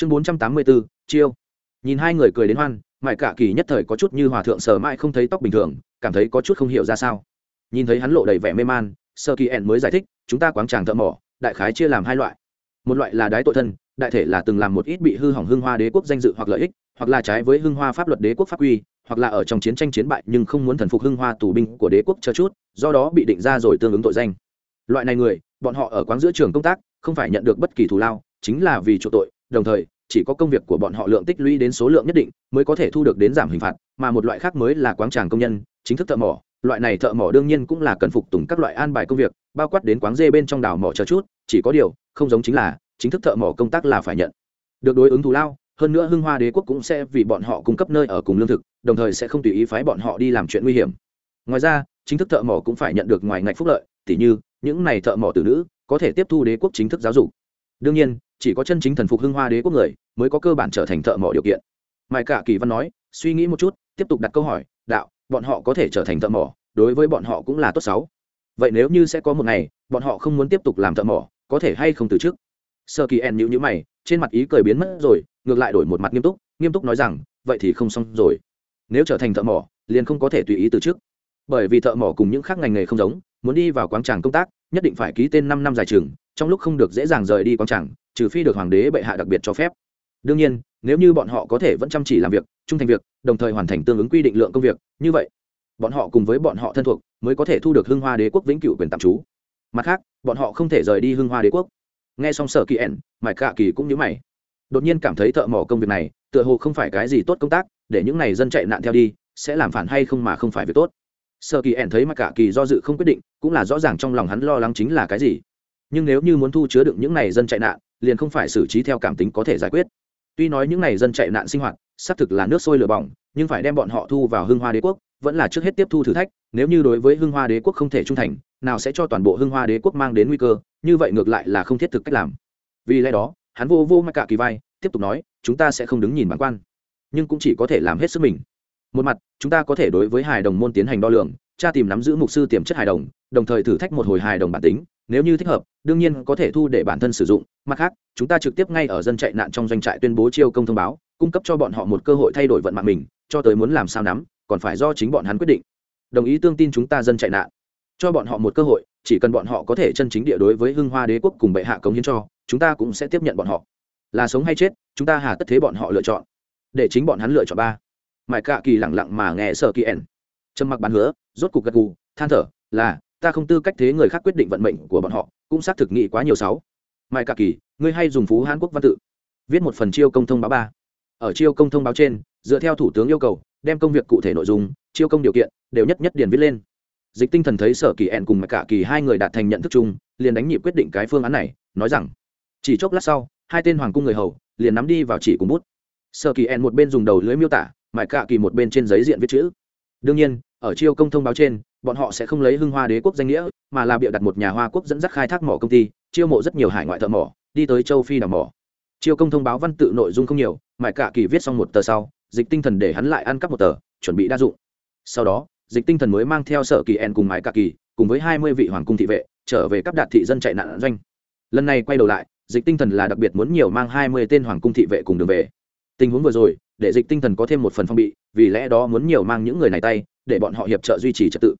chương bốn trăm tám mươi bốn, chiêu. Nhìn hai người cười đến hoan, mãi cả kỳ nhất thời có chút như hòa thượng sờ mãi không thấy tóc bình thường, cảm thấy có chút không hiểu ra sao. Nhìn thấy hắn lộ đầy vẻ mê man, sơ kỳ ẻn mới giải thích, chúng ta quáng tràng thợ mỏ, đại khái chia làm hai loại. Một loại là đái tội thân, đại thể là từng làm một ít bị hư hỏng hưng hoa đế quốc danh dự hoặc lợi ích, hoặc là trái với hưng hoa pháp luật đế quốc pháp quy, hoặc là ở trong chiến tranh chiến bại nhưng không muốn thần phục hưng hoa tù binh của đế quốc chờ chút, do đó bị định ra rồi tương ứng tội danh. Loại này người, bọn họ ở quán giữa trường công tác, không phải nhận được bất kỳ thù lao, chính là vì chỗ tội đồng thời, chỉ có công việc của bọn họ lượng tích lũy đến số lượng nhất định mới có thể thu được đến giảm hình phạt, mà một loại khác mới là quáng tràng công nhân, chính thức thợ mỏ. Loại này thợ mỏ đương nhiên cũng là cần phục tùng các loại an bài công việc, bao quát đến quáng dê bên trong đảo mỏ chờ chút, chỉ có điều, không giống chính là, chính thức thợ mỏ công tác là phải nhận. Được đối ứng thù lao, hơn nữa hưng hoa đế quốc cũng sẽ vì bọn họ cung cấp nơi ở cùng lương thực, đồng thời sẽ không tùy ý phái bọn họ đi làm chuyện nguy hiểm. Ngoài ra, chính thức thợ mỏ cũng phải nhận được ngoài ngạch phúc lợi, tỉ như, những này thợ mỏ từ nữ có thể tiếp thu đế quốc chính thức giáo dục. Đương nhiên chỉ có chân chính thần phục hưng hoa đế quốc người mới có cơ bản trở thành thợ mỏ điều kiện. Mai cả kỳ văn nói, suy nghĩ một chút, tiếp tục đặt câu hỏi, đạo, bọn họ có thể trở thành thợ mỏ, đối với bọn họ cũng là tốt xấu. Vậy nếu như sẽ có một ngày, bọn họ không muốn tiếp tục làm thợ mỏ, có thể hay không từ chức? Sơ kỳ en nhữ nhữ mày, trên mặt ý cười biến mất rồi, ngược lại đổi một mặt nghiêm túc nghiêm túc nói rằng, vậy thì không xong rồi. Nếu trở thành thợ mỏ, liền không có thể tùy ý từ chức. Bởi vì thợ mỏ cùng những khác ngành nghề không giống, muốn đi vào quán tràng công tác, nhất định phải ký tên năm năm dài trường trong lúc không được dễ dàng rời đi quán tràng trừ phi được hoàng đế bệ hạ đặc biệt cho phép. Đương nhiên, nếu như bọn họ có thể vẫn chăm chỉ làm việc, trung thành việc, đồng thời hoàn thành tương ứng quy định lượng công việc, như vậy, bọn họ cùng với bọn họ thân thuộc mới có thể thu được hưng hoa đế quốc vĩnh cửu quyền tạm trú. Mặt khác, bọn họ không thể rời đi hưng hoa đế quốc. Nghe xong sở kỳ ẻn mải cạ kỳ cũng nhớ mày. Đột nhiên cảm thấy thợ mỏ công việc này, tựa hồ không phải cái gì tốt công tác, để những này dân chạy nạn theo đi, sẽ làm phản hay không mà không phải việc tốt. Sở kỳ ẻn thấy mặc cạ kỳ do dự không quyết định, cũng là rõ ràng trong lòng hắn lo lắng chính là cái gì. Nhưng nếu như muốn thu chứa đựng những này dân chạy nạn liền không phải xử trí theo cảm tính có thể giải quyết. Tuy nói những này dân chạy nạn sinh hoạt, xác thực là nước sôi lửa bỏng, nhưng phải đem bọn họ thu vào hưng hoa đế quốc, vẫn là trước hết tiếp thu thử thách, nếu như đối với hưng hoa đế quốc không thể trung thành, nào sẽ cho toàn bộ hưng hoa đế quốc mang đến nguy cơ, như vậy ngược lại là không thiết thực cách làm. Vì lẽ đó, hắn vô vô mặc cả kỳ vai, tiếp tục nói, chúng ta sẽ không đứng nhìn bản quan, nhưng cũng chỉ có thể làm hết sức mình. Một mặt, chúng ta có thể đối với hài đồng môn tiến hành đo lường, tra tìm nắm giữ mục sư tiềm chất hài đồng đồng thời thử thách một hồi hài đồng bản tính nếu như thích hợp, đương nhiên có thể thu để bản thân sử dụng. Mặt khác, chúng ta trực tiếp ngay ở dân chạy nạn trong doanh trại tuyên bố chiêu công thông báo, cung cấp cho bọn họ một cơ hội thay đổi vận mạng mình, cho tới muốn làm sao nắm, còn phải do chính bọn hắn quyết định. Đồng ý tương tin chúng ta dân chạy nạn. Cho bọn họ một cơ hội, chỉ cần bọn họ có thể chân chính địa đối với hưng hoa đế quốc cùng bệ hạ cống hiến cho, chúng ta cũng sẽ tiếp nhận bọn họ. Là sống hay chết, chúng ta hà tất thế bọn họ lựa chọn. Để chính bọn hắn lựa chọn ba. Mãi cạ kỳ lẳng lặng mà nghe sợ kỳ ẻn trầm mặc bán hứa, rốt cục gật gù, than thở, là ta không tư cách thế người khác quyết định vận mệnh của bọn họ, cũng xác thực nghị quá nhiều sáu. Mai Cả kỳ, ngươi hay dùng phú hán quốc văn tự. Viết một phần chiêu công thông báo ba. Ở chiêu công thông báo trên, dựa theo thủ tướng yêu cầu, đem công việc cụ thể nội dung, chiêu công điều kiện, đều nhất nhất điền viết lên. Dịch tinh thần thấy sở kỳ ẹn cùng mạch cả kỳ hai người đạt thành nhận thức chung, liền đánh nhịp quyết định cái phương án này, nói rằng, chỉ chốc lát sau, hai tên hoàng cung người hầu, liền nắm đi vào chỉ cùng bút. Sở kỳ ẹn một bên dùng đầu lưới miêu tả mạch cả kỳ một bên trên giấy diện viết chữ. Đương nhiên, ở chiêu công thông báo trên bọn họ sẽ không lấy hưng hoa đế quốc danh nghĩa, mà là bịa đặt một nhà hoa quốc dẫn dắt khai thác mỏ công ty, chiêu mộ rất nhiều hải ngoại thợ mỏ, đi tới châu phi đào mỏ. Chiêu công thông báo văn tự nội dung không nhiều mãi cả kỳ viết xong một tờ sau, dịch tinh thần để hắn lại ăn cắp một tờ, chuẩn bị đa dụng. Sau đó, dịch tinh thần mới mang theo sở kỳ en cùng mãi cả kỳ, cùng với hai mươi vị hoàng cung thị vệ, trở về cấp đạt thị dân chạy nạn doanh. Lần này quay đầu lại, dịch tinh thần là đặc biệt muốn nhiều mang hai mươi tên hoàng cung thị vệ cùng đường về. Tình huống vừa rồi, để dịch tinh thần có thêm một phần phong bị, vì lẽ đó muốn nhiều mang những người này tay, để bọn họ hiệp trợ duy trì trật tự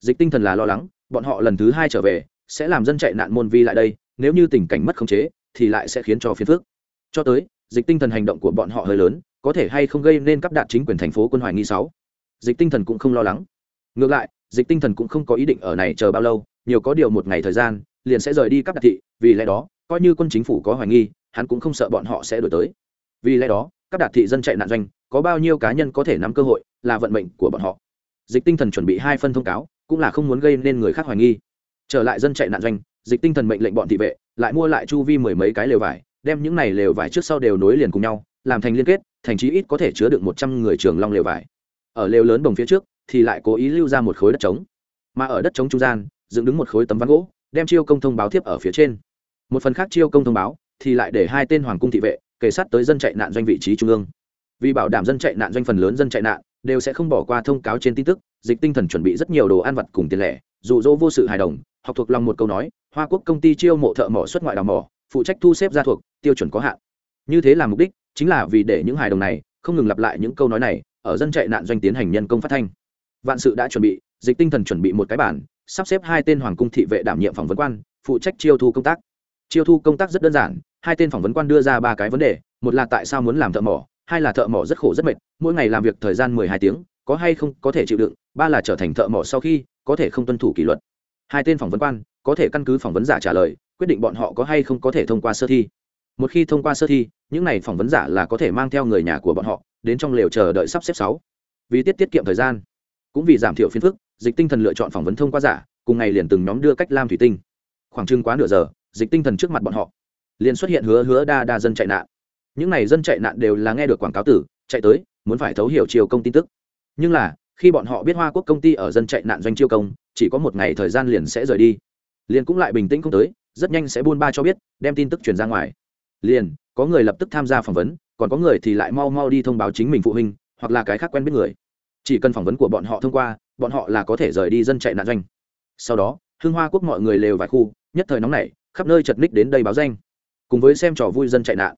dịch tinh thần là lo lắng, bọn họ lần thứ hai trở về, sẽ làm dân chạy nạn môn vi lại đây, nếu như tình cảnh mất khống chế, thì lại sẽ khiến cho phiền phức. Cho tới, dịch tinh thần hành động của bọn họ hơi lớn, có thể hay không gây nên cấp đạt chính quyền thành phố quân hoài nghi sáu. Dịch tinh thần cũng không lo lắng. Ngược lại, dịch tinh thần cũng không có ý định ở này chờ bao lâu, nhiều có điều một ngày thời gian, liền sẽ rời đi cấp đạt thị, vì lẽ đó, coi như quân chính phủ có hoài nghi, hắn cũng không sợ bọn họ sẽ đổi tới. Vì lẽ đó các đạt thị dân chạy nạn doanh, có bao nhiêu cá nhân có thể nắm cơ hội, là vận mệnh của bọn họ. Dịch tinh thần chuẩn bị hai phân thông cáo cũng là không muốn gây nên người khác hoài nghi. Trở lại dân chạy nạn doanh, dịch tinh thần mệnh lệnh bọn thị vệ, lại mua lại chu vi mười mấy cái lều vải, đem những này lều vải trước sau đều nối liền cùng nhau, làm thành liên kết, thành chí ít có thể chứa được một trăm người trường long lều vải. Ở lều lớn đồng phía trước, thì lại cố ý lưu ra một khối đất trống. Mà ở đất trống trung gian, dựng đứng một khối tấm ván gỗ, đem chiêu công thông báo tiếp ở phía trên. Một phần khác chiêu công thông báo, thì lại để hai tên hoàng cung thị vệ, kề sát tới dân chạy nạn doanh vị trí trung ương vì bảo đảm dân chạy nạn doanh phần lớn dân chạy nạn, đều sẽ không bỏ qua thông cáo trên tin tức, dịch tinh thần chuẩn bị rất nhiều đồ ăn vặt cùng tiền lẻ, dụ dỗ vô sự hài đồng, học thuộc lòng một câu nói, hoa quốc công ty chiêu mộ thợ mỏ xuất ngoại đào mỏ, phụ trách thu xếp gia thuộc, tiêu chuẩn có hạn. Như thế là mục đích, chính là vì để những hài đồng này không ngừng lặp lại những câu nói này, ở dân chạy nạn doanh tiến hành nhân công phát thanh. Vạn sự đã chuẩn bị, dịch tinh thần chuẩn bị một cái bản, sắp xếp hai tên hoàng cung thị vệ đảm nhiệm phỏng vấn quan, phụ trách chiêu thu công tác. Chiêu thu công tác rất đơn giản, hai tên phỏng vấn quan đưa ra ba cái vấn đề, một là tại sao muốn làm thợ mỏ hai là thợ mỏ rất khổ rất mệt, mỗi ngày làm việc thời gian mười hai tiếng, có hay không có thể chịu đựng, ba là trở thành thợ mỏ sau khi, có thể không tuân thủ kỷ luật. Hai tên phỏng vấn quan, có thể căn cứ phỏng vấn giả trả lời, quyết định bọn họ có hay không có thể thông qua sơ thi. Một khi thông qua sơ thi, những n à y phỏng vấn giả là có thể mang theo người nhà của bọn họ, đến trong lều chờ đợi sắp xếp sáu. Vì tiết tiết kiệm thời gian, cũng vì giảm thiểu phiền phức, dịch tinh thần lựa chọn phỏng vấn thông qua giả, cùng ngày liền từng nhóm đưa cách lam thủy tinh. Khoảng trưng quá nửa giờ, dịch tinh thần trước mặt bọn họ, liền xuất hiện hứa hứa đa đa dân chạy nạn những n à y dân chạy nạn đều là nghe được quảng cáo tử, chạy tới, muốn phải thấu hiểu chiều công tin tức. Nhưng là, khi bọn họ biết hoa quốc công ty ở dân chạy nạn doanh chiêu công, chỉ có một ngày thời gian liền sẽ rời đi. Liền cũng lại bình tĩnh không tới, rất nhanh sẽ buôn ba cho biết, đem tin tức truyền ra ngoài. Liền, có người lập tức tham gia phỏng vấn, còn có người thì lại mau mau đi thông báo chính mình phụ huynh, hoặc là cái khác quen biết người. Chỉ cần phỏng vấn của bọn họ thông qua, bọn họ là có thể rời đi dân chạy nạn doanh. Sau đó hương hoa quốc mọi người lều vài khu, nhất thời nóng nảy, khắp nơi chật ních đến đây báo danh. Cùng với xem trò vui dân chạy nạn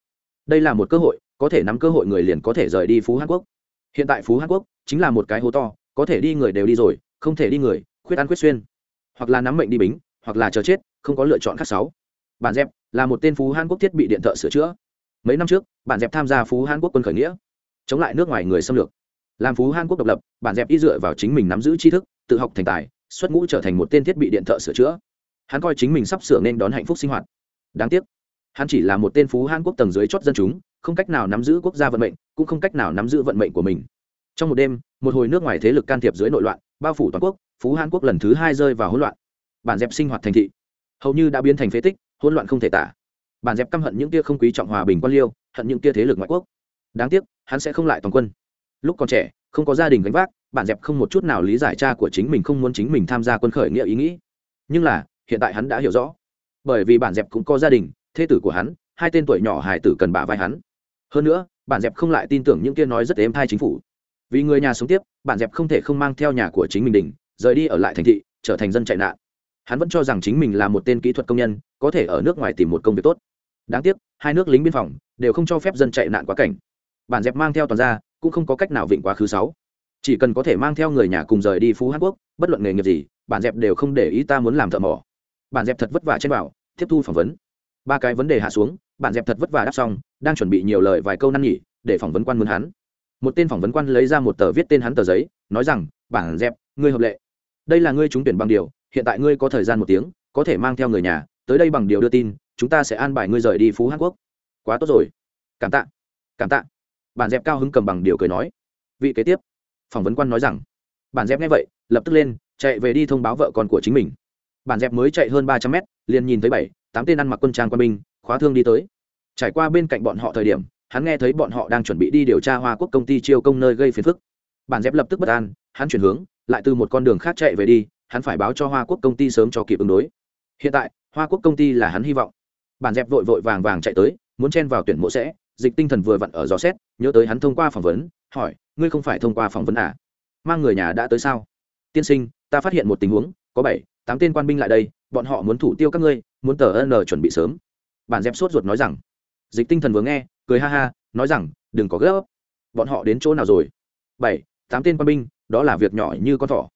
đây là một cơ hội, có thể nắm cơ hội người liền có thể rời đi phú hàn quốc. Hiện tại phú hàn quốc chính là một cái hố to, có thể đi người đều đi rồi, không thể đi người, khuyết ăn khuyết xuyên. Hoặc là nắm mệnh đi bính, hoặc là chờ chết, không có lựa chọn khác sáu. Bản dẹp là một tên phú hàn quốc thiết bị điện thợ sửa chữa. Mấy năm trước, bản dẹp tham gia phú hàn quốc quân khởi nghĩa, chống lại nước ngoài người xâm lược. Làm phú hàn quốc độc lập, bản dẹp y dựa vào chính mình nắm giữ tri thức, tự học thành tài, xuất ngũ trở thành một tên thiết bị điện thợ sửa chữa. Hắn coi chính mình sắp sửa nên đón hạnh phúc sinh hoạt. Đáng tiếc hắn chỉ là một tên phú hàn quốc tầng dưới chót dân chúng, không cách nào nắm giữ quốc gia vận mệnh, cũng không cách nào nắm giữ vận mệnh của mình. Trong một đêm, một hồi nước ngoài thế lực can thiệp dưới nội loạn, bao phủ toàn quốc, phú hàn quốc lần thứ hai rơi vào hỗn loạn. Bản dẹp sinh hoạt thành thị. Hầu như đã biến thành phế tích, hỗn loạn không thể tả. Bản dẹp căm hận những tia không quý trọng hòa bình quan liêu, hận những tia thế lực ngoại quốc. Đáng tiếc, hắn sẽ không lại toàn quân. Lúc còn trẻ, không có gia đình gánh vác, bản dẹp không một chút nào lý giải cha của chính mình không muốn chính mình tham gia quân khởi nghĩa ý nghĩ. Nhưng là, hiện tại hắn đã hiểu rõ. Bởi vì bản dẹp cũng có gia đình thê tử của hắn, hai tên tuổi nhỏ hải tử cần bả vai hắn. Hơn nữa, bản dẹp không lại tin tưởng những kia nói rất êm thai chính phủ. Vì người nhà sống tiếp, bản dẹp không thể không mang theo nhà của chính mình đỉnh rời đi ở lại thành thị, trở thành dân chạy nạn. Hắn vẫn cho rằng chính mình là một tên kỹ thuật công nhân, có thể ở nước ngoài tìm một công việc tốt. Đáng tiếc, hai nước lính biên phòng đều không cho phép dân chạy nạn quá cảnh. Bản dẹp mang theo toàn ra cũng không có cách nào vịnh quá khứ sáu. Chỉ cần có thể mang theo người nhà cùng rời đi phú hàn quốc, bất luận nghề nghiệp gì, bản dẹp đều không để ý ta muốn làm thợ mỏ. Bản dẹp thật vất vả trên bảo, tiếp thu phỏng vấn ba cái vấn đề hạ xuống, bạn dẹp thật vất vả đáp xong, đang chuẩn bị nhiều lời vài câu năn nhỉ để phỏng vấn quan muốn hắn. Một tên phỏng vấn quan lấy ra một tờ viết tên hắn tờ giấy, nói rằng bản dẹp, ngươi hợp lệ. Đây là ngươi trúng tuyển bằng điều, hiện tại ngươi có thời gian một tiếng, có thể mang theo người nhà, tới đây bằng điều đưa tin, chúng ta sẽ an bài ngươi rời đi phú hàn quốc. Quá tốt rồi. Cảm tạ cảm tạ. Bản dẹp cao hứng cầm bằng điều cười nói. Vị kế tiếp, phỏng vấn quan nói rằng bản dẹp nghe vậy, lập tức lên, chạy về đi thông báo vợ con của chính mình. Bản dẹp mới chạy hơn ba trăm mét, liền nhìn thấy bảy tám tên ăn mặc quân trang quân binh, khóa thương đi tới. Trải qua bên cạnh bọn họ thời điểm, hắn nghe thấy bọn họ đang chuẩn bị đi điều tra hoa quốc công ty chiêu công nơi gây phiền phức. Bản dép lập tức bất an, hắn chuyển hướng, lại từ một con đường khác chạy về đi, hắn phải báo cho hoa quốc công ty sớm cho kịp ứng đối. Hiện tại, hoa quốc công ty là hắn hy vọng. Bản dẹp vội vội vàng vàng chạy tới, muốn chen vào tuyển mộ sẽ, dịch tinh thần vừa vặn ở gió xét, nhớ tới hắn thông qua phỏng vấn, hỏi, ngươi không phải thông qua phỏng vấn à? Mang người nhà đã tới sao? Tiên sinh, ta phát hiện một tình huống, có bảy, tám tên quan binh lại đây, bọn họ muốn thủ tiêu các ngươi muốn tờ n chuẩn bị sớm. Bản dép sốt ruột nói rằng, dịch tinh thần vừa nghe, cười ha ha, nói rằng, đừng có gấp. Bọn họ đến chỗ nào rồi? Bảy, tám tên quan binh, đó là việc nhỏ như con thỏ.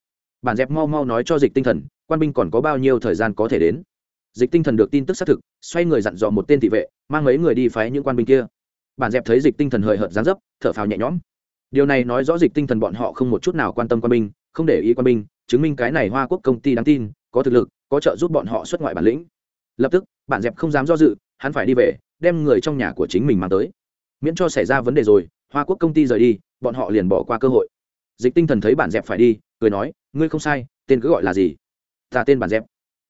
Bản dẹp mau mau nói cho dịch tinh thần, quan binh còn có bao nhiêu thời gian có thể đến? Dịch tinh thần được tin tức xác thực, xoay người dặn dò một tên thị vệ, mang mấy người đi phái những quan binh kia. Bản dẹp thấy dịch tinh thần hời hợt gián dấp, thở phào nhẹ nhõm. Điều này nói rõ dịch tinh thần bọn họ không một chút nào quan tâm quan binh, không để ý quan binh, chứng minh cái này hoa quốc công ty đáng tin, có thực lực, có trợ giúp bọn họ xuất ngoại bản lĩnh lập tức bản dẹp không dám do dự, hắn phải đi về, đem người trong nhà của chính mình mang tới. Miễn cho xảy ra vấn đề rồi, hoa quốc công ty rời đi, bọn họ liền bỏ qua cơ hội. Dịch tinh thần thấy bản dẹp phải đi, cười nói, ngươi không sai, tên cứ gọi là gì? Ta tên bản dẹp.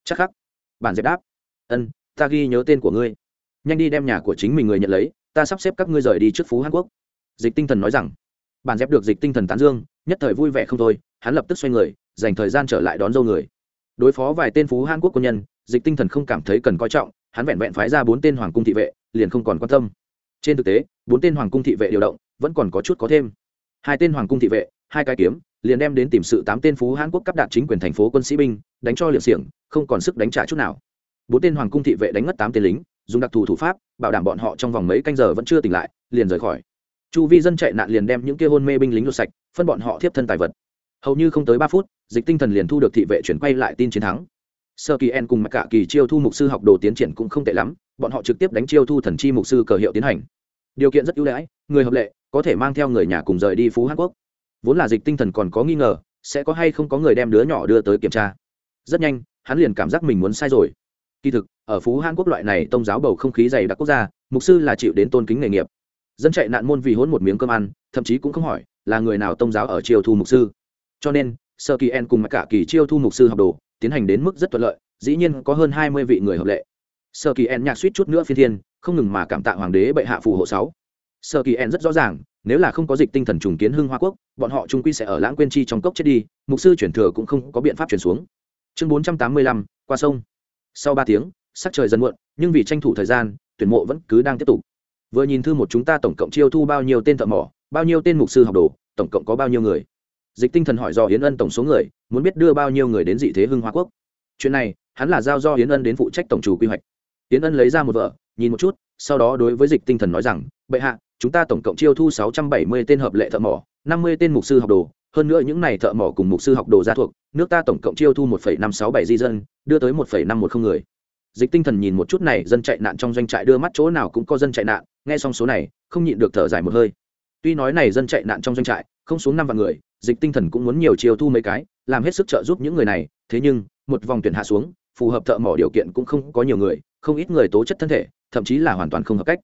Chắc khắc bản dẹp đáp, ân, ta ghi nhớ tên của ngươi. Nhanh đi đem nhà của chính mình người nhận lấy, ta sắp xếp các ngươi rời đi trước phú hàn quốc. Dịch tinh thần nói rằng. Bản dẹp được dịch tinh thần tán dương, nhất thời vui vẻ không thôi, hắn lập tức xoay người, dành thời gian trở lại đón dâu người. Đối phó vài tên phú hàn quốc quân nhân dịch tinh thần không cảm thấy cần coi trọng, hắn vẹn vẹn phái ra bốn tên hoàng cung thị vệ, liền không còn quan tâm. Trên thực tế, bốn tên hoàng cung thị vệ điều động, vẫn còn có chút có thêm. Hai tên hoàng cung thị vệ, hai cái kiếm, liền đem đến tìm sự tám tên phú hãn quốc cắp đạt chính quyền thành phố quân sĩ binh, đánh cho liệt xiềng, không còn sức đánh trả chút nào. Bốn tên hoàng cung thị vệ đánh ngất tám tên lính, dùng đặc thù thủ pháp, bảo đảm bọn họ trong vòng mấy canh giờ vẫn chưa tỉnh lại, liền rời khỏi. Chu vi dân chạy nạn liền đem những kia hôn mê binh lính lột sạch, phân bọn họ tiếp thân tài vật. Hầu như không tới ba phút, dịch tinh thần liền thu được thị vệ chuyển quay lại tin chiến thắng sơ kỳ en cùng mặc cả kỳ chiêu thu mục sư học đồ tiến triển cũng không tệ lắm, bọn họ trực tiếp đánh chiêu thu thần chi mục sư cờ hiệu tiến hành. Điều kiện rất ưu đãi, người hợp lệ, có thể mang theo người nhà cùng rời đi phú hàn quốc. Vốn là dịch tinh thần còn có nghi ngờ, sẽ có hay không có người đem đứa nhỏ đưa tới kiểm tra. Rất nhanh, hắn liền cảm giác mình muốn sai rồi. Kỳ thực, ở phú hàn quốc loại này tôn giáo bầu không khí dày đặc quốc gia, mục sư là chịu đến tôn kính nghề nghiệp. Dân chạy nạn môn vì hôn một miếng cơm ăn, thậm chí cũng không hỏi là người nào tôn giáo ở chiêu thu mục sư. Cho nên, sơ kỳ en cùng mặc cả kỳ chiêu thu mục sư học đồ tiến hành đến mức rất thuận lợi, dĩ nhiên có hơn hai mươi vị người hợp lệ. Sơ kỳ en nhạc suýt chút nữa phiên thiên, không ngừng mà cảm tạ hoàng đế bệ hạ phù hộ sáu. Sơ kỳ en rất rõ ràng, nếu là không có dịch tinh thần trùng kiến hưng hoa quốc, bọn họ trung quy sẽ ở lãng quên chi trong cốc chết đi, mục sư chuyển thừa cũng không có biện pháp chuyển xuống. Chương bốn trăm tám mươi lăm, qua sông. Sau ba tiếng, sắc trời dần muộn, nhưng vì tranh thủ thời gian, tuyển mộ vẫn cứ đang tiếp tục. Vừa nhìn thư một chúng ta tổng cộng chiêu thu bao nhiêu tên thợ mỏ, bao nhiêu tên mục sư học đồ, tổng cộng có bao nhiêu người? Dịch tinh thần hỏi do hiến ân tổng số người, muốn biết đưa bao nhiêu người đến dị thế hưng hoa quốc. Chuyện này, hắn là giao do hiến ân đến phụ trách tổng chủ quy hoạch. Hiến ân lấy ra một vợ, nhìn một chút, sau đó đối với dịch tinh thần nói rằng, bệ hạ, chúng ta tổng cộng chiêu thu sáu trăm bảy mươi tên hợp lệ thợ mỏ, năm mươi tên mục sư học đồ, hơn nữa những này thợ mỏ cùng mục sư học đồ ra thuộc, nước ta tổng cộng chiêu thu một năm sáu bảy di dân, đưa tới một năm một không người. Dịch tinh thần nhìn một chút này, dân chạy nạn trong doanh trại đưa mắt chỗ nào cũng có dân chạy nạn, nghe xong số này, không nhịn được thở dài một hơi. Tuy nói này dân chạy nạn trong doanh trại không xuống năm vạn người, dịch tinh thần cũng muốn nhiều chiều thu mấy cái, làm hết sức trợ giúp những người này, thế nhưng, một vòng tuyển hạ xuống, phù hợp thợ mỏ điều kiện cũng không có nhiều người, không ít người tố chất thân thể, thậm chí là hoàn toàn không hợp cách.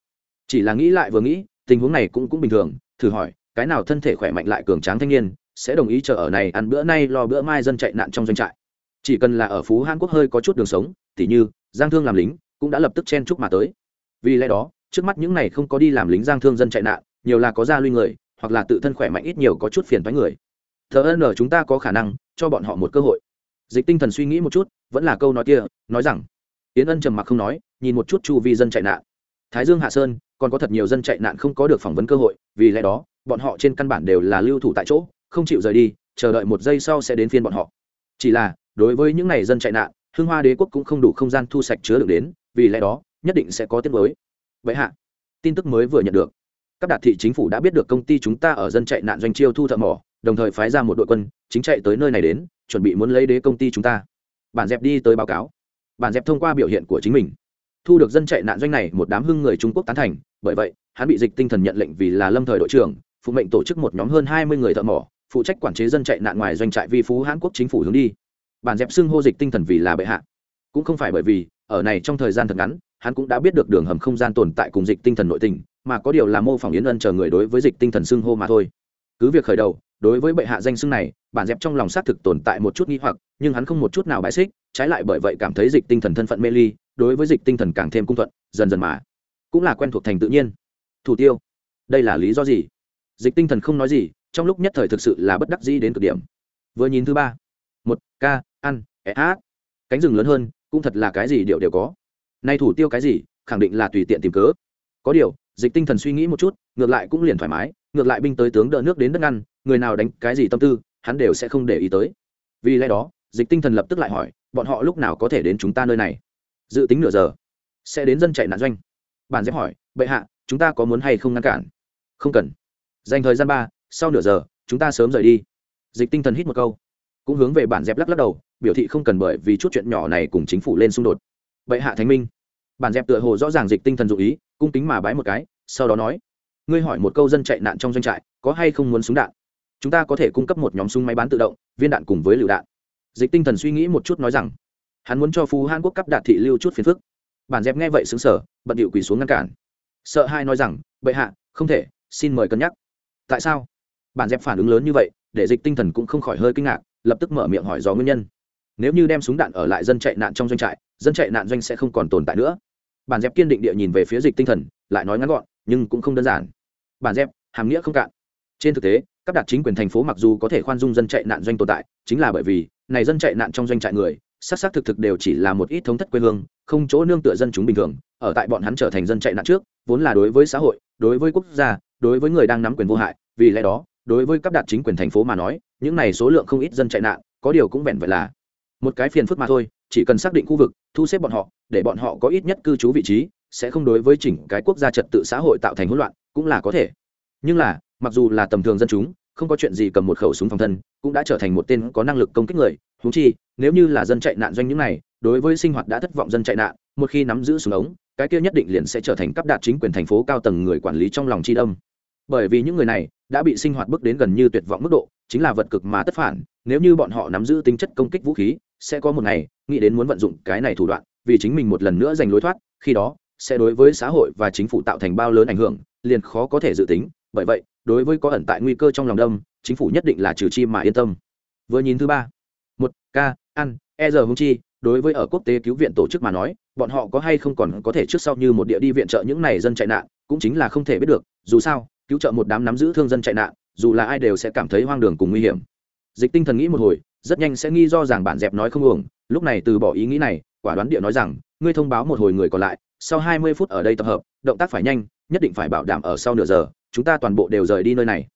Chỉ là nghĩ lại vừa nghĩ, tình huống này cũng cũng bình thường, thử hỏi, cái nào thân thể khỏe mạnh lại cường tráng thanh niên, sẽ đồng ý chờ ở này ăn bữa nay lo bữa mai dân chạy nạn trong doanh trại. Chỉ cần là ở phú hàn quốc hơi có chút đường sống, tỉ như, giang thương làm lính, cũng đã lập tức chen chúc mà tới. Vì lẽ đó, trước mắt những này không có đi làm lính giang thương dân chạy nạn, nhiều là có gia luy người hoặc là tự thân khỏe mạnh ít nhiều có chút phiền thoái người. Thờ ân ở chúng ta có khả năng cho bọn họ một cơ hội. Dịch tinh thần suy nghĩ một chút, vẫn là câu nói kia, nói rằng, yến ân trầm mặc không nói, nhìn một chút chu vi dân chạy nạn. Thái dương hạ sơn, còn có thật nhiều dân chạy nạn không có được phỏng vấn cơ hội, vì lẽ đó, bọn họ trên căn bản đều là lưu thủ tại chỗ, không chịu rời đi, chờ đợi một giây sau sẽ đến phiên bọn họ. Chỉ là, đối với những n à y dân chạy nạn, hưng hoa đế quốc cũng không đủ không gian thu sạch chứa được đến, vì lẽ đó, nhất định sẽ có tiết mới vậy hạ, tin tức mới vừa nhận được các đạt thị chính phủ đã biết được công ty chúng ta ở dân chạy nạn doanh chiêu thu thợ mỏ, đồng thời phái ra một đội quân, chính chạy tới nơi này đến, chuẩn bị muốn lấy đế công ty chúng ta. Bản dẹp đi tới báo cáo. Bản dẹp thông qua biểu hiện của chính mình. Thu được dân chạy nạn doanh này, một đám hưng người trung quốc tán thành, bởi vậy, hắn bị dịch tinh thần nhận lệnh vì là lâm thời đội trưởng, phụ mệnh tổ chức một nhóm hơn hai mươi người thợ mỏ, phụ trách quản chế dân chạy nạn ngoài doanh trại vi phú hãn quốc chính phủ hướng đi. Bản dẹp xưng hô dịch tinh thần vì là bệ hạ. Cũng không phải bởi vì, ở này trong thời gian thật ngắn, hắn cũng đã biết được đường hầm không gian tồn tại cùng dịch tinh thần nội tình mà có điều là mô phỏng yến ân chờ người đối với dịch tinh thần xưng hô mà thôi. Cứ việc khởi đầu, đối với bệ hạ danh xưng này, bản dẹp trong lòng xác thực tồn tại một chút nghi hoặc, nhưng hắn không một chút nào bãi xích, trái lại bởi vậy cảm thấy dịch tinh thần thân phận mê ly, đối với dịch tinh thần càng thêm cung thuận, dần dần mà cũng là quen thuộc thành tự nhiên. Thủ tiêu, đây là lý do gì? Dịch tinh thần không nói gì, trong lúc nhất thời thực sự là bất đắc dĩ đến cực điểm. Vừa nhìn thứ ba, một, ca, ăn é hát cánh rừng lớn hơn, cũng thật là cái gì điệu đều có. Nay thủ tiêu cái gì, khẳng định là tùy tiện tìm cớ. Có điều dịch tinh thần suy nghĩ một chút, ngược lại cũng liền thoải mái, ngược lại binh tới tướng đỡ nước đến đất ngăn, người nào đánh cái gì tâm tư, hắn đều sẽ không để ý tới. Vì lẽ đó, dịch tinh thần lập tức lại hỏi, bọn họ lúc nào có thể đến chúng ta nơi này? Dự tính nửa giờ, sẽ đến dân chạy nạn doanh. Bản dép hỏi, bệ hạ, chúng ta có muốn hay không ngăn cản? Không cần. Dành thời gian ba, sau nửa giờ, chúng ta sớm rời đi. Dịch tinh thần hít một câu, cũng hướng về bản dép lắc lắc đầu, biểu thị không cần bởi vì chút chuyện nhỏ này cùng chính phủ lên xung đột. Bệ hạ thánh minh. Bản dẹp tựa hồ rõ ràng dịch tinh thần dụ ý cung kính mà bái một cái, sau đó nói, ngươi hỏi một câu dân chạy nạn trong doanh trại, có hay không muốn súng đạn? Chúng ta có thể cung cấp một nhóm súng máy bán tự động, viên đạn cùng với lựu đạn. Dịch tinh thần suy nghĩ một chút nói rằng, hắn muốn cho phú hàn quốc cấp đạt thị lưu chút phiền phức. Bản dẹp nghe vậy xứng sở bận điệu quỳ xuống ngăn cản. Sợ hai nói rằng, bệ hạ, không thể, xin mời cân nhắc. Tại sao? Bản dẹp phản ứng lớn như vậy, để dịch tinh thần cũng không khỏi hơi kinh ngạc, lập tức mở miệng hỏi do nguyên nhân. Nếu như đem súng đạn ở lại dân chạy nạn trong doanh trại, dân chạy nạn doanh sẽ không còn tồn tại nữa bản dẹp kiên định địa nhìn về phía dịch tinh thần, lại nói ngắn gọn, nhưng cũng không đơn giản. Bản dẹp hàm nghĩa không cạn. Trên thực tế, các đạt chính quyền thành phố mặc dù có thể khoan dung dân chạy nạn doanh tồn tại, chính là bởi vì, này dân chạy nạn trong doanh trại người, xác xác thực thực đều chỉ là một ít thống thất quê hương, không chỗ nương tựa dân chúng bình thường, ở tại bọn hắn trở thành dân chạy nạn trước, vốn là đối với xã hội, đối với quốc gia, đối với người đang nắm quyền vô hại, vì lẽ đó, đối với các đạt chính quyền thành phố mà nói, những này số lượng không ít dân chạy nạn, có điều cũng vẹn vẹn là một cái phiền phức mà thôi chỉ cần xác định khu vực, thu xếp bọn họ, để bọn họ có ít nhất cư trú vị trí, sẽ không đối với chỉnh cái quốc gia trật tự xã hội tạo thành hỗn loạn, cũng là có thể. Nhưng là, mặc dù là tầm thường dân chúng, không có chuyện gì cầm một khẩu súng phòng thân, cũng đã trở thành một tên có năng lực công kích người. Húng chi, nếu như là dân chạy nạn doanh những này, đối với sinh hoạt đã thất vọng dân chạy nạn, một khi nắm giữ súng ống, cái kia nhất định liền sẽ trở thành cấp đạt chính quyền thành phố cao tầng người quản lý trong lòng chi đông bởi vì những người này đã bị sinh hoạt bước đến gần như tuyệt vọng mức độ, chính là vật cực mà tất phản. Nếu như bọn họ nắm giữ tính chất công kích vũ khí sẽ có một ngày, nghĩ đến muốn vận dụng cái này thủ đoạn, vì chính mình một lần nữa giành lối thoát, khi đó, sẽ đối với xã hội và chính phủ tạo thành bao lớn ảnh hưởng, liền khó có thể dự tính. Bởi vậy, đối với có ẩn tại nguy cơ trong lòng đông chính phủ nhất định là trừ chi mà yên tâm. Vừa nhìn thứ ba, một k ăn e giờ hung chi, đối với ở quốc tế cứu viện tổ chức mà nói, bọn họ có hay không còn có thể trước sau như một địa đi viện trợ những này dân chạy nạn, cũng chính là không thể biết được. Dù sao, cứu trợ một đám nắm giữ thương dân chạy nạn, dù là ai đều sẽ cảm thấy hoang đường cùng nguy hiểm. Dịch tinh thần nghĩ một hồi rất nhanh sẽ nghi do rằng bạn dẹp nói không uổng. Lúc này từ bỏ ý nghĩ này, quả đoán địa nói rằng, ngươi thông báo một hồi người còn lại, sau hai mươi phút ở đây tập hợp, động tác phải nhanh, nhất định phải bảo đảm ở sau nửa giờ, chúng ta toàn bộ đều rời đi nơi này.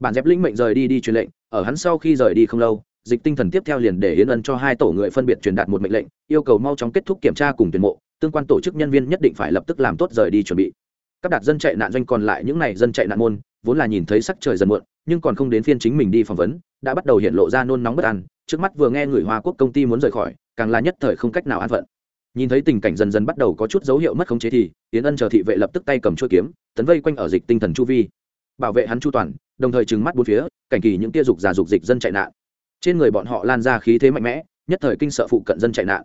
Bản dẹp linh mệnh rời đi đi truyền lệnh, ở hắn sau khi rời đi không lâu, dịch tinh thần tiếp theo liền để hiến ân cho hai tổ người phân biệt truyền đạt một mệnh lệnh, yêu cầu mau chóng kết thúc kiểm tra cùng tuyển mộ, tương quan tổ chức nhân viên nhất định phải lập tức làm tốt rời đi chuẩn bị. Các đạt dân chạy nạn doanh còn lại, những n à y dân chạy nạn môn, vốn là nhìn thấy sắc trời dần muộn, nhưng còn không đến phiên chính mình đi phỏng vấn, đã bắt đầu hiện lộ ra nôn nóng bất an trước mắt vừa nghe người hoa quốc công ty muốn rời khỏi, càng là nhất thời không cách nào an phận. Nhìn thấy tình cảnh dần dần bắt đầu có chút dấu hiệu mất khống chế thì tiến ân chờ thị vệ lập tức tay cầm chuôi kiếm, tấn vây quanh ở dịch tinh thần chu vi. Bảo vệ hắn chu toàn, đồng thời trừng mắt bốn phía, cảnh kỳ những tia dục già dục dịch dân chạy nạn. Trên người bọn họ lan ra khí thế mạnh mẽ, nhất thời kinh sợ phụ cận dân chạy nạn.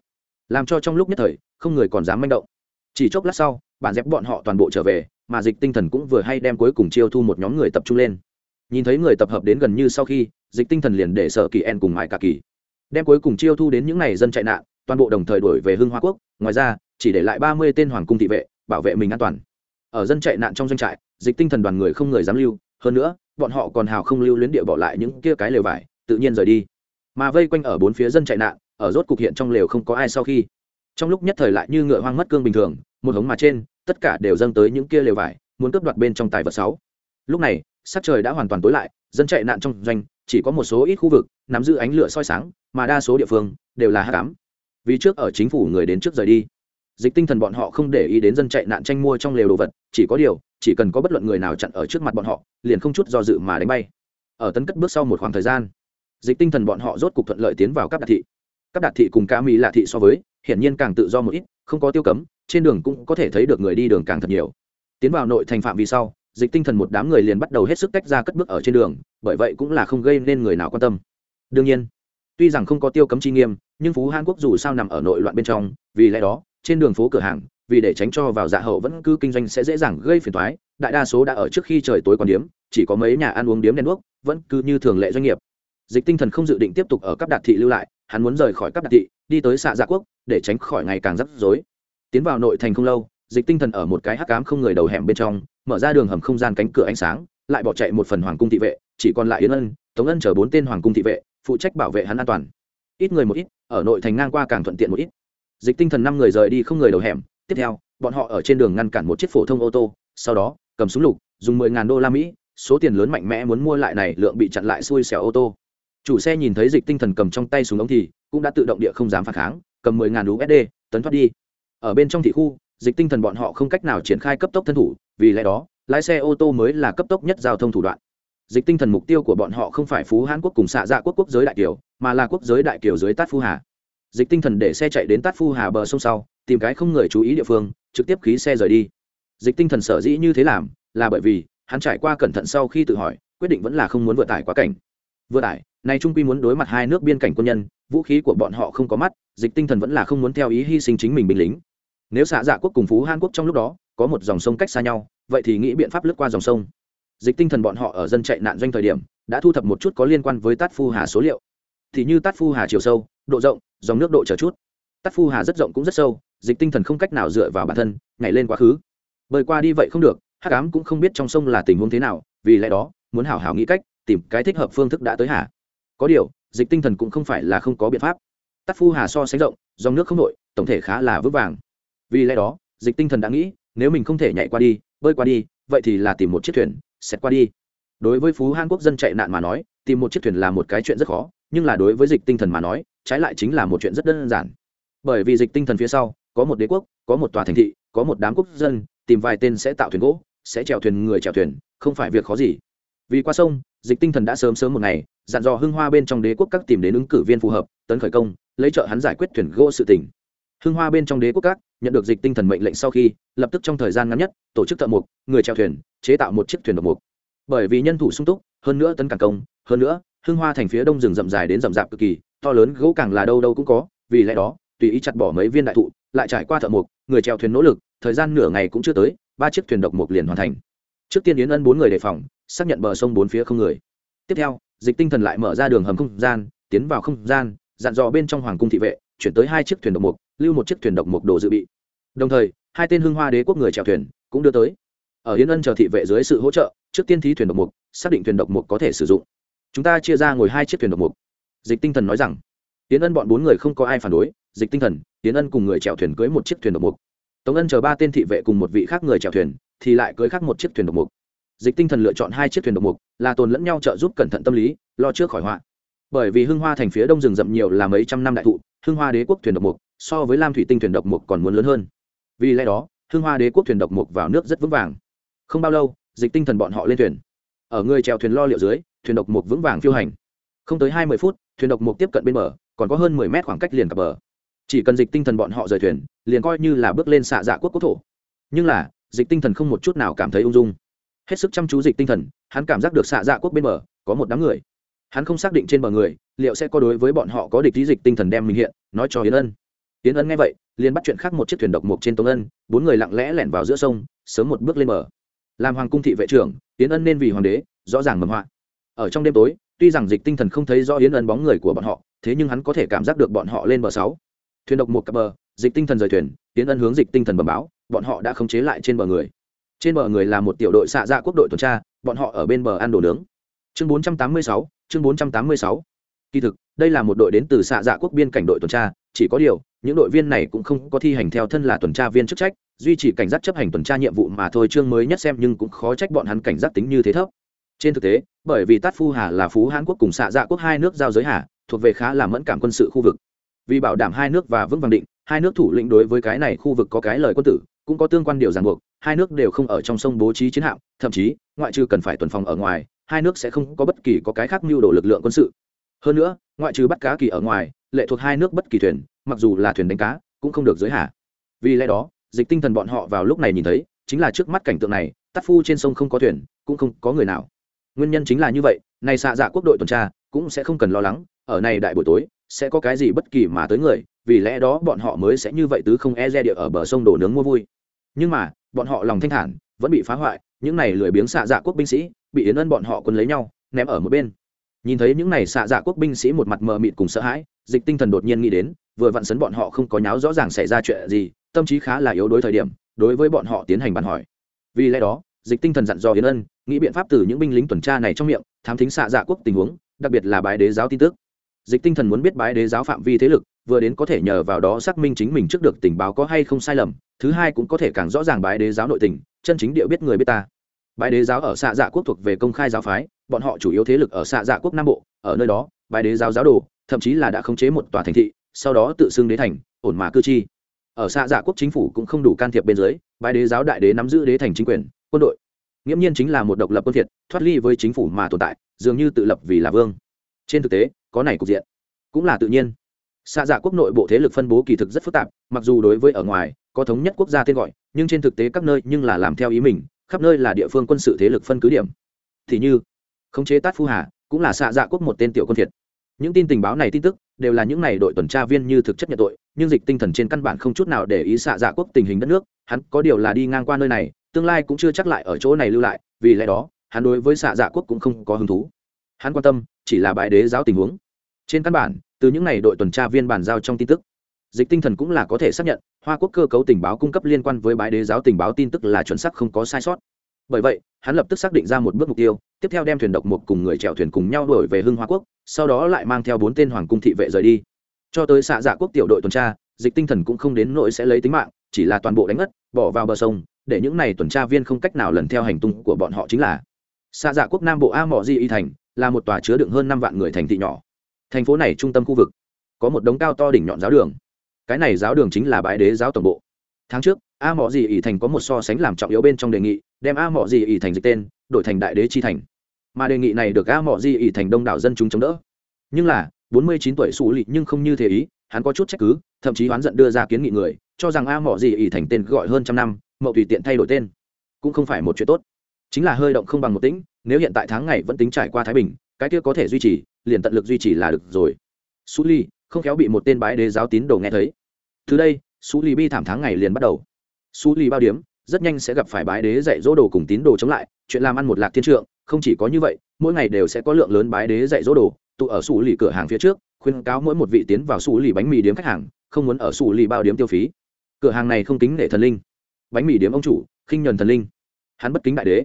Làm cho trong lúc nhất thời, không người còn dám manh động. Chỉ chốc lát sau, bản dép bọn họ toàn bộ trở về, mà dịch tinh thần cũng vừa hay đem cuối cùng chiêu thu một nhóm người tập trung lên nhìn thấy người tập hợp đến gần như sau khi, dịch tinh thần liền để sở kỳ en cùng mãi cả kỳ. Đem cuối cùng chiêu thu đến những n à y dân chạy nạn, toàn bộ đồng thời đổi về hưng hoa quốc, ngoài ra, chỉ để lại ba mươi tên hoàng cung thị vệ, bảo vệ mình an toàn. Ở dân chạy nạn trong doanh trại, dịch tinh thần đoàn người không người dám lưu, hơn nữa, bọn họ còn hào không lưu luyến địa bỏ lại những kia cái lều vải, tự nhiên rời đi. Mà vây quanh ở bốn phía dân chạy nạn, ở rốt cục hiện trong lều không có ai sau khi. Trong lúc nhất thời lại như ngựa hoang mất cương bình thường, một hống mà trên, tất cả đều dâng tới những kia lều vải, muốn cướp đoạt bên trong tài vật sáu. Lúc này sắc trời đã hoàn toàn tối lại, dân chạy nạn trong doanh, chỉ có một số ít khu vực, nắm giữ ánh lửa soi sáng, mà đa số địa phương đều là hát cám vì trước ở chính phủ người đến trước rời đi. Dịch tinh thần bọn họ không để ý đến dân chạy nạn tranh mua trong lều đồ vật, chỉ có điều, chỉ cần có bất luận người nào chặn ở trước mặt bọn họ, liền không chút do dự mà đánh bay. Ở tấn cất bước sau một khoảng thời gian, dịch tinh thần bọn họ rốt cục thuận lợi tiến vào các đạt thị. Các đạt thị cùng ca mỹ lạ thị so với, hiển nhiên càng tự do một ít, không có tiêu cấm, trên đường cũng có thể thấy được người đi đường càng thật nhiều. Tiến vào nội thành phạm vì sau dịch tinh thần một đám người liền bắt đầu hết sức tách ra cất bước ở trên đường, bởi vậy cũng là không gây nên người nào quan tâm. Đương nhiên, tuy rằng không có tiêu cấm chi nghiêm, nhưng phú hàn quốc dù sao nằm ở nội loạn bên trong, vì lẽ đó, trên đường phố cửa hàng, vì để tránh cho vào dạ hậu vẫn cứ kinh doanh sẽ dễ dàng gây phiền toái, đại đa số đã ở trước khi trời tối còn điếm, chỉ có mấy nhà ăn uống điếm đèn đuốc, vẫn cứ như thường lệ doanh nghiệp. Dịch tinh thần không dự định tiếp tục ở cấp đạt thị lưu lại, hắn muốn rời khỏi cấp đạt thị, đi tới xạ gia quốc, để tránh khỏi ngày càng rắc rối. Tiến vào nội thành không lâu, dịch tinh thần ở một cái hắc cám không người đầu hẻm bên trong mở ra đường hầm không gian cánh cửa ánh sáng, lại bỏ chạy một phần hoàng cung thị vệ, chỉ còn lại yến ân, tống ân chở bốn tên hoàng cung thị vệ, phụ trách bảo vệ hắn an toàn. Ít người một ít, ở nội thành ngang qua càng thuận tiện một ít. Dịch tinh thần năm người rời đi không người đầu hẻm, tiếp theo, bọn họ ở trên đường ngăn cản một chiếc phổ thông ô tô, sau đó, cầm súng lục, dùng mười ngàn đô la mỹ, số tiền lớn mạnh mẽ muốn mua lại này lượng bị chặn lại xui xẻo ô tô. Chủ xe nhìn thấy dịch tinh thần cầm trong tay súng ống thì cũng đã tự động địa không dám phản kháng, cầm mười ngàn usd tấn thoát đi. Ở bên trong thị khu, dịch tinh thần bọn họ không cách nào triển khai cấp tốc thân thủ vì lẽ đó, lái xe ô tô mới là cấp tốc nhất giao thông thủ đoạn. Dịch tinh thần mục tiêu của bọn họ không phải phú hán quốc cùng xạ dạ quốc quốc giới đại kiều, mà là quốc giới đại kiều dưới tát phu hà. Dịch tinh thần để xe chạy đến tát phu hà bờ sông sau, tìm cái không người chú ý địa phương, trực tiếp khí xe rời đi. Dịch tinh thần sở dĩ như thế làm, là bởi vì, hắn trải qua cẩn thận sau khi tự hỏi, quyết định vẫn là không muốn vượt tải quá cảnh. Vừa tải, này trung quy muốn đối mặt hai nước biên cảnh quân nhân, vũ khí của bọn họ không có mắt, dịch tinh thần vẫn là không muốn theo ý hy sinh chính mình binh lính nếu xạ dạ quốc cùng phú hàn quốc trong lúc đó có một dòng sông cách xa nhau, vậy thì nghĩ biện pháp lướt qua dòng sông. Dịch tinh thần bọn họ ở dân chạy nạn doanh thời điểm, đã thu thập một chút có liên quan với tát phu hà số liệu. Thì như tát phu hà chiều sâu, độ rộng, dòng nước độ trở chút. Tát phu hà rất rộng cũng rất sâu, dịch tinh thần không cách nào dựa vào bản thân, nhảy lên quá khứ. Bơi qua đi vậy không được, hắc ám cũng không biết trong sông là tình huống thế nào, vì lẽ đó, muốn hảo hảo nghĩ cách, tìm cái thích hợp phương thức đã tới hà. Có điều, dịch tinh thần cũng không phải là không có biện pháp. Tát phu hà so sánh rộng, dòng nước không nội tổng thể khá là vững vàng vì lẽ đó, dịch tinh thần đã nghĩ, nếu mình không thể nhảy qua đi, bơi qua đi, vậy thì là tìm một chiếc thuyền xét qua đi. Đối với phú hàn quốc dân chạy nạn mà nói, tìm một chiếc thuyền là một cái chuyện rất khó, nhưng là đối với dịch tinh thần mà nói, trái lại chính là một chuyện rất đơn giản. Bởi vì dịch tinh thần phía sau, có một đế quốc, có một tòa thành thị, có một đám quốc dân, tìm vài tên sẽ tạo thuyền gỗ, sẽ chèo thuyền người chèo thuyền, không phải việc khó gì. Vì qua sông, dịch tinh thần đã sớm sớm một ngày, dặn dò hưng hoa bên trong đế quốc các tìm đến ứng cử viên phù hợp, tấn khởi công, lấy trợ hắn giải quyết thuyền gỗ sự tỉnh hưng hoa bên trong đế quốc các, nhận được dịch tinh thần mệnh lệnh sau khi, lập tức trong thời gian ngắn nhất, tổ chức thợ mục người chèo thuyền, chế tạo một chiếc thuyền độc mục bởi vì nhân thủ sung túc, hơn nữa tấn càng công, hơn nữa, hưng hoa thành phía đông rừng rậm dài đến rậm rạp cực kỳ, to lớn, gỗ càng là đâu đâu cũng có, vì lẽ đó, tùy ý chặt bỏ mấy viên đại thụ, lại trải qua thợ mục người chèo thuyền nỗ lực, thời gian nửa ngày cũng chưa tới, ba chiếc thuyền độc mục liền hoàn thành. Trước tiên yến ân bốn người đề phòng, xác nhận bờ sông bốn phía không người. Tiếp theo, dịch tinh thần lại mở ra đường hầm không gian, tiến vào không gian, dặn dò bên trong hoàng cung thị vệ, chuyển tới hai chiếc thuyền độc mục lưu một chiếc thuyền độc mộc đồ dự bị. Đồng thời, hai tên hưng hoa đế quốc người chèo thuyền cũng đưa tới. Ở hiến ân chờ thị vệ dưới sự hỗ trợ, trước tiên thí thuyền độc mục xác định thuyền độc mục có thể sử dụng. Chúng ta chia ra ngồi hai chiếc thuyền độc mục dịch tinh thần nói rằng hiến ân bọn bốn người không có ai phản đối, dịch tinh thần hiến ân cùng người chèo thuyền cưới một chiếc thuyền độc mục tống ân chờ ba tên thị vệ cùng một vị khác người chèo thuyền, thì lại cưới khác một chiếc thuyền độc mục dịch tinh thần lựa chọn hai chiếc thuyền độc mục là tồn lẫn nhau trợ giúp cẩn thận tâm lý, lo trước khỏi họa. Bởi vì hưng hoa thành phía đông rừng rậm nhiều là mấy trăm năm đại thụ, hưng hoa đế quốc thuyền độc mục so với lam thủy tinh thuyền độc mục còn muốn lớn hơn. Vì lẽ đó hương hoa đế quốc thuyền độc mục vào nước rất vững vàng. Không bao lâu, dịch tinh thần bọn họ lên thuyền. Ở người trèo thuyền lo liệu dưới, thuyền độc mục vững vàng phiêu hành. Không tới hai mươi phút, thuyền độc mục tiếp cận bên bờ, còn có hơn mười mét khoảng cách liền cập bờ. Chỉ cần dịch tinh thần bọn họ rời thuyền, liền coi như là bước lên xạ dạ quốc quốc thổ. Nhưng là, dịch tinh thần không một chút nào cảm thấy ung dung. Hết sức chăm chú dịch tinh thần, hắn cảm giác được xạ dạ quốc bên bờ, có một đám người. Hắn không xác định trên bờ người, liệu sẽ có đối với bọn họ có địch lý dịch tinh thần đem mình hiện, nói cho hiến ân. Tiến ân nghe vậy liền bắt chuyện khác một chiếc thuyền độc mộc trên tống ân bốn người lặng lẽ lẻn vào giữa sông sớm một bước lên bờ. Làm hoàng cung thị vệ trưởng Tiến ân nên vì hoàng đế rõ ràng mầm họa. Ở trong đêm tối tuy rằng dịch tinh thần không thấy rõ hiến ân bóng người của bọn họ thế nhưng hắn có thể cảm giác được bọn họ lên bờ sáu. Thuyền độc một cặp bờ dịch tinh thần rời thuyền Tiến ân hướng dịch tinh thần bẩm báo bọn họ đã khống chế lại trên bờ người. Trên bờ người là một tiểu đội xạ dạ quốc đội tuần tra bọn họ ở bên bờ ăn đồ nướng. Chương 486, chương 486. kỳ thực đây là một đội đến từ xạ dạ quốc biên cảnh đội tuần tra chỉ có điều những đội viên này cũng không có thi hành theo thân là tuần tra viên chức trách, duy trì cảnh giác chấp hành tuần tra nhiệm vụ mà thôi, chương mới nhất xem nhưng cũng khó trách bọn hắn cảnh giác tính như thế thấp. Trên thực tế, bởi vì tát phu hà là phú hãn quốc cùng xạ dạ quốc hai nước giao giới hà, thuộc về khá là mẫn cảm quân sự khu vực. Vì bảo đảm hai nước và vững vàng định, hai nước thủ lĩnh đối với cái này khu vực có cái lời quân tử, cũng có tương quan điều ràng buộc, hai nước đều không ở trong sông bố trí chiến hạm, thậm chí, ngoại trừ cần phải tuần phòng ở ngoài, hai nước sẽ không có bất kỳ có cái khác mưu đồ lực lượng quân sự. Hơn nữa, ngoại trừ bắt cá kỳ ở ngoài lệ thuộc hai nước bất kỳ thuyền, mặc dù là thuyền đánh cá, cũng không được giới hạn vì lẽ đó, dịch tinh thần bọn họ vào lúc này nhìn thấy, chính là trước mắt cảnh tượng này tắt phu trên sông không có thuyền, cũng không có người nào. Nguyên nhân chính là như vậy, này xạ dạ quốc đội tuần tra, cũng sẽ không cần lo lắng, ở này đại buổi tối, sẽ có cái gì bất kỳ mà tới người, vì lẽ đó bọn họ mới sẽ như vậy tứ không e re địa ở bờ sông đổ nướng mua vui. Nhưng mà, bọn họ lòng thanh thản, vẫn bị phá hoại, những này lười biếng xạ dạ quốc binh sĩ, bị yến ân bọn họ quân lấy nhau, ném ở một bên nhìn thấy những này xạ dạ quốc binh sĩ một mặt mờ mịt cùng sợ hãi, dịch tinh thần đột nhiên nghĩ đến, vừa vặn sấn bọn họ không có nháo rõ ràng xảy ra chuyện gì, tâm trí khá là yếu đối thời điểm, đối với bọn họ tiến hành bàn hỏi. Vì lẽ đó, dịch tinh thần dặn dò yến ân, nghĩ biện pháp từ những binh lính tuần tra này trong miệng, thám thính xạ dạ quốc tình huống, đặc biệt là bái đế giáo tin tức. Dịch tinh thần muốn biết bái đế giáo phạm vi thế lực, vừa đến có thể nhờ vào đó xác minh chính mình trước được tình báo có hay không sai lầm, thứ hai cũng có thể càng rõ ràng bái đế giáo nội tình, chân chính điệu biết người biết ta. Bái đế giáo ở xạ dạ quốc thuộc về công khai giáo phái bọn họ chủ yếu thế lực ở xạ dạ quốc nam bộ, ở nơi đó, bái đế giáo giáo đồ, thậm chí là đã khống chế một tòa thành thị, sau đó tự xưng đế thành, ổn mà cư chi. Ở xạ dạ quốc chính phủ cũng không đủ can thiệp bên dưới, bái đế giáo đại đế nắm giữ đế thành chính quyền, quân đội. Nghiễm nhiên chính là một độc lập quân thiệt, thoát ly với chính phủ mà tồn tại, dường như tự lập vì là vương. Trên thực tế, có này cục diện. Cũng là tự nhiên. Xạ dạ quốc nội bộ thế lực phân bố kỳ thực rất phức tạp, mặc dù đối với ở ngoài, có thống nhất quốc gia tên gọi, nhưng trên thực tế các nơi nhưng là làm theo ý mình, khắp nơi là địa phương quân sự thế lực phân cứ điểm. Thì như khống chế tát phu hà, cũng là xạ dạ quốc một tên tiểu quân thiệt. Những tin tình báo này tin tức, đều là những n à y đội tuần tra viên như thực chất nhận tội, nhưng dịch tinh thần trên căn bản không chút nào để ý xạ dạ quốc tình hình đất nước, hắn có điều là đi ngang qua nơi này, tương lai cũng chưa chắc lại ở chỗ này lưu lại, vì lẽ đó, hắn đối với xạ dạ quốc cũng không có hứng thú. Hắn quan tâm, chỉ là bãi đế giáo tình huống. Trên căn bản, từ những n à y đội tuần tra viên bàn giao trong tin tức, dịch tinh thần cũng là có thể xác nhận, hoa quốc cơ cấu tình báo cung cấp liên quan với bãi đế giáo tình báo tin tức là chuẩn xác không có sai sót. Bởi vậy, hắn lập tức xác định ra một bước mục tiêu tiếp theo đem thuyền độc một cùng người chèo thuyền cùng nhau đổi về hưng hoa quốc, sau đó lại mang theo bốn tên hoàng cung thị vệ rời đi. Cho tới xạ dạ quốc tiểu đội tuần tra, dịch tinh thần cũng không đến nỗi sẽ lấy tính mạng, chỉ là toàn bộ đánh ngất, bỏ vào bờ sông, để những này tuần tra viên không cách nào lần theo hành tung của bọn họ chính là. Xạ dạ quốc nam bộ a mỏ di y thành là một tòa chứa đựng hơn năm vạn người thành thị nhỏ. Thành phố này trung tâm khu vực, có một đống cao to đỉnh nhọn giáo đường. Cái này giáo đường chính là bãi đế giáo tổng bộ. Tháng trước, a mọ gì y thành có một so sánh làm trọng yếu bên trong đề nghị, đem a mọ gì y thành dịch tên, đổi thành đại đế chi thành mà đề nghị này được a mọ gì ỉ thành đông đảo dân chúng chống đỡ. Nhưng là, bốn mươi chín tuổi xù lị nhưng không như thế ý, hắn có chút trách cứ, thậm chí oán giận đưa ra kiến nghị người, cho rằng a mọ gì ỉ thành tên gọi hơn trăm năm, mậu tùy tiện thay đổi tên. Cũng không phải một chuyện tốt. Chính là hơi động không bằng một tĩnh, nếu hiện tại tháng ngày vẫn tính trải qua thái bình, cái kia có thể duy trì, liền tận lực duy trì là được rồi. Su ly không khéo bị một tên bái đế giáo tín đồ nghe thấy. Từ đây su ly bi thảm tháng ngày liền bắt đầu. Su ly bao điếm, rất nhanh sẽ gặp phải bái đế dạy dỗ đồ cùng tín đồ chống lại, chuyện làm ăn một lạc thiên trượng không chỉ có như vậy, mỗi ngày đều sẽ có lượng lớn bái đế dạy dỗ đồ, tụ ở xù lì cửa hàng phía trước, khuyên cáo mỗi một vị tiến vào xù lì bánh mì điếm khách hàng, không muốn ở xù lì bao điếm tiêu phí. Cửa hàng này không kính nể thần linh. Bánh mì điếm ông chủ, khinh nhuần thần linh. Hắn bất kính đại đế.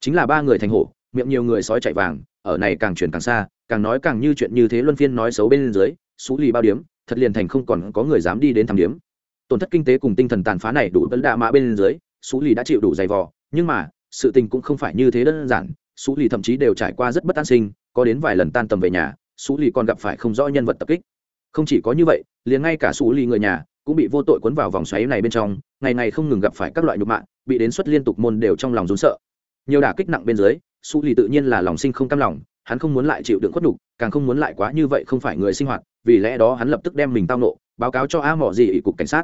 Chính là ba người thành hổ, miệng nhiều người sói chạy vàng, ở này càng chuyển càng xa, càng nói càng như chuyện như thế luân phiên nói xấu bên dưới xú lì bao điếm, thật liền thành không còn có người dám đi đến thăm điếm. Tổn thất kinh tế cùng tinh thần tàn phá này đủ tấn đạ mã bên dưới xú lì đã chịu đủ dày vò, nhưng mà, sự tình cũng không phải như thế đơn giản xú lì thậm chí đều trải qua rất bất an sinh, có đến vài lần tan tầm về nhà xú lì còn gặp phải không rõ nhân vật tập kích. Không chỉ có như vậy, liền ngay cả xú lì người nhà cũng bị vô tội cuốn vào vòng xoáy này bên trong, ngày ngày không ngừng gặp phải các loại nhục mạ, bị đến suất liên tục môn đều trong lòng rốn sợ. Nhiều đả kích nặng bên dưới su lì tự nhiên là lòng sinh không cam lòng, hắn không muốn lại chịu đựng khuất nhục, càng không muốn lại quá như vậy không phải người sinh hoạt, vì lẽ đó hắn lập tức đem mình tao nộ, báo cáo cho a mỏ gì ỷ cục cảnh sát.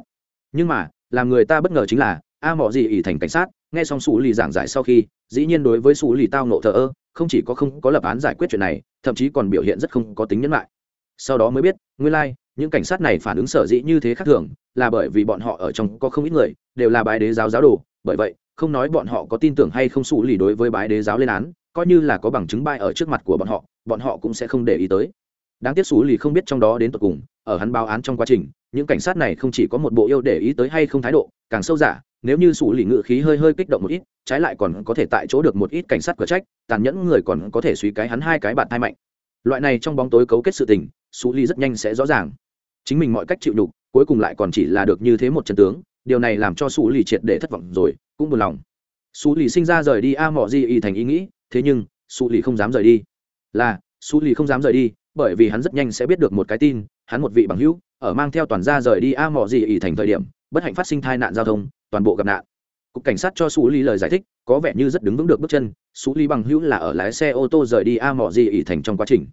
Nhưng mà, làm người ta bất ngờ chính là a mỏ gì ỉ thành cảnh sát nghe xong xù lì giảng giải sau khi dĩ nhiên đối với xù lì tao nộ thờ ơ không chỉ có không có lập án giải quyết chuyện này thậm chí còn biểu hiện rất không có tính nhân lại. Sau đó mới biết nguyên lai、like, những cảnh sát này phản ứng sở dĩ như thế khác thường là bởi vì bọn họ ở trong có không ít người đều là bài đế giáo giáo đồ. Bởi vậy không nói bọn họ có tin tưởng hay không xù lì đối với bái đế giáo lên án coi như là có bằng chứng bay ở trước mặt của bọn họ bọn họ cũng sẽ không để ý tới. Đáng tiếc xù lì không biết trong đó đến tận cùng ở hắn báo án trong quá trình những cảnh sát này không chỉ có một bộ yêu để ý tới hay không thái độ càng sâu giả nếu như xù lì ngự khí hơi hơi kích động một ít, trái lại còn có thể tại chỗ được một ít cảnh sát cửa trách, tàn nhẫn người còn có thể suy cái hắn hai cái bạn thai mạnh. Loại này trong bóng tối cấu kết sự tình xù lì rất nhanh sẽ rõ ràng. Chính mình mọi cách chịu đục cuối cùng lại còn chỉ là được như thế một trận tướng, điều này làm cho xù lì triệt để thất vọng rồi, cũng buồn lòng. Xù lì sinh ra rời đi a mò di y thành ý nghĩ, thế nhưng xù lì không dám rời đi. Là xù lì không dám rời đi, bởi vì hắn rất nhanh sẽ biết được một cái tin, hắn một vị bằng hữu, ở mang theo toàn gia rời đi a mò di y thành thời điểm, bất hạnh phát sinh tai nạn giao thông toàn bộ gặp nạn. Cục cảnh sát cho xú ly lời giải thích, có vẻ như rất đứng vững được bước chân xú ly bằng hữu là ở lái xe ô tô rời đi a mỏ gì ỉ thành trong quá trình.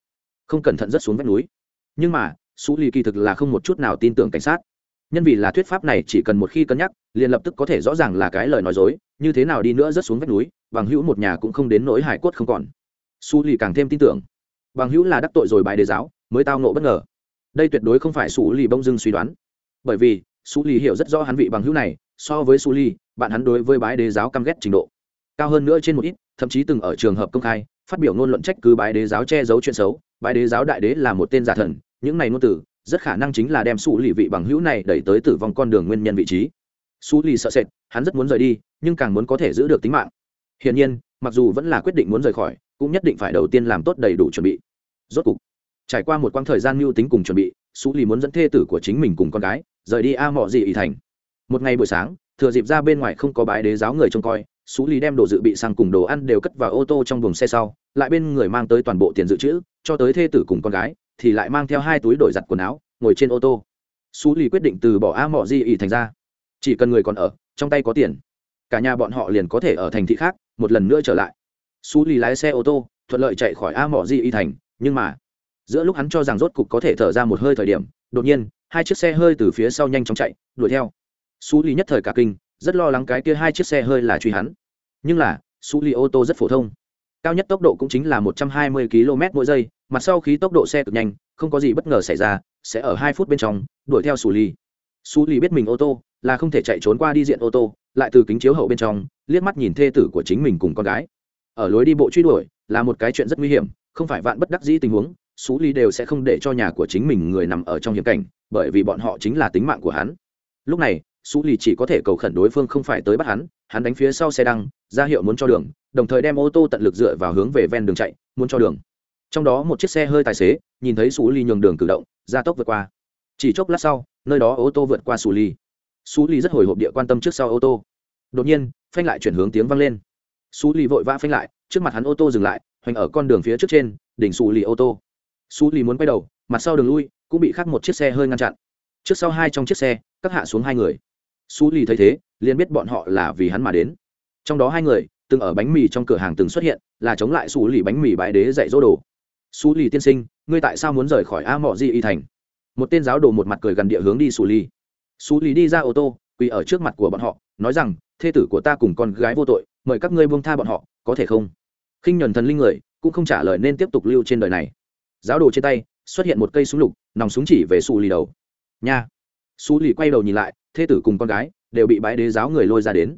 Không cẩn thận rất xuống vách núi. Nhưng mà xú ly kỳ thực là không một chút nào tin tưởng cảnh sát. Nhân vì là thuyết pháp này chỉ cần một khi cân nhắc, liền lập tức có thể rõ ràng là cái lời nói dối, như thế nào đi nữa rất xuống vách núi, bằng hữu một nhà cũng không đến nỗi hải cốt không còn. Xú ly càng thêm tin tưởng. Bằng hữu là đắc tội rồi bài đề giáo, mới tao nộ bất ngờ. Đây tuyệt đối không phải xú ly bông dưng suy đoán. Bởi vì xú ly hiểu rất rõ hắn vị bằng hữu này so với su bạn hắn đối với bái đế giáo căm ghét trình độ. Cao hơn nữa trên một ít, thậm chí từng ở trường hợp công khai, phát biểu ngôn luận trách cứ bái đế giáo che giấu chuyện xấu. Bái đế giáo đại đế là một tên giả thần, những này ngôn từ, rất khả năng chính là đem su lì vị bằng hữu này đẩy tới tử vong con đường nguyên nhân vị trí. Su lì sợ sệt, hắn rất muốn rời đi, nhưng càng muốn có thể giữ được tính mạng. Hiển nhiên, mặc dù vẫn là quyết định muốn rời khỏi, cũng nhất định phải đầu tiên làm tốt đầy đủ chuẩn bị. Rốt cục, trải qua một quãng thời gian mưu tính cùng chuẩn bị, su lì muốn dẫn thê tử của chính mình cùng con gái, rời đi a mọ dị ỷ thành một ngày buổi sáng, thừa dịp ra bên ngoài không có bái đế giáo người trông coi xú lý đem đồ dự bị sang cùng đồ ăn đều cất vào ô tô trong buồng xe sau, lại bên người mang tới toàn bộ tiền dự trữ, cho tới thê tử cùng con gái, thì lại mang theo hai túi đổi giặt quần áo, ngồi trên ô tô. Xú lý quyết định từ bỏ a mọ di ỉ thành ra. Chỉ cần người còn ở, trong tay có tiền. Cả nhà bọn họ liền có thể ở thành thị khác, một lần nữa trở lại. Xú lý lái xe ô tô, thuận lợi chạy khỏi a mọ di ỉ thành, nhưng mà, giữa lúc hắn cho rằng rốt cục có thể thở ra một hơi thời điểm, đột nhiên, hai chiếc xe hơi từ phía sau nhanh chóng chạy, đuổi theo su lì nhất thời cả kinh, rất lo lắng cái kia hai chiếc xe hơi là truy hắn. Nhưng là, su lì ô tô rất phổ thông. Cao nhất tốc độ cũng chính là một trăm hai mươi km mỗi giây mặt sau khí tốc độ xe cực nhanh, không có gì bất ngờ xảy ra, sẽ ở hai phút bên trong, đuổi theo su ly su ly biết mình ô tô, là không thể chạy trốn qua đi diện ô tô, lại từ kính chiếu hậu bên trong, liếc mắt nhìn thê tử của chính mình cùng con gái. Ở lối đi bộ truy đuổi, là một cái chuyện rất nguy hiểm, không phải vạn bất đắc dĩ tình huống, su ly đều sẽ không để cho nhà của chính mình người nằm ở trong hiểm cảnh, bởi vì bọn họ chính là tính mạng của hắn. Lúc này su ly chỉ có thể cầu khẩn đối phương không phải tới bắt hắn hắn đánh phía sau xe đăng, ra hiệu muốn cho đường, đồng thời đem ô tô tận lực dựa vào hướng về ven đường chạy, muốn cho đường. Trong đó một chiếc xe hơi tài xế, nhìn thấy su ly nhường đường cử động, ra tốc vượt qua. Chỉ chốc lát sau, nơi đó ô tô vượt qua su ly su ly rất hồi hộp địa quan tâm trước sau ô tô. Đột nhiên, phanh lại chuyển hướng tiếng vang lên. Su ly vội vã phanh lại, trước mặt hắn ô tô dừng lại, hoành ở con đường phía trước trên, đỉnh su ly ô tô. Su ly muốn quay đầu, mặt sau đường lui, cũng bị khác một chiếc xe hơi ngăn chặn. Trước sau hai trong chiếc xe, các hạ xuống hai người su lì thấy thế, liền biết bọn họ là vì hắn mà đến. Trong đó hai người, từng ở bánh mì trong cửa hàng từng xuất hiện, là chống lại xù lì bánh mì bãi đế dạy dỗ đồ. Xù lì tiên sinh, ngươi tại sao muốn rời khỏi a mọ di y thành? Một tên giáo đồ một mặt cười gần địa hướng đi xù lì xù lì đi ra ô tô, quỳ ở trước mặt của bọn họ, nói rằng, thê tử của ta cùng con gái vô tội, mời các ngươi buông tha bọn họ, có thể không? Khinh nhuần thần linh người, cũng không trả lời nên tiếp tục lưu trên đời này. Giáo đồ trên tay, xuất hiện một cây súng lục, nòng súng chỉ về xù lì đầu. Nha! Xú lì quay đầu nhìn lại thê tử cùng con gái đều bị bãi đế giáo người lôi ra đến.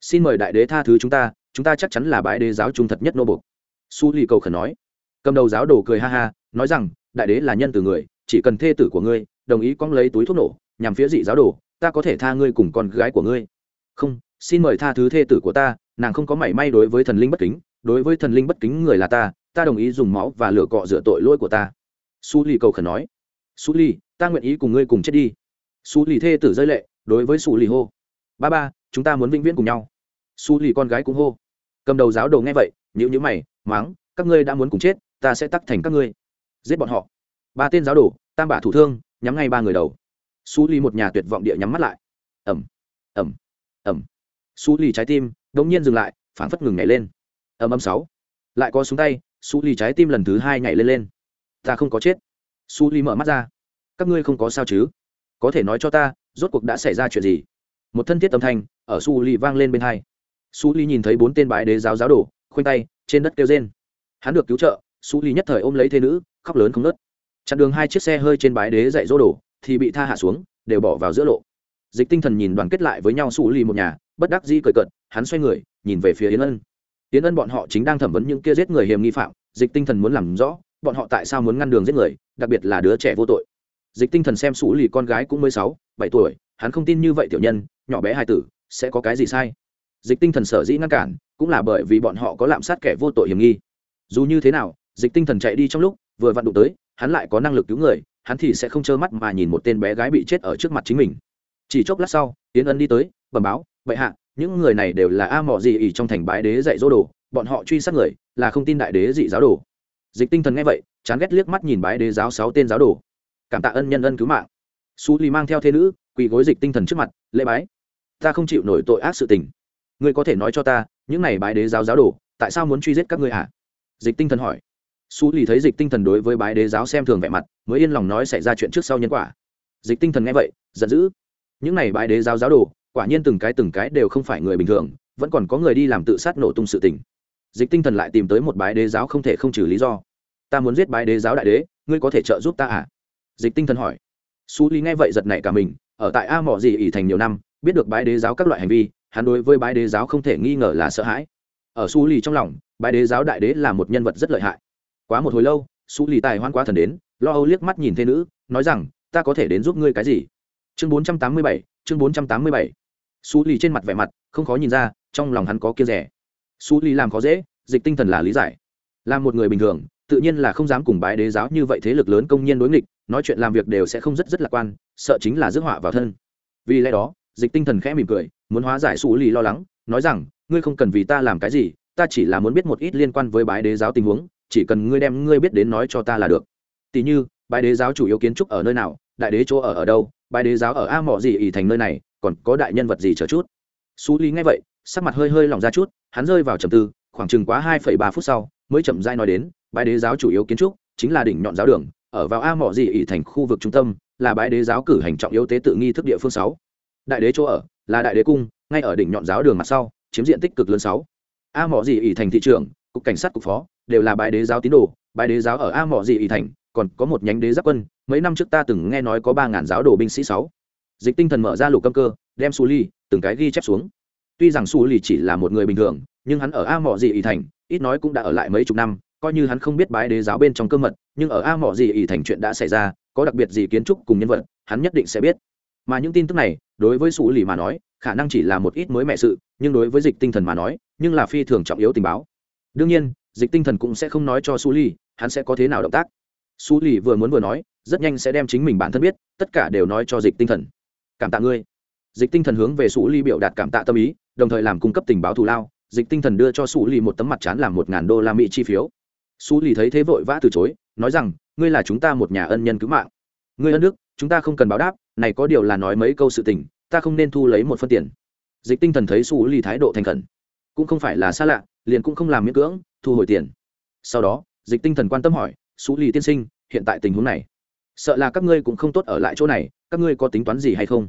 Xin mời đại đế tha thứ chúng ta chúng ta chắc chắn là bãi đế giáo trung thật nhất nô bục xú lì cầu khẩn nói. Cầm đầu giáo đồ cười ha ha nói rằng đại đế là nhân từ người chỉ cần thê tử của ngươi đồng ý con lấy túi thuốc nổ nhằm phía dị giáo đồ ta có thể tha ngươi cùng con gái của ngươi. Không xin mời tha thứ thê tử của ta nàng không có mảy may đối với thần linh bất kính đối với thần linh bất kính người là ta ta đồng ý dùng máu và lửa cọ rửa tội lỗi của ta. Su Li cầu khẩn nói. Su Li, ta nguyện ý cùng ngươi cùng chết đi su lì thê tử rơi lệ, đối với su lì hô, ba ba, chúng ta muốn vĩnh viễn cùng nhau. Su lì con gái cũng hô, cầm đầu giáo đồ nghe vậy nhữ nhữ mày mắng các ngươi đã muốn cùng chết, ta sẽ tắc thành các ngươi. Giết bọn họ. Ba tên giáo đồ, tam bả thủ thương, nhắm ngay ba người đầu. Su lì một nhà tuyệt vọng địa nhắm mắt lại. Ẩm ẩm ẩm su lì trái tim đ ỗ n g nhiên dừng lại, phảng phất ngừng nhảy lên. Ầm ầm sáu. Lại có súng tay, su lì trái tim lần thứ hai nhảy lên lên. Ta không có chết. Su lì mở mắt ra. Các ngươi không có sao chứ? Có thể nói cho ta, rốt cuộc đã xảy ra chuyện gì? Một thân thiết âm thanh ở su Li vang lên bên hai. Su Li nhìn thấy bốn tên bái đế giáo giáo đổ khoanh tay, trên đất kêu rên. Hắn được cứu trợ, su Li nhất thời ôm lấy thế nữ, khóc lớn không nớt chặn đường hai chiếc xe hơi trên bái đế dạy dỗ đổ thì bị tha hạ xuống, đều bỏ vào giữa lộ. Dịch tinh thần nhìn đoàn kết lại với nhau su Li một nhà, bất đắc dĩ cười cận hắn xoay người, nhìn về phía yến ân. Yến ân bọn họ chính đang thẩm vấn những kia giết người hiểm nghi phạm, dịch tinh thần muốn làm rõ, bọn họ tại sao muốn ngăn đường giết người, đặc biệt là đứa trẻ vô tội dịch tinh thần xem su lì con gái cũng mới sáu, bảy tuổi, hắn không tin như vậy tiểu nhân, nhỏ bé hai tử, sẽ có cái gì sai? Dịch tinh thần sở dĩ ngăn cản, cũng là bởi vì bọn họ có lạm sát kẻ vô tội hiểm nghi. Dù như thế nào, dịch tinh thần chạy đi trong lúc, vừa vặn đụng tới, hắn lại có năng lực cứu người, hắn thì sẽ không trơ mắt mà nhìn một tên bé gái bị chết ở trước mặt chính mình. Chỉ chốc lát sau tiến ân đi tới, bẩm báo, bệ hạ, những người này đều là a mò gì ỉ trong thành bái đế dạy dỗ đồ, bọn họ truy sát người là không tin đại đế dị giáo đồ. Dịch tinh thần nghe vậy, chán ghét liếc mắt nhìn bái đế giáo sáu tên giáo đồ cảm tạ ân nhân ân cứu mạng. Su lì mang theo thế nữ, quỳ gối dịch tinh thần trước mặt, lễ bái. Ta không chịu nổi tội ác sự tình. Ngươi có thể nói cho ta, những này bái đế giáo giáo đồ, tại sao muốn truy giết các ngươi hả? Dịch tinh thần hỏi. Su lì thấy dịch tinh thần đối với bái đế giáo xem thường vẻ mặt, mới yên lòng nói xảy ra chuyện trước sau nhân quả. Dịch tinh thần nghe vậy, giận dữ. Những này bái đế giáo giáo đồ, quả nhiên từng cái từng cái đều không phải người bình thường, vẫn còn có người đi làm tự sát nổ tung sự tình. Dịch tinh thần lại tìm tới một bái đế giáo không thể không trừ lý do. Ta muốn giết bái đế giáo đại đế, ngươi có thể trợ giúp ta à? Dịch tinh thần hỏi. Su lý nghe vậy giật nảy cả mình, ở tại a mỏ gì ỉ thành nhiều năm, biết được bái đế giáo các loại hành vi, hắn đối với bái đế giáo không thể nghi ngờ là sợ hãi. Ở su lì trong lòng, bái đế giáo đại đế là một nhân vật rất lợi hại. Quá một hồi lâu, su lì tài hoan quá thần đến, lo âu liếc mắt nhìn thế nữ, nói rằng, ta có thể đến giúp ngươi cái gì? Chương bốn trăm tám mươi bảy, chương bốn trăm tám mươi bảy. Su lì trên mặt vẻ mặt, không khó nhìn ra, trong lòng hắn có kia rẻ. Su lì làm khó dễ, dịch tinh thần là lý giải. Là một người bình thường, tự nhiên là không dám cùng bái đế giáo như vậy thế lực lớn công nhiên đối nghịch nói chuyện làm việc đều sẽ không rất rất lạc quan, sợ chính là rước họa vào thân. Vì lẽ đó, dịch tinh thần khẽ mỉm cười, muốn hóa giải xù lì lo lắng, nói rằng, ngươi không cần vì ta làm cái gì, ta chỉ là muốn biết một ít liên quan với bái đế giáo tình huống, chỉ cần ngươi đem ngươi biết đến nói cho ta là được. Tỷ như, bái đế giáo chủ yếu kiến trúc ở nơi nào, đại đế chỗ ở ở đâu, bái đế giáo ở a mỏ gì ỉ thành nơi này, còn có đại nhân vật gì chờ chút? Xú lý nghe vậy, sắc mặt hơi hơi lỏng ra chút, hắn rơi vào trầm tư, khoảng chừng quá hai phẩy ba phút sau, mới chậm dai nói đến, bái đế giáo chủ yếu kiến trúc chính là đỉnh nhọn giáo đường ở vào a mỏ gì ỉ thành khu vực trung tâm, là bãi đế giáo cử hành trọng yếu tế tự nghi thức địa phương sáu. Đại đế chỗ ở, là đại đế cung, ngay ở đỉnh nhọn giáo đường mặt sau, chiếm diện tích cực lớn sáu. A mỏ gì ỉ thành thị trường cục cảnh sát cục phó, đều là bãi đế giáo tín đồ. Bãi đế giáo ở a mỏ gì ỉ thành, còn có một nhánh đế giáp quân, mấy năm trước ta từng nghe nói có ba ngàn giáo đồ binh sĩ sáu. Dịch tinh thần mở ra lục câm cơ, đem su ly từng cái ghi chép xuống. Tuy rằng su ly chỉ là một người bình thường, nhưng hắn ở a mỏ gì ỉ thành, ít nói cũng đã ở lại mấy chục năm coi như hắn không biết bái đế giáo bên trong cơ mật, nhưng ở a mỏ gì ỉ thành chuyện đã xảy ra, có đặc biệt gì kiến trúc cùng nhân vật, hắn nhất định sẽ biết. Mà những tin tức này, đối với sủ lì mà nói, khả năng chỉ là một ít mới mẹ sự, nhưng đối với dịch tinh thần mà nói, nhưng là phi thường trọng yếu tình báo. Đương nhiên, dịch tinh thần cũng sẽ không nói cho su lì, hắn sẽ có thế nào động tác. Su lì vừa muốn vừa nói, rất nhanh sẽ đem chính mình bản thân biết, tất cả đều nói cho dịch tinh thần. Cảm tạ ngươi. Dịch tinh thần hướng về su lì biểu đạt cảm tạ tâm ý, đồng thời làm cung cấp tình báo thù lao. Dịch tinh thần đưa cho su lì một tấm mặt chán làm một ngàn đô la mỹ chi phiếu su Lì thấy thế vội vã từ chối, nói rằng, ngươi là chúng ta một nhà ân nhân cứu mạng. Ngươi ân đức, chúng ta không cần báo đáp, này có điều là nói mấy câu sự tình, ta không nên thu lấy một phân tiền. Dịch tinh thần thấy su Lì thái độ thành khẩn. Cũng không phải là xa lạ, liền cũng không làm miễn cưỡng, thu hồi tiền. Sau đó, dịch tinh thần quan tâm hỏi su Lì tiên sinh, hiện tại tình huống này, sợ là các ngươi cũng không tốt ở lại chỗ này, các ngươi có tính toán gì hay không?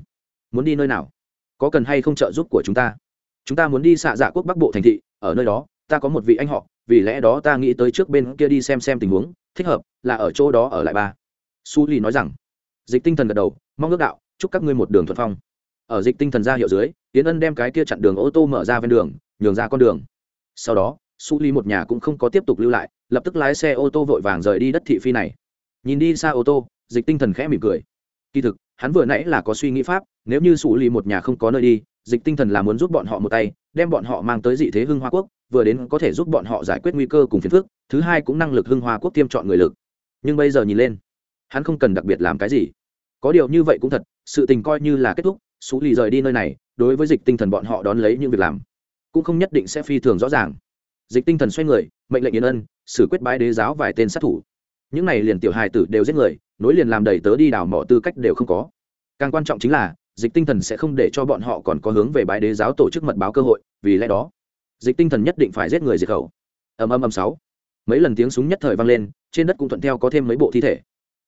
Muốn đi nơi nào? Có cần hay không trợ giúp của chúng ta? Chúng ta muốn đi xạ dạ quốc bắc bộ thành thị, ở nơi đó, ta có một vị anh họ vì lẽ đó ta nghĩ tới trước bên kia đi xem xem tình huống, thích hợp là ở chỗ đó ở lại ba. Su ly nói rằng. Dịch tinh thần gật đầu, mong ước đạo, chúc các ngươi một đường thuận phong. Ở dịch tinh thần ra hiệu dưới tiến ân đem cái kia chặn đường ô tô mở ra ven đường, nhường ra con đường. Sau đó, su ly một nhà cũng không có tiếp tục lưu lại, lập tức lái xe ô tô vội vàng rời đi đất thị phi này. Nhìn đi xa ô tô, dịch tinh thần khẽ mỉm cười. Kỳ thực, hắn vừa nãy là có suy nghĩ pháp, nếu như su ly một nhà không có nơi đi dịch tinh thần là muốn giúp bọn họ một tay, đem bọn họ mang tới dị thế hưng hoa quốc, vừa đến có thể giúp bọn họ giải quyết nguy cơ cùng phiền phức, thứ hai cũng năng lực hưng hoa quốc tiêm chọn người lực. Nhưng bây giờ nhìn lên, hắn không cần đặc biệt làm cái gì. Có điều như vậy cũng thật, sự tình coi như là kết thúc xú lì rời đi nơi này, đối với dịch tinh thần bọn họ đón lấy những việc làm, cũng không nhất định sẽ phi thường rõ ràng. Dịch tinh thần xoay người, mệnh lệnh yên ân, xử quyết bái đế giáo vài tên sát thủ. Những này liền tiểu hài tử đều giết người, nối liền làm đầy tớ đi đào mỏ tư cách đều không có. Càng quan trọng chính là dịch tinh thần sẽ không để cho bọn họ còn có hướng về bái đế giáo tổ chức mật báo cơ hội, vì lẽ đó, dịch tinh thần nhất định phải giết người diệt khẩu. Ầm ầm ầm sáu. Mấy lần tiếng súng nhất thời vang lên, trên đất cũng thuận theo có thêm mấy bộ thi thể.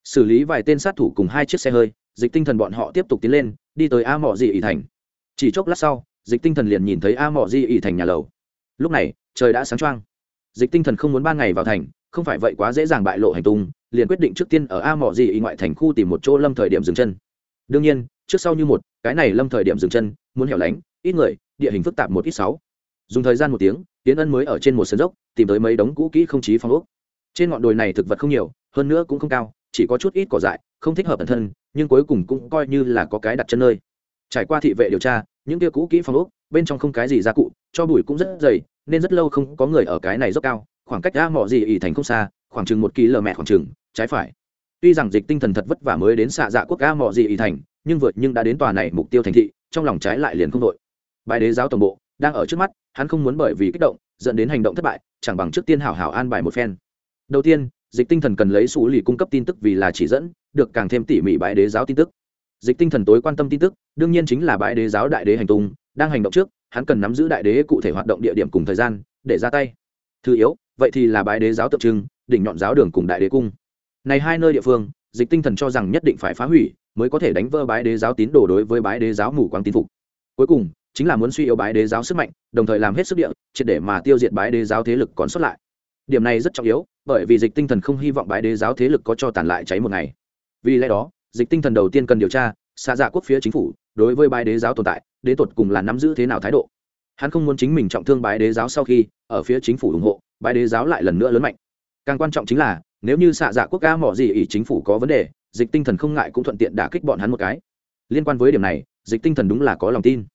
Xử lý vài tên sát thủ cùng hai chiếc xe hơi, dịch tinh thần bọn họ tiếp tục tiến lên, đi tới a mỏ di ỉ thành. Chỉ chốc lát sau, dịch tinh thần liền nhìn thấy a mỏ di ỉ thành nhà lầu. Lúc này, trời đã sáng trăng dịch tinh thần không muốn ban ngày vào thành, không phải vậy quá dễ dàng bại lộ hành tung, liền quyết định trước tiên ở a mỏ di ỉ ngoại thành khu tìm một chỗ lâm thời điểm dừng chân. Đương nhiên trước sau như một, cái này lâm thời điểm dừng chân, muốn hẻo lánh, ít người, địa hình phức tạp một ít sáu. Dùng thời gian một tiếng, tiến ân mới ở trên một sân dốc, tìm tới mấy đống cũ kỹ không chí phong ốc. Trên ngọn đồi này thực vật không nhiều, hơn nữa cũng không cao, chỉ có chút ít cỏ dại, không thích hợp bản thân, nhưng cuối cùng cũng coi như là có cái đặt chân nơi. Trải qua thị vệ điều tra, những kia cũ kỹ phong ốc, bên trong không cái gì gia cụ, cho bụi cũng rất dày, nên rất lâu không có người ở cái này dốc cao, khoảng cách ra mỏ gì ỉ thành không xa, khoảng chừng một km khoảng chừng, trái phải. Tuy rằng dịch tinh thần thật vất vả mới đến xạ dạ quốc ga mỏ gì ỉ thành nhưng vượt nhưng đã đến tòa này mục tiêu thành thị, trong lòng trái lại liền không đội. Bài đế giáo tổng bộ, đang ở trước mắt, hắn không muốn bởi vì kích động, dẫn đến hành động thất bại, chẳng bằng trước tiên hảo hảo an bài một phen. Đầu tiên, dịch tinh thần cần lấy xú lì cung cấp tin tức vì là chỉ dẫn, được càng thêm tỉ mỉ bãi đế giáo tin tức. Dịch tinh thần tối quan tâm tin tức, đương nhiên chính là bãi đế giáo đại đế hành tung, đang hành động trước, hắn cần nắm giữ đại đế cụ thể hoạt động địa điểm cùng thời gian, để ra tay. Thứ yếu, vậy thì là bãi đế giáo tượng trưng, đỉnh nhọn giáo đường cùng đại đế cung. Này hai nơi địa phương dịch tinh thần cho rằng nhất định phải phá hủy, mới có thể đánh vỡ bái đế giáo tín đồ đối với bái đế giáo mù quáng tín phục. Cuối cùng, chính là muốn suy yếu bái đế giáo sức mạnh, đồng thời làm hết sức địa, triệt để mà tiêu diệt bái đế giáo thế lực còn sót lại. Điểm này rất trọng yếu, bởi vì dịch tinh thần không hy vọng bái đế giáo thế lực có cho tàn lại cháy một ngày. Vì lẽ đó, dịch tinh thần đầu tiên cần điều tra xa dạ quốc phía chính phủ, đối với bái đế giáo tồn tại đến tột cùng là nắm giữ thế nào thái độ. Hắn không muốn chính mình trọng thương bái đế giáo sau khi, ở phía chính phủ ủng hộ, bái đế giáo lại lần nữa lớn mạnh. Càng quan trọng chính là nếu như xạ dạ quốc ca mỏ gì ý chính phủ có vấn đề, dịch tinh thần không ngại cũng thuận tiện đả kích bọn hắn một cái. Liên quan với điểm này, dịch tinh thần đúng là có lòng tin.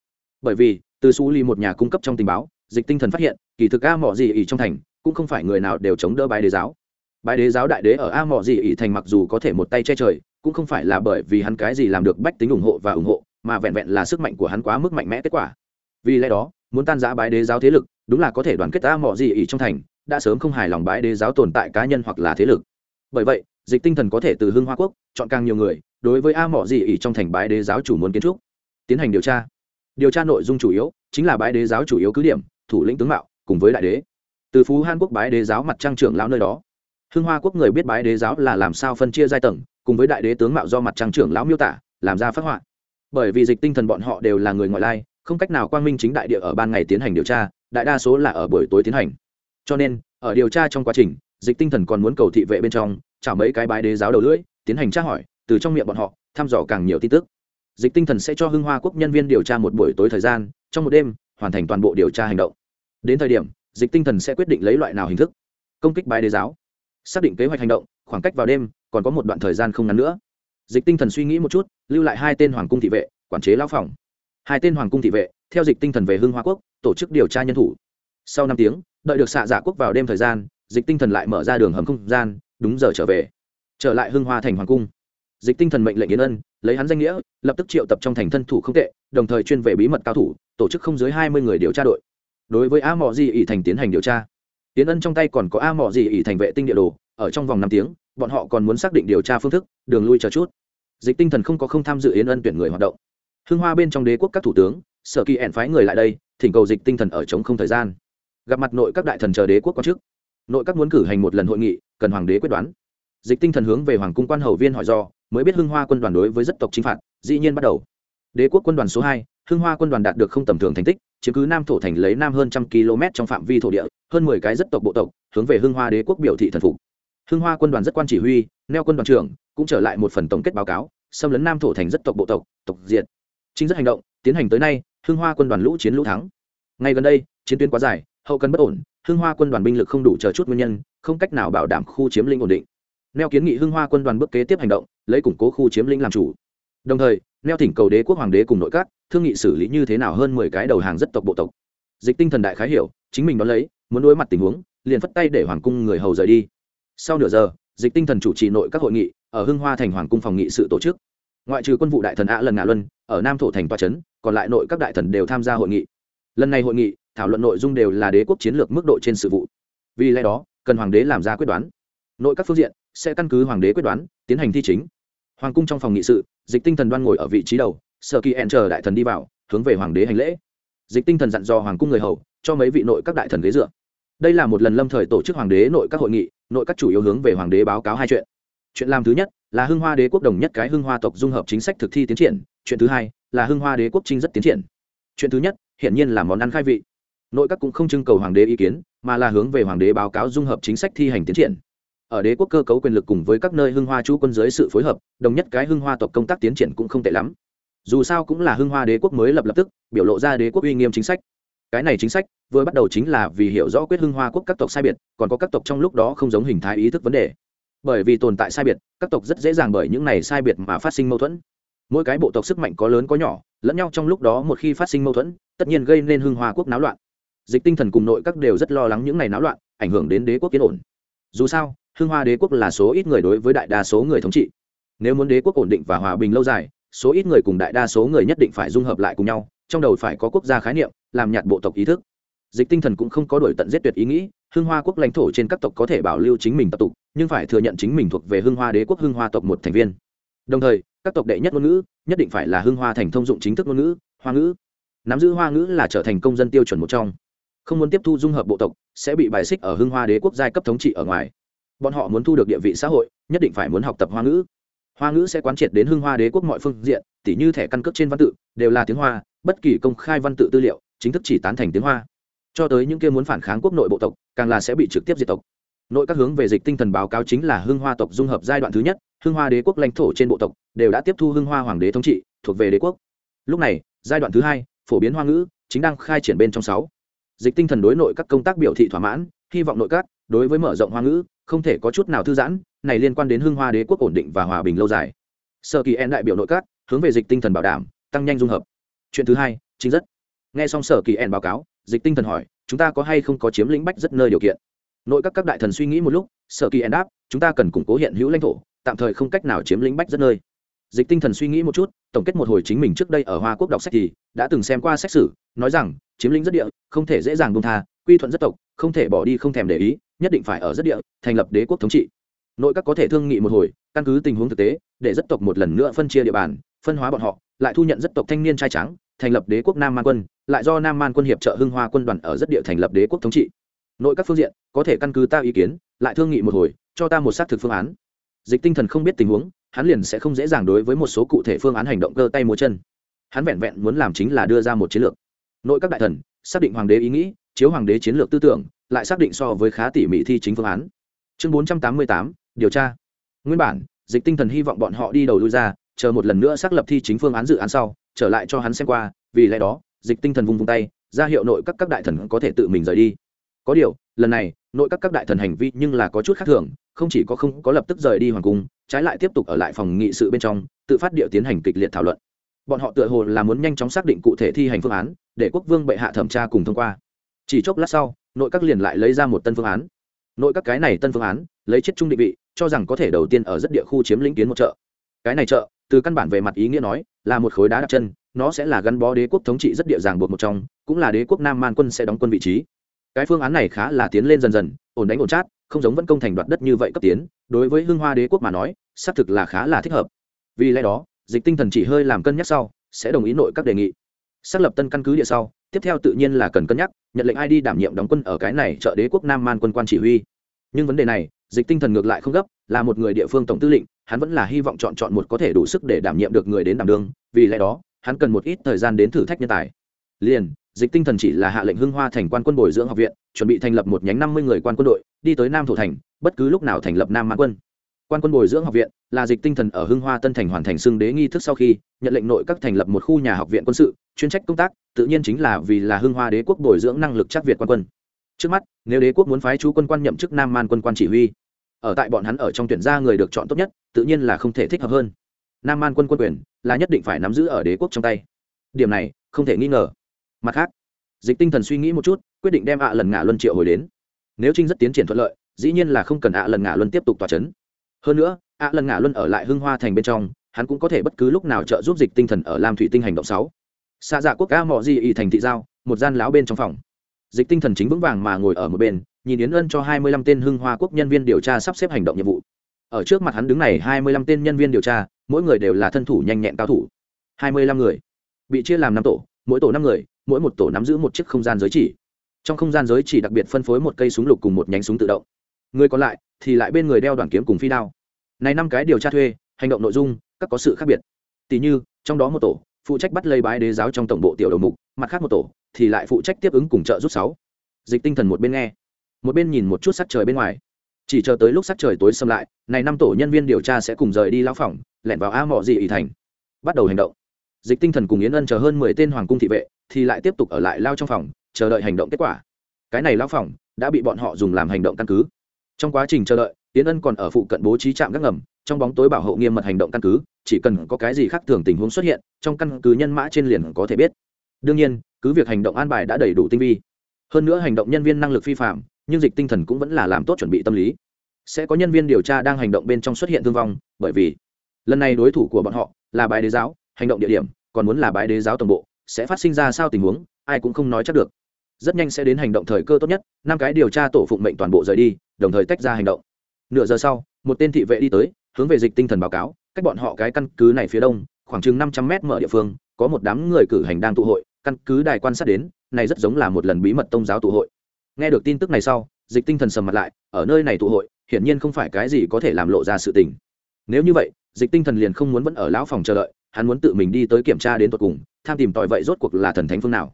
Bởi vì, từ su ly một nhà cung cấp trong tình báo, dịch tinh thần phát hiện, kỳ thực a mỏ gì ý trong thành, cũng không phải người nào đều chống đỡ bái đế giáo. Bái đế giáo đại đế ở a mỏ gì ý thành mặc dù có thể một tay che trời, cũng không phải là bởi vì hắn cái gì làm được bách tính ủng hộ và ủng hộ, mà vẹn vẹn là sức mạnh của hắn quá mức mạnh mẽ kết quả. Vì lẽ đó, muốn tan giã bái đế giáo thế lực, đúng là có thể đoàn kết a mỏ gì ỉ trong thành đã sớm không hài lòng bái đế giáo tồn tại cá nhân hoặc là thế lực. Bởi vậy, dịch tinh thần có thể từ hưng hoa quốc chọn càng nhiều người, đối với a mỏ gì ỉ trong thành bái đế giáo chủ muốn kiến trúc, tiến hành điều tra. Điều tra nội dung chủ yếu chính là bái đế giáo chủ yếu cứ điểm, thủ lĩnh tướng mạo, cùng với đại đế. Từ phú hàn quốc bái đế giáo mặt trăng trưởng lão nơi đó. Hưng hoa quốc người biết bái đế giáo là làm sao phân chia giai tầng, cùng với đại đế tướng mạo do mặt trăng trưởng lão miêu tả, làm ra phát họa. Bởi vì dịch tinh thần bọn họ đều là người ngoại lai, không cách nào quang minh chính đại địa ở ban ngày tiến hành điều tra, đại đa số là ở buổi tối tiến hành cho nên, ở điều tra trong quá trình, dịch tinh thần còn muốn cầu thị vệ bên trong trả mấy cái bái đế giáo đầu lưỡi, tiến hành tra hỏi, từ trong miệng bọn họ, thăm dò càng nhiều tin tức. Dịch tinh thần sẽ cho hưng hoa quốc nhân viên điều tra một buổi tối thời gian, trong một đêm, hoàn thành toàn bộ điều tra hành động. Đến thời điểm, dịch tinh thần sẽ quyết định lấy loại nào hình thức công kích bái đế giáo. Xác định kế hoạch hành động, khoảng cách vào đêm, còn có một đoạn thời gian không ngắn nữa. Dịch tinh thần suy nghĩ một chút, lưu lại hai tên hoàng cung thị vệ, quản chế lao phòng. Hai tên hoàng cung thị vệ, theo dịch tinh thần về hưng hoa quốc, tổ chức điều tra nhân thủ. Sau năm tiếng đợi được xạ giả quốc vào đêm thời gian, dịch tinh thần lại mở ra đường hầm không gian, đúng giờ trở về. Trở lại hưng hoa thành hoàng cung. Dịch tinh thần mệnh lệnh yến ân, lấy hắn danh nghĩa, lập tức triệu tập trong thành thân thủ không tệ, đồng thời chuyên về bí mật cao thủ, tổ chức không dưới hai mươi người điều tra đội. Đối với a mò di ỉ thành tiến hành điều tra. Yến ân trong tay còn có a mò di ỉ thành vệ tinh địa đồ, ở trong vòng năm tiếng, bọn họ còn muốn xác định điều tra phương thức, đường lui chờ chút. Dịch tinh thần không có không tham dự yến ân tuyển người hoạt động. Hưng hoa bên trong đế quốc các thủ tướng, sở kỳ ẻn phái người lại đây, thỉnh cầu dịch tinh thần ở chống không thời gian gặp mặt nội các đại thần chờ đế quốc quan chức. Nội các muốn cử hành một lần hội nghị, cần hoàng đế quyết đoán. Dịch tinh thần hướng về hoàng cung quan hầu viên hỏi do, mới biết hưng hoa quân đoàn đối với rất tộc chinh phạt, dĩ nhiên bắt đầu. Đế quốc quân đoàn số hai, hưng hoa quân đoàn đạt được không tầm thường thành tích, chiếm cứ nam thổ thành lấy nam hơn trăm km trong phạm vi thổ địa, hơn mười cái rất tộc bộ tộc, hướng về hưng hoa đế quốc biểu thị thần phục. Hưng hoa quân đoàn rất quan chỉ huy, neo quân đoàn trưởng cũng trở lại một phần tổng kết báo cáo, xâm lấn nam thổ thành rất tộc bộ tộc tộc diệt. Chính rất hành động, tiến hành tới nay, hưng hoa quân đoàn lũ chiến lũ thắng. Ngay gần đây, chiến tuyến quá dài hậu cần bất ổn, hưng hoa quân đoàn binh lực không đủ chờ chút nguyên nhân, không cách nào bảo đảm khu chiếm lĩnh ổn định. Neo kiến nghị hưng hoa quân đoàn bước kế tiếp hành động, lấy củng cố khu chiếm lĩnh làm chủ. Đồng thời, neo thỉnh cầu đế quốc hoàng đế cùng nội các, thương nghị xử lý như thế nào hơn mười cái đầu hàng rất tộc bộ tộc. Dịch tinh thần đại khái hiểu, chính mình đón lấy, muốn đối mặt tình huống, liền phất tay để hoàng cung người hầu rời đi. Sau nửa giờ, dịch tinh thần chủ trì nội các hội nghị, ở hưng hoa thành hoàng cung phòng nghị sự tổ chức. Ngoại trừ quân vụ đại thần ạ lần ngạ luân, ở nam thổ thành toa trấn còn lại nội các đại thần đều tham gia hội nghị. Lần này hội nghị thảo luận nội dung đều là đế quốc chiến lược mức độ trên sự vụ. Vì lẽ đó, cần hoàng đế làm ra quyết đoán. Nội các phương diện sẽ căn cứ hoàng đế quyết đoán, tiến hành thi chính. Hoàng cung trong phòng nghị sự, dịch tinh thần đoan ngồi ở vị trí đầu sợ kỳ ẹn chờ đại thần đi vào, hướng về hoàng đế hành lễ. Dịch tinh thần dặn dò hoàng cung người hầu, cho mấy vị nội các đại thần ghế dựa. Đây là một lần lâm thời tổ chức hoàng đế nội các hội nghị, nội các chủ yếu hướng về hoàng đế báo cáo hai chuyện. Chuyện làm thứ nhất là hưng hoa đế quốc đồng nhất cái hưng hoa tộc dung hợp chính sách thực thi tiến triển. Chuyện thứ hai là hưng hoa đế quốc trinh rất tiến triển. Chuyện thứ nhất, hiển nhiên là món ăn khai vị nội các cũng không trưng cầu hoàng đế ý kiến, mà là hướng về hoàng đế báo cáo dung hợp chính sách thi hành tiến triển. Ở đế quốc cơ cấu quyền lực cùng với các nơi hưng hoa chú quân dưới sự phối hợp, đồng nhất cái hưng hoa tộc công tác tiến triển cũng không tệ lắm. Dù sao cũng là hưng hoa đế quốc mới lập lập tức, biểu lộ ra đế quốc uy nghiêm chính sách. Cái này chính sách, vừa bắt đầu chính là vì hiểu rõ quyết hưng hoa quốc các tộc sai biệt, còn có các tộc trong lúc đó không giống hình thái ý thức vấn đề. Bởi vì tồn tại sai biệt, các tộc rất dễ dàng bởi những này sai biệt mà phát sinh mâu thuẫn. Mỗi cái bộ tộc sức mạnh có lớn có nhỏ, lẫn nhau trong lúc đó một khi phát sinh mâu thuẫn, tất nhiên gây nên hưng hoa quốc náo loạn dịch tinh thần cùng nội các đều rất lo lắng những ngày náo loạn, ảnh hưởng đến đế quốc yên ổn. Dù sao, hưng hoa đế quốc là số ít người đối với đại đa số người thống trị. Nếu muốn đế quốc ổn định và hòa bình lâu dài, số ít người cùng đại đa số người nhất định phải dung hợp lại cùng nhau, trong đầu phải có quốc gia khái niệm, làm nhạt bộ tộc ý thức. Dịch tinh thần cũng không có đổi tận giết tuyệt ý nghĩ, hưng hoa quốc lãnh thổ trên các tộc có thể bảo lưu chính mình tập tục, nhưng phải thừa nhận chính mình thuộc về hưng hoa đế quốc hưng hoa tộc một thành viên. Đồng thời, các tộc đệ nhất ngôn ngữ, nhất định phải là hưng hoa thành thông dụng chính thức ngôn ngữ, hoa ngữ. Nắm giữ hoa ngữ là trở thành công dân tiêu chuẩn một trong không muốn tiếp thu dung hợp bộ tộc, sẽ bị bài xích ở hưng hoa đế quốc giai cấp thống trị ở ngoài. Bọn họ muốn thu được địa vị xã hội, nhất định phải muốn học tập hoa ngữ. Hoa ngữ sẽ quán triệt đến hưng hoa đế quốc mọi phương diện, tỉ như thẻ căn cước trên văn tự, đều là tiếng hoa, bất kỳ công khai văn tự tư liệu, chính thức chỉ tán thành tiếng hoa. Cho tới những kia muốn phản kháng quốc nội bộ tộc, càng là sẽ bị trực tiếp diệt tộc. Nội các hướng về dịch tinh thần báo cáo chính là hưng hoa tộc dung hợp giai đoạn thứ nhất, hưng hoa đế quốc lãnh thổ trên bộ tộc, đều đã tiếp thu hưng hoa hoàng đế thống trị, thuộc về đế quốc. Lúc này, giai đoạn thứ hai, phổ biến hoa ngữ, chính đang khai triển bên trong sáu dịch tinh thần đối nội các công tác biểu thị thỏa mãn, hy vọng nội các, đối với mở rộng hoa ngữ, không thể có chút nào thư giãn, này liên quan đến hưng hoa đế quốc ổn định và hòa bình lâu dài. Sở kỳ en đại biểu nội các, hướng về dịch tinh thần bảo đảm, tăng nhanh dung hợp. Chuyện thứ hai, chính rất. Nghe xong sở kỳ en báo cáo, dịch tinh thần hỏi, chúng ta có hay không có chiếm lĩnh bách rất nơi điều kiện? Nội các các đại thần suy nghĩ một lúc, sở kỳ en đáp, chúng ta cần củng cố hiện hữu lãnh thổ, tạm thời không cách nào chiếm lĩnh bách rất nơi. Dịch tinh thần suy nghĩ một chút, tổng kết một hồi chính mình trước đây ở hoa quốc đọc sách thì, đã từng xem qua sách sử nói rằng chiếm lĩnh rất địa, không thể dễ dàng buông tha, quy thuận rất tộc, không thể bỏ đi, không thèm để ý, nhất định phải ở rất địa, thành lập đế quốc thống trị. Nội các có thể thương nghị một hồi, căn cứ tình huống thực tế, để rất tộc một lần nữa phân chia địa bàn, phân hóa bọn họ, lại thu nhận rất tộc thanh niên trai trắng, thành lập đế quốc nam man quân, lại do nam man quân hiệp trợ hưng hoa quân đoàn ở rất địa thành lập đế quốc thống trị. Nội các phương diện, có thể căn cứ ta ý kiến, lại thương nghị một hồi, cho ta một xác thực phương án. Dịch tinh thần không biết tình huống, hắn liền sẽ không dễ dàng đối với một số cụ thể phương án hành động cơ tay múa chân. Hắn vẹn vẹn muốn làm chính là đưa ra một chiến lược nội các đại thần, xác định hoàng đế ý nghĩ, chiếu hoàng đế chiến lược tư tưởng, lại xác định so với khá tỉ mỉ thi chính phương án. Chương bốn trăm tám mươi tám, điều tra. Nguyên bản, dịch tinh thần hy vọng bọn họ đi đầu lui ra, chờ một lần nữa xác lập thi chính phương án dự án sau, trở lại cho hắn xem qua, vì lẽ đó, dịch tinh thần vung vung tay, ra hiệu nội các các đại thần có thể tự mình rời đi. Có điều, lần này, nội các các đại thần hành vi nhưng là có chút khác thường, không chỉ có không có lập tức rời đi hoàng cung, trái lại tiếp tục ở lại phòng nghị sự bên trong, tự phát điệu tiến hành kịch liệt thảo luận. Bọn họ tựa hồ là muốn nhanh chóng xác định cụ thể thi hành phương án để quốc vương bệ hạ thẩm tra cùng thông qua. Chỉ chốc lát sau, nội các liền lại lấy ra một tân phương án. Nội các cái này tân phương án, lấy chết trung định vị, cho rằng có thể đầu tiên ở rất địa khu chiếm lĩnh kiến một chợ. Cái này chợ, từ căn bản về mặt ý nghĩa nói, là một khối đá đặt chân, nó sẽ là gắn bó đế quốc thống trị rất địa ràng buộc một trong, cũng là đế quốc nam man quân sẽ đóng quân vị trí. Cái phương án này khá là tiến lên dần dần, ổn đánh ổn chát, không giống vẫn công thành đoạt đất như vậy cấp tiến, đối với hưng hoa đế quốc mà nói, xác thực là khá là thích hợp. Vì lẽ đó, dịch tinh thần chỉ hơi làm cân nhắc sau, sẽ đồng ý nội các đề nghị xác lập tân căn cứ địa sau, tiếp theo tự nhiên là cần cân nhắc, nhận lệnh ai đi đảm nhiệm đóng quân ở cái này trợ đế quốc nam man quân quan chỉ huy. Nhưng vấn đề này, dịch tinh thần ngược lại không gấp, là một người địa phương tổng tư lệnh, hắn vẫn là hy vọng chọn chọn một có thể đủ sức để đảm nhiệm được người đến đảm đương, vì lẽ đó, hắn cần một ít thời gian đến thử thách nhân tài. Liền, dịch tinh thần chỉ là hạ lệnh hưng hoa thành quan quân bồi dưỡng học viện, chuẩn bị thành lập một nhánh năm mươi người quan quân đội, đi tới nam thổ thành, bất cứ lúc nào thành lập nam man quân quan quân bồi dưỡng học viện, là dịch tinh thần ở hưng hoa tân thành hoàn thành xưng đế nghi thức sau khi, nhận lệnh nội các thành lập một khu nhà học viện quân sự, chuyên trách công tác, tự nhiên chính là vì là hưng hoa đế quốc bồi dưỡng năng lực chắc việt quan quân. Trước mắt, nếu đế quốc muốn phái chú quân quan nhậm chức nam man quân quan chỉ huy, ở tại bọn hắn ở trong tuyển gia người được chọn tốt nhất, tự nhiên là không thể thích hợp hơn. Nam man quân quân quyền là nhất định phải nắm giữ ở đế quốc trong tay. Điểm này, không thể nghi ngờ. Mặt khác, dịch tinh thần suy nghĩ một chút, quyết định đem ạ lần ngả luân triệu hồi đến. Nếu trinh rất tiến triển thuận lợi, dĩ nhiên là không cần ạ lần ngả luân tiếp tục tỏa c h ấ n hơn nữa ạ lần ngả luân ở lại hưng hoa thành bên trong, hắn cũng có thể bất cứ lúc nào trợ giúp dịch tinh thần ở lam thủy tinh hành động sáu. Xa dạ quốc ca mò di ỉ thành thị giao, một gian láo bên trong phòng. Dịch tinh thần chính vững vàng mà ngồi ở một bên, nhìn yến ân cho hai mươi lăm tên hưng hoa quốc nhân viên điều tra sắp xếp hành động nhiệm vụ. Ở trước mặt hắn đứng này hai mươi lăm tên nhân viên điều tra, mỗi người đều là thân thủ nhanh nhẹn cao thủ. hai mươi lăm người. Bị chia làm năm tổ, mỗi tổ năm người, mỗi một tổ nắm giữ một chiếc không gian giới chỉ. Trong không gian giới chỉ đặc biệt phân phối một cây súng lục cùng một nhánh súng tự động. Người còn lại thì lại bên người đeo đoàn kiếm cùng phi đao. Này năm cái điều tra thuê, hành động nội dung, các có sự khác biệt. Tỷ như, trong đó một tổ, phụ trách bắt lây bái đế giáo trong tổng bộ tiểu đầu mục, mặt khác một tổ, thì lại phụ trách tiếp ứng cùng trợ rút sáu. Dịch tinh thần một bên nghe, một bên nhìn một chút sắc trời bên ngoài. Chỉ chờ tới lúc sắc trời tối xâm lại, này năm tổ nhân viên điều tra sẽ cùng rời đi lao phòng, lẻn vào a mọ dị ỉ thành. Bắt đầu hành động. Dịch tinh thần cùng yến ân chờ hơn mười tên hoàng cung thị vệ, thì lại tiếp tục ở lại lao trong phòng, chờ đợi hành động kết quả. Cái này lao phòng, đã bị bọn họ dùng làm hành động căn cứ trong quá trình chờ đợi tiến ân còn ở phụ cận bố trí trạm gác ngầm, trong bóng tối bảo hộ nghiêm mật hành động căn cứ, chỉ cần có cái gì khác thường tình huống xuất hiện, trong căn cứ nhân mã trên liền có thể biết. Đương nhiên, cứ việc hành động an bài đã đầy đủ tinh vi. Hơn nữa hành động nhân viên năng lực phi phạm, nhưng dịch tinh thần cũng vẫn là làm tốt chuẩn bị tâm lý. Sẽ có nhân viên điều tra đang hành động bên trong xuất hiện thương vong, bởi vì lần này đối thủ của bọn họ là bài đế giáo, hành động địa điểm, còn muốn là bãi đế giáo tổng bộ, sẽ phát sinh ra sao tình huống, ai cũng không nói chắc được rất nhanh sẽ đến hành động thời cơ tốt nhất, năm cái điều tra tổ phụng mệnh toàn bộ rời đi, đồng thời tách ra hành động. Nửa giờ sau, một tên thị vệ đi tới, hướng về dịch tinh thần báo cáo, cách bọn họ cái căn cứ này phía đông, khoảng chừng năm trăm mét mở địa phương, có một đám người cử hành đang tụ hội, căn cứ đài quan sát đến, này rất giống là một lần bí mật tôn giáo tụ hội. Nghe được tin tức này sau, dịch tinh thần sầm mặt lại, ở nơi này tụ hội, hiển nhiên không phải cái gì có thể làm lộ ra sự tình. Nếu như vậy, dịch tinh thần liền không muốn vẫn ở lão phòng chờ đợi, hắn muốn tự mình đi tới kiểm tra đến tận cùng, tham tìm tòi vậy rốt cuộc là thần thánh phương nào.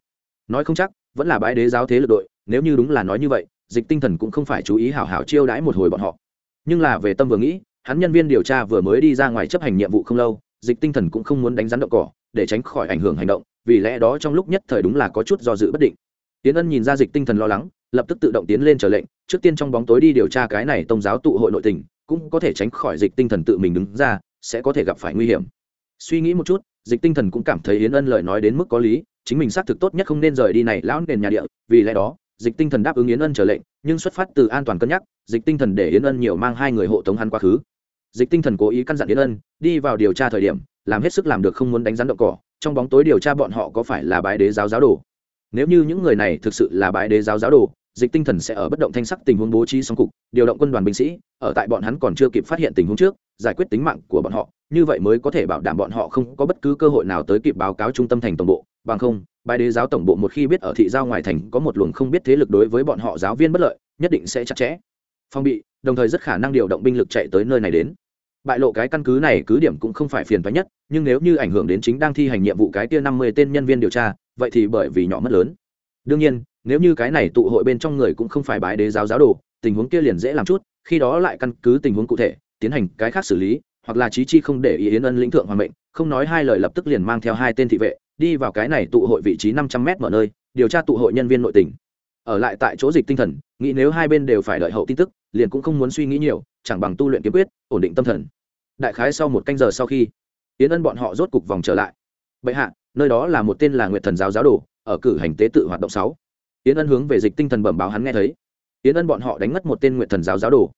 Nói không chắc vẫn là bãi đế giáo thế lực đội, nếu như đúng là nói như vậy, dịch tinh thần cũng không phải chú ý hảo hảo chiêu đãi một hồi bọn họ. Nhưng là về tâm vừa nghĩ, hắn nhân viên điều tra vừa mới đi ra ngoài chấp hành nhiệm vụ không lâu, dịch tinh thần cũng không muốn đánh rắn động cỏ, để tránh khỏi ảnh hưởng hành động, vì lẽ đó trong lúc nhất thời đúng là có chút do dự bất định. Tiến ân nhìn ra dịch tinh thần lo lắng, lập tức tự động tiến lên trở lệnh, trước tiên trong bóng tối đi điều tra cái này tông giáo tụ hội nội tình, cũng có thể tránh khỏi dịch tinh thần tự mình đứng ra, sẽ có thể gặp phải nguy hiểm. Suy nghĩ một chút, dịch tinh thần cũng cảm thấy yến ân lời nói đến mức có lý chính mình xác thực tốt nhất không nên rời đi này lão nền nhà địa, vì lẽ đó, dịch tinh thần đáp ứng yến ân trở lệnh, nhưng xuất phát từ an toàn cân nhắc, dịch tinh thần để yến ân nhiều mang hai người hộ tống hắn quá khứ. Dịch tinh thần cố ý căn dặn yến ân, đi vào điều tra thời điểm, làm hết sức làm được không muốn đánh rắn động cỏ, trong bóng tối điều tra bọn họ có phải là bái đế giáo giáo đồ. Nếu như những người này thực sự là bái đế giáo giáo đồ, dịch tinh thần sẽ ở bất động thanh sắc tình huống bố trí song cục, điều động quân đoàn binh sĩ, ở tại bọn hắn còn chưa kịp phát hiện tình huống trước, giải quyết tính mạng của bọn họ, như vậy mới có thể bảo đảm bọn họ không có bất cứ cơ hội nào tới kịp báo cáo trung tâm thành tổng bộ bằng không bài đế giáo tổng bộ một khi biết ở thị giao ngoài thành có một luồng không biết thế lực đối với bọn họ giáo viên bất lợi, nhất định sẽ chặt chẽ. Phong bị, đồng thời rất khả năng điều động binh lực chạy tới nơi này đến. Bại lộ cái căn cứ này cứ điểm cũng không phải phiền toái nhất, nhưng nếu như ảnh hưởng đến chính đang thi hành nhiệm vụ cái tia năm mươi tên nhân viên điều tra, vậy thì bởi vì nhỏ mất lớn. Đương nhiên, nếu như cái này tụ hội bên trong người cũng không phải bái đế giáo giáo đồ, tình huống kia liền dễ làm chút, khi đó lại căn cứ tình huống cụ thể, tiến hành cái khác xử lý, hoặc là trí chi không để ý yến ân lĩnh thượng hoàng mệnh, không nói hai lời lập tức liền mang theo hai tên thị vệ đi vào cái này tụ hội vị trí năm trăm m mở nơi, điều tra tụ hội nhân viên nội tỉnh ở lại tại chỗ dịch tinh thần, nghĩ nếu hai bên đều phải đợi hậu tin tức, liền cũng không muốn suy nghĩ nhiều, chẳng bằng tu luyện kiếm quyết, ổn định tâm thần. Đại khái sau một canh giờ sau khi, yến ân bọn họ rốt cục vòng trở lại. Bệ hạ, nơi đó là một tên là nguyệt thần giáo giáo đồ, ở cử hành tế tự hoạt động sáu. Yến ân hướng về dịch tinh thần bẩm báo hắn nghe thấy. Yến ân bọn họ đánh mất một tên nguyệt thần giáo giáo đồ,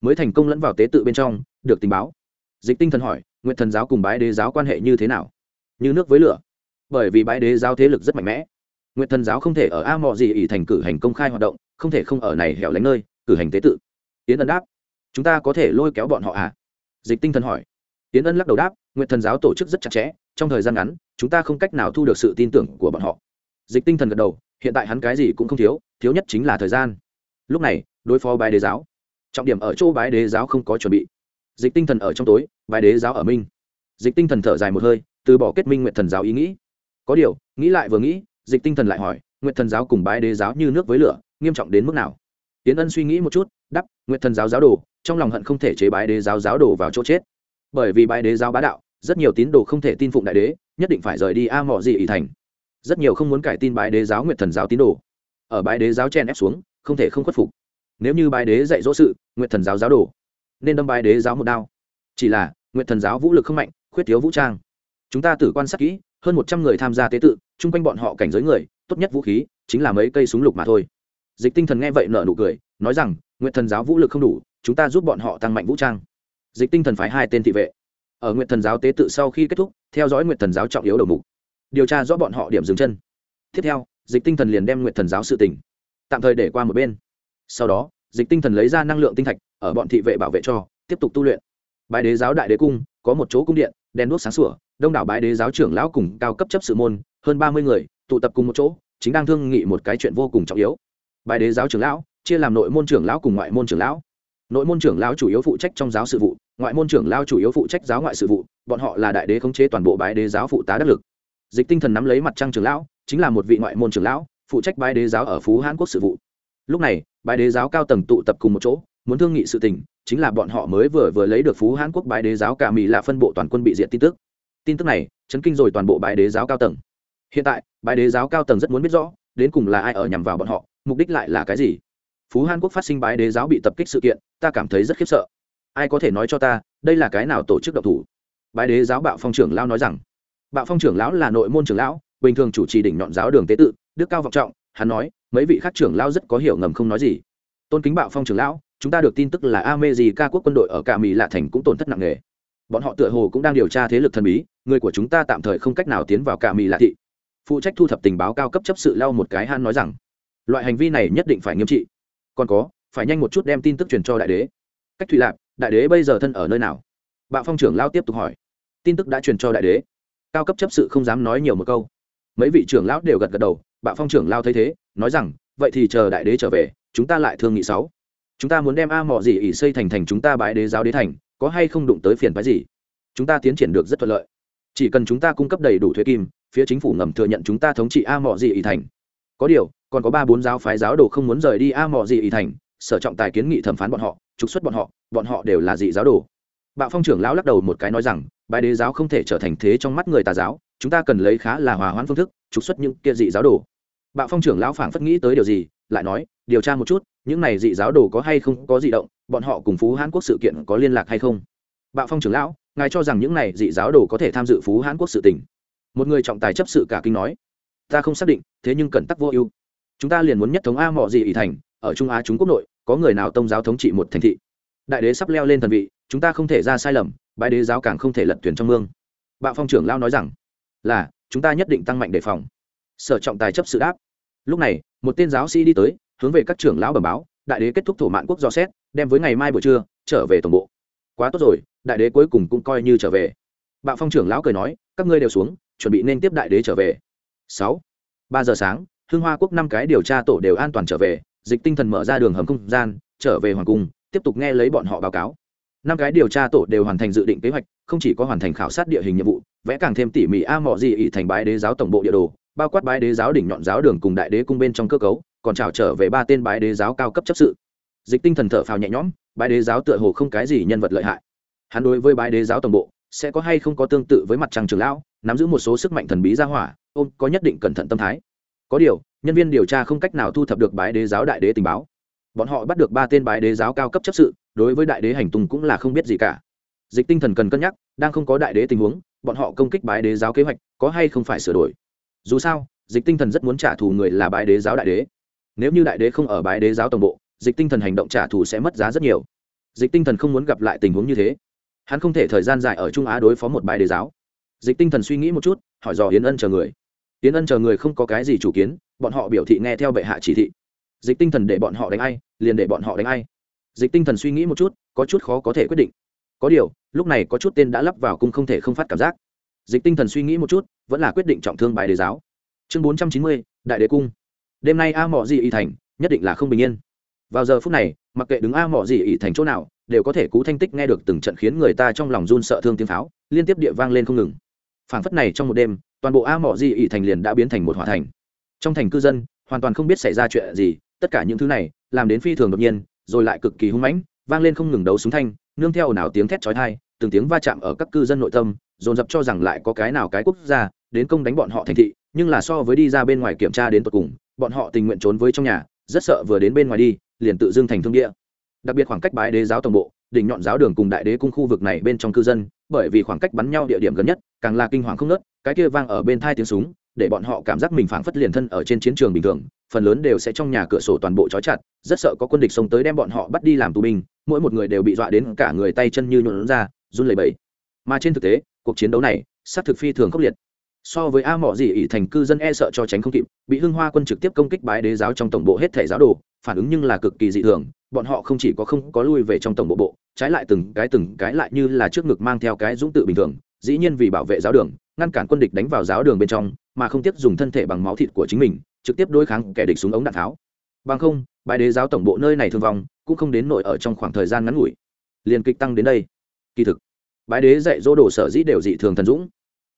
mới thành công lẫn vào tế tự bên trong, được tình báo. Dịch tinh thần hỏi, nguyệt thần giáo cùng bái đế giáo quan hệ như thế nào? Như nước với lửa bởi vì bái đế giáo thế lực rất mạnh mẽ. Nguyện thần giáo không thể ở a mò gì ỉ thành cử hành công khai hoạt động, không thể không ở này hẻo lánh nơi, cử hành tế tự. Tiến ân đáp, chúng ta có thể lôi kéo bọn họ à? Dịch tinh thần hỏi. Tiến ân lắc đầu đáp nguyện thần giáo tổ chức rất chặt chẽ, trong thời gian ngắn, chúng ta không cách nào thu được sự tin tưởng của bọn họ. Dịch tinh thần gật đầu, hiện tại hắn cái gì cũng không thiếu thiếu nhất chính là thời gian. Lúc này, đối phó bái đế giáo. Trọng điểm ở chỗ bái đế giáo không có chuẩn bị. Dịch tinh thần ở trong tối bái đế giáo ở minh. Dịch tinh thần thở dài một hơi, từ bỏ kết minh nguyện thần giáo ý nghĩ có điều, nghĩ lại vừa nghĩ, dịch tinh thần lại hỏi nguyện thần giáo cùng bái đế giáo như nước với lửa, nghiêm trọng đến mức nào? Tiến ân suy nghĩ một chút đắp nguyện thần giáo giáo đồ, trong lòng hận không thể chế bái đế giáo giáo đồ vào chỗ chết. Bởi vì bái đế giáo bá đạo, rất nhiều tín đồ không thể tin phụng đại đế, nhất định phải rời đi a mò gì ỷ thành. Rất nhiều không muốn cải tin bái đế giáo nguyện thần giáo tín đồ. Ở bái đế giáo chen ép xuống, không thể không khuất phục. Nếu như bái đế dạy dỗ sự nguyện thần giáo giáo đồ, nên đâm bái đế giáo một đao. Chỉ là nguyện thần giáo vũ lực không mạnh, khuyết thiếu vũ trang. Chúng ta tử quan sát kỹ hơn một trăm người tham gia tế tự, chung quanh bọn họ cảnh giới người, tốt nhất vũ khí chính là mấy cây súng lục mà thôi. Dịch tinh thần nghe vậy nở nụ cười, nói rằng nguyện thần giáo vũ lực không đủ, chúng ta giúp bọn họ tăng mạnh vũ trang. Dịch tinh thần phái hai tên thị vệ. Ở nguyện thần giáo tế tự sau khi kết thúc, theo dõi nguyện thần giáo trọng yếu đầu mục, điều tra rõ bọn họ điểm dừng chân. Tiếp theo, dịch tinh thần liền đem nguyện thần giáo sự tỉnh tạm thời để qua một bên. Sau đó, dịch tinh thần lấy ra năng lượng tinh thạch, ở bọn thị vệ bảo vệ cho, tiếp tục tu luyện. Bài đế giáo đại đế cung, có một chỗ cung điện, đèn đuốc sáng sủa đông đảo bái đế giáo trưởng lão cùng cao cấp chấp sự môn, hơn ba mươi người, tụ tập cùng một chỗ, chính đang thương nghị một cái chuyện vô cùng trọng yếu. Bái đế giáo trưởng lão, chia làm nội môn trưởng lão cùng ngoại môn trưởng lão. Nội môn trưởng lão chủ yếu phụ trách trong giáo sự vụ, ngoại môn trưởng lão chủ yếu phụ trách giáo ngoại sự vụ, bọn họ là đại đế khống chế toàn bộ bái đế giáo phụ tá đắc lực. Dịch tinh thần nắm lấy mặt trăng trưởng lão, chính là một vị ngoại môn trưởng lão, phụ trách bái đế giáo ở phú hãn quốc sự vụ. Lúc này, bái đế giáo cao tầng tụ tập cùng một chỗ, muốn thương nghị sự tình, chính là bọn họ mới vừa vừa lấy được phú hãn quốc bái đế giáo cả mỹ là phân bộ toàn quân bị diện tin tức tin tức này, chấn kinh rồi toàn bộ bái đế giáo cao tầng. Hiện tại, bái đế giáo cao tầng rất muốn biết rõ, đến cùng là ai ở nhằm vào bọn họ, mục đích lại là cái gì? Phú hàn quốc phát sinh bái đế giáo bị tập kích sự kiện, ta cảm thấy rất khiếp sợ. Ai có thể nói cho ta, đây là cái nào tổ chức độc thủ? Bái đế giáo bạo phong trưởng lão nói rằng, bạo phong trưởng lão là nội môn trưởng lão, bình thường chủ trì đỉnh nhọn giáo đường tế tự, đức cao vọng trọng, hắn nói, mấy vị khác trưởng lão rất có hiểu ngầm không nói gì. Tôn kính bạo phong trưởng lão, chúng ta được tin tức là a mê gì ca quốc quân đội ở cả mỹ lạ thành cũng tổn thất nặng nề. Bọn họ tựa hồ cũng đang điều tra thế lực thần bí người của chúng ta tạm thời không cách nào tiến vào cả mỹ lạ thị. Phụ trách thu thập tình báo cao cấp chấp sự lau một cái han nói rằng, loại hành vi này nhất định phải nghiêm trị. Còn có, phải nhanh một chút đem tin tức truyền cho đại đế. Cách thụy lạp, đại đế bây giờ thân ở nơi nào? Bạo phong trưởng lao tiếp tục hỏi. Tin tức đã truyền cho đại đế. Cao cấp chấp sự không dám nói nhiều một câu. Mấy vị trưởng lão đều gật gật đầu, bạo phong trưởng lao thấy thế, nói rằng, vậy thì chờ đại đế trở về, chúng ta lại thương nghị sáu. Chúng ta muốn đem a mọ gì ỉ xây thành thành chúng ta bãi đế giáo đế thành, có hay không đụng tới phiền phái gì? Chúng ta tiến triển được rất thuận lợi chỉ cần chúng ta cung cấp đầy đủ thuế kim, phía chính phủ ngầm thừa nhận chúng ta thống trị a mọ gì ý thành. Có điều, còn có ba bốn giáo phái giáo đồ không muốn rời đi a mọ gì ý thành, sở trọng tài kiến nghị thẩm phán bọn họ, trục xuất bọn họ bọn họ đều là dị giáo đồ. Bạo phong trưởng lão lắc đầu một cái nói rằng bài đế giáo không thể trở thành thế trong mắt người tà giáo, chúng ta cần lấy khá là hòa hoãn phương thức, trục xuất những kia dị giáo đồ. Bạo phong trưởng lão phảng phất nghĩ tới điều gì, lại nói, điều tra một chút, những này dị giáo đồ có hay không có dị động, bọn họ cùng phú hãn quốc sự kiện có liên lạc hay không? Bạo phong trưởng lão, ngài cho rằng những này dị giáo đồ có thể tham dự phú hãn quốc sự tình. Một người trọng tài chấp sự cả kinh nói, ta không xác định, thế nhưng cần tắc vô ưu. Chúng ta liền muốn nhất thống a mọ dị ỷ thành, ở trung á trung quốc nội, có người nào tông giáo thống trị một thành thị? Đại đế sắp leo lên thần vị, chúng ta không thể ra sai lầm bãi đế giáo càng không thể lật thuyền trong mương. Bạo phong trưởng lao nói rằng, là, chúng ta nhất định tăng mạnh đề phòng. Sở trọng tài chấp sự đáp, lúc này, một tên giáo sĩ đi tới, hướng về các trưởng lão bẩm báo, đại đế kết thúc thổ mạn quốc do xét, đem với ngày mai buổi trưa, trở về tổng bộ quá tốt rồi, đại đế cuối cùng cũng coi như trở về. Bạo phong trưởng lão cười nói, các ngươi đều xuống, chuẩn bị nên tiếp đại đế trở về. Sáu. Ba giờ sáng hương hoa quốc năm cái điều tra tổ đều an toàn trở về, dịch tinh thần mở ra đường hầm không gian, trở về hoàng cung, tiếp tục nghe lấy bọn họ báo cáo. Năm cái điều tra tổ đều hoàn thành dự định kế hoạch, không chỉ có hoàn thành khảo sát địa hình nhiệm vụ, vẽ càng thêm tỉ mỉ a mọ gì ỉ thành bái đế giáo tổng bộ địa đồ, bao quát bái đế giáo đỉnh nhọn giáo đường cùng đại đế cung bên trong cơ cấu, còn trào trở về ba tên bái đế giáo cao cấp chấp sự dịch tinh thần thở phào nhẹ nhõm, bái đế giáo tựa hồ không cái gì nhân vật lợi hại. Hắn đối với bái đế giáo tổng bộ, sẽ có hay không có tương tự với mặt trăng trường lão, nắm giữ một số sức mạnh thần bí ra hỏa ôm có nhất định cẩn thận tâm thái. Có điều, nhân viên điều tra không cách nào thu thập được bái đế giáo đại đế tình báo. Bọn họ bắt được ba tên bái đế giáo cao cấp chấp sự, đối với đại đế hành tùng cũng là không biết gì cả. Dịch tinh thần cần cân nhắc, đang không có đại đế tình huống, bọn họ công kích bái đế giáo kế hoạch có hay không phải sửa đổi. Dù sao, dịch tinh thần rất muốn trả thù người là bái đế giáo đại đế. Nếu như đại đế không ở bái đế giáo tổng bộ dịch tinh thần hành động trả thù sẽ mất giá rất nhiều. Dịch tinh thần không muốn gặp lại tình huống như thế. Hắn không thể thời gian dài ở trung á đối phó một bài đề giáo. Dịch tinh thần suy nghĩ một chút, hỏi dò hiến ân chờ người. Hiến ân chờ người không có cái gì chủ kiến, bọn họ biểu thị nghe theo bệ hạ chỉ thị. Dịch tinh thần để bọn họ đánh ai, liền để bọn họ đánh ai. Dịch tinh thần suy nghĩ một chút, có chút khó có thể quyết định. Có điều, lúc này có chút tên đã lắp vào cung không thể không phát cảm giác. Dịch tinh thần suy nghĩ một chút, vẫn là quyết định trọng thương bài đề giáo. Chương bốn trăm chín mươi, đại đế cung. Đêm nay a mọ gì y thành, nhất định là không bình yên vào giờ phút này, mặc kệ đứng a mỏ gì ỉ thành chỗ nào, đều có thể cú thanh tích nghe được từng trận khiến người ta trong lòng run sợ thương tiếng pháo, liên tiếp địa vang lên không ngừng. Phảng phất này trong một đêm, toàn bộ a mỏ gì ỉ thành liền đã biến thành một hỏa thành. Trong thành cư dân, hoàn toàn không biết xảy ra chuyện gì, tất cả những thứ này, làm đến phi thường đột nhiên, rồi lại cực kỳ hung mãnh, vang lên không ngừng đấu súng thanh, nương theo nào tiếng thét chói tai, từng tiếng va chạm ở các cư dân nội tâm, dồn dập cho rằng lại có cái nào cái quốc gia, đến công đánh bọn họ thành thị, nhưng là so với đi ra bên ngoài kiểm tra đến tận cùng, bọn họ tình nguyện trốn với trong nhà, rất sợ vừa đến bên ngoài đi liền tự dưng thành thương địa. Đặc biệt khoảng cách bãi đế giáo tổng bộ, đỉnh nhọn giáo đường cùng đại đế cung khu vực này bên trong cư dân, bởi vì khoảng cách bắn nhau địa điểm gần nhất, càng là kinh hoàng không nớt cái kia vang ở bên thai tiếng súng, để bọn họ cảm giác mình phảng phất liền thân ở trên chiến trường bình thường, phần lớn đều sẽ trong nhà cửa sổ toàn bộ trói chặt, rất sợ có quân địch xông tới đem bọn họ bắt đi làm tù binh, mỗi một người đều bị dọa đến cả người tay chân như nhuộn ra, run lẩy bẩy. Mà trên thực tế, cuộc chiến đấu này, xác thực phi thường khốc liệt. So với a mỏ gì ỷ thành cư dân e sợ cho tránh không kịp, bị hưng hoa quân trực tiếp công kích bái đế giáo trong tổng bộ hết thể giáo đồ phản ứng nhưng là cực kỳ dị thường, bọn họ không chỉ có không có lui về trong tổng bộ bộ, trái lại từng cái từng cái lại như là trước ngực mang theo cái dũng tự bình thường, dĩ nhiên vì bảo vệ giáo đường, ngăn cản quân địch đánh vào giáo đường bên trong, mà không tiếc dùng thân thể bằng máu thịt của chính mình, trực tiếp đối kháng kẻ địch súng ống đạn tháo. Bằng không bài đế giáo tổng bộ nơi này thương vong, cũng không đến nội ở trong khoảng thời gian ngắn ngủi. Liền kịch tăng đến đây. Kỳ thực bái đế dạy dỗ đồ sở dĩ đều dị thường thần dũng,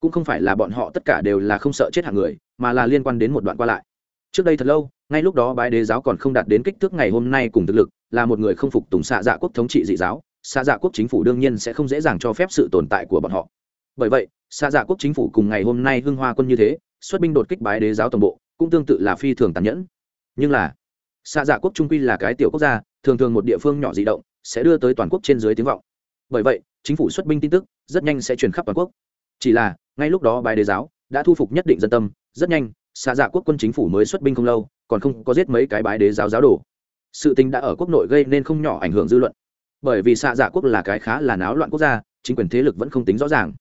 cũng không phải là bọn họ tất cả đều là không sợ chết hạng người, mà là liên quan đến một đoạn qua lại. Trước đây thật lâu ngay lúc đó bái đế giáo còn không đạt đến kích thước ngày hôm nay cùng thực lực, là một người không phục tùng xạ dạ quốc thống trị dị giáo, xạ dạ quốc chính phủ đương nhiên sẽ không dễ dàng cho phép sự tồn tại của bọn họ. Bởi vậy, xạ dạ quốc chính phủ cùng ngày hôm nay hưng hoa quân như thế, xuất binh đột kích bái đế giáo toàn bộ, cũng tương tự là phi thường tàn nhẫn. Nhưng là, xạ dạ quốc trung quy là cái tiểu quốc gia, thường thường một địa phương nhỏ di động, sẽ đưa tới toàn quốc trên dưới tiếng vọng. Bởi vậy, chính phủ xuất binh tin tức, rất nhanh sẽ truyền khắp toàn quốc. Chỉ là, ngay lúc đó bái đế giáo đã thu phục nhất định dân tâm, rất nhanh, xạ dạ quốc quân chính phủ mới xuất binh không lâu còn không có giết mấy cái bái đế giáo giáo đồ. Sự tình đã ở quốc nội gây nên không nhỏ ảnh hưởng dư luận. Bởi vì xạ dạ quốc là cái khá là náo loạn quốc gia, chính quyền thế lực vẫn không tính rõ ràng.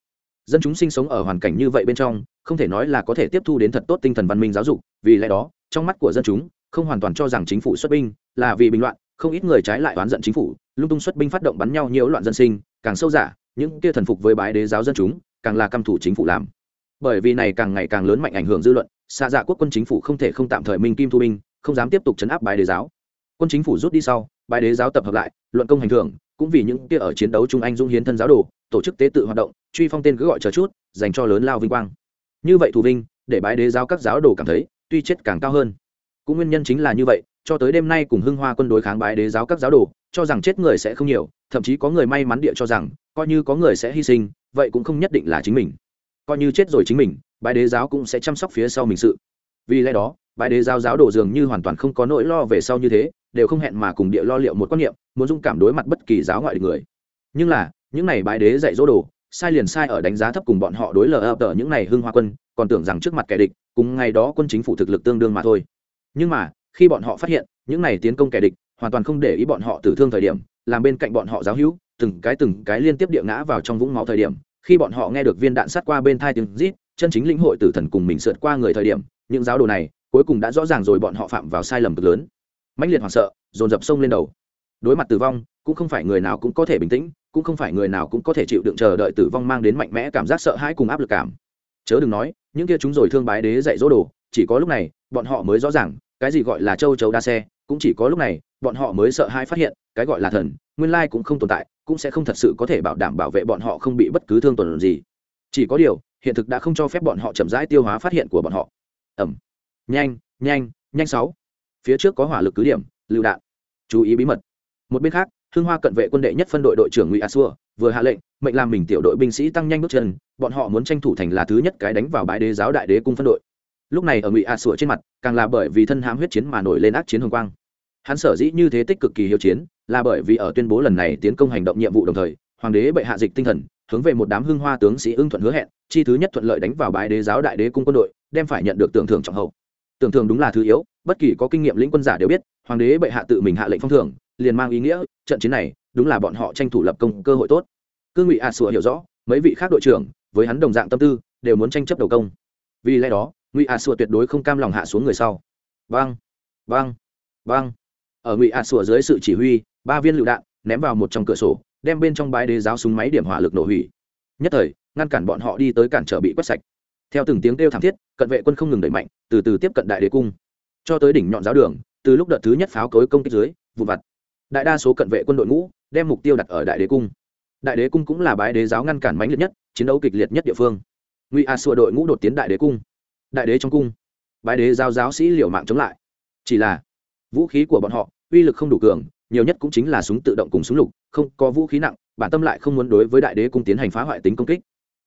Dân chúng sinh sống ở hoàn cảnh như vậy bên trong, không thể nói là có thể tiếp thu đến thật tốt tinh thần văn minh giáo dục, vì lẽ đó, trong mắt của dân chúng, không hoàn toàn cho rằng chính phủ xuất binh là vì bình loạn, không ít người trái lại oán giận chính phủ, lung tung xuất binh phát động bắn nhau nhiễu loạn dân sinh, càng sâu giả, những kia thần phục với bái đế giáo dân chúng, càng là căm thủ chính phủ làm. Bởi vì này càng ngày càng lớn mạnh ảnh hưởng dư luận xạ dạ quốc quân chính phủ không thể không tạm thời minh kim thu binh, không dám tiếp tục chấn áp bài đế giáo. Quân chính phủ rút đi sau bài đế giáo tập hợp lại, luận công hành thưởng, cũng vì những kia ở chiến đấu trung anh dung hiến thân giáo đồ, tổ chức tế tự hoạt động, truy phong tên cứ gọi chờ chút, dành cho lớn lao vinh quang. Như vậy thù vinh để bái đế giáo các giáo đồ cảm thấy, tuy chết càng cao hơn. Cũng nguyên nhân chính là như vậy, cho tới đêm nay cùng hưng hoa quân đối kháng bái đế giáo các giáo đồ, cho rằng chết người sẽ không nhiều, thậm chí có người may mắn địa cho rằng, coi như có người sẽ hy sinh, vậy cũng không nhất định là chính mình. Coi như chết rồi chính mình bái đế giáo cũng sẽ chăm sóc phía sau mình sự. Vì lẽ đó, bái đế giáo giáo đồ dường như hoàn toàn không có nỗi lo về sau như thế, đều không hẹn mà cùng địa lo liệu một quan niệm, muốn dung cảm đối mặt bất kỳ giáo ngoại địch người. Nhưng là, những này bái đế dạy dỗ đồ, sai liền sai ở đánh giá thấp cùng bọn họ đối lờ ập tờ những này hưng hoa quân, còn tưởng rằng trước mặt kẻ địch, cùng ngày đó quân chính phủ thực lực tương đương mà thôi. Nhưng mà, khi bọn họ phát hiện, những này tiến công kẻ địch, hoàn toàn không để ý bọn họ tử thương thời điểm, làm bên cạnh bọn họ giáo hữu, từng cái từng cái liên tiếp địa ngã vào trong vũng máu thời điểm, khi bọn họ nghe được viên đạn sát qua bên thai tiếng rít chân chính lĩnh hội tử thần cùng mình sượt qua người thời điểm, những giáo đồ này cuối cùng đã rõ ràng rồi bọn họ phạm vào sai lầm cực lớn. Mãnh liệt hoảng sợ, dồn dập sông lên đầu. Đối mặt tử vong, cũng không phải người nào cũng có thể bình tĩnh, cũng không phải người nào cũng có thể chịu đựng chờ đợi tử vong mang đến mạnh mẽ cảm giác sợ hãi cùng áp lực cảm. Chớ đừng nói, những kia chúng rồi thương bái đế dạy dỗ đồ, chỉ có lúc này, bọn họ mới rõ ràng, cái gì gọi là châu chấu đa xe, cũng chỉ có lúc này, bọn họ mới sợ hãi phát hiện, cái gọi là thần, nguyên lai cũng không tồn tại, cũng sẽ không thật sự có thể bảo đảm bảo vệ bọn họ không bị bất cứ thương tổn gì. Chỉ có điều hiện thực đã không cho phép bọn họ chậm rãi tiêu hóa phát hiện của bọn họ. Ẩm. Nhanh nhanh nhanh sáu. Phía trước có hỏa lực cứ điểm, lựu đạn. Chú ý bí mật. Một bên khác, hưng hoa cận vệ quân đệ nhất phân đội đội trưởng ngụy a xua, vừa hạ lệnh, mệnh làm mình tiểu đội binh sĩ tăng nhanh bước chân, bọn họ muốn tranh thủ thành là thứ nhất cái đánh vào bãi đế giáo đại đế cung phân đội. Lúc này ở ngụy a xua trên mặt, càng là bởi vì thân hãm huyết chiến mà nổi lên ác chiến hồng quang. Hắn sở dĩ như thế tích cực kỳ hiếu chiến, là bởi vì ở tuyên bố lần này tiến công hành động nhiệm vụ đồng thời, hoàng đế bệ hạ dịch tinh thần hướng về một đám hưng hoa tướng sĩ ưng thuận hứa hẹn, chi thứ nhất thuận lợi đánh vào bãi đế giáo đại đế cung quân đội, đem phải nhận được tưởng thưởng trọng hậu. Tưởng thưởng đúng là thứ yếu, bất kỳ có kinh nghiệm lĩnh quân giả đều biết, hoàng đế bệ hạ tự mình hạ lệnh phong thưởng, liền mang ý nghĩa, trận chiến này, đúng là bọn họ tranh thủ lập công cơ hội tốt. Cương ngụy a sủa hiểu rõ, mấy vị khác đội trưởng, với hắn đồng dạng tâm tư, đều muốn tranh chấp đầu công. Vì lẽ đó, ngụy a sủa tuyệt đối không cam lòng hạ xuống người sau. Vang vang vang ở ngụy a sủa dưới sự chỉ huy, ba viên lựu đạn ném vào một trong cửa sổ đem bên trong bãi đế giáo súng máy điểm hỏa lực nổ hủy. Nhất thời, ngăn cản bọn họ đi tới cản trở bị quét sạch. Theo từng tiếng kêu thảm thiết, cận vệ quân không ngừng đẩy mạnh, từ từ tiếp cận đại đế cung. Cho tới đỉnh nhọn giáo đường, từ lúc đợt thứ nhất pháo cối công kích dưới, vụ vặt. Đại đa số cận vệ quân đội ngũ, đem mục tiêu đặt ở đại đế cung. Đại đế cung cũng là bái đế giáo ngăn cản mãnh liệt nhất, chiến đấu kịch liệt nhất địa phương. Ngụy a xua đội ngũ đột tiến đại đế cung. Đại đế trong cung. Bái đế giao giáo sĩ liều mạng chống lại. Chỉ là, vũ khí của bọn họ, uy lực không đủ cường nhiều nhất cũng chính là súng tự động cùng súng lục, không có vũ khí nặng, bản tâm lại không muốn đối với đại đế cung tiến hành phá hoại tính công kích.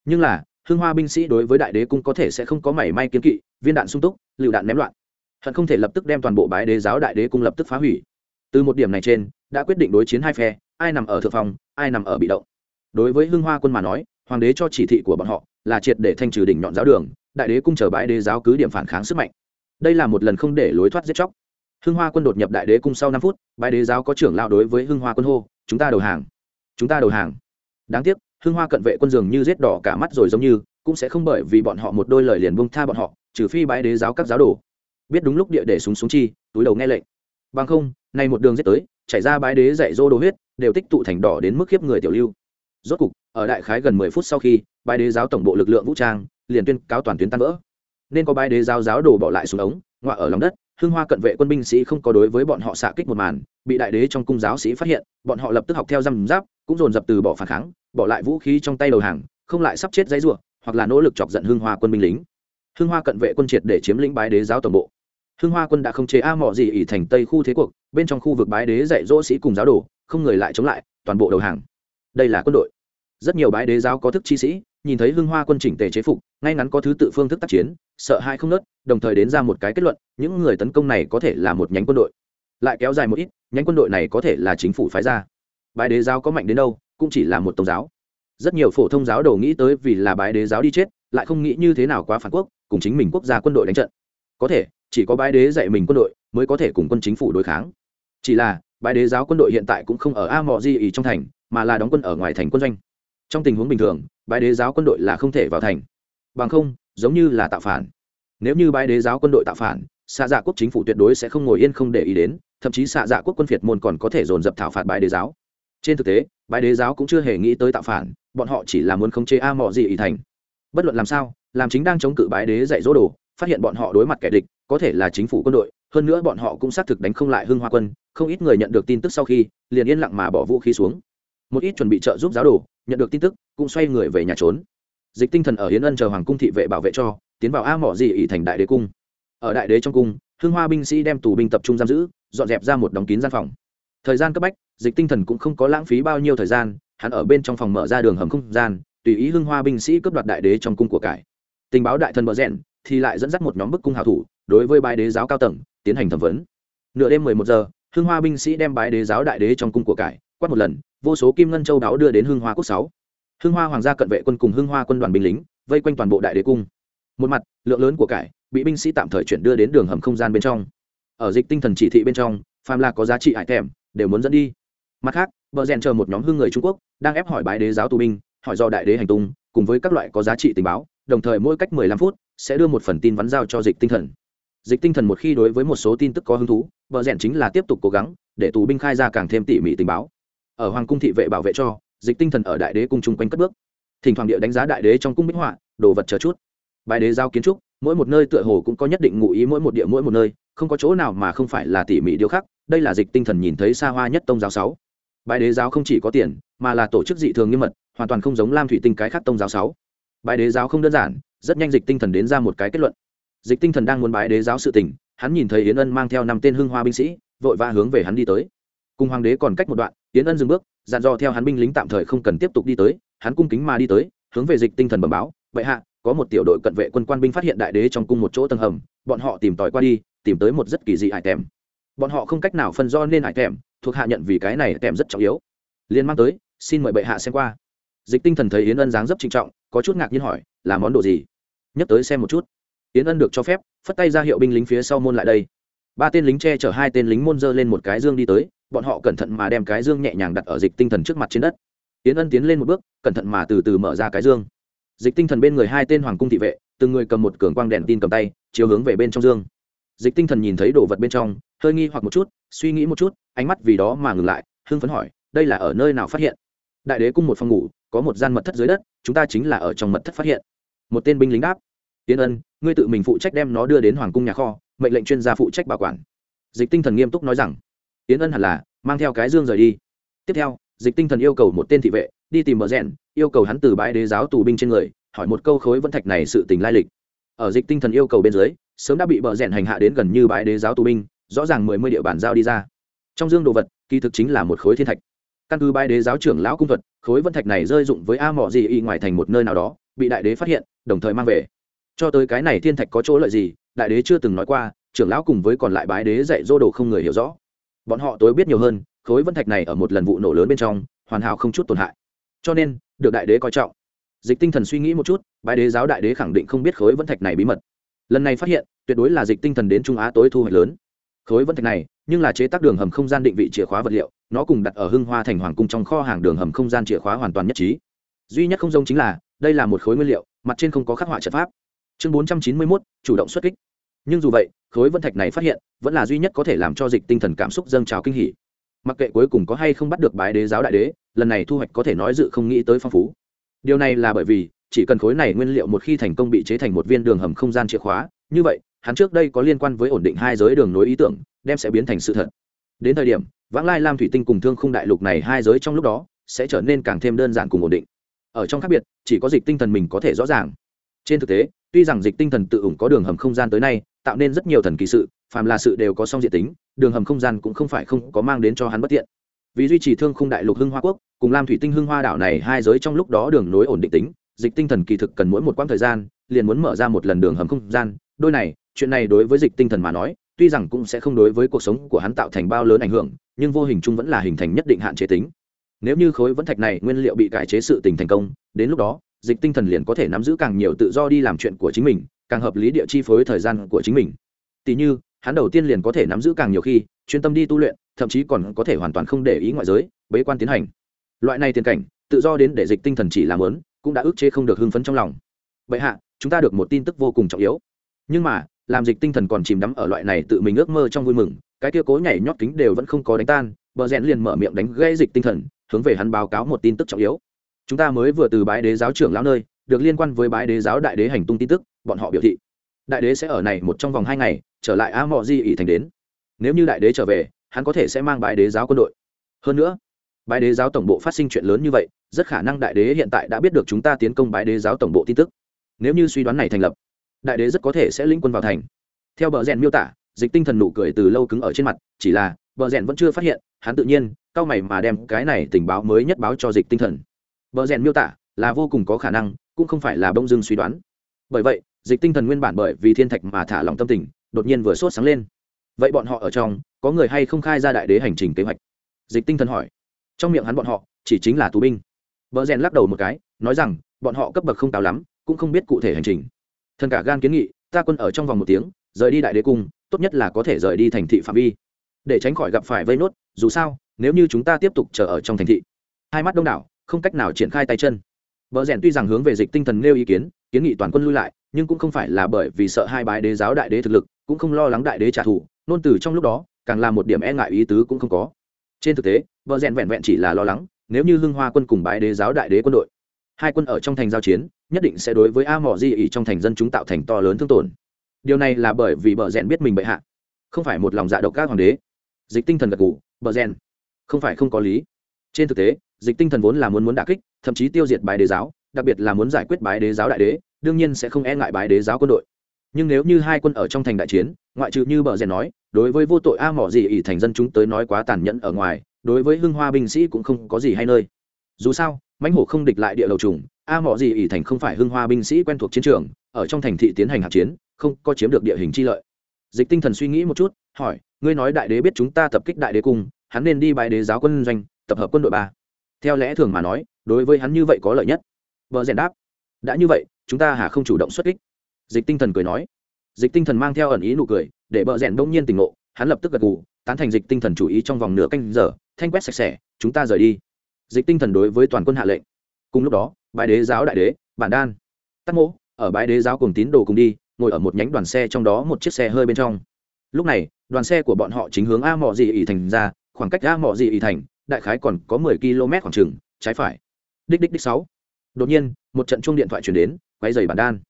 Nhưng là hương hoa binh sĩ đối với đại đế cung có thể sẽ không có mảy may kiến kỵ, viên đạn sung túc, lựu đạn ném loạn. Hận không thể lập tức đem toàn bộ bái đế giáo đại đế cung lập tức phá hủy. Từ một điểm này trên, đã quyết định đối chiến hai phe, ai nằm ở thượng phòng ai nằm ở bị động. Đối với hương hoa quân mà nói, hoàng đế cho chỉ thị của bọn họ là triệt để thanh trừ đỉnh nhọn giáo đường, đại đế cung chờ bãi đế giáo cứ điểm phản kháng sức mạnh. Đây là một lần không để lối thoát giết chóc hưng hoa quân đột nhập đại đế cung sau năm phút bãi đế giáo có trưởng lao đối với hưng hoa quân hô, chúng ta đầu hàng, chúng ta đầu hàng. Đáng tiếc, hưng hoa cận vệ quân dường như giết đỏ cả mắt rồi giống như, cũng sẽ không bởi vì bọn họ một đôi lời liền bông tha bọn họ, trừ phi bãi đế giáo các giáo đồ. Biết đúng lúc địa để súng xuống chi, túi đầu nghe lệnh. Bằng không, nay một đường giết tới, chảy ra bãi đế dạy dô đồ huyết, đều tích tụ thành đỏ đến mức khiếp người tiểu lưu. Rốt cục, ở đại khái gần mười phút sau khi bãi đế giáo tổng bộ lực lượng vũ trang, liền tuyên cáo toàn tuyến tan vỡ. Nên có bãi đế giáo giáo đồ bỏ lại xuống ống ngoại ở lòng đất hương hoa cận vệ quân binh sĩ không có đối với bọn họ xạ kích một màn, bị đại đế trong cung giáo sĩ phát hiện, bọn họ lập tức học theo răm giáp, cũng dồn dập từ bỏ phản kháng, bỏ lại vũ khí trong tay đầu hàng, không lại sắp chết dãy ruộng hoặc là nỗ lực chọc giận hương hoa quân binh lính. Hương hoa cận vệ quân triệt để chiếm lĩnh bái đế giáo tổng bộ. Hương hoa quân đã không chế a mỏ gì ỉ thành tây khu thế cuộc, bên trong khu vực bái đế dạy dỗ sĩ cùng giáo đồ, không người lại chống lại, toàn bộ đầu hàng. Đây là quân đội. Rất nhiều bái đế giáo có thức chi sĩ nhìn thấy hưng hoa quân chỉnh tề chế phục, ngay ngắn có thứ tự phương thức tác chiến, sợ hai không nớt, đồng thời đến ra một cái kết luận, những người tấn công này có thể là một nhánh quân đội. Lại kéo dài một ít, nhánh quân đội này có thể là chính phủ phái ra. Bái đế giáo có mạnh đến đâu, cũng chỉ là một tôn giáo. Rất nhiều phổ thông giáo đầu nghĩ tới vì là bái đế giáo đi chết, lại không nghĩ như thế nào quá phản quốc, cùng chính mình quốc gia quân đội đánh trận. Có thể, chỉ có bái đế dạy mình quân đội, mới có thể cùng quân chính phủ đối kháng. Chỉ là, bái đế giáo quân đội hiện tại cũng không ở a mò di ý trong thành, mà là đóng quân ở ngoài thành quân doanh. Trong tình huống bình thường bái đế giáo quân đội là không thể vào thành. Bằng không, giống như là tạo phản. Nếu như bái đế giáo quân đội tạo phản, xạ dạ quốc chính phủ tuyệt đối sẽ không ngồi yên không để ý đến, thậm chí xạ dạ quốc quân phiệt môn còn có thể dồn dập thảo phạt bái đế giáo. Trên thực tế, bái đế giáo cũng chưa hề nghĩ tới tạo phản, bọn họ chỉ là muốn khống chế a mò gì ý thành. Bất luận làm sao, làm chính đang chống cự bái đế dạy dỗ đồ, phát hiện bọn họ đối mặt kẻ địch, có thể là chính phủ quân đội, hơn nữa bọn họ cũng xác thực đánh không lại hưng hoa quân, không ít người nhận được tin tức sau khi, liền yên lặng mà bỏ vũ khí xuống một ít chuẩn bị trợ giúp giáo đồ, nhận được tin tức, cũng xoay người về nhà trốn. Dịch tinh thần ở hiến ân chờ hoàng cung thị vệ bảo vệ cho, tiến vào a mỏ dị ỉ thành đại đế cung. Ở đại đế trong cung hương hoa binh sĩ đem tù binh tập trung giam giữ, dọn dẹp ra một đóng kín gian phòng. Thời gian cấp bách, dịch tinh thần cũng không có lãng phí bao nhiêu thời gian, hắn ở bên trong phòng mở ra đường hầm không gian, tùy ý hương hoa binh sĩ cướp đoạt đại đế trong cung của cải. Tình báo đại thần bờ rẽn thì lại dẫn dắt một nhóm bức cung hào thủ, đối với bái đế giáo cao tầng, tiến hành thẩm vấn. Nửa đêm mười một giờ hương hoa binh sĩ đem bái đế giáo đại đế trong cung của cải quát một lần, vô số kim ngân châu đáo đưa đến hương hoa quốc sáu. Hương hoa hoàng gia cận vệ quân cùng hương hoa quân đoàn binh lính, vây quanh toàn bộ đại đế cung. Một mặt, lượng lớn của cải bị binh sĩ tạm thời chuyển đưa đến đường hầm không gian bên trong. Ở dịch tinh thần chỉ thị bên trong, phàm là có giá trị hải thèm, đều muốn dẫn đi. Mặt khác vợ rèn chờ một nhóm hương người trung quốc, đang ép hỏi bái đế giáo tù binh, hỏi do đại đế hành tung, cùng với các loại có giá trị tình báo, đồng thời mỗi cách mười lăm phút, sẽ đưa một phần tin vắn giao cho dịch tinh thần. Dịch tinh thần một khi đối với một số tin tức có hứng thú vợ rèn chính là tiếp tục cố gắng để tù binh khai ra càng thêm tỉ mỉ tình báo ở hoàng cung thị vệ bảo vệ cho, dịch tinh thần ở đại đế cung chung quanh cất bước. Thỉnh thoảng địa đánh giá đại đế trong cung bích họa, đồ vật chờ chút. Bài đế giao kiến trúc, mỗi một nơi tựa hồ cũng có nhất định ngụ ý mỗi một địa mỗi một nơi, không có chỗ nào mà không phải là tỉ mỉ điêu khắc, đây là dịch tinh thần nhìn thấy xa hoa nhất tông giáo sáu. Bài đế giáo không chỉ có tiền, mà là tổ chức dị thường nghiêm mật, hoàn toàn không giống lam thủy tinh cái khác tông giáo sáu. Bài đế giáo không đơn giản, rất nhanh dịch tinh thần đến ra một cái kết luận. Dịch tinh thần đang muốn bái đế giáo sự tình, hắn nhìn thấy yến ân mang theo năm tên hưng hoa binh sĩ, vội vã hướng về hắn đi tới. Cùng hoàng đế còn cách một đoạn yến ân dừng bước, dặn dò theo hắn binh lính tạm thời không cần tiếp tục đi tới, hắn cung kính mà đi tới, hướng về dịch tinh thần bẩm báo vậy hạ, có một tiểu đội cận vệ quân quan binh phát hiện đại đế trong cung một chỗ tầng hầm, bọn họ tìm tòi qua đi, tìm tới một rất kỳ dị hải tèm. Bọn họ không cách nào phân do nên hải tèm, thuộc hạ nhận vì cái này tèm rất trọng yếu. Liên mang tới, xin mời bệ hạ xem qua. Dịch tinh thần thấy yến ân dáng dấp trinh trọng, có chút ngạc nhiên hỏi, là món đồ gì? Nhấc tới xem một chút. Yến ân được cho phép, phất tay ra hiệu binh lính phía sau môn lại đây. Ba tên lính che chở hai tên lính môn dơ lên một cái dương đi tới bọn họ cẩn thận mà đem cái dương nhẹ nhàng đặt ở dịch tinh thần trước mặt trên đất. Yến ân tiến lên một bước, cẩn thận mà từ từ mở ra cái dương. Dịch tinh thần bên người hai tên hoàng cung thị vệ, từng người cầm một cường quang đèn tin cầm tay, chiếu hướng về bên trong dương. Dịch tinh thần nhìn thấy đồ vật bên trong, hơi nghi hoặc một chút, suy nghĩ một chút, ánh mắt vì đó mà ngừng lại, hưng phấn hỏi, đây là ở nơi nào phát hiện? Đại đế cung một phòng ngủ, có một gian mật thất dưới đất, chúng ta chính là ở trong mật thất phát hiện. Một tên binh lính đáp tiến ân, ngươi tự mình phụ trách đem nó đưa đến hoàng cung nhà kho, mệnh lệnh chuyên gia phụ trách bảo quản. Dịch tinh thần nghiêm túc nói rằng yến ân hẳn là mang theo cái dương rời đi. Tiếp theo, dịch tinh thần yêu cầu một tên thị vệ đi tìm bờ rèn yêu cầu hắn từ bãi đế giáo tù binh trên người, hỏi một câu khối vân thạch này sự tình lai lịch. Ở dịch tinh thần yêu cầu bên dưới, sớm đã bị bờ rèn hành hạ đến gần như bãi đế giáo tù binh, rõ ràng mười mươi địa bản giao đi ra. Trong dương đồ vật, kỳ thực chính là một khối thiên thạch. Căn cứ bãi đế giáo trưởng lão cung thuật, khối vân thạch này rơi dụng với a mỏ gì y ngoài thành một nơi nào đó, bị đại đế phát hiện, đồng thời mang về. Cho tới cái này thiên thạch có chỗ lợi gì, đại đế chưa từng nói qua, trưởng lão cùng với còn lại bãi đế dạy dô đồ không người hiểu rõ bọn họ tối biết nhiều hơn, khối vân thạch này ở một lần vụ nổ lớn bên trong, hoàn hảo không chút tổn hại. Cho nên, được đại đế coi trọng. Dịch tinh thần suy nghĩ một chút, bái đế giáo đại đế khẳng định không biết khối vân thạch này bí mật. Lần này phát hiện, tuyệt đối là dịch tinh thần đến trung á tối thu hoạch lớn. Khối vân thạch này, nhưng là chế tác đường hầm không gian định vị chìa khóa vật liệu, nó cùng đặt ở hưng hoa thành hoàng cung trong kho hàng đường hầm không gian chìa khóa hoàn toàn nhất trí. Duy nhất không giống chính là, đây là một khối nguyên liệu, mặt trên không có khắc họa trận pháp. Chương bốn trăm chín mươi mốt, chủ động xuất kích. Nhưng dù vậy khối vân thạch này phát hiện, vẫn là duy nhất có thể làm cho dịch tinh thần cảm xúc dâng trào kinh hỉ. Mặc kệ cuối cùng có hay không bắt được bái đế giáo đại đế, lần này thu hoạch có thể nói dự không nghĩ tới phong phú. Điều này là bởi vì, chỉ cần khối này nguyên liệu một khi thành công bị chế thành một viên đường hầm không gian chìa khóa, như vậy, hắn trước đây có liên quan với ổn định hai giới đường nối ý tưởng, đem sẽ biến thành sự thật. Đến thời điểm, vãng lai lam thủy tinh cùng thương khung đại lục này hai giới trong lúc đó, sẽ trở nên càng thêm đơn giản cùng ổn định. Ở trong khác biệt, chỉ có dịch tinh thần mình có thể rõ ràng. Trên thực tế, tuy rằng dịch tinh thần tự ủng có đường hầm không gian tới nay tạo nên rất nhiều thần kỳ sự, phàm là sự đều có song diện tính, đường hầm không gian cũng không phải không có mang đến cho hắn bất tiện. Vì duy trì thương khung đại lục hưng hoa quốc, cùng lam thủy tinh hưng hoa đảo này hai giới trong lúc đó đường nối ổn định tính, dịch tinh thần kỳ thực cần mỗi một quãng thời gian, liền muốn mở ra một lần đường hầm không gian. Đôi này, chuyện này đối với dịch tinh thần mà nói, tuy rằng cũng sẽ không đối với cuộc sống của hắn tạo thành bao lớn ảnh hưởng, nhưng vô hình chung vẫn là hình thành nhất định hạn chế tính. Nếu như khối vẫn thạch này nguyên liệu bị cải chế sự tình thành công, đến lúc đó, dịch tinh thần liền có thể nắm giữ càng nhiều tự do đi làm chuyện của chính mình càng hợp lý địa chi phối thời gian của chính mình. Tỷ như, hắn đầu tiên liền có thể nắm giữ càng nhiều khi, chuyên tâm đi tu luyện, thậm chí còn có thể hoàn toàn không để ý ngoại giới, bế quan tiến hành. Loại này tiền cảnh, tự do đến để dịch tinh thần chỉ làm lớn cũng đã ức chế không được hưng phấn trong lòng. Bệ hạ, chúng ta được một tin tức vô cùng trọng yếu. Nhưng mà, làm dịch tinh thần còn chìm đắm ở loại này tự mình ước mơ trong vui mừng, cái kia cố nhảy nhót kính đều vẫn không có đánh tan, bờ rẽn liền mở miệng đánh gây dịch tinh thần, hướng về hắn báo cáo một tin tức trọng yếu. Chúng ta mới vừa từ bái đế giáo trưởng lão nơi, được liên quan với bái đế giáo đại đế hành tung tin tức bọn họ biểu thị. Đại đế sẽ ở này một trong vòng hai ngày, trở lại a mò di ỉ thành đến. Nếu như đại đế trở về, hắn có thể sẽ mang bãi đế giáo quân đội. Hơn nữa bãi đế giáo tổng bộ phát sinh chuyện lớn như vậy, rất khả năng đại đế hiện tại đã biết được chúng ta tiến công bãi đế giáo tổng bộ tin tức. Nếu như suy đoán này thành lập, đại đế rất có thể sẽ lĩnh quân vào thành. Theo bờ rèn miêu tả, dịch tinh thần nụ cười từ lâu cứng ở trên mặt, chỉ là, bờ rèn vẫn chưa phát hiện, hắn tự nhiên, cao mày mà đem cái này tình báo mới nhất báo cho dịch tinh thần. Bờ rèn miêu tả là vô cùng có khả năng, cũng không phải là bông dưng suy đoán. Bởi vậy dịch tinh thần nguyên bản bởi vì thiên thạch mà thả lòng tâm tình, đột nhiên vừa sốt sáng lên. Vậy bọn họ ở trong, có người hay không khai ra đại đế hành trình kế hoạch? Dịch tinh thần hỏi. Trong miệng hắn bọn họ, chỉ chính là tù binh. Vợ rèn lắc đầu một cái, nói rằng, bọn họ cấp bậc không cao lắm, cũng không biết cụ thể hành trình. Thần cả gan kiến nghị, ta quân ở trong vòng một tiếng, rời đi đại đế cung, tốt nhất là có thể rời đi thành thị phạm vi. Để tránh khỏi gặp phải vây nốt, dù sao, nếu như chúng ta tiếp tục chờ ở trong thành thị, hai mắt đông đảo, không cách nào triển khai tay chân. Vợ rèn tuy rằng hướng về dịch tinh thần nêu ý kiến kiến nghị toàn quân lui lại nhưng cũng không phải là bởi vì sợ hai bái đế giáo đại đế thực lực, cũng không lo lắng đại đế trả thù, nôn từ trong lúc đó, càng là một điểm e ngại ý tứ cũng không có. Trên thực tế, vợ rèn vẹn vẹn chỉ là lo lắng, nếu như hưng hoa quân cùng bái đế giáo đại đế quân đội, hai quân ở trong thành giao chiến, nhất định sẽ đối với a mỏ di ỉ trong thành dân chúng tạo thành to lớn thương tổn. Điều này là bởi vì bờ rèn biết mình bệ hạ, không phải một lòng dạ độc các hoàng đế. Dịch tinh thần gật ngủ bờ rèn, không phải không có lý. Trên thực tế, dịch tinh thần vốn là muốn muốn đả kích, thậm chí tiêu diệt bái đế giáo, đặc biệt là muốn giải quyết bái đế giáo đại đế đương nhiên sẽ không e ngại bái đế giáo quân đội. Nhưng nếu như hai quân ở trong thành đại chiến, ngoại trừ như bờ rèn nói, đối với vô tội a mỏ gì ỉ thành dân chúng tới nói quá tàn nhẫn ở ngoài, đối với hưng hoa binh sĩ cũng không có gì hay nơi. Dù sao, mãnh hổ không địch lại địa lầu trùng, a mỏ gì ỉ thành không phải hưng hoa binh sĩ quen thuộc chiến trường, ở trong thành thị tiến hành hạt chiến, không có chiếm được địa hình chi lợi. Dịch tinh thần suy nghĩ một chút, hỏi, ngươi nói đại đế biết chúng ta tập kích đại đế cung, hắn nên đi bài đế giáo quân doanh, tập hợp quân đội ba. Theo lẽ thường mà nói, đối với hắn như vậy có lợi nhất. Vợ rèn đáp, đã như vậy chúng ta hả không chủ động xuất kích. Dịch tinh thần cười nói. Dịch tinh thần mang theo ẩn ý nụ cười, để bợ rèn đông nhiên tỉnh ngộ, hắn lập tức gật gù, tán thành dịch tinh thần chủ ý trong vòng nửa canh giờ, thanh quét sạch sẽ, chúng ta rời đi. Dịch tinh thần đối với toàn quân hạ lệnh. Cùng lúc đó bãi đế giáo đại đế, bản đan. Tắc mỗ, ở bãi đế giáo cùng tín đồ cùng đi, ngồi ở một nhánh đoàn xe trong đó một chiếc xe hơi bên trong. Lúc này, đoàn xe của bọn họ chính hướng a mò dị ỉ thành ra, khoảng cách a mò dị ỉ thành, đại khái còn có mười km khoảng trừng trái phải. Đích đích đích sáu. Đột nhiên, một trận chuông điện thoại chuyển đến quay dày bản đan.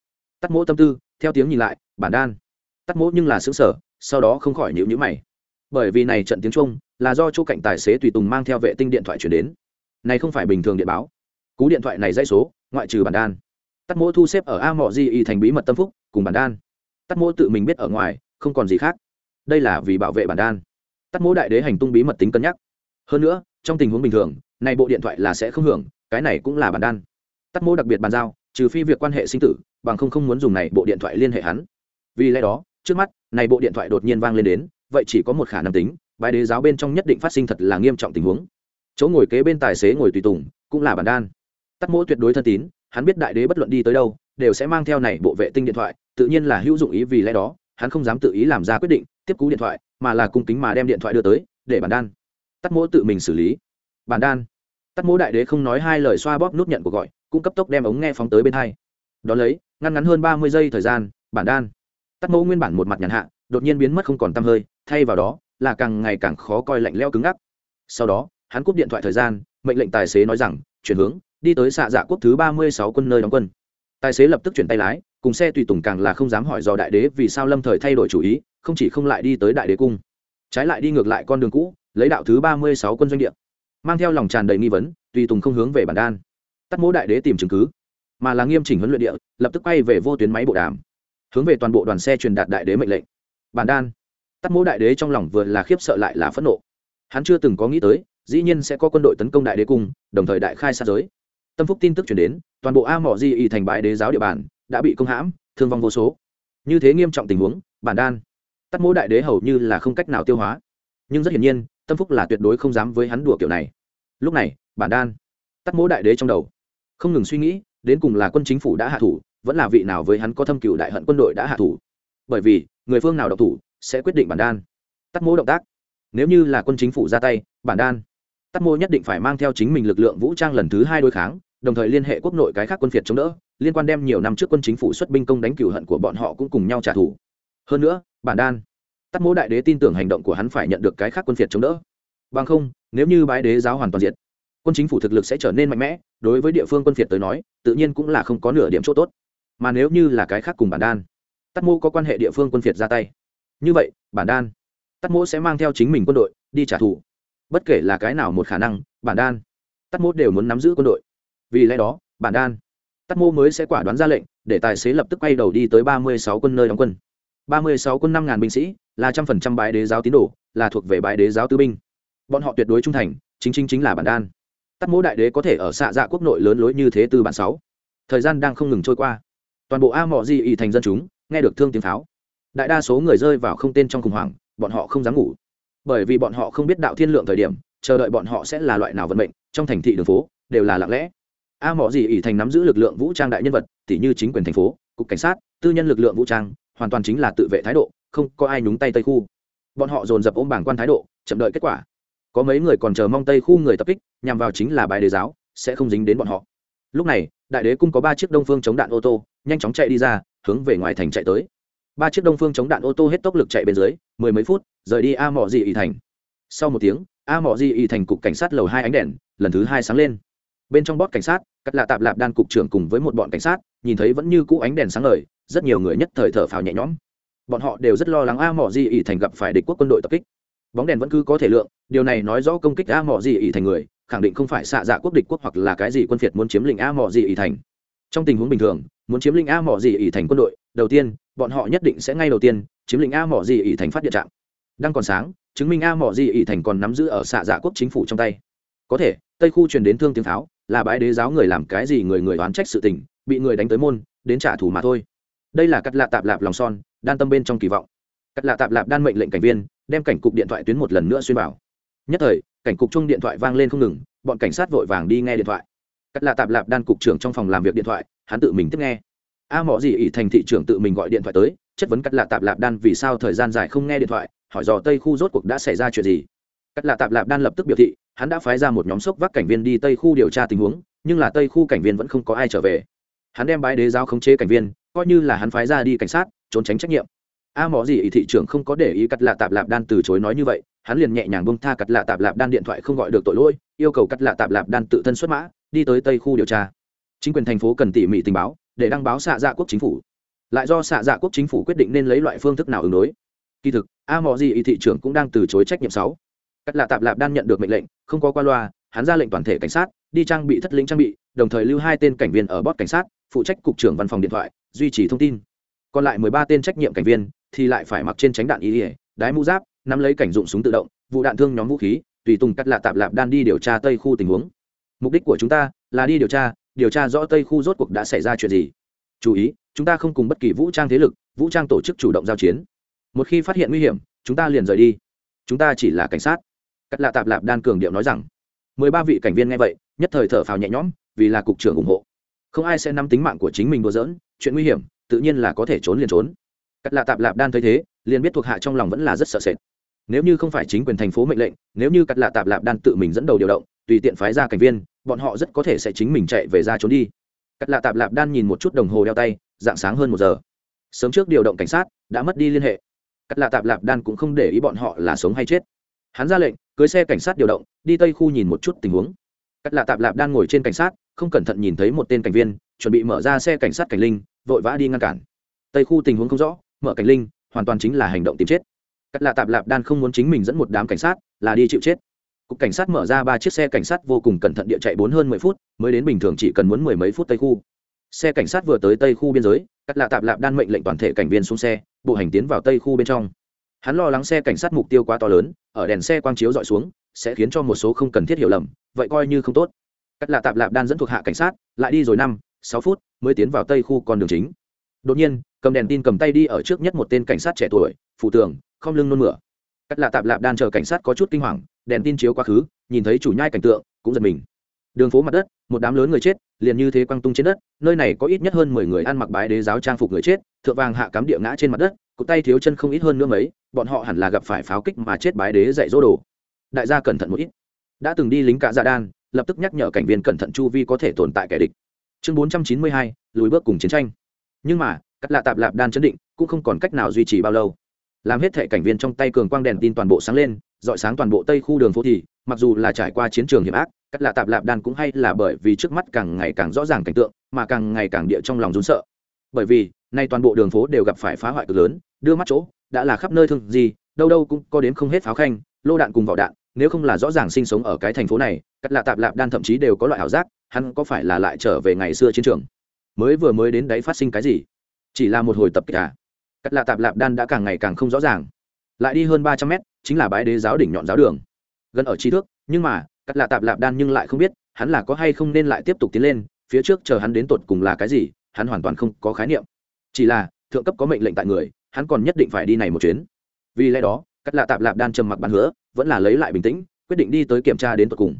Tắt mỗ tâm tư, theo tiếng nhìn lại, bản đan. Tắt mỗ nhưng là xứng sở sau đó không khỏi nhịu nhữ mày. Bởi vì này trận tiếng trung là do chỗ cạnh tài xế tùy tùng mang theo vệ tinh điện thoại chuyển đến. Này không phải bình thường điện báo. Cú điện thoại này dãy số, ngoại trừ bản đan. Tắt mỗ thu xếp ở a mọ di y thành bí mật tâm phúc, cùng bản đan. Tắt mỗ tự mình biết ở ngoài, không còn gì khác. Đây là vì bảo vệ bản đan. Tắt mỗ đại đế hành tung bí mật tính cân nhắc. Hơn nữa, trong tình huống bình thường, này bộ điện thoại là sẽ không hưởng, cái này cũng là bản đan. Tắt mỗ đặc biệt bàn giao trừ phi việc quan hệ sinh tử, bằng không không muốn dùng này bộ điện thoại liên hệ hắn. Vì lẽ đó, trước mắt, này bộ điện thoại đột nhiên vang lên đến, vậy chỉ có một khả năng tính bài đế giáo bên trong nhất định phát sinh thật là nghiêm trọng tình huống. Chỗ ngồi kế bên tài xế ngồi tùy tùng, cũng là bản đan. Tắt mỗi tuyệt đối thân tín, hắn biết đại đế bất luận đi tới đâu, đều sẽ mang theo này bộ vệ tinh điện thoại, tự nhiên là hữu dụng ý vì lẽ đó, hắn không dám tự ý làm ra quyết định, tiếp cú điện thoại, mà là cung kính mà đem điện thoại đưa tới, để bản đan. Tắt mỗi tự mình xử lý. Bản đan. Tắt mỗi đại đế không nói hai lời xoa bóp nút nhận cuộc gọi cũng cấp tốc đem ống nghe phóng tới bên hai. Đón lấy, ngăn ngắn hơn ba mươi giây thời gian, bản đan. Tắt mẫu nguyên bản một mặt nhàn hạ, đột nhiên biến mất không còn t hơi, thay vào đó là càng ngày càng khó coi lạnh leo cứng ngắc. Sau đó, hắn cúp điện thoại thời gian, mệnh lệnh tài xế nói rằng, chuyển hướng, đi tới xạ dạ quốc thứ ba mươi sáu quân nơi đóng quân. Tài xế lập tức chuyển tay lái, cùng xe tùy tùng càng là không dám hỏi do đại đế vì sao lâm thời thay đổi chủ ý, không chỉ không lại đi tới đại đế cung. Trái lại đi ngược lại con đường cũ, lấy đạo thứ ba mươi sáu quân doanh địa. Mang theo lòng tràn đầy nghi vấn, tùy tùng không hướng về bản đan tắt mỗ đại đế tìm chứng cứ, mà là nghiêm chỉnh huấn luyện địa, lập tức quay về vô tuyến máy bộ đàm, hướng về toàn bộ đoàn xe truyền đạt đại đế mệnh lệnh. Bản đan, tắt mỗ đại đế trong lòng vừa là khiếp sợ lại là phẫn nộ. Hắn chưa từng có nghĩ tới, dĩ nhiên sẽ có quân đội tấn công đại đế cung, đồng thời đại khai sát giới. Tâm phúc tin tức chuyển đến, toàn bộ a mỏ di y thành bãi đế giáo địa bàn đã bị công hãm, thương vong vô số. Như thế nghiêm trọng tình huống, bản đan, tắt mỗ đại đế hầu như là không cách nào tiêu hóa. Nhưng rất hiển nhiên, tâm phúc là tuyệt đối không dám với hắn đùa kiểu này. Lúc này, bản đan, tắt mỗ đại đế trong đầu không ngừng suy nghĩ, đến cùng là quân chính phủ đã hạ thủ, vẫn là vị nào với hắn có thâm cựu đại hận quân đội đã hạ thủ. Bởi vì, người phương nào độc thủ sẽ quyết định bản đan. Tắt mỗ động tác. Nếu như là quân chính phủ ra tay, bản đan. Tắt mô nhất định phải mang theo chính mình lực lượng vũ trang lần thứ hai đối kháng, đồng thời liên hệ quốc nội cái khác quân phiệt chống đỡ, liên quan đem nhiều năm trước quân chính phủ xuất binh công đánh cửu hận của bọn họ cũng cùng nhau trả thù. Hơn nữa, bản đan. Tắt mô đại đế tin tưởng hành động của hắn phải nhận được cái khác quân phiệt chống đỡ. Bằng không, nếu như bái đế giáo hoàn toàn diệt quân chính phủ thực lực sẽ trở nên mạnh mẽ, đối với địa phương quân phiệt tới nói, tự nhiên cũng là không có nửa điểm chỗ tốt. Mà nếu như là cái khác cùng bản đan tắt mô có quan hệ địa phương quân phiệt ra tay. Như vậy, bản đan tắt mô sẽ mang theo chính mình quân đội đi trả thù. Bất kể là cái nào một khả năng, bản đan tắt mô đều muốn nắm giữ quân đội. Vì lẽ đó, bản đan tắt mô mới sẽ quả đoán ra lệnh, để tài xế lập tức quay đầu đi tới ba mươi sáu quân nơi đóng quân. ba mươi sáu quân năm ngàn binh sĩ, là trăm phần trăm bãi đế giáo tín đồ, là thuộc về bãi đế giáo tư binh. Bọn họ tuyệt đối trung thành, chính chính chính là bản đan tắt mỗ đại đế có thể ở xạ dạ quốc nội lớn lối như thế từ bản sáu. Thời gian đang không ngừng trôi qua. Toàn bộ a mọ di ỉ thành dân chúng, nghe được thương tiếng pháo. Đại đa số người rơi vào không tên trong khủng hoảng, bọn họ không dám ngủ. Bởi vì bọn họ không biết đạo thiên lượng thời điểm, chờ đợi bọn họ sẽ là loại nào vận mệnh, trong thành thị đường phố, đều là lặng lẽ. A mỏ gì ỉ thành nắm giữ lực lượng vũ trang đại nhân vật, tỉ như chính quyền thành phố, cục cảnh sát, tư nhân lực lượng vũ trang, hoàn toàn chính là tự vệ thái độ, không có ai nhúng tay tây khu. Bọn họ dồn dập ôm bảng quan thái độ, chậm đợi kết quả có mấy người còn chờ mong tây khu người tập kích, nhằm vào chính là bài đế giáo, sẽ không dính đến bọn họ. Lúc này, đại đế cung có ba chiếc đông phương chống đạn ô tô, nhanh chóng chạy đi ra, hướng về ngoài thành chạy tới. Ba chiếc đông phương chống đạn ô tô hết tốc lực chạy bên dưới, mười mấy phút, rời đi a mỏ dị ỉ thành. Sau một tiếng, a mỏ dị ỉ thành cục cảnh sát lầu hai ánh đèn, lần thứ hai sáng lên. Bên trong bót cảnh sát, cắt lạ tạp lạp đan cục trưởng cùng với một bọn cảnh sát, nhìn thấy vẫn như cũ ánh đèn sáng lời rất nhiều người nhất thời thở phào nhẹ nhõm. Bọn họ đều rất lo lắng a mỏ dị ỉ thành gặp phải địch quốc quân đội tập kích bóng đèn vẫn cứ có thể lượng, điều này nói rõ công kích a mỏ gì ỉ thành người, khẳng định không phải xạ dạ quốc địch quốc hoặc là cái gì quân phiệt muốn chiếm lĩnh a mỏ gì ỉ thành. Trong tình huống bình thường, muốn chiếm lĩnh a mỏ gì ỉ thành quân đội, đầu tiên, bọn họ nhất định sẽ ngay đầu tiên chiếm lĩnh a mỏ gì ỉ thành phát điện trạm. Đang còn sáng, chứng minh a mỏ gì ỉ thành còn nắm giữ ở xạ dạ quốc chính phủ trong tay. Có thể, tây khu truyền đến thương tiếng pháo, là bãi đế giáo người làm cái gì người người đoán trách sự tình, bị người đánh tới môn, đến trả thù mà thôi. Đây là cắt lạ tạp lạp lòng son, đan tâm bên trong kỳ vọng. Cắt lạ tạp lạp đan mệnh lệnh cảnh viên đem cảnh cục điện thoại tuyến một lần nữa xuyên vào. Nhất thời, cảnh cục chung điện thoại vang lên không ngừng, bọn cảnh sát vội vàng đi nghe điện thoại. Cắt lạ tạp lạp đan cục trưởng trong phòng làm việc điện thoại, hắn tự mình tiếp nghe. A mỏ gì ỉ thành thị trưởng tự mình gọi điện thoại tới, chất vấn cắt lạ tạp lạp đan vì sao thời gian dài không nghe điện thoại, hỏi dò tây khu rốt cuộc đã xảy ra chuyện gì. Cắt lạ tạp lạp đan lập tức biểu thị, hắn đã phái ra một nhóm sốc vác cảnh viên đi tây khu điều tra tình huống, nhưng là tây khu cảnh viên vẫn không có ai trở về. Hắn đem bãi đế giao khống chế cảnh viên, coi như là hắn phái ra đi cảnh sát, trốn tránh trách nhiệm a mỏ gì ý thị trưởng không có để ý cắt lạ tạp lạp đan từ chối nói như vậy, hắn liền nhẹ nhàng bông tha cắt lạ tạp lạp đan điện thoại không gọi được tội lỗi, yêu cầu cắt lạ tạp lạp đan tự thân xuất mã, đi tới tây khu điều tra. Chính quyền thành phố cần tỉ mỉ tình báo, để đăng báo xạ dạ quốc chính phủ. Lại do xạ dạ quốc chính phủ quyết định nên lấy loại phương thức nào ứng đối. Kỳ thực, a mò gì ý thị trưởng cũng đang từ chối trách nhiệm sáu. Cắt lạ tạp lạp đan nhận được mệnh lệnh, không có qua loa, hắn ra lệnh toàn thể cảnh sát, đi trang bị thất lĩnh trang bị, đồng thời lưu hai tên cảnh viên ở bót cảnh sát, phụ trách cục trưởng văn phòng điện thoại, duy trì thông tin. Còn lại mười ba tên trách nhiệm cảnh viên thì lại phải mặc trên tránh đạn ý ỉa đái mũ giáp nắm lấy cảnh dụng súng tự động vụ đạn thương nhóm vũ khí tùy tùng cắt lạ tạp lạp đan đi điều tra tây khu tình huống. Mục đích của chúng ta là đi điều tra điều tra rõ tây khu rốt cuộc đã xảy ra chuyện gì. Chú ý chúng ta không cùng bất kỳ vũ trang thế lực vũ trang tổ chức chủ động giao chiến. Một khi phát hiện nguy hiểm chúng ta liền rời đi. Chúng ta chỉ là cảnh sát. Cắt lạ tạp lạp đan cường điệu nói rằng. Mười ba vị cảnh viên nghe vậy nhất thời thở phào nhẹ nhõm vì là cục trưởng ủng hộ. Không ai sẽ nắm tính mạng của chính mình đùa dỡn, chuyện nguy hiểm tự nhiên là có thể trốn liền trốn cắt lạ tạp lạp đan thấy thế, liền biết thuộc hạ trong lòng vẫn là rất sợ sệt. Nếu như không phải chính quyền thành phố mệnh lệnh, nếu như cắt lạ tạp lạp đan tự mình dẫn đầu điều động, tùy tiện phái ra cảnh viên, bọn họ rất có thể sẽ chính mình chạy về ra trốn đi. Cắt lạ tạp lạp đan nhìn một chút đồng hồ đeo tay, dạng sáng hơn một giờ. Sớm trước điều động cảnh sát, đã mất đi liên hệ. Cắt lạ tạp lạp đan cũng không để ý bọn họ là sống hay chết. Hắn ra lệnh, cưới xe cảnh sát điều động, đi tây khu nhìn một chút tình huống. Cắt lạ tạp lạp đan ngồi trên cảnh sát, không cẩn thận nhìn thấy một tên cảnh viên, chuẩn bị mở ra xe cảnh sát cảnh linh, vội vã đi ngăn cản. Tây khu tình huống không rõ mở cảnh linh, hoàn toàn chính là hành động tìm chết. Cắt lạ tạp lạp đan không muốn chính mình dẫn một đám cảnh sát, là đi chịu chết. Cục cảnh sát mở ra ba chiếc xe cảnh sát vô cùng cẩn thận địa chạy bốn hơn mười phút, mới đến bình thường chỉ cần muốn mười mấy phút tây khu. Xe cảnh sát vừa tới tây khu biên giới, cắt lạ tạp lạp đan mệnh lệnh toàn thể cảnh viên xuống xe, bộ hành tiến vào tây khu bên trong. Hắn lo lắng xe cảnh sát mục tiêu quá to lớn, ở đèn xe quang chiếu dọi xuống, sẽ khiến cho một số không cần thiết hiểu lầm, vậy coi như không tốt. Cắt lạ tạp lạp đan dẫn thuộc hạ cảnh sát, lại đi rồi năm, sáu phút, mới tiến vào tây khu con đường chính. Đột nhiên cầm đèn tin cầm tay đi ở trước nhất một tên cảnh sát trẻ tuổi, phụ tường, không lưng nôn mửa. Cắt lạ tạp lạp đang chờ cảnh sát có chút kinh hoàng, đèn tin chiếu quá khứ, nhìn thấy chủ nhai cảnh tượng, cũng giật mình. Đường phố mặt đất, một đám lớn người chết, liền như thế quăng tung trên đất, nơi này có ít nhất hơn mười người ăn mặc bái đế giáo trang phục người chết, thượng vàng hạ cám địa ngã trên mặt đất cụ tay thiếu chân không ít hơn nữa mấy, bọn họ hẳn là gặp phải pháo kích mà chết bái đế dạy dỗ đồ. Đại gia cẩn thận một ít. Đã từng đi lính cả dạ đan, lập tức nhắc nhở cảnh viên cẩn thận chu vi có thể tồn tại kẻ địch. Chương bốn trăm chín mươi hai, lùi bước cùng chiến tranh. Nhưng mà cắt lạ tạp lạp đan chấn định, cũng không còn cách nào duy trì bao lâu. Làm hết thệ cảnh viên trong tay cường quang đèn tin toàn bộ sáng lên dọi sáng toàn bộ tây khu đường phố thì, mặc dù là trải qua chiến trường hiểm ác, cắt lạ tạp lạp đan cũng hay là bởi vì trước mắt càng ngày càng rõ ràng cảnh tượng, mà càng ngày càng địa trong lòng rún sợ. Bởi vì, nay toàn bộ đường phố đều gặp phải phá hoại cực lớn, đưa mắt chỗ, đã là khắp nơi thương gì, đâu đâu cũng có đến không hết pháo khanh, lô đạn cùng vỏ đạn, nếu không là rõ ràng sinh sống ở cái thành phố này, cắt lạ tạp lạp đan thậm chí đều có loại ảo giác, hắn có phải là lại trở về ngày xưa chiến trường? Mới vừa mới đến đấy phát sinh cái gì? Chỉ là một hồi tập kịch à? Cắt lạ tạp lạp đan đã càng ngày càng không rõ ràng. Lại đi hơn ba trăm mét, chính là bãi đế giáo đỉnh nhọn giáo đường. Gần ở trí thước nhưng mà, cắt lạ tạp lạp đan nhưng lại không biết, hắn là có hay không nên lại tiếp tục tiến lên, phía trước chờ hắn đến tột cùng là cái gì, hắn hoàn toàn không có khái niệm. Chỉ là, thượng cấp có mệnh lệnh tại người, hắn còn nhất định phải đi này một chuyến. Vì lẽ đó, cắt lạ tạp lạp đan trầm mặc bàn hứa, vẫn là lấy lại bình tĩnh, quyết định đi tới kiểm tra đến tột cùng.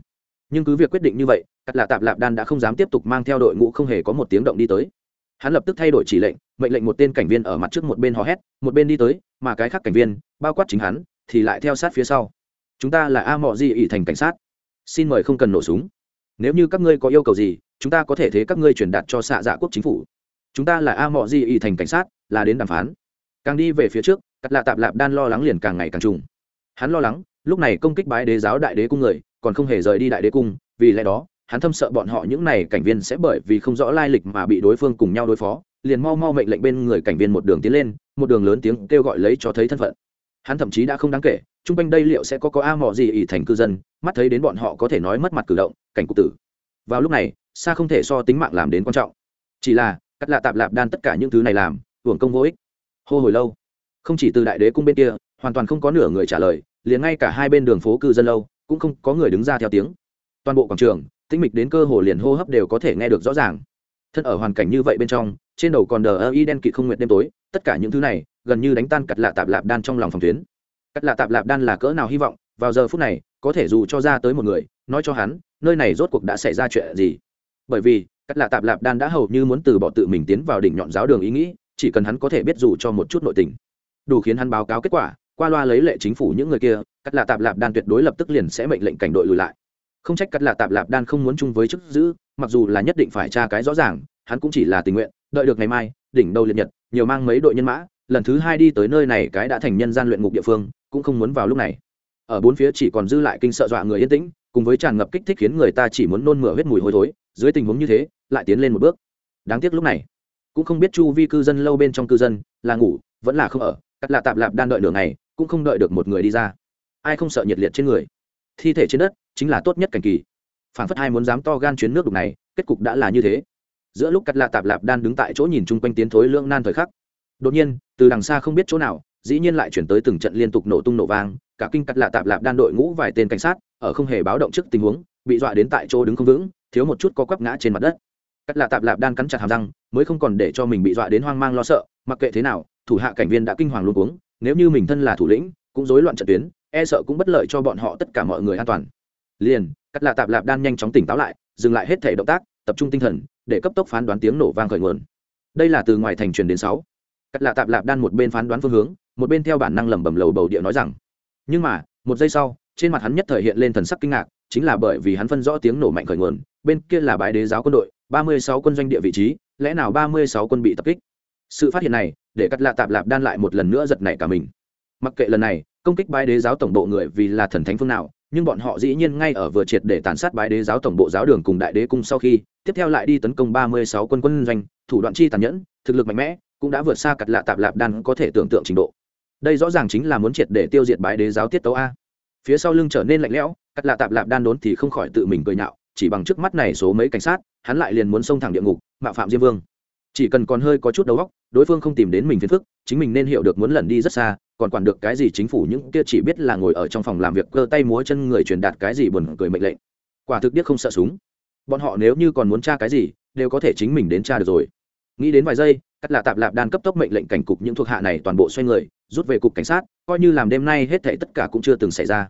Nhưng cứ việc quyết định như vậy, cắt lạ tạp lạp đan đã không dám tiếp tục mang theo đội ngũ không hề có một tiếng động đi tới hắn lập tức thay đổi chỉ lệnh, mệnh lệnh một tên cảnh viên ở mặt trước một bên hò hét, một bên đi tới, mà cái khác cảnh viên, bao quát chính hắn, thì lại theo sát phía sau. Chúng ta là a mọ di ỉ thành cảnh sát. Xin mời không cần nổ súng. Nếu như các ngươi có yêu cầu gì, chúng ta có thể thế các ngươi truyền đạt cho xạ dạ quốc chính phủ. Chúng ta là a mọ di ỉ thành cảnh sát, là đến đàm phán. Càng đi về phía trước, cắt lạ tạp lạp đan lo lắng liền càng ngày càng trùng. Hắn lo lắng, lúc này công kích bái đế giáo đại đế cung người, còn không hề rời đi đại đế cung, vì lẽ đó hắn thâm sợ bọn họ những này cảnh viên sẽ bởi vì không rõ lai lịch mà bị đối phương cùng nhau đối phó, liền mau mau mệnh lệnh bên người cảnh viên một đường tiến lên, một đường lớn tiếng kêu gọi lấy cho thấy thân phận. Hắn thậm chí đã không đáng kể, chung quanh đây liệu sẽ có có a mò gì ỉ thành cư dân, mắt thấy đến bọn họ có thể nói mất mặt cử động, cảnh cục tử. Vào lúc này, xa không thể so tính mạng làm đến quan trọng. Chỉ là, cắt lạ tạp lạp đan tất cả những thứ này làm, hưởng công vô ích. Hô hồi lâu, không chỉ từ đại đế cung bên kia, hoàn toàn không có nửa người trả lời, liền ngay cả hai bên đường phố cư dân lâu, cũng không có người đứng ra theo tiếng. Toàn bộ quảng trường tĩnh mịch đến cơ hồ liền hô hấp đều có thể nghe được rõ ràng. Thân ở hoàn cảnh như vậy bên trong, trên đầu còn đờ ơ y đen kịt không nguyện đêm tối, tất cả những thứ này, gần như đánh tan cặt lạ tạp lạp đan trong lòng phòng tuyến. Cắt lạ tạp lạp đan là cỡ nào hy vọng, vào giờ phút này, có thể dù cho ra tới một người, nói cho hắn, nơi này rốt cuộc đã xảy ra chuyện gì. Bởi vì, cắt lạ tạp lạp đan đã hầu như muốn từ bỏ tự mình tiến vào đỉnh nhọn giáo đường ý nghĩ, chỉ cần hắn có thể biết dù cho một chút nội tình. Đủ khiến hắn báo cáo kết quả, qua loa lấy lệ chính phủ những người kia, cắt lạ tạp lạp đan tuyệt đối lập tức liền sẽ mệnh lệnh cảnh đội lùi lại không trách cắt lạ tạp lạp đan không muốn chung với chức giữ, mặc dù là nhất định phải tra cái rõ ràng, hắn cũng chỉ là tình nguyện, đợi được ngày mai, đỉnh đầu liệt nhật, nhiều mang mấy đội nhân mã, lần thứ hai đi tới nơi này cái đã thành nhân gian luyện ngục địa phương, cũng không muốn vào lúc này. Ở bốn phía chỉ còn dư lại kinh sợ dọa người yên tĩnh, cùng với tràn ngập kích thích khiến người ta chỉ muốn nôn mửa huyết mùi hôi thối, dưới tình huống như thế, lại tiến lên một bước. Đáng tiếc lúc này, cũng không biết chu vi cư dân lâu bên trong cư dân, là ngủ, vẫn là không ở, cắt lạ tạp lạp đang đợi đường này cũng không đợi được một người đi ra. Ai không sợ nhiệt liệt trên người? Thi thể trên đất chính là tốt nhất cảnh kỳ. Phản phất hai muốn dám to gan chuyến nước đục này, kết cục đã là như thế. Giữa lúc cắt lạ tạp lạp đang đứng tại chỗ nhìn chung quanh tiến thối lương nan thời khắc, đột nhiên, từ đằng xa không biết chỗ nào, dĩ nhiên lại chuyển tới từng trận liên tục nổ tung nổ vang, cả kinh cắt lạ tạp lạp đan đội ngũ vài tên cảnh sát, ở không hề báo động trước tình huống, bị dọa đến tại chỗ đứng không vững, thiếu một chút có quắp ngã trên mặt đất. Cắt lạ tạp lạp đan cắn chặt hàm răng, mới không còn để cho mình bị dọa đến hoang mang lo sợ, mặc kệ thế nào, thủ hạ cảnh viên đã kinh hoàng luôn uống nếu như mình thân là thủ lĩnh, cũng rối loạn trận tuyến e sợ cũng bất lợi cho bọn họ tất cả mọi người an toàn. Liền, cắt lạ tạp lạp đan nhanh chóng tỉnh táo lại, dừng lại hết thể động tác, tập trung tinh thần, để cấp tốc phán đoán tiếng nổ vang khởi nguồn. Đây là từ ngoài thành truyền đến sáu. Cắt lạ tạp lạp đan một bên phán đoán phương hướng, một bên theo bản năng lẩm bẩm lầu bầu địa nói rằng, nhưng mà, một giây sau, trên mặt hắn nhất thời hiện lên thần sắc kinh ngạc, chính là bởi vì hắn phân rõ tiếng nổ mạnh khởi nguồn, bên kia là bãi đế giáo quân đội, ba mươi sáu quân doanh địa vị trí, lẽ nào ba mươi sáu quân bị tập kích? Sự phát hiện này, để cắt lạ tạp lạp đan lại một lần nữa giật nảy cả mình mặc kệ lần này, công kích bái đế giáo tổng bộ người vì là thần thánh phương nào, nhưng bọn họ dĩ nhiên ngay ở vừa triệt để tàn sát bái đế giáo tổng bộ giáo đường cùng đại đế cung sau khi, tiếp theo lại đi tấn công ba mươi sáu quân quân doanh, thủ đoạn chi tàn nhẫn, thực lực mạnh mẽ, cũng đã vượt xa cặt lạ tạp lạp đan có thể tưởng tượng trình độ. Đây rõ ràng chính là muốn triệt để tiêu diệt bái đế giáo tiết tấu a. Phía sau lưng trở nên lạnh lẽo, cắt lạ tạp lạp đan đốn thì không khỏi tự mình cười nhạo, chỉ bằng trước mắt này số mấy cảnh sát, hắn lại liền muốn xông thẳng địa ngục, mạo phạm diêm vương. Chỉ cần còn hơi có chút đầu óc, đối phương không tìm đến mình phiền phức, chính mình nên hiểu được muốn lẩn đi rất xa còn quản được cái gì chính phủ những kia chỉ biết là ngồi ở trong phòng làm việc cơ tay múa chân người truyền đạt cái gì buồn cười mệnh lệnh. Quả thực biết không sợ súng. Bọn họ nếu như còn muốn tra cái gì, đều có thể chính mình đến tra được rồi. Nghĩ đến vài giây, cắt lạ tạp lạp đan cấp tốc mệnh lệnh cảnh cục những thuộc hạ này toàn bộ xoay người, rút về cục cảnh sát, coi như làm đêm nay hết thảy tất cả cũng chưa từng xảy ra.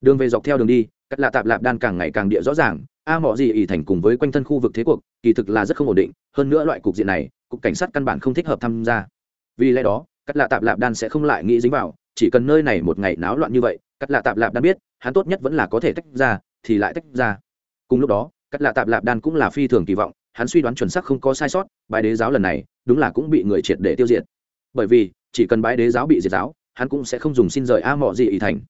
Đường về dọc theo đường đi, cắt lạ tạp lạp đan càng ngày càng địa rõ ràng, a mọ gì ỉ thành cùng với quanh thân khu vực thế cuộc, kỳ thực là rất không ổn định, hơn nữa loại cục diện này, cục cảnh sát căn bản không thích hợp tham gia. Vì lẽ đó cắt lạ tạp lạp đan sẽ không lại nghĩ dính vào, chỉ cần nơi này một ngày náo loạn như vậy, cắt lạ tạp lạp đan biết, hắn tốt nhất vẫn là có thể tách ra, thì lại tách ra. Cùng lúc đó, cắt lạ tạp lạp đan cũng là phi thường kỳ vọng, hắn suy đoán chuẩn xác không có sai sót, bái đế giáo lần này, đúng là cũng bị người triệt để tiêu diệt. Bởi vì, chỉ cần bái đế giáo bị diệt giáo, hắn cũng sẽ không dùng xin rời a mọ gì ý thành.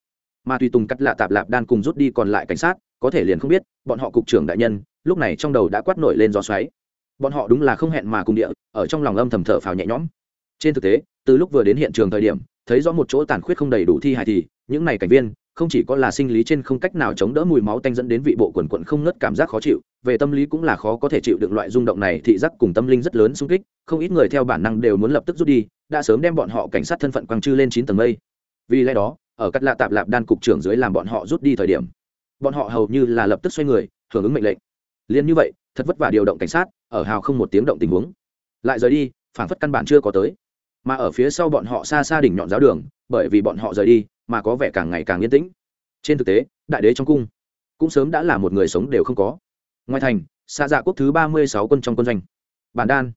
Mà tùy tùng cắt lạ tạp lạp đan cùng rút đi còn lại cảnh sát, có thể liền không biết, bọn họ cục trưởng đại nhân, lúc này trong đầu đã quát nổi lên gió xoáy. Bọn họ đúng là không hẹn mà cùng địa, ở trong lòng âm thầm thở phào nhẹ nhõm trên thực tế, từ lúc vừa đến hiện trường thời điểm, thấy rõ một chỗ tàn khuyết không đầy đủ thi hài thì, những này cảnh viên, không chỉ có là sinh lý trên không cách nào chống đỡ mùi máu tanh dẫn đến vị bộ quần quận không ngớt cảm giác khó chịu, về tâm lý cũng là khó có thể chịu được loại rung động này, thị giác cùng tâm linh rất lớn xung kích, không ít người theo bản năng đều muốn lập tức rút đi, đã sớm đem bọn họ cảnh sát thân phận quăng chư lên chín tầng mây. Vì lẽ đó, ở cắt lạ tạp lạp đan cục trưởng dưới làm bọn họ rút đi thời điểm, bọn họ hầu như là lập tức xoay người, hưởng ứng mệnh lệnh. Liền như vậy, thật vất vả điều động cảnh sát, ở hào không một tiếng động tình huống. Lại rời đi phản phất căn bản chưa có tới mà ở phía sau bọn họ xa xa đỉnh nhọn giáo đường, bởi vì bọn họ rời đi, mà có vẻ càng ngày càng yên tĩnh. Trên thực tế, đại đế trong cung cũng sớm đã là một người sống đều không có. Ngoài thành xa dạ quốc thứ ba mươi sáu quân trong quân doanh. Bản đan.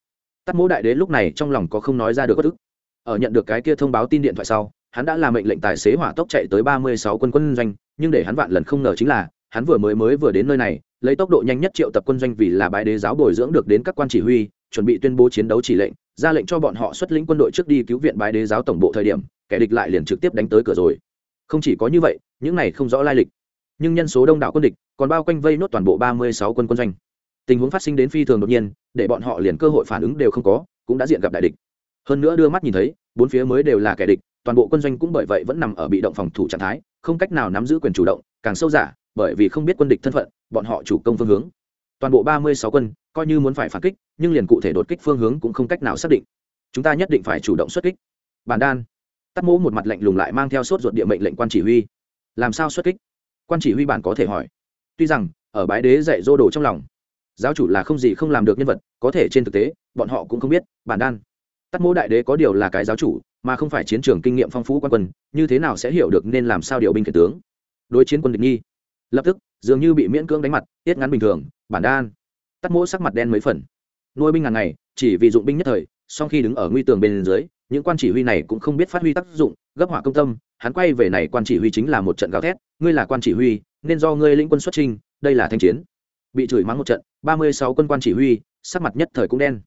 Tắt mỗ đại đế lúc này trong lòng có không nói ra được bất ức. Ở nhận được cái kia thông báo tin điện thoại sau, hắn đã làm mệnh lệnh tài xế hỏa tốc chạy tới ba mươi sáu quân quân doanh, nhưng để hắn vạn lần không ngờ chính là, hắn vừa mới mới vừa đến nơi này, lấy tốc độ nhanh nhất triệu tập quân doanh vì là bãi đế giáo bồi dưỡng được đến các quan chỉ huy, chuẩn bị tuyên bố chiến đấu chỉ lệnh ra lệnh cho bọn họ xuất lĩnh quân đội trước đi cứu viện bái đế giáo tổng bộ thời điểm, kẻ địch lại liền trực tiếp đánh tới cửa rồi. Không chỉ có như vậy, những này không rõ lai lịch. Nhưng nhân số đông đảo quân địch, còn bao quanh vây nốt toàn bộ ba mươi sáu quân quân doanh. Tình huống phát sinh đến phi thường đột nhiên, để bọn họ liền cơ hội phản ứng đều không có, cũng đã diện gặp đại địch. Hơn nữa đưa mắt nhìn thấy, bốn phía mới đều là kẻ địch, toàn bộ quân doanh cũng bởi vậy vẫn nằm ở bị động phòng thủ trạng thái, không cách nào nắm giữ quyền chủ động, càng sâu giả, bởi vì không biết quân địch thân phận, bọn họ chủ công phương hướng. Toàn bộ ba mươi sáu quân coi như muốn phải phản kích, nhưng liền cụ thể đột kích phương hướng cũng không cách nào xác định. Chúng ta nhất định phải chủ động xuất kích. Bản đan. Tắt mỗ một mặt lạnh lùng lại mang theo sốt ruột địa mệnh lệnh quan chỉ huy. Làm sao xuất kích? Quan chỉ huy bản có thể hỏi. Tuy rằng, ở bái đế dạy dô đồ trong lòng, giáo chủ là không gì không làm được nhân vật, có thể trên thực tế, bọn họ cũng không biết, bản đan. Tắt mỗ đại đế có điều là cái giáo chủ, mà không phải chiến trường kinh nghiệm phong phú quan quân, như thế nào sẽ hiểu được nên làm sao điều binh kể tướng? Đối chiến quân địch nghi lập tức, dường như bị miễn cưỡng đánh mặt, tiết ngắn bình thường, bản đan tắt mỗ sắc mặt đen mấy phần. Nuôi binh ngàn ngày, chỉ vì dụng binh nhất thời, song khi đứng ở nguy tường bên dưới, những quan chỉ huy này cũng không biết phát huy tác dụng, gấp hỏa công tâm, hắn quay về này quan chỉ huy chính là một trận gào thét, ngươi là quan chỉ huy, nên do ngươi lĩnh quân xuất trình đây là thanh chiến. Bị chửi mắng một trận, ba mươi sáu quân quan chỉ huy, sắc mặt nhất thời cũng đen.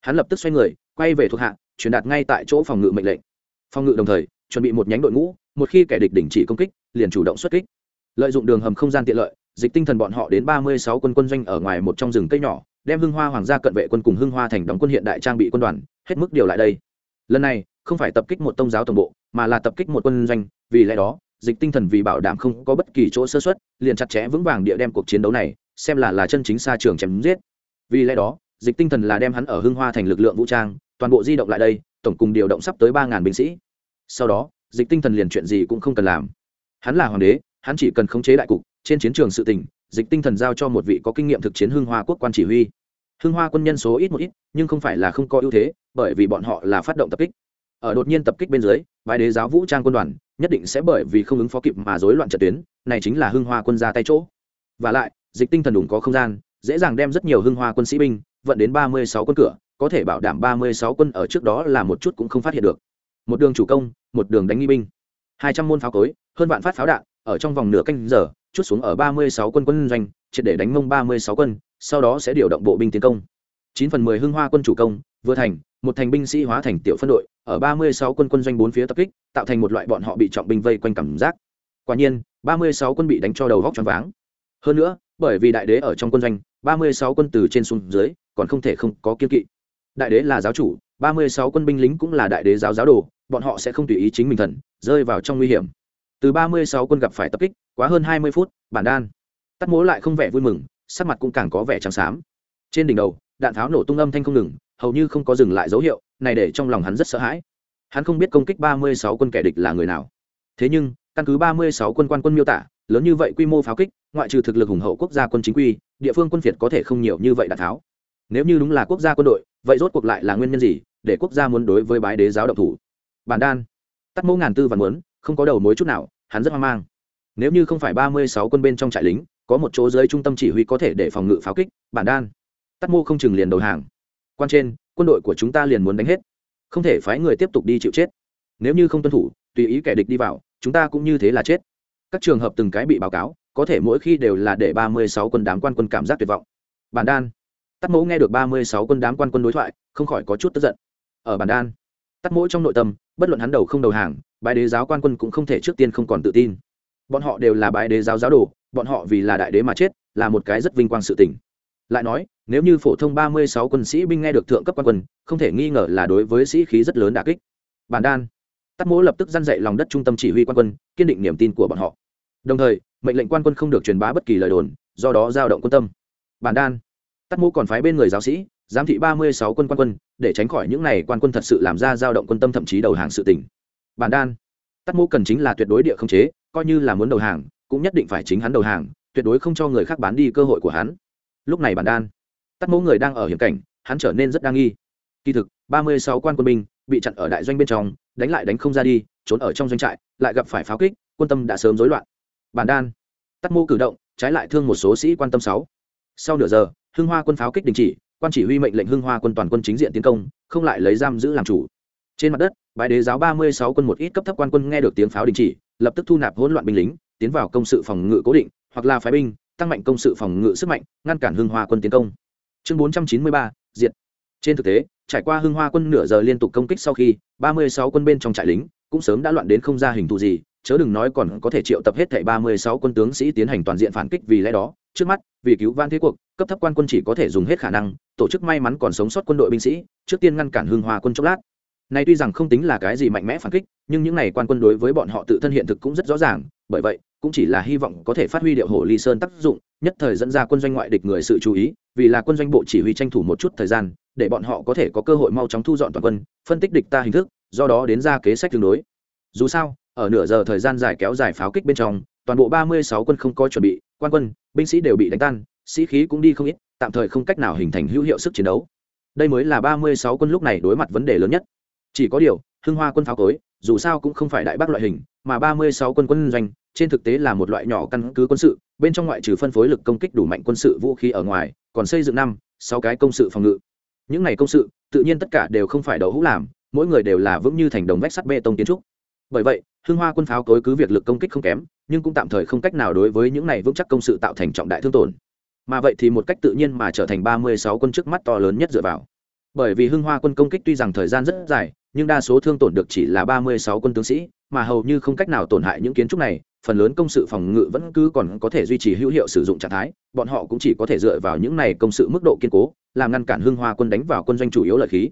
Hắn lập tức xoay người, quay về thuộc hạ, truyền đạt ngay tại chỗ phòng ngự mệnh lệnh. Phòng ngự đồng thời, chuẩn bị một nhánh đội ngũ, một khi kẻ địch đình chỉ công kích, liền chủ động xuất kích. Lợi dụng đường hầm không gian tiện lợi dịch tinh thần bọn họ đến ba mươi sáu quân quân doanh ở ngoài một trong rừng cây nhỏ, đem hưng hoa hoàng gia cận vệ quân cùng hưng hoa thành đóng quân hiện đại trang bị quân đoàn, hết mức điều lại đây. Lần này, không phải tập kích một tông giáo tổng bộ, mà là tập kích một quân doanh, vì lẽ đó, dịch tinh thần vì bảo đảm không có bất kỳ chỗ sơ xuất liền chặt chẽ vững vàng địa đem cuộc chiến đấu này, xem là là chân chính xa trường chém giết. Vì lẽ đó, dịch tinh thần là đem hắn ở hưng hoa thành lực lượng vũ trang, toàn bộ di động lại đây, tổng cùng điều động sắp tới ba ngàn binh sĩ. Sau đó, dịch tinh thần liền chuyện gì cũng không cần làm. Hắn là hoàng đế, hắn chỉ cần khống chế đại cục trên chiến trường sự tình, dịch tinh thần giao cho một vị có kinh nghiệm thực chiến hưng hoa quốc quan chỉ huy. Hưng hoa quân nhân số ít một ít, nhưng không phải là không có ưu thế, bởi vì bọn họ là phát động tập kích. Ở đột nhiên tập kích bên dưới vài đế giáo vũ trang quân đoàn, nhất định sẽ bởi vì không ứng phó kịp mà rối loạn trận tuyến, này chính là hưng hoa quân ra tay chỗ. Và lại, dịch tinh thần đủ có không gian, dễ dàng đem rất nhiều hưng hoa quân sĩ binh, vận đến ba mươi sáu quân cửa, có thể bảo đảm ba mươi sáu quân ở trước đó là một chút cũng không phát hiện được. Một đường chủ công, một đường đánh nghi binh. hai trăm môn pháo cối, hơn vạn phát pháo đạn, ở trong vòng nửa canh giờ chút xuống ở ba mươi sáu quân quân doanh, triệt để đánh mông ba mươi sáu quân, sau đó sẽ điều động bộ binh tiến công. Chín phần mười hưng hoa quân chủ công, vừa thành, một thành binh sĩ hóa thành tiểu phân đội, ở ba mươi sáu quân quân doanh bốn phía tập kích, tạo thành một loại bọn họ bị trọng binh vây quanh cảm giác. Quả nhiên, ba mươi sáu quân bị đánh cho đầu vóc choáng váng. Hơn nữa, bởi vì đại đế ở trong quân doanh, ba mươi sáu quân từ trên xuống dưới, còn không thể không có kiên kỵ. Đại đế là giáo chủ, ba mươi sáu quân binh lính cũng là đại đế giáo giáo đồ, bọn họ sẽ không tùy ý chính mình thần, rơi vào trong nguy hiểm. Từ ba mươi sáu quân gặp phải tập kích quá hơn hai mươi phút, bản đan. Tắt mố lại không vẻ vui mừng, sắc mặt cũng càng có vẻ trắng xám. Trên đỉnh đầu, đạn tháo nổ tung âm thanh không ngừng, hầu như không có dừng lại dấu hiệu, này để trong lòng hắn rất sợ hãi. Hắn không biết công kích ba mươi sáu quân kẻ địch là người nào. Thế nhưng, căn cứ ba mươi sáu quân quan quân miêu tả, lớn như vậy quy mô pháo kích, ngoại trừ thực lực hùng hậu quốc gia quân chính quy, địa phương quân việt có thể không nhiều như vậy đạn tháo. Nếu như đúng là quốc gia quân đội, vậy rốt cuộc lại là nguyên nhân gì để quốc gia muốn đối với bái đế giáo động thủ? Bản đan. Tắt mẫu ngàn tư và muốn, không có đầu mối chút nào, hắn rất hoang mang nếu như không phải ba mươi sáu quân bên trong trại lính, có một chỗ dưới trung tâm chỉ huy có thể để phòng ngự pháo kích, bản đan. Tắt mô không chừng liền đầu hàng. Quan trên, quân đội của chúng ta liền muốn đánh hết. Không thể phái người tiếp tục đi chịu chết. Nếu như không tuân thủ, tùy ý kẻ địch đi vào, chúng ta cũng như thế là chết. Các trường hợp từng cái bị báo cáo, có thể mỗi khi đều là để ba mươi sáu quân đám quan quân cảm giác tuyệt vọng. Bản đan. Tắt mẫu nghe được ba mươi sáu quân đám quan quân đối thoại, không khỏi có chút tức giận. Ở bản đan, tắt mẫu trong nội tâm, bất luận hắn đầu không đầu hàng bài đế giáo quan quân cũng không thể trước tiên không còn tự tin bọn họ đều là bái đế giáo giáo đồ, bọn họ vì là đại đế mà chết, là một cái rất vinh quang sự tình. Lại nói, nếu như phổ thông ba mươi sáu quân sĩ binh nghe được thượng cấp quan quân, không thể nghi ngờ là đối với sĩ khí rất lớn đà kích. Bản đan tắt mỗ lập tức dăn dậy lòng đất trung tâm chỉ huy quan quân, kiên định niềm tin của bọn họ. Đồng thời, mệnh lệnh quan quân không được truyền bá bất kỳ lời đồn, do đó giao động quân tâm. Bản đan tắt mỗ còn phái bên người giáo sĩ, giám thị ba mươi sáu quân quan quân, để tránh khỏi những n à y quan quân thật sự làm ra giao động quân tâm thậm chí đầu hàng sự tỉnh bản đan tắt mỗ cần chính là tuyệt đối địa không chế coi như là muốn đầu hàng, cũng nhất định phải chính hắn đầu hàng, tuyệt đối không cho người khác bán đi cơ hội của hắn. Lúc này bản đan tắt mẫu người đang ở hiểm cảnh, hắn trở nên rất đa nghi. Kỳ thực, ba mươi sáu quan quân binh bị chặn ở đại doanh bên trong, đánh lại đánh không ra đi, trốn ở trong doanh trại, lại gặp phải pháo kích, quân tâm đã sớm rối loạn. Bản đan tắt mô cử động, trái lại thương một số sĩ quan tâm sáu. Sau nửa giờ, hưng hoa quân pháo kích đình chỉ, quan chỉ huy mệnh lệnh hưng hoa quân toàn quân chính diện tiến công, không lại lấy giam giữ làm chủ. Trên mặt đất bãi đế giáo ba mươi sáu quân một ít cấp thấp quan quân nghe được tiếng pháo đình chỉ lập tức thu nạp hỗn loạn binh lính, tiến vào công sự phòng ngự cố định, hoặc là phái binh, tăng mạnh công sự phòng ngự sức mạnh, ngăn cản hưng hoa quân tiến công. Chương bốn trăm chín mươi ba, diệt. Trên thực tế, trải qua hưng hoa quân nửa giờ liên tục công kích sau khi, ba mươi sáu quân bên trong trại lính cũng sớm đã loạn đến không ra hình thù gì, chớ đừng nói còn có thể triệu tập hết thảy ba mươi sáu quân tướng sĩ tiến hành toàn diện phản kích vì lẽ đó. Trước mắt, vì cứu van thế cuộc, cấp thấp quan quân chỉ có thể dùng hết khả năng, tổ chức may mắn còn sống sót quân đội binh sĩ, trước tiên ngăn cản hưng hoa quân chốc lát này tuy rằng không tính là cái gì mạnh mẽ phản kích, nhưng những này quan quân đối với bọn họ tự thân hiện thực cũng rất rõ ràng, bởi vậy, cũng chỉ là hy vọng có thể phát huy điệu hồ ly sơn tác dụng, nhất thời dẫn ra quân doanh ngoại địch người sự chú ý, vì là quân doanh bộ chỉ huy tranh thủ một chút thời gian, để bọn họ có thể có cơ hội mau chóng thu dọn toàn quân, phân tích địch ta hình thức, do đó đến ra kế sách tương đối. Dù sao, ở nửa giờ thời gian dài kéo dài pháo kích bên trong, toàn bộ ba mươi sáu quân không có chuẩn bị, quan quân, binh sĩ đều bị đánh tan, sĩ khí cũng đi không ít, tạm thời không cách nào hình thành hữu hiệu sức chiến đấu. Đây mới là ba mươi sáu quân lúc này đối mặt vấn đề lớn nhất chỉ có điều, hưng hoa quân pháo cối, dù sao cũng không phải đại bác loại hình, mà ba mươi sáu quân quân doanh, trên thực tế là một loại nhỏ căn cứ quân sự, bên trong ngoại trừ phân phối lực công kích đủ mạnh quân sự vũ khí ở ngoài, còn xây dựng năm, sáu cái công sự phòng ngự. Những này công sự, tự nhiên tất cả đều không phải đậu hũ làm, mỗi người đều là vững như thành đồng vách sắt bê tông kiến trúc. Bởi vậy, hưng hoa quân pháo cối cứ việc lực công kích không kém, nhưng cũng tạm thời không cách nào đối với những này vững chắc công sự tạo thành trọng đại thương tổn. Mà vậy thì một cách tự nhiên mà trở thành ba mươi sáu quân trước mắt to lớn nhất dựa vào. Bởi vì hưng hoa quân công kích tuy rằng thời gian rất dài nhưng đa số thương tổn được chỉ là ba mươi sáu quân tướng sĩ, mà hầu như không cách nào tổn hại những kiến trúc này, phần lớn công sự phòng ngự vẫn cứ còn có thể duy trì hữu hiệu sử dụng trạng thái, bọn họ cũng chỉ có thể dựa vào những này công sự mức độ kiên cố, làm ngăn cản hưng hoa quân đánh vào quân doanh chủ yếu lợi khí.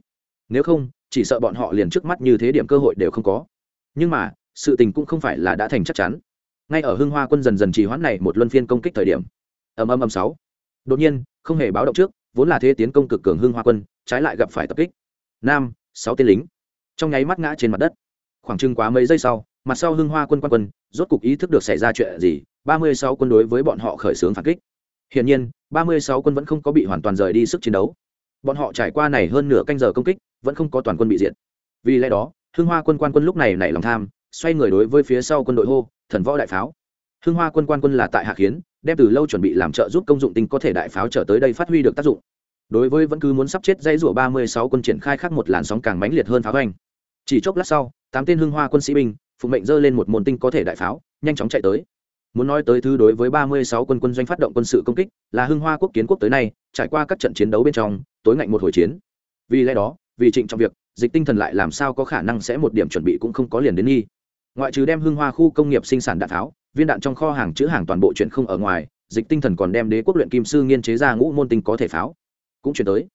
Nếu không, chỉ sợ bọn họ liền trước mắt như thế điểm cơ hội đều không có. Nhưng mà, sự tình cũng không phải là đã thành chắc chắn. Ngay ở hưng hoa quân dần dần trì hoãn này một luân phiên công kích thời điểm. Ầm ầm ầm sáu. Đột nhiên, không hề báo động trước, vốn là thế tiến công cực cường hưng hoa quân, trái lại gặp phải tập kích. Nam, sáu tên lính trong nháy mắt ngã trên mặt đất. Khoảng chừng quá mấy giây sau, mặt sau hưng hoa quân quan quân, rốt cục ý thức được xảy ra chuyện gì, ba mươi sáu quân đối với bọn họ khởi xướng phản kích. Hiển nhiên, ba mươi sáu quân vẫn không có bị hoàn toàn rời đi sức chiến đấu. Bọn họ trải qua này hơn nửa canh giờ công kích, vẫn không có toàn quân bị diệt. Vì lẽ đó, hưng hoa quân quan quân lúc này nảy lòng tham, xoay người đối với phía sau quân đội hô, thần võ đại pháo. Hưng hoa quân quan quân là tại hạ khiến đem từ lâu chuẩn bị làm trợ giúp công dụng tinh có thể đại pháo trở tới đây phát huy được tác dụng. Đối với vẫn cứ muốn sắp chết dây rủa ba mươi sáu quân triển khai khác một làn sóng càng mãnh liệt hơn pháo hoành chỉ chốc lát sau, tám tên hưng hoa quân sĩ binh phụ mệnh dơ lên một môn tinh có thể đại pháo, nhanh chóng chạy tới. Muốn nói tới thứ đối với ba mươi sáu quân quân doanh phát động quân sự công kích, là hưng hoa quốc kiến quốc tới nay, trải qua các trận chiến đấu bên trong, tối ngạnh một hồi chiến. Vì lẽ đó, vì trịnh trong việc, dịch tinh thần lại làm sao có khả năng sẽ một điểm chuẩn bị cũng không có liền đến nghi. Ngoại trừ đem hưng hoa khu công nghiệp sinh sản đạn tháo viên đạn trong kho hàng chữ hàng toàn bộ chuyện không ở ngoài, dịch tinh thần còn đem đế quốc luyện kim sư nghiên chế ra ngũ môn tinh có thể pháo. Cũng chuyển tới.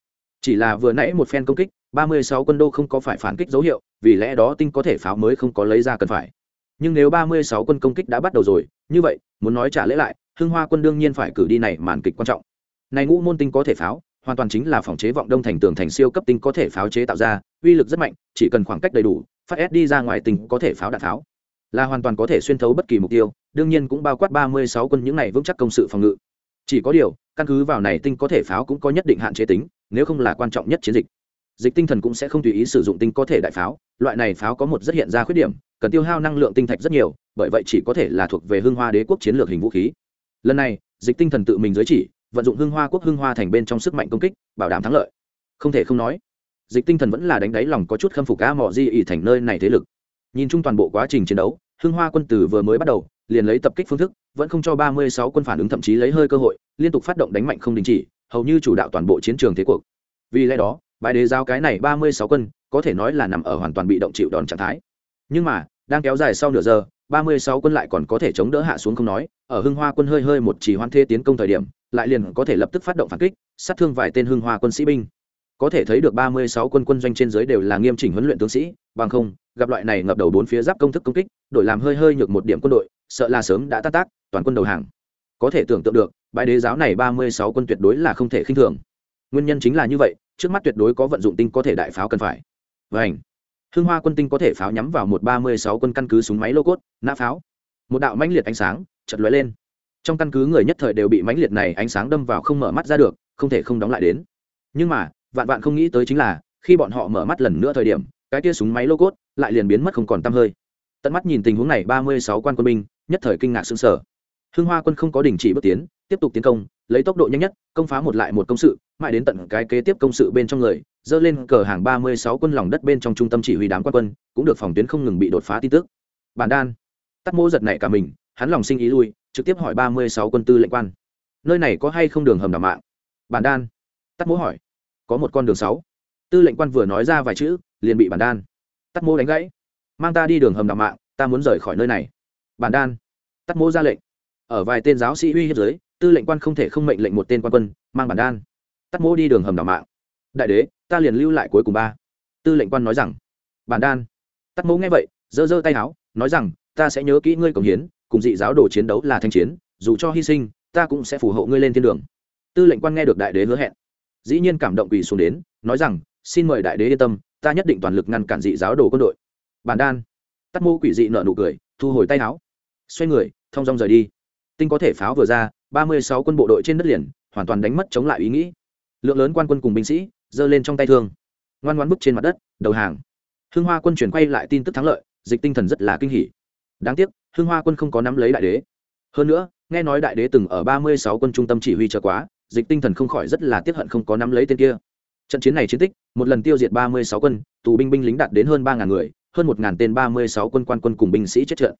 Chỉ là vừa nãy một phen công kích ba mươi sáu quân đô không có phải phản kích dấu hiệu, vì lẽ đó tinh có thể pháo mới không có lấy ra cần phải. Nhưng nếu ba mươi sáu quân công kích đã bắt đầu rồi, như vậy, muốn nói trả lễ lại, hưng hoa quân đương nhiên phải cử đi này màn kịch quan trọng. Này ngũ môn tinh có thể pháo, hoàn toàn chính là phòng chế vọng đông thành tường thành siêu cấp tinh có thể pháo chế tạo ra, uy lực rất mạnh, chỉ cần khoảng cách đầy đủ, phát S đi ra ngoài tinh có thể pháo đạn pháo. Là hoàn toàn có thể xuyên thấu bất kỳ mục tiêu, đương nhiên cũng bao quát ba mươi sáu quân những này vững chắc công sự phòng ngự. Chỉ có điều, căn cứ vào này tinh có thể pháo cũng có nhất định hạn chế tính, nếu không là quan trọng nhất chiến dịch dịch tinh thần cũng sẽ không tùy ý sử dụng tinh có thể đại pháo, loại này pháo có một rất hiện ra khuyết điểm, cần tiêu hao năng lượng tinh thạch rất nhiều, bởi vậy chỉ có thể là thuộc về hưng hoa đế quốc chiến lược hình vũ khí. Lần này, dịch tinh thần tự mình giới chỉ, vận dụng hưng hoa quốc hưng hoa thành bên trong sức mạnh công kích, bảo đảm thắng lợi. Không thể không nói, dịch tinh thần vẫn là đánh đáy lòng có chút khâm phục cá mỏ di ỉ thành nơi này thế lực. Nhìn chung toàn bộ quá trình chiến đấu, hưng hoa quân tử vừa mới bắt đầu, liền lấy tập kích phương thức, vẫn không cho ba mươi sáu quân phản ứng thậm chí lấy hơi cơ hội, liên tục phát động đánh mạnh không đình chỉ, hầu như chủ đạo toàn bộ chiến trường thế cuộc. Vì lẽ đó bài đế giao cái này ba mươi sáu quân, có thể nói là nằm ở hoàn toàn bị động chịu đòn trạng thái. Nhưng mà, đang kéo dài sau nửa giờ, ba mươi sáu quân lại còn có thể chống đỡ hạ xuống không nói, ở hưng hoa quân hơi hơi một chỉ hoan thê tiến công thời điểm, lại liền có thể lập tức phát động phản kích, sát thương vài tên hưng hoa quân sĩ binh. Có thể thấy được ba mươi sáu quân quân doanh trên dưới đều là nghiêm chỉnh huấn luyện tướng sĩ, bằng không, gặp loại này ngập đầu bốn phía giáp công thức công kích, đổi làm hơi hơi nhược một điểm quân đội, sợ là sớm đã tan tác, toàn quân đầu hàng. Có thể tưởng tượng được, bãi đế giáo này ba mươi sáu quân tuyệt đối là không thể khinh thường. Nguyên nhân chính là như vậy trước mắt tuyệt đối có vận dụng tinh có thể đại pháo cần phải. Vảnh hưng hoa quân tinh có thể pháo nhắm vào một ba mươi sáu quân căn cứ súng máy lô cốt, nã pháo. Một đạo mãnh liệt ánh sáng chật lóe lên. Trong căn cứ người nhất thời đều bị mãnh liệt này ánh sáng đâm vào không mở mắt ra được, không thể không đóng lại đến. Nhưng mà, vạn vạn không nghĩ tới chính là, khi bọn họ mở mắt lần nữa thời điểm, cái tia súng máy lô cốt lại liền biến mất không còn t hơi. Tận mắt nhìn tình huống này, ba mươi sáu quan quân binh, nhất thời kinh ngạc sững sờ hưng hoa quân không có đình chỉ bước tiến, tiếp tục tiến công, lấy tốc độ nhanh nhất, công phá một lại một công sự, mãi đến tận cái kế tiếp công sự bên trong người, dơ lên cờ hàng ba mươi sáu quân lòng đất bên trong trung tâm chỉ huy đám quan quân, cũng được phòng tuyến không ngừng bị đột phá tin tức. Bàn đan. Tắt mô giật này cả mình, hắn lòng sinh ý lui, trực tiếp hỏi ba mươi sáu quân tư lệnh quan. Nơi này có hay không đường hầm đảm mạng? Bàn đan. Tắt mô hỏi. Có một con đường sáu. Tư lệnh quan vừa nói ra vài chữ, liền bị bàn đan. Tắt mô đánh gãy. Mang ta đi đường hầm đảm mạng, ta muốn rời khỏi nơi này. Bàn đan. Tắt mô ra lệnh ở vài tên giáo sĩ uy hiếp giới, tư lệnh quan không thể không mệnh lệnh một tên quan quân, mang bản đan. Tắt mô đi đường hầm đảo mạng. Đại đế, ta liền lưu lại cuối cùng ba. Tư lệnh quan nói rằng, bản đan. Tắt mô nghe vậy, giơ giơ tay áo, nói rằng, ta sẽ nhớ kỹ ngươi cống hiến, cùng dị giáo đồ chiến đấu là thanh chiến, dù cho hy sinh, ta cũng sẽ phù hộ ngươi lên thiên đường. Tư lệnh quan nghe được đại đế hứa hẹn, dĩ nhiên cảm động quỳ xuống đến, nói rằng, xin mời đại đế yên tâm, ta nhất định toàn lực ngăn cản dị giáo đồ quân đội. Bản đan. Tắt mô quỷ dị nợ nụ cười, thu hồi tay áo. Xoay người, thong dong rời đi tinh có thể pháo vừa ra, ba mươi sáu quân bộ đội trên đất liền, hoàn toàn đánh mất chống lại ý nghĩ. Lượng lớn quan quân cùng binh sĩ, giơ lên trong tay thương. Ngoan ngoan bức trên mặt đất, đầu hàng. Hưng hoa quân chuyển quay lại tin tức thắng lợi, dịch tinh thần rất là kinh hỉ. Đáng tiếc, hưng hoa quân không có nắm lấy đại đế. Hơn nữa, nghe nói đại đế từng ở ba mươi sáu quân trung tâm chỉ huy chờ quá, dịch tinh thần không khỏi rất là tiếc hận không có nắm lấy tên kia. Trận chiến này chiến tích, một lần tiêu diệt ba mươi sáu quân, tù binh binh lính đạt đến hơn ba ngàn người, hơn một ngàn tên ba mươi sáu quân quan quân cùng binh sĩ chết trận.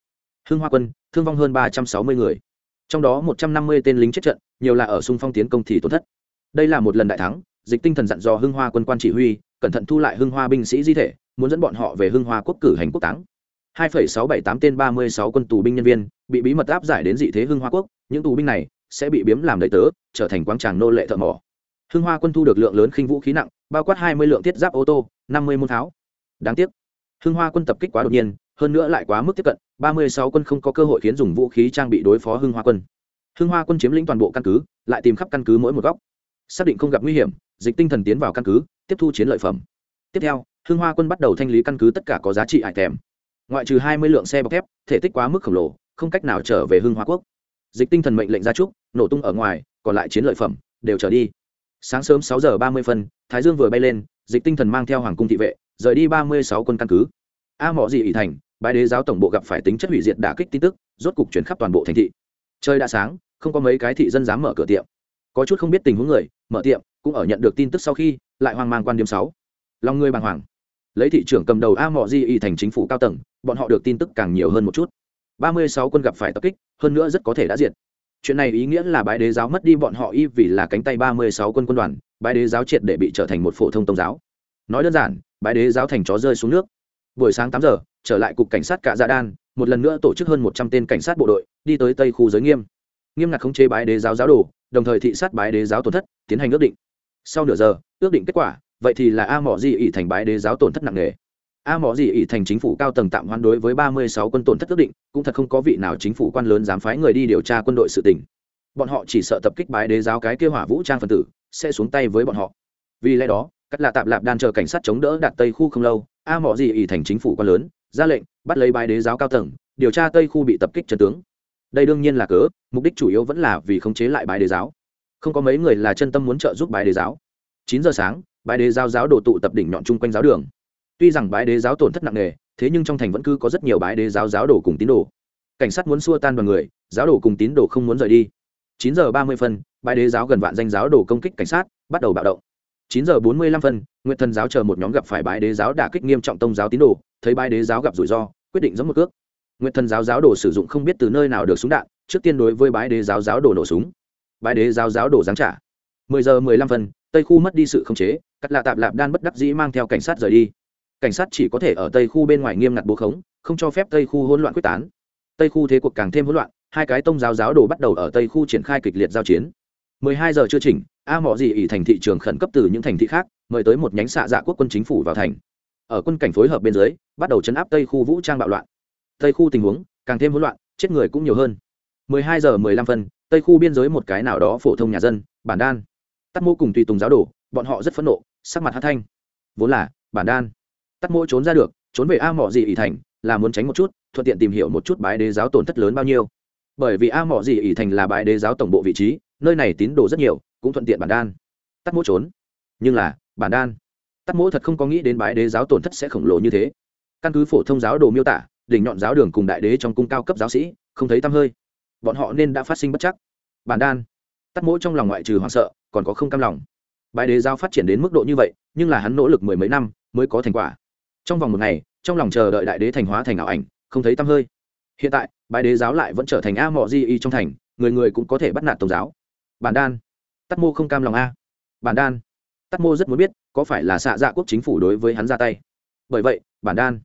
Hưng hoa quân, thương vong hơn ba trăm sáu mươi người trong đó một trăm năm mươi tên lính chết trận nhiều là ở xung phong tiến công thì tổn thất. Đây là một lần đại thắng dịch tinh thần dặn dò hưng hoa quân quan chỉ huy cẩn thận thu lại hưng hoa binh sĩ di thể muốn dẫn bọn họ về hưng hoa quốc cử hành quốc táng. 2,678 tên 36 quân tù binh nhân viên bị bí mật áp giải đến dị thế hưng hoa quốc những tù binh này sẽ bị biếm làm đầy tớ trở thành quáng tràng nô lệ thợ mỏ. Hưng hoa quân thu được lượng lớn khinh vũ khí nặng bao quát 20 lượng thiết giáp ô tô 50 môn tháo. Đáng tiếc hưng hoa quân tập kích quá đột nhiên hơn nữa lại quá mức tiếp cận 36 quân không có cơ hội khiến dùng vũ khí trang bị đối phó hưng hoa quân. Hưng hoa quân chiếm lĩnh toàn bộ căn cứ, lại tìm khắp căn cứ mỗi một góc. Xác định không gặp nguy hiểm, dịch tinh thần tiến vào căn cứ, tiếp thu chiến lợi phẩm. Tiếp theo, hưng hoa quân bắt đầu thanh lý căn cứ tất cả có giá trị hải thèm ngoại trừ hai mươi lượng xe bọc thép, thể tích quá mức khổng lồ, không cách nào trở về hưng hoa quốc. Dịch tinh thần mệnh lệnh ra trúc, nổ tung ở ngoài, còn lại chiến lợi phẩm, đều trở đi. Sáng sớm sáu giờ ba mươi phân, thái dương vừa bay lên, dịch tinh thần mang theo hoàng cung thị vệ, rời đi ba mươi sáu quân căn cứ. A mỏ dị ỷ thành bãi đế giáo tổng bộ gặp phải tính chất hủy diệt đả kích tin tức, rốt cục chuyển khắp toàn bộ thành thị. Trời đã sáng, không có mấy cái thị dân dám mở cửa tiệm. Có chút không biết tình huống người, mở tiệm, cũng ở nhận được tin tức sau khi, lại hoang mang quan điểm sáu. Lòng người bàng hoàng. Lấy thị trưởng cầm đầu a mọ di y thành chính phủ cao tầng, bọn họ được tin tức càng nhiều hơn một chút. Ba mươi sáu quân gặp phải tập kích, hơn nữa rất có thể đã diệt. Chuyện này ý nghĩa là bái đế giáo mất đi bọn họ y vì là cánh tay ba mươi sáu quân quân đoàn, bái đế giáo triệt để bị trở thành một phổ thông tôn giáo. Nói đơn giản, bái đế giáo thành chó rơi xuống nước. Buổi sáng tám giờ trở lại cục cảnh sát cả dạ đan, một lần nữa tổ chức hơn một trăm tên cảnh sát bộ đội, đi tới tây khu giới nghiêm. Nghiêm ngặt khống chế bái đế giáo giáo đồ, đồng thời thị sát bái đế giáo tổn thất, tiến hành ước định. Sau nửa giờ, ước định kết quả, vậy thì là a mỏ di ỉ thành bái đế giáo tổn thất nặng nề. A mỏ di ỉ thành chính phủ cao tầng tạm hoán đối với ba mươi sáu quân tổn thất ước định, cũng thật không có vị nào chính phủ quan lớn dám phái người đi điều tra quân đội sự tỉnh bọn họ chỉ sợ tập kích bái đế giáo cái kêu hỏa vũ trang phần tử, sẽ xuống tay với bọn họ. Vì lẽ đó, cắt là tạm lạp đan chờ cảnh sát chống đỡ đặt tây khu không lâu, a mỏ di ỉ thành chính phủ quan lớn ra lệnh, bắt lấy bái đế giáo cao tầng, điều tra tây khu bị tập kích trần tướng. Đây đương nhiên là cớ, mục đích chủ yếu vẫn là vì khống chế lại bái đế giáo. Không có mấy người là chân tâm muốn trợ giúp bái đế giáo. Chín giờ sáng, bái đế giáo giáo đồ tụ tập đỉnh nhọn chung quanh giáo đường. Tuy rằng bái đế giáo tổn thất nặng nề, thế nhưng trong thành vẫn cứ có rất nhiều bái đế giáo giáo đồ cùng tín đồ. Cảnh sát muốn xua tan đoàn người, giáo đồ cùng tín đồ không muốn rời đi. Chín giờ ba mươi phân, bái đế giáo gần vạn danh giáo đồ công kích cảnh sát, bắt đầu bạo động. 9 giờ bốn mươi lăm phân, Nguyệt thần giáo chờ một nhóm gặp phải bái đế giáo đả kích nghiêm trọng tông giáo tín đồ, thấy bái đế giáo gặp rủi ro, quyết định giống một cước. Nguyệt thần giáo giáo đồ sử dụng không biết từ nơi nào được súng đạn, trước tiên đối với bái đế giáo giáo đồ nổ súng. Bái đế giáo giáo đồ giáng trả. mười giờ mười lăm phân, tây khu mất đi sự khống chế, cắt lạ tạp lạp đan bất đắc dĩ mang theo cảnh sát rời đi. Cảnh sát chỉ có thể ở tây khu bên ngoài nghiêm ngặt bố khống, không cho phép tây khu hỗn loạn quyết tán. Tây khu thế cuộc càng thêm hỗn loạn, hai cái tông giáo giáo đồ bắt đầu ở tây khu triển khai kịch liệt giao chiến. 12 giờ chưa chỉnh a mỏ gì ỉ thành thị trường khẩn cấp từ những thành thị khác, mời tới một nhánh xạ dạ quốc quân chính phủ vào thành. Ở quân cảnh phối hợp bên dưới, bắt đầu chấn áp tây khu vũ trang bạo loạn. Tây khu tình huống càng thêm hỗn loạn, chết người cũng nhiều hơn. 12 giờ 15 phân, tây khu biên giới một cái nào đó phổ thông nhà dân, bản đan. Tắt mô cùng tùy tùng giáo đồ, bọn họ rất phẫn nộ, sắc mặt hát thanh. Vốn là, bản đan. Tắt mô trốn ra được, trốn về a mỏ gì ỉ thành, là muốn tránh một chút, thuận tiện tìm hiểu một chút bái đế giáo tổn thất lớn bao nhiêu. Bởi vì a mỏ gì ỉ thành là bái đế giáo tổng bộ vị trí, nơi này tín đồ rất nhiều cũng thuận tiện bản đan. Tắt mỗ trốn. Nhưng là, bản đan. Tắt mỗ thật không có nghĩ đến bái đế giáo tổn thất sẽ khổng lồ như thế. Căn cứ phổ thông giáo đồ miêu tả, đỉnh nhọn giáo đường cùng đại đế trong cung cao cấp giáo sĩ, không thấy tăm hơi. Bọn họ nên đã phát sinh bất chắc. Bản đan. Tắt mỗ trong lòng ngoại trừ hoảng sợ, còn có không cam lòng. Bái đế giáo phát triển đến mức độ như vậy, nhưng là hắn nỗ lực mười mấy năm mới có thành quả. Trong vòng một ngày, trong lòng chờ đợi đại đế thành hóa thành ảo ảnh, không thấy tăm hơi. Hiện tại, bái đế giáo lại vẫn trở thành a mọ di y trong thành, người người cũng có thể bắt nạt tôn giáo. Bản đan tắt mô không cam lòng a. Bản đan. Tắt mô rất muốn biết, có phải là xạ dạ quốc chính phủ đối với hắn ra tay? Bởi vậy, bản đan.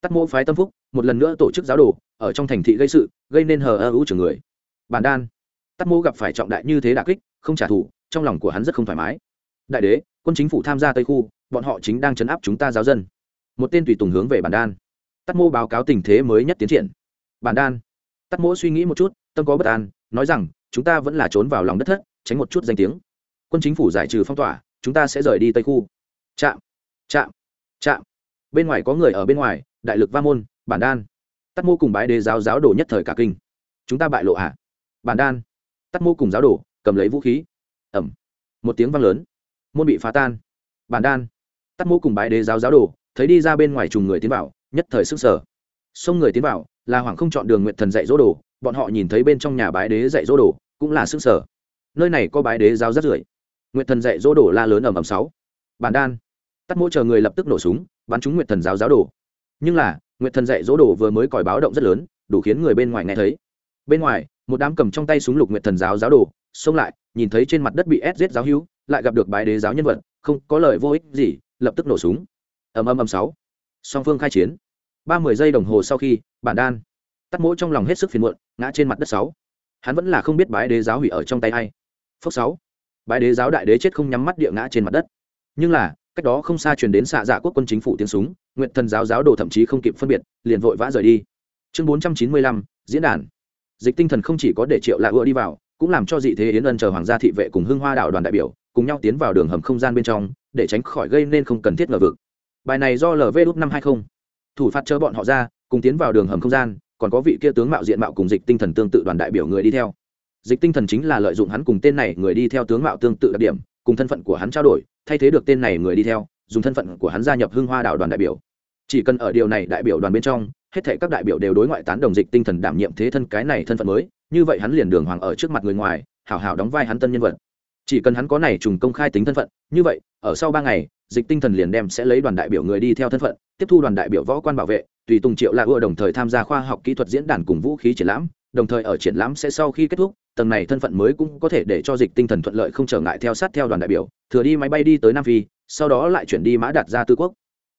Tắt mô phái tâm phúc, một lần nữa tổ chức giáo đồ, ở trong thành thị gây sự, gây nên hờ ơ ưu trường người. Bản đan. Tắt mô gặp phải trọng đại như thế đà kích, không trả thù, trong lòng của hắn rất không thoải mái. Đại đế, quân chính phủ tham gia tây khu, bọn họ chính đang chấn áp chúng ta giáo dân. Một tên tùy tùng hướng về bản đan. Tắt mô báo cáo tình thế mới nhất tiến triển. Bản đan. Tắt mô suy nghĩ một chút, tâm có bất an, nói rằng, chúng ta vẫn là trốn vào lòng đất thất tránh một chút danh tiếng. Quân chính phủ giải trừ phong tỏa, chúng ta sẽ rời đi tây khu. Chạm chạm chạm. Bên ngoài có người ở bên ngoài, đại lực va môn, bản đan. Tắt mô cùng bái đế giáo giáo đồ nhất thời cả kinh. Chúng ta bại lộ ạ à? bản đan. Tắt mô cùng giáo đồ, cầm lấy vũ khí. Ẩm. Một tiếng vang lớn. Môn bị phá tan. Bản đan. Tắt mô cùng bái đế giáo giáo đồ, thấy đi ra bên ngoài trùng người tiến vào, nhất thời sức sở xông người tiến vào, là hoàng không chọn đường nguyện thần dạy dỗ đồ, bọn họ nhìn thấy bên trong nhà bái đế dạy dỗ đồ, cũng là sức sở nơi này có bái đế giáo rất rưởi. Nguyện thần dạy dỗ đổ la lớn ầm ầm sáu. Bản đan. Tắt mỗi chờ người lập tức nổ súng, bắn chúng nguyện thần giáo giáo đổ. nhưng là nguyện thần dạy dỗ đổ vừa mới còi báo động rất lớn, đủ khiến người bên ngoài nghe thấy. Bên ngoài, một đám cầm trong tay súng lục nguyện thần giáo giáo đổ. xông lại, nhìn thấy trên mặt đất bị ép giết giáo hữu, lại gặp được bái đế giáo nhân vật, không có lời vô ích gì, lập tức nổ súng. Ầm ầm ầm sáu. Song phương khai chiến. Ba mươi giây đồng hồ sau khi, bản đan. Tắt mỗi trong lòng hết sức phiền muộn, ngã trên mặt đất sáu. Hắn vẫn là không biết bái đế giáo hủy ở trong tay hay phốc sáu. Bái đế giáo đại đế chết không nhắm mắt địa ngã trên mặt đất. Nhưng là, cách đó không xa truyền đến xạ dạ quốc quân chính phủ tiếng súng, nguyện thần giáo giáo đồ thậm chí không kịp phân biệt, liền vội vã rời đi. Chương bốn trăm chín mươi lăm, diễn đàn. Dịch tinh thần không chỉ có để triệu lạ ưa đi vào, cũng làm cho dị thế yến ân chờ hoàng gia thị vệ cùng hưng hoa đạo đoàn đại biểu, cùng nhau tiến vào đường hầm không gian bên trong, để tránh khỏi gây nên không cần thiết ngờ vực. Bài này do lv đúc năm hai mươi thủ phạt chớ bọn họ ra, cùng tiến vào đường hầm không gian, còn có vị kia tướng mạo diện mạo cùng dịch tinh thần tương tự đoàn đại biểu người đi theo dịch tinh thần chính là lợi dụng hắn cùng tên này người đi theo tướng mạo tương tự đặc điểm, cùng thân phận của hắn trao đổi, thay thế được tên này người đi theo, dùng thân phận của hắn gia nhập hưng hoa đạo đoàn đại biểu. Chỉ cần ở điều này đại biểu đoàn bên trong, hết thảy các đại biểu đều đối ngoại tán đồng dịch tinh thần đảm nhiệm thế thân cái này thân phận mới, như vậy hắn liền đường hoàng ở trước mặt người ngoài, hảo hảo đóng vai hắn tân nhân vật. Chỉ cần hắn có này trùng công khai tính thân phận, như vậy, ở sau ba ngày, dịch tinh thần liền đem sẽ lấy đoàn đại biểu người đi theo thân phận, tiếp thu đoàn đại biểu võ quan bảo vệ, tùy tùng triệu lạ ưa đồng thời tham gia khoa học kỹ thuật diễn đàn cùng vũ khí triển lãm, đồng thời ở triển lãm sẽ sau khi kết thúc tầng này thân phận mới cũng có thể để cho dịch tinh thần thuận lợi không trở ngại theo sát theo đoàn đại biểu, thừa đi máy bay đi tới nam phi, sau đó lại chuyển đi mã đạt ra tư quốc.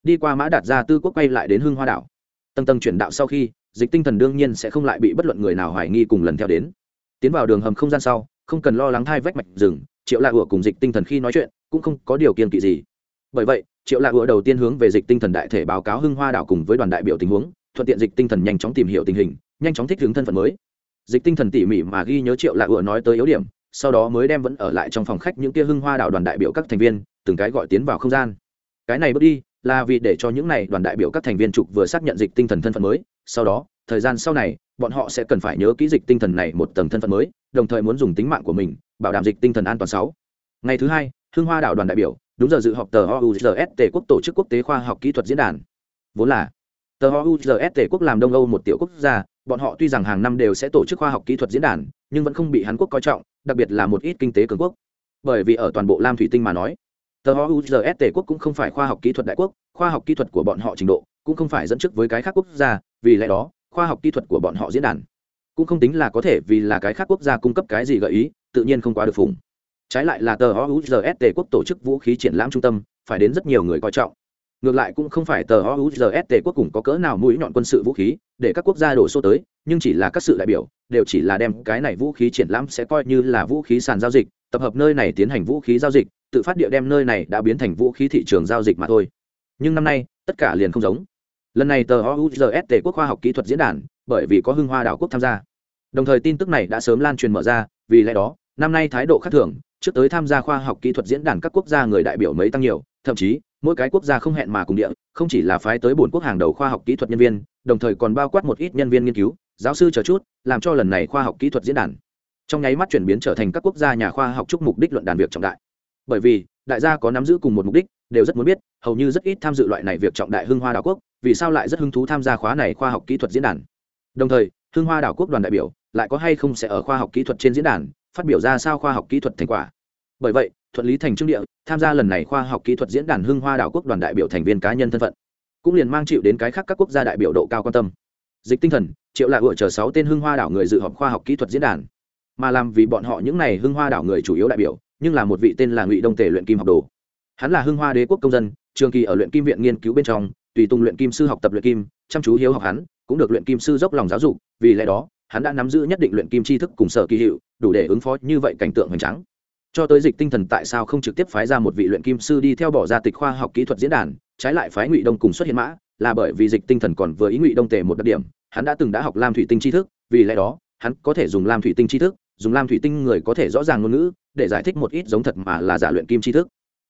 Đi qua mã đạt ra tư quốc quay lại đến hưng hoa đảo. Tầng tầng chuyển đạo sau khi, dịch tinh thần đương nhiên sẽ không lại bị bất luận người nào hoài nghi cùng lần theo đến. Tiến vào đường hầm không gian sau, không cần lo lắng thai vách mạch rừng, triệu lạ ủa cùng dịch tinh thần khi nói chuyện cũng không có điều kiện kỵ gì. Bởi vậy, triệu lạ ủa đầu tiên hướng về dịch tinh thần đại thể báo cáo hưng hoa đảo cùng với đoàn đại biểu tình huống, thuận tiện dịch tinh thần nhanh chóng tìm hiểu tình hình, nhanh chóng thích ứng thân phận mới dịch tinh thần tỉ mỉ mà ghi nhớ triệu lạ ủa nói tới yếu điểm, sau đó mới đem vẫn ở lại trong phòng khách những kia hưng hoa đảo đoàn đại biểu các thành viên, từng cái gọi tiến vào không gian. Cái này bước đi, là vì để cho những này đoàn đại biểu các thành viên trục vừa xác nhận dịch tinh thần thân phận mới, sau đó, thời gian sau này, bọn họ sẽ cần phải nhớ kỹ dịch tinh thần này một tầng thân phận mới, đồng thời muốn dùng tính mạng của mình, bảo đảm dịch tinh thần an toàn sáu. Ngày thứ hai, hưng hoa đảo đoàn đại biểu, đúng giờ dự họp tờ ouzst quốc tổ chức quốc tế khoa học kỹ thuật diễn đàn. Vốn là, tờ ouzst quốc làm đông âu một tiểu quốc gia bọn họ tuy rằng hàng năm đều sẽ tổ chức khoa học kỹ thuật diễn đàn, nhưng vẫn không bị hàn quốc coi trọng, đặc biệt là một ít kinh tế cường quốc. Bởi vì ở toàn bộ lam thủy tinh mà nói, tờ ouzst quốc cũng không phải khoa học kỹ thuật đại quốc, khoa học kỹ thuật của bọn họ trình độ cũng không phải dẫn trước với cái khác quốc gia, vì lẽ đó, khoa học kỹ thuật của bọn họ diễn đàn cũng không tính là có thể vì là cái khác quốc gia cung cấp cái gì gợi ý, tự nhiên không quá được phùng trái lại là tờ ouzst quốc tổ chức vũ khí triển lãm trung tâm, phải đến rất nhiều người coi trọng ngược lại cũng không phải tờ ouzst quốc cùng có cỡ nào mũi nhọn quân sự vũ khí để các quốc gia đổ số tới, nhưng chỉ là các sự đại biểu, đều chỉ là đem cái này vũ khí triển lãm sẽ coi như là vũ khí sàn giao dịch, tập hợp nơi này tiến hành vũ khí giao dịch, tự phát địa đem nơi này đã biến thành vũ khí thị trường giao dịch mà thôi. Nhưng năm nay, tất cả liền không giống. Lần này tờ ouzst quốc khoa học kỹ thuật diễn đàn, bởi vì có hưng hoa đảo quốc tham gia. Đồng thời tin tức này đã sớm lan truyền mở ra, vì lẽ đó, năm nay thái độ khác thường, trước tới tham gia khoa học kỹ thuật diễn đàn các quốc gia người đại biểu mấy tăng nhiều thậm chí, mỗi cái quốc gia không hẹn mà cùng địa, không chỉ là phái tới bổn quốc hàng đầu khoa học kỹ thuật nhân viên, đồng thời còn bao quát một ít nhân viên nghiên cứu, giáo sư chờ chút, làm cho lần này khoa học kỹ thuật diễn đàn. Trong nháy mắt chuyển biến trở thành các quốc gia nhà khoa học chúc mục đích luận đàn việc trọng đại. Bởi vì, đại gia có nắm giữ cùng một mục đích, đều rất muốn biết, hầu như rất ít tham dự loại này việc trọng đại hưng hoa đảo quốc, vì sao lại rất hứng thú tham gia khóa này khoa học kỹ thuật diễn đàn. Đồng thời, hưng hoa đảo quốc đoàn đại biểu lại có hay không sẽ ở khoa học kỹ thuật trên diễn đàn, phát biểu ra sao khoa học kỹ thuật thành quả. Bởi vậy thuận lý thành trương địa, tham gia lần này khoa học kỹ thuật diễn đàn hưng hoa đảo quốc đoàn đại biểu thành viên cá nhân thân phận, cũng liền mang chịu đến cái khác các quốc gia đại biểu độ cao quan tâm. Dịch tinh thần, triệu là ựa chờ sáu tên hưng hoa đảo người dự họp khoa học kỹ thuật diễn đàn. Mà làm vì bọn họ những n à y hưng hoa đảo người chủ yếu đại biểu, nhưng là một vị tên là ngụy đông tể luyện kim học đồ. Hắn là hưng hoa đế quốc công dân, trường kỳ ở luyện kim viện nghiên cứu bên trong, tùy tùng luyện kim sư học tập luyện kim, chăm chú hiếu học hắn, cũng được luyện kim sư dốc lòng giáo dục, vì lẽ đó, hắn đã nắm giữ nhất định luyện kim tri thức cùng sở kỳ hiệu, đủ để ứng phó như vậy cảnh tượng hoành tráng cho tới dịch tinh thần tại sao không trực tiếp phái ra một vị luyện kim sư đi theo bỏ ra tịch khoa học kỹ thuật diễn đàn, trái lại phái ngụy đông cùng xuất hiện mã, là bởi vì dịch tinh thần còn vừa ý ngụy đông tề một đặc điểm, hắn đã từng đã học lam thủy tinh tri thức, vì lẽ đó, hắn có thể dùng lam thủy tinh tri thức, dùng lam thủy tinh người có thể rõ ràng ngôn ngữ, để giải thích một ít giống thật mà là giả luyện kim tri thức.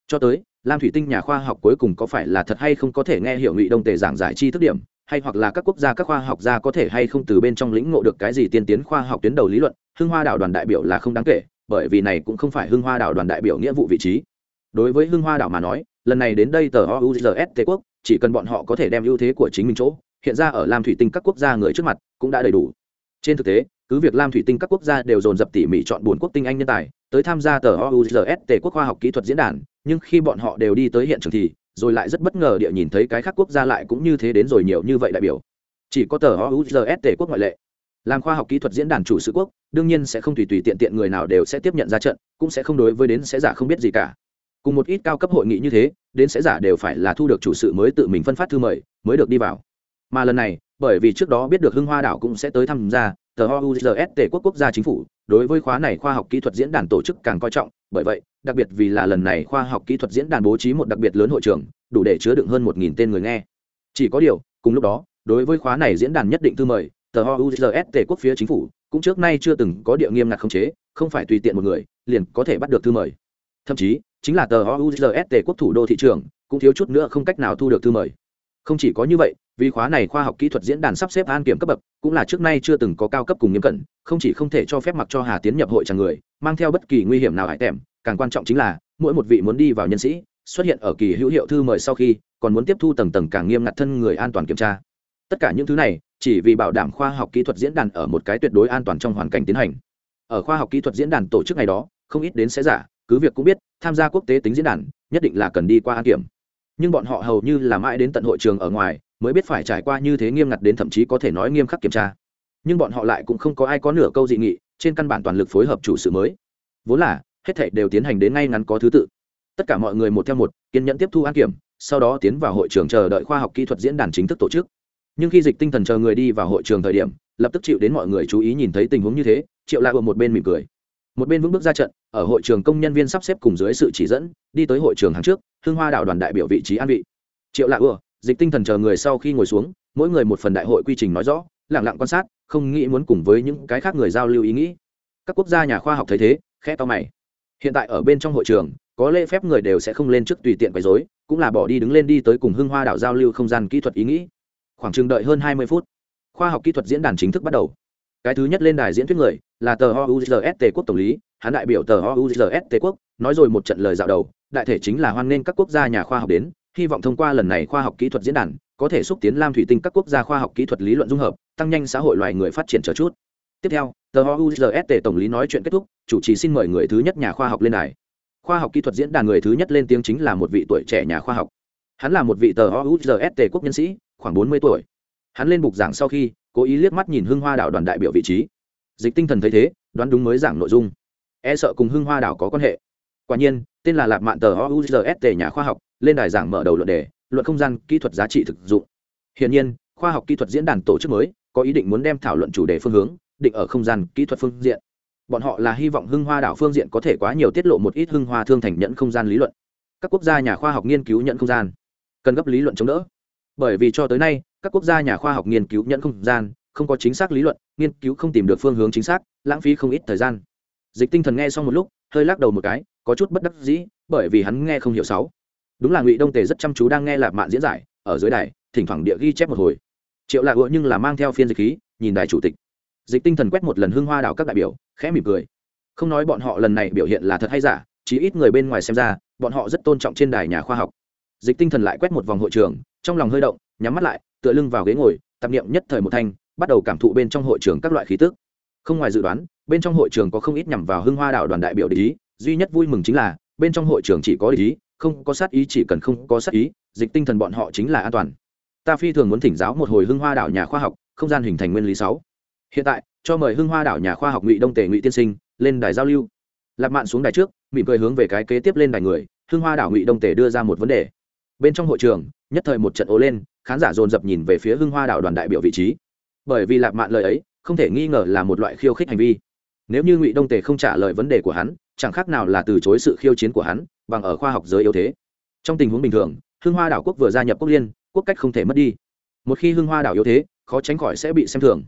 Cho tới, lam thủy tinh nhà khoa học cuối cùng có phải là thật hay không có thể nghe hiểu ngụy đông tề giảng giải chi thức điểm, hay hoặc là các quốc gia, các khoa học gia có thể hay không từ bên trong lĩnh ngộ được cái gì tiên tiến khoa học tuyến đầu lý luận, hưng hoa đạo đoàn đại biểu là không đáng kể bởi vì này cũng không phải hưng hoa đạo đoàn đại biểu nghĩa vụ vị trí. Đối với hưng hoa đạo mà nói, lần này đến đây tờ ouzs Tế quốc, chỉ cần bọn họ có thể đem ưu thế của chính mình chỗ, hiện ra ở lam thủy tinh các quốc gia người trước mặt, cũng đã đầy đủ. Trên thực tế, cứ việc lam thủy tinh các quốc gia đều dồn dập tỉ mỉ chọn bốn quốc tinh anh nhân tài, tới tham gia tờ ouzs tề quốc khoa học kỹ thuật diễn đàn, nhưng khi bọn họ đều đi tới hiện trường thì, rồi lại rất bất ngờ địa nhìn thấy cái khác quốc gia lại cũng như thế đến rồi nhiều như vậy đại biểu. Chỉ có tờ ouzs tề quốc ngoại lệ làm khoa học kỹ thuật diễn đàn chủ sự quốc, đương nhiên sẽ không tùy tùy tiện tiện người nào đều sẽ tiếp nhận ra trận, cũng sẽ không đối với đến sẽ giả không biết gì cả. Cùng một ít cao cấp hội nghị như thế, đến sẽ giả đều phải là thu được chủ sự mới tự mình phân phát thư mời, mới được đi vào. Mà lần này, bởi vì trước đó biết được hưng hoa đảo cũng sẽ tới tham gia, tờ ouzs tể quốc quốc gia chính phủ, đối với khóa này khoa học kỹ thuật diễn đàn tổ chức càng coi trọng, bởi vậy, đặc biệt vì là lần này khoa học kỹ thuật diễn đàn bố trí một đặc biệt lớn hội trường, đủ để chứa đựng hơn một nghìn tên người nghe. Chỉ có điều, cùng lúc đó, đối với khóa này diễn đàn nhất định thư mời tờ ouzst quốc phía chính phủ, cũng trước nay chưa từng có địa nghiêm ngặt khống chế, không phải tùy tiện một người, liền có thể bắt được thư mời. Thậm chí, chính là tờ ouzst quốc thủ đô thị trường, cũng thiếu chút nữa không cách nào thu được thư mời. Không chỉ có như vậy, vì khóa này khoa học kỹ thuật diễn đàn sắp xếp an kiểm cấp bậc, cũng là trước nay chưa từng có cao cấp cùng nghiêm cẩn, không chỉ không thể cho phép mặc cho hà tiến nhập hội chẳng người, mang theo bất kỳ nguy hiểm nào hại tèm, càng quan trọng chính là, mỗi một vị muốn đi vào nhân sĩ, xuất hiện ở kỳ hữu hiệu thư mời sau khi, còn muốn tiếp thu tầng tầng càng nghiêm ngặt thân người an toàn kiểm tra. Tất cả những thứ này chỉ vì bảo đảm khoa học kỹ thuật diễn đàn ở một cái tuyệt đối an toàn trong hoàn cảnh tiến hành. Ở khoa học kỹ thuật diễn đàn tổ chức ngày đó, không ít đến sẽ giả, cứ việc cũng biết, tham gia quốc tế tính diễn đàn, nhất định là cần đi qua an kiểm. Nhưng bọn họ hầu như là mãi đến tận hội trường ở ngoài, mới biết phải trải qua như thế nghiêm ngặt đến thậm chí có thể nói nghiêm khắc kiểm tra. Nhưng bọn họ lại cũng không có ai có nửa câu dị nghị, trên căn bản toàn lực phối hợp chủ sự mới. Vốn là, hết thảy đều tiến hành đến ngay ngắn có thứ tự. Tất cả mọi người một theo một, kiên nhẫn tiếp thu an kiểm, sau đó tiến vào hội trường chờ đợi khoa học kỹ thuật diễn đàn chính thức tổ chức nhưng khi dịch tinh thần chờ người đi vào hội trường thời điểm, lập tức chịu đến mọi người chú ý nhìn thấy tình huống như thế, triệu lạc ở một bên mỉm cười. Một bên vững bước ra trận, ở hội trường công nhân viên sắp xếp cùng dưới sự chỉ dẫn, đi tới hội trường hàng trước hương hoa đạo đoàn đại biểu vị trí an vị. Triệu lạ ưa dịch tinh thần chờ người sau khi ngồi xuống, mỗi người một phần đại hội quy trình nói rõ lẳng lặng quan sát, không nghĩ muốn cùng với những cái khác người giao lưu ý nghĩ. Các quốc gia nhà khoa học thấy thế, khẽ to mày. Hiện tại ở bên trong hội trường, có lễ phép người đều sẽ không lên trước tùy tiện quấy rối, cũng là bỏ đi đứng lên đi tới cùng hưng hoa đạo giao lưu không gian kỹ thuật ý nghĩ khoảng chừng đợi hơn hai mươi phút. Khoa học kỹ thuật diễn đàn chính thức bắt đầu. Cái thứ nhất lên đài diễn thuyết người là tờ ouzst quốc tổng lý, hắn đại biểu tờ ouzst quốc, nói rồi một trận lời dạo đầu, đại thể chính là hoan nghênh các quốc gia nhà khoa học đến, hy vọng thông qua lần này khoa học kỹ thuật diễn đàn, có thể xúc tiến lam thủy tinh các quốc gia khoa học kỹ thuật lý luận dung hợp, tăng nhanh xã hội loài người phát triển trở chút. Tiếp theo, tờ ouzst tổng lý nói chuyện kết thúc, chủ trì xin mời người thứ nhất nhà khoa học lên đài. Khoa học kỹ thuật diễn đàn người thứ nhất lên tiếng chính là một vị tuổi trẻ nhà khoa học. Hắn là một vị tờ ouzst quốc nhân sĩ khoảng bốn mươi tuổi. Hắn lên bục giảng sau khi, cố ý liếc mắt nhìn hưng hoa đảo đoàn đại biểu vị trí. Dịch tinh thần thấy thế, đoán đúng mới giảng nội dung. E sợ cùng hưng hoa đảo có quan hệ. Quả nhiên, tên là lạc mạn tờ ouzst nhà khoa học, lên đài giảng mở đầu luận đề, luận không gian, kỹ thuật giá trị thực dụng. Hiện nhiên, khoa học kỹ thuật diễn đàn tổ chức mới, có ý định muốn đem thảo luận chủ đề phương hướng, định ở không gian, kỹ thuật phương diện. Bọn họ là hy vọng hưng hoa đảo phương diện có thể quá nhiều tiết lộ một ít hưng hoa thương thành nhận không gian lý luận. Các quốc gia nhà khoa học nghiên cứu nhận không gian, cần gấp lý luận chống đỡ bởi vì cho tới nay, các quốc gia nhà khoa học nghiên cứu nhận không gian, không có chính xác lý luận, nghiên cứu không tìm được phương hướng chính xác, lãng phí không ít thời gian. Dịch tinh thần nghe xong một lúc, hơi lắc đầu một cái, có chút bất đắc dĩ, bởi vì hắn nghe không hiểu sáu. Đúng là ngụy đông tề rất chăm chú đang nghe lạp mạn diễn giải, ở dưới đài, thỉnh thoảng địa ghi chép một hồi. Triệu lạc ựa nhưng là mang theo phiên dịch khí, nhìn đài chủ tịch. Dịch tinh thần quét một lần hương hoa đảo các đại biểu, khẽ mỉm cười. Không nói bọn họ lần này biểu hiện là thật hay giả chỉ ít người bên ngoài xem ra, bọn họ rất tôn trọng trên đài nhà khoa học dịch tinh thần lại quét một vòng hội trường, trong lòng hơi động, nhắm mắt lại, tựa lưng vào ghế ngồi, tạp niệm nhất thời một thanh, bắt đầu cảm thụ bên trong hội trường các loại khí tức. Không ngoài dự đoán, bên trong hội trường có không ít nhằm vào hưng hoa đảo đoàn đại biểu để ý, duy nhất vui mừng chính là, bên trong hội trường chỉ có ý, không có sát ý chỉ cần không có sát ý, dịch tinh thần bọn họ chính là an toàn. Ta phi thường muốn thỉnh giáo một hồi hưng hoa đảo nhà khoa học, không gian hình thành nguyên lý sáu. Hiện tại, cho mời hưng hoa đảo nhà khoa học ngụy đông tề ngụy tiên sinh lên đài giao lưu. Lạp mạn xuống đài trước, mỉm cười hướng về cái kế tiếp lên đài người, hưng hoa đảo ngụy đông tề đưa ra một vấn đề bên trong hội trường, nhất thời một trận ố lên, khán giả dồn dập nhìn về phía hưng hoa đảo đoàn đại biểu vị trí. Bởi vì lạc mạn lời ấy, không thể nghi ngờ là một loại khiêu khích hành vi. Nếu như ngụy đông tề không trả lời vấn đề của hắn, chẳng khác nào là từ chối sự khiêu chiến của hắn, bằng ở khoa học giới yếu thế. Trong tình huống bình thường, hưng hoa đảo quốc vừa gia nhập quốc liên, quốc cách không thể mất đi. Một khi hưng hoa đảo yếu thế, khó tránh khỏi sẽ bị xem thường.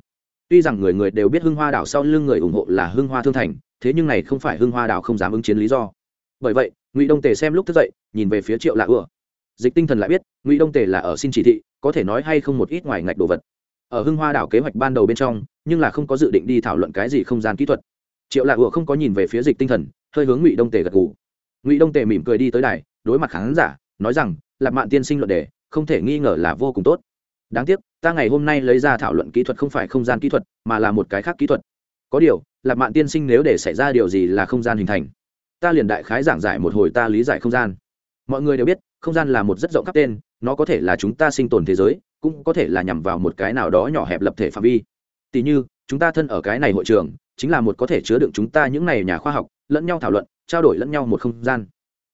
Tuy rằng người người đều biết hưng hoa đảo sau lưng người ủng hộ là hưng hoa thương thành, thế nhưng này không phải hưng hoa đảo không dám ứng chiến lý do. Bởi vậy, ngụy đông tề xem lúc thức dậy, nhìn về phía triệu lạ ưa dịch tinh thần lại biết, ngụy đông tề là ở xin chỉ thị, có thể nói hay không một ít ngoài ngạch đồ vật. Ở hưng hoa đảo kế hoạch ban đầu bên trong, nhưng là không có dự định đi thảo luận cái gì không gian kỹ thuật. Triệu lạc ựa không có nhìn về phía dịch tinh thần, hơi hướng ngụy đông tề gật gù. Ngụy đông tề mỉm cười đi tới đài, đối mặt khán giả, nói rằng, lạc mạn tiên sinh luận đề, không thể nghi ngờ là vô cùng tốt. Đáng tiếc, ta ngày hôm nay lấy ra thảo luận kỹ thuật không phải không gian kỹ thuật, mà là một cái khác kỹ thuật. Có điều, lạc mạn tiên sinh nếu để xảy ra điều gì là không gian hình thành, ta liền đại khái giảng giải một hồi ta lý giải không gian. Mọi người đều biết không gian là một rất rộng khắp tên, nó có thể là chúng ta sinh tồn thế giới, cũng có thể là nhằm vào một cái nào đó nhỏ hẹp lập thể phạm vi. Tỉ như, chúng ta thân ở cái này hội trường, chính là một có thể chứa đựng chúng ta những này nhà khoa học, lẫn nhau thảo luận, trao đổi lẫn nhau một không gian.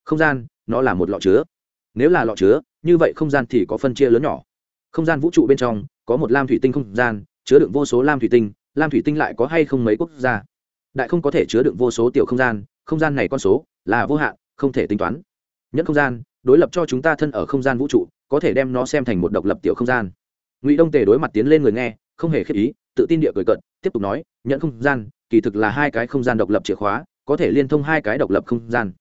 Không gian, nó là một lọ chứa. Nếu là lọ chứa, như vậy không gian thì có phân chia lớn nhỏ. Không gian vũ trụ bên trong, có một lam thủy tinh không gian, chứa đựng vô số lam thủy tinh, lam thủy tinh lại có hay không mấy quốc gia? Đại không có thể chứa đựng vô số tiểu không gian không gian này con số là vô hạn, không thể tính toán. Nhất không gian đối lập cho chúng ta thân ở không gian vũ trụ, có thể đem nó xem thành một độc lập tiểu không gian. Ngụy đông tề đối mặt tiến lên người nghe, không hề khiết ý, tự tin địa cười cận tiếp tục nói, nhận không gian, kỳ thực là hai cái không gian độc lập chìa khóa, có thể liên thông hai cái độc lập không gian.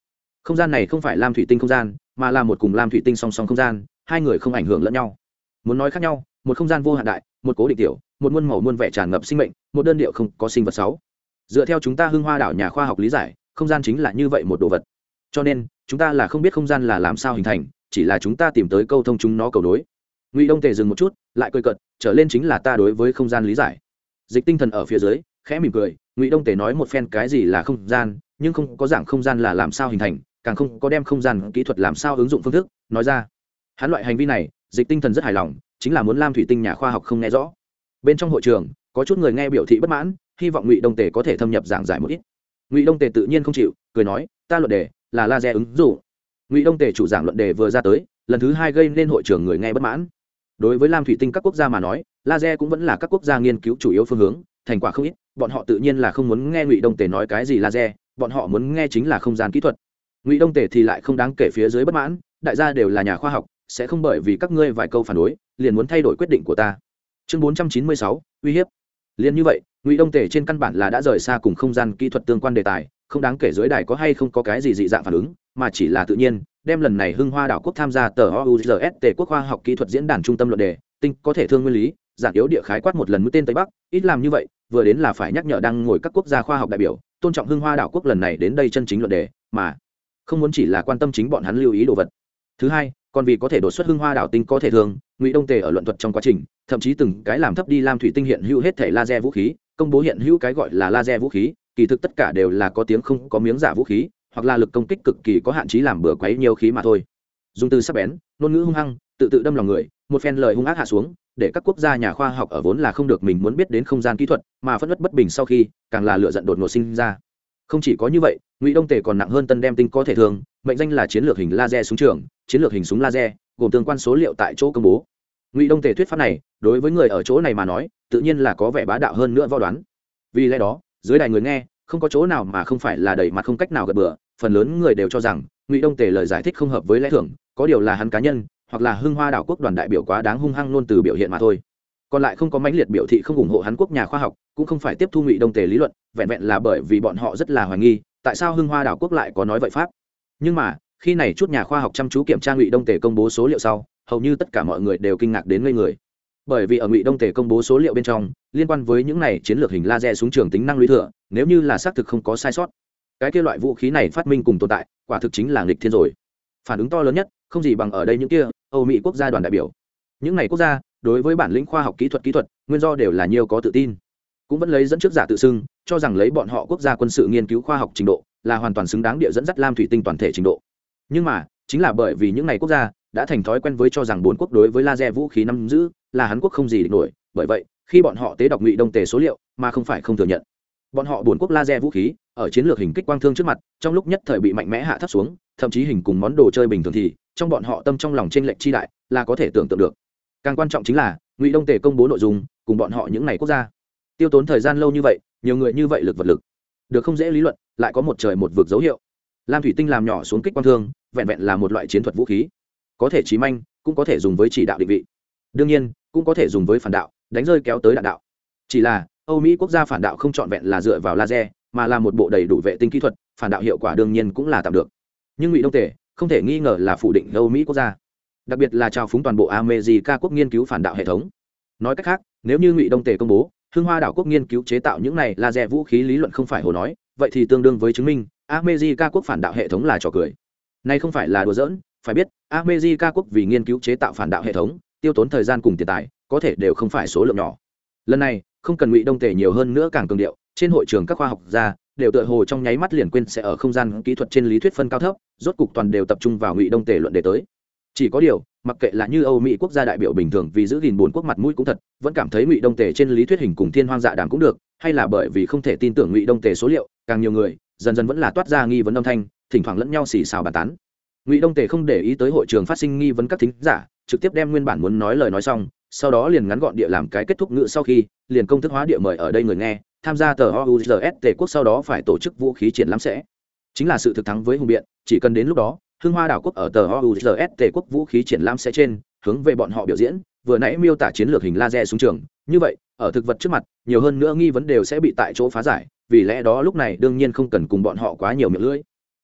Không gian này không phải lam thủy tinh không gian, mà là một cùng lam thủy tinh song song không gian, hai người không ảnh hưởng lẫn nhau. Muốn nói khác nhau, một không gian vô hạn đại, một cố định tiểu, một muôn màu muôn vẻ tràn ngập sinh mệnh, một đơn điệu không có sinh vật sáu. Dựa theo chúng ta hưng hoa đảo nhà khoa học lý giải, không gian chính là như vậy một đồ vật. Cho nên chúng ta là không biết không gian là làm sao hình thành, chỉ là chúng ta tìm tới câu thông chúng nó cầu đối ngụy đông tề dừng một chút, lại cười cợt, trở lên chính là ta đối với không gian lý giải. Dịch tinh thần ở phía dưới, khẽ mỉm cười, ngụy đông tề nói một phen cái gì là không gian, nhưng không có dạng không gian là làm sao hình thành, càng không có đem không gian kỹ thuật làm sao ứng dụng phương thức, nói ra. Hắn loại hành vi này, dịch tinh thần rất hài lòng, chính là muốn lam thủy tinh nhà khoa học không nghe rõ. Bên trong hội trường, có chút người nghe biểu thị bất mãn, hy vọng ngụy đông tề có thể thâm nhập giảng giải một ít. Ngụy đông tề tự nhiên không chịu, cười nói, ta luận đề là laser ứng dụng. Ngụy đông tề chủ giảng luận đề vừa ra tới, lần thứ hai gây nên hội trường người nghe bất mãn. Đối với lam thủy tinh các quốc gia mà nói, laser cũng vẫn là các quốc gia nghiên cứu chủ yếu phương hướng, thành quả không ít, bọn họ tự nhiên là không muốn nghe ngụy đông tề nói cái gì laser, bọn họ muốn nghe chính là không gian kỹ thuật. Ngụy đông tề thì lại không đáng kể phía dưới bất mãn, đại gia đều là nhà khoa học, sẽ không bởi vì các ngươi vài câu phản đối, liền muốn thay đổi quyết định của ta. Chương bốn trăm chín mươi sáu, uy hiếp. Liền như vậy, ngụy đông tề trên căn bản là đã rời xa cùng không gian kỹ thuật tương quan đề tài không đáng kể dưới đài có hay không có cái gì dị dạng phản ứng, mà chỉ là tự nhiên, đem lần này hưng hoa đảo quốc tham gia tờ ouzs quốc khoa học kỹ thuật diễn đàn trung tâm luận đề, tinh có thể thương nguyên lý, giản yếu địa khái quát một lần mũi tên tây bắc, ít làm như vậy, vừa đến là phải nhắc nhở đang ngồi các quốc gia khoa học đại biểu, tôn trọng hưng hoa đảo quốc lần này đến đây chân chính luận đề, mà không muốn chỉ là quan tâm chính bọn hắn lưu ý đồ vật. Thứ hai, còn vì có thể đột xuất hưng hoa đảo tinh có thể thường ngụy đông tề ở luận thuật trong quá trình, thậm chí từng cái làm thấp đi lam thủy tinh hiện hữu hết thể laser vũ khí, công bố hiện hữu cái gọi là laser vũ khí kỳ thực tất cả đều là có tiếng không có miếng giả vũ khí, hoặc là lực công kích cực kỳ có hạn chế làm bừa quấy nhiều khí mà thôi. Dùng từ sắc bén, ngôn ngữ hung hăng, tự tự đâm lòng người, một phen lời hung ác hạ xuống, để các quốc gia nhà khoa học ở vốn là không được mình muốn biết đến không gian kỹ thuật, mà phất đất bất bình sau khi, càng là lựa giận đột ngột sinh ra. Không chỉ có như vậy, ngụy đông tề còn nặng hơn tân đem tinh có thể thường, mệnh danh là chiến lược hình laser súng trường, chiến lược hình súng laser, gồm tương quan số liệu tại chỗ công bố. Ngụy đông tề thuyết pháp này, đối với người ở chỗ này mà nói, tự nhiên là có vẻ bá đạo hơn nữa vo đoán. Vì lẽ đó dưới đài người nghe, không có chỗ nào mà không phải là đẩy mặt không cách nào gật bừa, phần lớn người đều cho rằng, ngụy đông tề lời giải thích không hợp với lẽ thường, có điều là hắn cá nhân, hoặc là hưng hoa đảo quốc đoàn đại biểu quá đáng hung hăng luôn từ biểu hiện mà thôi. Còn lại không có mãnh liệt biểu thị không ủng hộ hắn quốc nhà khoa học, cũng không phải tiếp thu ngụy đông tề lý luận, vẹn vẹn là bởi vì bọn họ rất là hoài nghi, tại sao hưng hoa đảo quốc lại có nói vậy pháp. Nhưng mà, khi này chút nhà khoa học chăm chú kiểm tra ngụy đông tề công bố số liệu sau, hầu như tất cả mọi người đều kinh ngạc đến ngây người bởi vì ở ngụy đông tề công bố số liệu bên trong, liên quan với những này chiến lược hình laser súng trường tính năng lũy thừa, nếu như là xác thực không có sai sót, cái kia loại vũ khí này phát minh cùng tồn tại, quả thực chính là nghịch thiên rồi. Phản ứng to lớn nhất, không gì bằng ở đây những kia âu mỹ quốc gia đoàn đại biểu. Những này quốc gia, đối với bản lĩnh khoa học kỹ thuật kỹ thuật, nguyên do đều là nhiều có tự tin. Cũng vẫn lấy dẫn trước giả tự xưng, cho rằng lấy bọn họ quốc gia quân sự nghiên cứu khoa học trình độ, là hoàn toàn xứng đáng địa dẫn dắt lam thủy tinh toàn thể trình độ. Nhưng mà, chính là bởi vì những này quốc gia, đã thành thói quen với cho rằng bốn quốc đối với laser vũ khí nắm giữ là hắn quốc không gì địch nổi, bởi vậy, khi bọn họ tế đọc ngụy đông tề số liệu mà không phải không thừa nhận. Bọn họ buồn quốc laser vũ khí, ở chiến lược hình kích quang thương trước mặt, trong lúc nhất thời bị mạnh mẽ hạ thấp xuống, thậm chí hình cùng món đồ chơi bình thường thì, trong bọn họ tâm trong lòng trên lệnh chi đại là có thể tưởng tượng được. Càng quan trọng chính là, ngụy đông tề công bố nội dung, cùng bọn họ những ngày quốc gia. Tiêu tốn thời gian lâu như vậy, nhiều người như vậy lực vật lực. Được không dễ lý luận, lại có một trời một vực dấu hiệu. Lam thủy tinh làm nhỏ xuống kích quang thương, vẹn vẹn là một loại chiến thuật vũ khí. Có thể trí manh, cũng có thể dùng với chỉ đạo định vị đương nhiên, cũng có thể dùng với phản đạo, đánh rơi kéo tới đạn đạo. Chỉ là, âu mỹ quốc gia phản đạo không trọn vẹn là dựa vào laser, mà là một bộ đầy đủ vệ tinh kỹ thuật, phản đạo hiệu quả đương nhiên cũng là tạm được. Nhưng ngụy đông tề, không thể nghi ngờ là phủ định âu mỹ quốc gia. Đặc biệt là trao phúng toàn bộ america quốc nghiên cứu phản đạo hệ thống. Nói cách khác, nếu như ngụy đông tề công bố, hưng hoa đảo quốc nghiên cứu chế tạo những này laser vũ khí lý luận không phải hồ nói, vậy thì tương đương với chứng minh, america quốc phản đạo hệ thống là trò cười. Nay không phải là đùa giỡn, phải biết, america quốc vì nghiên cứu chế tạo phản đạo hệ thống tiêu tốn thời gian cùng tiền tài, có thể đều không phải số lượng nhỏ. Lần này, không cần ngụy đông tề nhiều hơn nữa càng cường điệu, trên hội trường các khoa học gia đều tựa hồ trong nháy mắt liền quên sẽ ở không gian kỹ thuật trên lý thuyết phân cao thấp, rốt cục toàn đều tập trung vào ngụy đông tề luận đề tới. Chỉ có điều, mặc kệ là như âu mỹ quốc gia đại biểu bình thường vì giữ gìn bồn quốc mặt mũi cũng thật, vẫn cảm thấy ngụy đông tề trên lý thuyết hình cùng thiên hoang dạ đàm cũng được, hay là bởi vì không thể tin tưởng ngụy đông tề số liệu, càng nhiều người, dần dần vẫn là toát ra nghi vấn âm thanh, thỉnh thoảng lẫn nhau xì xào bàn tán ngụy đông tề không để ý tới hội trường phát sinh nghi vấn các thính giả trực tiếp đem nguyên bản muốn nói lời nói xong sau đó liền ngắn gọn địa làm cái kết thúc ngữ sau khi liền công thức hóa địa mời ở đây người nghe tham gia tờ ouzs tề quốc sau đó phải tổ chức vũ khí triển lãm sẽ chính là sự thực thắng với hùng biện chỉ cần đến lúc đó hưng hoa đảo quốc ở tờ ouzs tề quốc vũ khí triển lãm sẽ trên hướng về bọn họ biểu diễn vừa nãy miêu tả chiến lược hình laser xuống trường như vậy ở thực vật trước mặt nhiều hơn nữa nghi vấn đều sẽ bị tại chỗ phá giải vì lẽ đó lúc này đương nhiên không cần cùng bọn họ quá nhiều miệng lưỡi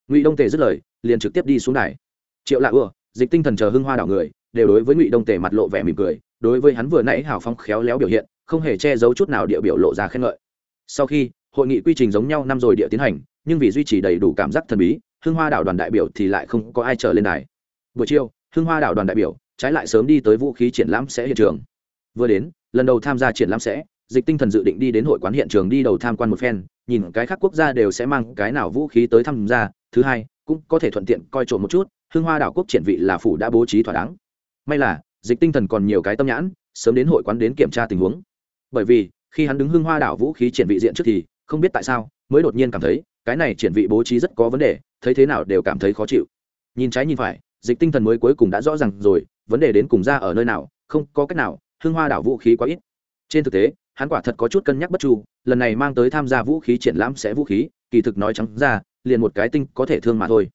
ngụy đông tề dứt lời liền trực tiếp đi xuống đài. Triệu lạ ưa, dịch tinh thần chờ hưng hoa đảo người, đều đối với ngụy đông tề mặt lộ vẻ mỉm cười, đối với hắn vừa nãy hào phong khéo léo biểu hiện, không hề che giấu chút nào địa biểu lộ ra khen ngợi. Sau khi, hội nghị quy trình giống nhau năm rồi địa tiến hành, nhưng vì duy trì đầy đủ cảm giác thần bí, hưng hoa đảo đoàn đại biểu thì lại không có ai trở lên đài. Buổi chiều, hưng hoa đảo đoàn đại biểu, trái lại sớm đi tới vũ khí triển lãm sẽ hiện trường. Vừa đến, lần đầu tham gia triển lãm sẽ, dịch tinh thần dự định đi đến hội quán hiện trường đi đầu tham quan một phen, nhìn cái khác quốc gia đều sẽ mang cái nào vũ khí tới tham gia. Thứ hai cũng có thể thuận tiện coi trộm một chút hương hoa đảo quốc triển vị là phủ đã bố trí thỏa đáng. May là, dịch tinh thần còn nhiều cái tâm nhãn, sớm đến hội quán đến kiểm tra tình huống. Bởi vì, khi hắn đứng hương hoa đảo vũ khí triển vị diện trước thì, không biết tại sao, mới đột nhiên cảm thấy, cái này triển vị bố trí rất có vấn đề, thấy thế nào đều cảm thấy khó chịu. Nhìn trái nhìn phải, dịch tinh thần mới cuối cùng đã rõ ràng rồi, vấn đề đến cùng ra ở nơi nào, không có cách nào hương hoa đảo vũ khí quá ít. Trên thực tế, hắn quả thật có chút cân nhắc bất chu, lần này mang tới tham gia vũ khí triển lãm sẽ vũ khí, kỳ thực nói trắng ra liền một cái tinh có thể thương mà thôi.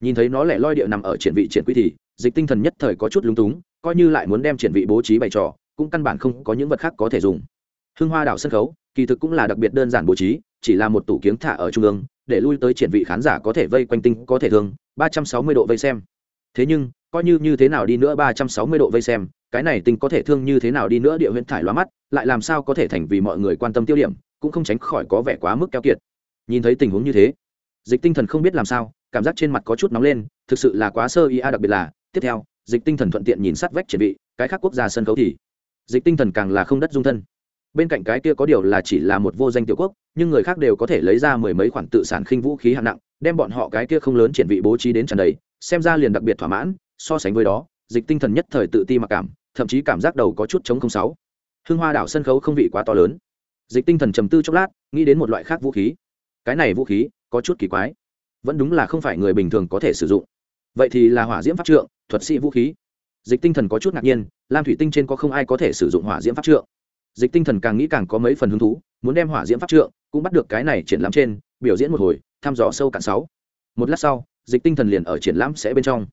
Nhìn thấy nó lẻ loi địa nằm ở triển vị triển quy thì, dịch tinh thần nhất thời có chút lúng túng, coi như lại muốn đem triển vị bố trí bày trò, cũng căn bản không có những vật khác có thể dùng. Hương hoa đảo sân khấu, kỳ thực cũng là đặc biệt đơn giản bố trí, chỉ là một tủ kiếng thả ở trung ương, để lui tới triển vị khán giả có thể vây quanh tinh có thể thương, ba trăm sáu mươi độ vây xem. Thế nhưng, coi như như thế nào đi nữa ba trăm sáu mươi độ vây xem, cái này tinh có thể thương như thế nào đi nữa địa huyễn thải loa mắt, lại làm sao có thể thành vì mọi người quan tâm tiêu điểm, cũng không tránh khỏi có vẻ quá mức keo kiệt. Nhìn thấy tình huống như thế dịch tinh thần không biết làm sao, cảm giác trên mặt có chút nóng lên, thực sự là quá sơ ý a, đặc biệt là, tiếp theo, dịch tinh thần thuận tiện nhìn sát vách chuẩn bị cái khác quốc gia sân khấu thì, dịch tinh thần càng là không đất dung thân. Bên cạnh cái kia có điều là chỉ là một vô danh tiểu quốc, nhưng người khác đều có thể lấy ra mười mấy khoản tự sản khinh vũ khí hạng nặng, đem bọn họ cái kia không lớn triển vị bố trí đến tràn đầy, xem ra liền đặc biệt thỏa mãn, so sánh với đó, dịch tinh thần nhất thời tự ti mặc cảm, thậm chí cảm giác đầu có chút chống không sáu. Hương hoa đảo sân khấu không vị quá to lớn. Dịch tinh thần trầm tư chốc lát, nghĩ đến một loại khác vũ khí. Cái này vũ khí có chút kỳ quái. Vẫn đúng là không phải người bình thường có thể sử dụng. Vậy thì là hỏa diễm pháp trượng, thuật sĩ vũ khí. Dịch tinh thần có chút ngạc nhiên, lam thủy tinh trên có không ai có thể sử dụng hỏa diễm pháp trượng. Dịch tinh thần càng nghĩ càng có mấy phần hứng thú, muốn đem hỏa diễm pháp trượng cũng bắt được cái này triển lãm trên, biểu diễn một hồi, thăm dò sâu cạn sáu. Một lát sau, dịch tinh thần liền ở triển lãm sẽ bên trong.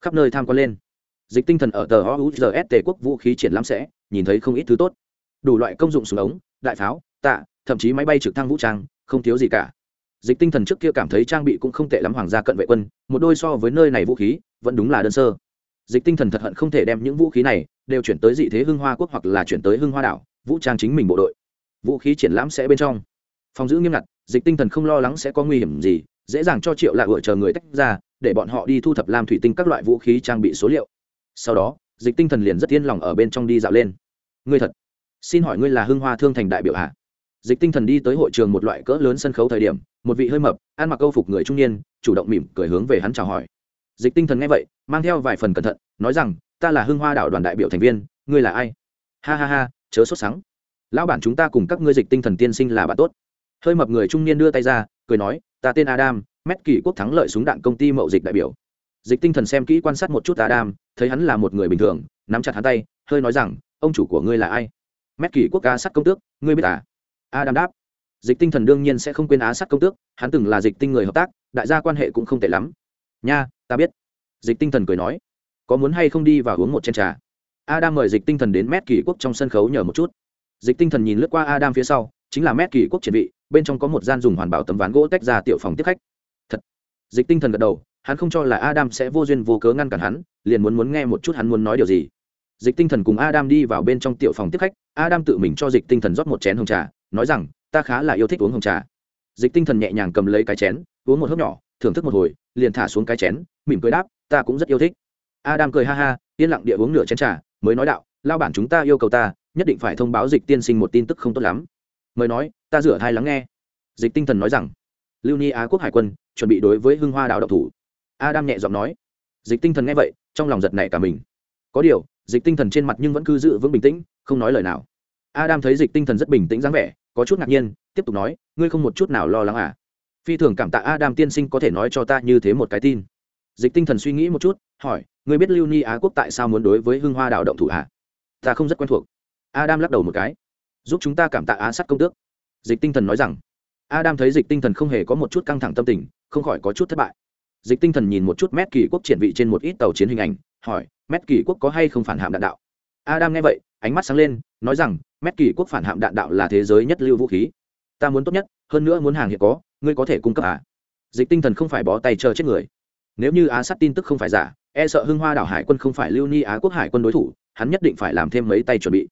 Khắp nơi tham quan lên. Dịch tinh thần ở tờ ouzs tề quốc vũ khí triển lãm sẽ, nhìn thấy không ít thứ tốt. Đủ loại công dụng súng ống, đại pháo, tạ, thậm chí máy bay trực thăng vũ trang, không thiếu gì cả dịch tinh thần trước kia cảm thấy trang bị cũng không tệ lắm, hoàng gia cận vệ quân, một đôi so với nơi này vũ khí, vẫn đúng là đơn sơ. Dịch tinh thần thật hận không thể đem những vũ khí này đều chuyển tới dị thế hưng hoa quốc hoặc là chuyển tới hưng hoa đảo, vũ trang chính mình bộ đội. Vũ khí triển lãm sẽ bên trong. Phòng giữ nghiêm ngặt, dịch tinh thần không lo lắng sẽ có nguy hiểm gì, dễ dàng cho triệu lại ựa chờ người tách ra, để bọn họ đi thu thập làm thủy tinh các loại vũ khí trang bị số liệu. Sau đó, dịch tinh thần liền rất yên lòng ở bên trong đi dạo lên. Ngươi thật, xin hỏi ngươi là hưng hoa thương thành đại biểu hạ dịch tinh thần đi tới hội trường một loại cỡ lớn sân khấu thời điểm một vị hơi mập, ăn mặc câu phục người trung niên, chủ động mỉm cười hướng về hắn chào hỏi. Dịch tinh thần nghe vậy, mang theo vài phần cẩn thận, nói rằng, ta là hưng hoa đảo đoàn đại biểu thành viên, ngươi là ai? Ha ha ha, chớ sốt sắng. Lão bản chúng ta cùng các ngươi dịch tinh thần tiên sinh là bạn tốt. Hơi mập người trung niên đưa tay ra, cười nói, ta tên adam, mét kỷ quốc thắng lợi súng đạn công ty mậu dịch đại biểu. Dịch tinh thần xem kỹ quan sát một chút adam, thấy hắn là một người bình thường, nắm chặt hắn tay, hơi nói rằng, ông chủ của ngươi là ai? Mét kỷ quốc ca sắt công tước, ngươi biết à? Adam đáp dịch tinh thần đương nhiên sẽ không quên á sát công tước, hắn từng là dịch tinh người hợp tác, đại gia quan hệ cũng không tệ lắm. Nha, ta biết. Dịch tinh thần cười nói. Có muốn hay không đi và uống một chén trà? Adam mời dịch tinh thần đến mét kỷ quốc trong sân khấu nhờ một chút. Dịch tinh thần nhìn lướt qua adam phía sau, chính là mét kỷ quốc triển vị, bên trong có một gian dùng hoàn bảo tấm ván gỗ tách ra tiểu phòng tiếp khách. Thật. Dịch tinh thần gật đầu, hắn không cho là adam sẽ vô duyên vô cớ ngăn cản hắn, liền muốn muốn nghe một chút hắn muốn nói điều gì. Dịch tinh thần cùng adam đi vào bên trong tiểu phòng tiếp khách, adam tự mình cho dịch tinh thần rót một chén hồng trà, nói rằng ta khá là yêu thích uống hồng trà. Dịch tinh thần nhẹ nhàng cầm lấy cái chén, uống một hớp nhỏ, thưởng thức một hồi, liền thả xuống cái chén, mỉm cười đáp, ta cũng rất yêu thích. Adam cười ha ha, yên lặng địa uống nửa chén trà, mới nói đạo, lao bản chúng ta yêu cầu ta, nhất định phải thông báo dịch tiên sinh một tin tức không tốt lắm. Mới nói, ta rửa thai lắng nghe. Dịch tinh thần nói rằng, lưu ni á quốc hải quân, chuẩn bị đối với hưng hoa đảo độc thủ. Adam nhẹ giọng nói, dịch tinh thần nghe vậy, trong lòng giật nảy cả mình. Có điều, dịch tinh thần trên mặt nhưng vẫn cứ giữ vững bình tĩnh, không nói lời nào. Adam thấy dịch tinh thần rất bình tĩnh dáng vẻ có chút ngạc nhiên, tiếp tục nói, ngươi không một chút nào lo lắng à? Phi thường cảm tạ adam tiên sinh có thể nói cho ta như thế một cái tin. Dịch tinh thần suy nghĩ một chút, hỏi, ngươi biết lưu ni á quốc tại sao muốn đối với hưng hoa đảo động thủ à? Ta không rất quen thuộc. Adam lắc đầu một cái, giúp chúng ta cảm tạ á sắt công tước. Dịch tinh thần nói rằng, adam thấy dịch tinh thần không hề có một chút căng thẳng tâm tình, không khỏi có chút thất bại. Dịch tinh thần nhìn một chút mét kỳ quốc triển vị trên một ít tàu chiến hình ảnh, hỏi, mét kỳ quốc có hay không phản hạm đạn đạo? Adam nghe vậy, ánh mắt sáng lên, nói rằng mét kỳ quốc phản hạm đạn đạo là thế giới nhất lưu vũ khí. Ta muốn tốt nhất, hơn nữa muốn hàng hiện có, ngươi có thể cung cấp à? Dịch tinh thần không phải bó tay chờ chết người. Nếu như á sát tin tức không phải giả e sợ hưng hoa đảo hải quân không phải lưu ni á quốc hải quân đối thủ, hắn nhất định phải làm thêm mấy tay chuẩn bị.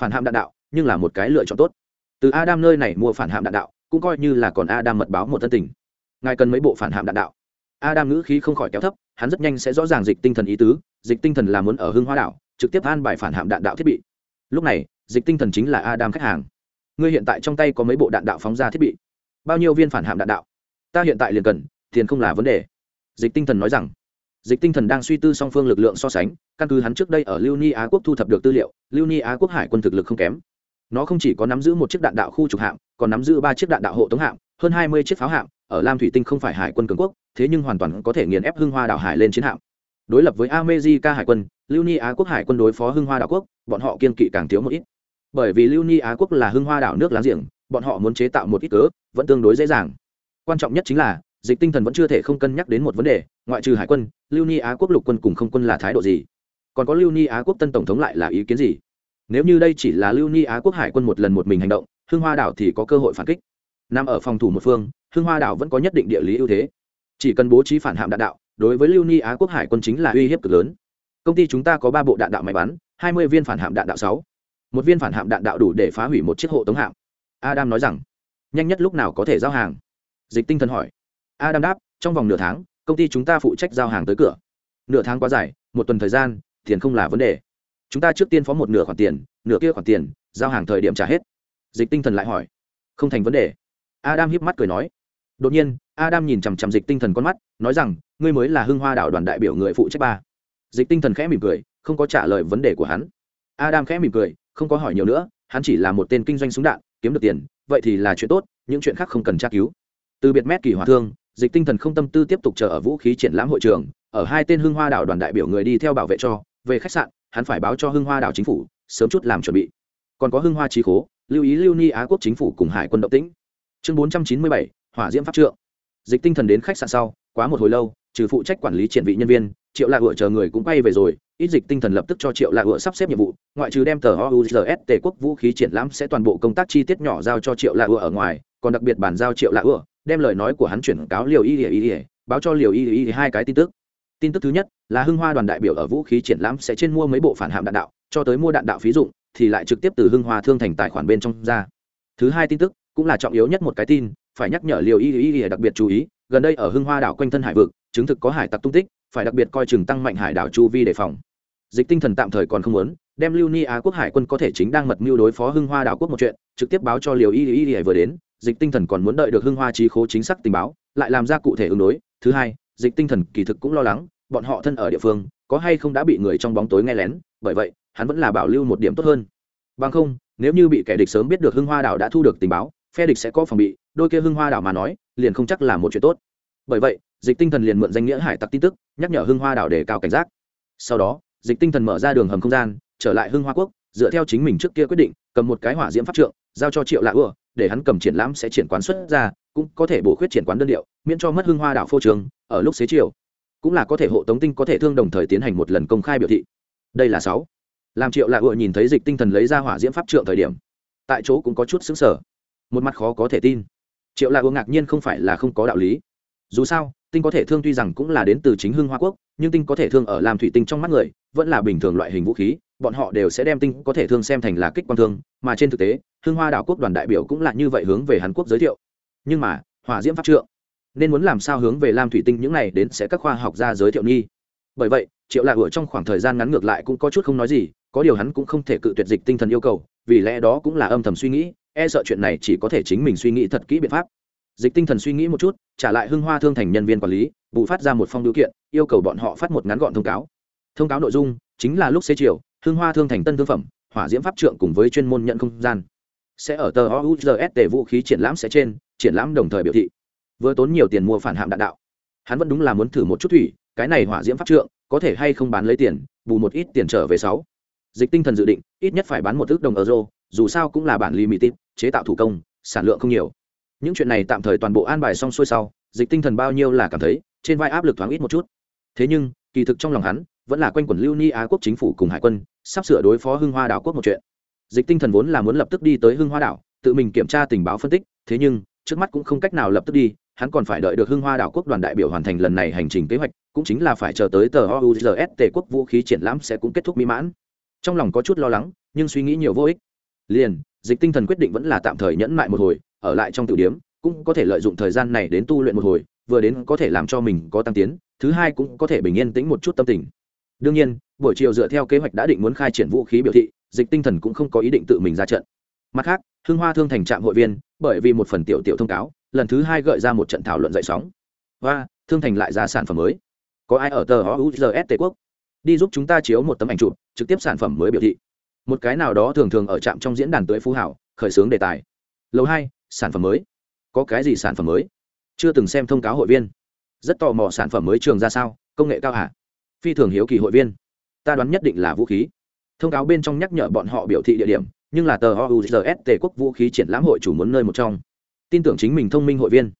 Phản hạm đạn đạo, nhưng là một cái lựa chọn tốt. Từ adam nơi này mua phản hạm đạn đạo, cũng coi như là còn adam mật báo một thân tình. Ngài cần mấy bộ phản hạm đạn đạo? Adam ngữ khí không khỏi kéo thấp, hắn rất nhanh sẽ rõ ràng dịch tinh thần ý tứ, dịch tinh thần là muốn ở hưng hoa đảo, trực tiếp an bài phản hạm đạn đạo thiết bị lúc này, dịch tinh thần chính là adam khách hàng. Ngươi hiện tại trong tay có mấy bộ đạn đạo phóng ra thiết bị? Bao nhiêu viên phản hạm đạn đạo? Ta hiện tại liền cần, tiền không là vấn đề. Dịch tinh thần nói rằng. Dịch tinh thần đang suy tư song phương lực lượng so sánh, căn cứ hắn trước đây ở lưu ni á quốc thu thập được tư liệu, lưu ni á quốc hải quân thực lực không kém. Nó không chỉ có nắm giữ một chiếc đạn đạo khu trục hạm, còn nắm giữ ba chiếc đạn đạo hộ tống hạm, hơn hai mươi chiếc pháo hạm, ở lam thủy tinh không phải hải quân cường quốc, thế nhưng hoàn toàn có thể nghiền ép hưng hoa đảo hải lên chiến hạm. Đối lập với amejica hải quân lưu ni á quốc hải quân đối phó hưng hoa đảo quốc, bọn họ kiên kỵ càng thiếu một ít. Bởi vì lưu ni á quốc là hưng hoa đảo nước láng giềng, bọn họ muốn chế tạo một ít cớ, vẫn tương đối dễ dàng. Quan trọng nhất chính là, dịch tinh thần vẫn chưa thể không cân nhắc đến một vấn đề, ngoại trừ hải quân, lưu ni á quốc lục quân cùng không quân là thái độ gì? Còn có lưu ni á quốc tân tổng thống lại là ý kiến gì? Nếu như đây chỉ là lưu ni á quốc hải quân một lần một mình hành động, hưng hoa đảo thì có cơ hội phản kích. Nằm ở phòng thủ một phương, hưng hoa đảo vẫn có nhất định địa lý ưu thế. Chỉ cần bố trí phản hạm đạn đạo, đối với lưu ni á quốc hải quân chính là uy hiếp cực lớn công ty chúng ta có ba bộ đạn đạo máy bắn, hai mươi viên phản hạm đạn đạo sáu. Một viên phản hạm đạn đạo đủ để phá hủy một chiếc hộ tống hạm. Adam nói rằng, nhanh nhất lúc nào có thể giao hàng? Dịch tinh thần hỏi. Adam đáp, trong vòng nửa tháng, công ty chúng ta phụ trách giao hàng tới cửa. Nửa tháng quá dài, một tuần thời gian, tiền không là vấn đề. Chúng ta trước tiên phó một nửa khoản tiền, nửa kia khoản tiền, giao hàng thời điểm trả hết. Dịch tinh thần lại hỏi. Không thành vấn đề. Adam hiếp mắt cười nói. Đột nhiên, adam nhìn chằm chằm dịch tinh thần con mắt, nói rằng, ngươi mới là hưng hoa đảo đoàn đại biểu người phụ trách ba dịch tinh thần khẽ mỉm cười, không có trả lời vấn đề của hắn. Adam khẽ mỉm cười, không có hỏi nhiều nữa, hắn chỉ là một tên kinh doanh súng đạn, kiếm được tiền, vậy thì là chuyện tốt, những chuyện khác không cần tra cứu. Từ biệt mét kỳ hỏa thương, dịch tinh thần không tâm tư tiếp tục chờ ở vũ khí triển lãm hội trường, ở hai tên hưng hoa đảo đoàn đại biểu người đi theo bảo vệ cho, về khách sạn, hắn phải báo cho hưng hoa đảo chính phủ, sớm chút làm chuẩn bị. Còn có hưng hoa trí khố, lưu ý lưu ni á quốc chính phủ cùng hải quân động tĩnh. Chương bốn trăm chín mươi bảy, hỏa diễm pháp trượng. Dịch tinh thần đến khách sạn sau, quá một hồi lâu, trừ phụ trách quản lý triển vị nhân viên triệu lạ ựa chờ người cũng quay về rồi, ít dịch tinh thần lập tức cho triệu lạ ựa sắp xếp nhiệm vụ, ngoại trừ đem tờ ouzs tề quốc vũ khí triển lãm sẽ toàn bộ công tác chi tiết nhỏ giao cho triệu lạ ựa ở ngoài, còn đặc biệt bàn giao triệu lạ ựa, đem lời nói của hắn chuyển cáo liều y ỉa y ỉa báo cho liều y ỉa hai cái tin tức. Tin tức thứ nhất là hưng hoa đoàn đại biểu ở vũ khí triển lãm sẽ trên mua mấy bộ phản hạm đạn đạo, cho tới mua đạn đạo phí dụng, thì lại trực tiếp từ hưng hoa thương thành tài khoản bên trong ra. Thứ hai tin tức cũng là trọng yếu nhất một cái tin, phải nhắc nhở liều y ỉa đặc biệt chú ý, gần đây ở hưng hoa đảo quanh thân hải vực, chứng thực có hải tặc tung tích phải đặc biệt coi chừng tăng mạnh hải đảo chu vi đề phòng. Dịch tinh thần tạm thời còn không muốn, đem lưu ni á quốc hải quân có thể chính đang mật mưu đối phó hưng hoa đảo quốc một chuyện, trực tiếp báo cho liều y y y vừa đến, dịch tinh thần còn muốn đợi được hưng hoa trí khố chính xác tình báo, lại làm ra cụ thể ứng đối. Thứ hai, dịch tinh thần kỳ thực cũng lo lắng, bọn họ thân ở địa phương, có hay không đã bị người trong bóng tối nghe lén, bởi vậy, hắn vẫn là bảo lưu một điểm tốt hơn. Bằng không, nếu như bị kẻ địch sớm biết được hưng hoa đảo đã thu được tình báo, phe địch sẽ có phòng bị, đôi kia hưng hoa đảo mà nói, liền không chắc là một chuyện tốt. Bởi vậy dịch tinh thần liền mượn danh nghĩa hải tặc tin tức, nhắc nhở hưng hoa đảo để cao cảnh giác. Sau đó, dịch tinh thần mở ra đường hầm không gian, trở lại hưng hoa quốc, dựa theo chính mình trước kia quyết định, cầm một cái hỏa diễm pháp trượng, giao cho triệu lạ ưa, để hắn cầm triển lãm sẽ triển quán xuất ra, cũng có thể bổ khuyết triển quán đơn điệu, miễn cho mất hưng hoa đảo phô trường, ở lúc xế chiều. Cũng là có thể hộ tống tinh có thể thương đồng thời tiến hành một lần công khai biểu thị. Đây là sáu. Làm triệu lạ ưa nhìn thấy dịch tinh thần lấy ra hỏa diễm pháp trượng thời điểm, tại chỗ cũng có chút xứng sở một mặt khó có thể tin. Triệu lạ ưa ngạc nhiên không phải là không có đạo lý dù sao, tinh có thể thương tuy rằng cũng là đến từ chính hưng hoa quốc, nhưng tinh có thể thương ở làm thủy tinh trong mắt người, vẫn là bình thường loại hình vũ khí, bọn họ đều sẽ đem tinh có thể thương xem thành là kích quang thương, mà trên thực tế, hưng hoa đảo quốc đoàn đại biểu cũng là như vậy hướng về hàn quốc giới thiệu. Nhưng mà, hỏa diễm pháp trượng, nên muốn làm sao hướng về lam thủy tinh những này đến sẽ các khoa học gia giới thiệu nghi. Bởi vậy, triệu lạc ở trong khoảng thời gian ngắn ngược lại cũng có chút không nói gì, có điều hắn cũng không thể cự tuyệt dịch tinh thần yêu cầu, vì lẽ đó cũng là âm thầm suy nghĩ e sợ chuyện này chỉ có thể chính mình suy nghĩ thật kỹ biện pháp dịch tinh thần suy nghĩ một chút, trả lại hưng hoa thương thành nhân viên quản lý vụ phát ra một phong điều kiện, yêu cầu bọn họ phát một ngắn gọn thông cáo. Thông cáo nội dung chính là lúc xế chiều, hưng hoa thương thành tân thương phẩm, hỏa diễm pháp trượng cùng với chuyên môn nhận không gian. Sẽ ở tờ ouzs để vũ khí triển lãm sẽ trên, triển lãm đồng thời biểu thị. Vừa tốn nhiều tiền mua phản hạm đạn đạo. Hắn vẫn đúng là muốn thử một chút thủy, cái này hỏa diễm pháp trượng, có thể hay không bán lấy tiền, bù một ít tiền trở về sáu. Dịch tinh thần dự định, ít nhất phải bán một thước đồng euro, dù sao cũng là bản limited, chế tạo thủ công, sản lượng không nhiều những chuyện này tạm thời toàn bộ an bài xong xuôi sau, dịch tinh thần bao nhiêu là cảm thấy, trên vai áp lực thoáng ít một chút. Thế nhưng, kỳ thực trong lòng hắn, vẫn là quanh quẩn lưu ni á quốc chính phủ cùng hải quân, sắp sửa đối phó hưng hoa đảo quốc một chuyện. Dịch tinh thần vốn là muốn lập tức đi tới hưng hoa đảo, tự mình kiểm tra tình báo phân tích, thế nhưng, trước mắt cũng không cách nào lập tức đi, hắn còn phải đợi được hưng hoa đảo quốc đoàn đại biểu hoàn thành lần này hành trình kế hoạch, cũng chính là phải chờ tới tờ ouzs tề quốc vũ khí triển lãm sẽ cũng kết thúc mỹ mãn. Trong lòng có chút lo lắng, nhưng suy nghĩ nhiều vô ích. Liền, dịch tinh thần quyết định vẫn là tạm thời nhẫn mại một hồi ở lại trong tiểu điếm, cũng có thể lợi dụng thời gian này đến tu luyện một hồi, vừa đến có thể làm cho mình có tăng tiến, thứ hai cũng có thể bình yên tĩnh một chút tâm tình. Đương nhiên, buổi chiều dựa theo kế hoạch đã định muốn khai triển vũ khí biểu thị, dịch tinh thần cũng không có ý định tự mình ra trận. Mặt khác hương hoa thương thành trạm hội viên, bởi vì một phần tiểu tiểu thông cáo, lần thứ hai gợi ra một trận thảo luận dậy sóng. Và thương thành lại ra sản phẩm mới. Có ai ở tờ ouzs tây quốc? Đi giúp chúng ta chiếu một tấm ảnh chụp, trực tiếp sản phẩm mới biểu thị. Một cái nào đó thường thường ở trạm trong diễn đàn tuổi phú hảo, khởi xướng đề tài. Lầu hai sản phẩm mới. Có cái gì sản phẩm mới? Chưa từng xem thông cáo hội viên. Rất tò mò sản phẩm mới trường ra sao, công nghệ cao hả? Phi thường hiếu kỳ hội viên. Ta đoán nhất định là vũ khí. Thông cáo bên trong nhắc nhở bọn họ biểu thị địa điểm, nhưng là tờ ouzs tề quốc vũ khí triển lãm hội chủ muốn nơi một trong. Tin tưởng chính mình thông minh hội viên.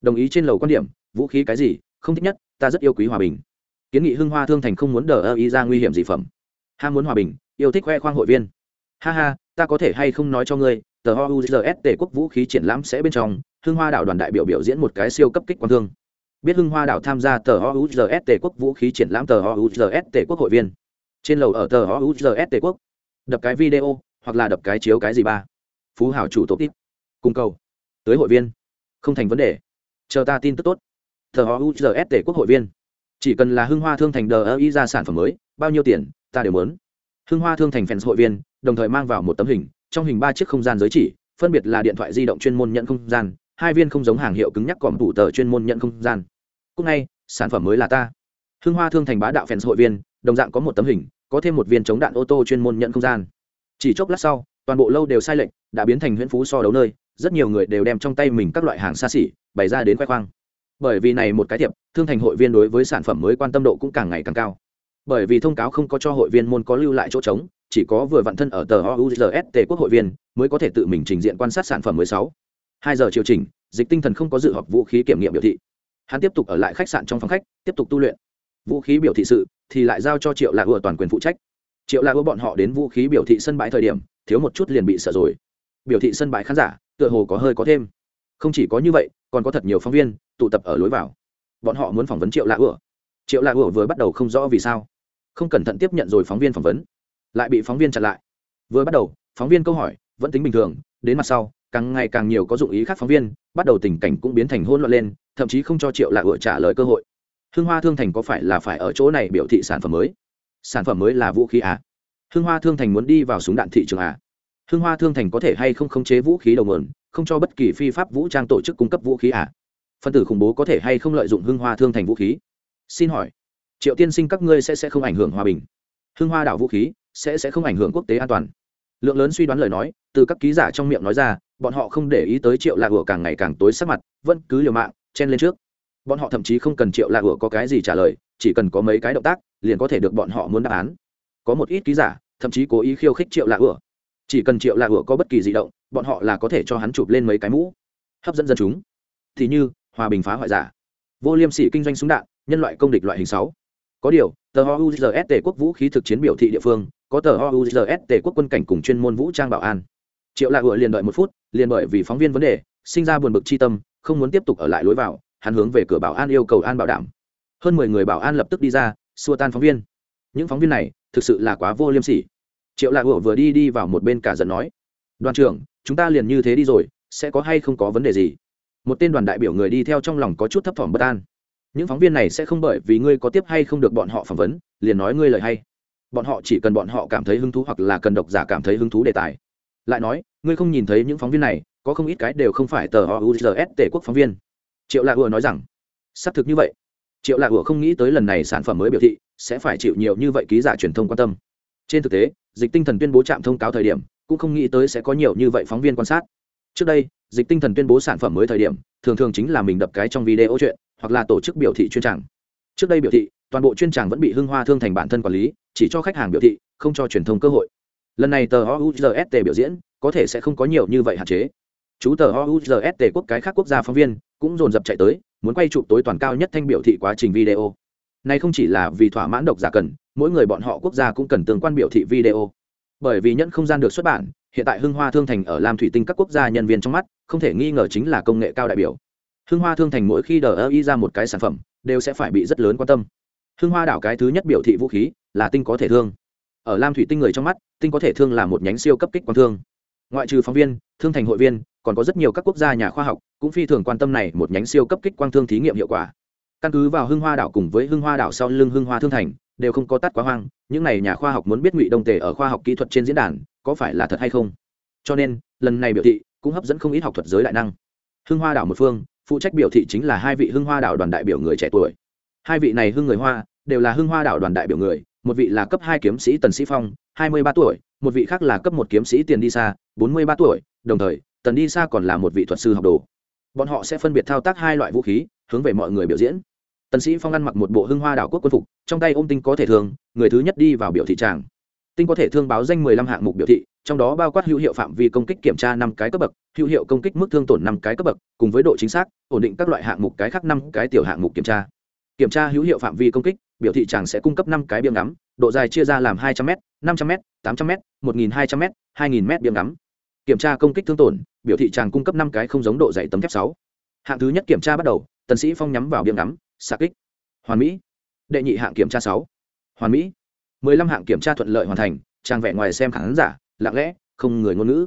Đồng ý trên lầu quan điểm, vũ khí cái gì, không thích nhất, ta rất yêu quý hòa bình. Kiến nghị hưng hoa thương thành không muốn đờ ơ ý ra nguy hiểm gì phẩm. Ham muốn hòa bình, yêu thích khoe khoang hội viên. Ha ha ta có thể hay không nói cho ngươi, tờ S T quốc vũ khí triển lãm sẽ bên trong, hưng hoa đảo đoàn đại biểu biểu diễn một cái siêu cấp kích quan thương. Biết hưng hoa đảo tham gia tờ S T quốc vũ khí triển lãm tờ S T quốc hội viên. Trên lầu ở tờ S T quốc. Đập cái video, hoặc là đập cái chiếu cái gì ba. Phú hảo chủ tổ tiếp cung cầu. Tới hội viên. Không thành vấn đề. Chờ ta tin tức tốt. Tờ S T quốc hội viên. Chỉ cần là hưng hoa thương thành đờ ơ y ra sản phẩm mới, bao nhiêu tiền, ta đều muốn. Hưng hoa thương thành fans hội viên đồng thời mang vào một tấm hình, trong hình ba chiếc không gian giới chỉ, phân biệt là điện thoại di động chuyên môn nhận không gian, hai viên không giống hàng hiệu cứng nhắc còm tủ tờ chuyên môn nhận không gian. Cúc ngay, sản phẩm mới là ta. Hương hoa thương thành bá đạo fans hội viên, đồng dạng có một tấm hình, có thêm một viên chống đạn ô tô chuyên môn nhận không gian. Chỉ chốc lát sau, toàn bộ lâu đều sai lệch, đã biến thành huyễn phú so đấu nơi, rất nhiều người đều đem trong tay mình các loại hàng xa xỉ, bày ra đến khoe khoang. Bởi vì này một cái thiệp, thương thành hội viên đối với sản phẩm mới quan tâm độ cũng càng ngày càng cao. Bởi vì thông cáo không có cho hội viên môn có lưu lại chỗ trống chỉ có vừa vận thân ở tờ OUZST quốc hội viên mới có thể tự mình trình diện quan sát sản phẩm mới sáu. Hai giờ chiều trình dịch tinh thần không có dự họp vũ khí kiểm nghiệm biểu thị. Hắn tiếp tục ở lại khách sạn trong phòng khách, tiếp tục tu luyện. Vũ khí biểu thị sự thì lại giao cho triệu lạc ưa toàn quyền phụ trách. Triệu lạc ưa bọn họ đến vũ khí biểu thị sân bãi thời điểm, thiếu một chút liền bị sợ rồi. Biểu thị sân bãi khán giả, tựa hồ có hơi có thêm. Không chỉ có như vậy, còn có thật nhiều phóng viên, tụ tập ở lối vào. Bọn họ muốn phỏng vấn triệu lạc ưa. Triệu lạc ưa vừa bắt đầu không rõ vì sao. Không cẩn thận tiếp nhận rồi phóng viên phỏng vấn lại bị phóng viên chặn lại. Vừa bắt đầu, phóng viên câu hỏi vẫn tính bình thường, đến mặt sau, càng ngày càng nhiều có dụng ý khác phóng viên, bắt đầu tình cảnh cũng biến thành hỗn loạn lên, thậm chí không cho triệu lạc ựa trả lời cơ hội. Hương hoa thương thành có phải là phải ở chỗ này biểu thị sản phẩm mới? Sản phẩm mới là vũ khí à? Hương hoa thương thành muốn đi vào súng đạn thị trường à? Hương hoa thương thành có thể hay không khống chế vũ khí đầu nguồn, không cho bất kỳ phi pháp vũ trang tổ chức cung cấp vũ khí à? Phân tử khủng bố có thể hay không lợi dụng hương hoa thương thành vũ khí? Xin hỏi, triệu tiên sinh các ngươi sẽ sẽ không ảnh hưởng hòa bình. Hương hoa đảo vũ khí sẽ sẽ không ảnh hưởng quốc tế an toàn. Lượng lớn suy đoán lời nói, từ các ký giả trong miệng nói ra, bọn họ không để ý tới triệu lạc hủa càng ngày càng tối sắc mặt, vẫn cứ liều mạng, chen lên trước. Bọn họ thậm chí không cần triệu lạc hủa có cái gì trả lời, chỉ cần có mấy cái động tác, liền có thể được bọn họ muốn đáp án. Có một ít ký giả, thậm chí cố ý khiêu khích triệu lạc hủa chỉ cần triệu lạc hủa có bất kỳ di động, bọn họ là có thể cho hắn chụp lên mấy cái mũ. Hấp dẫn dân chúng. Thì như, hòa bình phá hoại giả. Vô liêm sỉ kinh doanh súng đạn, nhân loại công địch loại hình sáu. Có điều, tờ ouzs tề quốc vũ khí thực chiến biểu thị địa phương có tờ ouzs tề quốc quân cảnh cùng chuyên môn vũ trang bảo an. Triệu lạc ựa liền đợi một phút, liền bởi vì phóng viên vấn đề, sinh ra buồn bực chi tâm, không muốn tiếp tục ở lại lối vào, hắn hướng về cửa bảo an yêu cầu an bảo đảm. Hơn mười người bảo an lập tức đi ra, xua tan phóng viên. Những phóng viên này, thực sự là quá vô liêm sỉ. Triệu lạc ựa vừa đi đi vào một bên cả giận nói, đoàn trưởng, chúng ta liền như thế đi rồi, sẽ có hay không có vấn đề gì? Một tên đoàn đại biểu người đi theo trong lòng có chút thấp thỏm bất an. Những phóng viên này sẽ không bởi vì ngươi có tiếp hay không được bọn họ phỏng vấn, liền nói ngươi lời hay bọn họ chỉ cần bọn họ cảm thấy hứng thú hoặc là cần độc giả cảm thấy hứng thú đề tài. Lại nói, ngươi không nhìn thấy những phóng viên này, có không ít cái đều không phải tờ ouzs tể quốc phóng viên. Triệu lạc ùa nói rằng, xác thực như vậy. Triệu lạc ùa không nghĩ tới lần này sản phẩm mới biểu thị sẽ phải chịu nhiều như vậy ký giả truyền thông quan tâm. Trên thực tế, dịch tinh thần tuyên bố trạm thông cáo thời điểm, cũng không nghĩ tới sẽ có nhiều như vậy phóng viên quan sát. Trước đây, dịch tinh thần tuyên bố sản phẩm mới thời điểm, thường thường chính là mình đập cái trong video chuyện, hoặc là tổ chức biểu thị chuyên tràng. Trước đây biểu thị, toàn bộ chuyên tràng vẫn bị hưng hoa thương thành bản thân quản lý chỉ cho khách hàng biểu thị, không cho truyền thông cơ hội. Lần này tờ ouzst biểu diễn, có thể sẽ không có nhiều như vậy hạn chế. Chú tờ ouzst quốc cái khác quốc gia phóng viên cũng dồn dập chạy tới, muốn quay chụp tối toàn cao nhất thanh biểu thị quá trình video. Này không chỉ là vì thỏa mãn độc giả cần, mỗi người bọn họ quốc gia cũng cần tương quan biểu thị video. Bởi vì nhẫn không gian được xuất bản, hiện tại hưng hoa thương thành ở lam thủy tinh các quốc gia nhân viên trong mắt, không thể nghi ngờ chính là công nghệ cao đại biểu. Hưng hoa thương thành mỗi khi đờ ơ y ra một cái sản phẩm, đều sẽ phải bị rất lớn quan tâm hưng hoa đảo cái thứ nhất biểu thị vũ khí là tinh có thể thương. Ở lam thủy tinh người trong mắt, tinh có thể thương là một nhánh siêu cấp kích quang thương. Ngoại trừ phóng viên, thương thành hội viên, còn có rất nhiều các quốc gia nhà khoa học cũng phi thường quan tâm này một nhánh siêu cấp kích quang thương thí nghiệm hiệu quả. Căn cứ vào hưng hoa đảo cùng với hưng hoa đảo sau lưng hưng hoa thương thành, đều không có tắt quá hoang, những này nhà khoa học muốn biết ngụy đông tề ở khoa học kỹ thuật trên diễn đàn, có phải là thật hay không? Cho nên, lần này biểu thị cũng hấp dẫn không ít học thuật giới đại năng. Hưng hoa đảo một phương, phụ trách biểu thị chính là hai vị hưng hoa đảo đoàn đại biểu người trẻ tuổi hai vị này hưng người hoa, đều là hưng hoa đảo đoàn đại biểu người, một vị là cấp hai kiếm sĩ tần sĩ phong, hai mươi ba tuổi, một vị khác là cấp một kiếm sĩ tiền đi xa bốn mươi ba tuổi, đồng thời, tần đi xa còn là một vị thuật sư học đồ. Bọn họ sẽ phân biệt thao tác hai loại vũ khí, hướng về mọi người biểu diễn. Tần sĩ phong ăn mặc một bộ hưng hoa đảo quốc quân phục, trong tay ôm tinh có thể thương, người thứ nhất đi vào biểu thị tràng. Tinh có thể thương báo danh mười lăm hạng mục biểu thị, trong đó bao quát hữu hiệu phạm vi công kích kiểm tra năm cái cấp bậc, hữu hiệu công kích mức thương tổn năm cái cấp bậc, cùng với độ chính xác, ổn định các loại hạng mục cái khác năm cái tiểu hạng mục kiểm tra kiểm tra hữu hiệu phạm vi công kích, biểu thị chàng sẽ cung cấp năm cái biếng ngắm, độ dài chia ra làm hai trăm m năm trăm m tám trăm m một nghìn hai trăm m hai nghìn m biếng ngắm. Kiểm tra công kích thương tổn, biểu thị chàng cung cấp năm cái không giống độ dày tấm thép sáu. Hạng thứ nhất kiểm tra bắt đầu, tần sĩ phong nhắm vào biếng ngắm, xạ kích. Hoàn mỹ. Đệ nhị hạng kiểm tra sáu. Hoàn mỹ. Mười lăm hạng kiểm tra thuận lợi hoàn thành, chàng vẽ ngoài xem khán giả, lặng lẽ, không người ngôn ngữ.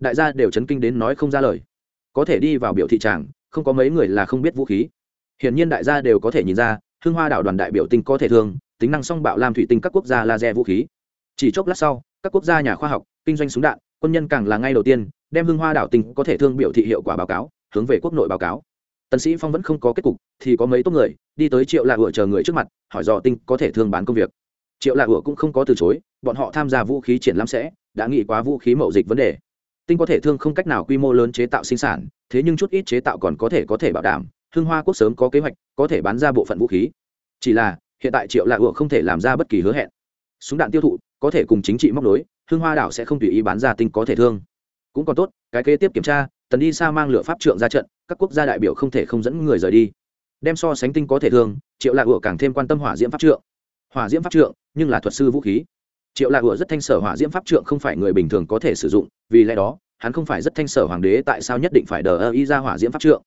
Đại gia đều chấn kinh đến nói không ra lời. Có thể đi vào biểu thị tràng không có mấy người là không biết vũ khí hiển nhiên đại gia đều có thể nhìn ra hương hoa đảo đoàn đại biểu tinh có thể thương, tính năng song bạo lam thủy tinh các quốc gia laser vũ khí. Chỉ chốc lát sau, các quốc gia nhà khoa học, kinh doanh súng đạn, quân nhân càng là ngay đầu tiên, đem hương hoa đảo tinh có thể thương biểu thị hiệu quả báo cáo, hướng về quốc nội báo cáo. Tần sĩ phong vẫn không có kết cục, thì có mấy tốt người, đi tới triệu lạc ựa chờ người trước mặt, hỏi dò tinh có thể thương bán công việc. Triệu lạc ựa cũng không có từ chối, bọn họ tham gia vũ khí triển lãm sẽ, đã nghĩ quá vũ khí mậu dịch vấn đề. Tinh có thể thương không cách nào quy mô lớn chế tạo sinh sản, thế nhưng chút ít chế tạo còn có thể có thể bảo đảm hưng hoa quốc sớm có kế hoạch, có thể bán ra bộ phận vũ khí. Chỉ là, hiện tại triệu lạc ủa không thể làm ra bất kỳ hứa hẹn. Súng đạn tiêu thụ, có thể cùng chính trị móc nối, hưng hoa đảo sẽ không tùy ý bán ra tinh có thể thương. Cũng còn tốt, cái kế tiếp kiểm tra, tần đi xa mang lửa pháp trượng ra trận, các quốc gia đại biểu không thể không dẫn người rời đi. Đem so sánh tinh có thể thương, triệu lạc ủa càng thêm quan tâm hỏa diễm pháp trượng. Hỏa diễm pháp trượng, nhưng là thuật sư vũ khí. Triệu lạc ủa rất thanh sở hỏa diễm pháp trượng không phải người bình thường có thể sử dụng, vì lẽ đó, hắn không phải rất thanh sở hoàng đế tại sao nhất định phải đờ ơ y ra hỏa diễm pháp trượng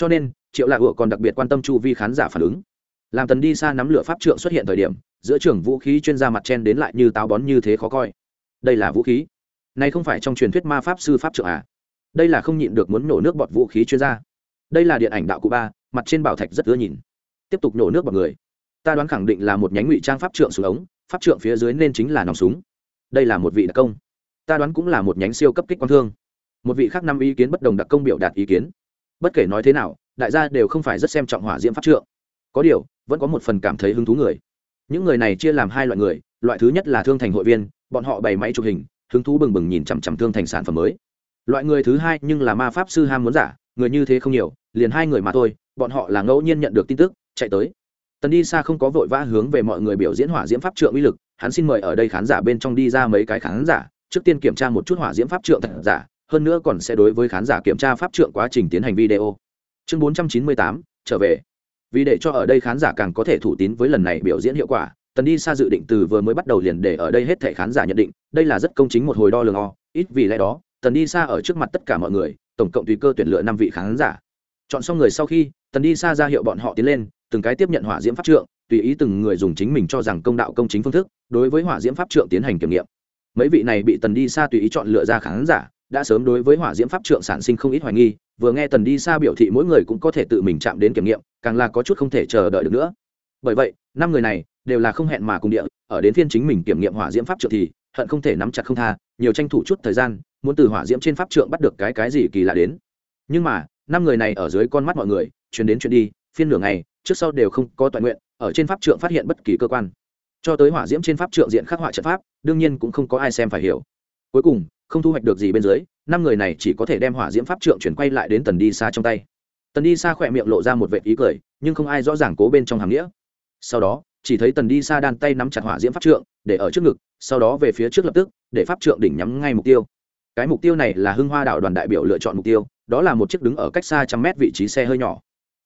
cho nên, triệu lạc ựa còn đặc biệt quan tâm chu vi khán giả phản ứng. Làm tần đi xa nắm lửa pháp trượng xuất hiện thời điểm, giữa trưởng vũ khí chuyên gia mặt chen đến lại như táo bón như thế khó coi. Đây là vũ khí. Này không phải trong truyền thuyết ma pháp sư pháp trượng à? Đây là không nhịn được muốn nổ nước bọt vũ khí chuyên gia. Đây là điện ảnh đạo cụ ba, mặt trên bảo thạch rất ưa nhìn. Tiếp tục nổ nước bọt người. Ta đoán khẳng định là một nhánh ngụy trang pháp trượng xuống ống, pháp trượng phía dưới nên chính là nòng súng. Đây là một vị đặc công. Ta đoán cũng là một nhánh siêu cấp kích quang thương. Một vị khác năm ý kiến bất đồng đặc công biểu đạt ý kiến bất kể nói thế nào, đại gia đều không phải rất xem trọng hỏa diễm pháp trượng. Có điều, vẫn có một phần cảm thấy hứng thú người. Những người này chia làm hai loại người, loại thứ nhất là thương thành hội viên, bọn họ bày máy chụp hình, hứng thú bừng bừng nhìn chằm chằm thương thành sản phẩm mới. Loại người thứ hai nhưng là ma pháp sư ham muốn giả, người như thế không nhiều, liền hai người mà thôi, bọn họ là ngẫu nhiên nhận được tin tức, chạy tới. Tần đi xa không có vội vã hướng về mọi người biểu diễn hỏa diễm pháp trượng uy lực, hắn xin mời ở đây khán giả bên trong đi ra mấy cái khán giả, trước tiên kiểm tra một chút hỏa diễm pháp trượng thật giả hơn nữa còn sẽ đối với khán giả kiểm tra pháp trượng quá trình tiến hành video. Chương bốn trăm chín mươi tám, trở về. Vì để cho ở đây khán giả càng có thể thủ tín với lần này biểu diễn hiệu quả, tần đi xa dự định từ vừa mới bắt đầu liền để ở đây hết thể khán giả nhận định, đây là rất công chính một hồi đo lường o, ít vì lẽ đó, tần đi xa ở trước mặt tất cả mọi người, tổng cộng tùy cơ tuyển lựa năm vị khán giả. Chọn xong người sau khi, tần đi xa ra hiệu bọn họ tiến lên, từng cái tiếp nhận hỏa diễm pháp trượng, tùy ý từng người dùng chính mình cho rằng công đạo công chính phương thức, đối với hỏa diễm pháp trượng tiến hành kiểm nghiệm. Mấy vị này bị tần đi xa tùy ý chọn lựa ra khán giả đã sớm đối với hỏa diễm pháp trượng sản sinh không ít hoài nghi, vừa nghe tần đi xa biểu thị mỗi người cũng có thể tự mình chạm đến kiểm nghiệm, càng là có chút không thể chờ đợi được nữa. Bởi vậy, năm người này đều là không hẹn mà cùng địa, ở đến phiên chính mình kiểm nghiệm hỏa diễm pháp trượng thì, hận không thể nắm chặt không tha, nhiều tranh thủ chút thời gian, muốn từ hỏa diễm trên pháp trượng bắt được cái cái gì kỳ lạ đến. Nhưng mà, năm người này ở dưới con mắt mọi người, chuyển đến chuyện đi, phiên nửa ngày, trước sau đều không có toàn nguyện, ở trên pháp trượng phát hiện bất kỳ cơ quan. Cho tới hỏa diễm trên pháp trượng diện khắc họa trận pháp, đương nhiên cũng không có ai xem phải hiểu. Cuối cùng không thu hoạch được gì bên dưới, năm người này chỉ có thể đem hỏa diễm pháp trượng chuyển quay lại đến tần đi xa trong tay. Tần đi xa khỏe miệng lộ ra một vệ ý cười, nhưng không ai rõ ràng cố bên trong hàm nghĩa. Sau đó, chỉ thấy tần đi xa đan tay nắm chặt hỏa diễm pháp trượng, để ở trước ngực, sau đó về phía trước lập tức, để pháp trượng đỉnh nhắm ngay mục tiêu. Cái mục tiêu này là hưng hoa đảo đoàn đại biểu lựa chọn mục tiêu, đó là một chiếc đứng ở cách xa trăm mét vị trí xe hơi nhỏ.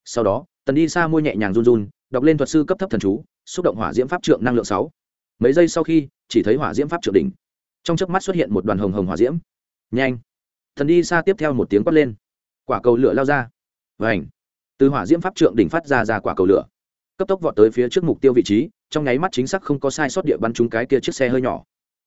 Sau đó, tần đi xa môi nhẹ nhàng run run, đọc lên thuật sư cấp thấp thần chú, xúc động hỏa diễm pháp trượng năng lượng sáu. Mấy giây sau khi, chỉ thấy hỏa diễm pháp trượng đỉnh trong chớp mắt xuất hiện một đoàn hồng hồng hỏa diễm. Nhanh! Thần đi xa tiếp theo một tiếng quát lên. Quả cầu lửa lao ra. Và ảnh từ hỏa diễm pháp trượng đỉnh phát ra ra quả cầu lửa. Cấp tốc vọt tới phía trước mục tiêu vị trí, trong nháy mắt chính xác không có sai sót địa bắn trúng cái kia chiếc xe hơi nhỏ.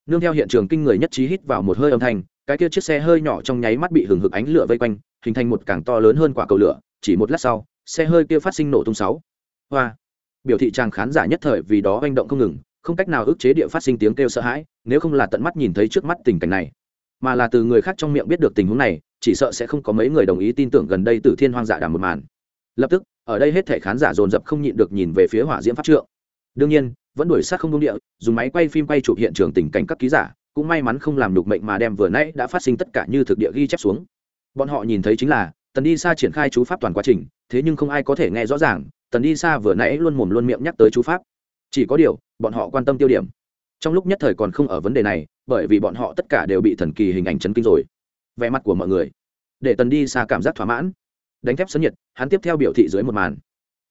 Nương theo hiện trường kinh người nhất trí hít vào một hơi âm thanh, cái kia chiếc xe hơi nhỏ trong nháy mắt bị hừng hực ánh lửa vây quanh, hình thành một càng to lớn hơn quả cầu lửa, chỉ một lát sau, xe hơi kia phát sinh nổ tung sáu. Hoa! Biểu thị chàng khán giả nhất thời vì đó manh động không ngừng không cách nào ức chế địa phát sinh tiếng kêu sợ hãi, nếu không là tận mắt nhìn thấy trước mắt tình cảnh này. Mà là từ người khác trong miệng biết được tình huống này, chỉ sợ sẽ không có mấy người đồng ý tin tưởng gần đây từ thiên hoang dạ đàm một màn. Lập tức, ở đây hết thể khán giả dồn dập không nhịn được nhìn về phía hỏa diễm pháp trượng. Đương nhiên, vẫn đuổi sát không công địa, dùng máy quay phim quay chụp hiện trường tình cảnh các ký giả, cũng may mắn không làm đục mệnh mà đem vừa nãy đã phát sinh tất cả như thực địa ghi chép xuống. Bọn họ nhìn thấy chính là, tần đi xa triển khai chú pháp toàn quá trình, thế nhưng không ai có thể nghe rõ ràng, tần đi xa vừa nãy luôn mồm luôn miệng nhắc tới chú pháp chỉ có điều, bọn họ quan tâm tiêu điểm. Trong lúc nhất thời còn không ở vấn đề này, bởi vì bọn họ tất cả đều bị thần kỳ hình ảnh chấn kinh rồi. Vẻ mặt của mọi người, để tần đi xa cảm giác thỏa mãn. Đánh thép sân nhiệt, hắn tiếp theo biểu thị dưới một màn.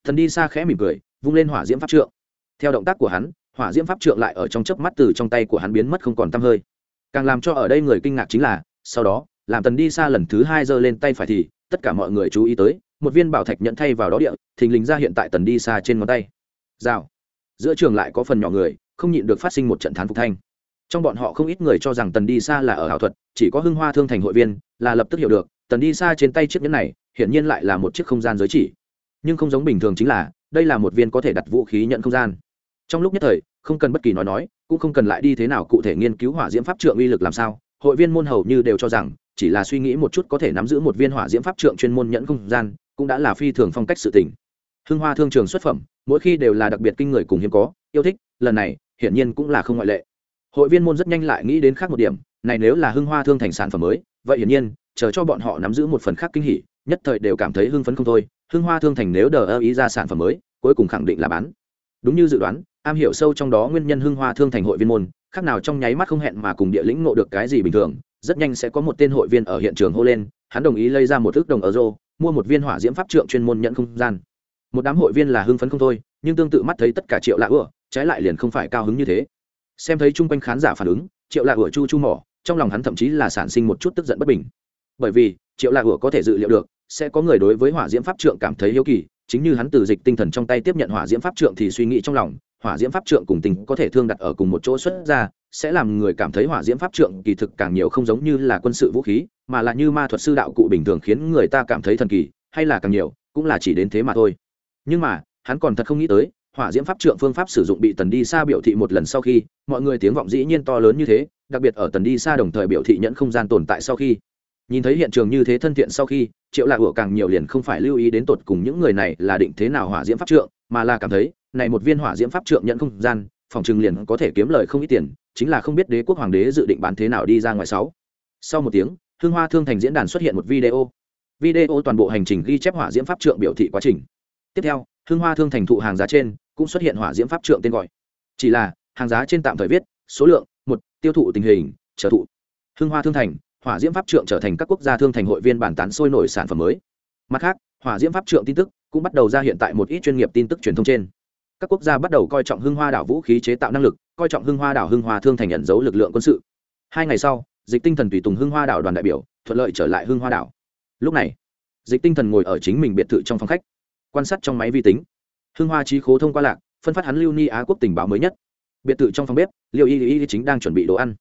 Thần đi xa khẽ mỉm cười, vung lên hỏa diễm pháp trượng. Theo động tác của hắn, hỏa diễm pháp trượng lại ở trong chớp mắt từ trong tay của hắn biến mất không còn tăm hơi. Càng làm cho ở đây người kinh ngạc chính là, sau đó, làm tần đi xa lần thứ hai giơ lên tay phải thì, tất cả mọi người chú ý tới, một viên bảo thạch nhận thay vào đó địa, thình lình ra hiện tại tần đi xa trên ngón tay. Rào giữa trường lại có phần nhỏ người, không nhịn được phát sinh một trận thán phục thanh. Trong bọn họ không ít người cho rằng tần đi xa là ở ảo thuật, chỉ có hưng hoa thương thành hội viên là lập tức hiểu được, tần đi xa trên tay chiếc nhẫn này, hiển nhiên lại là một chiếc không gian giới chỉ. Nhưng không giống bình thường chính là, đây là một viên có thể đặt vũ khí nhận không gian. Trong lúc nhất thời, không cần bất kỳ nói nói, cũng không cần lại đi thế nào cụ thể nghiên cứu hỏa diễm pháp trượng uy lực làm sao, hội viên môn hầu như đều cho rằng, chỉ là suy nghĩ một chút có thể nắm giữ một viên hỏa diễm pháp trượng chuyên môn nhẫn không gian, cũng đã là phi thường phong cách sự tình. Hưng hoa thương trường xuất phẩm mỗi khi đều là đặc biệt kinh người cùng hiếm có, yêu thích, lần này, hiển nhiên cũng là không ngoại lệ. Hội viên môn rất nhanh lại nghĩ đến khác một điểm, này nếu là hưng hoa thương thành sản phẩm mới, vậy hiển nhiên, chờ cho bọn họ nắm giữ một phần khác kinh hỉ, nhất thời đều cảm thấy hưng phấn không thôi, hưng hoa thương thành nếu đờ ơ ý ra sản phẩm mới, cuối cùng khẳng định là bán. Đúng như dự đoán, am hiểu sâu trong đó nguyên nhân hưng hoa thương thành hội viên môn, khác nào trong nháy mắt không hẹn mà cùng địa lĩnh ngộ được cái gì bình thường, rất nhanh sẽ có một tên hội viên ở hiện trường hô lên, hắn đồng ý lấy ra một thước đồng euro, mua một viên hỏa diễm pháp trượng chuyên môn nhận không gian một đám hội viên là hưng phấn không thôi, nhưng tương tự mắt thấy tất cả triệu lạ ửa trái lại liền không phải cao hứng như thế. Xem thấy chung quanh khán giả phản ứng, triệu lạ ửa chu chu mỏ, trong lòng hắn thậm chí là sản sinh một chút tức giận bất bình. Bởi vì, triệu lạ ửa có thể dự liệu được, sẽ có người đối với hỏa diễm pháp trượng cảm thấy hiếu kỳ, chính như hắn từ dịch tinh thần trong tay tiếp nhận hỏa diễm pháp trượng thì suy nghĩ trong lòng, hỏa diễm pháp trượng cùng tình có thể thương đặt ở cùng một chỗ xuất ra, sẽ làm người cảm thấy hỏa diễm pháp trượng kỳ thực càng nhiều không giống như là quân sự vũ khí, mà là như ma thuật sư đạo cụ bình thường khiến người ta cảm thấy thần kỳ, hay là càng nhiều, cũng là chỉ đến thế mà thôi nhưng mà, hắn còn thật không nghĩ tới, hỏa diễm pháp trượng phương pháp sử dụng bị tần đi xa biểu thị một lần sau khi, mọi người tiếng vọng dĩ nhiên to lớn như thế, đặc biệt ở tần đi xa đồng thời biểu thị nhẫn không gian tồn tại sau khi. Nhìn thấy hiện trường như thế thân thiện sau khi, triệu lạc ủa càng nhiều liền không phải lưu ý đến tột cùng những người này là định thế nào hỏa diễm pháp trượng, mà là cảm thấy, này một viên hỏa diễm pháp trượng nhận không gian, phòng trừng liền có thể kiếm lời không ít tiền, chính là không biết đế quốc hoàng đế dự định bán thế nào đi ra ngoài sáu. Sau một tiếng, hương hoa thương thành diễn đàn xuất hiện một video. Video toàn bộ hành trình ghi chép hỏa diễm pháp trượng biểu thị quá trình tiếp theo, hương hoa thương thành thụ hàng giá trên cũng xuất hiện hỏa diễm pháp trượng tên gọi. Chỉ là, hàng giá trên tạm thời viết, số lượng, một, tiêu thụ tình hình trở thụ. Hương hoa thương thành, hỏa diễm pháp trượng trở thành các quốc gia thương thành hội viên bản tán sôi nổi sản phẩm mới. Mặt khác, hỏa diễm pháp trượng tin tức cũng bắt đầu ra hiện tại một ít chuyên nghiệp tin tức truyền thông trên. Các quốc gia bắt đầu coi trọng hưng hoa đảo vũ khí chế tạo năng lực, coi trọng hưng hoa đảo hưng hoa thương thành nhận dấu lực lượng quân sự. Hai ngày sau, dịch tinh thần tùy tùng hưng hoa đảo đoàn đại biểu, thuận lợi trở lại hưng hoa đảo. Lúc này, dịch tinh thần ngồi ở chính mình biệt thự trong phòng khách quan sát trong máy vi tính. Hưng hoa trí khố thông qua lạc, phân phát hắn lưu ni á quốc tình báo mới nhất. Biệt thự trong phòng bếp, liêu y y chính đang chuẩn bị đồ ăn.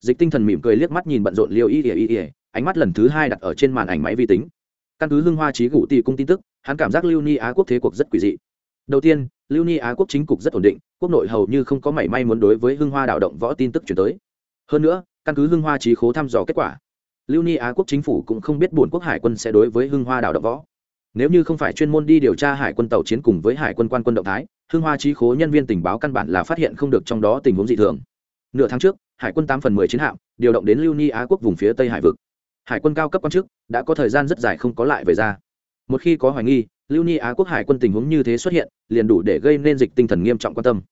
Dịch tinh thần mỉm cười liếc mắt nhìn bận rộn liêu y y y ánh mắt lần thứ hai đặt ở trên màn ảnh máy vi tính. Căn cứ hưng hoa trí gủ tì cung tin tức, hắn cảm giác lưu ni á quốc thế cuộc rất quỷ dị. Đầu tiên, lưu ni á quốc chính cục rất ổn định, quốc nội hầu như không có mảy may muốn đối với hưng hoa đảo động võ tin tức chuyển tới. Hơn nữa, căn cứ hưng hoa trí khố thăm dò kết quả, lưu ni á quốc chính phủ cũng không biết buồn quốc hải quân sẽ đối với hưng hoa đảo động võ nếu như không phải chuyên môn đi điều tra hải quân tàu chiến cùng với hải quân quan quân động thái, hưng hoa trí khố nhân viên tình báo căn bản là phát hiện không được trong đó tình huống dị thường. Nửa tháng trước, hải quân tám phần mười chiến hạm điều động đến lưu ni á quốc vùng phía tây hải vực. Hải quân cao cấp quan chức đã có thời gian rất dài không có lại về ra. Một khi có hoài nghi, lưu ni á quốc hải quân tình huống như thế xuất hiện, liền đủ để gây nên dịch tinh thần nghiêm trọng quan tâm.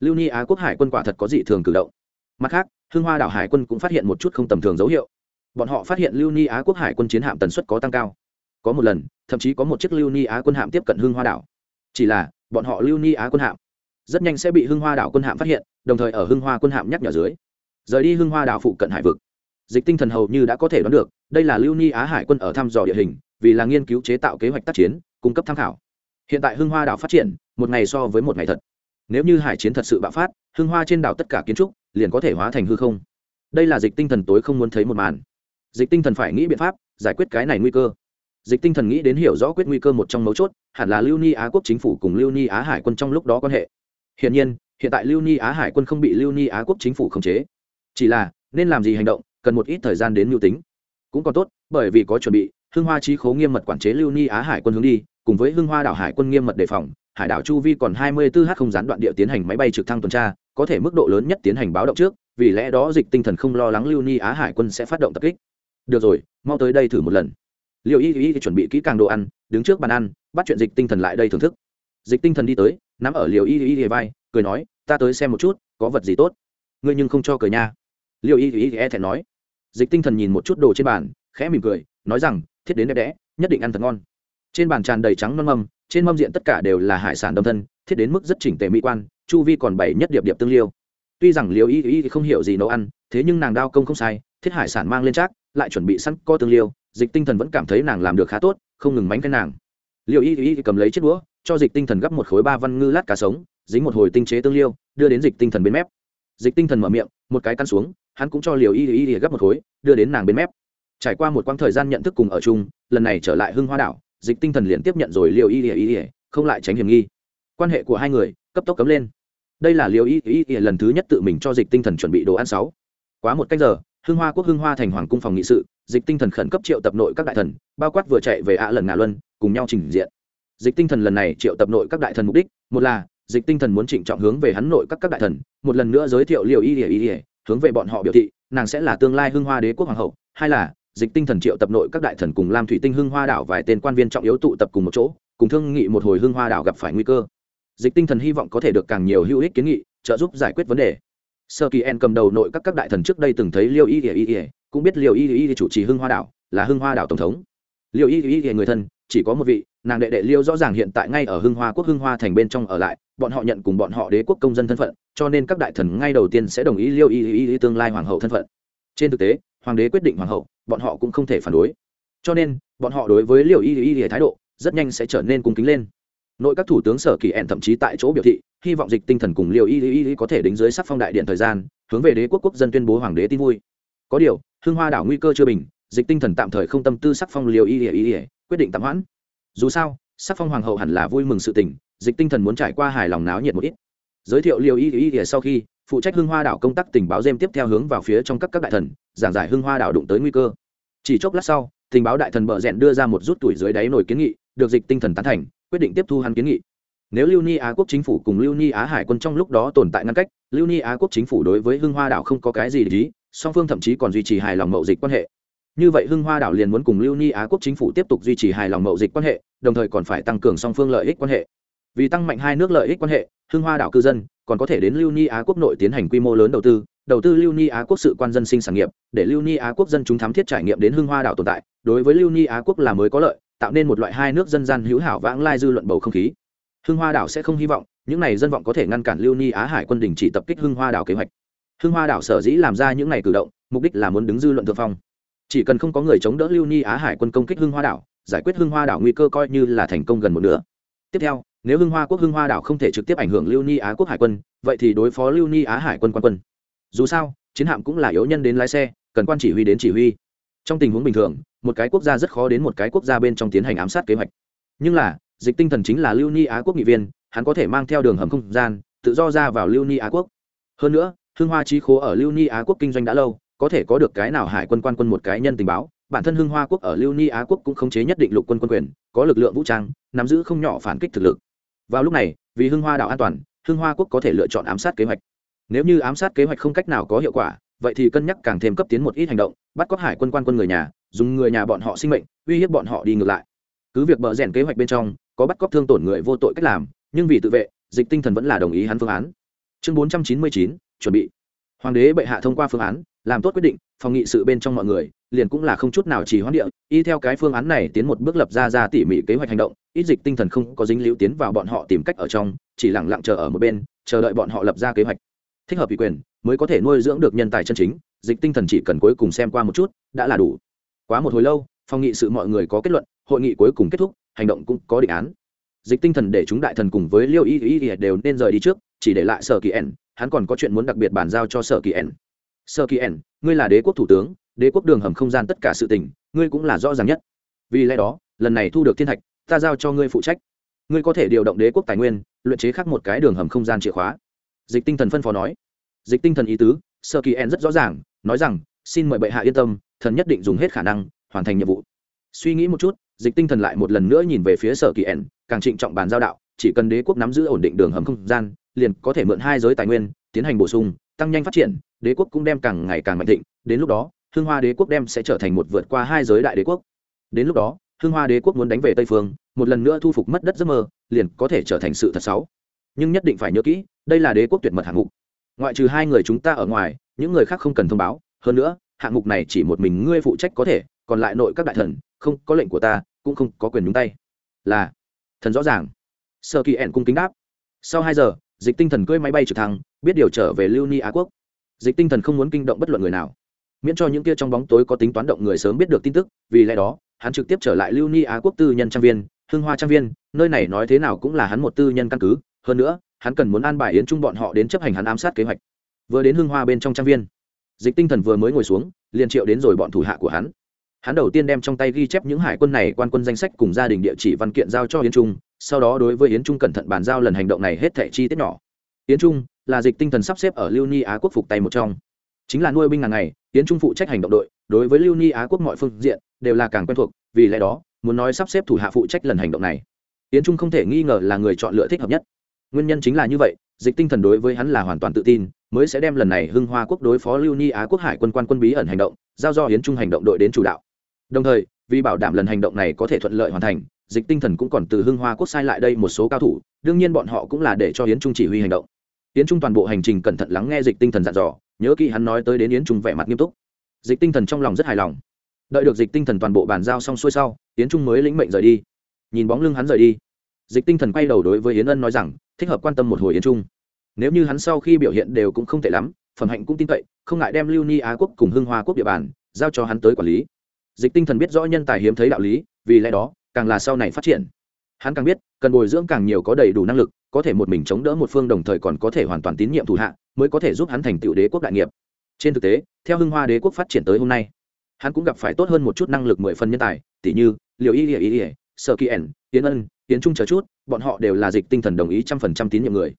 Lưu ni á quốc hải quân quả thật có dị thường cử động. Mặt khác, hưng hoa đảo hải quân cũng phát hiện một chút không tầm thường dấu hiệu. Bọn họ phát hiện lưu ni á quốc hải quân chiến hạm tần suất có tăng cao có một lần, thậm chí có một chiếc lưu ni á quân hạm tiếp cận hưng hoa đảo. Chỉ là, bọn họ lưu ni á quân hạm rất nhanh sẽ bị hưng hoa đảo quân hạm phát hiện, đồng thời ở hưng hoa quân hạm nhắc nhở dưới, rời đi hưng hoa đảo phụ cận hải vực. Dịch tinh thần hầu như đã có thể đoán được, đây là lưu ni á hải quân ở thăm dò địa hình, vì là nghiên cứu chế tạo kế hoạch tác chiến, cung cấp tham khảo. Hiện tại hưng hoa đảo phát triển, một ngày so với một ngày thật. Nếu như hải chiến thật sự bạo phát, hưng hoa trên đảo tất cả kiến trúc liền có thể hóa thành hư không. Đây là dịch tinh thần tối không muốn thấy một màn. Dịch tinh thần phải nghĩ biện pháp giải quyết cái này nguy cơ dịch tinh thần nghĩ đến hiểu rõ quyết nguy cơ một trong mấu chốt, hẳn là lưu ni á quốc chính phủ cùng lưu ni á hải quân trong lúc đó quan hệ. Hiện nhiên, hiện tại lưu ni á hải quân không bị lưu ni á quốc chính phủ khống chế. Chỉ là, nên làm gì hành động, cần một ít thời gian đến mưu tính. Cũng còn tốt, bởi vì có chuẩn bị, hưng hoa trí khố nghiêm mật quản chế lưu ni á hải quân hướng đi, cùng với hưng hoa đảo hải quân nghiêm mật đề phòng, hải đảo chu vi còn hai mươi 24 h không gián đoạn địa tiến hành máy bay trực thăng tuần tra, có thể mức độ lớn nhất tiến hành báo động trước, vì lẽ đó dịch tinh thần không lo lắng lưu ni á hải quân sẽ phát động tập kích. Được rồi, mau tới đây thử một lần liệu y y chuẩn bị kỹ càng đồ ăn, đứng trước bàn ăn, bắt chuyện dịch tinh thần lại đây thưởng thức. Dịch tinh thần đi tới, nắm ở liệu y y y vai, cười nói, ta tới xem một chút, có vật gì tốt? Ngươi nhưng không cho cười nha. Liệu y y e thẹn nói. Dịch tinh thần nhìn một chút đồ trên bàn, khẽ mỉm cười, nói rằng, thiết đến đẹp đẽ, nhất định ăn thật ngon. Trên bàn tràn đầy trắng non mâm, trên mâm diện tất cả đều là hải sản đông thân, thiết đến mức rất chỉnh tề mỹ quan, chu vi còn bảy nhất điệp điệp tương liêu. Tuy rằng liều y y không hiểu gì nấu ăn, thế nhưng nàng đao công không sai, thiết hải sản mang lên chắc lại chuẩn bị sẵn co tương liêu dịch tinh thần vẫn cảm thấy nàng làm được khá tốt, không ngừng mánh cái nàng. Liệu y y cầm lấy chiếc đũa, cho dịch tinh thần gấp một khối ba văn ngư lát cá sống, dính một hồi tinh chế tương liêu, đưa đến dịch tinh thần bên mép. Dịch tinh thần mở miệng, một cái căn xuống, hắn cũng cho liều y y y gấp một khối, đưa đến nàng bên mép. Trải qua một quãng thời gian nhận thức cùng ở chung, lần này trở lại hưng hoa đảo, dịch tinh thần liền tiếp nhận rồi liều y y y, không lại tránh hiểm nghi. Quan hệ của hai người, cấp tốc cấm lên. Đây là liều y y y lần thứ nhất tự mình cho dịch tinh thần chuẩn bị đồ ăn sáu. Quá một cách giờ hưng hoa quốc hưng hoa thành hoàng cung phòng nghị sự, dịch tinh thần khẩn cấp triệu tập nội các đại thần, bao quát vừa chạy về ạ lần ngạ luân, cùng nhau trình diện. Dịch tinh thần lần này triệu tập nội các đại thần mục đích, một là, dịch tinh thần muốn trịnh trọng hướng về hắn nội các các đại thần, một lần nữa giới thiệu liệu y ỉa y ỉa hướng về bọn họ biểu thị, nàng sẽ là tương lai hưng hoa đế quốc hoàng hậu. Hai là, dịch tinh thần triệu tập nội các đại thần cùng lam thủy tinh hưng hoa đảo vài tên quan viên trọng yếu tụ tập cùng một chỗ, cùng thương nghị một hồi hưng hoa đảo gặp phải nguy cơ. Dịch tinh thần hy vọng có thể được càng nhiều hữu ích kiến nghị, trợ giúp giải quyết vấn đề sơ kỳ en cầm đầu nội các các đại thần trước đây từng thấy liêu y ỉa y ỉa cũng biết liêu y y chủ trì hưng hoa đảo là hưng hoa đảo tổng thống liêu y y người thân chỉ có một vị nàng đệ đệ liêu rõ ràng hiện tại ngay ở hưng hoa quốc hưng hoa thành bên trong ở lại bọn họ nhận cùng bọn họ đế quốc công dân thân phận cho nên các đại thần ngay đầu tiên sẽ đồng ý liêu y y y tương lai hoàng hậu thân phận trên thực tế hoàng đế quyết định hoàng hậu bọn họ cũng không thể phản đối cho nên bọn họ đối với liêu y y y thái độ rất nhanh sẽ trở nên cung kính lên nội các thủ tướng sở kỳ ẹn thậm chí tại chỗ biểu thị, hy vọng dịch tinh thần cùng liều y y y có thể đính dưới sắc phong đại điện thời gian, hướng về đế quốc quốc dân tuyên bố hoàng đế tin vui. Có điều hương hoa đảo nguy cơ chưa bình, dịch tinh thần tạm thời không tâm tư sắc phong liều y y y quyết định tạm hoãn. Dù sao, sắc phong hoàng hậu hẳn là vui mừng sự tình, dịch tinh thần muốn trải qua hài lòng náo nhiệt một ít. Giới thiệu liều y y y sau khi, phụ trách hương hoa đảo công tác tình báo dêm tiếp theo hướng vào phía trong các các đại thần, giảng giải hương hoa đảo đụng tới nguy cơ. Chỉ chốc lát sau, tình báo đại thần bờ rẹn đưa ra một rút tuổi dưới đáy nổi kiến nghị, được dịch tinh thần tán thành quyết định tiếp thu hắn kiến nghị. Nếu lưu ni á quốc chính phủ cùng lưu ni á hải quân trong lúc đó tồn tại ngăn cách, lưu ni á quốc chính phủ đối với hưng hoa đảo không có cái gì để ý, song phương thậm chí còn duy trì hài lòng mậu dịch quan hệ. Như vậy hưng hoa đảo liền muốn cùng lưu ni á quốc chính phủ tiếp tục duy trì hài lòng mậu dịch quan hệ, đồng thời còn phải tăng cường song phương lợi ích quan hệ. Vì tăng mạnh hai nước lợi ích quan hệ, hưng hoa đảo cư dân còn có thể đến lưu ni á quốc nội tiến hành quy mô lớn đầu tư đầu tư lưu ni á quốc sự quan dân sinh sản nghiệp, để lưu ni á quốc dân chúng thám thiết trải nghiệm đến hưng hoa đảo tồn tại. Đối với lưu ni á quốc là mới có lợi tạo nên một loại hai nước dân gian hữu hảo vãng lai dư luận bầu không khí. Hưng hoa đảo sẽ không hy vọng, những này dân vọng có thể ngăn cản lưu ni á hải quân đình chỉ tập kích hưng hoa đảo kế hoạch. Hưng hoa đảo sở dĩ làm ra những này cử động, mục đích là muốn đứng dư luận thượng phong. Chỉ cần không có người chống đỡ lưu ni á hải quân công kích hưng hoa đảo, giải quyết hưng hoa đảo nguy cơ coi như là thành công gần một nửa. Tiếp theo, nếu hưng hoa quốc hưng hoa đảo không thể trực tiếp ảnh hưởng lưu ni á quốc hải quân, vậy thì đối phó lưu ni á hải quân quan quân. Dù sao, chiến hạm cũng là yếu nhân đến lái xe, cần quan chỉ huy đến chỉ huy trong tình huống bình thường, một cái quốc gia rất khó đến một cái quốc gia bên trong tiến hành ám sát kế hoạch. Nhưng là, dịch tinh thần chính là lưu ni á quốc nghị viên, hắn có thể mang theo đường hầm không gian, tự do ra vào lưu ni á quốc. Hơn nữa, hưng hoa trí khố ở lưu ni á quốc kinh doanh đã lâu, có thể có được cái nào hải quân quan quân một cái nhân tình báo, bản thân hưng hoa quốc ở lưu ni á quốc cũng khống chế nhất định lục quân quân quyền, có lực lượng vũ trang, nắm giữ không nhỏ phản kích thực lực. Vào lúc này, vì hưng hoa đảo an toàn, hưng hoa quốc có thể lựa chọn ám sát kế hoạch. Nếu như ám sát kế hoạch không cách nào có hiệu quả vậy thì cân nhắc càng thêm cấp tiến một ít hành động, bắt cóc hải quân quan quân người nhà, dùng người nhà bọn họ sinh mệnh, uy hiếp bọn họ đi ngược lại. Cứ việc bờ rèn kế hoạch bên trong, có bắt cóc thương tổn người vô tội cách làm, nhưng vì tự vệ, dịch tinh thần vẫn là đồng ý hắn phương án. Chương bốn trăm chín mươi chín, chuẩn bị. Hoàng đế bệ hạ thông qua phương án, làm tốt quyết định, phòng nghị sự bên trong mọi người, liền cũng là không chút nào chỉ hoãn địa, y theo cái phương án này tiến một bước lập ra ra tỉ mỉ kế hoạch hành động, ít dịch tinh thần không có dính liễu tiến vào bọn họ tìm cách ở trong, chỉ lẳng lặng chờ ở một bên, chờ đợi bọn họ lập ra kế hoạch. Thích hợp ủy quyền mới có thể nuôi dưỡng được nhân tài chân chính, dịch tinh thần chỉ cần cuối cùng xem qua một chút, đã là đủ. Quá một hồi lâu, phòng nghị sự mọi người có kết luận, hội nghị cuối cùng kết thúc, hành động cũng có định án. Dịch tinh thần để chúng đại thần cùng với liêu y y đều nên rời đi trước, chỉ để lại sở kỳ ẩn, hắn còn có chuyện muốn đặc biệt bàn giao cho sở kỳ ẩn. Sở kỳ ẩn, ngươi là đế quốc thủ tướng, đế quốc đường hầm không gian tất cả sự tình, ngươi cũng là rõ ràng nhất. Vì lẽ đó, lần này thu được thiên thạch, ta giao cho ngươi phụ trách. Ngươi có thể điều động đế quốc tài nguyên, luyện chế khác một cái đường hầm không gian chìa khóa. Dịch tinh thần phân phó nói dịch tinh thần ý tứ, sơ kỳ en rất rõ ràng, nói rằng, xin mời bệ hạ yên tâm, thần nhất định dùng hết khả năng, hoàn thành nhiệm vụ. Suy nghĩ một chút, dịch tinh thần lại một lần nữa nhìn về phía sở kỳ ẻn càng trịnh trọng bàn giao đạo, chỉ cần đế quốc nắm giữ ổn định đường hầm không gian, liền có thể mượn hai giới tài nguyên, tiến hành bổ sung, tăng nhanh phát triển, đế quốc cũng đem càng ngày càng mạnh thịnh, đến lúc đó hương hoa đế quốc đem sẽ trở thành một vượt qua hai giới đại đế quốc. Đến lúc đó hương hoa đế quốc muốn đánh về tây phương, một lần nữa thu phục mất đất giấc mơ, liền có thể trở thành sự thật xấu. Nhưng nhất định phải nhớ kỹ, đây là đế quốc tuyệt mật hạng mục ngoại trừ hai người chúng ta ở ngoài, những người khác không cần thông báo. Hơn nữa, hạng mục này chỉ một mình ngươi phụ trách có thể, còn lại nội các đại thần, không có lệnh của ta, cũng không có quyền nhúng tay. Là, thần rõ ràng. Sơ kỳ ẻn cung kính đáp. Sau hai giờ, dịch tinh thần cưỡi máy bay trực thăng, biết điều trở về lưu ni á quốc. Dịch tinh thần không muốn kinh động bất luận người nào. Miễn cho những kia trong bóng tối có tính toán động người sớm biết được tin tức, vì lẽ đó, hắn trực tiếp trở lại lưu ni á quốc tư nhân trang viên, hưng hoa trang viên, nơi này nói thế nào cũng là hắn một tư nhân căn cứ. Hơn nữa hắn cần muốn an bài yến trung bọn họ đến chấp hành hắn ám sát kế hoạch. Vừa đến hưng hoa bên trong trang viên, dịch tinh thần vừa mới ngồi xuống, liền triệu đến rồi bọn thủ hạ của hắn. Hắn đầu tiên đem trong tay ghi chép những hải quân này quan quân danh sách cùng gia đình địa chỉ văn kiện giao cho yến trung, sau đó đối với yến trung cẩn thận bàn giao lần hành động này hết thẻ chi tiết nhỏ. Yến trung là dịch tinh thần sắp xếp ở lưu ni á quốc phục tay một trong. Chính là nuôi binh hàng ngày, yến trung phụ trách hành động đội, đối với lưu ni á quốc mọi phương diện đều là càng quen thuộc, vì lẽ đó, muốn nói sắp xếp thủ hạ phụ trách lần hành động này. Yến trung không thể nghi ngờ là người chọn lựa thích hợp nhất nguyên nhân chính là như vậy, dịch tinh thần đối với hắn là hoàn toàn tự tin, mới sẽ đem lần này hưng hoa quốc đối phó lưu ni á quốc hải quân quan quân bí ẩn hành động, giao do hiến trung hành động đội đến chủ đạo. Đồng thời, vì bảo đảm lần hành động này có thể thuận lợi hoàn thành, dịch tinh thần cũng còn từ hưng hoa quốc sai lại đây một số cao thủ, đương nhiên bọn họ cũng là để cho hiến trung chỉ huy hành động. Hiến trung toàn bộ hành trình cẩn thận lắng nghe dịch tinh thần dặn dò, nhớ kỹ hắn nói tới đến hiến trung vẻ mặt nghiêm túc. Dịch tinh thần trong lòng rất hài lòng. Đợi được dịch tinh thần toàn bộ bàn giao xong xuôi sau hiến trung mới lĩnh mệnh rời đi. Nhìn bóng lưng hắn rời đi dịch tinh thần quay đầu đối với yến ân nói rằng, thích hợp quan tâm một hồi yến trung. Nếu như hắn sau khi biểu hiện đều cũng không tệ lắm, phẩm hạnh cũng tin cậy, không ngại đem lưu ni á quốc cùng hưng hoa quốc địa bàn giao cho hắn tới quản lý. Dịch tinh thần biết rõ nhân tài hiếm thấy đạo lý, vì lẽ đó, càng là sau này phát triển. Hắn càng biết, cần bồi dưỡng càng nhiều có đầy đủ năng lực, có thể một mình chống đỡ một phương đồng thời còn có thể hoàn toàn tín nhiệm thủ hạ, mới có thể giúp hắn thành tựu đế quốc đại nghiệp. Trên thực tế, theo hưng hoa đế quốc phát triển tới hôm nay, hắn cũng gặp phải tốt hơn một chút năng lực mười phần nhân tài tỷ như liệu y ỉa y ỉa sơ kỳ ẩn tiến ân tiến trung chờ chút, bọn họ đều là dịch tinh thần đồng ý trăm phần trăm tín nhiệm người.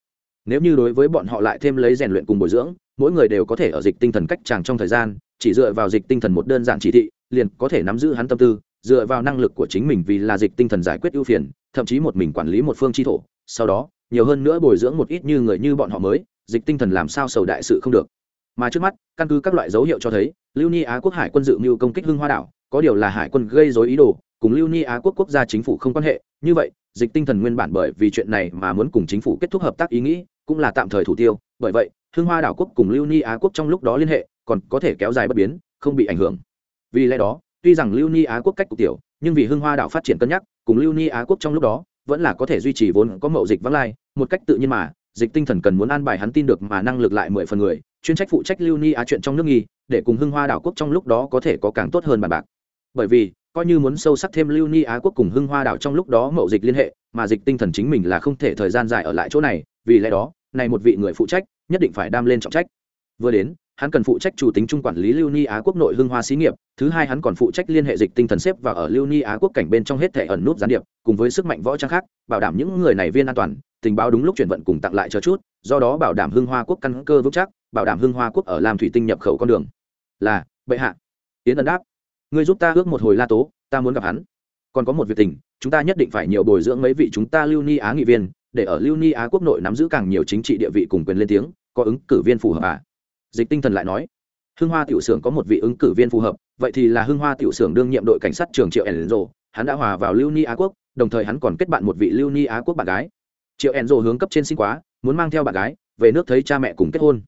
Nếu như đối với bọn họ lại thêm lấy rèn luyện cùng bồi dưỡng, mỗi người đều có thể ở dịch tinh thần cách tràng trong thời gian, chỉ dựa vào dịch tinh thần một đơn giản chỉ thị, liền có thể nắm giữ hắn tâm tư, dựa vào năng lực của chính mình vì là dịch tinh thần giải quyết ưu phiền, thậm chí một mình quản lý một phương tri thổ, sau đó, nhiều hơn nữa bồi dưỡng một ít như người như bọn họ mới, dịch tinh thần làm sao sầu đại sự không được. Mà trước mắt, căn cứ các loại dấu hiệu cho thấy, lưu ni á quốc hải quân dự mưu công kích hưng hoa đảo, có điều là hải quân gây dối ý đồ cùng lưu ni á quốc quốc gia chính phủ không quan hệ. Như vậy, dịch tinh thần nguyên bản bởi vì chuyện này mà muốn cùng chính phủ kết thúc hợp tác ý nghĩ, cũng là tạm thời thủ tiêu. Bởi vậy hương hoa đảo quốc cùng lưu ni á quốc trong lúc đó liên hệ, còn có thể kéo dài bất biến, không bị ảnh hưởng. Vì lẽ đó, tuy rằng lưu ni á quốc cách cục tiểu, nhưng vì hương hoa đảo phát triển cân nhắc, cùng lưu ni á quốc trong lúc đó, vẫn là có thể duy trì vốn có mậu dịch vắng lai. Một cách tự nhiên mà, dịch tinh thần cần muốn an bài hắn tin được mà năng lực lại mười phần người, chuyên trách phụ trách lưu ni á chuyện trong nước nghi, để cùng hưng hoa đảo quốc trong lúc đó có thể có càng tốt hơn bàn bạc. Bởi vì coi như muốn sâu sắc thêm lưu ni á quốc cùng hưng hoa đảo trong lúc đó mậu dịch liên hệ, mà dịch tinh thần chính mình là không thể thời gian dài ở lại chỗ này, vì lẽ đó, này một vị người phụ trách, nhất định phải đam lên trọng trách. Vừa đến, hắn cần phụ trách chủ tính trung quản lý lưu ni á quốc nội hưng hoa xí nghiệp, thứ hai hắn còn phụ trách liên hệ dịch tinh thần xếp và ở lưu ni á quốc cảnh bên trong hết thể ẩn nút gián điệp, cùng với sức mạnh võ trang khác, bảo đảm những người này viên an toàn, tình báo đúng lúc chuyển vận cùng tặng lại cho chút, do đó bảo đảm hưng hoa quốc căn cơ vững chắc, bảo đảm hưng hoa quốc ở làm thủy tinh nhập khẩu con đường. Là, bệ hạ. Tiến ân đáp ngươi giúp ta ước một hồi la tố, ta muốn gặp hắn. Còn có một việc tình, chúng ta nhất định phải nhiều bồi dưỡng mấy vị chúng ta lưu ni á nghị viên, để ở lưu ni á quốc nội nắm giữ càng nhiều chính trị địa vị cùng quyền lên tiếng, có ứng cử viên phù hợp à? Dịch tinh thần lại nói. Hưng hoa tiểu xưởng có một vị ứng cử viên phù hợp, vậy thì là hưng hoa tiểu xưởng đương nhiệm đội cảnh sát trường triệu enzo, hắn đã hòa vào lưu ni á quốc, đồng thời hắn còn kết bạn một vị lưu ni á quốc bạn gái. Triệu enzo hướng cấp trên xin quá, muốn mang theo bạn gái, về nước thấy cha mẹ cùng kết hôn.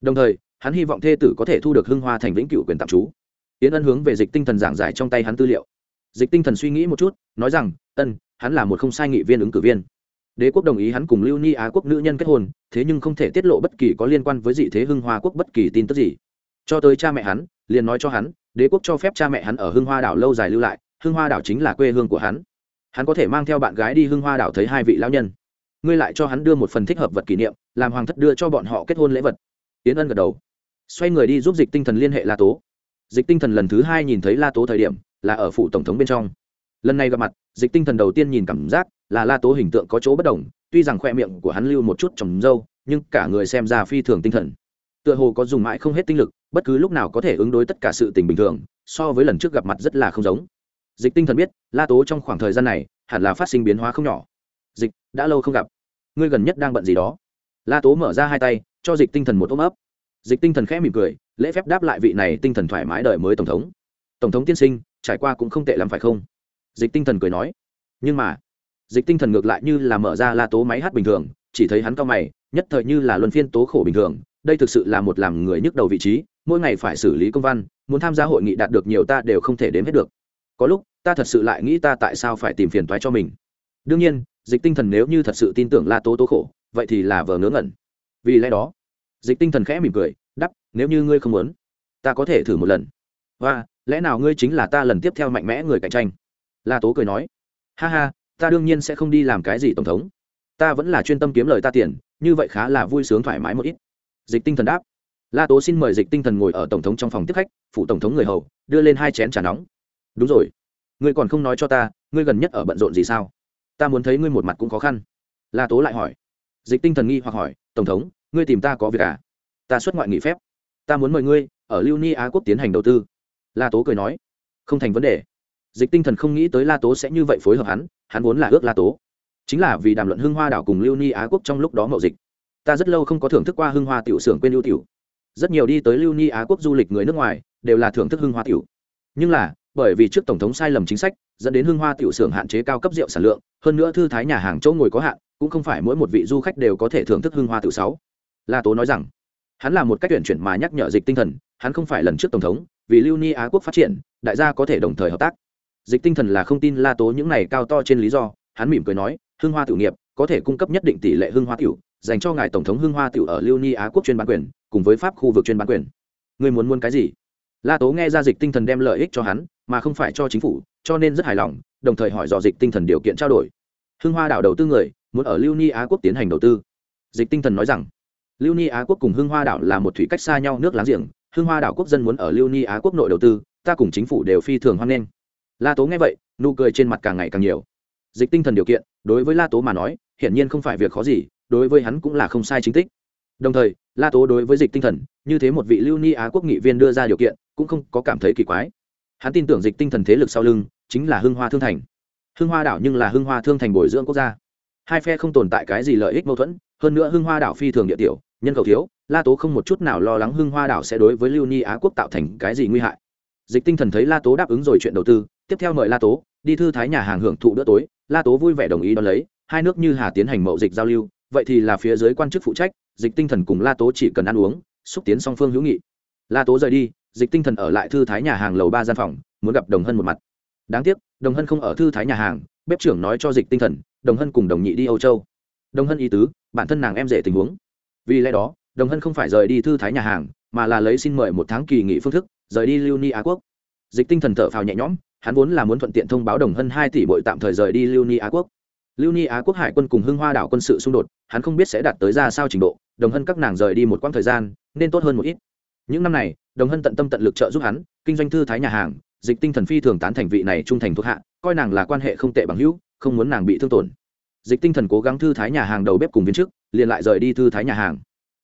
Đồng thời, hắn hy vọng thê tử có thể thu được hưng hoa thành vĩnh cựu quyền tạm trú yến ân hướng về dịch tinh thần giảng giải trong tay hắn tư liệu. Dịch tinh thần suy nghĩ một chút, nói rằng, ân, hắn là một không sai nghị viên ứng cử viên. Đế quốc đồng ý hắn cùng lưu ni á quốc nữ nhân kết hôn, thế nhưng không thể tiết lộ bất kỳ có liên quan với dị thế hưng hoa quốc bất kỳ tin tức gì. Cho tới cha mẹ hắn, liền nói cho hắn, đế quốc cho phép cha mẹ hắn ở hưng hoa đảo lâu dài lưu lại, hưng hoa đảo chính là quê hương của hắn. Hắn có thể mang theo bạn gái đi hưng hoa đảo thấy hai vị lão nhân. Ngươi lại cho hắn đưa một phần thích hợp vật kỷ niệm, làm hoàng thất đưa cho bọn họ kết hôn lễ vật. Tiến ân gật đầu. Xoay người đi giúp dịch tinh thần liên hệ la tố dịch tinh thần lần thứ hai nhìn thấy la tố thời điểm, là ở phủ tổng thống bên trong. Lần này gặp mặt, dịch tinh thần đầu tiên nhìn cảm giác là la tố hình tượng có chỗ bất đồng, tuy rằng khoe miệng của hắn lưu một chút trồng râu nhưng cả người xem ra phi thường tinh thần. Tựa hồ có dùng mãi không hết tinh lực, bất cứ lúc nào có thể ứng đối tất cả sự tình bình thường, so với lần trước gặp mặt rất là không giống. Dịch tinh thần biết, la tố trong khoảng thời gian này hẳn là phát sinh biến hóa không nhỏ. Dịch, đã lâu không gặp. Ngươi gần nhất đang bận gì đó? La tố mở ra hai tay, cho dịch tinh thần một ôm ấp dịch tinh thần khẽ mỉm cười, lễ phép đáp lại vị này tinh thần thoải mái đời mới tổng thống. Tổng thống tiên sinh, trải qua cũng không tệ lắm phải không? Dịch tinh thần cười nói. Nhưng mà, dịch tinh thần ngược lại như là mở ra la tố máy hát bình thường, chỉ thấy hắn cao mày, nhất thời như là luân phiên tố khổ bình thường. Đây thực sự là một làm người nhức đầu vị trí, mỗi ngày phải xử lý công văn, muốn tham gia hội nghị đạt được nhiều ta đều không thể đếm hết được. Có lúc, ta thật sự lại nghĩ ta tại sao phải tìm phiền toái cho mình. Đương nhiên, dịch tinh thần nếu như thật sự tin tưởng la tố tố khổ, vậy thì là vờ ngớ ngẩn. Vì lẽ đó dịch tinh thần khẽ mỉm cười đắp nếu như ngươi không muốn, ta có thể thử một lần. Và lẽ nào ngươi chính là ta lần tiếp theo mạnh mẽ người cạnh tranh? La tố cười nói. Ha ha, ta đương nhiên sẽ không đi làm cái gì tổng thống. Ta vẫn là chuyên tâm kiếm lời ta tiền, như vậy khá là vui sướng thoải mái một ít. Dịch tinh thần đáp. La tố xin mời dịch tinh thần ngồi ở tổng thống trong phòng tiếp khách phụ tổng thống người hầu, đưa lên hai chén trà nóng. Đúng rồi, ngươi còn không nói cho ta, ngươi gần nhất ở bận rộn gì sao? Ta muốn thấy ngươi một mặt cũng khó khăn. La tố lại hỏi. Dịch tinh thần nghi hoặc hỏi, tổng thống ngươi tìm ta có việc à? Ta xuất ngoại nghỉ phép. Ta muốn mời ngươi ở lưu ni á quốc tiến hành đầu tư. La tố cười nói. Không thành vấn đề. Dịch tinh thần không nghĩ tới la tố sẽ như vậy phối hợp hắn hắn vốn là ước la tố. Chính là vì đàm luận hưng hoa đảo cùng lưu ni á quốc trong lúc đó mậu dịch. Ta rất lâu không có thưởng thức qua hưng hoa tiểu xưởng quên lưu tiểu. Rất nhiều đi tới lưu ni á quốc du lịch người nước ngoài đều là thưởng thức hưng hoa tiểu. Nhưng là, bởi vì trước tổng thống sai lầm chính sách, dẫn đến hưng hoa tiểu xưởng hạn chế cao cấp rượu sản lượng, hơn nữa thư thái nhà hàng chỗ ngồi có hạn, cũng không phải mỗi một vị du khách đều có thể thưởng thức hưng hoa tiểu sáu la tố nói rằng, hắn là một cách tuyển chuyển mà nhắc nhở dịch tinh thần, hắn không phải lần trước tổng thống, vì lưu ni á quốc phát triển, đại gia có thể đồng thời hợp tác. Dịch tinh thần là không tin la tố những này cao to trên lý do, hắn mỉm cười nói, hưng hoa tiểu nghiệp, có thể cung cấp nhất định tỷ lệ hưng hoa tiểu, dành cho ngài tổng thống hưng hoa tiểu ở lưu ni á quốc chuyên bán quyền, cùng với pháp khu vực chuyên bán quyền. Người muốn muốn cái gì? La tố nghe ra dịch tinh thần đem lợi ích cho hắn, mà không phải cho chính phủ, cho nên rất hài lòng, đồng thời hỏi dò dịch tinh thần điều kiện trao đổi. Hưng hoa đảo đầu tư người, muốn ở lưu ni á quốc tiến hành đầu tư. Dịch tinh thần nói rằng lưu ni á quốc cùng hưng hoa đảo là một thủy cách xa nhau nước láng giềng. Hưng hoa đảo quốc dân muốn ở lưu ni á quốc nội đầu tư, ta cùng chính phủ đều phi thường hoan nghênh. La tố nghe vậy, nụ cười trên mặt càng ngày càng nhiều. Dịch tinh thần điều kiện, đối với la tố mà nói, hiển nhiên không phải việc khó gì, đối với hắn cũng là không sai chính tích. Đồng thời, la tố đối với dịch tinh thần, như thế một vị lưu ni á quốc nghị viên đưa ra điều kiện, cũng không có cảm thấy kỳ quái. Hắn tin tưởng dịch tinh thần thế lực sau lưng, chính là hưng hoa thương thành. Hưng hoa đảo nhưng là hưng hoa thương thành bồi dưỡng quốc gia. Hai phe không tồn tại cái gì lợi ích mâu thuẫn hơn nữa hưng hoa đảo phi thường địa tiểu, nhân khẩu thiếu, la tố không một chút nào lo lắng hưng hoa đảo sẽ đối với lưu ni á quốc tạo thành cái gì nguy hại. Dịch tinh thần thấy la tố đáp ứng rồi chuyện đầu tư, tiếp theo mời la tố, đi thư thái nhà hàng hưởng thụ bữa tối. La tố vui vẻ đồng ý đón lấy, hai nước như hà tiến hành mậu dịch giao lưu, vậy thì là phía dưới quan chức phụ trách, dịch tinh thần cùng la tố chỉ cần ăn uống, xúc tiến song phương hữu nghị. La tố rời đi, dịch tinh thần ở lại thư thái nhà hàng lầu ba gian phòng, muốn gặp đồng hân một mặt. Đáng tiếc, đồng hân không ở thư thái nhà hàng, bếp trưởng nói cho dịch tinh thần, đồng hân cùng đồng nhị đi âu châu. Đồng hân ý tứ bản thân nàng em rể tình huống. Vì lẽ đó, đồng hân không phải rời đi thư thái nhà hàng, mà là lấy xin mời một tháng kỳ nghỉ phương thức, rời đi lưu ni á quốc. Dịch tinh thần thở phào nhẹ nhõm, hắn vốn là muốn thuận tiện thông báo đồng hân hai tỷ bội tạm thời rời đi lưu ni á quốc. Lưu ni á quốc hải quân cùng hưng hoa đảo quân sự xung đột, hắn không biết sẽ đạt tới ra sao trình độ, đồng hân các nàng rời đi một quãng thời gian, nên tốt hơn một ít. Những năm này, đồng hân tận tâm tận lực trợ giúp hắn, kinh doanh thư thái nhà hàng, dịch tinh thần phi thường tán thành vị này trung thành thuộc hạ, coi nàng là quan hệ không tệ bằng hữu, không muốn nàng bị thương tổn dịch tinh thần cố gắng thư thái nhà hàng đầu bếp cùng viên chức, liền lại rời đi thư thái nhà hàng.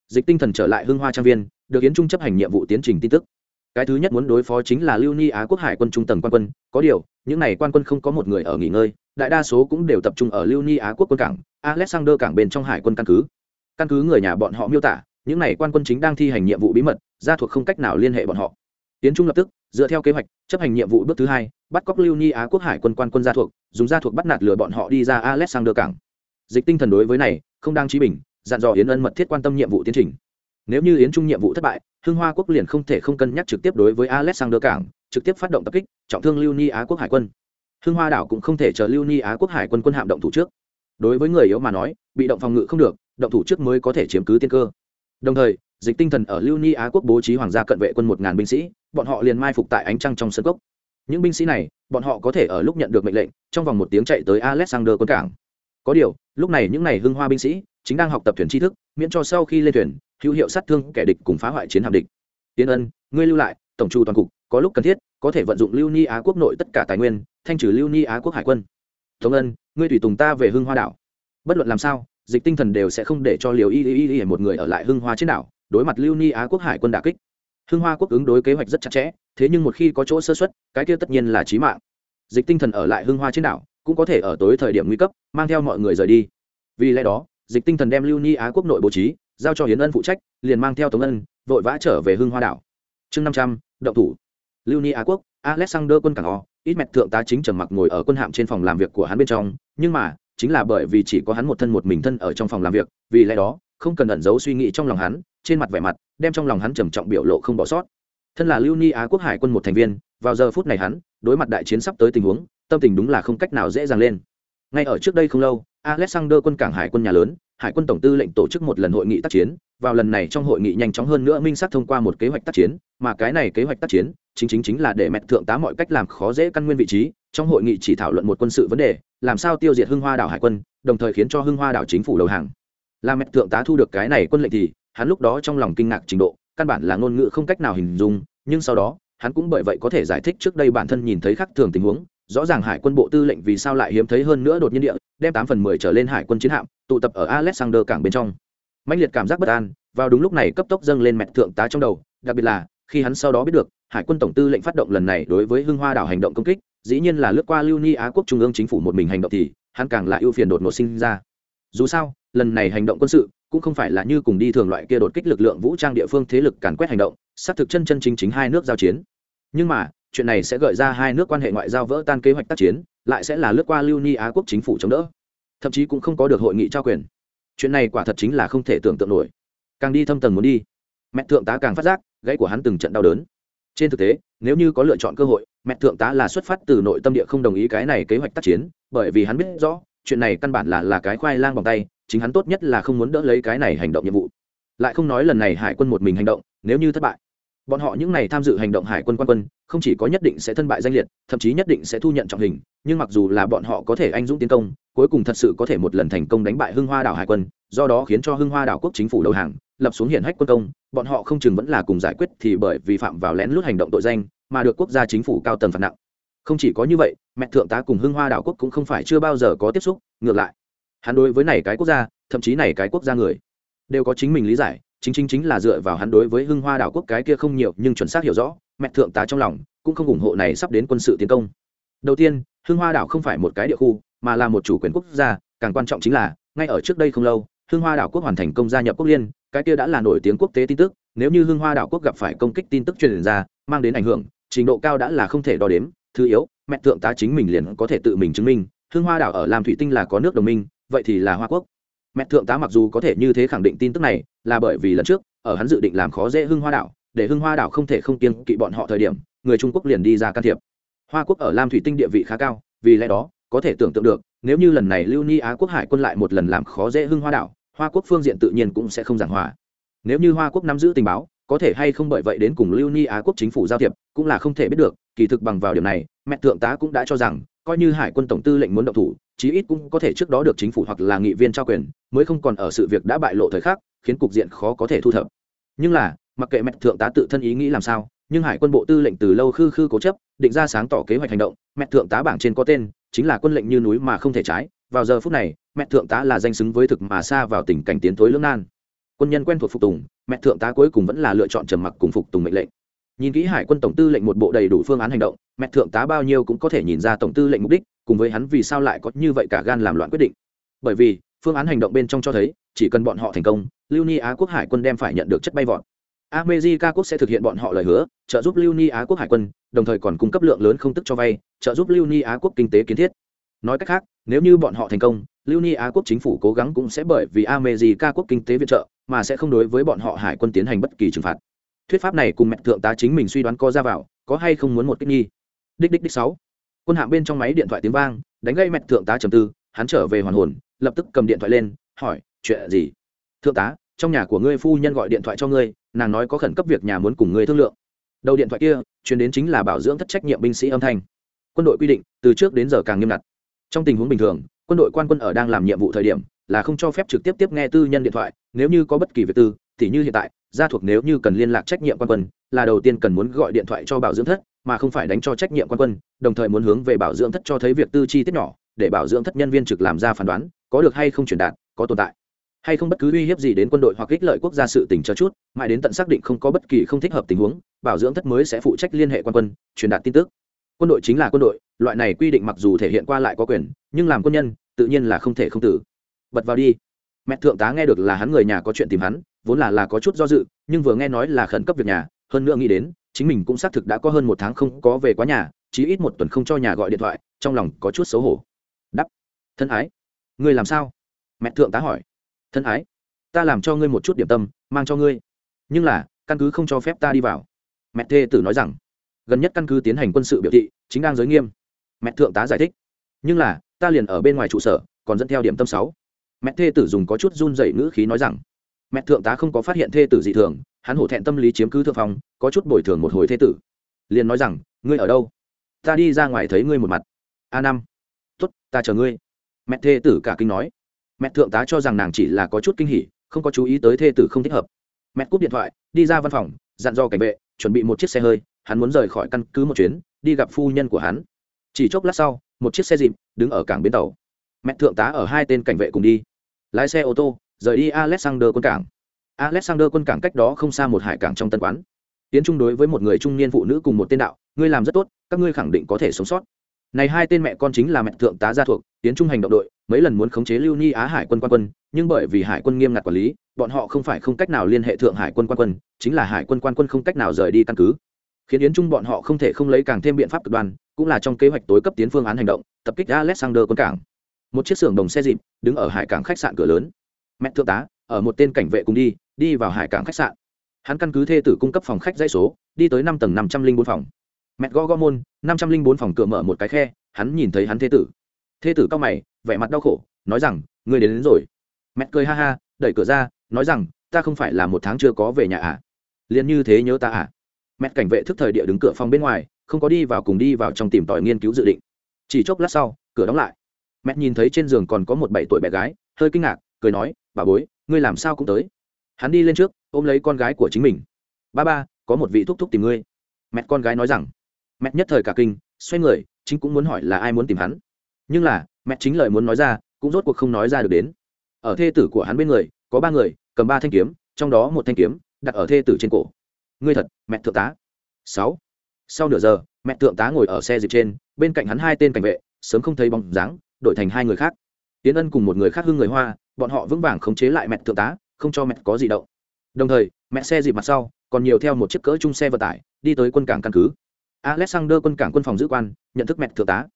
Dịch tinh thần trở lại hưng hoa trang viên, được yến trung chấp hành nhiệm vụ tiến trình tin tức. Cái thứ nhất muốn đối phó chính là lưu ni á quốc hải quân trung tầng quan quân, có điều, những n à y quan quân không có một người ở nghỉ ngơi, đại đa số cũng đều tập trung ở lưu ni á quốc quân cảng, alexander cảng bên trong hải quân căn cứ. Căn cứ người nhà bọn họ miêu tả, những n à y quan quân chính đang thi hành nhiệm vụ bí mật ra thuộc không cách nào liên hệ bọn họ tiến trung lập tức, dựa theo kế hoạch, chấp hành nhiệm vụ bước thứ hai, bắt cóc lưu ni á quốc hải quân quan quân gia thuộc, dùng gia thuộc bắt nạt lừa bọn họ đi ra alexander cảng. Dịch tinh thần đối với này, không đang trí bình, dặn dò yến ân mật thiết quan tâm nhiệm vụ tiến trình. Nếu như yến trung nhiệm vụ thất bại, hưng hoa quốc liền không thể không cân nhắc trực tiếp đối với alexander cảng, trực tiếp phát động tập kích, trọng thương lưu ni á quốc hải quân. Hưng hoa đảo cũng không thể chờ lưu ni á quốc hải quân quân hạm động thủ trước. Đối với người yếu mà nói, bị động phòng ngự không được, động thủ trước mới có thể chiếm cứ tiên cơ. Đồng thời dịch tinh thần ở lưu ni á quốc bố trí hoàng gia cận vệ quân một ngàn binh sĩ, bọn họ liền mai phục tại ánh trăng trong sân cốc. Những binh sĩ này, bọn họ có thể ở lúc nhận được mệnh lệnh, trong vòng một tiếng chạy tới alexander quân cảng. Có điều, lúc này những n à y hưng hoa binh sĩ, chính đang học tập thuyền tri thức, miễn cho sau khi lên thuyền, hữu hiệu sát thương kẻ địch cùng phá hoại chiến hạm địch. Tiến ân, ngươi lưu lại, tổng trù toàn cục, có lúc cần thiết, có thể vận dụng lưu ni á quốc nội tất cả tài nguyên, thanh trừ lưu ni á quốc hải quân. Tống ân, ngươi tùy tùng ta về hưng hoa đảo. Bất luận làm sao, dịch tinh thần đều sẽ không để cho liều y y y một người ở lại hưng hoa trên đảo đối mặt lưu ni á quốc hải quân đà kích. Hưng hoa quốc ứng đối kế hoạch rất chặt chẽ, thế nhưng một khi có chỗ sơ xuất cái kia tất nhiên là trí mạng. Dịch tinh thần ở lại hưng hoa trên đảo, cũng có thể ở tối thời điểm nguy cấp, mang theo mọi người rời đi. Vì lẽ đó, dịch tinh thần đem lưu ni á quốc nội bố trí, giao cho hiến ân phụ trách, liền mang theo tống ân, vội vã trở về hưng hoa đảo. Chương năm trăm, động thủ. Lưu ni á quốc, alexander quân cảng o, ít mẹt thượng tá chính trầm mặc ngồi ở quân hạm trên phòng làm việc của hắn bên trong, nhưng mà, chính là bởi vì chỉ có hắn một thân một mình thân ở trong phòng làm việc, vì lẽ đó, không cần ẩn giấu suy nghĩ trong lòng hắn trên mặt vẻ mặt, đem trong lòng hắn trầm trọng biểu lộ không bỏ sót. Thân là lưu ni á quốc hải quân một thành viên, vào giờ phút này hắn, đối mặt đại chiến sắp tới tình huống, tâm tình đúng là không cách nào dễ dàng lên. Ngay ở trước đây không lâu, alexander quân cảng hải quân nhà lớn, hải quân tổng tư lệnh tổ chức một lần hội nghị tác chiến, vào lần này trong hội nghị nhanh chóng hơn nữa minh xác thông qua một kế hoạch tác chiến, mà cái này kế hoạch tác chiến, chính chính chính là để mẹ thượng tá mọi cách làm khó dễ căn nguyên vị trí, trong hội nghị chỉ thảo luận một quân sự vấn đề, làm sao tiêu diệt hưng hoa đảo hải quân, đồng thời khiến cho hưng hoa đảo chính phủ đầu hàng. Là mẹ thượng tá thu được cái này quân lệnh thì hắn lúc đó trong lòng kinh ngạc trình độ, căn bản là ngôn ngữ không cách nào hình dung, nhưng sau đó, hắn cũng bởi vậy có thể giải thích trước đây bản thân nhìn thấy khác thường tình huống, rõ ràng hải quân bộ tư lệnh vì sao lại hiếm thấy hơn nữa đột nhiên địa, đem tám phần mười trở lên hải quân chiến hạm, tụ tập ở alexander cảng bên trong. Mạnh liệt cảm giác bất an, vào đúng lúc này cấp tốc dâng lên mẹ thượng tá trong đầu, đặc biệt là, khi hắn sau đó biết được, hải quân tổng tư lệnh phát động lần này đối với hưng hoa đảo hành động công kích, dĩ nhiên là lướt qua lưu ni á quốc trung ương chính phủ một mình hành động thì, hắn càng lại ưu phiền đột ngột sinh ra. Dù sao, lần này hành động quân sự cũng không phải là như cùng đi thường loại kia đột kích lực lượng vũ trang địa phương thế lực càn quét hành động, xác thực chân chân chính chính hai nước giao chiến. Nhưng mà, chuyện này sẽ gợi ra hai nước quan hệ ngoại giao vỡ tan kế hoạch tác chiến, lại sẽ là lướt qua lưu ni á quốc chính phủ chống đỡ. Thậm chí cũng không có được hội nghị trao quyền. Chuyện này quả thật chính là không thể tưởng tượng nổi. Càng đi thâm tầng muốn đi, mẹ thượng tá càng phát giác gãy của hắn từng trận đau đớn. Trên thực tế, nếu như có lựa chọn cơ hội, mẹ thượng tá là xuất phát từ nội tâm địa không đồng ý cái này kế hoạch tác chiến, bởi vì hắn biết rõ, chuyện này căn bản là là cái khoai lang bằng tay chính hắn tốt nhất là không muốn đỡ lấy cái này hành động nhiệm vụ. Lại không nói lần này hải quân một mình hành động, nếu như thất bại. Bọn họ những n à y tham dự hành động hải quân quan quân, không chỉ có nhất định sẽ thân bại danh liệt, thậm chí nhất định sẽ thu nhận trọng hình, nhưng mặc dù là bọn họ có thể anh dũng tiến công, cuối cùng thật sự có thể một lần thành công đánh bại hưng hoa đảo hải quân, do đó khiến cho hưng hoa đảo quốc chính phủ đầu hàng, lập xuống hiển hách quân công, bọn họ không chừng vẫn là cùng giải quyết thì bởi vi phạm vào lén lút hành động tội danh, mà được quốc gia chính phủ cao tầng phạt nặng. Không chỉ có như vậy, mẹ thượng tá cùng hưng hoa đảo quốc cũng không phải chưa bao giờ có tiếp xúc, ngược lại hắn đối với này cái quốc gia, thậm chí này cái quốc gia người, đều có chính mình lý giải, chính chính chính là dựa vào hắn đối với hưng hoa đảo quốc cái kia không nhiều nhưng chuẩn xác hiểu rõ, mẹ thượng tá trong lòng, cũng không ủng hộ này sắp đến quân sự tiến công. Đầu tiên, hưng hoa đảo không phải một cái địa khu, mà là một chủ quyền quốc gia, càng quan trọng chính là, ngay ở trước đây không lâu, hưng hoa đảo quốc hoàn thành công gia nhập quốc liên, cái kia đã là nổi tiếng quốc tế tin tức, nếu như hưng hoa đảo quốc gặp phải công kích tin tức truyền ra, mang đến ảnh hưởng, trình độ cao đã là không thể đo đếm, thứ yếu, mẹ thượng tá chính mình liền có thể tự mình chứng minh, hưng hoa đảo ở làm thủy tinh là có nước đồng minh vậy thì là hoa quốc. Mẹ thượng tá mặc dù có thể như thế khẳng định tin tức này, là bởi vì lần trước, ở hắn dự định làm khó dễ hưng hoa đảo, để hưng hoa đảo không thể không kiên kỵ bọn họ thời điểm, người trung quốc liền đi ra can thiệp. Hoa quốc ở lam thủy tinh địa vị khá cao, vì lẽ đó, có thể tưởng tượng được, nếu như lần này lưu ni á quốc hải quân lại một lần làm khó dễ hưng hoa đảo, hoa quốc phương diện tự nhiên cũng sẽ không giảng hòa. Nếu như hoa quốc nắm giữ tình báo, có thể hay không bởi vậy đến cùng lưu ni á quốc chính phủ giao thiệp, cũng là không thể biết được, kỳ thực bằng vào điểm này, mẹ thượng tá cũng đã cho rằng, coi như hải quân tổng tư lệnh muốn động thủ chí ít cũng có thể trước đó được chính phủ hoặc là nghị viên trao quyền, mới không còn ở sự việc đã bại lộ thời khắc, khiến cục diện khó có thể thu thập. Nhưng là, mặc kệ mẹ thượng tá tự thân ý nghĩ làm sao, nhưng hải quân bộ tư lệnh từ lâu khư khư cố chấp, định ra sáng tỏ kế hoạch hành động, mẹ thượng tá bảng trên có tên, chính là quân lệnh như núi mà không thể trái, vào giờ phút này, mẹ thượng tá là danh xứng với thực mà xa vào tình cảnh tiến thối lưỡng nan. Quân nhân quen thuộc phục tùng, mẹ thượng tá cuối cùng vẫn là lựa chọn trầm mặc cùng phục tùng mệnh lệnh nhìn kỹ hải quân tổng tư lệnh một bộ đầy đủ phương án hành động mẹ thượng tá bao nhiêu cũng có thể nhìn ra tổng tư lệnh mục đích cùng với hắn vì sao lại có như vậy cả gan làm loạn quyết định. Bởi vì phương án hành động bên trong cho thấy chỉ cần bọn họ thành công lưu ni á quốc hải quân đem phải nhận được chất bay vọt. America quốc sẽ thực hiện bọn họ lời hứa, trợ giúp Lưu Ni Á quốc hải quân, đồng thời còn cung cấp lượng lớn không tức cho vay, trợ giúp Lưu Ni Á quốc kinh tế kiến thiết. Nói cách khác, nếu như bọn họ thành công, lưu ni á quốc chính phủ cố gắng cũng sẽ bởi vì america quốc kinh tế viện trợ mà sẽ không đối với bọn họ hải quân tiến hành bất kỳ trừng phạt thuyết pháp này cùng mẹ thượng tá chính mình suy đoán có ra vào, có hay không muốn một kích nghi đích đích đích sáu. Quân hạng bên trong máy điện thoại tiếng vang, đánh gây mẹ thượng tá trầm tư, hắn trở về hoàn hồn, lập tức cầm điện thoại lên, hỏi, chuyện gì? Thượng tá, trong nhà của ngươi phu nhân gọi điện thoại cho ngươi, nàng nói có khẩn cấp việc nhà muốn cùng ngươi thương lượng. Đầu điện thoại kia, chuyển đến chính là bảo dưỡng thất trách nhiệm binh sĩ âm thanh. Quân đội quy định, từ trước đến giờ càng nghiêm ngặt. Trong tình huống bình thường, quân đội quan quân ở đang làm nhiệm vụ thời điểm, là không cho phép trực tiếp tiếp nghe tư nhân điện thoại, nếu như có bất kỳ việc tư thì như hiện tại, gia thuộc nếu như cần liên lạc trách nhiệm quan quân, là đầu tiên cần muốn gọi điện thoại cho bảo dưỡng thất, mà không phải đánh cho trách nhiệm quan quân, đồng thời muốn hướng về bảo dưỡng thất cho thấy việc tư chi tiết nhỏ, để bảo dưỡng thất nhân viên trực làm ra phán đoán, có được hay không truyền đạt, có tồn tại. Hay không bất cứ uy hiếp gì đến quân đội hoặc ích lợi quốc gia sự tình cho chút, mãi đến tận xác định không có bất kỳ không thích hợp tình huống, bảo dưỡng thất mới sẽ phụ trách liên hệ quan quân, truyền đạt tin tức. Quân đội chính là quân đội, loại này quy định mặc dù thể hiện qua lại có quyền, nhưng làm quân nhân, tự nhiên là không thể không tử. Bật vào đi. Mẹ thượng tá nghe được là hắn người nhà có chuyện tìm hắn vốn là là có chút do dự, nhưng vừa nghe nói là khẩn cấp việc nhà, hơn nữa nghĩ đến, chính mình cũng xác thực đã có hơn một tháng không có về quá nhà, chí ít một tuần không cho nhà gọi điện thoại, trong lòng có chút xấu hổ. Đắp. Thân ái. Ngươi làm sao? Mẹ thượng tá hỏi. Thân ái. Ta làm cho ngươi một chút điểm tâm, mang cho ngươi. Nhưng là, căn cứ không cho phép ta đi vào. Mẹ thê tử nói rằng. Gần nhất căn cứ tiến hành quân sự biểu thị, chính đang giới nghiêm. Mẹ thượng tá giải thích. Nhưng là, ta liền ở bên ngoài trụ sở, còn dẫn theo điểm tâm sáu. Mẹ thê tử dùng có chút run dậy ngữ khí nói rằng mẹ thượng tá không có phát hiện thê tử dị thường, hắn hổ thẹn tâm lý chiếm cứ thượng phong, có chút bồi thường một hồi thê tử. Liền nói rằng, ngươi ở đâu? Ta đi ra ngoài thấy ngươi một mặt. A năm. Tuất ta chờ ngươi. Mẹ thê tử cả kinh nói. Mẹ thượng tá cho rằng nàng chỉ là có chút kinh hỉ, không có chú ý tới thê tử không thích hợp. Mẹ cúp điện thoại, đi ra văn phòng, dặn dò cảnh vệ, chuẩn bị một chiếc xe hơi, hắn muốn rời khỏi căn cứ một chuyến, đi gặp phu nhân của hắn. Chỉ chốc lát sau, một chiếc xe dịp, đứng ở cảng bến tàu. Mẹ thượng tá ở hai tên cảnh vệ cùng đi. Lái xe ô tô rời đi alexander quân cảng. Alexander quân cảng cách đó không xa một hải cảng trong tân quán. Tiến trung đối với một người trung niên phụ nữ cùng một tên đạo, ngươi làm rất tốt, các ngươi khẳng định có thể sống sót. Này hai tên mẹ con chính là mẹ thượng tá gia thuộc, tiến trung hành động đội, mấy lần muốn khống chế lưu ni á hải quân quan quân, nhưng bởi vì hải quân nghiêm ngặt quản lý, bọn họ không phải không cách nào liên hệ thượng hải quân quan quân, chính là hải quân quan quân không cách nào rời đi căn cứ. Khiến yến trung bọn họ không thể không lấy càng thêm biện pháp cực đoan, cũng là trong kế hoạch tối cấp tiến phương án hành động, tập kích alexander quân cảng. Một chiếc xưởng đồng xe dịp, đứng ở hải cảng khách sạn cửa lớn mẹ thượng tá ở một tên cảnh vệ cùng đi đi vào hải cảng khách sạn. Hắn căn cứ thê tử cung cấp phòng khách dãy số đi tới năm tầng năm trăm linh bốn phòng. Mẹ go go môn năm trăm linh bốn phòng cửa mở một cái khe hắn nhìn thấy hắn thê tử. Thê tử cao mày vẻ mặt đau khổ nói rằng ngươi đến, đến rồi. Mẹ cười ha ha đẩy cửa ra nói rằng ta không phải là một tháng chưa có về nhà à? Liền như thế nhớ ta à? Mẹ cảnh vệ thức thời địa đứng cửa phòng bên ngoài không có đi vào cùng đi vào trong tìm tòi nghiên cứu dự định. Chỉ chốc lát sau cửa đóng lại. Mẹ nhìn thấy trên giường còn có một bảy tuổi bé gái hơi kinh ngạc cười nói bà bối, ngươi làm sao cũng tới. Hắn đi lên trước, ôm lấy con gái của chính mình. Ba ba, có một vị thúc thúc tìm ngươi. Mẹ con gái nói rằng. Mẹ nhất thời cả kinh, xoay người, chính cũng muốn hỏi là ai muốn tìm hắn. Nhưng là, mẹ chính lời muốn nói ra, cũng rốt cuộc không nói ra được đến. Ở thê tử của hắn bên người, có ba người, cầm ba thanh kiếm, trong đó một thanh kiếm, đặt ở thê tử trên cổ. Ngươi thật, mẹ thượng tá. Sáu. Sau nửa giờ, mẹ thượng tá ngồi ở xe dịp trên, bên cạnh hắn hai tên cảnh vệ, sớm không thấy bóng dáng, đổi thành hai người khác. Tiến ân cùng một người khác hưng người hoa bọn họ vững vàng khống chế lại mẹ thượng tá, không cho mẹ có gì động. Đồng thời mẹ xe dịp mặt sau, còn nhiều theo một chiếc cỡ chung xe vận tải, đi tới quân cảng căn cứ. Alexander quân cảng quân phòng giữ quan, nhận thức mẹ thượng tá.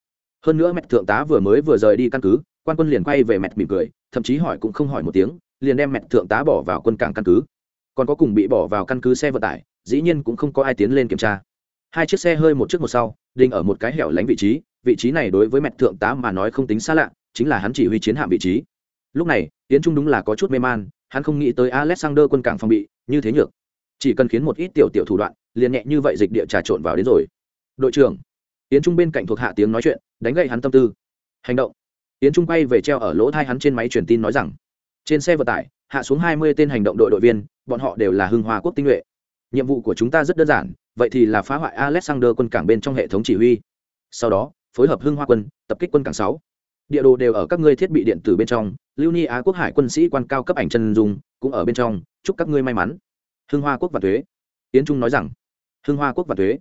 Hơn nữa mẹ thượng tá vừa mới vừa rời đi căn cứ, quan quân liền quay về mẹ mỉm cười, thậm chí hỏi cũng không hỏi một tiếng, liền đem mẹ thượng tá bỏ vào quân cảng căn cứ. Còn có cùng bị bỏ vào căn cứ xe vận tải, dĩ nhiên cũng không có ai tiến lên kiểm tra. Hai chiếc xe hơi một trước một sau đinh ở một cái hẻo lánh vị trí vị trí này đối với mẹ thượng tá mà nói không tính xa lạ, chính là hắn chỉ huy chiến hạm vị trí lúc này tiến trung đúng là có chút mê man, hắn không nghĩ tới alexander quân cảng phòng bị như thế nhược. Chỉ cần khiến một ít tiểu tiểu thủ đoạn, liền nhẹ như vậy dịch địa trà trộn vào đến rồi. Đội trưởng tiến trung bên cạnh thuộc hạ tiếng nói chuyện, đánh gậy hắn tâm tư. Hành động. Tiến trung quay về treo ở lỗ thai hắn trên máy truyền tin nói rằng, trên xe vận tải, hạ xuống hai mươi tên hành động đội đội viên, bọn họ đều là hưng hoa quốc tinh nhuệ. Nhiệm vụ của chúng ta rất đơn giản, vậy thì là phá hoại alexander quân cảng bên trong hệ thống chỉ huy. Sau đó, phối hợp hưng hoa quân, tập kích quân cảng sáu. Địa đồ đều ở các ngươi thiết bị điện tử bên trong lưu ni á quốc hải quân sĩ quan cao cấp ảnh chân dung cũng ở bên trong, chúc các ngươi may mắn. Hưng hoa quốc và thuế. Yến trung nói rằng, hưng hoa quốc và thuế.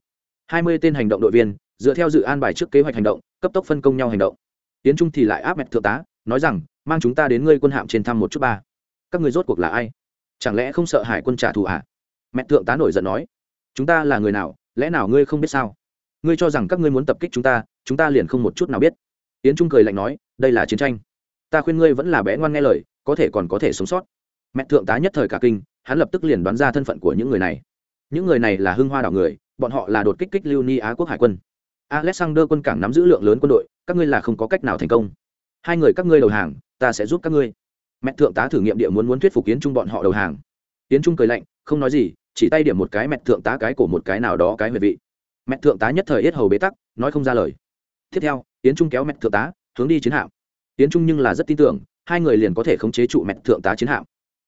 Hai mươi tên hành động đội viên, dựa theo dự an bài trước kế hoạch hành động, cấp tốc phân công nhau hành động. Yến trung thì lại áp mẹt thượng tá, nói rằng, mang chúng ta đến ngươi quân hạm trên thăm một chút ba. Các người rốt cuộc là ai? Chẳng lẽ không sợ hải quân trả thù à? Mẹ thượng tá nổi giận nói, chúng ta là người nào, lẽ nào ngươi không biết sao? Ngươi cho rằng các ngươi muốn tập kích chúng ta chúng ta liền không một chút nào biết. Yến trung cười lạnh nói, đây là chiến tranh ta khuyên ngươi vẫn là bé ngoan nghe lời, có thể còn có thể sống sót. Mẹ thượng tá nhất thời cả kinh, hắn lập tức liền đoán ra thân phận của những người này. Những người này là hưng hoa đảo người, bọn họ là đột kích kích lưu ni á quốc hải quân. Alexander quân cảng nắm giữ lượng lớn quân đội, các ngươi là không có cách nào thành công. Hai người các ngươi đầu hàng, ta sẽ giúp các ngươi. Mẹ thượng tá thử nghiệm địa muốn muốn thuyết phục kiến trung bọn họ đầu hàng. Tiến trung cười lạnh, không nói gì, chỉ tay điểm một cái mẹ thượng tá cái cổ một cái nào đó cái huệ vị. Mẹ thượng tá nhất thời yết hầu bế tắc, nói không ra lời. Tiếp theo tiến trung kéo mẹ thượng tá, hướng đi chiến hạm tiến trung nhưng là rất tin tưởng, hai người liền có thể khống chế trụ mẹ thượng tá chiến hạm.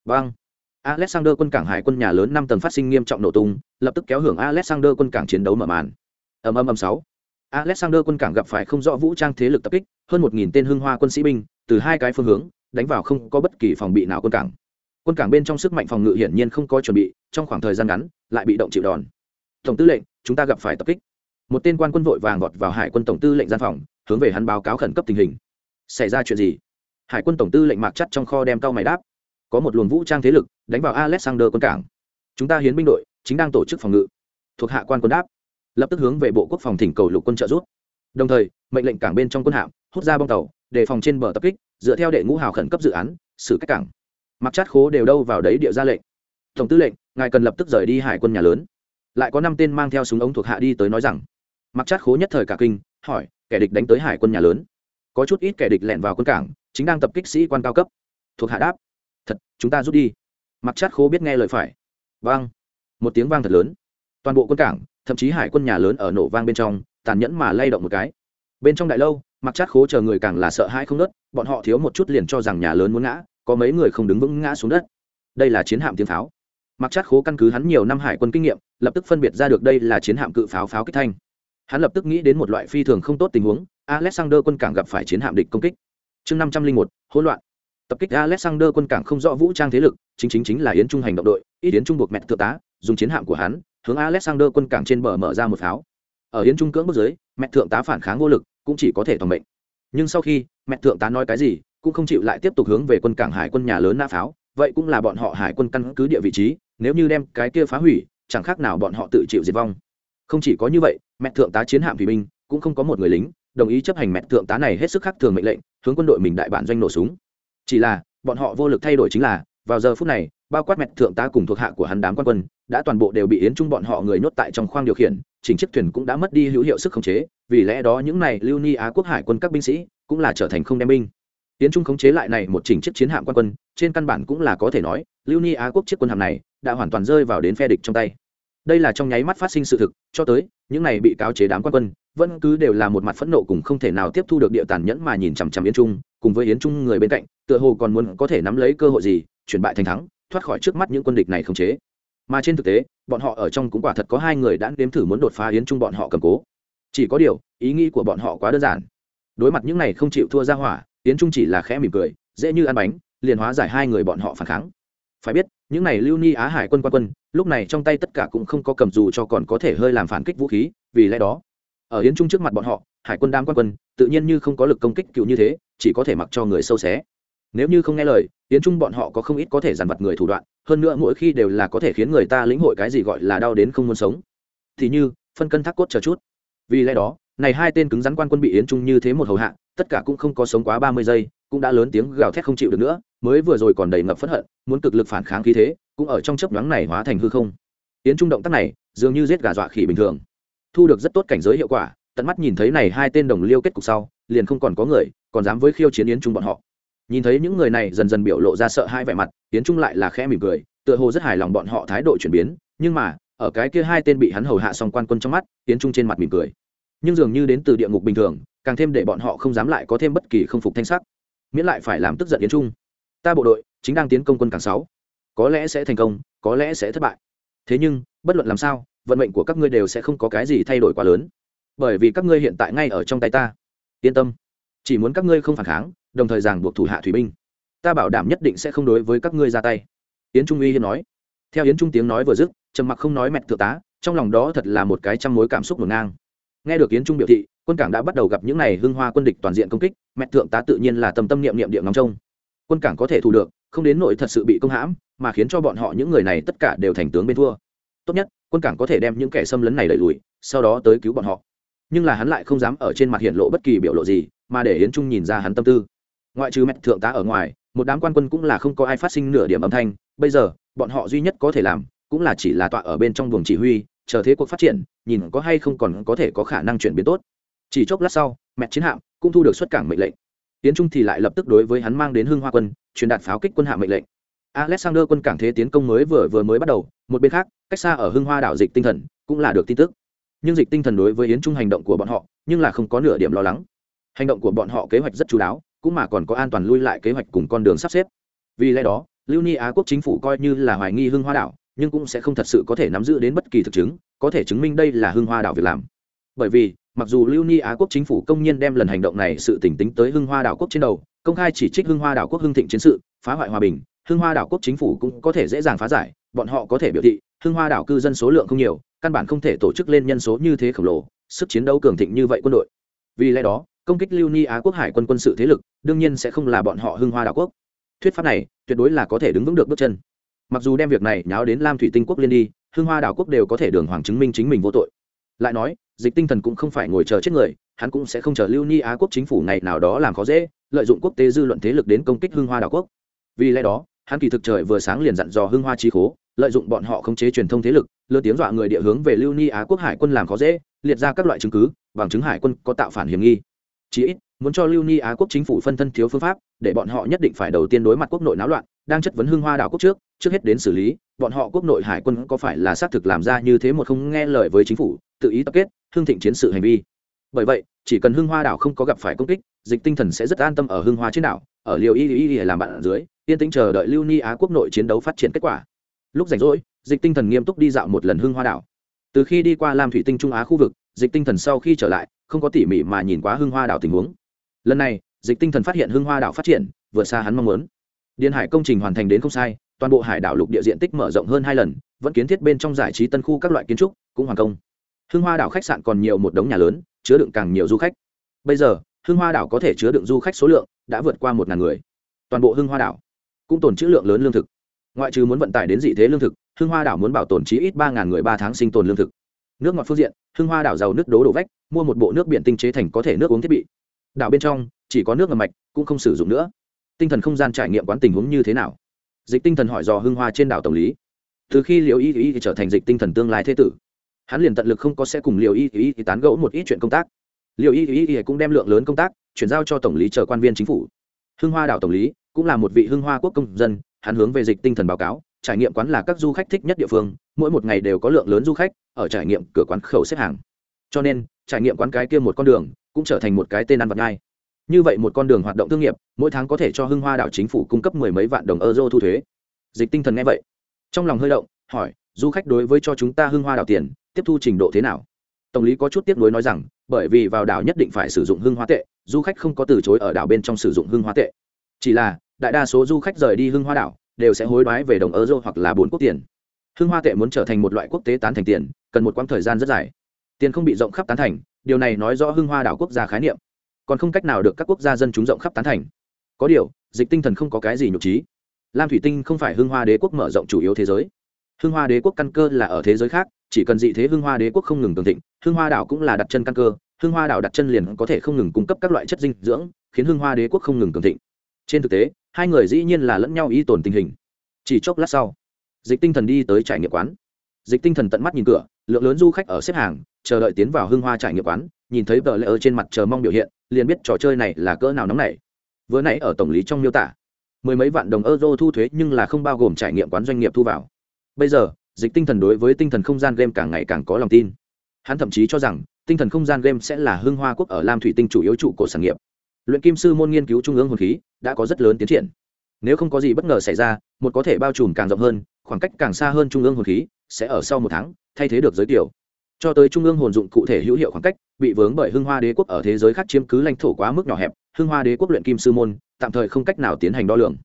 Vâng. Alexander quân cảng hải quân nhà lớn năm tầng phát sinh nghiêm trọng nổ tung, lập tức kéo hưởng alexander quân cảng chiến đấu mở màn. Ầm ầm ầm sáu. Alexander quân cảng gặp phải không rõ vũ trang thế lực tập kích, hơn một nghìn tên hưng hoa quân sĩ binh, từ hai cái phương hướng, đánh vào không có bất kỳ phòng bị nào quân cảng. Quân cảng bên trong sức mạnh phòng ngự hiển nhiên không có chuẩn bị, trong khoảng thời gian ngắn, lại bị động chịu đòn. Tổng tư lệnh, chúng ta gặp phải tập kích. Một tên quan quân vội vàng vọt vào hải quân tổng tư lệnh gian phòng, hướng về hắn báo cáo khẩn cấp tình hình xảy ra chuyện gì? Hải quân tổng tư lệnh mạc chắt trong kho đem cao mày đáp. Có một luồng vũ trang thế lực đánh vào alexander quân cảng. Chúng ta hiến binh đội, chính đang tổ chức phòng ngự. Thuộc hạ quan quân đáp. Lập tức hướng về bộ quốc phòng thỉnh cầu lục quân trợ giúp. Đồng thời, mệnh lệnh cảng bên trong quân hạm, hút ra bong tàu, đề phòng trên bờ tập kích, dựa theo đệ ngũ hào khẩn cấp dự án, xử cách cảng. Mặc chát khố đều đâu vào đấy địa ra lệnh. Tổng tư lệnh, ngài cần lập tức rời đi hải quân nhà lớn. Lại có năm tên mang theo súng ống thuộc hạ đi tới nói rằng. Mặc chát khố nhất thời cả kinh, hỏi, kẻ địch đánh tới hải quân nhà lớn có chút ít kẻ địch lẻn vào quân cảng, chính đang tập kích sĩ quan cao cấp. Thuộc hạ đáp, thật, chúng ta rút đi. Mặc chát khố biết nghe lời phải. Vang. Một tiếng vang thật lớn. Toàn bộ quân cảng, thậm chí hải quân nhà lớn ở nổ vang bên trong, tàn nhẫn mà lay động một cái. Bên trong đại lâu, mặc chát khố chờ người càng là sợ hãi không nớt bọn họ thiếu một chút liền cho rằng nhà lớn muốn ngã, có mấy người không đứng vững ngã xuống đất. Đây là chiến hạm tiếng pháo. Mặc chát khố căn cứ hắn nhiều năm hải quân kinh nghiệm, lập tức phân biệt ra được đây là chiến hạm cự pháo pháo kích thanh. Hắn lập tức nghĩ đến một loại phi thường không tốt tình huống alexander quân cảng gặp phải chiến hạm địch công kích. Chương năm trăm linh một, hỗn loạn. Tập kích alexander quân cảng không rõ vũ trang thế lực, chính chính chính là yến trung hành động đội ít yến trung buộc mẹ thượng tá, dùng chiến hạm của hắn, hướng alexander quân cảng trên bờ mở ra một pháo. Ở yến trung cưỡng bước dưới, mẹ thượng tá phản kháng vô lực, cũng chỉ có thể toàn mệnh. Nhưng sau khi mẹ thượng tá nói cái gì, cũng không chịu lại tiếp tục hướng về quân cảng hải quân nhà lớn nã pháo, vậy cũng là bọn họ hải quân căn cứ địa vị trí, nếu như đem cái kia phá hủy, chẳng khác nào bọn họ tự chịu diệt vong. Không chỉ có như vậy, mẹ thượng tá chiến hạm thủy binh cũng không có một người lính đồng ý chấp hành mẹ thượng tá này hết sức khác thường mệnh lệnh, hướng quân đội mình đại bản doanh nổ súng. Chỉ là, bọn họ vô lực thay đổi chính là, vào giờ phút này, bao quát mẹ thượng tá cùng thuộc hạ của hắn đám quan quân, đã toàn bộ đều bị yến trung bọn họ người nhốt tại trong khoang điều khiển, chỉnh chiếc thuyền cũng đã mất đi hữu hiệu sức khống chế, vì lẽ đó những này lưu ni á quốc hải quân các binh sĩ cũng là trở thành không đem binh. Yến trung khống chế lại này một chỉnh chiếc chiến hạm quan quân, trên căn bản cũng là có thể nói, lưu ni á quốc chiếc quân hạm này đã hoàn toàn rơi vào đến phe địch trong tay. Đây là trong nháy mắt phát sinh sự thực, cho tới những này bị cáo chế đám quan quân, vẫn cứ đều là một mặt phẫn nộ cùng không thể nào tiếp thu được địa tàn nhẫn mà nhìn chằm chằm yến trung, cùng với yến trung người bên cạnh, tựa hồ còn muốn có thể nắm lấy cơ hội gì, chuyển bại thành thắng, thoát khỏi trước mắt những quân địch này không chế. Mà trên thực tế, bọn họ ở trong cũng quả thật có hai người đã nếm thử muốn đột phá yến trung bọn họ cầm cố. Chỉ có điều, ý nghĩ của bọn họ quá đơn giản. Đối mặt những này không chịu thua ra hỏa, yến trung chỉ là khẽ mỉm cười, dễ như ăn bánh, liền hóa giải hai người bọn họ phản kháng. Phải biết những này lưu ni á hải quân quan quân, lúc này trong tay tất cả cũng không có cầm dù cho còn có thể hơi làm phản kích vũ khí, vì lẽ đó, ở yến trung trước mặt bọn họ, hải quân đam quan quân, tự nhiên như không có lực công kích cựu như thế, chỉ có thể mặc cho người sâu xé. Nếu như không nghe lời, yến trung bọn họ có không ít có thể dằn vặt người thủ đoạn, hơn nữa mỗi khi đều là có thể khiến người ta lĩnh hội cái gì gọi là đau đến không muốn sống. Thì như, phân cân thác cốt chờ chút. Vì lẽ đó, này hai tên cứng rắn quan quân bị yến trung như thế một hầu hạ, tất cả cũng không có sống quá ba mươi giây cũng đã lớn tiếng gào thét không chịu được nữa, mới vừa rồi còn đầy ngập phẫn hận, muốn cực lực phản kháng khí thế, cũng ở trong chớp nhoáng này hóa thành hư không. Yến trung động tác này, dường như giết gà dọa khỉ bình thường. Thu được rất tốt cảnh giới hiệu quả, tận mắt nhìn thấy này hai tên đồng liêu kết cục sau, liền không còn có người, còn dám với khiêu chiến yến trung bọn họ. Nhìn thấy những người này dần dần biểu lộ ra sợ hai vẻ mặt, yến trung lại là khẽ mỉm cười, tựa hồ rất hài lòng bọn họ thái độ chuyển biến, nhưng mà, ở cái kia hai tên bị hắn hầu hạ xong quan quân trong mắt, yến trung trên mặt mỉm cười. Nhưng dường như đến từ địa ngục bình thường, càng thêm để bọn họ không dám lại có thêm bất kỳ không phục thanh sắc miễn lại phải làm tức giận yến trung. Ta bộ đội chính đang tiến công quân cảng sáu. Có lẽ sẽ thành công, có lẽ sẽ thất bại. Thế nhưng, bất luận làm sao, vận mệnh của các ngươi đều sẽ không có cái gì thay đổi quá lớn. Bởi vì các ngươi hiện tại ngay ở trong tay ta. Yên tâm. Chỉ muốn các ngươi không phản kháng, đồng thời ràng buộc thủ hạ thủy binh. Ta bảo đảm nhất định sẽ không đối với các ngươi ra tay. Yến trung uy hiên nói. Theo yến trung tiếng nói vừa dứt, trầm mặc không nói mẹ thượng tá, trong lòng đó thật là một cái trăm mối cảm xúc ngổn ngang. Nghe được yến trung biểu thị quân cảng đã bắt đầu gặp những này hưng hoa quân địch toàn diện công kích, mẹ thượng tá tự nhiên là tâm tâm niệm niệm địa nóng trông. Quân cảng có thể thu được, không đến nội thật sự bị công hãm, mà khiến cho bọn họ những người này tất cả đều thành tướng bên thua. Tốt nhất, quân cảng có thể đem những kẻ xâm lấn này đẩy lùi, sau đó tới cứu bọn họ. Nhưng là hắn lại không dám ở trên mặt hiện lộ bất kỳ biểu lộ gì, mà để yến trung nhìn ra hắn tâm tư. Ngoại trừ mẹ thượng tá ở ngoài, một đám quan quân cũng là không có ai phát sinh nửa điểm âm thanh. Bây giờ, bọn họ duy nhất có thể làm, cũng là chỉ là tọa ở bên trong buồng chỉ huy, chờ thế cuộc phát triển, nhìn có hay không còn có thể có khả năng chuyển biến tốt chỉ chốc lát sau, mẹ chiến hạm cũng thu được xuất cảng mệnh lệnh. Tiến trung thì lại lập tức đối với hắn mang đến hưng hoa quân, truyền đạt pháo kích quân hạm mệnh lệnh. Alexander quân cảng thế tiến công mới vừa vừa mới bắt đầu, một bên khác, cách xa ở hưng hoa đảo dịch tinh thần cũng là được tin tức. Nhưng dịch tinh thần đối với yến trung hành động của bọn họ, nhưng là không có nửa điểm lo lắng. Hành động của bọn họ kế hoạch rất chú đáo, cũng mà còn có an toàn lui lại kế hoạch cùng con đường sắp xếp. Vì lẽ đó, lưu ni á quốc chính phủ coi như là hoài nghi hưng hoa đảo, nhưng cũng sẽ không thật sự có thể nắm giữ đến bất kỳ thực chứng, có thể chứng minh đây là hưng hoa đảo việc làm bởi vì, mặc dù lưu ni á quốc chính phủ công nhiên đem lần hành động này sự tỉnh tính tới hưng hoa đảo quốc trên đầu, công khai chỉ trích hưng hoa đảo quốc hưng thịnh chiến sự, phá hoại hòa bình, hưng hoa đảo quốc chính phủ cũng có thể dễ dàng phá giải, bọn họ có thể biểu thị, hưng hoa đảo cư dân số lượng không nhiều, căn bản không thể tổ chức lên nhân số như thế khổng lồ, sức chiến đấu cường thịnh như vậy quân đội. Vì lẽ đó, công kích lưu ni á quốc hải quân quân sự thế lực, đương nhiên sẽ không là bọn họ hưng hoa đảo quốc. Thuyết pháp này, tuyệt đối là có thể đứng vững được bước chân. Mặc dù đem việc này nháo đến lam thủy tinh quốc liên đi, hưng hoa đảo quốc đều có thể đường hoàng chứng minh chính mình vô tội lại nói, dịch tinh thần cũng không phải ngồi chờ chết người, hắn cũng sẽ không chờ lưu ni á quốc chính phủ ngày nào đó làm khó dễ, lợi dụng quốc tế dư luận thế lực đến công kích hưng hoa đảo quốc. Vì lẽ đó, hắn kỳ thực trời vừa sáng liền dặn dò hưng hoa trí khố, lợi dụng bọn họ khống chế truyền thông thế lực, lơ tiếng dọa người địa hướng về lưu ni á quốc hải quân làm khó dễ, liệt ra các loại chứng cứ, bằng chứng hải quân có tạo phản hiểm nghi. Chí ít, muốn cho lưu ni á quốc chính phủ phân thân thiếu phương pháp, để bọn họ nhất định phải đầu tiên đối mặt quốc nội náo loạn đang chất vấn hưng hoa đảo quốc trước trước hết đến xử lý, bọn họ quốc nội hải quân có phải là xác thực làm ra như thế một không nghe lời với chính phủ, tự ý tập kết hương thịnh chiến sự hành vi. Bởi vậy, chỉ cần hưng hoa đảo không có gặp phải công kích, dịch tinh thần sẽ rất an tâm ở hưng hoa trên đảo, ở liều y y y làm bạn ở dưới, yên tĩnh chờ đợi lưu ni á quốc nội chiến đấu phát triển kết quả. Lúc rảnh rỗi, dịch tinh thần nghiêm túc đi dạo một lần hưng hoa đảo. Từ khi đi qua lam thủy tinh trung á khu vực, dịch tinh thần sau khi trở lại, không có tỉ mỉ mà nhìn quá hưng hoa đảo tình huống. Lần này, dịch tinh thần phát hiện hưng hoa đảo phát triển, vượt xa hắn mong muốn điện hải công trình hoàn thành đến không sai, toàn bộ hải đảo lục địa diện tích mở rộng hơn hai lần, vẫn kiến thiết bên trong giải trí tân khu các loại kiến trúc, cũng hoàn công. Hương hoa đảo khách sạn còn nhiều một đống nhà lớn, chứa đựng càng nhiều du khách. Bây giờ Hương hoa đảo có thể chứa đựng du khách số lượng đã vượt qua một ngàn người. Toàn bộ Hương hoa đảo cũng tồn trữ lượng lớn lương thực. Ngoại trừ muốn vận tải đến dị thế lương thực Hương hoa đảo muốn bảo tồn chí ít ba ngàn người ba tháng sinh tồn lương thực. Nước ngọt phương diện Hương hoa đảo giàu nước đố đổ vách, mua một bộ nước biển tinh chế thành có thể nước uống thiết bị. Đảo bên trong, chỉ có nước ngầm mạch, cũng không sử dụng nữa tinh thần không gian trải nghiệm quán tình huống như thế nào? Dịch tinh thần hỏi dò hưng hoa trên đảo tổng lý. Từ khi liệu y y trở thành dịch tinh thần tương lai thế tử, hắn liền tận lực không có sẽ cùng liệu y y tán gẫu một ít chuyện công tác. Liệu y y cũng đem lượng lớn công tác chuyển giao cho tổng lý chờ quan viên chính phủ. Hưng hoa đảo tổng lý cũng là một vị hưng hoa quốc công dân, hắn hướng về dịch tinh thần báo cáo, trải nghiệm quán là các du khách thích nhất địa phương, mỗi một ngày đều có lượng lớn du khách ở trải nghiệm cửa quán khẩu xếp hàng. Cho nên, trải nghiệm quán cái kia một con đường cũng trở thành một cái tên ăn vật ngay như vậy một con đường hoạt động thương nghiệp, mỗi tháng có thể cho hưng hoa đảo chính phủ cung cấp mười mấy vạn đồng euro thu thuế. Dịch tinh thần nghe vậy, trong lòng hơi động, hỏi, du khách đối với cho chúng ta hưng hoa đảo tiền, tiếp thu trình độ thế nào? Tổng lý có chút tiếp nối nói rằng, bởi vì vào đảo nhất định phải sử dụng hưng hoa tệ, du khách không có từ chối ở đảo bên trong sử dụng hưng hoa tệ. Chỉ là, đại đa số du khách rời đi hưng hoa đảo, đều sẽ hối đoái về đồng euro hoặc là bốn quốc tiền. Hưng hoa tệ muốn trở thành một loại quốc tế tán thành tiền, cần một quãng thời gian rất dài. Tiền không bị rộng khắp tán thành, điều này nói rõ hưng hoa đảo quốc gia khái niệm còn không cách nào được các quốc gia dân chúng rộng khắp tán thành. Có điều, dịch tinh thần không có cái gì nhục trí. Lam thủy tinh không phải hưng hoa đế quốc mở rộng chủ yếu thế giới. Hưng hoa đế quốc căn cơ là ở thế giới khác, chỉ cần dị thế hưng hoa đế quốc không ngừng tường thịnh, hưng hoa đảo cũng là đặt chân căn cơ. Hưng hoa đảo đặt chân liền có thể không ngừng cung cấp các loại chất dinh dưỡng, khiến hưng hoa đế quốc không ngừng cường thịnh. Trên thực tế, hai người dĩ nhiên là lẫn nhau y tồn tình hình. Chỉ chốc lát sau, dịch tinh thần đi tới trải nghiệm quán. Dịch tinh thần tận mắt nhìn cửa, lượng lớn du khách ở xếp hàng, chờ đợi tiến vào hưng hoa trải nghiệm quán, nhìn thấy vợ lẽ ở trên mặt chờ mong biểu hiện liền biết trò chơi này là cỡ nào nóng này vừa nãy ở tổng lý trong miêu tả, mười mấy vạn đồng euro thu thuế nhưng là không bao gồm trải nghiệm quán doanh nghiệp thu vào. Bây giờ, dịch tinh thần đối với tinh thần không gian game càng ngày càng có lòng tin. Hắn thậm chí cho rằng, tinh thần không gian game sẽ là hương hoa quốc ở lam thủy tinh chủ yếu trụ của sản nghiệp. Luyện kim sư môn nghiên cứu trung ương hồn khí, đã có rất lớn tiến triển. Nếu không có gì bất ngờ xảy ra, một có thể bao trùm càng rộng hơn, khoảng cách càng xa hơn trung ương hồn khí, sẽ ở sau một tháng, thay thế được giới tiểu cho tới trung ương hồn dụng cụ thể hữu hiệu khoảng cách, bị vướng bởi hưng hoa đế quốc ở thế giới khác chiếm cứ lãnh thổ quá mức nhỏ hẹp, hưng hoa đế quốc luyện kim sư môn, tạm thời không cách nào tiến hành đo lường.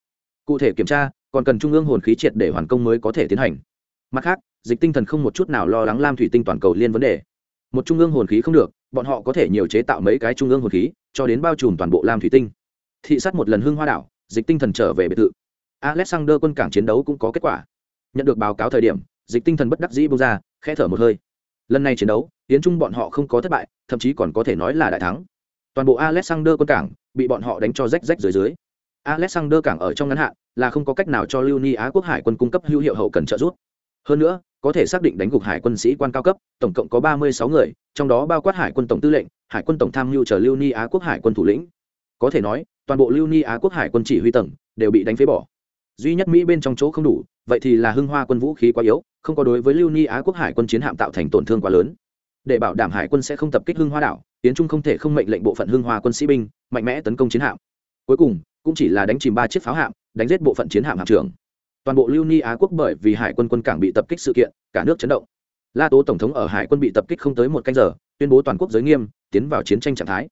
Cụ thể kiểm tra, còn cần trung ương hồn khí triệt để hoàn công mới có thể tiến hành. Mặt khác, dịch tinh thần không một chút nào lo lắng lam thủy tinh toàn cầu liên vấn đề. Một trung ương hồn khí không được, bọn họ có thể nhiều chế tạo mấy cái trung ương hồn khí, cho đến bao trùm toàn bộ lam thủy tinh. Thị sát một lần hưng hoa đảo, dịch tinh thần trở về biệt thự. Alexander quân cảng chiến đấu cũng có kết quả. Nhận được báo cáo thời điểm, dịch tinh thần bất đắc dĩ bông ra, khẽ thở một hơi lần này chiến đấu tiến trung bọn họ không có thất bại, thậm chí còn có thể nói là đại thắng. Toàn bộ alexander quân cảng bị bọn họ đánh cho rách rách dưới dưới. Alexander cảng ở trong ngắn hạn là không có cách nào cho lưu ni á quốc hải quân cung cấp hữu hiệu hậu cần trợ giúp. Hơn nữa, có thể xác định đánh gục hải quân sĩ quan cao cấp, tổng cộng có ba mươi sáu người, trong đó bao quát hải quân tổng tư lệnh, hải quân tổng tham mưu chờ lưu ni á quốc hải quân thủ lĩnh. Có thể nói, toàn bộ lưu ni á quốc hải quân chỉ huy tầng đều bị đánh phế bỏ. Duy nhất mỹ bên trong chỗ không đủ, vậy thì là hưng hoa quân vũ khí quá yếu không có đối với lưu ni á quốc hải quân chiến hạm tạo thành tổn thương quá lớn. Để bảo đảm hải quân sẽ không tập kích hưng hoa đảo tiến trung không thể không mệnh lệnh bộ phận hưng hoa quân sĩ binh mạnh mẽ tấn công chiến hạm. Cuối cùng, cũng chỉ là đánh chìm ba chiếc pháo hạm, đánh giết bộ phận chiến hạm hạm trưởng. Toàn bộ lưu ni á quốc bởi vì hải quân quân cảng bị tập kích sự kiện, cả nước chấn động. La tố tổng thống ở hải quân bị tập kích không tới một canh giờ, tuyên bố toàn quốc giới nghiêm, tiến vào chiến tranh trạng thái.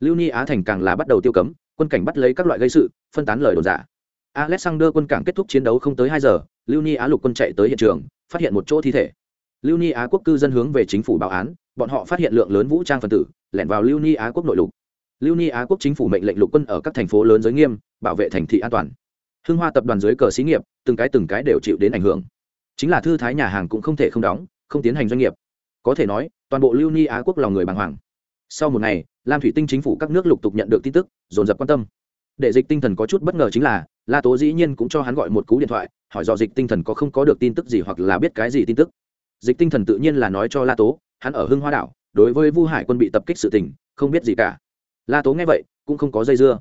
Lưu ni á thành càng là bắt đầu tiêu cấm, quân cảnh bắt lấy các loại gây sự, phân tán lời đồn giả. Alexander quân cảng kết thúc chiến đấu không tới hai giờ, lưu ni á lục quân chạy tới hiện trường phát hiện một chỗ thi thể. Lưu ni á quốc cư dân hướng về chính phủ báo án, bọn họ phát hiện lượng lớn vũ trang phần tử, lẻn vào lưu ni á quốc nội lục. Lưu ni á quốc chính phủ mệnh lệnh lục quân ở các thành phố lớn giới nghiêm, bảo vệ thành thị an toàn. Hưng hoa tập đoàn dưới cờ xí nghiệp, từng cái từng cái đều chịu đến ảnh hưởng. Chính là thư thái nhà hàng cũng không thể không đóng, không tiến hành doanh nghiệp. Có thể nói, toàn bộ lưu ni á quốc lòng người bàng hoàng. Sau một ngày, lam thủy tinh chính phủ các nước lục tục nhận được tin tức, dồn dập quan tâm. Để dịch tinh thần có chút bất ngờ chính là la tố dĩ nhiên cũng cho hắn gọi một cú điện thoại, hỏi dò dịch tinh thần có không có được tin tức gì hoặc là biết cái gì tin tức. Dịch tinh thần tự nhiên là nói cho la tố, hắn ở hưng hoa đảo, đối với vu hải quân bị tập kích sự tình, không biết gì cả. La tố nghe vậy, cũng không có dây dưa.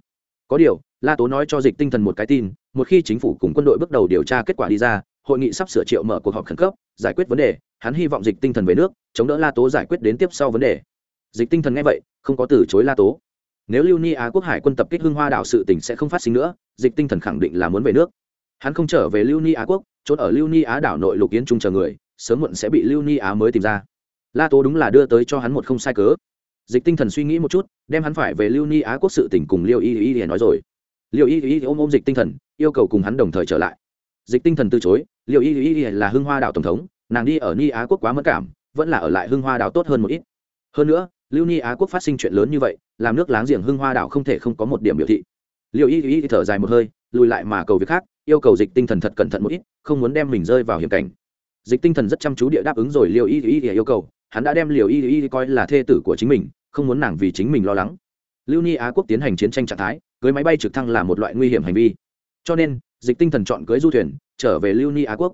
Có điều, la tố nói cho dịch tinh thần một cái tin, một khi chính phủ cùng quân đội bước đầu điều tra kết quả đi ra, hội nghị sắp sửa triệu mở cuộc họp khẩn cấp, giải quyết vấn đề, hắn hy vọng dịch tinh thần về nước, chống đỡ la tố giải quyết đến tiếp sau vấn đề. Dịch tinh thần nghe vậy, không có từ chối la tố nếu lưu ni á quốc hải quân tập kích hưng hoa đảo sự tình sẽ không phát sinh nữa, dịch tinh thần khẳng định là muốn về nước. Hắn không trở về lưu ni á quốc, trốn ở lưu ni á đảo nội lục yến trung chờ người, sớm muộn sẽ bị lưu ni á mới tìm ra. La tố đúng là đưa tới cho hắn một không sai cớ. Dịch tinh thần suy nghĩ một chút, đem hắn phải về lưu ni á quốc sự tỉnh cùng liêu y y y nói rồi. Liêu y y ôm ôm dịch tinh thần, yêu cầu cùng hắn đồng thời trở lại. Dịch tinh thần từ chối, liêu y y y là hưng hoa đảo tổng thống, nàng đi ở ni á quốc quá mất cảm, vẫn là ở lại hưng hoa đảo tốt hơn một ít. Hơn nữa lưu ni á quốc phát sinh chuyện lớn như vậy, làm nước láng giềng hưng hoa đảo không thể không có một điểm biểu thị. Liệu y y thở dài một hơi, lùi lại mà cầu việc khác, yêu cầu dịch tinh thần thật cẩn thận một ít, không muốn đem mình rơi vào hiểm cảnh. Dịch tinh thần rất chăm chú địa đáp ứng rồi Liệu y y yêu cầu, hắn đã đem Liệu y y coi là thê tử của chính mình, không muốn nàng vì chính mình lo lắng. Lưu ni á quốc tiến hành chiến tranh trạng thái, cưới máy bay trực thăng là một loại nguy hiểm hành vi. Cho nên, dịch tinh thần chọn cưới du thuyền, trở về lưu ni á quốc.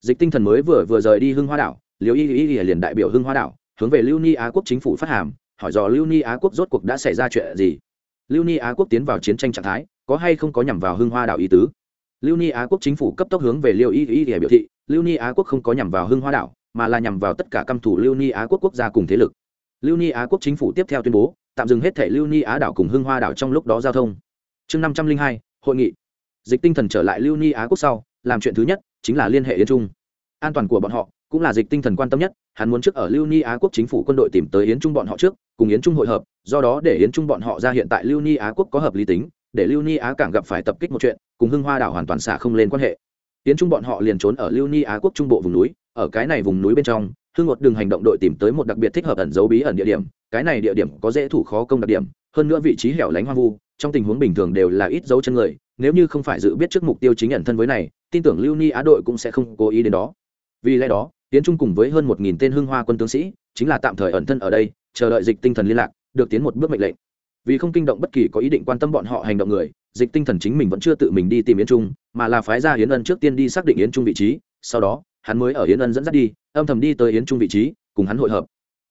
Dịch tinh thần mới vừa vừa rời đi hưng hoa đảo Liệu y y y liền đại biểu hưng hoa đảo hướng về lưu ni á quốc chính phủ phát hàm, hỏi dò lưu ni á quốc rốt cuộc đã xảy ra chuyện gì. Lưu ni á quốc tiến vào chiến tranh trạng thái, có hay không có nhằm vào hưng hoa đảo ý tứ? Lưu ni á quốc chính phủ cấp tốc hướng về liêu y y y biểu thị, lưu ni á quốc không có nhằm vào hưng hoa đảo, mà là nhằm vào tất cả căm thủ lưu ni á quốc quốc gia cùng thế lực. Lưu ni á quốc chính phủ tiếp theo tuyên bố, tạm dừng hết thể lưu ni á đảo cùng hưng hoa đảo trong lúc đó giao thông. Chương năm trăm linh hai, hội nghị. Dịch tinh thần trở lại lưu ni á quốc sau, làm chuyện thứ nhất chính là liên hệ yên trung. An toàn của bọn họ cũng là dịch tinh thần quan tâm nhất hắn muốn trước ở lưu ni á quốc chính phủ quân đội tìm tới yến trung bọn họ trước, cùng yến trung hội hợp, do đó để yến trung bọn họ ra hiện tại lưu ni á quốc có hợp lý tính, để lưu ni á cảng gặp phải tập kích một chuyện, cùng hưng hoa đảo hoàn toàn xả không lên quan hệ. Yến trung bọn họ liền trốn ở lưu ni á quốc trung bộ vùng núi, ở cái này vùng núi bên trong, hưng một đường hành động đội tìm tới một đặc biệt thích hợp ẩn dấu bí ẩn địa điểm, cái này địa điểm có dễ thủ khó công đặc điểm, hơn nữa vị trí hẻo lánh hoang vu, trong tình huống bình thường đều là ít dấu chân người, nếu như không phải dự biết trước mục tiêu chính ẩn thân với này, tin tưởng lưu ni á đội cũng sẽ không cố ý đến đó. Vì lẽ đó tiến trung cùng với hơn một nghìn tên hưng hoa quân tướng sĩ, chính là tạm thời ẩn thân ở đây, chờ đợi dịch tinh thần liên lạc, được tiến một bước mệnh lệnh. Vì không kinh động bất kỳ có ý định quan tâm bọn họ hành động người, dịch tinh thần chính mình vẫn chưa tự mình đi tìm yến trung, mà là phái ra yến ân trước tiên đi xác định yến trung vị trí, sau đó, hắn mới ở yến ân dẫn dắt đi, âm thầm đi tới yến trung vị trí, cùng hắn hội hợp.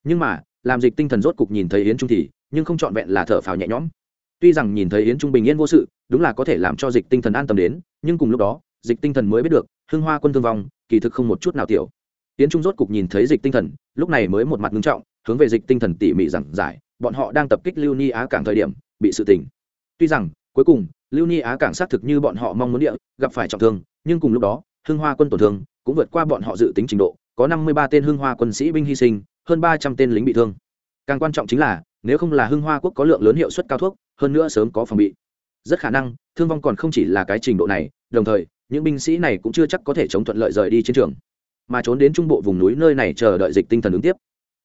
Nhưng mà, làm dịch tinh thần rốt cục nhìn thấy yến trung thì, nhưng không trọn vẹn là thở phào nhẹ nhõm. Tuy rằng nhìn thấy yến trung bình yên vô sự, đúng là có thể làm cho dịch tinh thần an tâm đến, nhưng cùng lúc đó, dịch tinh thần mới biết được, hưng hoa quân thương vong, kỳ thực không một chút nào tiểu. Tiến trung rốt cục nhìn thấy dịch tinh thần, lúc này mới một mặt ngưng trọng, hướng về dịch tinh thần tỉ mỉ giảng giải, bọn họ đang tập kích lưu ni á cảng thời điểm, bị sự tình. Tuy rằng, cuối cùng, lưu ni á cảng xác thực như bọn họ mong muốn địa, gặp phải trọng thương, nhưng cùng lúc đó, hưng hoa quân tổn thương cũng vượt qua bọn họ dự tính trình độ, có năm mươi ba tên hưng hoa quân sĩ binh hy sinh, hơn ba trăm tên lính bị thương. Càng quan trọng chính là, nếu không là hưng hoa quốc có lượng lớn hiệu suất cao thuốc, hơn nữa sớm có phòng bị. Rất khả năng, thương vong còn không chỉ là cái trình độ này, đồng thời, những binh sĩ này cũng chưa chắc có thể chống thuận lợi rời đi chiến trường mà trốn đến trung bộ vùng núi nơi này chờ đợi dịch tinh thần ứng tiếp.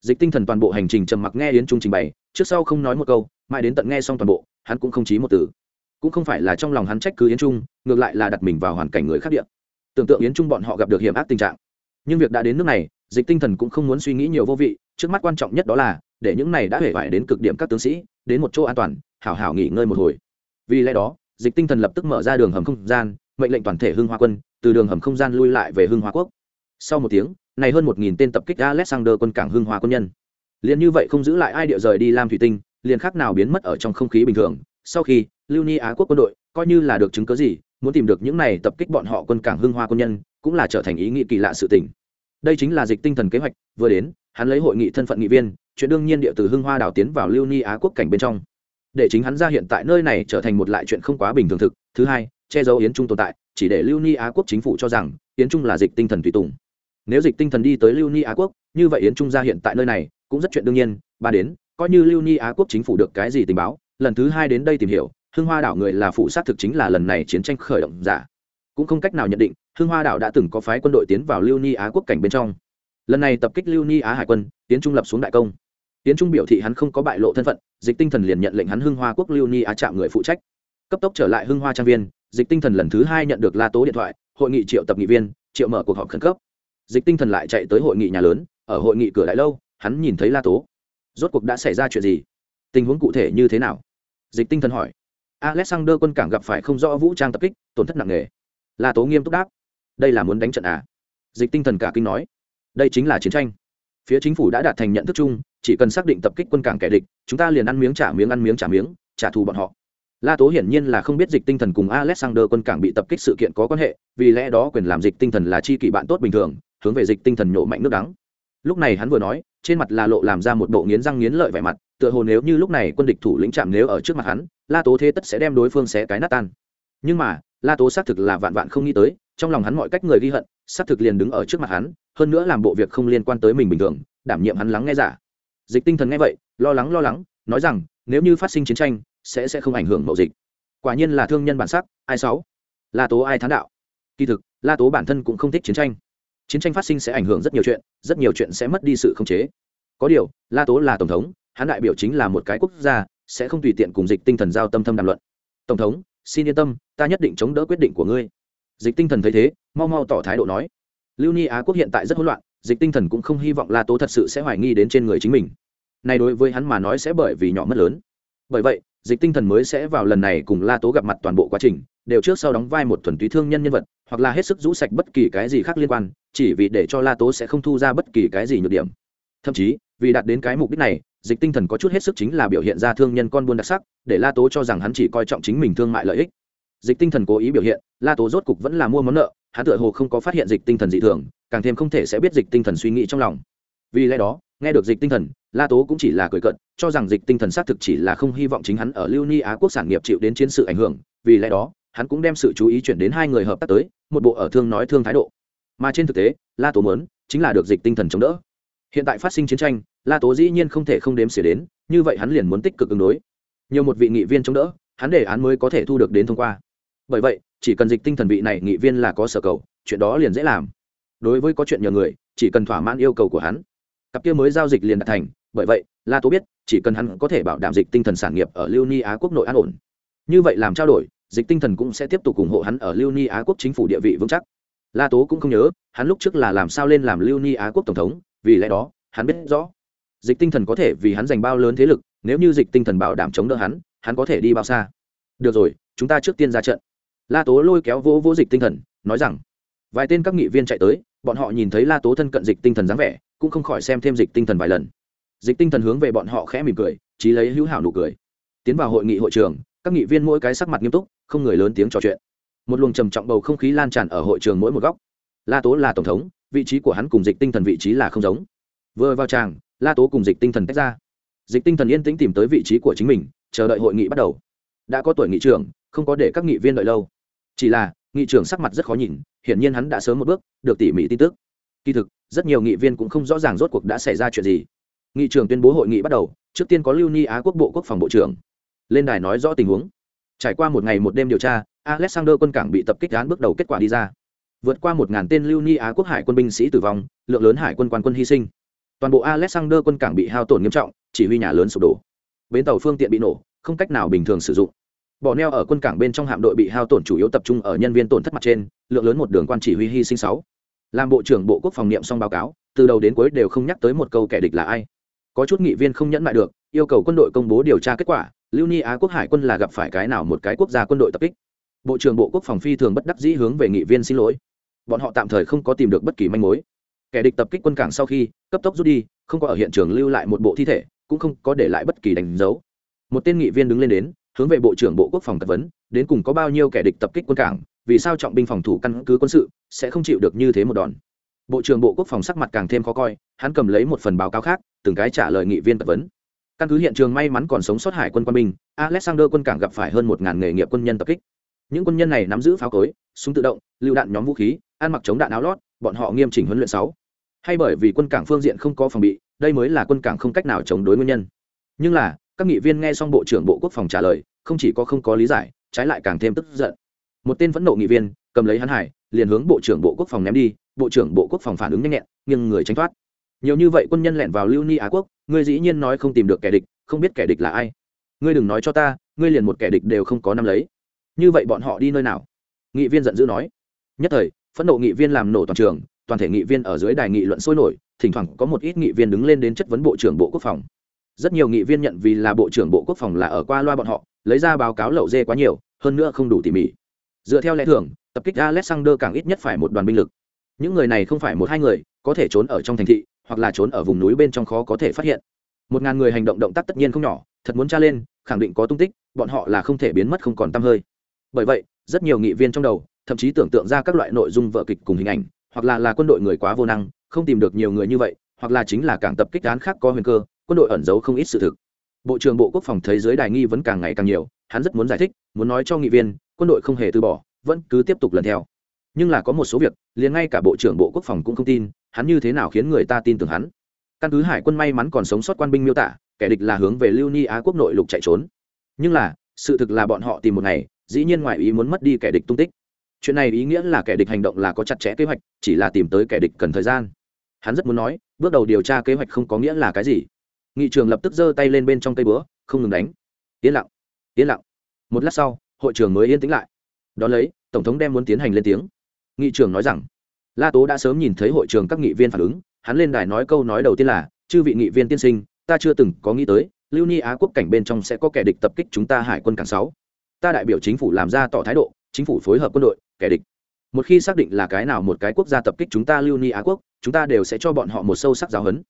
Dịch tinh thần toàn bộ hành trình trầm mặc nghe yến trung trình bày, trước sau không nói một câu, mãi đến tận nghe xong toàn bộ, hắn cũng không chí một từ. Cũng không phải là trong lòng hắn trách cứ yến trung, ngược lại là đặt mình vào hoàn cảnh người khác địa. tưởng tượng yến trung bọn họ gặp được hiểm ác tình trạng. Nhưng việc đã đến nước này, dịch tinh thần cũng không muốn suy nghĩ nhiều vô vị, trước mắt quan trọng nhất đó là, để những này đã hể vải đến cực điểm các tướng sĩ, đến một chỗ an toàn, hảo hảo nghỉ ngơi một hồi. Vì lẽ đó, dịch tinh thần lập tức mở ra đường hầm không gian, mệnh lệnh toàn thể hưng hoa quân, từ đường hầm không gian lui lại về hưng hoa quốc sau một tiếng, này hơn một nghìn tên tập kích alexander quân cảng hưng hoa quân nhân. Liền như vậy không giữ lại ai địa rời đi lam thủy tinh, liền khác nào biến mất ở trong không khí bình thường. Sau khi, lưu ni á quốc quân đội coi như là được chứng cớ gì, muốn tìm được những này tập kích bọn họ quân cảng hưng hoa quân nhân, cũng là trở thành ý nghĩ kỳ lạ sự tình. Đây chính là dịch tinh thần kế hoạch, vừa đến, hắn lấy hội nghị thân phận nghị viên, chuyện đương nhiên địa từ hưng hoa đảo tiến vào lưu ni á quốc cảnh bên trong. Để chính hắn ra hiện tại nơi này trở thành một lại chuyện không quá bình thường thực. Thứ hai, che giấu yến trung tồn tại, chỉ để lưu ni á quốc chính phủ cho rằng, yến trung là dịch tinh thần tùy tùng nếu dịch tinh thần đi tới lưu ni á quốc, như vậy yến trung ra hiện tại nơi này cũng rất chuyện đương nhiên, ba đến, coi như lưu ni á quốc chính phủ được cái gì tình báo, lần thứ hai đến đây tìm hiểu, hưng hoa đảo người là phụ sát thực chính là lần này chiến tranh khởi động giả. Cũng không cách nào nhận định, hưng hoa đảo đã từng có phái quân đội tiến vào lưu ni á quốc cảnh bên trong. Lần này tập kích lưu ni á hải quân tiến trung lập xuống đại công. Tiến trung biểu thị hắn không có bại lộ thân phận, dịch tinh thần liền nhận lệnh hắn hưng hoa quốc lưu ni á chạm người phụ trách. Cấp tốc trở lại hưng hoa trang viên, dịch tinh thần lần thứ hai nhận được la tố điện thoại, hội nghị triệu tập nghị viên, triệu mở cuộc họp khẩn cấp dịch tinh thần lại chạy tới hội nghị nhà lớn, ở hội nghị cửa đại lâu, hắn nhìn thấy la tố. Rốt cuộc đã xảy ra chuyện gì? Tình huống cụ thể như thế nào? Dịch tinh thần hỏi. Alexander quân cảng gặp phải không rõ vũ trang tập kích, tổn thất nặng nề. La tố nghiêm túc đáp. Đây là muốn đánh trận à? Dịch tinh thần cả kinh nói. Đây chính là chiến tranh. Phía chính phủ đã đạt thành nhận thức chung, chỉ cần xác định tập kích quân cảng kẻ địch, chúng ta liền ăn miếng trả miếng ăn miếng trả miếng, trả thù bọn họ. La tố hiển nhiên là không biết dịch tinh thần cùng alexander quân cảng bị tập kích sự kiện có quan hệ, vì lẽ đó quyền làm dịch tinh thần là chi kỷ bạn tốt bình thường hướng về dịch tinh thần nhộ mạnh nước đắng. Lúc này hắn vừa nói, trên mặt là lộ làm ra một bộ nghiến răng nghiến lợi vẻ mặt, tựa hồ nếu như lúc này quân địch thủ lĩnh chạm nếu ở trước mặt hắn, la tố thế tất sẽ đem đối phương xé cái nát tan. Nhưng mà, la tố xác thực là vạn vạn không nghĩ tới, trong lòng hắn mọi cách người ghi hận, xác thực liền đứng ở trước mặt hắn, hơn nữa làm bộ việc không liên quan tới mình bình thường, đảm nhiệm hắn lắng nghe giả. Dịch tinh thần nghe vậy, lo lắng lo lắng, nói rằng, nếu như phát sinh chiến tranh, sẽ sẽ không ảnh hưởng mậu dịch. Quả nhiên là thương nhân bản sắc, ai sáu la tố ai thán đạo? Kỳ thực, la tố bản thân cũng không thích chiến tranh chiến tranh phát sinh sẽ ảnh hưởng rất nhiều chuyện, rất nhiều chuyện sẽ mất đi sự khống chế. Có điều, la tố là tổng thống, hắn đại biểu chính là một cái quốc gia, sẽ không tùy tiện cùng dịch tinh thần giao tâm thâm đàm luận. Tổng thống, xin yên tâm, ta nhất định chống đỡ quyết định của ngươi. Dịch tinh thần thấy thế, mau mau tỏ thái độ nói. Lưu ni á quốc hiện tại rất hỗn loạn, dịch tinh thần cũng không hy vọng la tố thật sự sẽ hoài nghi đến trên người chính mình. Này đối với hắn mà nói sẽ bởi vì nhỏ mất lớn. Bởi vậy dịch tinh thần mới sẽ vào lần này cùng la tố gặp mặt toàn bộ quá trình, đều trước sau đóng vai một thuần túy thương nhân nhân vật, hoặc là hết sức rũ sạch bất kỳ cái gì khác liên quan, chỉ vì để cho la tố sẽ không thu ra bất kỳ cái gì nhược điểm. Thậm chí, vì đạt đến cái mục đích này, dịch tinh thần có chút hết sức chính là biểu hiện ra thương nhân con buôn đặc sắc, để la tố cho rằng hắn chỉ coi trọng chính mình thương mại lợi ích. Dịch tinh thần cố ý biểu hiện, la tố rốt cục vẫn là mua món nợ, hắn tựa hồ không có phát hiện dịch tinh thần dị thường, càng thêm không thể sẽ biết dịch tinh thần suy nghĩ trong lòng. Vì lẽ đó, nghe được dịch tinh thần la tố cũng chỉ là cười cận cho rằng dịch tinh thần xác thực chỉ là không hy vọng chính hắn ở lưu ni á quốc sản nghiệp chịu đến chiến sự ảnh hưởng, vì lẽ đó, hắn cũng đem sự chú ý chuyển đến hai người hợp tác tới, một bộ ở thương nói thương thái độ. Mà trên thực tế, la tố mớn chính là được dịch tinh thần chống đỡ. Hiện tại phát sinh chiến tranh, la tố dĩ nhiên không thể không đếm xỉa đến, như vậy hắn liền muốn tích cực ứng đối. Nhiều một vị nghị viên chống đỡ, hắn đề án mới có thể thu được đến thông qua. Bởi vậy, chỉ cần dịch tinh thần vị này nghị viên là có sở cầu, chuyện đó liền dễ làm. Đối với có chuyện nhờ người, chỉ cần thỏa mãn yêu cầu của hắn. Cặp kia mới giao dịch liền đạt thành bởi vậy, la tố biết, chỉ cần hắn có thể bảo đảm dịch tinh thần sản nghiệp ở lưu ni á quốc nội an ổn. Như vậy làm trao đổi, dịch tinh thần cũng sẽ tiếp tục ủng hộ hắn ở lưu ni á quốc chính phủ địa vị vững chắc. La tố cũng không nhớ, hắn lúc trước là làm sao lên làm lưu ni á quốc tổng thống, vì lẽ đó, hắn biết rõ, dịch tinh thần có thể vì hắn giành bao lớn thế lực, nếu như dịch tinh thần bảo đảm chống đỡ hắn hắn có thể đi bao xa. Được rồi, chúng ta trước tiên ra trận. La tố lôi kéo vỗ vỗ dịch tinh thần, nói rằng, vài tên các nghị viên chạy tới, bọn họ nhìn thấy la tố thân cận dịch tinh thần dáng vẻ, cũng không khỏi xem thêm dịch tinh thần vài lần dịch tinh thần hướng về bọn họ khẽ mỉm cười trí lấy hữu hảo nụ cười. Tiến vào hội nghị hội trường, các nghị viên mỗi cái sắc mặt nghiêm túc, không người lớn tiếng trò chuyện. Một luồng trầm trọng bầu không khí lan tràn ở hội trường mỗi một góc. La tố là tổng thống, vị trí của hắn cùng dịch tinh thần vị trí là không giống. Vừa vào tràng, la tố cùng dịch tinh thần tách ra. Dịch tinh thần yên tĩnh tìm tới vị trí của chính mình, chờ đợi hội nghị bắt đầu. Đã có tuổi nghị trưởng, không có để các nghị viên đợi lâu. Chỉ là, nghị trưởng sắc mặt rất khó nhìn, hiển nhiên hắn đã sớm một bước, được tỉ mỉ tin tức. Kỳ thực, rất nhiều nghị viên cũng không rõ ràng rốt cuộc đã xảy ra chuyện gì nghị trưởng tuyên bố hội nghị bắt đầu, trước tiên có lưu ni á quốc bộ quốc phòng bộ trưởng. Lên đài nói rõ tình huống. Trải qua một ngày một đêm điều tra, alexander quân cảng bị tập kích án bước đầu kết quả đi ra. Vượt qua một ngàn tên lưu ni á quốc hải quân binh sĩ tử vong, lượng lớn hải quân quan quân hy sinh. Toàn bộ alexander quân cảng bị hao tổn nghiêm trọng, chỉ huy nhà lớn sụp đổ. Bến tàu phương tiện bị nổ, không cách nào bình thường sử dụng. Bỏ neo ở quân cảng bên trong hạm đội bị hao tổn chủ yếu tập trung ở nhân viên tổn thất mặt trên, lượng lớn một đường quan chỉ huy hy sinh sáu. Làm bộ trưởng bộ quốc phòng niệm xong báo cáo, từ đầu đến cuối đều không nhắc tới một câu kẻ địch là ai có chút nghị viên không nhẫn mại được, yêu cầu quân đội công bố điều tra kết quả, lưu ni á quốc hải quân là gặp phải cái nào một cái quốc gia quân đội tập kích. Bộ trưởng bộ quốc phòng phi thường bất đắc dĩ hướng về nghị viên xin lỗi. Bọn họ tạm thời không có tìm được bất kỳ manh mối. Kẻ địch tập kích quân cảng sau khi, cấp tốc rút đi, không có ở hiện trường lưu lại một bộ thi thể, cũng không có để lại bất kỳ đánh dấu. Một tên nghị viên đứng lên đến, hướng về bộ trưởng bộ quốc phòng tập vấn, đến cùng có bao nhiêu kẻ địch tập kích quân cảng, vì sao trọng binh phòng thủ căn cứ quân sự, sẽ không chịu được như thế một đòn. Bộ trưởng bộ quốc phòng sắc mặt càng thêm khó coi, hắn cầm lấy một phần báo cáo khác từng cái trả lời nghị viên tập vấn. Căn cứ hiện trường may mắn còn sống sót hải quân quân binh, alexander quân cảng gặp phải hơn một ngàn nghề nghiệp quân nhân tập kích. Những quân nhân này nắm giữ pháo cối, súng tự động, lựu đạn nhóm vũ khí, ăn mặc chống đạn áo lót, bọn họ nghiêm chỉnh huấn luyện sáu. Hay bởi vì quân cảng phương diện không có phòng bị, đây mới là quân cảng không cách nào chống đối nguyên nhân. Nhưng là, các nghị viên nghe xong bộ trưởng bộ quốc phòng trả lời, không chỉ có không có lý giải, trái lại càng thêm tức giận. Một tên phẫn nộ nghị viên, cầm lấy hắn hải, liền hướng bộ trưởng bộ quốc phòng ném đi, bộ trưởng bộ quốc phòng phản ứng nhanh nhẹn, nhưng người tránh thoát nhiều như vậy quân nhân lẻn vào lưu ni á quốc, ngươi dĩ nhiên nói không tìm được kẻ địch, không biết kẻ địch là ai. Ngươi đừng nói cho ta, ngươi liền một kẻ địch đều không có năm lấy. Như vậy bọn họ đi nơi nào? Nghị viên giận dữ nói. Nhất thời, phẫn nộ nghị viên làm nổ toàn trường, toàn thể nghị viên ở dưới đài nghị luận sôi nổi, thỉnh thoảng có một ít nghị viên đứng lên đến chất vấn bộ trưởng bộ quốc phòng. Rất nhiều nghị viên nhận vì là bộ trưởng bộ quốc phòng là ở qua loa bọn họ, lấy ra báo cáo lậu dê quá nhiều, hơn nữa không đủ tỉ mỉ. Dựa theo lẽ thường, tập kích alexander càng ít nhất phải một đoàn binh lực. Những người này không phải một hai người, có thể trốn ở trong thành thị hoặc là trốn ở vùng núi bên trong khó có thể phát hiện. Một ngàn người hành động động tác tất nhiên không nhỏ, thật muốn tra lên, khẳng định có tung tích, bọn họ là không thể biến mất không còn t hơi. Bởi vậy, rất nhiều nghị viên trong đầu, thậm chí tưởng tượng ra các loại nội dung vợ kịch cùng hình ảnh, hoặc là là quân đội người quá vô năng, không tìm được nhiều người như vậy, hoặc là chính là càng tập kích án khác có huyền cơ, quân đội ẩn giấu không ít sự thực. Bộ trưởng bộ quốc phòng thấy giới đài nghi vẫn càng ngày càng nhiều, hắn rất muốn giải thích, muốn nói cho nghị viên, quân đội không hề từ bỏ, vẫn cứ tiếp tục lần theo nhưng là có một số việc, liền ngay cả bộ trưởng bộ quốc phòng cũng không tin, hắn như thế nào khiến người ta tin tưởng hắn? Căn cứ hải quân may mắn còn sống sót quan binh miêu tả, kẻ địch là hướng về lưu ni á quốc nội lục chạy trốn. Nhưng là, sự thực là bọn họ tìm một ngày, dĩ nhiên ngoài ý muốn mất đi kẻ địch tung tích. Chuyện này ý nghĩa là kẻ địch hành động là có chặt chẽ kế hoạch, chỉ là tìm tới kẻ địch cần thời gian. Hắn rất muốn nói, bước đầu điều tra kế hoạch không có nghĩa là cái gì. Nghị trường lập tức giơ tay lên bên trong cây búa, không ngừng đánh. Yên lặng yên lặng. Một lát sau, hội trường mới yên tĩnh lại. Đón lấy, tổng thống đem muốn tiến hành lên tiếng nghị trường nói rằng, la tố đã sớm nhìn thấy hội trường các nghị viên phản ứng, hắn lên đài nói câu nói đầu tiên là, chư vị nghị viên tiên sinh, ta chưa từng có nghĩ tới, lưu ni á quốc cảnh bên trong sẽ có kẻ địch tập kích chúng ta hải quân cảng sáu. Ta đại biểu chính phủ làm ra tỏ thái độ, chính phủ phối hợp quân đội, kẻ địch. Một khi xác định là cái nào một cái quốc gia tập kích chúng ta lưu ni á quốc, chúng ta đều sẽ cho bọn họ một sâu sắc giáo huấn.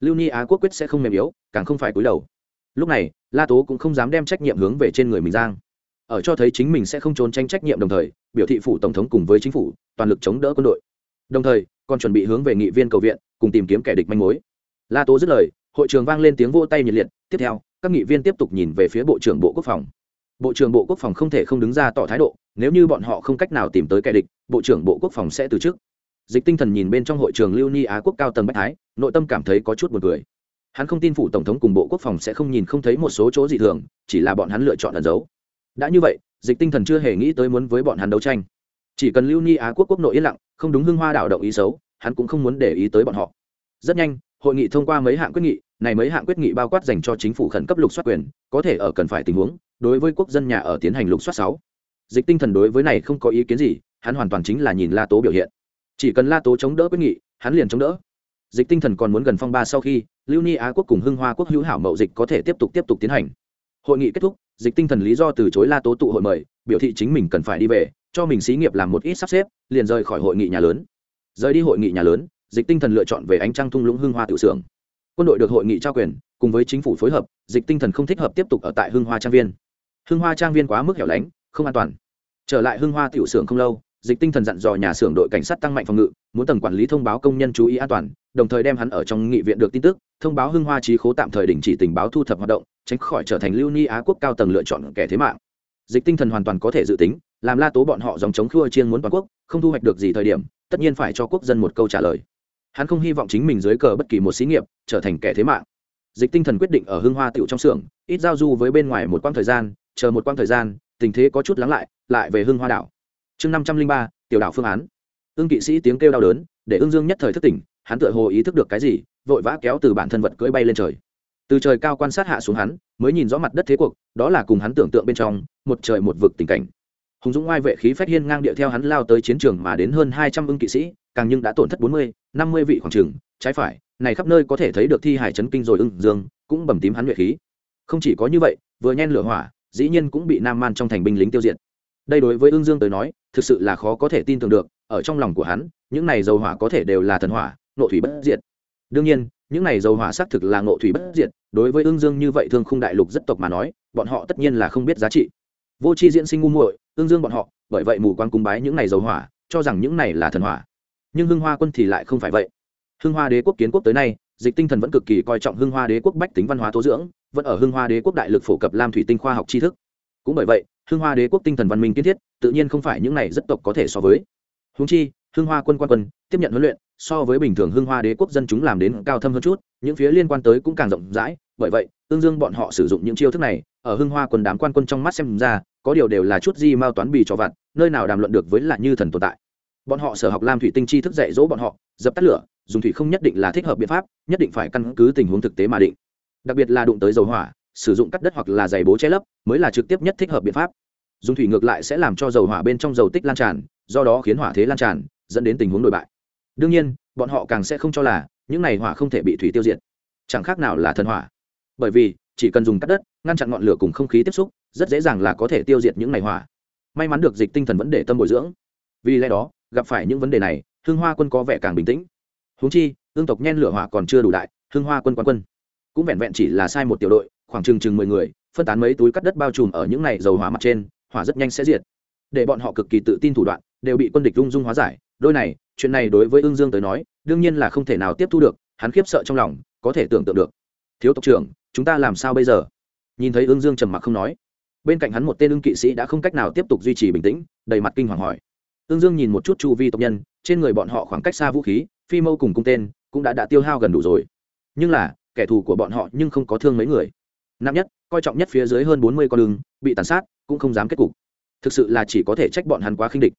Lưu ni á quốc quyết sẽ không mềm yếu, càng không phải cúi đầu. Lúc này, la tố cũng không dám đem trách nhiệm hướng về trên người mình giang ở cho thấy chính mình sẽ không trốn tránh trách nhiệm đồng thời, biểu thị phủ tổng thống cùng với chính phủ, toàn lực chống đỡ quân đội. Đồng thời, còn chuẩn bị hướng về nghị viên cầu viện, cùng tìm kiếm kẻ địch manh mối. La tố dứt lời, hội trường vang lên tiếng vô tay nhiệt liệt. Tiếp theo, các nghị viên tiếp tục nhìn về phía bộ trưởng bộ quốc phòng. Bộ trưởng bộ quốc phòng không thể không đứng ra tỏ thái độ, nếu như bọn họ không cách nào tìm tới kẻ địch, bộ trưởng bộ quốc phòng sẽ từ chức. Dịch tinh thần nhìn bên trong hội trường lưu ni á quốc cao tầng bách thái, nội tâm cảm thấy có chút buồn cười. Hắn không tin phủ tổng thống cùng bộ quốc phòng sẽ không nhìn không thấy một số chỗ dị thường, chỉ là bọn hắn lựa chọn ẩn giấu đã như vậy, dịch tinh thần chưa hề nghĩ tới muốn với bọn hắn đấu tranh. Chỉ cần lưu ni á quốc quốc nội yên lặng, không đúng hưng hoa đảo động ý xấu, hắn cũng không muốn để ý tới bọn họ. Rất nhanh, hội nghị thông qua mấy hạng quyết nghị, này mấy hạng quyết nghị bao quát dành cho chính phủ khẩn cấp lục soát quyền, có thể ở cần phải tình huống, đối với quốc dân nhà ở tiến hành lục soát sáu. Dịch tinh thần đối với này không có ý kiến gì, hắn hoàn toàn chính là nhìn la tố biểu hiện. Chỉ cần la tố chống đỡ quyết nghị, hắn liền chống đỡ. Dịch tinh thần còn muốn gần phong ba sau khi, lưu ni á quốc cùng hưng hoa quốc hữu hảo mậu dịch có thể tiếp tục tiếp tục tiến hành. Hội nghị kết thúc dịch tinh thần lý do từ chối la tố tụ hội mời, biểu thị chính mình cần phải đi về, cho mình xí nghiệp làm một ít sắp xếp, liền rời khỏi hội nghị nhà lớn. Rời đi hội nghị nhà lớn, dịch tinh thần lựa chọn về ánh trăng thung lũng hưng hoa tự xưởng quân đội được hội nghị trao quyền, cùng với chính phủ phối hợp, dịch tinh thần không thích hợp tiếp tục ở tại hưng hoa trang viên. Hưng hoa trang viên quá mức hẻo lánh, không an toàn. Trở lại hưng hoa tiểu xưởng không lâu, dịch tinh thần dặn dò nhà xưởng đội cảnh sát tăng mạnh phòng ngự, muốn tầng quản lý thông báo công nhân chú ý an toàn, đồng thời đem hắn ở trong nghị viện được tin tức, thông báo hưng hoa trí khố tạm thời đình chỉ tình báo thu thập hoạt động tránh khỏi trở thành lưu ni á quốc cao tầng lựa chọn kẻ thế mạng. Dịch tinh thần hoàn toàn có thể dự tính, làm la tố bọn họ dòng chống khua chiên muốn toàn quốc, không thu hoạch được gì thời điểm, tất nhiên phải cho quốc dân một câu trả lời. Hắn không hy vọng chính mình dưới cờ bất kỳ một xí nghiệp trở thành kẻ thế mạng. Dịch tinh thần quyết định ở hưng hoa tựu trong xưởng, ít giao du với bên ngoài một quãng thời gian, chờ một quãng thời gian, tình thế có chút lắng lại lại về hưng hoa đảo. Chương năm trăm linh ba, tiểu đảo phương án. Ưng kỵ sĩ tiếng kêu đau đớn, để ưng dương nhất thời thức tỉnh, hắn tựa hồ ý thức được cái gì, vội vã kéo từ bản thân vật cưỡi bay lên trời từ trời cao quan sát hạ xuống hắn, mới nhìn rõ mặt đất thế cuộc, đó là cùng hắn tưởng tượng bên trong, một trời một vực tình cảnh. Hùng dũng oai vệ khí phách hiên ngang điệu theo hắn lao tới chiến trường mà đến hơn hai trăm ưng kỵ sĩ, càng nhưng đã tổn thất bốn mươi, năm mươi vị khoảng trừng trái phải, này khắp nơi có thể thấy được thi hải chấn kinh rồi ưng dương, cũng bầm tím hắn nhuệ khí. Không chỉ có như vậy, vừa nhen lửa hỏa, dĩ nhiên cũng bị nam man trong thành binh lính tiêu diệt. Đây đối với ưng dương tới nói, thực sự là khó có thể tin tưởng được, ở trong lòng của hắn, những này dầu hỏa có thể đều là thần hỏa, nộ thủy bất diệt. Đương nhiên những này dầu hỏa xác thực là ngộ thủy bất diệt, đối với ương dương như vậy thương khung đại lục rất tộc mà nói, bọn họ tất nhiên là không biết giá trị. Vô c h i diễn sinh ngu muội ương dương bọn họ, bởi vậy mù quan cung bái những này dầu hỏa, cho rằng những này là thần hỏa. Nhưng hưng hoa quân thì lại không phải vậy. Hưng hoa đế quốc kiến quốc tới nay, dịch tinh thần vẫn cực kỳ coi trọng hưng hoa đế quốc bách tính văn hóa tố dưỡng, vẫn ở hưng hoa đế quốc đại lực phổ cập lam thủy tinh khoa học tri thức. Cũng bởi vậy, hưng hoa đế quốc tinh thần văn minh kiến thiết, tự nhiên không phải những này rất tộc có thể so với. Húng chi, hưng hoa quân quan quân, tiếp nhận huấn luyện so với bình thường hưng hoa đế quốc dân chúng làm đến cao thâm hơn chút, những phía liên quan tới cũng càng rộng rãi. Bởi vậy, tương dương bọn họ sử dụng những chiêu thức này, ở hưng hoa quân đám quan quân trong mắt xem ra, có điều đều là chút di mao toán bì cho vặt, nơi nào đàm luận được với là như thần tồn tại. Bọn họ sở học lam thủy tinh chi thức dạy dỗ bọn họ, dập tắt lửa, dùng thủy không nhất định là thích hợp biện pháp, nhất định phải căn cứ tình huống thực tế mà định. Đặc biệt là đụng tới dầu hỏa, sử dụng cắt đất hoặc là giày bố che lấp, mới là trực tiếp nhất thích hợp biện pháp. Dùng thủy ngược lại sẽ làm cho dầu hỏa bên trong dầu tích lan tràn, do đó khiến hỏa thế lan tràn, dẫn đến tình huống đổi bại đương nhiên, bọn họ càng sẽ không cho là, những này hỏa không thể bị thủy tiêu diệt. Chẳng khác nào là thần hỏa. Bởi vì, chỉ cần dùng cắt đất, ngăn chặn ngọn lửa cùng không khí tiếp xúc, rất dễ dàng là có thể tiêu diệt những này hỏa. May mắn được dịch tinh thần vẫn để tâm bồi dưỡng. Vì lẽ đó, gặp phải những vấn đề này hương hoa quân có vẻ càng bình tĩnh. Húng chi, ương tộc nhen lửa hỏa còn chưa đủ đại hương hoa quân quan quân. Cũng vẹn vẹn chỉ là sai một tiểu đội, khoảng chừng chừng mười người, phân tán mấy túi cắt đất bao trùm ở những này dầu hỏa mặt trên, hỏa rất nhanh sẽ diệt. Để bọn họ cực kỳ tự tin thủ đoạn, đều bị quân địch rung dung hóa giải. Đôi này chuyện này đối với ương dương tới nói, đương nhiên là không thể nào tiếp thu được, hắn khiếp sợ trong lòng, có thể tưởng tượng được. Thiếu tộc trưởng, chúng ta làm sao bây giờ? Nhìn thấy ương dương trầm mặc không nói. Bên cạnh hắn một tên ưng kỵ sĩ đã không cách nào tiếp tục duy trì bình tĩnh, đầy mặt kinh hoàng hỏi. Ương dương nhìn một chút chu vi tộc nhân, trên người bọn họ khoảng cách xa vũ khí, phi mâu cùng cung tên, cũng đã đã tiêu hao gần đủ rồi. Nhưng là, kẻ thù của bọn họ nhưng không có thương mấy người. Nặng nhất, coi trọng nhất phía dưới hơn bốn mươi con đường bị tàn sát, cũng không dám kết cục. Thực sự là chỉ có thể trách bọn hắn quá khinh địch.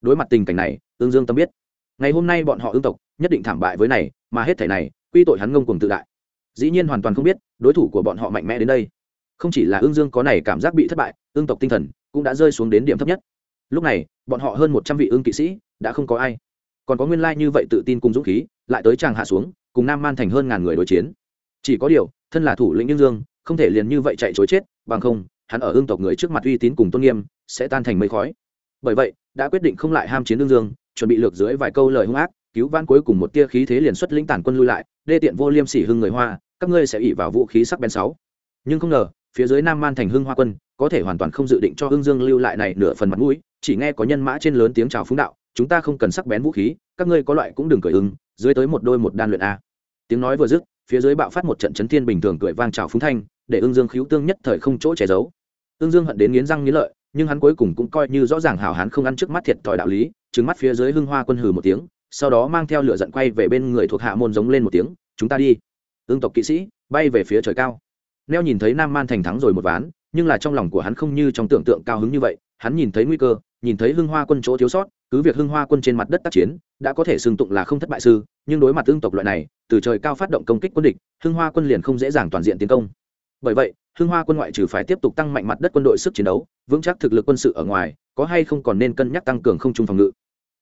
Đối mặt tình cảnh này ương dương tâm biết ngày hôm nay bọn họ ương tộc, nhất định thảm bại với này, mà hết thể này, quy tội hắn ngông cùng tự đại. Dĩ nhiên hoàn toàn không biết, đối thủ của bọn họ mạnh mẽ đến đây. Không chỉ là ương dương có này cảm giác bị thất bại ương tộc tinh thần cũng đã rơi xuống đến điểm thấp nhất. Lúc này, bọn họ hơn một trăm vị ương kỵ sĩ đã không có ai. Còn có nguyên lai như vậy tự tin cùng dũng khí, lại tới tràng hạ xuống, cùng nam man thành hơn ngàn người đối chiến. Chỉ có điều, thân là thủ lĩnh ương dương, không thể liền như vậy chạy chối chết, bằng không, hắn ở ương tộc người trước mặt uy tín cùng tôn nghiêm sẽ tan thành mây khói. Bởi vậy, đã quyết định không lại ham chiến ương dương chuẩn bị lược dưới vài câu lời hung ác, cứu vãn cuối cùng một tia khí thế liền xuất lĩnh tản quân lui lại, đê tiện vô liêm sỉ hưng người hoa, các ngươi sẽ ỉ vào vũ khí sắc bén sáu. Nhưng không ngờ, phía dưới nam man thành hưng hoa quân, có thể hoàn toàn không dự định cho hưng dương lưu lại này nửa phần mặt mũi, chỉ nghe có nhân mã trên lớn tiếng chào phúng đạo, chúng ta không cần sắc bén vũ khí, các ngươi có loại cũng đừng cởi ứng dưới tới một đôi một đan luyện a. Tiếng nói vừa dứt, phía dưới bạo phát một trận chấn thiên bình thường cười vang chào phúng thanh, để hưng dương khiếu tương nhất thời không chỗ che giấu. Ưng dương hận đến nghiến răng nghiến lợi, nhưng hắn cuối cùng cũng coi như rõ ràng hảo hán không ăn trước mắt thiệt thòi đạo lý trừng mắt phía dưới hưng hoa quân hừ một tiếng, sau đó mang theo lửa giận quay về bên người thuộc hạ môn giống lên một tiếng, chúng ta đi. Ương tộc kỵ sĩ bay về phía trời cao. Neo nhìn thấy nam man thành thắng rồi một ván, nhưng là trong lòng của hắn không như trong tưởng tượng cao hứng như vậy, hắn nhìn thấy nguy cơ, nhìn thấy hưng hoa quân chỗ thiếu sót, cứ việc hưng hoa quân trên mặt đất tác chiến, đã có thể xưng tụng là không thất bại sư, nhưng đối mặt ương tộc loại này, từ trời cao phát động công kích quân địch, hưng hoa quân liền không dễ dàng toàn diện tiến công. Bởi vậy hưng hoa quân ngoại trừ phải tiếp tục tăng mạnh mặt đất quân đội sức chiến đấu, vững chắc thực lực quân sự ở ngoài, có hay không còn nên cân nhắc tăng cường không trung phòng ngự.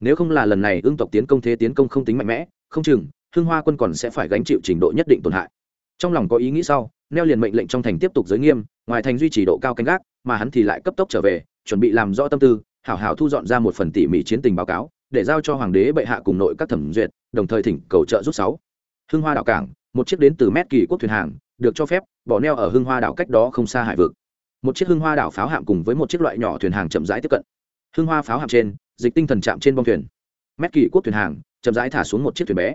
Nếu không là lần này ương tộc tiến công thế tiến công không tính mạnh mẽ, không chừng, hưng hoa quân còn sẽ phải gánh chịu trình độ nhất định tổn hại. Trong lòng có ý nghĩ sau, neo liền mệnh lệnh trong thành tiếp tục giới nghiêm, ngoài thành duy trì độ cao canh gác, mà hắn thì lại cấp tốc trở về, chuẩn bị làm rõ tâm tư, hảo hảo thu dọn ra một phần tỉ mỉ chiến tình báo cáo, để giao cho hoàng đế bệ hạ cùng nội các thẩm duyệt, đồng thời thỉnh cầu trợ giúp sáu. Hưng hoa đảo cảng, một chiếc đến từ mét kỳ quốc thuyền hàng được cho phép, bỏ neo ở hưng hoa đảo cách đó không xa hải vực. Một chiếc hưng hoa đảo pháo hạm cùng với một chiếc loại nhỏ thuyền hàng chậm rãi tiếp cận. Hưng hoa pháo hạm trên, dịch tinh thần chạm trên bông thuyền. Mét kỳ quốc thuyền hàng, chậm rãi thả xuống một chiếc thuyền bé.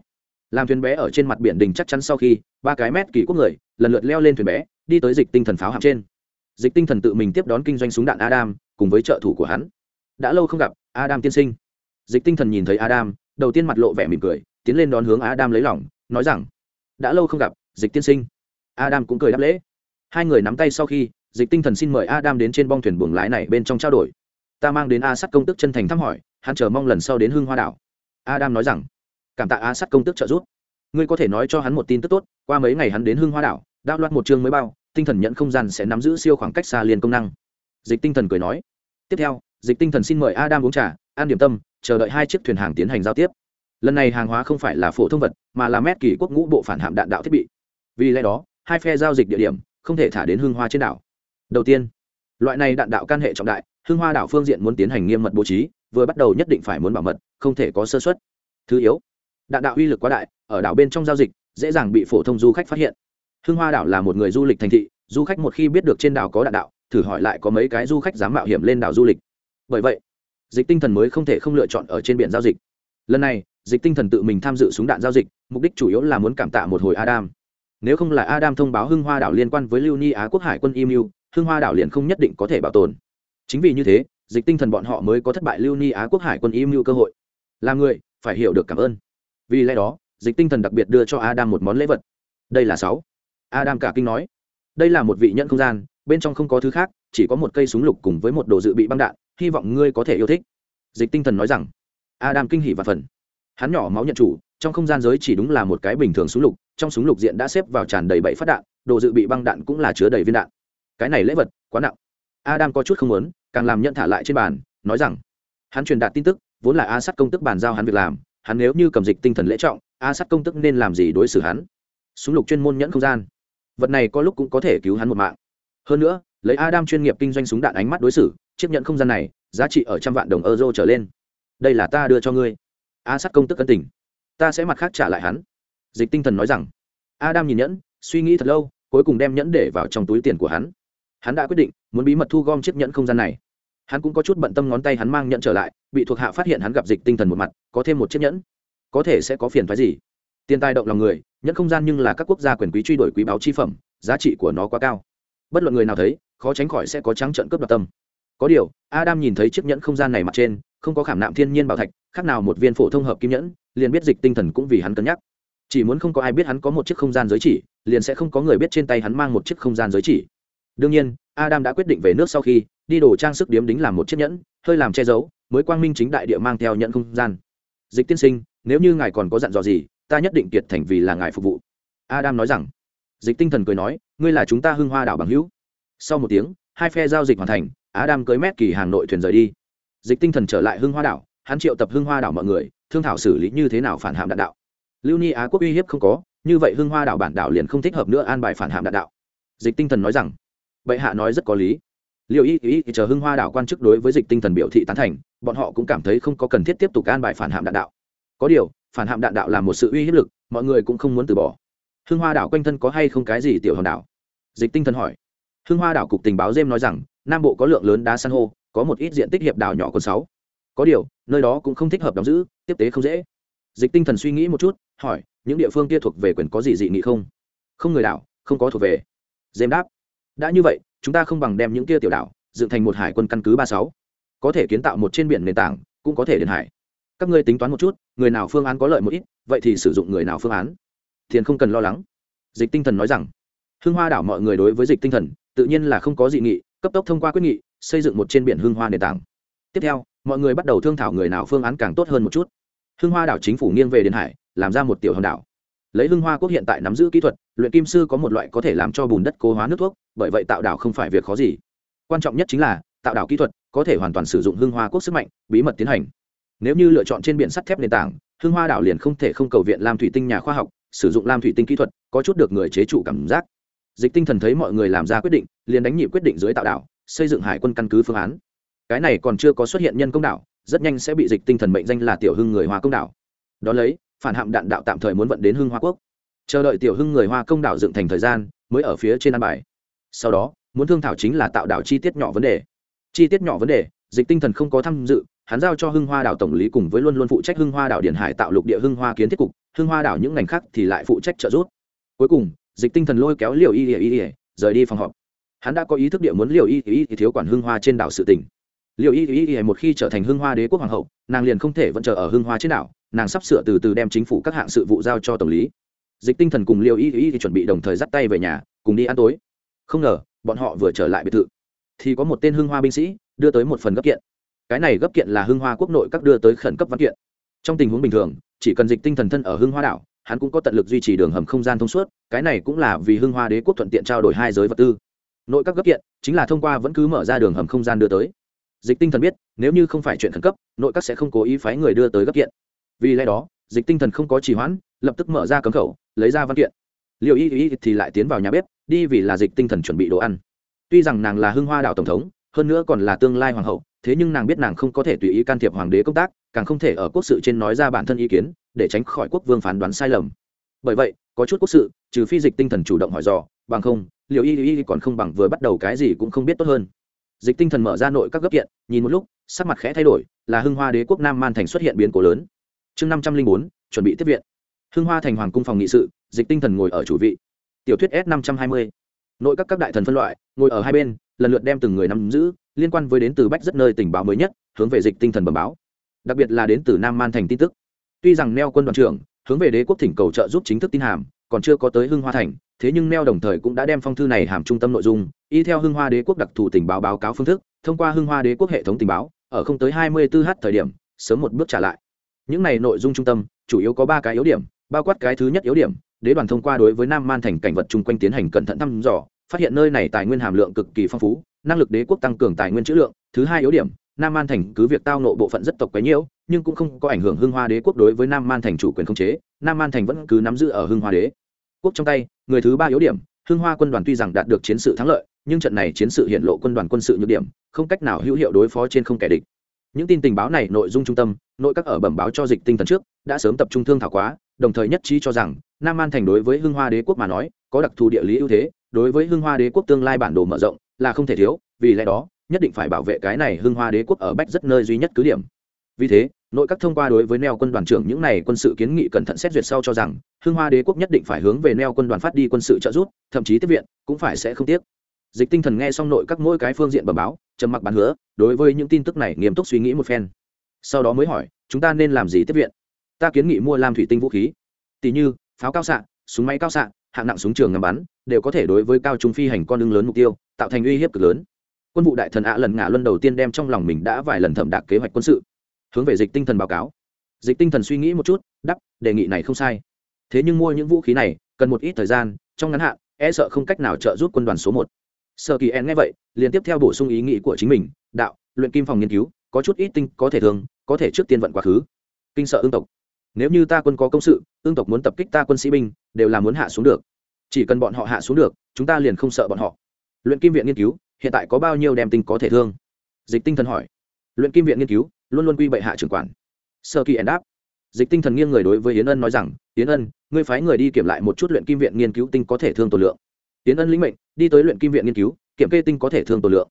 Làm thuyền bé ở trên mặt biển đình chắc chắn sau khi, ba cái mét kỳ quốc người lần lượt leo lên thuyền bé, đi tới dịch tinh thần pháo hạm trên. Dịch tinh thần tự mình tiếp đón kinh doanh súng đạn adam, cùng với trợ thủ của hắn. Đã lâu không gặp, adam tiên sinh. Dịch tinh thần nhìn thấy adam, đầu tiên mặt lộ vẻ mỉm cười, tiến lên đón hướng adam lấy lòng, nói rằng, đã lâu không gặp, dịch tiên sinh adam cũng cười đáp lễ. Hai người nắm tay sau khi, dịch tinh thần xin mời adam đến trên bong thuyền buồng lái này bên trong trao đổi. Ta mang đến a sắt công tức chân thành thăm hỏi, hắn chờ mong lần sau đến hương hoa đảo. Adam nói rằng, cảm tạ a sắt công tức trợ giúp. Ngươi có thể nói cho hắn một tin tức tốt, qua mấy ngày hắn đến hương hoa đảo đạo loạt một chương mới bao, tinh thần nhận không gian sẽ nắm giữ siêu khoảng cách xa liền công năng. Dịch tinh thần cười nói. Tiếp theo, dịch tinh thần xin mời adam uống trà, ăn điểm tâm, chờ đợi hai chiếc thuyền hàng tiến hành giao tiếp. Lần này hàng hóa không phải là phổ thông vật, mà là mét kỳ quốc ngũ bộ phản hạm đạn đạo thiết bị. Vì lẽ đó hai phe giao dịch địa điểm, không thể thả đến Hương hoa trên đảo. Đầu tiên, loại này đạn đạo can hệ trọng đại Hương hoa đảo phương diện muốn tiến hành nghiêm mật bố trí, vừa bắt đầu nhất định phải muốn bảo mật, không thể có sơ xuất thứ yếu, đạn đạo uy lực quá đại, ở đảo bên trong giao dịch, dễ dàng bị phổ thông du khách phát hiện. Hương hoa đảo là một người du lịch thành thị, du khách một khi biết được trên đảo có đạn đạo, thử hỏi lại có mấy cái du khách dám mạo hiểm lên đảo du lịch. Bởi vậy, dịch tinh thần mới không thể không lựa chọn ở trên biển giao dịch. Lần này, dịch tinh thần tự mình tham dự súng đạn giao dịch, mục đích chủ yếu là muốn cảm tạ một hồi adam nếu không là adam thông báo hưng hoa đảo liên quan với lưu ni á quốc hải quân Imu, hưng hoa đảo liền không nhất định có thể bảo tồn. Chính vì như thế dịch tinh thần bọn họ mới có thất bại lưu ni á quốc hải quân Imu cơ hội. Là người phải hiểu được cảm ơn. Vì lẽ đó dịch tinh thần đặc biệt đưa cho adam một món lễ vật. Đây là sáu. Adam cả kinh nói. Đây là một vị nhận không gian bên trong không có thứ khác chỉ có một cây súng lục cùng với một đồ dự bị băng đạn hy vọng ngươi có thể yêu thích. Dịch tinh thần nói rằng. Adam kinh hỉ và phần hắn nhỏ máu nhận chủ trong không gian giới chỉ đúng là một cái bình thường súng lục, trong súng lục diện đã xếp vào tràn đầy bảy phát đạn, đồ dự bị băng đạn cũng là chứa đầy viên đạn. Cái này lễ vật, quá nặng. Adam có chút không muốn, càng làm nhận thả lại trên bàn, nói rằng, hắn truyền đạt tin tức, vốn là a sắt công tức bàn giao hắn việc làm, hắn nếu như cầm dịch tinh thần lễ trọng, a sắt công tức nên làm gì đối xử hắn? Súng lục chuyên môn nhẫn không gian. Vật này có lúc cũng có thể cứu hắn một mạng. Hơn nữa, lấy adam chuyên nghiệp kinh doanh súng đạn ánh mắt đối xử, chiếc nhẫn không gian này, giá trị ở trăm vạn đồng euro trở lên. Đây là ta đưa cho ngươi. A sắt công tức cân tình ta sẽ mặt khác trả lại hắn. Dịch tinh thần nói rằng. Adam nhìn nhẫn, suy nghĩ thật lâu, cuối cùng đem nhẫn để vào trong túi tiền của hắn. Hắn đã quyết định, muốn bí mật thu gom chiếc nhẫn không gian này. Hắn cũng có chút bận tâm ngón tay hắn mang nhẫn trở lại, bị thuộc hạ phát hiện hắn gặp dịch tinh thần một mặt, có thêm một chiếc nhẫn. Có thể sẽ có phiền phái gì? Tiền tài động lòng người, nhẫn không gian nhưng là các quốc gia quyền quý truy đuổi quý báo chi phẩm, giá trị của nó quá cao. Bất luận người nào thấy, khó tránh khỏi sẽ có trắng trận cướp đoạt tâm. Có điều, adam nhìn thấy chiếc nhẫn không gian này mặt trên, không có khảm nạm thiên nhiên bảo thạch, khác nào một viên phổ thông hợp kim nhẫn liền biết dịch tinh thần cũng vì hắn cân nhắc. Chỉ muốn không có ai biết hắn có một chiếc không gian giới chỉ, liền sẽ không có người biết trên tay hắn mang một chiếc không gian giới chỉ. Đương nhiên, adam đã quyết định về nước sau khi, đi đồ trang sức điếm đính làm một chiếc nhẫn, hơi làm che giấu, mới quang minh chính đại địa mang theo nhận không gian. Dịch tiên sinh, nếu như ngài còn có dặn dò gì, ta nhất định kiệt thành vì là ngài phục vụ. Adam nói rằng. Dịch tinh thần cười nói, ngươi là chúng ta hưng hoa đảo bằng hữu. Sau một tiếng, hai phe giao dịch hoàn thành, adam cưới mét kỳ hàng nội thuyền rời đi. Dịch tinh thần trở lại hưng hoa đảo, hắn triệu tập hưng hoa đảo mọi người thương thảo xử lý như thế nào phản hạm đạn đạo. Lưu ni á quốc uy hiếp không có, như vậy hưng hoa đảo bản đảo liền không thích hợp nữa an bài phản hạm đạn đạo. Dịch tinh thần nói rằng, bệ hạ nói rất có lý. Liệu ý ý chờ hưng hoa đảo quan chức đối với dịch tinh thần biểu thị tán thành, bọn họ cũng cảm thấy không có cần thiết tiếp tục an bài phản hạm đạn đạo. Có điều, phản hạm đạn đạo là một sự uy hiếp lực, mọi người cũng không muốn từ bỏ. Hưng hoa đảo quanh thân có hay không cái gì tiểu hòn đảo? Dịch tinh thần hỏi. Hưng hoa đảo cục tình báo dêm nói rằng, nam bộ có lượng lớn đá san hô, có một ít diện tích hiệp đảo nhỏ còn sáu có điều, nơi đó cũng không thích hợp đóng giữ, tiếp tế không dễ. Dịch tinh thần suy nghĩ một chút, hỏi, những địa phương kia thuộc về quyền có gì dị nghị không? Không người đảo, không có thuộc về. Dêm đáp, đã như vậy, chúng ta không bằng đem những kia tiểu đảo, dựng thành một hải quân căn cứ ba sáu. Có thể kiến tạo một trên biển nền tảng, cũng có thể điện hải. Các ngươi tính toán một chút, người nào phương án có lợi một ít, vậy thì sử dụng người nào phương án. Thiền không cần lo lắng. Dịch tinh thần nói rằng, hưng hoa đảo mọi người đối với dịch tinh thần, tự nhiên là không có dị nghị, cấp tốc thông qua quyết nghị, xây dựng một trên biển hưng hoa nền tảng. Tiếp theo mọi người bắt đầu thương thảo người nào phương án càng tốt hơn một chút. Hưng hoa đảo chính phủ nghiêng về điện hải, làm ra một tiểu hòn đảo. Lấy hưng hoa quốc hiện tại nắm giữ kỹ thuật, luyện kim sư có một loại có thể làm cho bùn đất cố hóa nước thuốc, bởi vậy tạo đảo không phải việc khó gì. Quan trọng nhất chính là, tạo đảo kỹ thuật có thể hoàn toàn sử dụng hưng hoa quốc sức mạnh, bí mật tiến hành. Nếu như lựa chọn trên biển sắt thép nền tảng, hưng hoa đảo liền không thể không cầu viện làm thủy tinh nhà khoa học, sử dụng lam thủy tinh kỹ thuật, có chút được người chế chủ cảm giác. Dịch tinh thần thấy mọi người làm ra quyết định, liền đánh nhị quyết định dưới tạo đảo, xây dựng hải quân căn cứ phương án cái này còn chưa có xuất hiện nhân công đảo, rất nhanh sẽ bị dịch tinh thần mệnh danh là tiểu hưng người hoa công đảo. Đón lấy, phản hạm đạn đạo tạm thời muốn vận đến hưng hoa quốc. Chờ đợi tiểu hưng người hoa công đảo dựng thành thời gian, mới ở phía trên an bài. Sau đó, muốn thương thảo chính là tạo đảo chi tiết nhỏ vấn đề. Chi tiết nhỏ vấn đề, dịch tinh thần không có tham dự, hắn giao cho hưng hoa đảo tổng lý cùng với luôn luôn phụ trách hưng hoa đảo điển hải tạo lục địa hưng hoa kiến thiết cục, hưng hoa đảo những ngành khác thì lại phụ trách trợ giúp. Cuối cùng, dịch tinh thần lôi kéo liều y y ỉa rời đi phòng họp. Hắn đã có ý thức địa muốn liều y y thiếu quản hưng hoa trên đảo sự tỉnh liệu y y y một khi trở thành hưng hoa đế quốc hoàng hậu, nàng liền không thể vẫn chờ ở hưng hoa trên đảo, nàng sắp sửa từ từ đem chính phủ các hạng sự vụ giao cho tổng lý. Dịch tinh thần cùng liệu y y chuẩn bị đồng thời dắt tay về nhà, cùng đi ăn tối. Không ngờ, bọn họ vừa trở lại biệt thự, thì có một tên hưng hoa binh sĩ đưa tới một phần gấp kiện. Cái này gấp kiện là hưng hoa quốc nội các đưa tới khẩn cấp văn kiện. Trong tình huống bình thường, chỉ cần dịch tinh thần thân ở hưng hoa đảo, hắn cũng có tận lực duy trì đường hầm không gian thông suốt, cái này cũng là vì hưng hoa đế quốc thuận tiện trao đổi hai giới vật tư. Nội các gấp kiện chính là thông qua vẫn cứ mở ra đường hầm không gian đưa tới dịch tinh thần biết, nếu như không phải chuyện khẩn cấp, nội các sẽ không cố ý phái người đưa tới gấp kiện. Vì lẽ đó, dịch tinh thần không có trì hoãn, lập tức mở ra cấm khẩu, lấy ra văn kiện. Liệu y y thì lại tiến vào nhà bếp, đi vì là dịch tinh thần chuẩn bị đồ ăn. Tuy rằng nàng là hưng hoa đạo tổng thống, hơn nữa còn là tương lai hoàng hậu, thế nhưng nàng biết nàng không có thể tùy ý can thiệp hoàng đế công tác, càng không thể ở quốc sự trên nói ra bản thân ý kiến, để tránh khỏi quốc vương phán đoán sai lầm. Bởi vậy, có chút quốc sự, trừ phi dịch tinh thần chủ động hỏi dò, bằng không, liệu y y còn không bằng vừa bắt đầu cái gì cũng không biết tốt hơn dịch tinh thần mở ra nội các gấp kiện, nhìn một lúc, sắc mặt khẽ thay đổi, là hưng hoa đế quốc nam man thành xuất hiện biến cố lớn. Chương năm trăm linh bốn, chuẩn bị tiếp viện. Hưng hoa thành hoàng cung phòng nghị sự, dịch tinh thần ngồi ở chủ vị. Tiểu thuyết s năm trăm hai mươi. Nội các các đại thần phân loại, ngồi ở hai bên, lần lượt đem từng người nắm giữ, liên quan với đến từ bách rất nơi tình báo mới nhất, hướng về dịch tinh thần bẩm báo. Đặc biệt là đến từ nam man thành tin tức. Tuy rằng neo quân đoàn trưởng hướng về đế quốc thỉnh cầu trợ giúp chính thức tin hàm, còn chưa có tới hưng hoa thành thế nhưng neo đồng thời cũng đã đem phong thư này hàm trung tâm nội dung, y theo hưng hoa đế quốc đặc thù tình báo báo cáo phương thức, thông qua hưng hoa đế quốc hệ thống tình báo, ở không tới hai mươi 24 h thời điểm, sớm một bước trả lại. Những này nội dung trung tâm, chủ yếu có ba cái yếu điểm, bao quát cái thứ nhất yếu điểm, đế đoàn thông qua đối với nam man thành cảnh vật chung quanh tiến hành cẩn thận thăm dò, phát hiện nơi này tài nguyên hàm lượng cực kỳ phong phú, năng lực đế quốc tăng cường tài nguyên chữ lượng. Thứ hai yếu điểm, nam man thành cứ việc tao nộ bộ phận rất tộc quấy nhiễu, nhưng cũng không có ảnh hưởng hưng hoa đế quốc đối với nam man thành chủ quyền khống chế, nam man thành vẫn cứ nắm giữ ở hưng hoa đế quốc trong tay, người thứ ba yếu điểm, hưng hoa quân đoàn tuy rằng đạt được chiến sự thắng lợi, nhưng trận này chiến sự hiện lộ quân đoàn quân sự nhược điểm, không cách nào hữu hiệu đối phó trên không kẻ địch. Những tin tình báo này nội dung trung tâm, nội các ở bẩm báo cho dịch tinh thần trước, đã sớm tập trung thương thảo quá, đồng thời nhất trí cho rằng, nam an thành đối với hưng hoa đế quốc mà nói, có đặc thù địa lý ưu thế, đối với hưng hoa đế quốc tương lai bản đồ mở rộng, là không thể thiếu, vì lẽ đó, nhất định phải bảo vệ cái này hưng hoa đế quốc ở bách rất nơi duy nhất cứ điểm vì thế, nội các thông qua đối với neo quân đoàn trưởng những này quân sự kiến nghị cẩn thận xét duyệt sau cho rằng hương hoa đế quốc nhất định phải hướng về neo quân đoàn phát đi quân sự trợ giúp, thậm chí tiếp viện, cũng phải sẽ không tiếc. Dịch tinh thần nghe xong nội các mỗi cái phương diện bẩm báo, trầm mặc bán hứa, đối với những tin tức này nghiêm túc suy nghĩ một phen. Sau đó mới hỏi, chúng ta nên làm gì tiếp viện? Ta kiến nghị mua lam thủy tinh vũ khí. Tỷ như, pháo cao xạ, súng máy cao xạ, hạng nặng súng trường ngắm bắn, đều có thể đối với cao trung phi hành con lưng lớn mục tiêu, tạo thành uy hiếp cực lớn. Quân vụ đại thần ạ lần ngã luân đầu tiên đem trong lòng mình đã vài lần thẩm đạc kế hoạch quân sự hướng về dịch tinh thần báo cáo. Dịch tinh thần suy nghĩ một chút đắp đề nghị này không sai. Thế nhưng mua những vũ khí này, cần một ít thời gian, trong ngắn hạn e sợ không cách nào trợ giúp quân đoàn số một. Sợ kỳ en nghe vậy, liền tiếp theo bổ sung ý nghĩ của chính mình, đạo, luyện kim phòng nghiên cứu, có chút ít tinh có thể thường, có thể trước tiên vận quá khứ. Kinh sợ ương tộc. Nếu như ta quân có công sự, ương tộc muốn tập kích ta quân sĩ binh, đều là muốn hạ xuống được. Chỉ cần bọn họ hạ xuống được, chúng ta liền không sợ bọn họ. Luyện kim viện nghiên cứu, hiện tại có bao nhiêu đem tinh có thể thương dịch tinh thần hỏi. Luyện kim viện nghiên cứu luôn luôn quy bệ hạ trưởng quản. Sơ kỳ ẩn đáp. Dịch tinh thần nghiêng người đối với yến ân nói rằng, yến ân, ngươi phái người đi kiểm lại một chút luyện kim viện nghiên cứu tinh có thể thương tổ lượng. Yến ân lĩnh mệnh, đi tới luyện kim viện nghiên cứu, kiểm kê tinh có thể thương tổ lượng.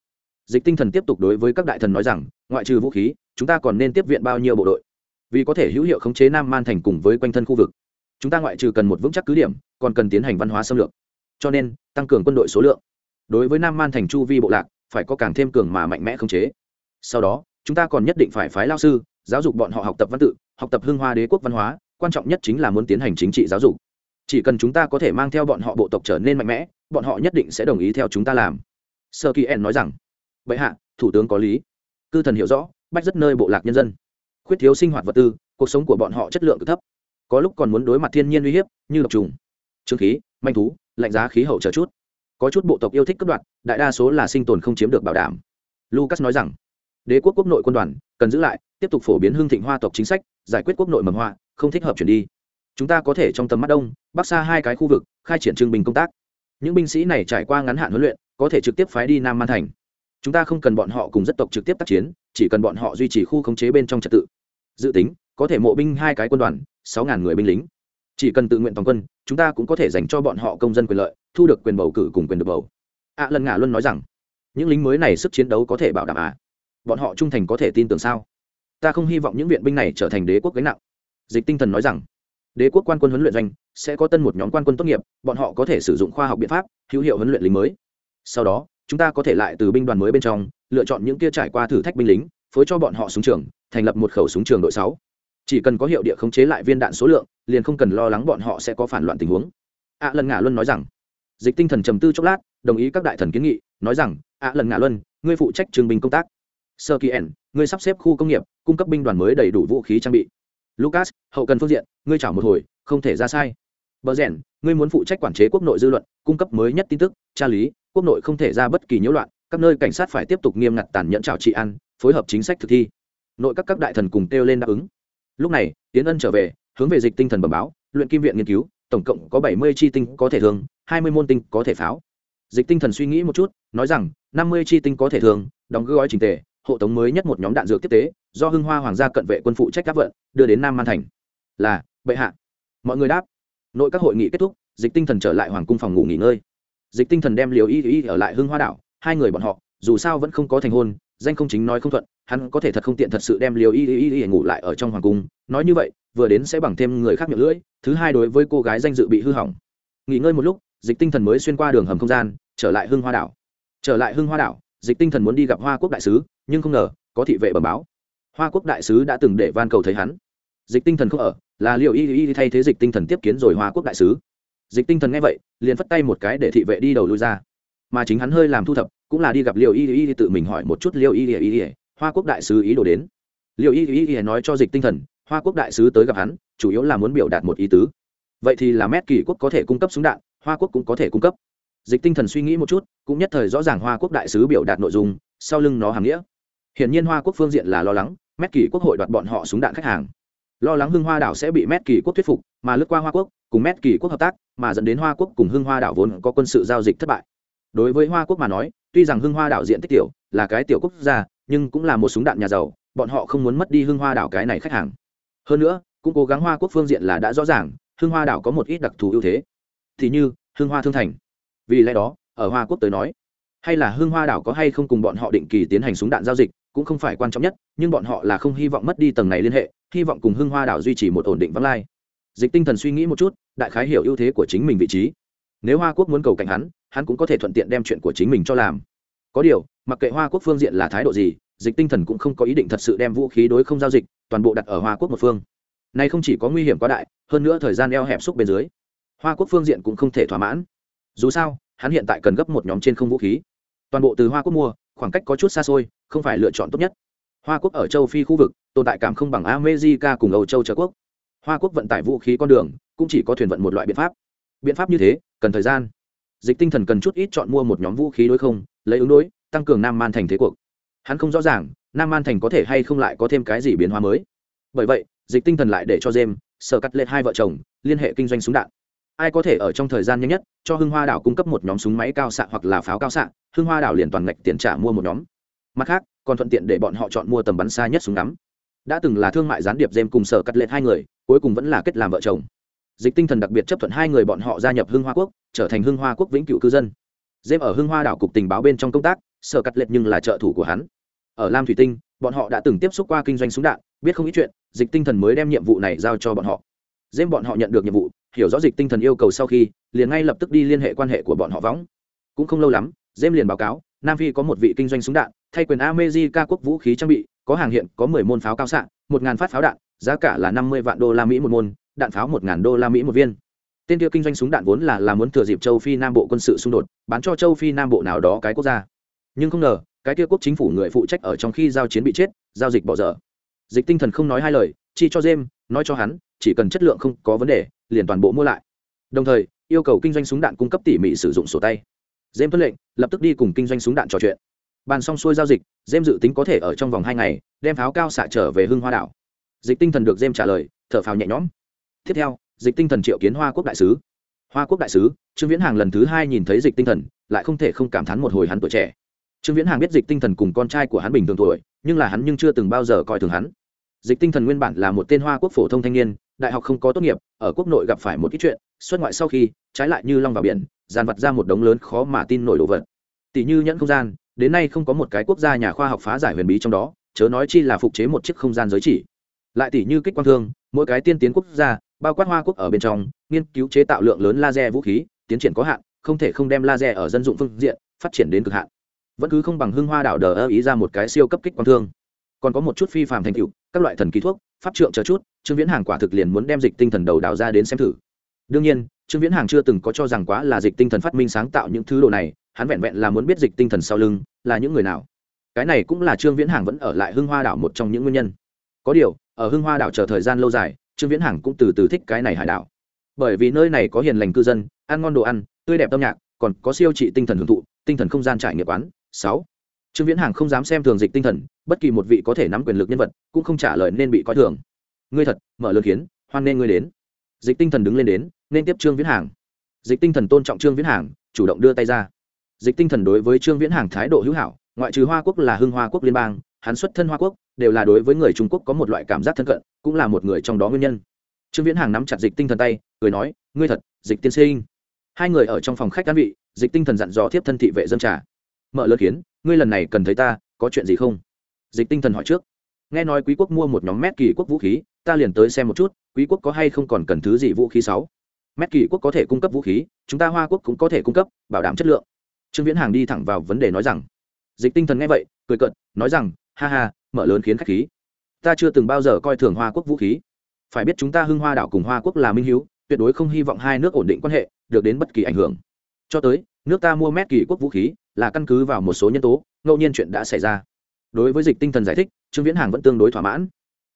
Dịch tinh thần tiếp tục đối với các đại thần nói rằng, ngoại trừ vũ khí, chúng ta còn nên tiếp viện bao nhiêu bộ đội? Vì có thể hữu hiệu khống chế nam man thành cùng với quanh thân khu vực. Chúng ta ngoại trừ cần một vững chắc cứ điểm, còn cần tiến hành văn hóa xâm lược. Cho nên, tăng cường quân đội số lượng. Đối với nam man thành chu vi bộ lạc, phải có càng thêm cường mà mạnh mẽ khống chế. Sau đó chúng ta còn nhất định phải phái lao sư, giáo dục bọn họ học tập văn tự, học tập hưng hoa đế quốc văn hóa, quan trọng nhất chính là muốn tiến hành chính trị giáo dục. Chỉ cần chúng ta có thể mang theo bọn họ bộ tộc trở nên mạnh mẽ, bọn họ nhất định sẽ đồng ý theo chúng ta làm. Sơ kỳ en nói rằng. Vậy hạ, thủ tướng có lý. Cư thần hiểu rõ, bách rất nơi bộ lạc nhân dân. Khuyết thiếu sinh hoạt vật tư, cuộc sống của bọn họ chất lượng cực thấp. Có lúc còn muốn đối mặt thiên nhiên uy hiếp, như độc trùng. Trương khí, manh thú, lạnh giá khí hậu chờ chút. Có chút bộ tộc yêu thích cướp đoạt, đại đa số là sinh tồn không chiếm được bảo đảm. Lucas nói rằng đế quốc quốc nội quân đoàn, cần giữ lại, tiếp tục phổ biến hương thịnh hoa tộc chính sách, giải quyết quốc nội mầm hoa không thích hợp chuyển đi. Chúng ta có thể trong tầm mắt đông, bắc xa hai cái khu vực, khai triển trưng bình công tác. Những binh sĩ này trải qua ngắn hạn huấn luyện, có thể trực tiếp phái đi nam man thành. Chúng ta không cần bọn họ cùng dân tộc trực tiếp tác chiến, chỉ cần bọn họ duy trì khu khống chế bên trong trật tự. Dự tính, có thể mộ binh hai cái quân đoàn, sáu ngàn người binh lính. Chỉ cần tự nguyện toàn quân, chúng ta cũng có thể dành cho bọn họ công dân quyền lợi, thu được quyền bầu cử cùng quyền được bầu. Ạ lần ngả luân nói rằng, những lính mới này sức chiến đấu có thể bảo đảm à? Bọn họ trung thành có thể tin tưởng sao? Ta không hy vọng những viện binh này trở thành đế quốc gánh nặng. Dịch tinh thần nói rằng, đế quốc quan quân huấn luyện doanh sẽ có tân một nhóm quan quân tốt nghiệp, bọn họ có thể sử dụng khoa học biện pháp, hữu hiệu huấn luyện lính mới. Sau đó, chúng ta có thể lại từ binh đoàn mới bên trong, lựa chọn những kia trải qua thử thách binh lính, phối cho bọn họ súng trường, thành lập một khẩu súng trường đội sáu. Chỉ cần có hiệu địa khống chế lại viên đạn số lượng, liền không cần lo lắng bọn họ sẽ có phản loạn tình huống. Ạ lần ngả luân nói rằng. Dịch tinh thần trầm tư chốc lát, đồng ý các đại thần kiến nghị, nói rằng ạ lần ngả luân, ngươi phụ trách trường binh công tác sơ kỳ ẩn, ngươi sắp xếp khu công nghiệp, cung cấp binh đoàn mới đầy đủ vũ khí trang bị. Lucas, hậu cần phương diện, ngươi chảo một hồi, không thể ra sai. Bờ rèn, ngươi muốn phụ trách quản chế quốc nội dư luận, cung cấp mới nhất tin tức, tra lý, quốc nội không thể ra bất kỳ nhiễu loạn, các nơi cảnh sát phải tiếp tục nghiêm ngặt tàn nhẫn trào trị ăn, phối hợp chính sách thực thi. Nội các các đại thần cùng kêu lên đáp ứng. Lúc này tiến ân trở về, hướng về dịch tinh thần bẩm báo, luyện kim viện nghiên cứu, tổng cộng có bảy mươi chi tinh có thể thường, hai mươi môn tinh có thể pháo. Dịch tinh thần suy nghĩ một chút, nói rằng, năm mươi chi tinh có thể thường, đóng gói trình tề hộ tống mới nhất một nhóm đạn dược tiếp tế, do hưng hoa hoàng gia cận vệ quân phụ trách các vận, đưa đến nam man thành. Là, bệ hạ. Mọi người đáp. Nội các hội nghị kết thúc, dịch tinh thần trở lại hoàng cung phòng ngủ nghỉ ngơi. Dịch tinh thần đem liều y y ở lại hưng hoa đảo, hai người bọn họ, dù sao vẫn không có thành hôn, danh không chính nói không thuận, hắn có thể thật không tiện thật sự đem liều y y y ngủ lại ở trong hoàng cung. Nói như vậy, vừa đến sẽ bằng thêm người khác miệng lưỡi, thứ hai đối với cô gái danh dự bị hư hỏng. Nghỉ ngơi một lúc, dịch tinh thần mới xuyên qua đường hầm không gian, trở lại hưng hoa đảo. Trở lại hưng hoa đảo dịch tinh thần muốn đi gặp hoa quốc đại sứ, nhưng không ngờ, có thị vệ bẩm báo. Hoa quốc đại sứ đã từng để van cầu thấy hắn. Dịch tinh thần không ở, là liệu y y thay thế dịch tinh thần tiếp kiến rồi hoa quốc đại sứ. Dịch tinh thần nghe vậy, liền phất tay một cái để thị vệ đi đầu lui ra. Mà chính hắn hơi làm thu thập, cũng là đi gặp liệu y y tự mình hỏi một chút liệu y y y hoa quốc đại sứ ý đồ đến. Liệu y y y nói cho dịch tinh thần, hoa quốc đại sứ tới gặp hắn, chủ yếu là muốn biểu đạt một ý tứ. Vậy thì là mét kỳ quốc có thể cung cấp súng đạn, hoa quốc cũng có thể cung cấp dịch tinh thần suy nghĩ một chút, cũng nhất thời rõ ràng hoa quốc đại sứ biểu đạt nội dung, sau lưng nó hàm nghĩa. Hiển nhiên hoa quốc phương diện là lo lắng, mét kỳ quốc hội đoạt bọn họ súng đạn khách hàng. Lo lắng hưng hoa đảo sẽ bị mét kỳ quốc thuyết phục, mà lướt qua hoa quốc, cùng mét kỳ quốc hợp tác, mà dẫn đến hoa quốc cùng hưng hoa đảo vốn có quân sự giao dịch thất bại. Đối với hoa quốc mà nói, tuy rằng hưng hoa đảo diện tích tiểu, là cái tiểu quốc gia, nhưng cũng là một súng đạn nhà giàu, bọn họ không muốn mất đi hưng hoa đảo cái này khách hàng. Hơn nữa, cũng cố gắng hoa quốc phương diện là đã rõ ràng, hưng hoa đảo có một ít đặc thù ưu thế. Thì như, hưng hoa thương thành vì lẽ đó, ở hoa quốc tới nói, hay là Hương hoa đảo có hay không cùng bọn họ định kỳ tiến hành súng đạn giao dịch cũng không phải quan trọng nhất, nhưng bọn họ là không hy vọng mất đi tầng này liên hệ, hy vọng cùng Hương hoa đảo duy trì một ổn định vắng lai. Dịch tinh thần suy nghĩ một chút, đại khái hiểu ưu thế của chính mình vị trí. Nếu hoa quốc muốn cầu cạnh hắn hắn cũng có thể thuận tiện đem chuyện của chính mình cho làm. Có điều, mặc kệ hoa quốc phương diện là thái độ gì, dịch tinh thần cũng không có ý định thật sự đem vũ khí đối không giao dịch, toàn bộ đặt ở hoa quốc một phương. Này không chỉ có nguy hiểm quá đại, hơn nữa thời gian eo hẹp xúc bên dưới, hoa quốc phương diện cũng không thể thỏa mãn dù sao, hắn hiện tại cần gấp một nhóm trên không vũ khí. Toàn bộ từ hoa quốc mua, khoảng cách có chút xa xôi, không phải lựa chọn tốt nhất. Hoa quốc ở châu phi khu vực, tồn tại cảm không bằng america cùng âu châu trợ quốc. Hoa quốc vận tải vũ khí con đường, cũng chỉ có thuyền vận một loại biện pháp. Biện pháp như thế, cần thời gian. Dịch tinh thần cần chút ít chọn mua một nhóm vũ khí đối không, lấy ứng đối, tăng cường nam man thành thế cuộc. Hắn không rõ ràng, nam man thành có thể hay không lại có thêm cái gì biến hóa mới. Bởi vậy, dịch tinh thần lại để cho jem sở cắt lệ hai vợ chồng, liên hệ kinh doanh súng đạn ai có thể ở trong thời gian nhanh nhất cho hưng hoa đảo cung cấp một nhóm súng máy cao xạ hoặc là pháo cao xạ, hưng hoa đảo liền toàn ngạch tiền trả mua một nhóm. Mặt khác, còn thuận tiện để bọn họ chọn mua tầm bắn xa nhất súng ngắm. Đã từng là thương mại gián điệp dêm cùng sở cắt lệ hai người, cuối cùng vẫn là kết làm vợ chồng. Dịch tinh thần đặc biệt chấp thuận hai người bọn họ gia nhập hưng hoa quốc, trở thành hưng hoa quốc vĩnh cựu cư dân. Dêm ở hưng hoa đảo cục tình báo bên trong công tác sở cắt lệ nhưng là trợ thủ của hắn. Ở lam thủy tinh, bọn họ đã từng tiếp xúc qua kinh doanh súng đạn, biết không ít chuyện, dịch tinh thần mới đem nhiệm vụ này giao cho bọn họ dêm bọn họ nhận được nhiệm vụ, hiểu rõ dịch tinh thần yêu cầu sau khi, liền ngay lập tức đi liên hệ quan hệ của bọn họ võng. Cũng không lâu lắm, dêm liền báo cáo, nam phi có một vị kinh doanh súng đạn, thay quyền amejica quốc vũ khí trang bị, có hàng hiện, có mười môn pháo cao xạ, một ngàn phát pháo đạn, giá cả là năm mươi vạn đô la mỹ một môn, đạn pháo một ngàn đô la mỹ một viên. Tên kia kinh doanh súng đạn vốn là là muốn thừa dịp châu phi nam bộ quân sự xung đột, bán cho châu phi nam bộ nào đó cái quốc gia. Nhưng không ngờ, cái kia quốc chính phủ người phụ trách ở trong khi giao chiến bị chết, giao dịch bỏ dở. Dịch tinh thần không nói hai lời, chi cho jem nói cho hắn chỉ cần chất lượng không có vấn đề, liền toàn bộ mua lại. Đồng thời, yêu cầu kinh doanh súng đạn cung cấp tỉ mỉ sử dụng sổ tay. Dêm tuân lệnh, lập tức đi cùng kinh doanh súng đạn trò chuyện. Bàn xong xuôi giao dịch dêm dự tính có thể ở trong vòng hai ngày, đem pháo cao xạ trở về hưng hoa đảo. Dịch tinh thần được dêm trả lời, thở phào nhẹ nhõm. Tiếp theo, dịch tinh thần triệu kiến hoa quốc đại sứ. Hoa quốc đại sứ, trương viễn hàng lần thứ hai nhìn thấy dịch tinh thần, lại không thể không cảm thán một hồi hắn tuổi trẻ. Trương viễn hàng biết dịch tinh thần cùng con trai của hắn bình thường tuổi, nhưng là hắn nhưng chưa từng bao giờ coi thường hắn dịch tinh thần nguyên bản là một tên hoa quốc phổ thông thanh niên, đại học không có tốt nghiệp, ở quốc nội gặp phải một ít chuyện, xuất ngoại sau khi, trái lại như long vào biển, dàn vặt ra một đống lớn khó mà tin nổi đồ vật. Tỷ như nhẫn không gian, đến nay không có một cái quốc gia nhà khoa học phá giải huyền bí trong đó, chớ nói chi là phục chế một chiếc không gian giới chỉ. Lại tỷ như kích quang thương, mỗi cái tiên tiến quốc gia, bao quát hoa quốc ở bên trong, nghiên cứu chế tạo lượng lớn laser vũ khí, tiến triển có hạn, không thể không đem laser ở dân dụng phương diện, phát triển đến cực hạn. Vẫn cứ không bằng hưng hoa đảo đờ ơ ý ra một cái siêu cấp kích quang thương. Còn có một chút phi phàm thành tựu các loại thần ký thuốc, pháp trượng chờ chút, trương viễn hàng quả thực liền muốn đem dịch tinh thần đầu đào ra đến xem thử. Đương nhiên, trương viễn hàng chưa từng có cho rằng quá là dịch tinh thần phát minh sáng tạo những thứ đồ này, hắn vẹn vẹn là muốn biết dịch tinh thần sau lưng là những người nào. Cái này cũng là trương viễn hàng vẫn ở lại hưng hoa đảo một trong những nguyên nhân. Có điều, ở hưng hoa đảo chờ thời gian lâu dài, trương viễn hàng cũng từ từ thích cái này hải đảo. Bởi vì nơi này có hiền lành cư dân, ăn ngon đồ ăn, tươi đẹp âm nhạc, còn có siêu trị tinh thần hưởng thụ, tinh thần không gian trải nghiệm quán. Sáu trương viễn hàng không dám xem thường dịch tinh thần, bất kỳ một vị có thể nắm quyền lực nhân vật cũng không trả lời nên bị coi thường. Ngươi thật, mở lượt khiến hoan nên ngươi đến. Dịch tinh thần đứng lên đến, nên tiếp trương viễn hàng. Dịch tinh thần tôn trọng trương viễn hàng, chủ động đưa tay ra. Dịch tinh thần đối với trương viễn hàng thái độ hữu hảo, ngoại trừ hoa quốc là hưng hoa quốc liên bang, hắn xuất thân hoa quốc, đều là đối với người trung quốc có một loại cảm giác thân cận, cũng là một người trong đó nguyên nhân. Trương viễn hàng nắm chặt dịch tinh thần tay, cười nói, ngươi thật, dịch tiên sinh. Hai người ở trong phòng khách đan vị, dịch tinh thần dặn dò tiếp thân thị vệ dân trà. Mở lượt kiến ngươi lần này cần thấy ta có chuyện gì không? Dịch tinh thần hỏi trước. Nghe nói quý quốc mua một nhóm mét kỳ quốc vũ khí ta liền tới xem một chút quý quốc có hay không còn cần thứ gì vũ khí sáu? Mét kỳ quốc có thể cung cấp vũ khí chúng ta hoa quốc cũng có thể cung cấp bảo đảm chất lượng. Trương viễn hàng đi thẳng vào vấn đề nói rằng. Dịch tinh thần nghe vậy cười cận, nói rằng ha ha mở lớn khiến khách khí. Ta chưa từng bao giờ coi thường hoa quốc vũ khí. Phải biết chúng ta hưng hoa đảo cùng hoa quốc là minh hiếu tuyệt đối không hy vọng hai nước ổn định quan hệ được đến bất kỳ ảnh hưởng. Cho tới nước ta mua mét kỳ quốc vũ khí là căn cứ vào một số nhân tố, ngẫu nhiên chuyện đã xảy ra. Đối với dịch tinh thần giải thích, trương viễn hàng vẫn tương đối thỏa mãn.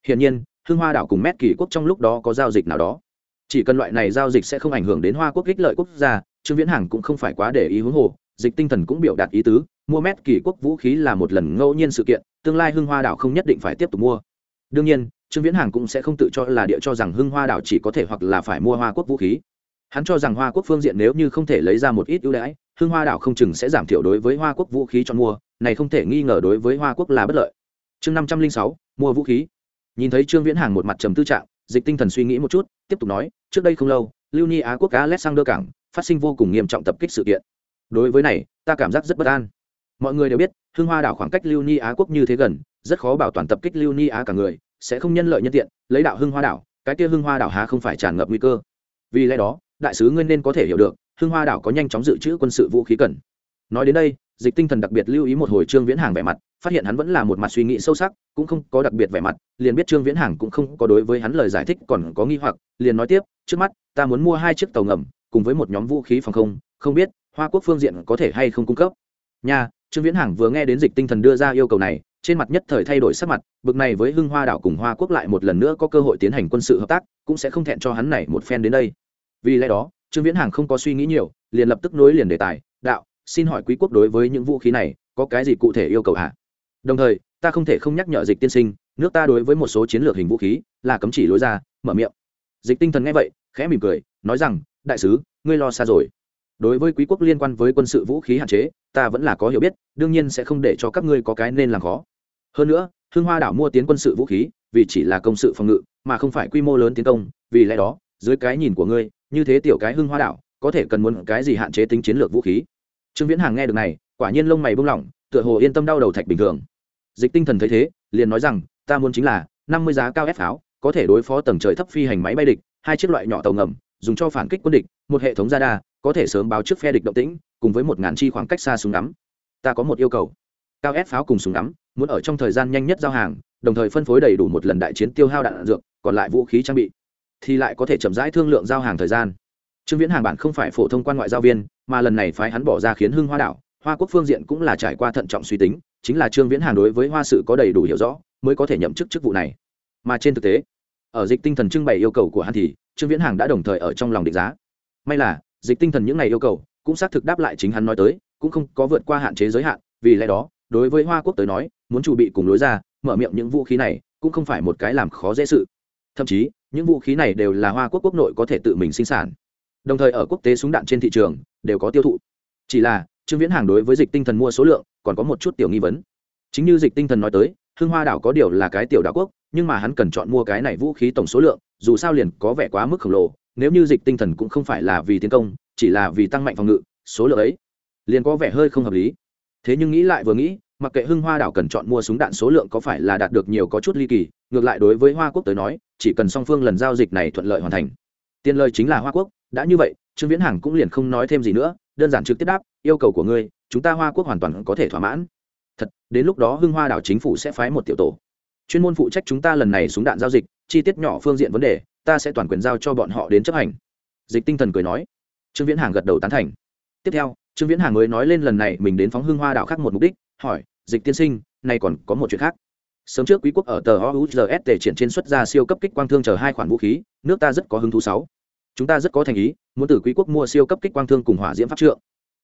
Hiển nhiên, hưng hoa đảo cùng mét kỳ quốc trong lúc đó có giao dịch nào đó. Chỉ cần loại này giao dịch sẽ không ảnh hưởng đến hoa quốc ích lợi quốc gia, trương viễn hàng cũng không phải quá để ý huống hồ, dịch tinh thần cũng biểu đạt ý tứ, mua mét kỳ quốc vũ khí là một lần ngẫu nhiên sự kiện, tương lai hưng hoa đảo không nhất định phải tiếp tục mua. Đương nhiên, trương viễn hàng cũng sẽ không tự cho là địa cho rằng hưng hoa đảo chỉ có thể hoặc là phải mua hoa quốc vũ khí hắn cho rằng hoa quốc phương diện nếu như không thể lấy ra một ít ưu đãi, hương hoa đảo không chừng sẽ giảm thiểu đối với hoa quốc vũ khí cho mua, này không thể nghi ngờ đối với hoa quốc là bất lợi. Chương năm trăm linh sáu, mua vũ khí. Nhìn thấy trương viễn hàng một mặt trầm tư trạng, dịch tinh thần suy nghĩ một chút, tiếp tục nói, trước đây không lâu, lưu ni á quốc cá alexander cảng phát sinh vô cùng nghiêm trọng tập kích sự kiện. Đối với này, ta cảm giác rất bất an. Mọi người đều biết, hương hoa đảo khoảng cách lưu ni á quốc như thế gần, rất khó bảo toàn tập kích lưu ni á cả người, sẽ không nhân lợi nhân tiện, lấy đạo hưng hoa đảo, cái kia hưng hoa đảo há không phải tràn ngập nguy cơ. Vì lẽ đó đại sứ ngươi nên có thể hiểu được, hưng hoa đảo có nhanh chóng dự trữ quân sự vũ khí cần. Nói đến đây, dịch tinh thần đặc biệt lưu ý một hồi trương viễn hàng vẻ mặt, phát hiện hắn vẫn là một mặt suy nghĩ sâu sắc, cũng không có đặc biệt vẻ mặt, liền biết trương viễn hàng cũng không có đối với hắn lời giải thích còn có nghi hoặc, liền nói tiếp, trước mắt, ta muốn mua hai chiếc tàu ngầm, cùng với một nhóm vũ khí phòng không không biết hoa quốc phương diện có thể hay không cung cấp. Nha, trương viễn hàng vừa nghe đến dịch tinh thần đưa ra yêu cầu này, trên mặt nhất thời thay đổi sắc mặt, bực này với hưng hoa đảo cùng hoa quốc lại một lần nữa có cơ hội tiến hành quân sự hợp tác, cũng sẽ không thẹn cho hắn này một phen đến đây vì lẽ đó, trương viễn hàng không có suy nghĩ nhiều, liền lập tức nối liền đề tài, đạo, xin hỏi quý quốc đối với những vũ khí này có cái gì cụ thể yêu cầu hả? Đồng thời, ta không thể không nhắc nhở dịch tiên sinh, nước ta đối với một số chiến lược hình vũ khí là cấm chỉ lối ra, mở miệng. Dịch tinh thần nghe vậy, khẽ mỉm cười, nói rằng, đại sứ, ngươi lo xa rồi. Đối với quý quốc liên quan với quân sự vũ khí hạn chế, ta vẫn là có hiểu biết, đương nhiên sẽ không để cho các ngươi có cái nên làm khó. Hơn nữa hương hoa đảo mua tiến quân sự vũ khí, vì chỉ là công sự phòng ngự, mà không phải quy mô lớn tiến công, vì lẽ đó, dưới cái nhìn của ngươi như thế tiểu cái hưng hoa đảo, có thể cần muốn cái gì hạn chế tính chiến lược vũ khí? Trương viễn hàng nghe được này, quả nhiên lông mày buông lỏng, tựa hồ yên tâm đau đầu thạch bình thường. Dịch tinh thần thấy thế, liền nói rằng, ta muốn chính là năm mươi giá cao ép pháo, có thể đối phó tầng trời thấp phi hành máy bay địch, hai chiếc loại nhỏ tàu ngầm, dùng cho phản kích quân địch, một hệ thống radar, có thể sớm báo trước phe địch động tĩnh, cùng với một ngàn chi khoảng cách xa súng ngắm. Ta có một yêu cầu, cao ép pháo cùng súng ngắm, muốn ở trong thời gian nhanh nhất giao hàng, đồng thời phân phối đầy đủ một lần đại chiến tiêu hao đạn dược, còn lại vũ khí trang bị thì lại có thể chậm rãi thương lượng giao hàng thời gian. Trương viễn hàng bản không phải phổ thông quan ngoại giao viên, mà lần này phái hắn bỏ ra khiến hưng hoa đảo, hoa quốc phương diện cũng là trải qua thận trọng suy tính, chính là trương viễn hàng đối với hoa sự có đầy đủ hiểu rõ, mới có thể nhậm chức chức vụ này. Mà trên thực tế, ở dịch tinh thần trưng bày yêu cầu của hắn thì trương viễn hàng đã đồng thời ở trong lòng định giá. May là, dịch tinh thần những ngày yêu cầu cũng xác thực đáp lại chính hắn nói tới, cũng không có vượt qua hạn chế giới hạn, vì lẽ đó, đối với hoa quốc tới nói, muốn chuẩn bị cùng lối ra, mở miệng những vũ khí này cũng không phải một cái làm khó dễ sự. Thậm chí những vũ khí này đều là hoa quốc quốc nội có thể tự mình sinh sản. Đồng thời ở quốc tế súng đạn trên thị trường đều có tiêu thụ. Chỉ là, trương viễn hàng đối với dịch tinh thần mua số lượng còn có một chút tiểu nghi vấn. Chính như dịch tinh thần nói tới, hưng hoa đảo có điều là cái tiểu đảo quốc, nhưng mà hắn cần chọn mua cái này vũ khí tổng số lượng, dù sao liền có vẻ quá mức khổng lồ, nếu như dịch tinh thần cũng không phải là vì tiến công, chỉ là vì tăng mạnh phòng ngự, số lượng ấy liền có vẻ hơi không hợp lý. Thế nhưng nghĩ lại vừa nghĩ mặc kệ hưng hoa đảo cần chọn mua súng đạn số lượng có phải là đạt được nhiều có chút ly kỳ, ngược lại đối với hoa quốc tới nói, chỉ cần song phương lần giao dịch này thuận lợi hoàn thành. Tiền lời chính là hoa quốc, đã như vậy, trương viễn hằng cũng liền không nói thêm gì nữa, đơn giản trực tiếp đáp, yêu cầu của ngươi, chúng ta hoa quốc hoàn toàn có thể thỏa mãn. Thật, đến lúc đó hưng hoa đảo chính phủ sẽ phái một tiểu tổ. Chuyên môn phụ trách chúng ta lần này súng đạn giao dịch, chi tiết nhỏ phương diện vấn đề, ta sẽ toàn quyền giao cho bọn họ đến chấp hành. Dịch tinh thần cười nói. Trương viễn hàng gật đầu tán thành. Tiếp theo, trương viễn hàng mới nói lên lần này mình đến phóng hưng hoa đảo khác một mục đích hỏi, dịch tiên sinh, nay còn có một chuyện khác. Sớm trước quý quốc ở tờ ouzs tề triển trên xuất ra siêu cấp kích quang thương chờ hai khoản vũ khí, nước ta rất có hứng thú sáu. Chúng ta rất có thành ý, muốn từ quý quốc mua siêu cấp kích quang thương cùng hỏa diễm pháp trượng.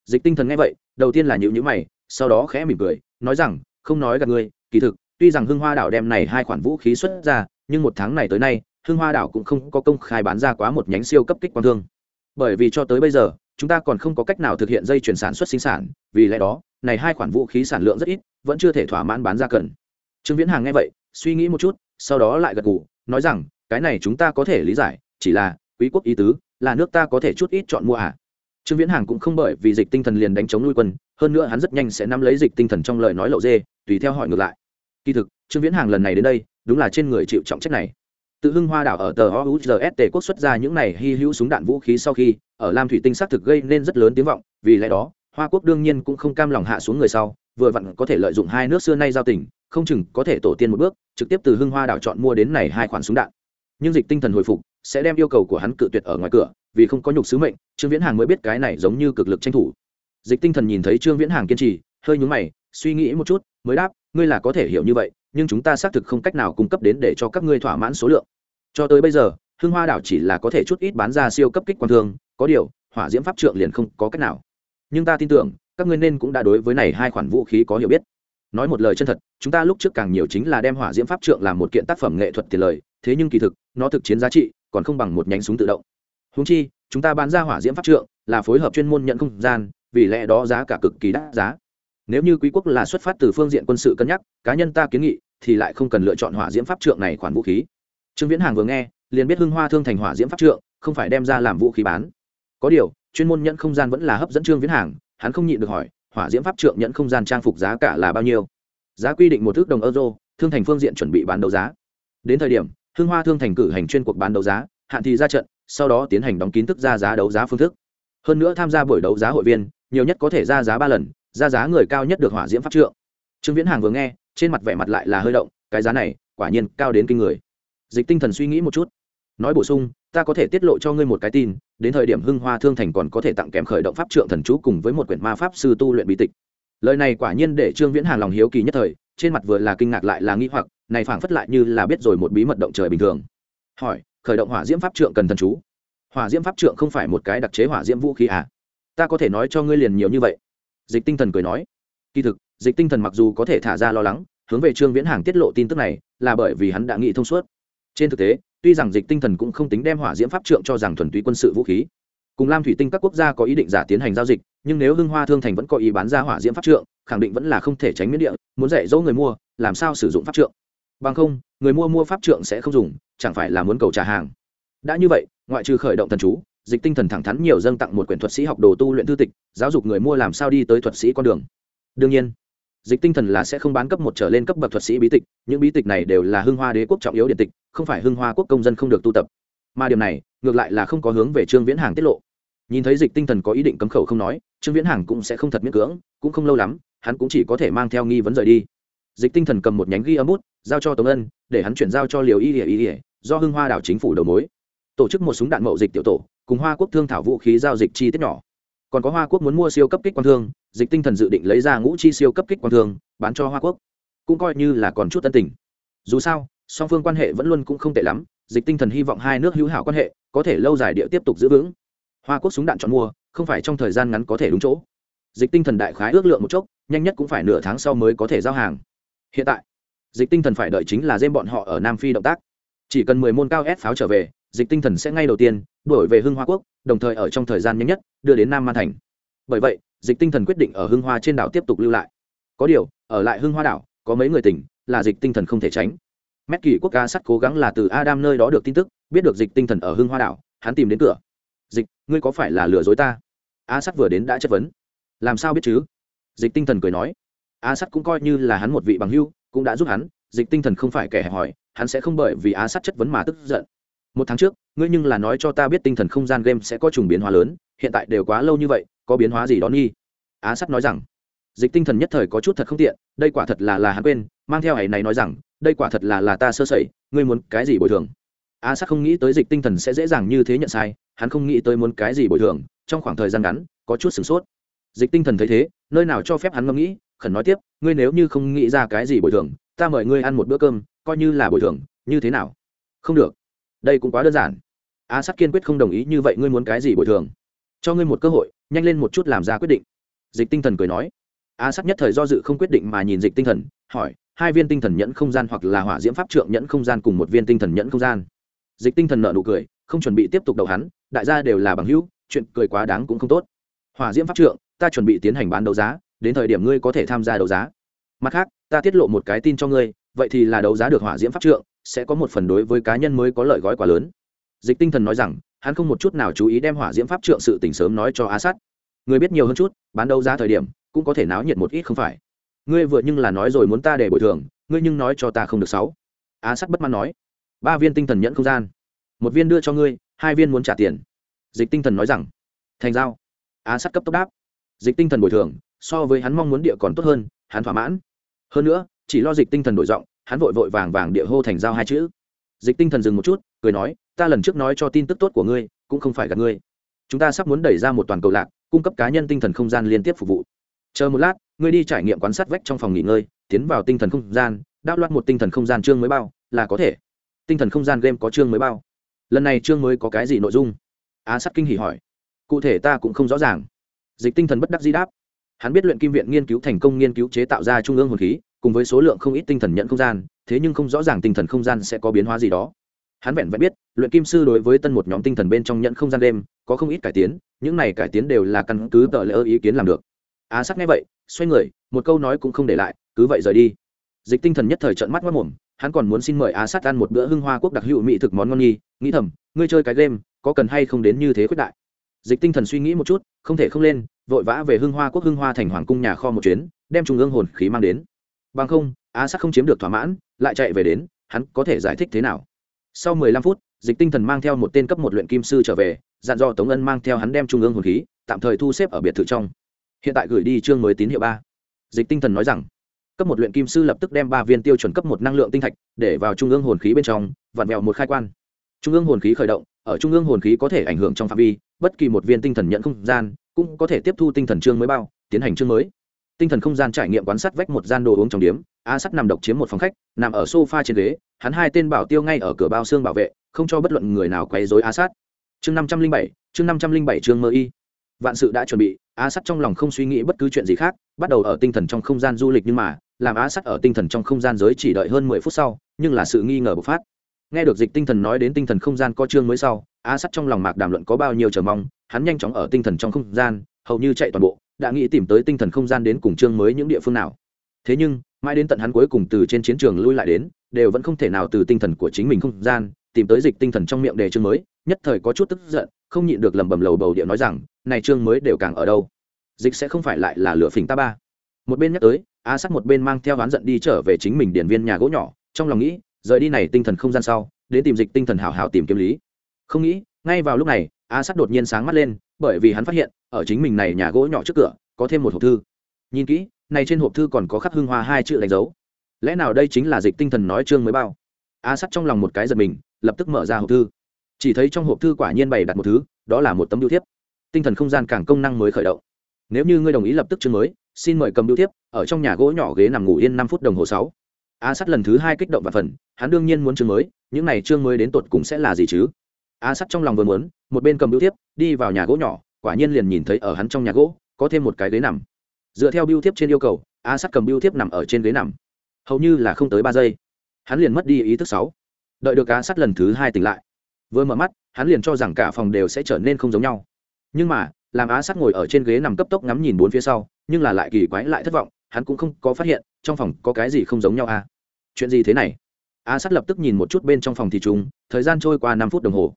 Dịch tinh thần nghe vậy, đầu tiên là nhịu nhữ mày, sau đó khẽ mỉm cười, nói rằng, không nói gặp ngươi, kỳ thực, tuy rằng hưng hoa đảo đem này hai khoản vũ khí xuất ra, nhưng một tháng này tới nay, hưng hoa đảo cũng không có công khai bán ra quá một nhánh siêu cấp kích quang thương. Bởi vì cho tới bây giờ, chúng ta còn không có cách nào thực hiện dây chuyển sản xuất sinh sản, vì lẽ đó này hai khoản vũ khí sản lượng rất ít, vẫn chưa thể thỏa mãn bán ra cần. Trương viễn hàng nghe vậy, suy nghĩ một chút, sau đó lại gật gù, nói rằng, cái này chúng ta có thể lý giải, chỉ là, quý quốc ý tứ, là nước ta có thể chút ít chọn mua à. Trương viễn hàng cũng không bởi vì dịch tinh thần liền đánh chống nuôi quân, hơn nữa hắn rất nhanh sẽ nắm lấy dịch tinh thần trong lời nói lộ dê, tùy theo hỏi ngược lại. Kỳ thực, trương viễn hàng lần này đến đây, đúng là trên người chịu trọng trách này. Tự hưng hoa đảo ở tờ ouzst quốc xuất ra những này hy hữu súng đạn vũ khí sau khi, ở lam thủy tinh xác thực gây nên rất lớn tiếng vọng, vì lẽ đó hoa quốc đương nhiên cũng không cam lòng hạ xuống người sau, vừa vặn có thể lợi dụng hai nước xưa nay giao tình, không chừng có thể tổ tiên một bước, trực tiếp từ hưng hoa đảo chọn mua đến này hai khoản súng đạn. Nhưng dịch tinh thần hồi phục, sẽ đem yêu cầu của hắn cự tuyệt ở ngoài cửa, vì không có nhục sứ mệnh, trương viễn hàng mới biết cái này giống như cực lực tranh thủ. Dịch tinh thần nhìn thấy trương viễn hàng kiên trì, hơi nhúng mày, suy nghĩ một chút, mới đáp, ngươi là có thể hiểu như vậy, nhưng chúng ta xác thực không cách nào cung cấp đến để cho các ngươi thỏa mãn số lượng. Cho tới bây giờ, hưng hoa đảo chỉ là có thể chút ít bán ra siêu cấp kích quan thương, có điều, hỏa diễm pháp trượng liền không có cách nào nhưng ta tin tưởng, các ngươi nên cũng đã đối với này hai khoản vũ khí có hiểu biết. Nói một lời chân thật, chúng ta lúc trước càng nhiều chính là đem hỏa diễm pháp trượng làm một kiện tác phẩm nghệ thuật tiền lời, thế nhưng kỳ thực, nó thực chiến giá trị còn không bằng một nhánh súng tự động. Húng chi, chúng ta bán ra hỏa diễm pháp trượng là phối hợp chuyên môn nhận không gian, vì lẽ đó giá cả cực kỳ đắt giá. Nếu như quý quốc là xuất phát từ phương diện quân sự cân nhắc, cá nhân ta kiến nghị thì lại không cần lựa chọn hỏa diễm pháp trượng này khoản vũ khí. Trương viễn hàng vừa nghe, liền biết hưng hoa thương thành hỏa diễm pháp trượng không phải đem ra làm vũ khí bán. Có điều chuyên môn nhận không gian vẫn là hấp dẫn trương viễn hàng, hắn không nhịn được hỏi, hỏa diễm pháp trượng nhận không gian trang phục giá cả là bao nhiêu? Giá quy định một thước đồng euro, thương thành phương diện chuẩn bị bán đấu giá. Đến thời điểm hương hoa thương thành cử hành chuyên cuộc bán đấu giá, hạn thì ra trận, sau đó tiến hành đóng kín thức ra giá đấu giá phương thức. Hơn nữa tham gia buổi đấu giá hội viên, nhiều nhất có thể ra giá ba lần, ra giá người cao nhất được hỏa diễm pháp trượng. Trương viễn hàng vừa nghe, trên mặt vẻ mặt lại là hơi động, cái giá này, quả nhiên cao đến kinh người. Dịch tinh thần suy nghĩ một chút. Nói bổ sung, ta có thể tiết lộ cho ngươi một cái tin đến thời điểm hưng hoa thương thành còn có thể tặng kèm khởi động pháp trượng thần chú cùng với một quyển ma pháp sư tu luyện bí tịch. Lời này quả nhiên để trương viễn hàng lòng hiếu kỳ nhất thời, trên mặt vừa là kinh ngạc lại là nghi hoặc, này phảng phất lại như là biết rồi một bí mật động trời bình thường. Hỏi, khởi động hỏa diễm pháp trượng cần thần chú? Hỏa diễm pháp trượng không phải một cái đặc chế hỏa diễm vũ khí à? Ta có thể nói cho ngươi liền nhiều như vậy. Dịch tinh thần cười nói. Kỳ thực, dịch tinh thần mặc dù có thể thả ra lo lắng, hướng về trương viễn hàng tiết lộ tin tức này, là bởi vì hắn đã nghĩ thông suốt. Trên thực tế tuy rằng dịch tinh thần cũng không tính đem hỏa diễm pháp trượng cho rằng thuần túy quân sự vũ khí. Cùng lam thủy tinh các quốc gia có ý định giả tiến hành giao dịch, nhưng nếu hưng hoa thương thành vẫn có ý bán ra hỏa diễm pháp trượng, khẳng định vẫn là không thể tránh miễn địa, muốn dạy dỗ người mua, làm sao sử dụng pháp trượng? Bằng không, người mua mua pháp trượng sẽ không dùng, chẳng phải là muốn cầu trả hàng. Đã như vậy, ngoại trừ khởi động thần chú, dịch tinh thần thẳng thắn nhiều dâng tặng một quyển thuật sĩ học đồ tu luyện thư tịch, giáo dục người mua làm sao đi tới thuật sĩ con đường. Đương nhiên dịch tinh thần là sẽ không bán cấp một trở lên cấp bậc thuật sĩ bí tịch, những bí tịch này đều là hưng hoa đế quốc trọng yếu điện tịch, không phải hưng hoa quốc công dân không được tu tập. Mà điểm này, ngược lại là không có hướng về trương viễn hàng tiết lộ. Nhìn thấy dịch tinh thần có ý định cấm khẩu không nói, trương viễn hàng cũng sẽ không thật miễn cưỡng, cũng không lâu lắm, hắn cũng chỉ có thể mang theo nghi vấn rời đi. Dịch tinh thần cầm một nhánh ghi âm bút, giao cho tống ân, để hắn chuyển giao cho liều y ỉa y ỉa do hưng hoa đảo chính phủ đầu mối. Tổ chức một súng đạn mậu dịch tiểu tổ, cùng hoa quốc thương thảo vũ khí giao dịch chi tiết nhỏ còn có hoa quốc muốn mua siêu cấp kích quang thương, dịch tinh thần dự định lấy ra ngũ chi siêu cấp kích quang thương, bán cho hoa quốc. Cũng coi như là còn chút tân tình. Dù sao, song phương quan hệ vẫn luôn cũng không tệ lắm, dịch tinh thần hy vọng hai nước hữu hảo quan hệ, có thể lâu dài địa tiếp tục giữ vững. Hoa quốc súng đạn chọn mua, không phải trong thời gian ngắn có thể đúng chỗ. Dịch tinh thần đại khái ước lượng một chốc, nhanh nhất cũng phải nửa tháng sau mới có thể giao hàng. Hiện tại, dịch tinh thần phải đợi chính là dêm bọn họ ở nam phi động tác. Chỉ cần mười môn cao ép pháo trở về dịch tinh thần sẽ ngay đầu tiên đổi về hưng hoa quốc, đồng thời ở trong thời gian nhanh nhất đưa đến nam man thành. Bởi vậy, dịch tinh thần quyết định ở hưng hoa trên đảo tiếp tục lưu lại. Có điều, ở lại hưng hoa đảo, có mấy người tỉnh là dịch tinh thần không thể tránh. Mét kỷ quốc ca sắt cố gắng là từ adam nơi đó được tin tức, biết được dịch tinh thần ở hưng hoa đảo, hắn tìm đến cửa. Dịch, ngươi có phải là lừa dối ta? A sắt vừa đến đã chất vấn. Làm sao biết chứ? Dịch tinh thần cười nói. A sắt cũng coi như là hắn một vị bằng hưu, cũng đã giúp hắn. Dịch tinh thần không phải kẻ hẹp hòi, hắn sẽ không bởi vì a sắt chất vấn mà tức giận một tháng trước, ngươi nhưng là nói cho ta biết tinh thần không gian game sẽ có trùng biến hóa lớn, hiện tại đều quá lâu như vậy, có biến hóa gì đó nghi? Á sắt nói rằng, dịch tinh thần nhất thời có chút thật không tiện, đây quả thật là là hắn quên, mang theo ấy này nói rằng, đây quả thật là là ta sơ sẩy, ngươi muốn cái gì bồi thường? Á sắt không nghĩ tới dịch tinh thần sẽ dễ dàng như thế nhận sai, hắn không nghĩ tới muốn cái gì bồi thường, trong khoảng thời gian ngắn, có chút sửng sốt. Dịch tinh thần thấy thế, nơi nào cho phép hắn ngẫm nghĩ, khẩn nói tiếp, ngươi nếu như không nghĩ ra cái gì bồi thường, ta mời ngươi ăn một bữa cơm, coi như là bồi thường, như thế nào? Không được đây cũng quá đơn giản. A sắt kiên quyết không đồng ý như vậy, ngươi muốn cái gì bồi thường? Cho ngươi một cơ hội, nhanh lên một chút làm ra quyết định. Dịch tinh thần cười nói. A sắt nhất thời do dự không quyết định mà nhìn dịch tinh thần, hỏi, hai viên tinh thần nhẫn không gian hoặc là hỏa diễm pháp trượng nhẫn không gian cùng một viên tinh thần nhẫn không gian? Dịch tinh thần nợ nụ cười, không chuẩn bị tiếp tục đầu hắn, đại gia đều là bằng hữu, chuyện cười quá đáng cũng không tốt. Hỏa diễm pháp trượng, ta chuẩn bị tiến hành bán đấu giá, đến thời điểm ngươi có thể tham gia đấu giá. Mặt khác, ta tiết lộ một cái tin cho ngươi, vậy thì là đấu giá được hỏa diễm pháp trượng sẽ có một phần đối với cá nhân mới có lợi gói quá lớn. Dịch tinh thần nói rằng, hắn không một chút nào chú ý đem hỏa diễm pháp trượng sự tỉnh sớm nói cho á sát người biết nhiều hơn chút, bán đấu giá thời điểm, cũng có thể náo nhiệt một ít không phải. Ngươi vừa nhưng là nói rồi muốn ta để bồi thường, ngươi nhưng nói cho ta không được sáu. Á sát bất mãn nói. Ba viên tinh thần nhẫn không gian. Một viên đưa cho ngươi, hai viên muốn trả tiền. Dịch tinh thần nói rằng. Thành giao. Á sát cấp tốc đáp. Dịch tinh thần bồi thường, so với hắn mong muốn địa còn tốt hơn, hắn thỏa mãn. Hơn nữa, chỉ lo dịch tinh thần đổi giọng hắn vội vội vàng vàng địa hô thành giao hai chữ. Dịch tinh thần dừng một chút, cười nói, ta lần trước nói cho tin tức tốt của ngươi, cũng không phải gặp ngươi. Chúng ta sắp muốn đẩy ra một toàn cầu lạc, cung cấp cá nhân tinh thần không gian liên tiếp phục vụ. Chờ một lát, ngươi đi trải nghiệm quan sát vách trong phòng nghỉ ngơi, tiến vào tinh thần không gian, đáp loạt một tinh thần không gian chương mới bao, là có thể. Tinh thần không gian game có chương mới bao. Lần này chương mới có cái gì nội dung? Á sắt kinh hỉ hỏi. Cụ thể ta cũng không rõ ràng. Dịch tinh thần bất đắc di đáp. Hắn biết luyện kim viện nghiên cứu thành công nghiên cứu chế tạo ra trung ương hồn khí cùng với số lượng không ít tinh thần nhận không gian, thế nhưng không rõ ràng tinh thần không gian sẽ có biến hóa gì đó. Hắn vẹn vẹn biết, luyện kim sư đối với tân một nhóm tinh thần bên trong nhận không gian đêm, có không ít cải tiến, những này cải tiến đều là căn cứ tờ lỡ ý kiến làm được. Á sắc nghe vậy, xoay người, một câu nói cũng không để lại, cứ vậy rời đi. Dịch tinh thần nhất thời trận mắt mất mồm hắn còn muốn xin mời á sát ăn một bữa hưng hoa quốc đặc hữu mỹ thực món ngon nghi, nghĩ thầm, ngươi chơi cái game, có cần hay không đến như thế khuyết đại? Dịch tinh thần suy nghĩ một chút, không thể không lên, vội vã về hưng hoa quốc hưng hoa thành hoàng cung nhà kho một chuyến, đem trung ương hồn khí mang đến bằng không, á sắc không chiếm được thỏa mãn, lại chạy về đến, hắn có thể giải thích thế nào? Sau mười lăm phút, dịch tinh thần mang theo một tên cấp một luyện kim sư trở về, dặn dò tống ân mang theo hắn đem trung ương hồn khí, tạm thời thu xếp ở biệt thự trong. Hiện tại gửi đi chương mới tín hiệu ba. Dịch tinh thần nói rằng, cấp một luyện kim sư lập tức đem ba viên tiêu chuẩn cấp một năng lượng tinh thạch để vào trung ương hồn khí bên trong, vặn vẹo một khai quan. Trung ương hồn khí khởi động, ở trung ương hồn khí có thể ảnh hưởng trong phạm vi, bất kỳ một viên tinh thần nhận không gian, cũng có thể tiếp thu tinh thần chương mới bao, tiến hành chương mới tinh thần không gian trải nghiệm quán sát vách một gian đồ uống trong điếm, a sắt nằm độc chiếm một phòng khách, nằm ở sofa trên ghế, hắn hai tên bảo tiêu ngay ở cửa bao xương bảo vệ, không cho bất luận người nào quấy rối a sắt. Chương năm trăm linh bảy, chương năm trăm linh bảy chương mơ y. Vạn sự đã chuẩn bị, a sắt trong lòng không suy nghĩ bất cứ chuyện gì khác, bắt đầu ở tinh thần trong không gian du lịch nhưng mà, làm a sắt ở tinh thần trong không gian giới chỉ đợi hơn mười phút sau, nhưng là sự nghi ngờ bộc phát. Nghe được dịch tinh thần nói đến tinh thần không gian có chương mới sau, a sắt trong lòng mạc đàm luận có bao nhiêu chờ mong, hắn nhanh chóng ở tinh thần trong không gian, hầu như chạy toàn bộ đã nghĩ tìm tới tinh thần không gian đến cùng chương mới những địa phương nào. Thế nhưng, mãi đến tận hắn cuối cùng từ trên chiến trường lui lại đến, đều vẫn không thể nào từ tinh thần của chính mình không gian tìm tới dịch tinh thần trong miệng đề chương mới, nhất thời có chút tức giận, không nhịn được lẩm bẩm lầu bầu địa nói rằng, này chương mới đều càng ở đâu? Dịch sẽ không phải lại là lửa phỉnh ta ba. Một bên nhắc tới, a sắc một bên mang theo oán giận đi trở về chính mình điển viên nhà gỗ nhỏ, trong lòng nghĩ, rời đi này tinh thần không gian sau, đến tìm dịch tinh thần hảo hảo tìm kiếm lý. Không nghĩ, ngay vào lúc này a sắt đột nhiên sáng mắt lên, bởi vì hắn phát hiện, ở chính mình này nhà gỗ nhỏ trước cửa, có thêm một hộp thư. Nhìn kỹ, này trên hộp thư còn có khắc hương hoa hai chữ đánh dấu. Lẽ nào đây chính là dịch tinh thần nói chương mới bao? A sắt trong lòng một cái giật mình, lập tức mở ra hộp thư. Chỉ thấy trong hộp thư quả nhiên bày đặt một thứ, đó là một tấm biêu thiếp. Tinh thần không gian càng công năng mới khởi động. Nếu như ngươi đồng ý lập tức chương mới, xin mời cầm biêu thiếp, ở trong nhà gỗ nhỏ ghế nằm ngủ yên năm phút đồng hồ sáu. A sắt lần thứ hai kích động và phần, hắn đương nhiên muốn chương mới, những này chương mới đến tột cũng sẽ là gì chứ? A sắt trong lòng vừa muốn, một bên cầm biêu thiếp, đi vào nhà gỗ nhỏ, quả nhiên liền nhìn thấy ở hắn trong nhà gỗ, có thêm một cái ghế nằm. Dựa theo biêu thiếp trên yêu cầu a sắt cầm biêu thiếp nằm ở trên ghế nằm. Hầu như là không tới ba giây, hắn liền mất đi ý thức sáu. Đợi được a sắt lần thứ hai tỉnh lại, vừa mở mắt, hắn liền cho rằng cả phòng đều sẽ trở nên không giống nhau. Nhưng mà, làm á sắt ngồi ở trên ghế nằm cấp tốc ngắm nhìn bốn phía sau, nhưng là lại kỳ quái lại thất vọng, hắn cũng không có phát hiện, trong phòng có cái gì không giống nhau à? Chuyện gì thế này? Á sắt lập tức nhìn một chút bên trong phòng thì chúng thời gian trôi qua năm phút đồng hồ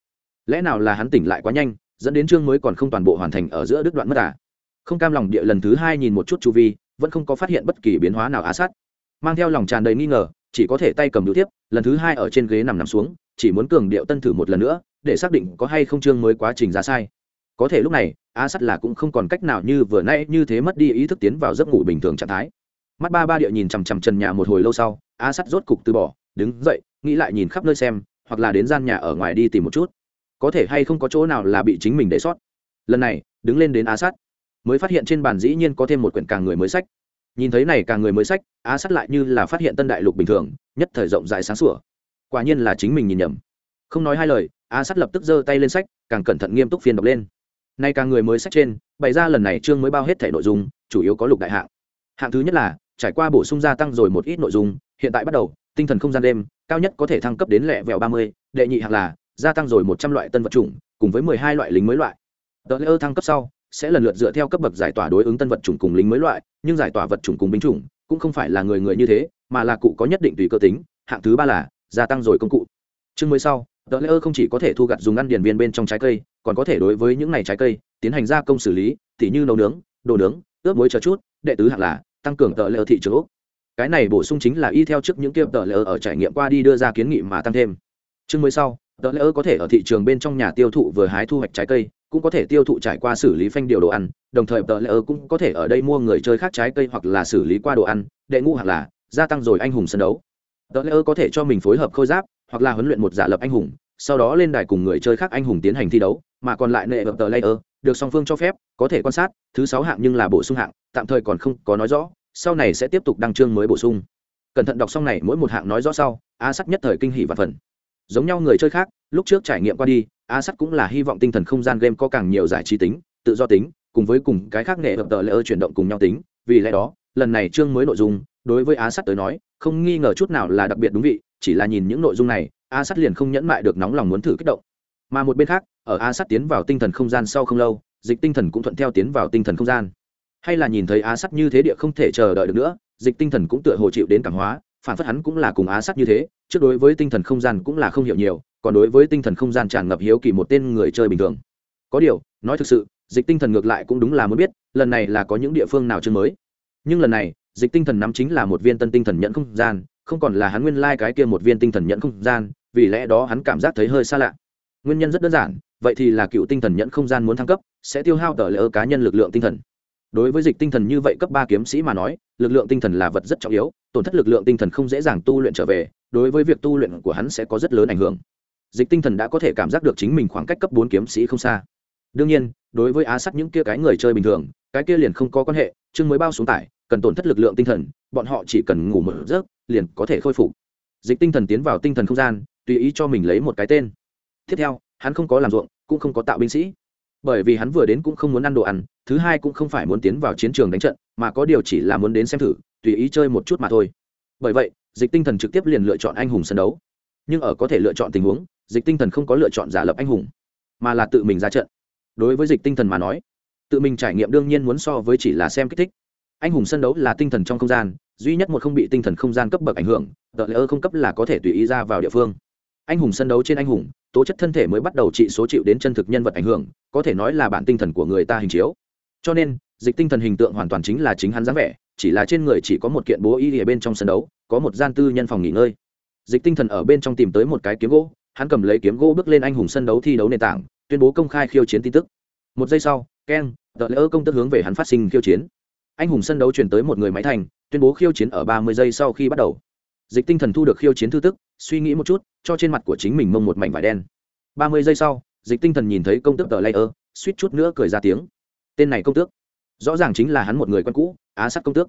lẽ nào là hắn tỉnh lại quá nhanh, dẫn đến chương mới còn không toàn bộ hoàn thành ở giữa đứt đoạn mất à? Không cam lòng địa lần thứ hai nhìn một chút chu vi, vẫn không có phát hiện bất kỳ biến hóa nào á sắt mang theo lòng tràn đầy nghi ngờ, chỉ có thể tay cầm đũa tiếp lần thứ hai ở trên ghế nằm nằm xuống, chỉ muốn cường điệu tân thử một lần nữa, để xác định có hay không chương mới quá trình ra sai. Có thể lúc này a sắt là cũng không còn cách nào như vừa nãy như thế mất đi ý thức tiến vào giấc ngủ bình thường trạng thái. Mắt ba ba địa nhìn chằm chằm trần nhà một hồi lâu sau a sắt rốt cục từ bỏ, đứng dậy, nghĩ lại nhìn khắp nơi xem, hoặc là đến gian nhà ở ngoài đi tìm một chút có thể hay không có chỗ nào là bị chính mình để sót. Lần này, đứng lên đến a sát, mới phát hiện trên bàn dĩ nhiên có thêm một quyển càng người mới sách. Nhìn thấy này càng người mới sách a sát lại như là phát hiện tân đại lục bình thường, nhất thời rộng rãi sáng sủa. Quả nhiên là chính mình nhìn nhầm. Không nói hai lời a sát lập tức giơ tay lên sách, càng cẩn thận nghiêm túc phiên đọc lên. Nay càng người mới sách trên, bày ra lần này chương mới bao hết thể nội dung, chủ yếu có lục đại hạng. Hạng thứ nhất là, trải qua bổ sung gia tăng rồi một ít nội dung, hiện tại bắt đầu, tinh thần không gian đêm, cao nhất có thể thăng cấp đến lẹ vẹo ba mươi, đệ nhị hạng là gia tăng rồi một trăm loại tân vật chủng, cùng với mười hai loại lính mới loại. Tờ lễ ơ thăng cấp sau, sẽ lần lượt dựa theo cấp bậc giải tỏa đối ứng tân vật chủng cùng lính mới loại, nhưng giải tỏa vật chủng cùng binh chủng cũng không phải là người người như thế, mà là cụ có nhất định tùy cơ tính, hạng thứ ba là gia tăng rồi công cụ. Chương mới sau, tờ lễ ơ không chỉ có thể thu gặt dùng ăn điển viên bên trong trái cây, còn có thể đối với những này trái cây tiến hành gia công xử lý t như nấu nướng đồ nướng, ướp muối chờ chút, đệ tứ hạng là tăng cường tờ lễ ơ thị trường úc. Cái này bổ sung chính là y theo trước những kia tờ lễ ở trải nghiệm qua đi đưa ra kiến nghị mà tăng thêm. Chương mới sau tờ lễ có thể ở thị trường bên trong nhà tiêu thụ vừa hái thu hoạch trái cây, cũng có thể tiêu thụ trải qua xử lý phanh điều đồ ăn, đồng thời tờ lễ cũng có thể ở đây mua người chơi khác trái cây hoặc là xử lý qua đồ ăn, đệ ngũ hoặc là gia tăng rồi anh hùng sân đấu. Tờ lễ có thể cho mình phối hợp khôi giáp, hoặc là huấn luyện một giả lập anh hùng, sau đó lên đài cùng người chơi khác anh hùng tiến hành thi đấu, mà còn lại nệ tờ layer được song phương cho phép, có thể quan sát, thứ sáu hạng nhưng là bổ sung hạng, tạm thời còn không có nói rõ, sau này sẽ tiếp tục đăng chương mới bổ sung. Cẩn thận đọc xong này, mỗi một hạng nói rõ sau, a sắc nhất thời kinh hỷ và phần giống nhau người chơi khác, lúc trước trải nghiệm qua đi a Sắt cũng là hy vọng tinh thần không gian game có càng nhiều giải trí tính, tự do tính, cùng với cùng cái khác nghệ hợp tờ lỡ chuyển động cùng nhau tính. Vì lẽ đó, lần này chương mới nội dung, đối với a Sắt tới nói, không nghi ngờ chút nào là đặc biệt đúng vị, chỉ là nhìn những nội dung này a sắt liền không nhẫn mại được nóng lòng muốn thử kích động. Mà một bên khác, ở a sắt tiến vào tinh thần không gian sau không lâu, dịch tinh thần cũng thuận theo tiến vào tinh thần không gian. Hay là nhìn thấy a sắt như thế địa không thể chờ đợi được nữa, dịch tinh thần cũng tựa hồ chịu đến cảm hóa phản phất hắn cũng là cùng á sắt như thế, trước đối với tinh thần không gian cũng là không hiểu nhiều, còn đối với tinh thần không gian tràn ngập hiếu kỳ một tên người chơi bình thường. Có điều, nói thực sự, dịch tinh thần ngược lại cũng đúng là muốn biết, lần này là có những địa phương nào chương mới. Nhưng lần này, dịch tinh thần nắm chính là một viên tân tinh thần nhận không gian, không còn là hắn nguyên lai、like、cái kia một viên tinh thần nhận không gian, vì lẽ đó hắn cảm giác thấy hơi xa lạ. Nguyên nhân rất đơn giản, vậy thì là cựu tinh thần nhận không gian muốn thăng cấp, sẽ tiêu hao tờ lỡ cá nhân lực lượng tinh thần. Đối với dịch tinh thần như vậy cấp ba kiếm sĩ mà nói lực lượng tinh thần là vật rất trọng yếu, tổn thất lực lượng tinh thần không dễ dàng tu luyện trở về, đối với việc tu luyện của hắn sẽ có rất lớn ảnh hưởng. Dịch tinh thần đã có thể cảm giác được chính mình khoảng cách cấp bốn kiếm sĩ không xa. Đương nhiên, đối với á sắt những kia cái người chơi bình thường, cái kia liền không có quan hệ, chương mới bao xuống tải, cần tổn thất lực lượng tinh thần, bọn họ chỉ cần ngủ một giấc, liền có thể khôi phục. Dịch tinh thần tiến vào tinh thần không gian, tùy ý cho mình lấy một cái tên. Tiếp theo, hắn không có làm ruộng, cũng không có tạo binh sĩ. Bởi vì hắn vừa đến cũng không muốn ăn đồ ăn thứ hai cũng không phải muốn tiến vào chiến trường đánh trận, mà có điều chỉ là muốn đến xem thử, tùy ý chơi một chút mà thôi. Bởi vậy, dịch tinh thần trực tiếp liền lựa chọn anh hùng sân đấu. Nhưng ở có thể lựa chọn tình huống, dịch tinh thần không có lựa chọn giả lập anh hùng, mà là tự mình ra trận. Đối với dịch tinh thần mà nói, tự mình trải nghiệm đương nhiên muốn so với chỉ là xem kích thích. Anh hùng sân đấu là tinh thần trong không gian, duy nhất một không bị tinh thần không gian cấp bậc ảnh hưởng tờ lỡ không cấp là có thể tùy ý ra vào địa phương. Anh hùng sân đấu trên anh hùng, tố chất thân thể mới bắt đầu trị số chịu đến chân thực nhân vật ảnh hưởng, có thể nói là bản tinh thần của người ta hình chiếu cho nên, dịch tinh thần hình tượng hoàn toàn chính là chính hắn dáng vẻ, chỉ là trên người chỉ có một kiện bố y ở bên trong sân đấu, có một gian tư nhân phòng nghỉ ngơi. Dịch tinh thần ở bên trong tìm tới một cái kiếm gỗ, hắn cầm lấy kiếm gỗ bước lên anh hùng sân đấu thi đấu nền tảng, tuyên bố công khai khiêu chiến tin tức. Một giây sau keng tờ lỡ công tức hướng về hắn phát sinh khiêu chiến. Anh hùng sân đấu chuyển tới một người máy thành, tuyên bố khiêu chiến ở ba mươi giây sau khi bắt đầu. Dịch tinh thần thu được khiêu chiến thư tức, suy nghĩ một chút, cho trên mặt của chính mình mông một mảnh vải đen. ba mươi giây sau, dịch tinh thần nhìn thấy công tức tờ layer, suýt chút nữa cười ra tiếng tên này công tước. Rõ ràng chính là hắn một người quen cũ, á sắt công tước.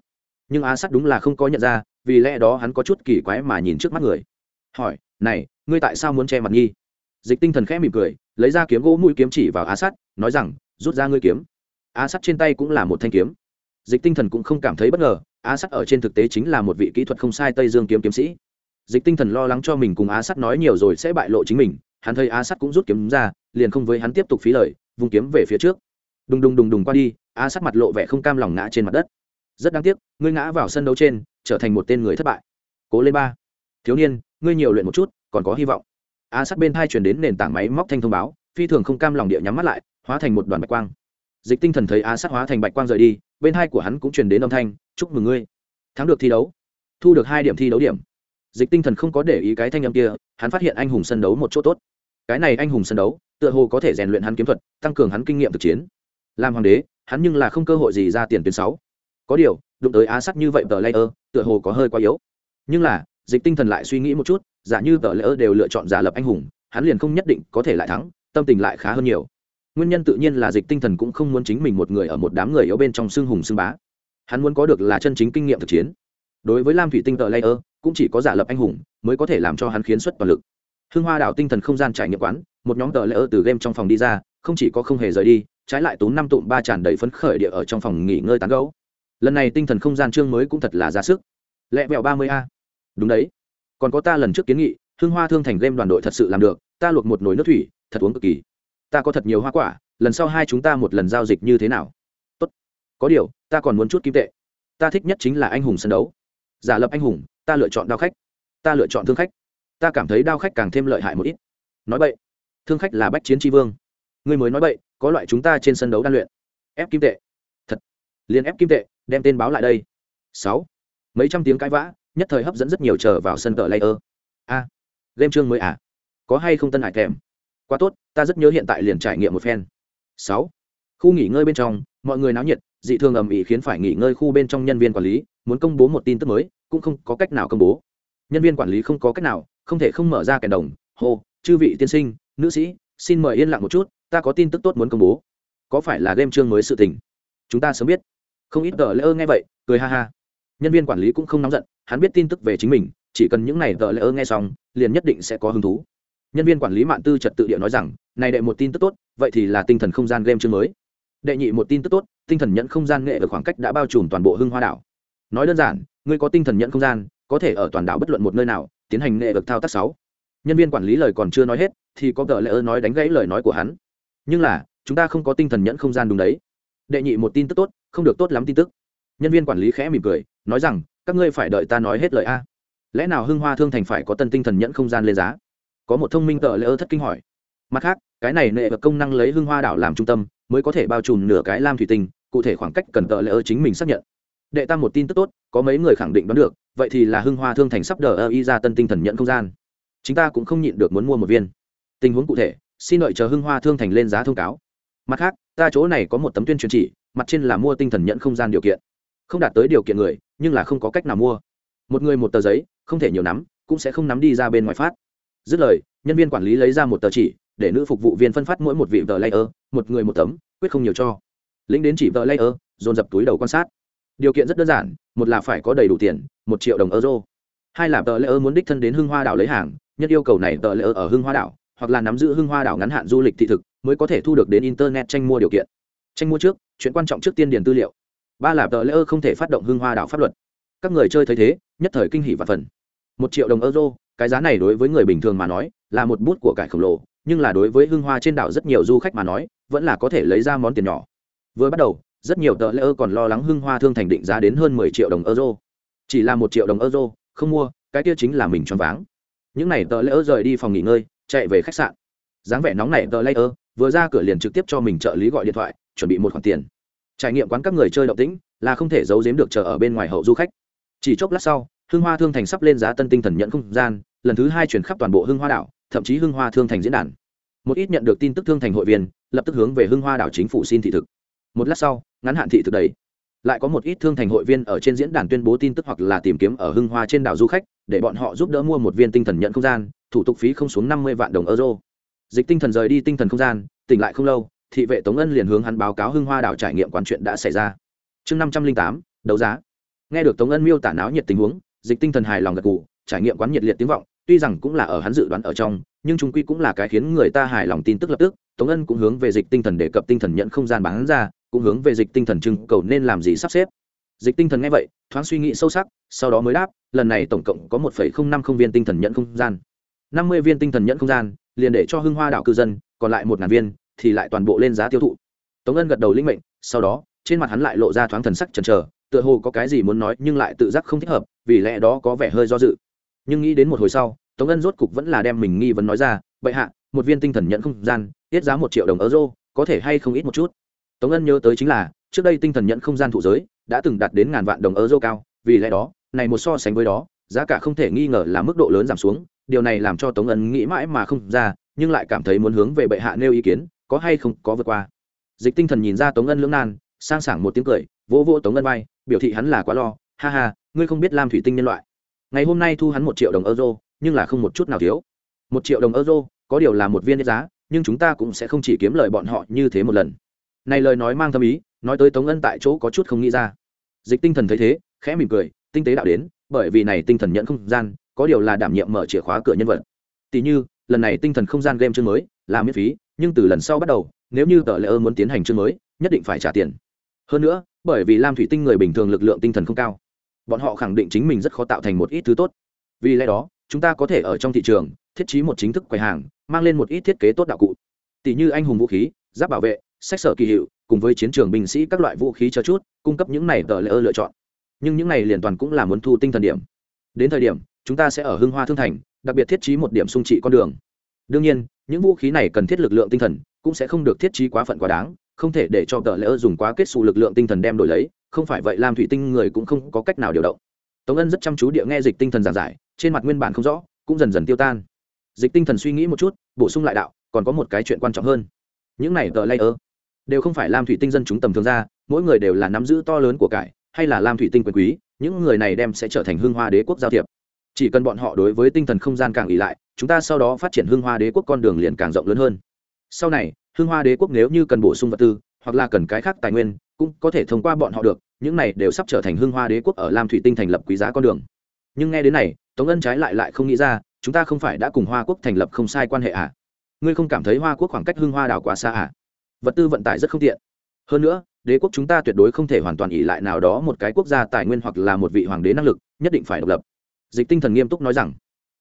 Nhưng á sắt đúng là không có nhận ra, vì lẽ đó hắn có chút kỳ quái mà nhìn trước mắt người. Hỏi, này, ngươi tại sao muốn che mặt nghi? Dịch tinh thần khẽ mỉm cười, lấy ra kiếm gỗ mũi kiếm chỉ vào á sắt nói rằng, rút ra ngươi kiếm. Á sắt trên tay cũng là một thanh kiếm. Dịch tinh thần cũng không cảm thấy bất ngờ, á sắt ở trên thực tế chính là một vị kỹ thuật không sai tây dương kiếm kiếm sĩ. Dịch tinh thần lo lắng cho mình cùng á sắt nói nhiều rồi sẽ bại lộ chính mình, hắn thấy á sắt cũng rút kiếm ra, liền không với hắn tiếp tục phí lời vùng kiếm về phía trước đùng đùng đùng đùng qua đi a sắt mặt lộ vẻ không cam lòng ngã trên mặt đất. Rất đáng tiếc, ngươi ngã vào sân đấu trên, trở thành một tên người thất bại. Cố lên ba. Thiếu niên, ngươi nhiều luyện một chút, còn có hy vọng. A sắt bên thai chuyển đến nền tảng máy móc thanh thông báo, phi thường không cam lòng địa nhắm mắt lại, hóa thành một đoàn bạch quang. Dịch tinh thần thấy a sắt hóa thành bạch quang rời đi, bên hai của hắn cũng truyền đến âm thanh, chúc mừng ngươi. Thắng được thi đấu. Thu được hai điểm thi đấu điểm. Dịch tinh thần không có để ý cái thanh âm kia, hắn phát hiện anh hùng sân đấu một chỗ tốt. Cái này anh hùng sân đấu, tựa hồ có thể rèn luyện hắn kiếm thuật, tăng cường hắn kinh nghiệm thực chiến làm hoàng đế, hắn nhưng là không cơ hội gì ra tiền tuyến sáu. Có điều, đụng tới á sắt như vậy tờ layer, tựa hồ có hơi quá yếu. Nhưng là, dịch tinh thần lại suy nghĩ một chút, giả như tờ layer đều lựa chọn giả lập anh hùng, hắn liền không nhất định có thể lại thắng, tâm tình lại khá hơn nhiều. Nguyên nhân tự nhiên là dịch tinh thần cũng không muốn chính mình một người ở một đám người yếu bên trong xương hùng xương bá. Hắn muốn có được là chân chính kinh nghiệm thực chiến. Đối với lam thủy tinh tờ layer, cũng chỉ có giả lập anh hùng mới có thể làm cho hắn khiến xuất toàn lực. Hương hoa đảo tinh thần không gian trải nghiệm quán, một nhóm tờ layer từ game trong phòng đi ra, không chỉ có không hề rời đi trái lại tốn năm tụm ba tràn đầy phấn khởi địa ở trong phòng nghỉ ngơi tán gấu lần này tinh thần không gian chương mới cũng thật là ra sức. Lẹ vẹo ba mươi a. Đúng đấy. Còn có ta lần trước kiến nghị hương hoa thương thành game đoàn đội thật sự làm được, ta luộc một nồi nước thủy, thật uống cực kỳ. Ta có thật nhiều hoa quả, lần sau hai chúng ta một lần giao dịch như thế nào? Tốt. Có điều, ta còn muốn chút kim tệ. Ta thích nhất chính là anh hùng sân đấu. Giả lập anh hùng, ta lựa chọn đao khách. Ta lựa chọn thương khách. Ta cảm thấy đao khách càng thêm lợi hại một ít. Nói vậy thương khách là bách chiến tri vương. Người mới nói vậy có loại chúng ta trên sân đấu đan luyện. Ép kim tệ. Thật. Liền ép kim tệ đem tên báo lại đây. Sáu. Mấy trăm tiếng cãi vã nhất thời hấp dẫn rất nhiều chờ vào sân cờ layer. A. À, game chương mới à? Có hay không tân hải kèm? Quá tốt ta rất nhớ hiện tại liền trải nghiệm một phen. Sáu. Khu nghỉ ngơi bên trong mọi người náo nhiệt dị thường ầm ĩ khiến phải nghỉ ngơi khu bên trong nhân viên quản lý muốn công bố một tin tức mới cũng không có cách nào công bố. Nhân viên quản lý không có cách nào không thể không mở ra kèn đồng. Hô chư vị tiên sinh nữ sĩ xin mời yên lặng một chút ta có tin tức tốt muốn công bố. Có phải là game chương mới sự tình? Chúng ta sớm biết. Không ít tờ lễ ơ nghe vậy, cười ha ha. Nhân viên quản lý cũng không nóng giận, hắn biết tin tức về chính mình, chỉ cần những này tờ lễ ơ nghe xong, liền nhất định sẽ có hứng thú. Nhân viên quản lý mạng tư trật tự địa nói rằng, này đệ, một tin tức tốt, vậy thì là tinh thần không gian game chương mới. Đệ nhị, một tin tức tốt, tinh thần nhận không gian nghệ ở khoảng cách đã bao trùm toàn bộ hưng hoa đảo. Nói đơn giản, ngươi có tinh thần nhận không gian, có thể ở toàn đảo bất luận một nơi nào, tiến hành nghệ vực thao tác sáu. Nhân viên quản lý lời còn chưa nói hết, thì có gỡ lễ ơ nói đánh gãy lời nói của hắn nhưng là, chúng ta không có tinh thần nhẫn không gian đúng đấy. Đệ nhị một tin tức tốt, không được tốt lắm tin tức. Nhân viên quản lý khẽ mỉm cười, nói rằng, các ngươi phải đợi ta nói hết lời a. Lẽ nào hưng hoa thương thành phải có tân tinh thần nhẫn không gian lên giá? Có một thông minh tờ lễ ơ thất kinh hỏi. Mặt khác, cái này nệ vật công năng lấy hưng hoa đảo làm trung tâm, mới có thể bao trùm nửa cái lam thủy tinh, cụ thể khoảng cách cần tờ lễ ơ chính mình xác nhận. Đệ tam một tin tức tốt, có mấy người khẳng định đoán được, vậy thì là hưng hoa thương thành sắp đờ ơ y ra tân tinh thần nhận không gian. Chúng ta cũng không nhịn được muốn mua một viên. Tình huống cụ thể xin đợi chờ hưng hoa thương thành lên giá thông cáo. Mặt khác, ta chỗ này có một tấm tuyên truyền chỉ, mặt trên là mua tinh thần nhận không gian điều kiện. Không đạt tới điều kiện người, nhưng là không có cách nào mua. Một người một tờ giấy, không thể nhiều nắm, cũng sẽ không nắm đi ra bên ngoài phát. Dứt lời, nhân viên quản lý lấy ra một tờ chỉ, để nữ phục vụ viên phân phát mỗi một vị tờ layer, một người một tấm, quyết không nhiều cho. Lĩnh đến chỉ tờ layer, dồn dập túi đầu quan sát. Điều kiện rất đơn giản, một là phải có đầy đủ tiền, một triệu đồng euro. Hai là tờ layer muốn đích thân đến hưng hoa đảo lấy hàng nhất yêu cầu này tờ layer ở hưng hoa đảo hoặc là nắm giữ hưng hoa đảo ngắn hạn du lịch thị thực mới có thể thu được đến internet tranh mua điều kiện. Tranh mua trước, chuyện quan trọng trước tiên điền tư liệu. Ba là tờ layer không thể phát động hưng hoa đảo pháp luật. Các người chơi thấy thế, nhất thời kinh hỷ và phần một triệu đồng euro, cái giá này đối với người bình thường mà nói, là một bút của cải khổng lồ, nhưng là đối với hưng hoa trên đảo rất nhiều du khách mà nói, vẫn là có thể lấy ra món tiền nhỏ. Vừa bắt đầu, rất nhiều tờ lễ ơ còn lo lắng hưng hoa thương thành định giá đến hơn mười triệu đồng euro. Chỉ là một triệu đồng euro, không mua, cái kia chính là mình choáng váng. Những n à y tờ lễ ơ rời đi phòng nghỉ ngơi chạy về khách sạn. Dáng vẻ nóng này tờ lễ ơ vừa ra cửa liền trực tiếp cho mình trợ lý gọi điện thoại, chuẩn bị một khoản tiền. Trải nghiệm quán các người chơi động tĩnh là không thể giấu giếm được chờ ở bên ngoài hậu du khách. Chỉ chốc lát sau, hưng hoa thương thành sắp lên giá tân tinh thần nhận không gian, lần thứ hai chuyển khắp toàn bộ hưng hoa đảo, thậm chí hưng hoa thương thành diễn đàn. Một ít nhận được tin tức thương thành hội viên, lập tức hướng về hưng hoa đảo chính phủ xin thị thực. Một lát sau, ngắn hạn thị thực đầy lại có một ít thương thành hội viên ở trên diễn đàn tuyên bố tin tức hoặc là tìm kiếm ở hưng hoa trên đảo du khách, để bọn họ giúp đỡ mua một viên tinh thần nhận không gian, thủ tục phí không xuống năm mươi vạn đồng euro. Dịch tinh thần rời đi tinh thần không gian, tỉnh lại không lâu, thị vệ tống ân liền hướng hắn báo cáo hưng hoa đảo trải nghiệm quán chuyện đã xảy ra. Chương năm trăm linh tám, đấu giá. Nghe được tống ân miêu tả náo nhiệt tình huống, dịch tinh thần hài lòng gật g ủ trải nghiệm quán nhiệt liệt tiếng vọng, tuy rằng cũng là ở hắn dự đoán ở trong, nhưng chúng quy cũng là cái khiến người ta hài lòng tin tức lập tức. Tống ân cũng hướng về dịch tinh thần đề cập tinh thần nhận không gian bán ra cũng hướng về dịch tinh thần trưng cầu nên làm gì sắp xếp. Dịch tinh thần nghe vậy, thoáng suy nghĩ sâu sắc, sau đó mới đáp, lần này tổng cộng có một năm không viên tinh thần nhận không gian. năm mươi viên tinh thần nhận không gian, liền để cho hưng hoa đảo cư dân, còn lại một ngàn viên, thì lại toàn bộ lên giá tiêu thụ. Tống ân gật đầu linh mệnh, sau đó, trên mặt hắn lại lộ ra thoáng thần sắc chần chờ, tựa hồ có cái gì muốn nói nhưng lại tự giác không thích hợp, vì lẽ đó có vẻ hơi do dự. Nhưng nghĩ đến một hồi sau, tống ân rốt cục vẫn là đem mình nghi vấn nói ra vậy hạ, một viên tinh thần nhận không gian, tiết giá một triệu đồng euro, có thể hay không ít một chút? Tống ân nhớ tới chính là, trước đây tinh thần nhận không gian thụ giới, đã từng đạt đến ngàn vạn đồng euro cao, vì lẽ đó, này một so sánh với đó, giá cả không thể nghi ngờ là mức độ lớn giảm xuống, điều này làm cho tống ân nghĩ mãi mà không ra, nhưng lại cảm thấy muốn hướng về bệ hạ nêu ý kiến, có hay không có vượt qua. Dịch tinh thần nhìn ra tống ân lưỡng nan, sang sảng một tiếng cười, vỗ vỗ tống ân vai, biểu thị hắn là quá lo, ha ha, ngươi không biết lam thủy tinh nhân loại. Ngày hôm nay thu hắn một triệu đồng euro, nhưng là không một chút nào thiếu. Một triệu đồng euro, có điều là một viên giá, nhưng chúng ta cũng sẽ không chỉ kiếm lời bọn họ như thế một lần này lời nói mang thâm ý, nói tới tống ân tại chỗ có chút không nghĩ ra. Dịch tinh thần thấy thế, khẽ mỉm cười, tinh tế đạo đến, bởi vì này tinh thần nhận không gian, có điều là đảm nhiệm mở chìa khóa cửa nhân vật. Tỷ như, lần này tinh thần không gian game chương mới, là miễn phí, nhưng từ lần sau bắt đầu, nếu như tờ lễ ơn muốn tiến hành chương mới, nhất định phải trả tiền. Hơn nữa, bởi vì lam thủy tinh người bình thường lực lượng tinh thần không cao, bọn họ khẳng định chính mình rất khó tạo thành một ít thứ tốt. Vì lẽ đó, chúng ta có thể ở trong thị trường, thiết trí một chính thức quầy hàng, mang lên một ít thiết kế tốt đạo cụ. Tỷ như anh hùng vũ khí, giáp bảo vệ sách sở kỳ hiệu, cùng với chiến trường binh sĩ các loại vũ khí cho chút, cung cấp những này tờ lễ ơ lựa chọn. Nhưng những này liền toàn cũng là muốn thu tinh thần điểm. Đến thời điểm, chúng ta sẽ ở hưng hoa thương thành, đặc biệt thiết trí một điểm sung trị con đường. Đương nhiên, những vũ khí này cần thiết lực lượng tinh thần, cũng sẽ không được thiết trí quá phận quá đáng, không thể để cho tờ lễ ơ dùng quá kết xù lực lượng tinh thần đem đổi lấy, không phải vậy làm thủy tinh người cũng không có cách nào điều động. Tống ân rất chăm chú địa nghe dịch tinh thần giảng giải, trên mặt nguyên bản không rõ, cũng dần dần tiêu tan. Dịch tinh thần suy nghĩ một chút, bổ sung lại đạo, còn có một cái chuyện quan trọng hơn. Những này tờ layer đều không phải lam thủy tinh dân chúng tầm thường ra, mỗi người đều là nắm giữ to lớn của cải, hay là lam thủy tinh quyền quý, những người này đem sẽ trở thành hương hoa đế quốc giao thiệp. Chỉ cần bọn họ đối với tinh thần không gian càng ỉ lại, chúng ta sau đó phát triển hương hoa đế quốc con đường liền càng rộng lớn hơn. Sau này hương hoa đế quốc nếu như cần bổ sung vật tư, hoặc là cần cái khác tài nguyên, cũng có thể thông qua bọn họ được, những này đều sắp trở thành hương hoa đế quốc ở lam thủy tinh thành lập quý giá con đường. Nhưng nghe đến này, tống ân trái lại lại không nghĩ ra, chúng ta không phải đã cùng hoa quốc thành lập không sai quan hệ à? Ngươi không cảm thấy hoa quốc khoảng cách hưng hoa đảo quá xa à? Vật tư vận tải rất không tiện. Hơn nữa, đế quốc chúng ta tuyệt đối không thể hoàn toàn ỉ lại nào đó một cái quốc gia tài nguyên hoặc là một vị hoàng đế năng lực, nhất định phải độc lập. Dịch tinh thần nghiêm túc nói rằng.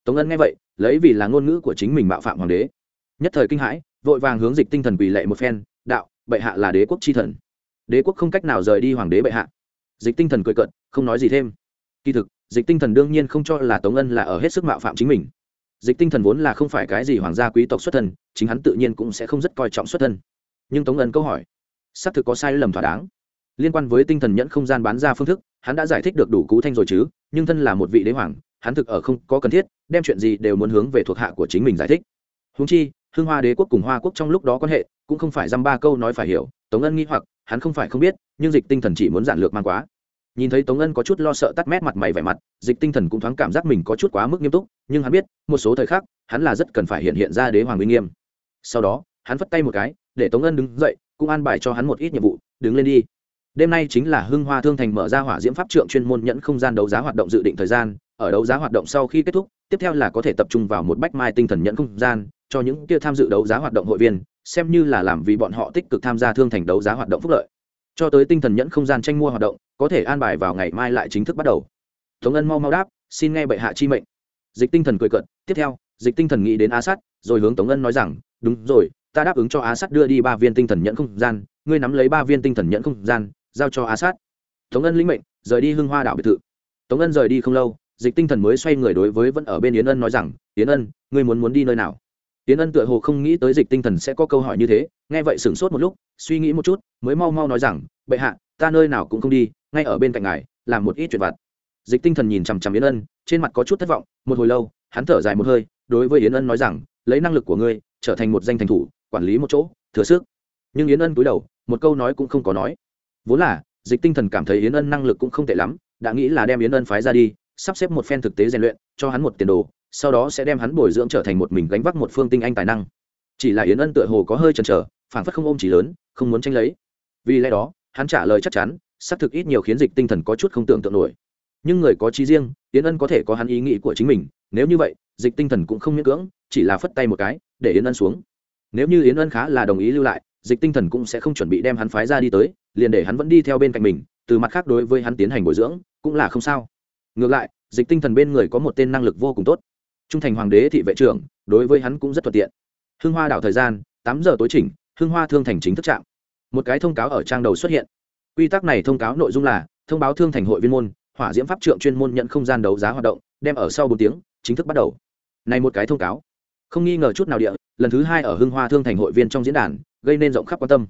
Tống ân nghe vậy, lấy vì là ngôn ngữ của chính mình mạo phạm hoàng đế. Nhất thời kinh hãi, vội vàng hướng dịch tinh thần quỳ lệ một phen, đạo, bệ hạ là đế quốc chi thần. Đế quốc không cách nào rời đi hoàng đế bệ hạ. Dịch tinh thần cười cận không nói gì thêm. Kỳ thực, dịch tinh thần đương nhiên không cho là tống ân là ở hết sức mạo phạm chính mình. Dịch tinh thần vốn là không phải cái gì hoàng gia quý tộc xuất thân, chính hắn tự nhiên cũng sẽ không rất coi trọng xuất thân nhưng tống ân câu hỏi xác thực có sai lầm thỏa đáng liên quan với tinh thần nhẫn không gian bán ra phương thức hắn đã giải thích được đủ cú thanh rồi chứ nhưng thân là một vị đế hoàng hắn thực ở không có cần thiết đem chuyện gì đều muốn hướng về thuộc hạ của chính mình giải thích húng chi hương hoa đế quốc cùng hoa quốc trong lúc đó quan hệ cũng không phải dăm ba câu nói phải hiểu tống ân nghĩ hoặc hắn không phải không biết nhưng dịch tinh thần chỉ muốn giản lược mang quá nhìn thấy tống ân có chút lo sợ tắt mét mặt mày vẻ mặt dịch tinh thần cũng thoáng cảm giác mình có chút quá mức nghiêm túc nhưng hắn biết một số thời khắc hắn là rất cần phải hiện hiện ra đế hoàng uy nghiêm sau đó hắn vất tay một cái để tống ân đứng dậy, cũng an bài cho hắn một ít nhiệm vụ, đứng lên đi. Đêm nay chính là hưng hoa thương thành mở ra hỏa diễm pháp trượng chuyên môn nhẫn không gian đấu giá hoạt động dự định thời gian, ở đấu giá hoạt động sau khi kết thúc, tiếp theo là có thể tập trung vào một bách mai tinh thần nhẫn không gian, cho những kia tham dự đấu giá hoạt động hội viên, xem như là làm vì bọn họ tích cực tham gia thương thành đấu giá hoạt động phúc lợi. Cho tới tinh thần nhẫn không gian tranh mua hoạt động, có thể an bài vào ngày mai lại chính thức bắt đầu. Tống ân mau mau đáp, xin nghe bệ hạ chi mệnh. Dịch tinh thần cười cận tiếp theo, dịch tinh thần nghĩ đến a sát, rồi hướng tống ân nói rằng, đúng rồi ta đáp ứng cho á sát đưa đi ba viên tinh thần nhận không gian, ngươi nắm lấy ba viên tinh thần nhận không gian, giao cho á sát. Tống ân lĩnh mệnh, rời đi hưng hoa đảo biệt thự. Tống ân rời đi không lâu, dịch tinh thần mới xoay người đối với vẫn ở bên yến ân nói rằng, yến ân, ngươi muốn muốn đi nơi nào? Yến ân tựa hồ không nghĩ tới dịch tinh thần sẽ có câu hỏi như thế, nghe vậy sửng sốt một lúc, suy nghĩ một chút, mới mau mau nói rằng, bệ hạ, ta nơi nào cũng không đi, ngay ở bên cạnh ngài, làm một ít chuyện vặt. Dịch tinh thần nhìn chằm chằm yến ân, trên mặt có chút thất vọng, một hồi lâu, hắn thở dài một hơi, đối với yến ân nói rằng, lấy năng lực của ngươi, trở thành một danh thành thủ quản lý một chỗ, thừa sức. Nhưng yến ân cúi đầu, một câu nói cũng không có nói. Vốn là, dịch tinh thần cảm thấy yến ân năng lực cũng không tệ lắm, đã nghĩ là đem yến ân phái ra đi, sắp xếp một phen thực tế rèn luyện, cho hắn một tiền đồ, sau đó sẽ đem hắn bồi dưỡng trở thành một mình gánh vác một phương tinh anh tài năng. Chỉ là yến ân tựa hồ có hơi chần chờ phản phất không ôm chỉ lớn, không muốn tranh lấy. Vì lẽ đó, hắn trả lời chắc chắn, xác thực ít nhiều khiến dịch tinh thần có chút không tưởng tượng nổi. Nhưng người có trí riêng, yến ân có thể có hắn ý nghĩ của chính mình, nếu như vậy, dịch tinh thần cũng không miễn cưỡng, chỉ là phất tay một cái, để yến ân xuống nếu như yến ân khá là đồng ý lưu lại, dịch tinh thần cũng sẽ không chuẩn bị đem hắn phái ra đi tới, liền để hắn vẫn đi theo bên cạnh mình, từ mặt khác đối với hắn tiến hành bồi dưỡng, cũng là không sao. Ngược lại, dịch tinh thần bên người có một tên năng lực vô cùng tốt. Trung thành hoàng đế thị vệ trưởng, đối với hắn cũng rất thuận tiện. Hưng hoa đảo thời gian, tám giờ tối chỉnh, hưng hoa thương thành chính thức trạm. Một cái thông cáo ở trang đầu xuất hiện. Quy tắc này thông cáo nội dung là, thông báo thương thành hội viên môn, hỏa diễm pháp trượng chuyên môn nhận không gian đấu giá hoạt động, đem ở sau bốn tiếng, chính thức bắt đầu. Này một cái thông cáo không nghi ngờ chút nào địa, lần thứ hai ở hưng hoa thương thành hội viên trong diễn đàn, gây nên rộng khắp quan tâm.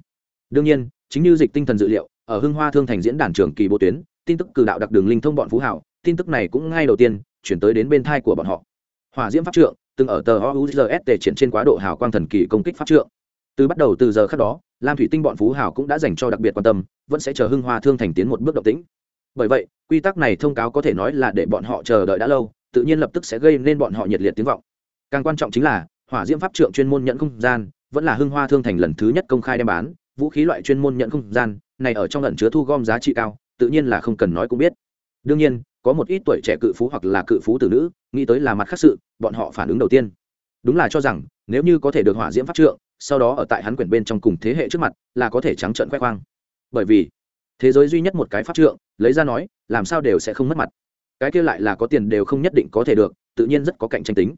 Đương nhiên, chính như dịch tinh thần dự liệu, ở hưng hoa thương thành diễn đàn trường kỳ bộ tuyến, tin tức cử đạo đặc đường linh thông bọn phú hảo, tin tức này cũng ngay đầu tiên chuyển tới đến bên thai của bọn họ. Hỏa diễm pháp trượng, từng ở tờ ouzs tề triển trên quá độ hào quang thần kỳ công kích pháp trượng. Từ bắt đầu từ giờ khác đó, lam thủy tinh bọn phú hảo cũng đã dành cho đặc biệt quan tâm, vẫn sẽ chờ hưng hoa thương thành tiến một bước động tĩnh. Bởi vậy, quy tắc này thông cáo có thể nói là để bọn họ chờ đợi đã lâu, tự nhiên lập tức sẽ gây nên bọn họ nhiệt liệt tiếng vọng càng quan trọng chính là, hỏa diễm pháp trượng chuyên môn nhận không gian, vẫn là hưng hoa thương thành lần thứ nhất công khai đem bán, vũ khí loại chuyên môn nhận không gian, này ở trong lần chứa thu gom giá trị cao, tự nhiên là không cần nói cũng biết. Đương nhiên, có một ít tuổi trẻ cự phú hoặc là cự phú tử nữ, nghĩ tới là mặt khác sự, bọn họ phản ứng đầu tiên. Đúng là cho rằng, nếu như có thể được hỏa diễm pháp trượng, sau đó ở tại hắn quyển bên trong cùng thế hệ trước mặt, là có thể trắng trợn khoe khoang. Bởi vì, thế giới duy nhất một cái pháp trượng, lấy ra nói, làm sao đều sẽ không mất mặt. Cái kia lại là có tiền đều không nhất định có thể được, tự nhiên rất có cạnh tranh tính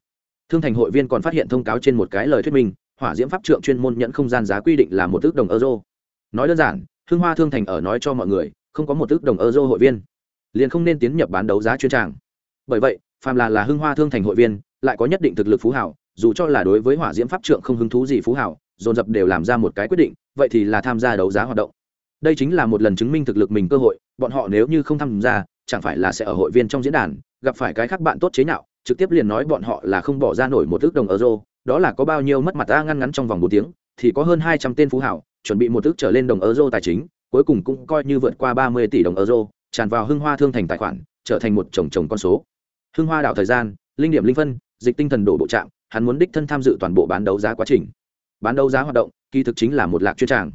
thương thành hội viên còn phát hiện thông cáo trên một cái lời thuyết minh, hỏa diễm pháp trượng chuyên môn nhận không gian giá quy định là một ước đồng euro. Nói đơn giản hương hoa thương thành ở nói cho mọi người, không có một ước đồng euro hội viên. Liền không nên tiến nhập bán đấu giá chuyên tràng. Bởi vậy, phàm là là Hương hoa thương thành hội viên, lại có nhất định thực lực phú hảo, dù cho là đối với hỏa diễm pháp trượng không hứng thú gì phú hảo, dồn dập đều làm ra một cái quyết định, vậy thì là tham gia đấu giá hoạt động. Đây chính là một lần chứng minh thực lực mình cơ hội, bọn họ nếu như không tham gia, chẳng phải là sẽ ở hội viên trong diễn đàn, gặp phải cái khác bạn tốt chế nhạo trực tiếp liền nói bọn họ là không bỏ ra nổi một ước đồng euro, đó là có bao nhiêu mất mặt ta ngăn ngắn trong vòng một tiếng, thì có hơn hai trăm tên phú hảo, chuẩn bị một ước trở lên đồng euro tài chính, cuối cùng cũng coi như vượt qua ba mươi tỷ đồng euro, tràn vào hưng hoa thương thành tài khoản, trở thành một chồng chồng con số. Hưng hoa đạo thời gian, linh điểm linh phân, dịch tinh thần đổ bộ trạm, hắn muốn đích thân tham dự toàn bộ bán đấu giá quá trình. Bán đấu giá hoạt động, kỳ thực chính là một lạc chuyên tràng.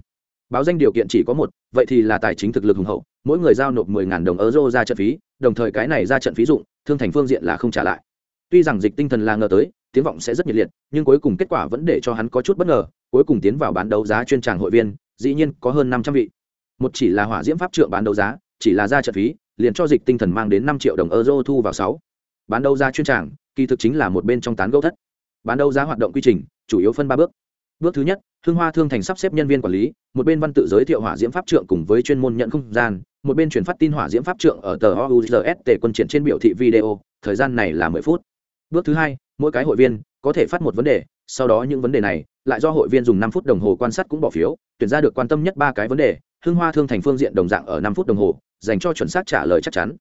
Báo danh điều kiện chỉ có một, vậy thì là tài chính thực lực hùng hậu, mỗi người giao nộp mười ngàn đồng euro ra trận phí, đồng thời cái này ra trận phí dụng, thương thành phương diện là không trả lại tuy rằng dịch tinh thần là ngờ tới, tiếng vọng sẽ rất nhiệt liệt, nhưng cuối cùng kết quả vẫn để cho hắn có chút bất ngờ, cuối cùng tiến vào bán đấu giá chuyên tràng hội viên, dĩ nhiên có hơn năm trăm vị. Một chỉ là hỏa diễm pháp trượng bán đấu giá, chỉ là ra trận phí, liền cho dịch tinh thần mang đến năm triệu đồng euro thu vào sáu. Bán đấu giá chuyên tràng, kỳ thực chính là một bên trong tán gẫu thất. Bán đấu giá hoạt động quy trình, chủ yếu phân ba bước. Bước thứ nhất hương hoa thương thành sắp xếp nhân viên quản lý, một bên văn tự giới thiệu hỏa diễm pháp trượng cùng với chuyên môn nhận không gian, một bên truyền phát tin hỏa diễm pháp trượng ở tờ ouzs tể quân triển trên biểu thị video, thời gian này là mười phút bước thứ hai, mỗi cái hội viên có thể phát một vấn đề, sau đó những vấn đề này, lại do hội viên dùng năm phút đồng hồ quan sát cũng bỏ phiếu, tuyển ra được quan tâm nhất ba cái vấn đề hương hoa thương thành phương diện đồng dạng ở năm phút đồng hồ, dành cho chuẩn xác trả lời chắc chắn.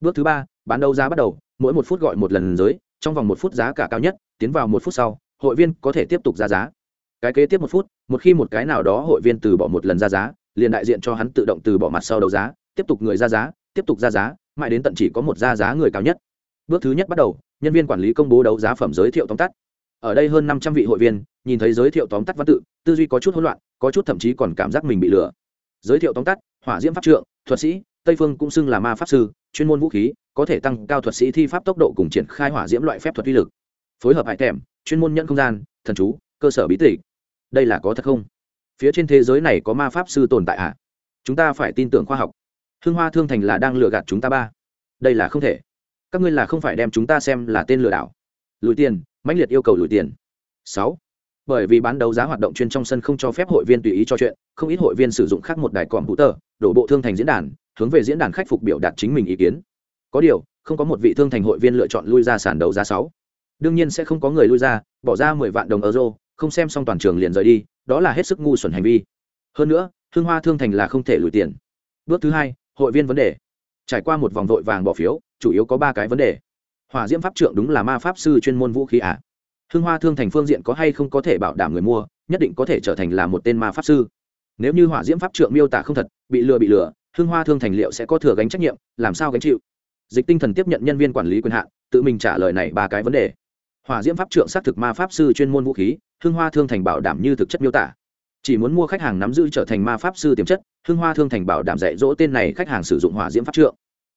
Bước thứ ba, bán đấu giá bắt đầu, mỗi một phút gọi một lần giới, trong vòng một phút giá cả cao nhất, tiến vào một phút sau, hội viên có thể tiếp tục ra giá. Cái kế tiếp một phút, một khi một cái nào đó hội viên từ bỏ một lần ra giá, liền đại diện cho hắn tự động từ bỏ mặt sau đấu giá, tiếp tục người ra giá, tiếp tục ra giá, mãi đến tận chỉ có một ra giá người cao nhất. Bước thứ nhất bắt đầu nhân viên quản lý công bố đấu giá phẩm giới thiệu tóm tắt. Ở đây hơn năm trăm vị hội viên, nhìn thấy giới thiệu tóm tắt văn tự, tư duy có chút hỗn loạn, có chút thậm chí còn cảm giác mình bị lừa. Giới thiệu tóm tắt, hỏa diễm pháp trượng, thuật sĩ, tây phương cũng xưng là ma pháp sư, chuyên môn vũ khí, có thể tăng cao thuật sĩ thi pháp tốc độ cùng triển khai hỏa diễm loại phép thuật uy lực. Phối hợp hải thèm chuyên môn nhận không gian, thần chú, cơ sở bí tịch. Đây là có thật không? Phía trên thế giới này có ma pháp sư tồn tại ạ à? chúng ta phải tin tưởng khoa học. Hương hoa thương thành là đang lừa gạt chúng ta ba. Đây là không thể các ngươi là không phải đem chúng ta xem là tên lừa đảo. Lùi tiền, mãnh liệt yêu cầu lùi tiền. Sáu, bởi vì bán đấu giá hoạt động chuyên trong sân không cho phép hội viên tùy ý cho chuyện, không ít hội viên sử dụng khác một đài còm hữu tờ đổ bộ thương thành diễn đàn, hướng về diễn đàn khách phục biểu đạt chính mình ý kiến. Có điều, không có một vị thương thành hội viên lựa chọn lui ra sàn đấu giá sáu. Đương nhiên sẽ không có người lui ra, bỏ ra mười vạn đồng euro, không xem xong toàn trường liền rời đi, đó là hết sức ngu xuẩn hành vi. Hơn nữa hương hoa thương thành là không thể lùi tiền. Bước thứ hai, hội viên vấn đề. Trải qua một vòng vội vàng bỏ phiếu chủ yếu có ba cái vấn đề. Hỏa diễm pháp trượng đúng là ma pháp sư chuyên môn vũ khí ạ à? hương hoa thương thành phương diện có hay không có thể bảo đảm người mua, nhất định có thể trở thành là một tên ma pháp sư. Nếu như hỏa diễm pháp trượng miêu tả không thật, bị lừa bị lừa hương hoa thương thành liệu sẽ có thừa gánh trách nhiệm, làm sao gánh chịu? Dịch tinh thần tiếp nhận nhân viên quản lý quyền hạn, tự mình trả lời này ba cái vấn đề. Hỏa diễm pháp trượng xác thực ma pháp sư chuyên môn vũ khí hương hoa thương thành bảo đảm như thực chất miêu tả. Chỉ muốn mua khách hàng nắm giữ trở thành ma pháp sư tiềm chất hương hoa thương thành bảo đảm dạy dỗ tên này khách hàng sử dụng hỏa diễm pháp trượng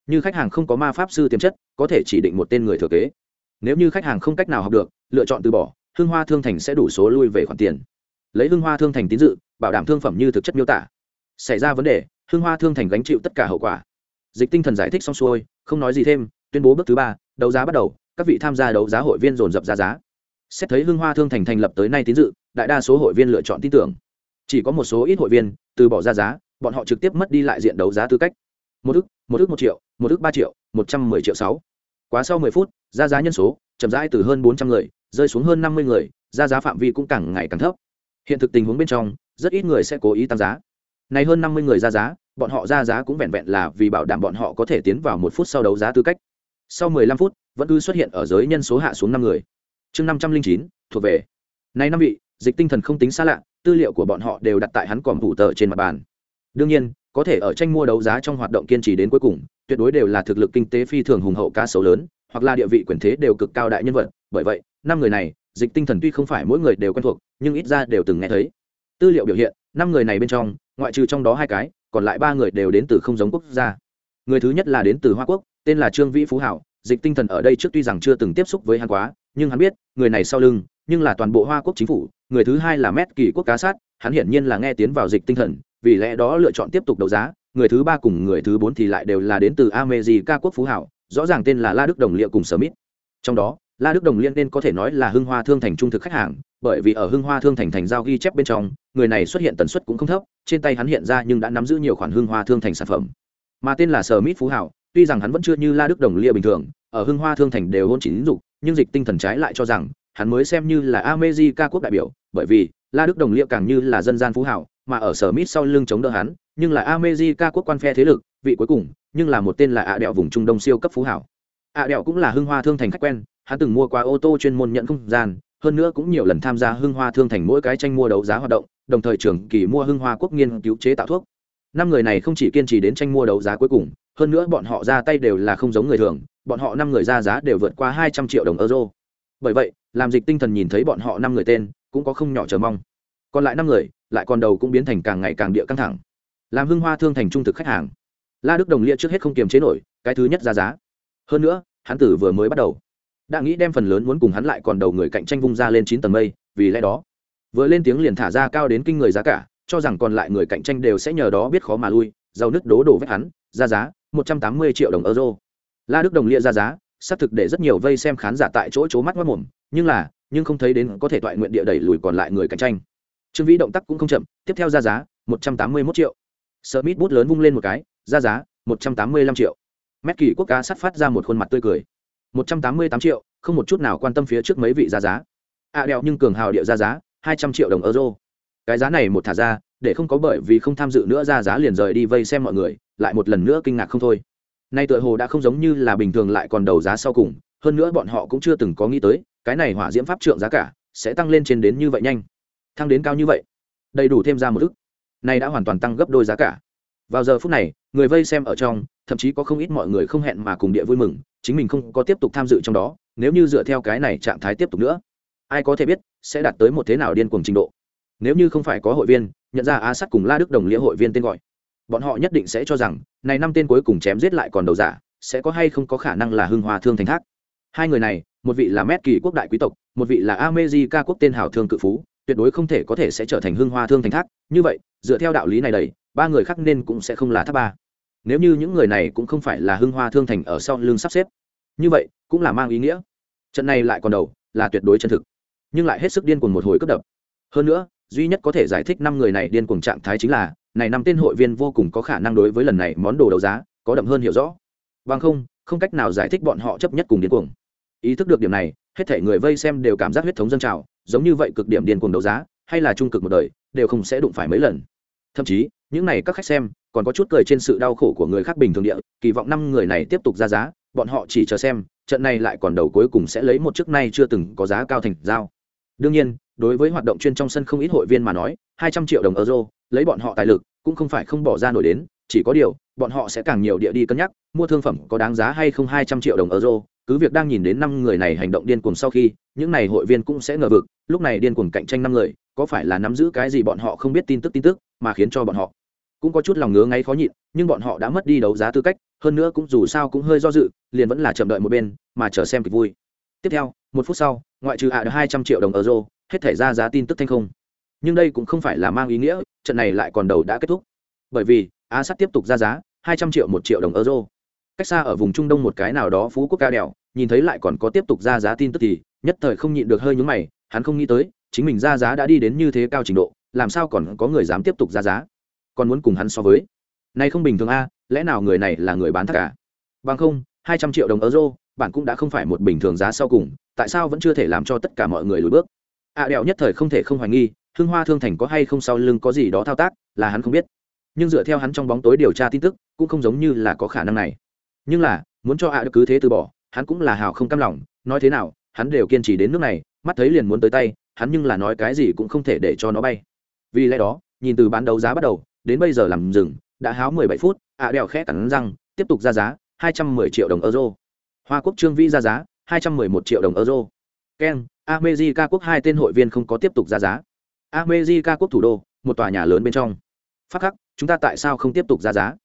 như khách hàng không có ma pháp sư tiềm chất, có thể chỉ định một tên người thừa kế. Nếu như khách hàng không cách nào học được, lựa chọn từ bỏ hương hoa thương thành sẽ đủ số lui về khoản tiền. Lấy hương hoa thương thành tín dự, bảo đảm thương phẩm như thực chất miêu tả. Xảy ra vấn đề hương hoa thương thành gánh chịu tất cả hậu quả. Dịch tinh thần giải thích xong xuôi, không nói gì thêm, tuyên bố bước thứ ba, đấu giá bắt đầu, các vị tham gia đấu giá hội viên dồn dập ra giá. Xét thấy hương hoa thương thành thành lập tới nay tín dự, đại đa số hội viên lựa chọn tin tưởng. Chỉ có một số ít hội viên, từ bỏ ra giá, bọn họ trực tiếp mất đi lại diện đấu giá tư cách. Một ức một ức một triệu một ước ba triệu, một trăm mười triệu sáu. Quá sau mười phút, ra giá nhân số chậm rãi từ hơn bốn trăm người, rơi xuống hơn năm mươi người, ra giá phạm vi cũng càng ngày càng thấp. Hiện thực tình huống bên trong, rất ít người sẽ cố ý tăng giá. Này hơn năm mươi người ra giá, bọn họ ra giá cũng vẹn vẹn là vì bảo đảm bọn họ có thể tiến vào một phút sau đấu giá tư cách. Sau mười lăm phút, vẫn cứ xuất hiện ở giới nhân số hạ xuống năm người. Chương năm trăm linh chín, thuộc về. Nay năm vị, dịch tinh thần không tính xa lạ, tư liệu của bọn họ đều đặt tại hắn còm thủ tờ trên mặt bàn. Đương nhiên, có thể ở tranh mua đấu giá trong hoạt động kiên trì đến cuối cùng tuyệt đối đều là thực lực kinh tế phi thường hùng hậu cá sấu lớn, hoặc là địa vị quyền thế đều cực cao đại nhân vật. Bởi vậy, năm người này, dịch tinh thần tuy không phải mỗi người đều quen thuộc, nhưng ít ra đều từng nghe thấy. Tư liệu biểu hiện, năm người này bên trong, ngoại trừ trong đó hai cái, còn lại ba người đều đến từ không giống quốc gia. Người thứ nhất là đến từ hoa quốc, tên là trương vĩ phú hảo, dịch tinh thần ở đây trước tuy rằng chưa từng tiếp xúc với hắn quá, nhưng hắn biết, người này sau lưng, nhưng là toàn bộ hoa quốc chính phủ, người thứ hai là mét kỳ quốc cá sát, hắn hiển nhiên là nghe tiến vào dịch tinh thần, vì lẽ đó lựa chọn tiếp tục đấu giá người thứ ba cùng người thứ bốn thì lại đều là đến từ amejica quốc phú hảo, rõ ràng tên là la đức đồng liệu cùng smith. Trong đó, la đức đồng liên nên có thể nói là hưng hoa thương thành trung thực khách hàng, bởi vì ở hưng hoa thương thành thành giao ghi chép bên trong, người này xuất hiện tần suất cũng không thấp, trên tay hắn hiện ra nhưng đã nắm giữ nhiều khoản hưng hoa thương thành sản phẩm. Mà tên là sở mít phú hảo, tuy rằng hắn vẫn chưa như la đức đồng lia bình thường, ở hưng hoa thương thành đều hôn chỉ dục, nhưng dịch tinh thần trái lại cho rằng, hắn mới xem như là amezi ca quốc đại biểu, bởi vì la đức đồng lia càng như là dân gian phú hảo, mà ở sở mít sau lưng chống đỡ hắn nhưng là America quốc quan phe thế lực, vị cuối cùng, nhưng là một tên là ạ đẹo vùng trung đông siêu cấp phú hảo. Ạ đẹo cũng là hưng hoa thương thành khách quen, hắn từng mua qua ô tô chuyên môn nhận không gian, hơn nữa cũng nhiều lần tham gia hưng hoa thương thành mỗi cái tranh mua đấu giá hoạt động, đồng thời trưởng kỳ mua hưng hoa quốc nghiên cứu chế tạo thuốc. Năm người này không chỉ kiên trì đến tranh mua đấu giá cuối cùng, hơn nữa bọn họ ra tay đều là không giống người thường, bọn họ năm người ra giá đều vượt qua hai trăm triệu đồng euro. Bởi vậy, làm dịch tinh thần nhìn thấy bọn họ năm người tên, cũng có không nhỏ chờ mong. Còn lại năm người, lại còn đầu cũng biến thành càng ngày càng địa căng thẳng làm hưng hoa thương thành trung thực khách hàng. La đức đồng lia trước hết không kiềm chế nổi, cái thứ nhất ra giá. Hơn nữa, hắn tử vừa mới bắt đầu, đã nghĩ đem phần lớn muốn cùng hắn lại còn đầu người cạnh tranh vung ra lên chín tầng mây, vì lẽ đó, vừa lên tiếng liền thả ra cao đến kinh người giá cả, cho rằng còn lại người cạnh tranh đều sẽ nhờ đó biết khó mà lui, giàu nứt đố đổ vết hắn, ra giá một trăm tám mươi triệu đồng euro. La đức đồng lia ra giá, xác thực để rất nhiều vây xem khán giả tại chỗ chố mắt mất mồm, nhưng là, nhưng không thấy đến có thể toại nguyện địa đẩy lùi còn lại người cạnh tranh. Trương vĩ động tác cũng không chậm, tiếp theo ra giá một trăm tám mươi mốt triệu smith bút lớn vung lên một cái, ra giá, một trăm tám mươi lăm triệu. Mét kỳ quốc ca sắt phát ra một khuôn mặt tươi cười. một trăm tám mươi tám triệu, không một chút nào quan tâm phía trước mấy vị ra giá. À đèo nhưng cường hào điệu ra giá, hai trăm triệu đồng euro. Cái giá này một thả ra, để không có bởi vì không tham dự nữa ra giá liền rời đi vây xem mọi người, lại một lần nữa kinh ngạc không thôi. Nay tựa hồ đã không giống như là bình thường lại còn đầu giá sau cùng, hơn nữa bọn họ cũng chưa từng có nghĩ tới, cái này hỏa diễm pháp trượng giá cả, sẽ tăng lên trên đến như vậy nhanh. Thăng đến cao như vậy, đầy đủ thêm ra một ức này đã hoàn toàn tăng gấp đôi giá cả. Vào giờ phút này, người vây xem ở trong, thậm chí có không ít mọi người không hẹn mà cùng địa vui mừng, chính mình không có tiếp tục tham dự trong đó, nếu như dựa theo cái này trạng thái tiếp tục nữa, ai có thể biết sẽ đạt tới một thế nào điên cuồng trình độ. Nếu như không phải có hội viên, nhận ra á sắt cùng la đức đồng nghĩa hội viên tên gọi, bọn họ nhất định sẽ cho rằng, này năm tên cuối cùng chém giết lại còn đầu giả, sẽ có hay không có khả năng là hưng hòa thương thành thác. Hai người này, một vị là mét kỳ quốc đại quý tộc, một vị là amejica quốc tên hào thương cự phú tuyệt đối không thể có thể sẽ trở thành hương hoa thương thành thác. Như vậy, dựa theo đạo lý này đầy, ba người khác nên cũng sẽ không là tháp ba. Nếu như những người này cũng không phải là hương hoa thương thành ở sau lưng sắp xếp. Như vậy, cũng là mang ý nghĩa. Trận này lại còn đầu, là tuyệt đối chân thực. Nhưng lại hết sức điên cuồng một hồi cướp đập. Hơn nữa, duy nhất có thể giải thích năm người này điên cuồng trạng thái chính là, này năm tên hội viên vô cùng có khả năng đối với lần này món đồ đấu giá, có đậm hơn hiểu rõ. Bằng không không cách nào giải thích bọn họ chấp nhất cùng điên cuồng. Ý thức được điểm này, hết thể người vây xem đều cảm giác huyết thống dân trào giống như vậy cực điểm điên cuồng đấu giá, hay là trung cực một đời, đều không sẽ đụng phải mấy lần. Thậm chí, những này các khách xem, còn có chút cười trên sự đau khổ của người khác bình thường địa, kỳ vọng năm người này tiếp tục ra giá, bọn họ chỉ chờ xem, trận này lại còn đầu cuối cùng sẽ lấy một chiếc nay chưa từng có giá cao thành giao. Đương nhiên, đối với hoạt động chuyên trong sân không ít hội viên mà nói, hai trăm triệu đồng euro, lấy bọn họ tài lực, cũng không phải không bỏ ra nổi đến, chỉ có điều, bọn họ sẽ càng nhiều địa đi cân nhắc, mua thương phẩm có đáng giá hay không hai trăm triệu đồng euro cứ việc đang nhìn đến năm người này hành động điên cuồng sau khi, những này hội viên cũng sẽ ngờ vực, lúc này điên cuồng cạnh tranh năm người, có phải là nắm giữ cái gì bọn họ không biết tin tức tin tức, mà khiến cho bọn họ cũng có chút lòng ngứa ngáy khó nhịn, nhưng bọn họ đã mất đi đấu giá tư cách, hơn nữa cũng dù sao cũng hơi do dự, liền vẫn là chậm đợi một bên, mà chờ xem kịch vui. Tiếp theo, một phút sau, ngoại trừ hạ được hai trăm triệu đồng euro, hết thể ra giá tin tức thanh không. Nhưng đây cũng không phải là mang ý nghĩa, trận này lại còn đầu đã kết thúc. Bởi vì a sắt tiếp tục ra giá hai trăm triệu một triệu đồng euro. Cách xa ở vùng trung đông một cái nào đó phú quốc ca đèo nhìn thấy lại còn có tiếp tục ra giá tin tức thì, nhất thời không nhịn được hơi nhúng mày, hắn không nghĩ tới, chính mình ra giá đã đi đến như thế cao trình độ, làm sao còn có người dám tiếp tục ra giá? Còn muốn cùng hắn so với? Nay không bình thường a, lẽ nào người này là người bán thác cả bằng không, hai trăm triệu đồng euro, bạn cũng đã không phải một bình thường giá sau cùng, tại sao vẫn chưa thể làm cho tất cả mọi người lùi bước? Ạ đẹo nhất thời không thể không hoài nghi hương hoa thương thành có hay không sau lưng có gì đó thao tác, là hắn không biết. Nhưng dựa theo hắn trong bóng tối điều tra tin tức, cũng không giống như là có khả năng này. Nhưng là, muốn cho ạ được cứ thế từ bỏ hắn cũng là hào không cam lòng, nói thế nào, hắn đều kiên trì đến nước này, mắt thấy liền muốn tới tay, hắn nhưng là nói cái gì cũng không thể để cho nó bay. Vì lẽ đó, nhìn từ bán đấu giá bắt đầu, đến bây giờ làm dừng, đã háo mười bảy phút, ạ đèo khẽ cắn răng, tiếp tục ra giá, hai trăm mười triệu đồng euro. Hoa quốc trương vĩ ra giá, hai trăm mười một triệu đồng euro. Ken amejica quốc hai tên hội viên không có tiếp tục ra giá. Amejica quốc thủ đô, một tòa nhà lớn bên trong. Phát khắc, chúng ta tại sao không tiếp tục ra giá?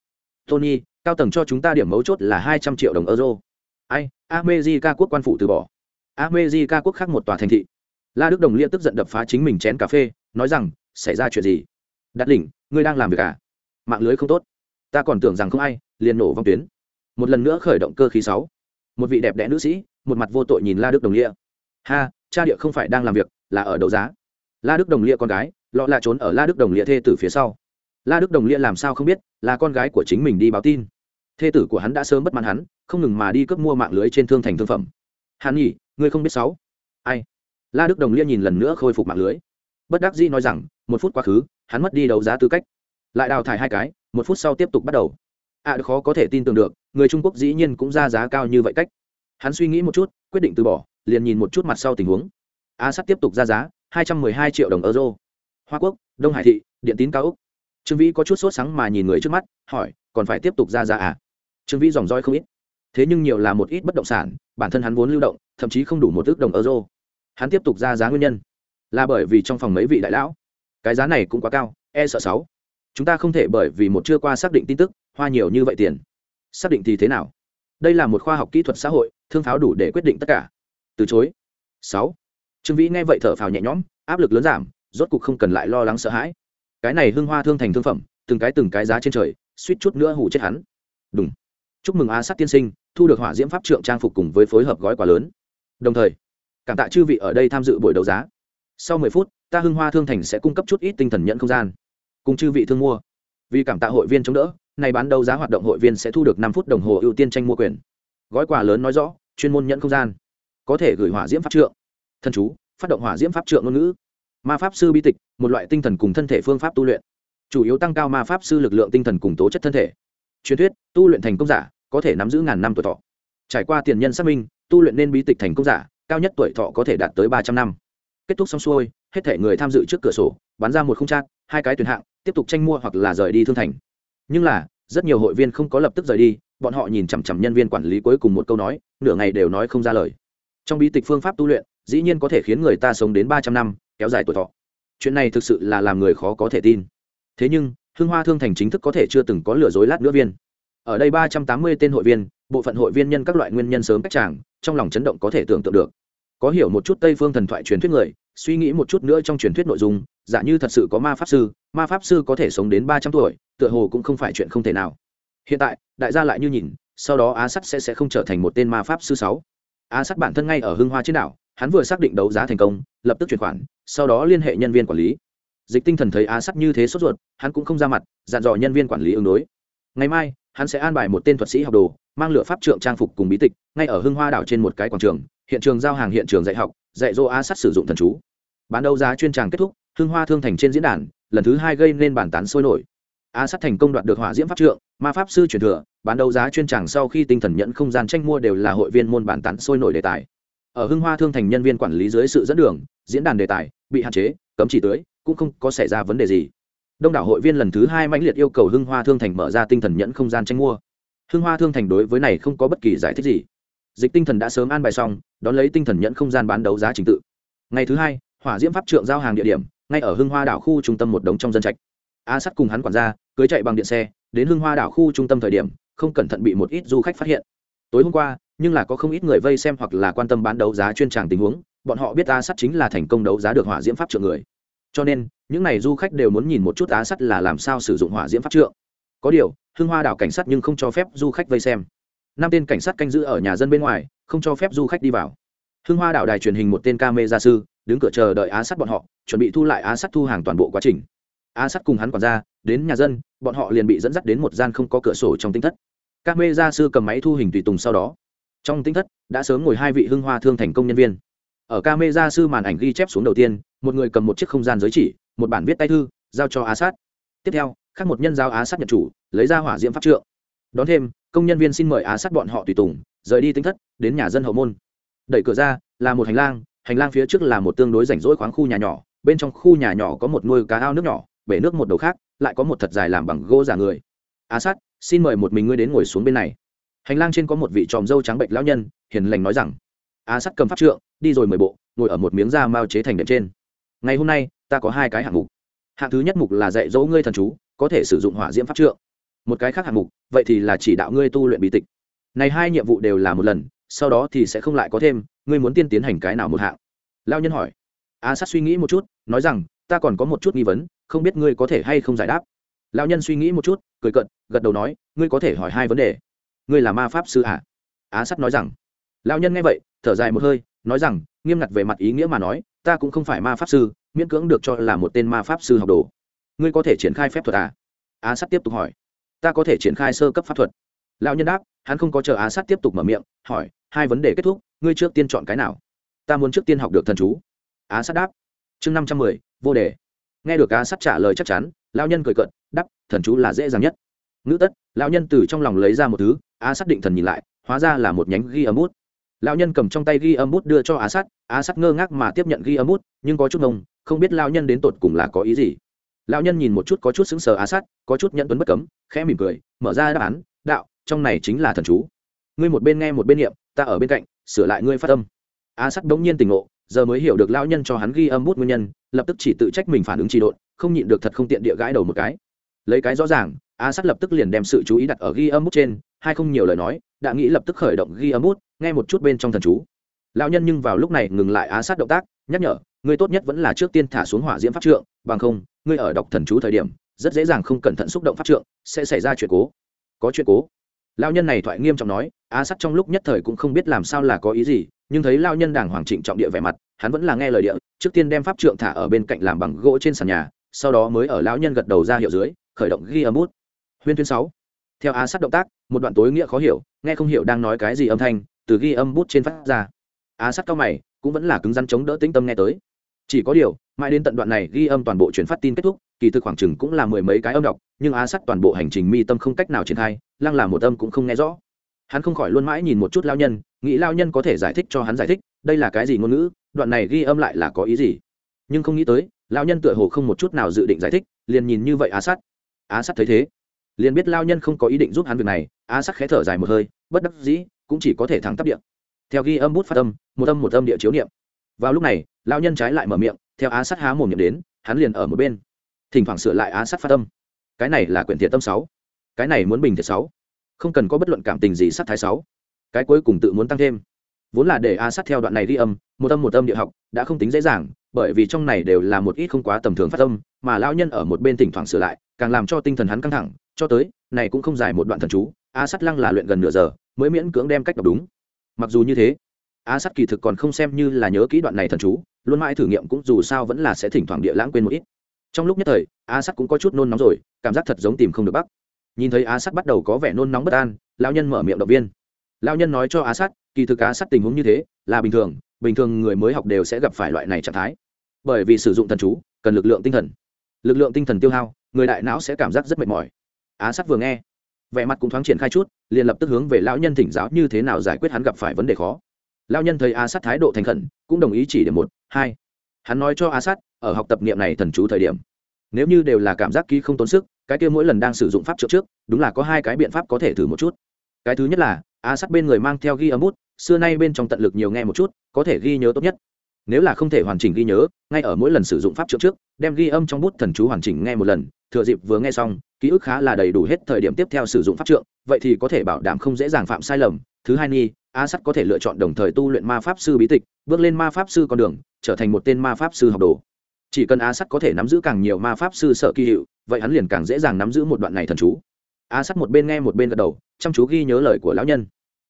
Tony, cao tầng cho chúng ta điểm mấu chốt là hai trăm triệu đồng euro ai amejica quốc quan phủ từ bỏ. Amejica quốc khác một tòa thành thị. La đức đồng lia tức giận đập phá chính mình chén cà phê nói rằng xảy ra chuyện gì? Đặt đỉnh, ngươi đang làm việc à? Mạng lưới không tốt. Ta còn tưởng rằng không ai liền nổ vong tuyến. Một lần nữa khởi động cơ khí sáu. Một vị đẹp đẽ nữ sĩ một mặt vô tội nhìn la đức đồng lia. Ha cha địa không phải đang làm việc là ở đấu giá. La đức đồng lia con gái lọ là trốn ở la đức đồng lia thê tử phía sau. La đức đồng lia làm sao không biết là con gái của chính mình đi báo tin thê tử của hắn đã sớm bất mãn hắn, không ngừng mà đi cướp mua mạng lưới trên thương thành thương phẩm. Hắn nhỉ ngươi không biết sáu? Ai? La đức đồng liên nhìn lần nữa khôi phục mạng lưới. Bất đắc dĩ nói rằng, một phút quá khứ, hắn mất đi đấu giá tư cách. Lại đào thải hai cái, một phút sau tiếp tục bắt đầu. À khó có thể tin tưởng được, người trung quốc dĩ nhiên cũng ra giá cao như vậy cách. Hắn suy nghĩ một chút, quyết định từ bỏ, liền nhìn một chút mặt sau tình huống. A sắt tiếp tục ra giá, hai trăm mười hai triệu đồng euro. Hoa quốc, đông hải thị, điện tín cao úc. Trương vĩ có chút sốt sáng mà nhìn người trước mắt, hỏi, còn phải tiếp tục ra giá à? Trương vĩ dòng roi không ít. Thế nhưng nhiều là một ít bất động sản, bản thân hắn vốn lưu động, thậm chí không đủ một ước đồng euro. Hắn tiếp tục ra giá nguyên nhân là bởi vì trong phòng mấy vị đại lão, cái giá này cũng quá cao e sợ sáu. Chúng ta không thể bởi vì một chưa qua xác định tin tức, hoa nhiều như vậy tiền. Xác định thì thế nào? Đây là một khoa học kỹ thuật xã hội, thương pháo đủ để quyết định tất cả. Từ chối. Sáu. Trương vĩ nghe vậy thở phào nhẹ nhõm, áp lực lớn giảm, rốt cục không cần lại lo lắng sợ hãi. Cái này hương hoa thương thành thương phẩm, từng cái từng cái giá trên trời, suýt chút nữa hủ chết hắn. Đúng chúc mừng a sát tiên sinh, thu được hỏa diễm pháp trượng trang phục cùng với phối hợp gói quà lớn. Đồng thời, cảm tạ chư vị ở đây tham dự buổi đấu giá. Sau mười phút, ta hưng hoa thương thành sẽ cung cấp chút ít tinh thần nhận không gian. Cùng chư vị thương mua. Vì cảm tạ hội viên chống đỡ này bán đấu giá hoạt động hội viên sẽ thu được năm phút đồng hồ ưu tiên tranh mua quyền. Gói quà lớn nói rõ, chuyên môn nhận không gian. Có thể gửi hỏa diễm pháp trượng. Thân chú, phát động hỏa diễm pháp trượng ngôn ngữ. Ma pháp sư bi tịch, một loại tinh thần cùng thân thể phương pháp tu luyện. Chủ yếu tăng cao ma pháp sư lực lượng tinh thần cùng tố chất thân thể. Truyền thuyết, tu luyện thành công giả có thể nắm giữ ngàn năm tuổi thọ. Trải qua tiền nhân xác minh, tu luyện nên bí tịch thành công giả, cao nhất tuổi thọ có thể đạt tới ba trăm năm. Kết thúc xong xuôi, hết thể người tham dự trước cửa sổ bán ra một không trác hai cái tuyển hạng, tiếp tục tranh mua hoặc là rời đi thương thành. Nhưng là, rất nhiều hội viên không có lập tức rời đi, bọn họ nhìn chằm chằm nhân viên quản lý cuối cùng một câu nói, nửa ngày đều nói không ra lời. Trong bí tịch phương pháp tu luyện, dĩ nhiên có thể khiến người ta sống đến ba trăm năm, kéo dài tuổi thọ. Chuyện này thực sự là làm người khó có thể tin. Thế nhưng hương hoa thương thành chính thức có thể chưa từng có lừa dối lát nữa viên ở đây ba trăm tám mươi tên hội viên, bộ phận hội viên nhân các loại nguyên nhân sớm cách tràng, trong lòng chấn động có thể tưởng tượng được. Có hiểu một chút tây phương thần thoại truyền thuyết người, suy nghĩ một chút nữa trong truyền thuyết nội dung, giả như thật sự có ma pháp sư, ma pháp sư có thể sống đến ba trăm tuổi, tựa hồ cũng không phải chuyện không thể nào. Hiện tại, đại gia lại như nhìn, sau đó á sắt sẽ sẽ không trở thành một tên ma pháp sư sáu. Á sắt bản thân ngay ở hưng hoa trên đảo, hắn vừa xác định đấu giá thành công, lập tức chuyển khoản, sau đó liên hệ nhân viên quản lý. Dịch tinh thần thấy á sắt như thế sốt ruột, hắn cũng không ra mặt, dặn dò nhân viên quản lý ứng đối. Ngày mai hắn sẽ an bài một tên thuật sĩ học đồ, mang lửa pháp trượng trang phục cùng bí tịch, ngay ở hưng hoa đảo trên một cái quảng trường, hiện trường giao hàng hiện trường dạy học, dạy dỗ á sắt sử dụng thần chú. Bán đấu giá chuyên tràng kết thúc, hưng hoa thương thành trên diễn đàn, lần thứ hai gây nên bản tán sôi nổi. Á sắt thành công đoạt được hỏa diễm pháp trượng, ma pháp sư truyền thừa, bán đấu giá chuyên tràng sau khi tinh thần nhận không gian tranh mua đều là hội viên môn bản tán sôi nổi đề tài. Ở hưng hoa thương thành nhân viên quản lý dưới sự dẫn đường, diễn đàn đề tài bị hạn chế, cấm chỉ tưới cũng không có xảy ra vấn đề gì đông đảo hội viên lần thứ hai mãnh liệt yêu cầu hưng hoa thương thành mở ra tinh thần nhẫn không gian tranh mua. Hưng hoa thương thành đối với này không có bất kỳ giải thích gì. Dịch tinh thần đã sớm an bài xong, đón lấy tinh thần nhẫn không gian bán đấu giá trình tự. Ngày thứ hai, hỏa diễm pháp trượng giao hàng địa điểm, ngay ở hưng hoa đảo khu trung tâm một đống trong dân trạch. A sắt cùng hắn quản gia, cưới chạy bằng điện xe, đến hưng hoa đảo khu trung tâm thời điểm, không cẩn thận bị một ít du khách phát hiện. Tối hôm qua, nhưng là có không ít người vây xem hoặc là quan tâm bán đấu giá chuyên tràng tình huống, bọn họ biết a sắt chính là thành công đấu giá được hỏa diễm pháp trượng người. Cho nên những n à y du khách đều muốn nhìn một chút á sắt là làm sao sử dụng hỏa diễm pháp trượng. Có điều, hưng hoa đảo cảnh sát nhưng không cho phép du khách vây xem. Năm tên cảnh sát canh giữ ở nhà dân bên ngoài, không cho phép du khách đi vào. Hưng hoa đảo đài truyền hình một tên ca mê gia sư, đứng cửa chờ đợi á sắt bọn họ, chuẩn bị thu lại á sắt thu hàng toàn bộ quá trình. Á sắt cùng hắn còn ra, đến nhà dân, bọn họ liền bị dẫn dắt đến một gian không có cửa sổ trong tinh thất. Camera mê gia sư cầm máy thu hình tùy tùng sau đó. Trong tinh thất, đã sớm ngồi hai vị hưng hoa thương thành công nhân viên. Ở ca mê gia sư màn ảnh ghi chép xuống đầu tiên, một người cầm một chiếc không gian giới chỉ một bản viết tay thư, giao cho á sát. Tiếp theo, khác một nhân giao á sát nhận chủ, lấy ra hỏa diễm pháp trượng. Đón thêm, công nhân viên xin mời á sát bọn họ tùy tùng, rời đi tính thất, đến nhà dân hậu môn. Đẩy cửa ra, là một hành lang hành lang phía trước là một tương đối rảnh rỗi khoáng khu nhà nhỏ, bên trong khu nhà nhỏ có một nuôi cá ao nước nhỏ, bể nước một đầu khác, lại có một thật dài làm bằng gỗ giả người. Á sát, xin mời một mình ngươi đến ngồi xuống bên này. Hành lang trên có một vị tròm dâu trắng bệnh lão nhân, hiền lành nói rằng, á sát cầm pháp trượng, đi rồi mười bộ, ngồi ở một miếng da mao chế thành đệm trên. Ngày hôm nay ta có hai cái hạng mục. Hạng thứ nhất mục là dạy dỗ ngươi thần chú, có thể sử dụng hỏa diễm pháp trượng. Một cái khác hạng mục, vậy thì là chỉ đạo ngươi tu luyện bí tịch. Này hai nhiệm vụ đều là một lần, sau đó thì sẽ không lại có thêm, ngươi muốn tiên tiến hành cái nào một hạng? Lao nhân hỏi. A sát suy nghĩ một chút, nói rằng, ta còn có một chút nghi vấn, không biết ngươi có thể hay không giải đáp. Lao nhân suy nghĩ một chút, cười cận gật đầu nói, ngươi có thể hỏi hai vấn đề. Ngươi là ma pháp sư ạ à? á sắt nói rằng. Lão nhân nghe vậy, thở dài một hơi, nói rằng, nghiêm ngặt về mặt ý nghĩa mà nói, ta cũng không phải ma pháp sư miễn cưỡng được cho là một tên ma pháp sư học đồ. Ngươi có thể triển khai phép thuật à? Á sắt tiếp tục hỏi. Ta có thể triển khai sơ cấp pháp thuật. Lão nhân đáp, hắn không có chờ á sát tiếp tục mở miệng, hỏi, hai vấn đề kết thúc, ngươi trước tiên chọn cái nào? Ta muốn trước tiên học được thần chú. Á sát đáp. Chương năm trăm mười, vô đề. Nghe được á sát trả lời chắc chắn, lão nhân cười cận đáp, thần chú là dễ dàng nhất. Ngữ tất, lão nhân từ trong lòng lấy ra một thứ, á sát định thần nhìn lại, hóa ra là một nhánh ghi âm út lão nhân cầm trong tay ghi âm bút đưa cho á sát. Á sát ngơ ngác mà tiếp nhận ghi âm bút, nhưng có chút ngông, không biết lão nhân đến tột cùng là có ý gì. Lão nhân nhìn một chút có chút sững sờ á sát, có chút nhận tuấn bất cấm, khẽ mỉm cười, mở ra đáp án, đạo, trong này chính là thần chú. Ngươi một bên nghe một bên niệm, ta ở bên cạnh, sửa lại ngươi phát âm. Á sát bỗng nhiên tỉnh ngộ, giờ mới hiểu được lão nhân cho hắn ghi âm bút nguyên nhân, lập tức chỉ tự trách mình phản ứng trị độn, không nhịn được thật không tiện địa gãi đầu một cái. Lấy cái rõ ràng á sát lập tức liền đem sự chú ý đặt ở ghi âm bút trên, hai không nhiều lời nói, đã nghĩ lập tức khởi động ghi âm bút, nghe một chút bên trong thần chú. Lão nhân nhưng vào lúc này ngừng lại á sát động tác, nhắc nhở, ngươi tốt nhất vẫn là trước tiên thả xuống hỏa diễm pháp trượng, bằng không, ngươi ở đọc thần chú thời điểm, rất dễ dàng không cẩn thận xúc động pháp trượng, sẽ xảy ra chuyện cố. Có chuyện cố? Lao nhân này thoại nghiêm trọng nói á sắt trong lúc nhất thời cũng không biết làm sao là có ý gì, nhưng thấy lao nhân đàng hoàng trịnh trọng địa vẻ mặt, hắn vẫn là nghe lời địa, trước tiên đem pháp trượng thả ở bên cạnh làm bằng gỗ trên sàn nhà, sau đó mới ở lão nhân gật đầu ra hiệu dưới, khởi động ghi âm bút huyên tuyên sáu. Theo á sắt động tác, một đoạn tối nghĩa khó hiểu, nghe không hiểu đang nói cái gì âm thanh, từ ghi âm bút trên phát ra. Á sắt cao mày, cũng vẫn là cứng rắn chống đỡ tĩnh tâm nghe tới. Chỉ có điều, mãi đến tận đoạn này ghi âm toàn bộ chuyển phát tin kết thúc, kỳ thực khoảng chừng cũng là mười mấy cái âm đọc, nhưng á sắt toàn bộ hành trình mi tâm không cách nào triển khai, lăng là một âm cũng không nghe rõ. Hắn không khỏi luôn mãi nhìn một chút lao nhân, nghĩ lao nhân có thể giải thích cho hắn giải thích, đây là cái gì ngôn ngữ, đoạn này ghi âm lại là có ý gì. Nhưng không nghĩ tới, lao nhân tựa hồ không một chút nào dự định giải thích, liền nhìn như vậy á sắt á sắt thấy thế liền biết lao nhân không có ý định giúp hắn việc này, á sắc khẽ thở dài một hơi, bất đắc dĩ, cũng chỉ có thể thẳng tắp điện theo ghi âm bút phát âm, một âm một âm địa chiếu niệm. Vào lúc này, lao nhân trái lại mở miệng, theo á sắt há mồm niệm đến, hắn liền ở một bên. Thỉnh thoảng sửa lại á sắt phát âm. Cái này là quyển thiện tâm sáu. Cái này muốn bình thiệt sáu. Không cần có bất luận cảm tình gì sát thái sáu. Cái cuối cùng tự muốn tăng thêm vốn là để a sát theo đoạn này ghi âm, một âm một âm địa học, đã không tính dễ dàng, bởi vì trong này đều là một ít không quá tầm thường phát âm, mà lão nhân ở một bên thỉnh thoảng sửa lại, càng làm cho tinh thần hắn căng thẳng, cho tới, này cũng không dài một đoạn thần chú, a sát lăng là luyện gần nửa giờ, mới miễn cưỡng đem cách đọc đúng. Mặc dù như thế, a sát kỳ thực còn không xem như là nhớ kỹ đoạn này thần chú, luôn mãi thử nghiệm cũng dù sao vẫn là sẽ thỉnh thoảng địa lãng quên một ít. Trong lúc nhất thời, a sát cũng có chút nôn nóng rồi, cảm giác thật giống tìm không được bắc nhìn thấy a sắt bắt đầu có vẻ nôn nóng bất an, lão nhân mở miệng động viên lao nhân nói cho á sát, kỳ thực á sát tình huống như thế, là bình thường bình thường người mới học đều sẽ gặp phải loại này trạng thái. Bởi vì sử dụng thần chú, cần lực lượng tinh thần. Lực lượng tinh thần tiêu hao, người đại não sẽ cảm giác rất mệt mỏi. Á sát vừa nghe, vẻ mặt cũng thoáng triển khai chút, liền lập tức hướng về lão nhân thỉnh giáo như thế nào giải quyết hắn gặp phải vấn đề khó. Lão nhân thấy á sát thái độ thành khẩn, cũng đồng ý chỉ điểm một, hai. Hắn nói cho á sát, ở học tập niệm này thần chú thời điểm, nếu như đều là cảm giác ký không tốn sức, cái kia mỗi lần đang sử dụng pháp trước trước, đúng là có hai cái biện pháp có thể thử một chút. Cái thứ nhất là á sắt bên người mang theo ghi âm bút, xưa nay bên trong tận lực nhiều nghe một chút, có thể ghi nhớ tốt nhất. Nếu là không thể hoàn chỉnh ghi nhớ, ngay ở mỗi lần sử dụng pháp trượng trước, đem ghi âm trong bút thần chú hoàn chỉnh nghe một lần, thừa dịp vừa nghe xong, ký ức khá là đầy đủ hết thời điểm tiếp theo sử dụng pháp trượng, vậy thì có thể bảo đảm không dễ dàng phạm sai lầm. Thứ hai nhi a sắt có thể lựa chọn đồng thời tu luyện ma pháp sư bí tịch, bước lên ma pháp sư con đường, trở thành một tên ma pháp sư học đồ. Chỉ cần a sắt có thể nắm giữ càng nhiều ma pháp sư sợ kỳ hiệu, vậy hắn liền càng dễ dàng nắm giữ một đoạn này thần chú. A sắt một bên nghe một bên gật đầu, chăm chú ghi nhớ lời của lão nhân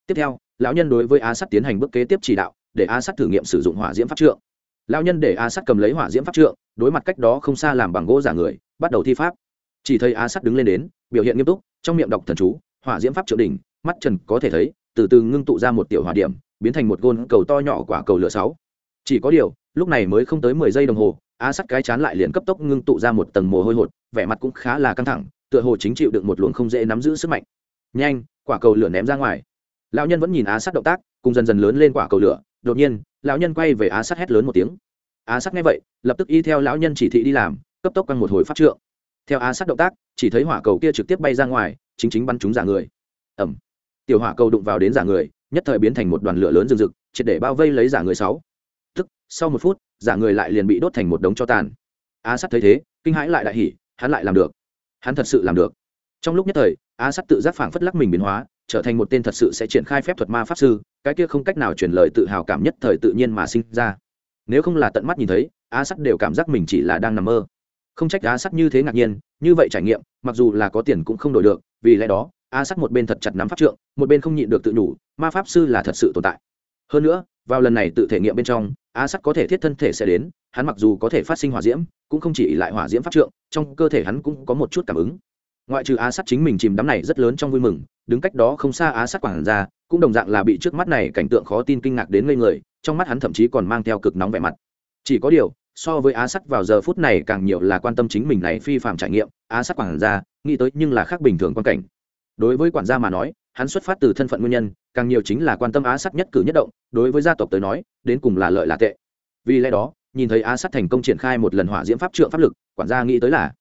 tiếp theo, lão nhân đối với a sắt tiến hành bước kế tiếp chỉ đạo, để a sắt thử nghiệm sử dụng hỏa diễm pháp trượng. Lão nhân để a sắt cầm lấy hỏa diễm pháp trượng, đối mặt cách đó không xa làm bằng gỗ giả người, bắt đầu thi pháp. Chỉ thấy a sắt đứng lên đến, biểu hiện nghiêm túc, trong miệng đọc thần chú, hỏa diễm pháp trượng đỉnh, mắt trần có thể thấy, từ từ ngưng tụ ra một tiểu hỏa điểm, biến thành một gôn cầu to nhỏ quả cầu lửa sáu. Chỉ có điều, lúc này mới không tới mười giây đồng hồ, a sắt cái chán lại liền cấp tốc ngưng tụ ra một tầng mồ hôi hột, vẻ mặt cũng khá là căng thẳng, tựa hồ chính chịu được một luồng không dễ nắm giữ sức mạnh. Nhanh, quả cầu lửa ném ra ngoài lão nhân vẫn nhìn á sát động tác, cùng dần dần lớn lên quả cầu lửa. Đột nhiên, lão nhân quay về á sát hét lớn một tiếng. Á sát nghe vậy, lập tức y theo lão nhân chỉ thị đi làm, cấp tốc quăng một hồi phát trượng. Theo á sát động tác, chỉ thấy hỏa cầu kia trực tiếp bay ra ngoài, chính chính bắn trúng giả người. Ẩm tiểu hỏa cầu đụng vào đến giả người, nhất thời biến thành một đoàn lửa lớn rừng rực, triệt để bao vây lấy giả người sáu. Tức, sau một phút, giả người lại liền bị đốt thành một đống cho tàn. Á sát thấy thế, kinh hãi lại đại hỉ, hắn lại làm được. Hắn thật sự làm được. Trong lúc nhất thời, á sát tự giác phảng phất lắc mình biến hóa trở thành một tên thật sự sẽ triển khai phép thuật ma pháp sư, cái kia không cách nào truyền lời tự hào cảm nhất thời tự nhiên mà sinh ra. Nếu không là tận mắt nhìn thấy á sắt đều cảm giác mình chỉ là đang nằm mơ. Không trách á sắt như thế ngạc nhiên, như vậy trải nghiệm, mặc dù là có tiền cũng không đổi được, vì lẽ đó á sắt một bên thật chặt nắm pháp trượng, một bên không nhịn được tự nhủ, ma pháp sư là thật sự tồn tại. Hơn nữa, vào lần này tự thể nghiệm bên trong á sắt có thể thiết thân thể sẽ đến, hắn mặc dù có thể phát sinh hỏa diễm, cũng không chỉ lại hỏa diễm pháp trượng, trong cơ thể hắn cũng có một chút cảm ứng ngoại trừ á sắt chính mình chìm đắm này rất lớn trong vui mừng, đứng cách đó không xa á sắt quản ra, cũng đồng dạng là bị trước mắt này cảnh tượng khó tin kinh ngạc đến ngây người, trong mắt hắn thậm chí còn mang theo cực nóng vẻ mặt. Chỉ có điều, so với á sắt vào giờ phút này càng nhiều là quan tâm chính mình này phi phạm trải nghiệm, á sắt quản gia nghĩ tới nhưng là khác bình thường quan cảnh. Đối với quản gia mà nói, hắn xuất phát từ thân phận nguyên nhân, càng nhiều chính là quan tâm á sắt nhất cử nhất động, đối với gia tộc tới nói, đến cùng là lợi là tệ. Vì lẽ đó, nhìn thấy á sắt thành công triển khai một lần hỏa diễm pháp trượng pháp lực, quản gia nghĩ tới là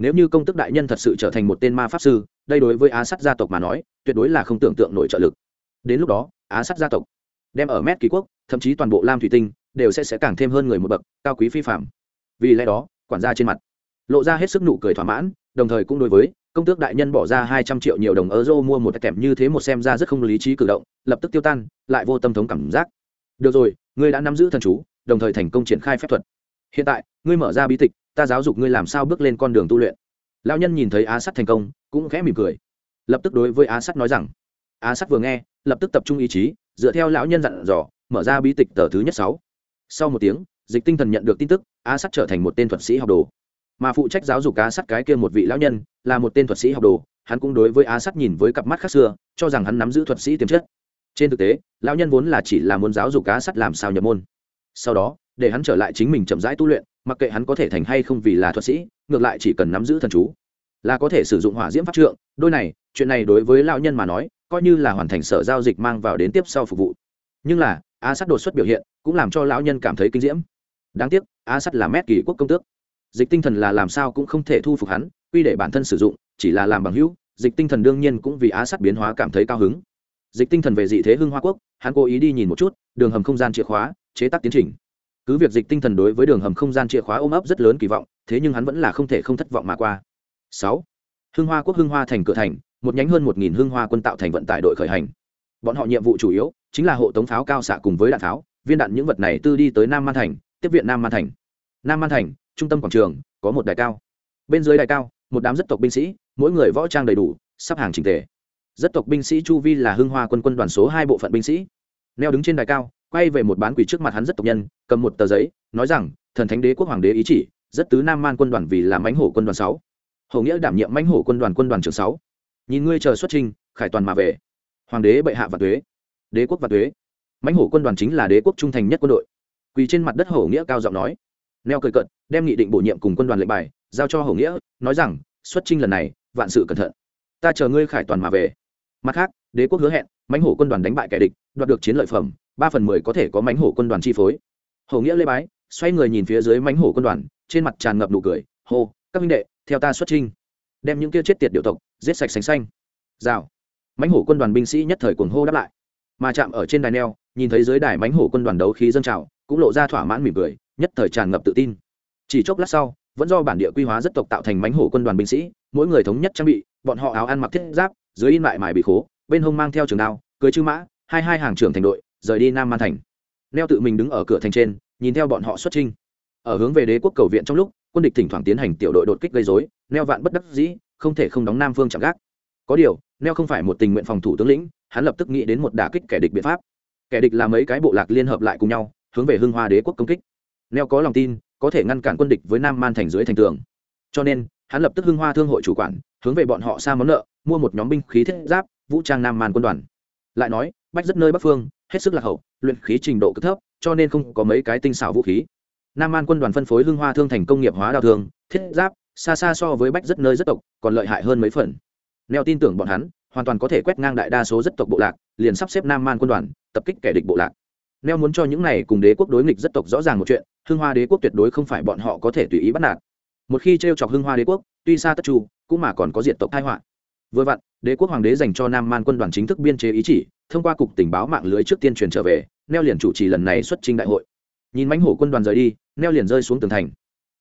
nếu như công tức đại nhân thật sự trở thành một tên ma pháp sư, đây đối với á sắt gia tộc mà nói, tuyệt đối là không tưởng tượng nổi trợ lực. Đến lúc đó, á sắt gia tộc đem ở mét kỳ quốc, thậm chí toàn bộ lam thủy tinh đều sẽ sẽ càng thêm hơn người một bậc, cao quý phi phạm vì lẽ đó, quản gia trên mặt lộ ra hết sức nụ cười thỏa mãn, đồng thời cũng đối với công tước đại nhân bỏ ra hai trăm triệu nhiều đồng euro mua một kèm như thế một xem ra rất không lý trí cử động, lập tức tiêu tan, lại vô tâm thống cảm giác. Được rồi, ngươi đã nắm giữ thần chú, đồng thời thành công triển khai phép thuật. Hiện tại, ngươi mở ra bí tịch ta giáo dục ngươi làm sao bước lên con đường tu luyện. Lão nhân nhìn thấy á sắt thành công, cũng khẽ mỉm cười. Lập tức đối với á sắt nói rằng, á sắt vừa nghe, lập tức tập trung ý chí, dựa theo lão nhân dặn dò, mở ra bí tịch tờ thứ nhất sáu. Sau một tiếng, dịch tinh thần nhận được tin tức, á sắt trở thành một tên thuật sĩ học đồ. Mà phụ trách giáo dục á sắt cái kia một vị lão nhân, là một tên thuật sĩ học đồ, hắn cũng đối với á sắt nhìn với cặp mắt khác xưa, cho rằng hắn nắm giữ thuật sĩ tiềm chất. Trên thực tế, lão nhân vốn là chỉ là muốn giáo dục á sắt làm sao nhập môn. Sau đó, để hắn trở lại chính mình chậm rãi tu luyện mặc kệ hắn có thể thành hay không vì là thuật sĩ, ngược lại chỉ cần nắm giữ thần chú, là có thể sử dụng hỏa diễm pháp trượng. Đôi này, chuyện này đối với lão nhân mà nói, coi như là hoàn thành sở giao dịch mang vào đến tiếp sau phục vụ. Nhưng là, á sắt đột xuất biểu hiện, cũng làm cho lão nhân cảm thấy kinh diễm. Đáng tiếc, á sắt là mét kỳ quốc công tước. Dịch tinh thần là làm sao cũng không thể thu phục hắn, quy để bản thân sử dụng, chỉ là làm bằng hữu, dịch tinh thần đương nhiên cũng vì á sắt biến hóa cảm thấy cao hứng. Dịch tinh thần về dị thế hưng hoa quốc, hắn cố ý đi nhìn một chút, đường hầm không gian chìa khóa, chế tác tiến trình cứ việc dịch tinh thần đối với đường hầm không gian chìa khóa ôm ấp rất lớn kỳ vọng, thế nhưng hắn vẫn là không thể không thất vọng mà qua. Sáu. Hưng hoa quốc hưng hoa thành cửa thành, một nhánh hơn một nghìn hưng hoa quân tạo thành vận tải đội khởi hành. Bọn họ nhiệm vụ chủ yếu chính là hộ tống pháo cao xạ cùng với đạn pháo, viên đạn những vật này tư đi tới nam man thành, tiếp viện nam man thành. Nam man thành, trung tâm quảng trường, có một đài cao. Bên dưới đài cao, một đám rất tộc binh sĩ, mỗi người võ trang đầy đủ, sắp hàng trình tề. Rất tộc binh sĩ chu vi là hưng hoa quân quân đoàn số hai bộ phận binh sĩ. Neo đứng trên đài cao quay về một bán quỷ trước mặt hắn rất tộc nhân, cầm một tờ giấy, nói rằng, thần thánh đế quốc hoàng đế ý chỉ, rất tứ nam man quân đoàn vì là mãnh hổ quân đoàn sáu. Hầu nghĩa đảm nhiệm mãnh hổ quân đoàn quân đoàn trưởng sáu. Nhìn ngươi chờ xuất trình, khải toàn mà về. Hoàng đế bệ hạ và tuế. Đế quốc và tuế. Mãnh hổ quân đoàn chính là đế quốc trung thành nhất quân đội. Quỳ trên mặt đất hổ nghĩa cao giọng nói. Neo cười cận đem nghị định bổ nhiệm cùng quân đoàn lệnh bài, giao cho hổ nghĩa, nói rằng, xuất trinh lần này, vạn sự cẩn thận. Ta chờ ngươi khải toàn mà về. Mặt khác, đế quốc hứa hẹn, mãnh hổ quân đoàn đánh bại kẻ địch, đoạt được chiến lợi phẩm ba phần mười có thể có mãnh hổ quân đoàn chi phối. Hổ nghĩa lê bái, xoay người nhìn phía dưới mãnh hổ quân đoàn, trên mặt tràn ngập nụ cười, hô, các minh đệ, theo ta xuất trinh đem những kia chết tiệt điệu tộc, giết sạch sành xanh. Rào. Mãnh hổ quân đoàn binh sĩ nhất thời cuồng hô đáp lại. Mà chạm ở trên đài neo, nhìn thấy dưới đài mãnh hổ quân đoàn đấu khí dân trào, cũng lộ ra thỏa mãn mỉm cười, nhất thời tràn ngập tự tin. Chỉ chốc lát sau, vẫn do bản địa quy hóa rất tộc tạo thành mãnh hổ quân đoàn binh sĩ, mỗi người thống nhất trang bị, bọn họ áo ăn mặc thiết giáp, dưới in mại mài bị khố, bên hông mang theo trường đao, cưới chư mã, hai hai hàng trưởng thành đội rời đi nam man thành. Neo tự mình đứng ở cửa thành trên, nhìn theo bọn họ xuất trinh ở hướng về đế quốc cầu viện trong lúc, quân địch thỉnh thoảng tiến hành tiểu đội đột kích gây dối neo vạn bất đắc dĩ, không thể không đóng nam phương chẳng gác. Có điều, neo không phải một tình nguyện phòng thủ tướng lĩnh, hắn lập tức nghĩ đến một đả kích kẻ địch biện pháp. Kẻ địch là mấy cái bộ lạc liên hợp lại cùng nhau, hướng về hưng hoa đế quốc công kích. Neo có lòng tin, có thể ngăn cản quân địch với nam man thành dưới thành tường. Cho nên, hắn lập tức hưng hoa thương hội chủ quản, hướng về bọn họ xa món nợ, mua một nhóm binh khí thiết giáp, vũ trang nam man quân đoàn. Lại nói, bách rất nơi bắc phương hết sức lạc hậu, luyện khí trình độ cực thấp, cho nên không có mấy cái tinh xảo vũ khí. Nam man quân đoàn phân phối hưng hoa thương thành công nghiệp hóa đào thương, thiết giáp, xa xa so với bách rất nơi rất tộc, còn lợi hại hơn mấy phần. Neo tin tưởng bọn hắn, hoàn toàn có thể quét ngang đại đa số rất tộc bộ lạc, liền sắp xếp nam man quân đoàn, tập kích kẻ địch bộ lạc. Neo muốn cho những này cùng đế quốc đối nghịch rất tộc rõ ràng một chuyện, hưng hoa đế quốc tuyệt đối không phải bọn họ có thể tùy ý bắt nạt. Một khi t r e o chọc hưng hoa đế quốc, tuy xa tất chu, cũng mà còn có diện tộc thái họa vừa vặn, đế quốc hoàng đế dành cho nam man quân đoàn chính thức biên chế ý chỉ, thông qua cục tình báo mạng lưới trước tiên truyền trở về, neo liền chủ trì lần này xuất trình đại hội. Nhìn mánh hổ quân đoàn rời đi, neo liền rơi xuống tường thành.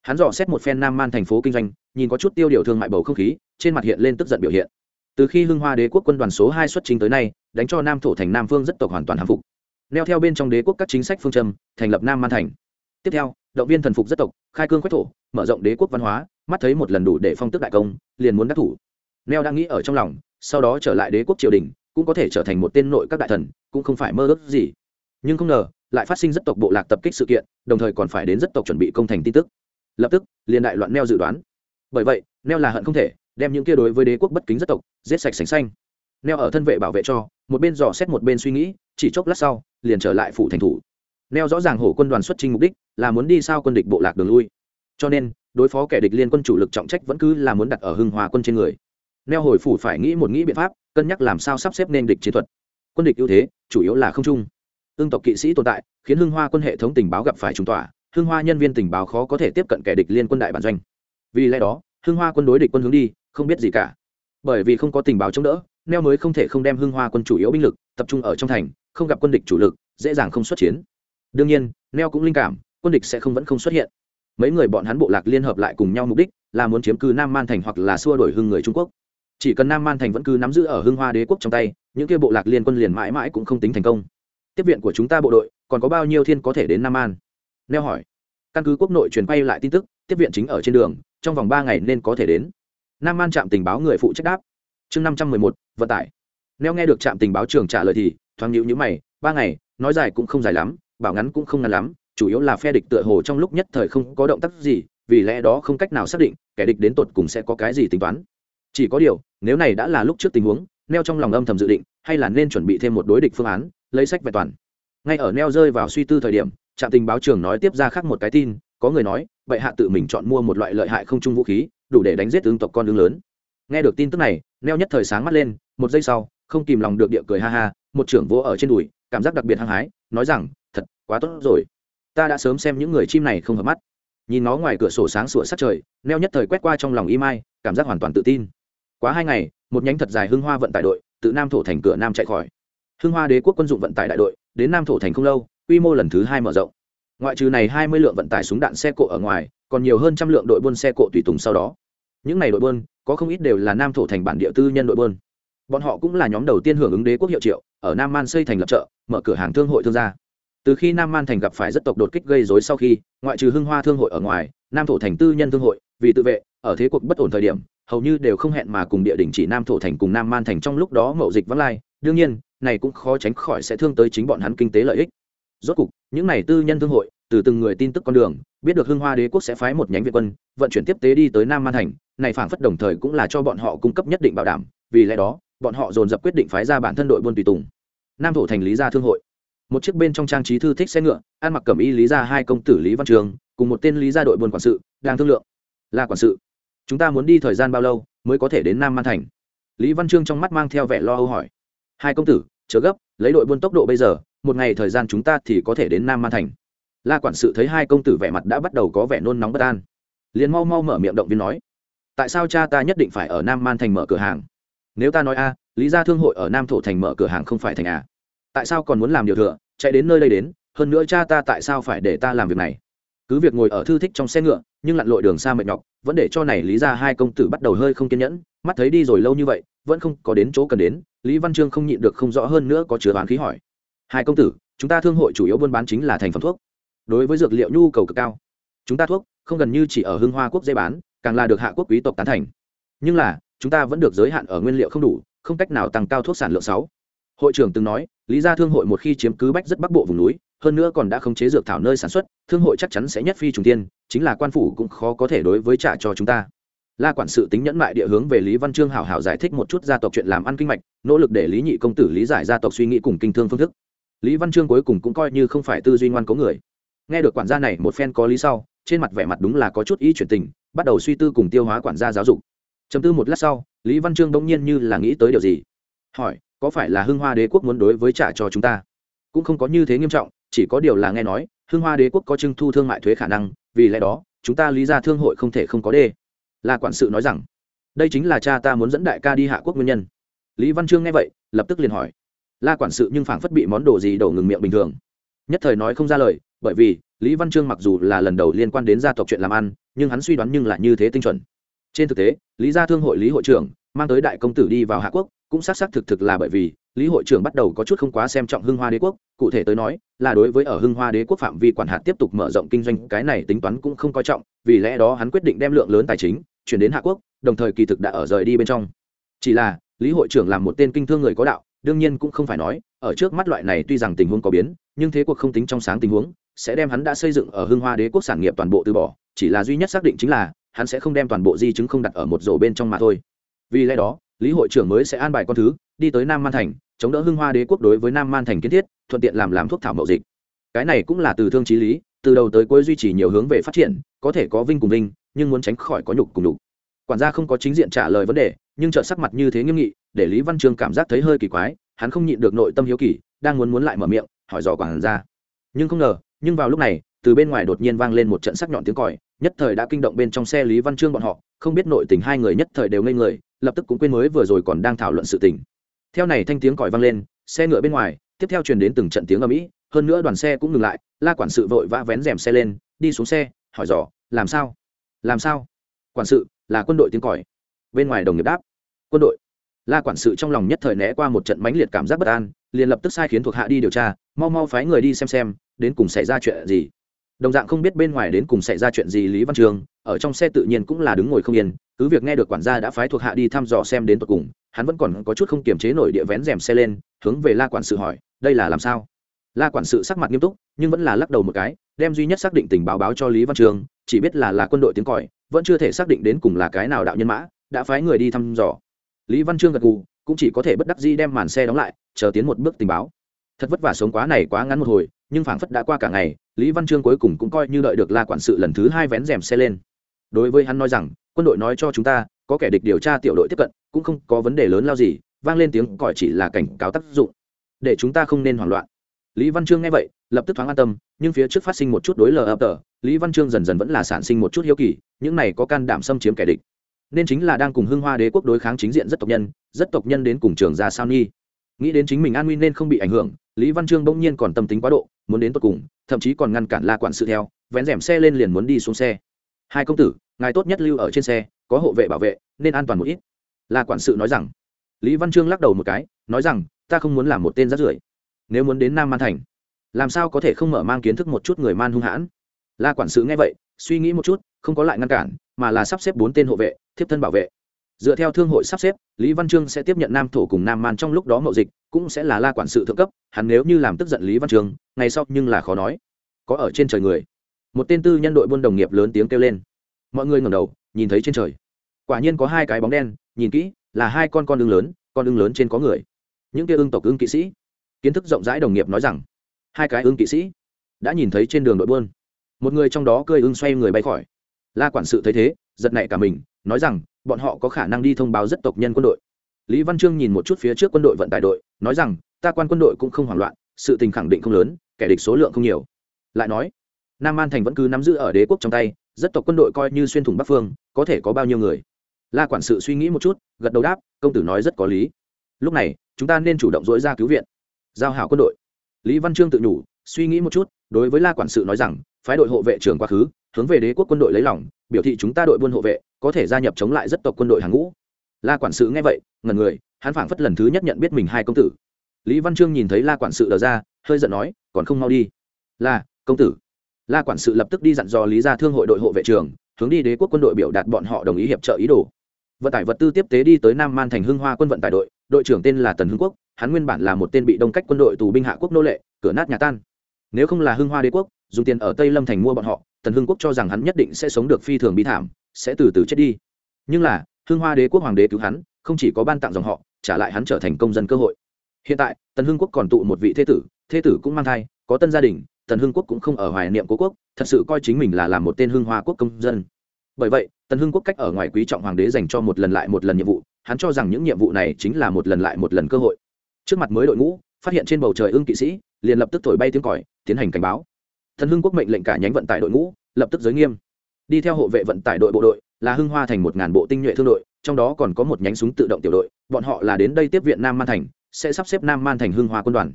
Hắn dò xét một phen nam man thành phố kinh doanh, nhìn có chút tiêu điều thương mại bầu không khí, trên mặt hiện lên tức giận biểu hiện. Từ khi hưng hoa đế quốc quân đoàn số hai xuất trình tới nay, đánh cho nam thổ thành nam phương rất tộc hoàn toàn hàm phục. Neo theo bên trong đế quốc các chính sách phương châm, thành lập nam man thành. Tiếp theo, động viên thần phục rất tộc, khai cương quách thổ, mở rộng đế quốc văn hóa, mắt thấy một lần đủ để phong tức đại công, liền muốn đắc thủ neo đang nghĩ ở trong lòng, sau đó trở lại đế quốc triều đình, cũng có thể trở thành một tên nội các đại thần, cũng không phải mơ ước gì. Nhưng không ngờ, lại phát sinh rất tộc bộ lạc tập kích sự kiện, đồng thời còn phải đến rất tộc chuẩn bị công thành tin tức. Lập tức, liền đại loạn neo dự đoán. Bởi vậy, neo là hận không thể, đem những kia đối với đế quốc bất kính rất tộc, giết sạch sành xanh neo ở thân vệ bảo vệ cho, một bên dò xét một bên suy nghĩ, chỉ chốc lát sau, liền trở lại phủ thành thủ. Neo rõ ràng hổ quân đoàn xuất trình mục đích, là muốn đi sao quân địch bộ lạc đường lui. Cho nên, đối phó kẻ địch liên quân chủ lực trọng trách vẫn cứ là muốn đặt ở hưng hòa quân trên người neo hồi phủ phải nghĩ một nghĩ biện pháp, cân nhắc làm sao sắp xếp nên địch chiến thuật. Quân địch ưu thế, chủ yếu là không trung. Ương tộc kỵ sĩ tồn tại, khiến hưng hoa quân hệ thống tình báo gặp phải trùng tỏa, hưng hoa nhân viên tình báo khó có thể tiếp cận kẻ địch liên quân đại bản doanh. Vì lẽ đó, hưng hoa quân đối địch quân hướng đi, không biết gì cả. Bởi vì không có tình báo chống đỡ, neo mới không thể không đem hưng hoa quân chủ yếu binh lực tập trung ở trong thành, không gặp quân địch chủ lực, dễ dàng không xuất chiến. Đương nhiên, neo cũng linh cảm, quân địch sẽ không vẫn không xuất hiện. Mấy người bọn hắn bộ lạc liên hợp lại cùng nhau mục đích là muốn chiếm cư nam man thành hoặc là xua đổi hưng người trung quốc chỉ cần nam man thành vẫn cứ nắm giữ ở hưng hoa đế quốc trong tay, những kia bộ lạc liên quân liền mãi mãi cũng không tính thành công. Tiếp viện của chúng ta bộ đội, còn có bao nhiêu thiên có thể đến nam an neo hỏi. Căn cứ quốc nội truyền quay lại tin tức, tiếp viện chính ở trên đường, trong vòng ba ngày nên có thể đến. Nam an trạm tình báo người phụ trách đáp. Chương năm trăm mười một, vận tải. Neo nghe được trạm tình báo trường trả lời thì, thoáng nhịu nhữ mày, ba ngày, nói dài cũng không dài lắm, bảo ngắn cũng không ngắn lắm, chủ yếu là phe địch tựa hồ trong lúc nhất thời không có động tác gì, vì lẽ đó không cách nào xác định kẻ địch đến tột cùng sẽ có cái gì tính toán chỉ có điều, nếu này đã là lúc trước tình huống, neo trong lòng âm thầm dự định, hay là nên chuẩn bị thêm một đối địch phương án, lấy sách vẹn toàn. Ngay ở neo rơi vào suy tư thời điểm, trạm tình báo trường nói tiếp ra khác một cái tin, có người nói, bệ hạ tự mình chọn mua một loại lợi hại không trung vũ khí, đủ để đánh giết tướng tộc con đường lớn. Nghe được tin tức này, neo nhất thời sáng mắt lên, một giây sau, không kìm lòng được địa cười ha ha, một trưởng vô ở trên đùi, cảm giác đặc biệt hăng hái, nói rằng, thật, quá tốt rồi. Ta đã sớm xem những người chim này không hợp mắt. Nhìn nó ngoài cửa sổ sáng sủa sát trời, neo nhất thời quét qua trong lòng y mai cảm giác hoàn toàn tự tin quá hai ngày, một nhánh thật dài hưng hoa vận tải đội từ nam thổ thành cửa nam chạy khỏi. Hưng hoa đế quốc quân dụng vận tải đại đội đến nam thổ thành không lâu, quy mô lần thứ hai mở rộng. Ngoại trừ này hai mươi lượng vận tải súng đạn xe cộ ở ngoài, còn nhiều hơn trăm lượng đội buôn xe cộ tùy tùng sau đó. Những này đội buôn, có không ít đều là nam thổ thành bản địa tư nhân đội buôn. Bọn họ cũng là nhóm đầu tiên hưởng ứng đế quốc hiệu triệu, ở nam man xây thành lập chợ, mở cửa hàng thương hội thương gia. Từ khi nam man thành gặp phải rất tộc đột kích gây dối sau khi, ngoại trừ hưng hoa thương hội ở ngoài, nam thổ thành tư nhân thương hội, vì tự vệ, ở thế cuộc bất ổn thời điểm hầu như đều không hẹn mà cùng địa đỉnh chỉ nam thổ thành cùng nam man thành trong lúc đó mậu dịch vắng lai. Đương nhiên, này cũng khó tránh khỏi sẽ thương tới chính bọn hắn kinh tế lợi ích. Rốt cục, những này tư nhân thương hội, từ từng người tin tức con đường, biết được hưng hoa đế quốc sẽ phái một nhánh việt quân, vận chuyển tiếp tế đi tới nam man thành, này phảng phất đồng thời cũng là cho bọn họ cung cấp nhất định bảo đảm, vì lẽ đó, bọn họ dồn dập quyết định phái ra bản thân đội buôn tùy tùng. Nam thổ thành lý gia thương hội. Một chiếc bên trong trang trí thư thích xe ngựa, ăn mặc cẩm y lý gia hai công tử lý văn trường, cùng một tên lý gia đội buôn quản sự, đang thương lượng. Là quản sự chúng ta muốn đi thời gian bao lâu mới có thể đến nam man thành? Lý văn trương trong mắt mang theo vẻ lo âu hỏi. Hai công tử, chớ gấp, lấy đội buôn tốc độ bây giờ, một ngày thời gian chúng ta thì có thể đến nam man thành. La quản sự thấy hai công tử vẻ mặt đã bắt đầu có vẻ nôn nóng bất an, liền mau mau mở miệng động viên nói, tại sao cha ta nhất định phải ở nam man thành mở cửa hàng? Nếu ta nói a, lý ra thương hội ở nam thổ thành mở cửa hàng không phải thành à? Tại sao còn muốn làm điều thừa, chạy đến nơi đây đến, hơn nữa cha ta tại sao phải để ta làm việc này? Cứ việc ngồi ở thư thích trong xe ngựa nhưng lặn lội đường xa mệt nhọc, vẫn để cho này lý ra hai công tử bắt đầu hơi không kiên nhẫn, mắt thấy đi rồi lâu như vậy, vẫn không có đến chỗ cần đến, lý văn trương không nhịn được không rõ hơn nữa có chứa bán khí hỏi. Hai công tử, chúng ta thương hội chủ yếu buôn bán chính là thành phẩm thuốc. Đối với dược liệu nhu cầu cực cao, chúng ta thuốc không gần như chỉ ở hưng hoa quốc dây bán, càng là được hạ quốc quý tộc tán thành. Nhưng là, chúng ta vẫn được giới hạn ở nguyên liệu không đủ, không cách nào tăng cao thuốc sản lượng sáu hội trưởng từng nói, lý gia thương hội một khi chiếm cứ bách rất bắc bộ vùng núi, hơn nữa còn đã khống chế dược thảo nơi sản xuất, thương hội chắc chắn sẽ nhất phi trùng tiên chính là quan phủ cũng khó có thể đối với trả cho chúng ta. La quản sự tính nhẫn mại địa hướng về lý văn trương hảo hảo giải thích một chút gia tộc chuyện làm ăn kinh mạch, nỗ lực để lý nhị công tử lý giải gia tộc suy nghĩ cùng kinh thương phương thức. Lý văn trương cuối cùng cũng coi như không phải tư duy ngoan cố người. Nghe được quản gia này một phen có lý sau, trên mặt vẻ mặt đúng là có chút ý chuyển tình, bắt đầu suy tư cùng tiêu hóa quản gia giáo dục. Chấm tư một lát sau, lý văn trương bỗng nhiên như là nghĩ tới điều gì. Hỏi có phải là hưng hoa đế quốc muốn đối với trả cho chúng ta? Cũng không có như thế nghiêm trọng, chỉ có điều là nghe nói, hưng hoa đế quốc có trưng thu thương mại thuế khả năng, vì lẽ đó, chúng ta lý ra thương hội không thể không có đê. Là quản sự nói rằng, đây chính là cha ta muốn dẫn đại ca đi hạ quốc nguyên nhân. Lý văn trương nghe vậy, lập tức liền hỏi. La quản sự nhưng phảng phất bị món đồ gì đổ ngừng miệng bình thường. Nhất thời nói không ra lời, bởi vì, lý văn trương mặc dù là lần đầu liên quan đến gia tộc chuyện làm ăn, nhưng hắn suy đoán nhưng lại như thế tinh chuẩn. Trên thực tế, lý gia thương hội lý hội trưởng, mang tới đại công tử đi vào hạ quốc cũng xác xác thực thực là bởi vì lý hội trưởng bắt đầu có chút không quá xem trọng hưng hoa đế quốc, cụ thể tới nói, là đối với ở hưng hoa đế quốc phạm vi quản hạt tiếp tục mở rộng kinh doanh, cái này tính toán cũng không coi trọng, vì lẽ đó hắn quyết định đem lượng lớn tài chính chuyển đến hạ quốc, đồng thời kỳ thực đã ở rời đi bên trong. Chỉ là, lý hội trưởng làm một tên kinh thương người có đạo, đương nhiên cũng không phải nói, ở trước mắt loại này tuy rằng tình huống có biến, nhưng thế cuộc không tính trong sáng tình huống, sẽ đem hắn đã xây dựng ở hưng hoa đế quốc sản nghiệp toàn bộ từ bỏ, chỉ là duy nhất xác định chính là, hắn sẽ không đem toàn bộ di chứng không đặt ở một rổ bên trong mà thôi. Vì lẽ đó lý hội trưởng mới sẽ an bài con thứ, đi tới nam man thành, chống đỡ hưng hoa đế quốc đối với nam man thành kiến thiết, thuận tiện làm làm thuốc thảo mậu dịch. Cái này cũng là từ thương trí lý, từ đầu tới cuối duy trì nhiều hướng về phát triển, có thể có vinh cùng vinh, nhưng muốn tránh khỏi có nhục cùng nhục. Quản gia không có chính diện trả lời vấn đề, nhưng trợ sắc mặt như thế nghiêm nghị, để lý văn Trường cảm giác thấy hơi kỳ quái, hắn không nhịn được nội tâm hiếu kỳ, đang muốn muốn lại mở miệng, hỏi dò quản gia. Nhưng không ngờ, nhưng vào lúc này, từ bên ngoài đột nhiên vang lên một trận sắc nhọn tiếng còi, nhất thời đã kinh động bên trong xe lý văn trương bọn họ, không biết nội tình hai người nhất thời đều ngây người lập tức cũng quên mới vừa rồi còn đang thảo luận sự tình. Theo này thanh tiếng còi vang lên, xe ngựa bên ngoài, tiếp theo truyền đến từng trận tiếng ở mỹ hơn nữa đoàn xe cũng ngừng lại, la quản sự vội vã vén rèm xe lên, đi xuống xe, hỏi dò, làm sao? Làm sao? Quản sự, là quân đội tiếng còi. Bên ngoài đồng nghiệp đáp, quân đội. La quản sự trong lòng nhất thời né qua một trận mãnh liệt cảm giác bất an, liền lập tức sai khiến thuộc hạ đi điều tra, mau mau phái người đi xem xem, đến cùng xảy ra chuyện gì đồng dạng không biết bên ngoài đến cùng xảy ra chuyện gì lý văn trường ở trong xe tự nhiên cũng là đứng ngồi không yên cứ việc nghe được quản gia đã phái thuộc hạ đi thăm dò xem đến tận cùng hắn vẫn còn có chút không kiềm chế nổi địa vén rèm xe lên hướng về la quản sự hỏi đây là làm sao la quản sự sắc mặt nghiêm túc nhưng vẫn là lắc đầu một cái đem duy nhất xác định tình báo báo cho lý văn trường chỉ biết là là quân đội tiếng còi vẫn chưa thể xác định đến cùng là cái nào đạo nhân mã đã phái người đi thăm dò lý văn trương gật gù cũng chỉ có thể bất đắc dĩ đem màn xe đóng lại chờ tiến một bước tình báo thật vất vả sống quá này quá ngắn một hồi nhưng phảng phất đã qua cả ngày, lý văn trương cuối cùng cũng coi như đợi được la quản sự lần thứ hai vén rèm xe lên. Đối với hắn nói rằng, quân đội nói cho chúng ta, có kẻ địch điều tra tiểu đội tiếp cận, cũng không có vấn đề lớn lao gì, vang lên tiếng còi chỉ là cảnh cáo tác dụng. Để chúng ta không nên hoảng loạn. Lý văn trương nghe vậy, lập tức thoáng an tâm, nhưng phía trước phát sinh một chút đối lờ ập tờ, lý văn trương dần dần vẫn là sản sinh một chút hiếu kỳ, những này có can đảm xâm chiếm kẻ địch. Nên chính là đang cùng hưng hoa đế quốc đối kháng chính diện rất tộc nhân, rất tộc nhân đến cùng trường ra sao Nhi nghĩ đến chính mình an nguy nên không bị ảnh hưởng, lý văn trương bỗng nhiên còn tâm tính quá độ, muốn đến tột cùng, thậm chí còn ngăn cản la quản sự theo, vén rèm xe lên liền muốn đi xuống xe. Hai công tử, ngài tốt nhất lưu ở trên xe, có hộ vệ bảo vệ, nên an toàn một ít. La quản sự nói rằng. Lý văn trương lắc đầu một cái, nói rằng, ta không muốn làm một tên rát rưởi. Nếu muốn đến nam man thành, làm sao có thể không mở mang kiến thức một chút người man hung hãn? La quản sự nghe vậy, suy nghĩ một chút, không có lại ngăn cản, mà là sắp xếp bốn tên hộ vệ, thiếp thân bảo vệ dựa theo thương hội sắp xếp, lý văn trương sẽ tiếp nhận nam thổ cùng nam man trong lúc đó mậu dịch, cũng sẽ là la quản sự thượng cấp, hắn nếu như làm tức giận lý văn trương ngày sau nhưng là khó nói. Có ở trên trời người. Một tên tư nhân đội buôn đồng nghiệp lớn tiếng kêu lên. Mọi người ngẩng đầu, nhìn thấy trên trời. Quả nhiên có hai cái bóng đen, nhìn kỹ, là hai con con ưng lớn, con ưng lớn trên có người. Những kia ưng tộc ưng kỵ sĩ. Kiến thức rộng rãi đồng nghiệp nói rằng, hai cái ưng kỵ sĩ đã nhìn thấy trên đường đội buôn. Một người trong đó cơi ưng xoay người bay khỏi. La quản sự thấy thế, giật nảy cả mình, nói rằng bọn họ có khả năng đi thông báo rất tộc nhân quân đội. Lý văn trương nhìn một chút phía trước quân đội vận tải đội, nói rằng, ta quan quân đội cũng không hoảng loạn, sự tình khẳng định không lớn, kẻ địch số lượng không nhiều. Lại nói, nam an thành vẫn cứ nắm giữ ở đế quốc trong tay, rất tộc quân đội coi như xuyên thủng bắc phương, có thể có bao nhiêu người? La quản sự suy nghĩ một chút, gật đầu đáp, công tử nói rất có lý. Lúc này, chúng ta nên chủ động dỗi ra cứu viện. Giao hảo quân đội. Lý văn trương tự nhủ, suy nghĩ một chút, đối với la quản sự nói rằng, phái đội hộ vệ trưởng quá khứ, hướng về đế quốc quân đội lấy lòng, biểu thị chúng ta đội buôn hộ vệ có thể gia nhập chống lại rất tộc quân đội hàng ngũ. La quản sự nghe vậy ngần người, hắn phảng phất lần thứ nhất nhận biết mình hai công tử. Lý văn trương nhìn thấy la quản sự đờ ra, hơi giận nói, còn không mau đi. La, công tử. La quản sự lập tức đi dặn dò lý ra thương hội đội hộ vệ trường, hướng đi đế quốc quân đội biểu đạt bọn họ đồng ý hiệp trợ ý đồ. Vận tải vật tư tiếp tế đi tới nam man thành hưng hoa quân vận tải đội đội trưởng tên là tần hưng quốc, hắn nguyên bản là một tên bị đông cách quân đội tù binh hạ quốc nô lệ, cửa nát nhà tan. Nếu không là hưng hoa đế quốc, dùng tiền ở tây lâm thành mua bọn họ, tần hưng quốc cho rằng hắn nhất định sẽ sống được phi thường bi thảm sẽ từ từ chết đi. Nhưng là Hương hoa đế quốc hoàng đế cứu hắn, không chỉ có ban tặng dòng họ, trả lại hắn trở thành công dân cơ hội. Hiện tại, tần hưng quốc còn tụ một vị thế tử thế tử cũng mang thai, có tân gia đình, tần hưng quốc cũng không ở hoài niệm cố quốc, thật sự coi chính mình là làm một tên Hương hoa quốc công dân. Bởi vậy, tần hưng quốc cách ở ngoài quý trọng hoàng đế dành cho một lần lại một lần nhiệm vụ, hắn cho rằng những nhiệm vụ này chính là một lần lại một lần cơ hội. Trước mặt mới đội ngũ, phát hiện trên bầu trời ưng kỵ sĩ, liền lập tức thổi bay tiếng còi, tiến hành cảnh báo. Thần hưng quốc mệnh lệnh cả nhánh vận tải đội ngũ, lập tức giới nghiêm đi theo hộ vệ vận tải đội bộ đội, là hưng hoa thành một ngàn bộ tinh nhuệ thương đội, trong đó còn có một nhánh súng tự động tiểu đội, bọn họ là đến đây tiếp viện nam man thành, sẽ sắp xếp nam man thành hưng hoa quân đoàn.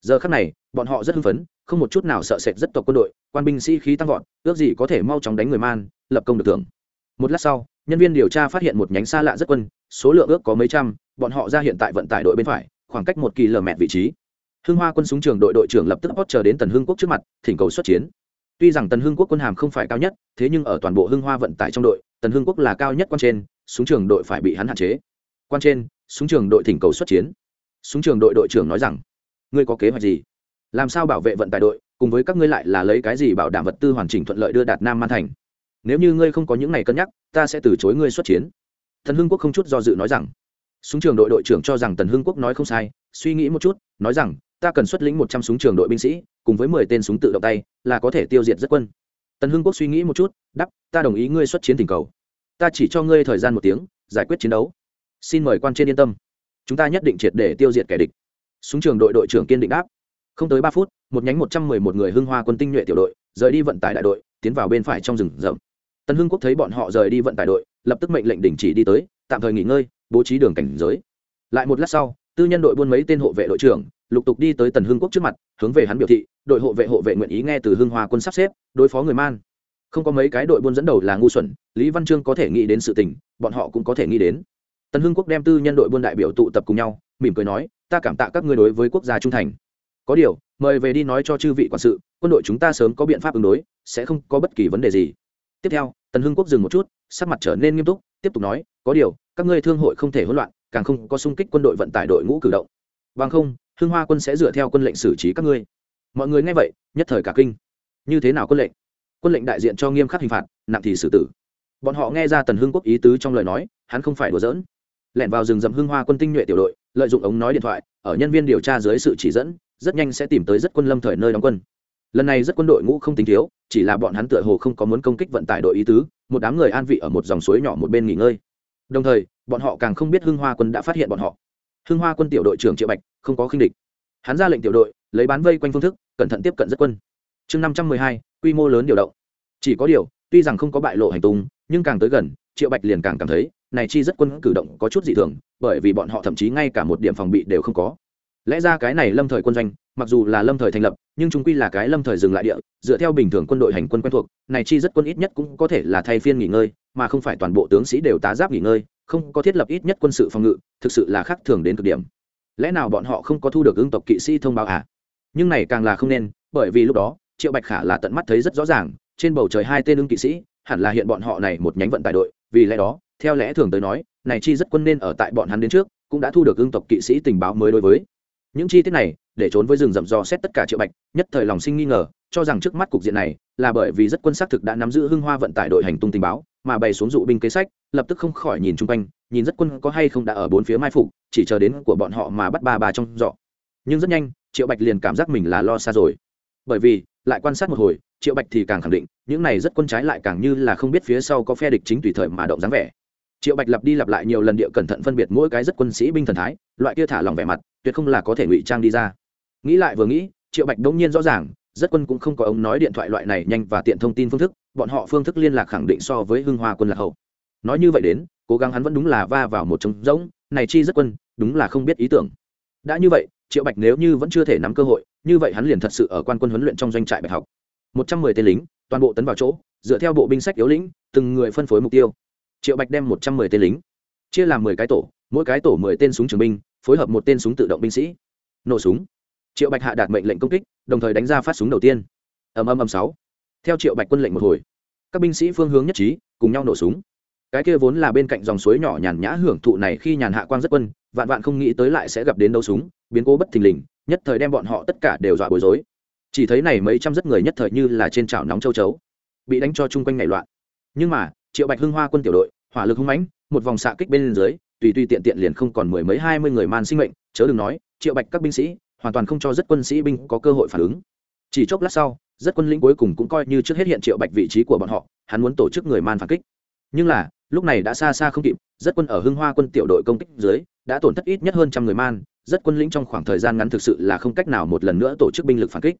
Giờ khắc này, bọn họ rất hưng phấn, không một chút nào sợ sệt rất tộc quân đội, quan binh sĩ khí tăng vọt, ước gì có thể mau chóng đánh người man, lập công được thưởng. Một lát sau, nhân viên điều tra phát hiện một nhánh xa lạ rất quân, số lượng ước có mấy trăm, bọn họ ra hiện tại vận tải đội bên phải, khoảng cách một kỳ lờ km vị trí. Hưng hoa quân súng trường đội đội trưởng lập tức hót chờ đến tần hưng quốc trước mặt, thỉnh cầu xuất chiến tuy rằng tần hưng quốc quân hàm không phải cao nhất, thế nhưng ở toàn bộ hưng hoa vận tải trong đội, tần hưng quốc là cao nhất quan trên, súng trường đội phải bị hắn hạn chế. Quan trên, súng trường đội thỉnh cầu xuất chiến. Súng trường đội đội trưởng nói rằng, ngươi có kế hoạch gì? Làm sao bảo vệ vận tải đội, cùng với các ngươi lại là lấy cái gì bảo đảm vật tư hoàn chỉnh thuận lợi đưa đạt nam man thành? Nếu như ngươi không có những này cân nhắc, ta sẽ từ chối ngươi xuất chiến. Tần hưng quốc không chút do dự nói rằng, súng trường đội đội trưởng cho rằng tần hưng quốc nói không sai, suy nghĩ một chút, nói rằng, ta cần xuất lĩnh một trăm súng trường đội binh sĩ cùng với mười tên súng tự động tay, là có thể tiêu diệt rất quân. Tần hưng quốc suy nghĩ một chút đắp ta đồng ý ngươi xuất chiến tình cầu. Ta chỉ cho ngươi thời gian một tiếng, giải quyết chiến đấu. Xin mời quan trên yên tâm. Chúng ta nhất định triệt để tiêu diệt kẻ địch. Súng trường đội đội trưởng kiên định đáp. Không tới ba phút, một nhánh một trăm mười một người hưng hoa quân tinh nhuệ tiểu đội rời đi vận tải đại đội, tiến vào bên phải trong rừng rậm. Tần hưng quốc thấy bọn họ rời đi vận tải đội, lập tức mệnh lệnh đình chỉ đi tới, tạm thời nghỉ ngơi, bố trí đường cảnh giới. Lại một lát sau, tư nhân đội buôn mấy tên hộ vệ đội trưởng lục tục đi tới tần hưng quốc trước mặt, hướng về hắn biểu thị, đội hộ vệ hộ vệ nguyện ý nghe từ hưng hoa quân sắp xếp, đối phó người man. Không có mấy cái đội buôn dẫn đầu là ngu xuẩn, lý văn trương có thể nghĩ đến sự tình, bọn họ cũng có thể nghĩ đến. Tần hưng quốc đem tư nhân đội buôn đại biểu tụ tập cùng nhau, mỉm cười nói, ta cảm tạ các ngươi đối với quốc gia trung thành. Có điều, mời về đi nói cho chư vị quản sự, quân đội chúng ta sớm có biện pháp ứng đối, sẽ không có bất kỳ vấn đề gì. Tiếp theo, tần hưng quốc dừng một chút, sắc mặt trở nên nghiêm túc, tiếp tục nói, có điều, các ngươi thương hội không thể hỗn loạn, càng không có xung kích quân đội vận tải đội ngũ cử động. Bằng không hưng hoa quân sẽ dựa theo quân lệnh xử trí các ngươi. Mọi người nghe vậy, nhất thời cả kinh. Như thế nào quân lệnh? Quân lệnh đại diện cho nghiêm khắc hình phạt, nặng thì xử tử. Bọn họ nghe ra tần hưng quốc ý tứ trong lời nói, hắn không phải đùa giỡn. Lẻn vào rừng rậm hưng hoa quân tinh nhuệ tiểu đội, lợi dụng ống nói điện thoại, ở nhân viên điều tra dưới sự chỉ dẫn, rất nhanh sẽ tìm tới rất quân lâm thời nơi đóng quân. Lần này rất quân đội ngũ không tính thiếu, chỉ là bọn hắn tựa hồ không có muốn công kích vận tải đội ý tứ, một đám người an vị ở một dòng suối nhỏ một bên nghỉ ngơi. Đồng thời, bọn họ càng không biết hưng hoa quân đã phát hiện bọn họ. Hưng hoa quân tiểu đội trưởng triệu bạch không có khinh địch. Hắn ra lệnh tiểu đội, lấy bán vây quanh phương thức, cẩn thận tiếp cận rất quân. Chương năm trăm mười hai, quy mô lớn điều động. Chỉ có điều, tuy rằng không có bại lộ hành tung, nhưng càng tới gần, triệu bạch liền càng cảm thấy, này chi rất quân cử động có chút dị thường, bởi vì bọn họ thậm chí ngay cả một điểm phòng bị đều không có. Lẽ ra cái này lâm thời quân doanh, mặc dù là lâm thời thành lập, nhưng chúng quy là cái lâm thời dừng lại địa, dựa theo bình thường quân đội hành quân quen thuộc, này chi rất quân ít nhất cũng có thể là thay phiên nghỉ ngơi, mà không phải toàn bộ tướng sĩ đều tá giáp nghỉ ngơi, không có thiết lập ít nhất quân sự phòng ngự, thực sự là khác thường đến cực điểm lẽ nào bọn họ không có thu được ương tộc kỵ sĩ thông báo à? Nhưng này càng là không nên, bởi vì lúc đó, triệu bạch khả là tận mắt thấy rất rõ ràng, trên bầu trời hai tên ứng kỵ sĩ, hẳn là hiện bọn họ này một nhánh vận tải đội, vì lẽ đó, theo lẽ thường tới nói, này chi rất quân nên ở tại bọn hắn đến trước, cũng đã thu được ương tộc kỵ sĩ tình báo mới đối với. Những chi tiết này, để trốn với rừng rậm do xét tất cả triệu bạch, nhất thời lòng sinh nghi ngờ, cho rằng trước mắt cục diện này, là bởi vì rất quân xác thực đã nắm giữ hưng hoa vận tải đội hành tung tình báo mà bày xuống dụ binh kế sách, lập tức không khỏi nhìn chung quanh, nhìn rất quân có hay không đã ở bốn phía mai phục, chỉ chờ đến của bọn họ mà bắt ba ba trong dọ. nhưng rất nhanh, triệu bạch liền cảm giác mình là lo xa rồi. Bởi vì, lại quan sát một hồi, triệu bạch thì càng khẳng định, những này rất quân trái lại càng như là không biết phía sau có phe địch chính tùy thời mà động dáng vẻ. Triệu bạch lặp đi lặp lại nhiều lần địa cẩn thận phân biệt mỗi cái rất quân sĩ binh thần thái, loại kia thả lòng vẻ mặt, tuyệt không là có thể ngụy trang đi ra. Nghĩ lại vừa nghĩ, triệu bạch đống nhiên rõ ràng, rất quân cũng không có ông nói điện thoại loại này nhanh và tiện thông tin phương thức bọn họ phương thức liên lạc khẳng định so với hưng hoa quân lạc hậu. Nói như vậy đến, cố gắng hắn vẫn đúng là va vào một trống rỗng, này chi rất quân, đúng là không biết ý tưởng. Đã như vậy, triệu bạch nếu như vẫn chưa thể nắm cơ hội, như vậy hắn liền thật sự ở quan quân huấn luyện trong doanh trại bạch học. Một trăm mười tên lính, toàn bộ tấn vào chỗ, dựa theo bộ binh sách yếu lĩnh, từng người phân phối mục tiêu. Triệu bạch đem một trăm mười tên lính, chia làm mười cái tổ, mỗi cái tổ mười tên súng trường binh, phối hợp một tên súng tự động binh sĩ. Nổ súng. Triệu bạch hạ đạt mệnh lệnh công kích, đồng thời đánh ra phát súng đầu tiên. Ầm ầm ầm sáu theo triệu bạch quân lệnh một hồi các binh sĩ phương hướng nhất trí cùng nhau nổ súng cái kia vốn là bên cạnh dòng suối nhỏ nhàn nhã hưởng thụ này khi nhàn hạ quang rất quân vạn vạn không nghĩ tới lại sẽ gặp đến đấu súng biến cố bất thình lình nhất thời đem bọn họ tất cả đều dọa bối rối chỉ thấy này mấy trăm rất người nhất thời như là trên chảo nóng châu chấu bị đánh cho chung quanh nảy loạn nhưng mà triệu bạch hưng hoa quân tiểu đội hỏa lực hung mãnh một vòng xạ kích bên dưới tùy tùy tiện tiện liền không còn mười mấy hai mươi người man sinh mệnh chớ đừng nói triệu bạch các binh sĩ hoàn toàn không cho rất quân sĩ binh có cơ hội phản ứng chỉ chốc lát sau, rất quân lĩnh cuối cùng cũng coi như trước hết hiện triệu bạch vị trí của bọn họ, hắn muốn tổ chức người man phản kích. Nhưng là, lúc này đã xa xa không kịp, rất quân ở hưng hoa quân tiểu đội công kích dưới, đã tổn thất ít nhất hơn trăm người man, rất quân lĩnh trong khoảng thời gian ngắn thực sự là không cách nào một lần nữa tổ chức binh lực phản kích.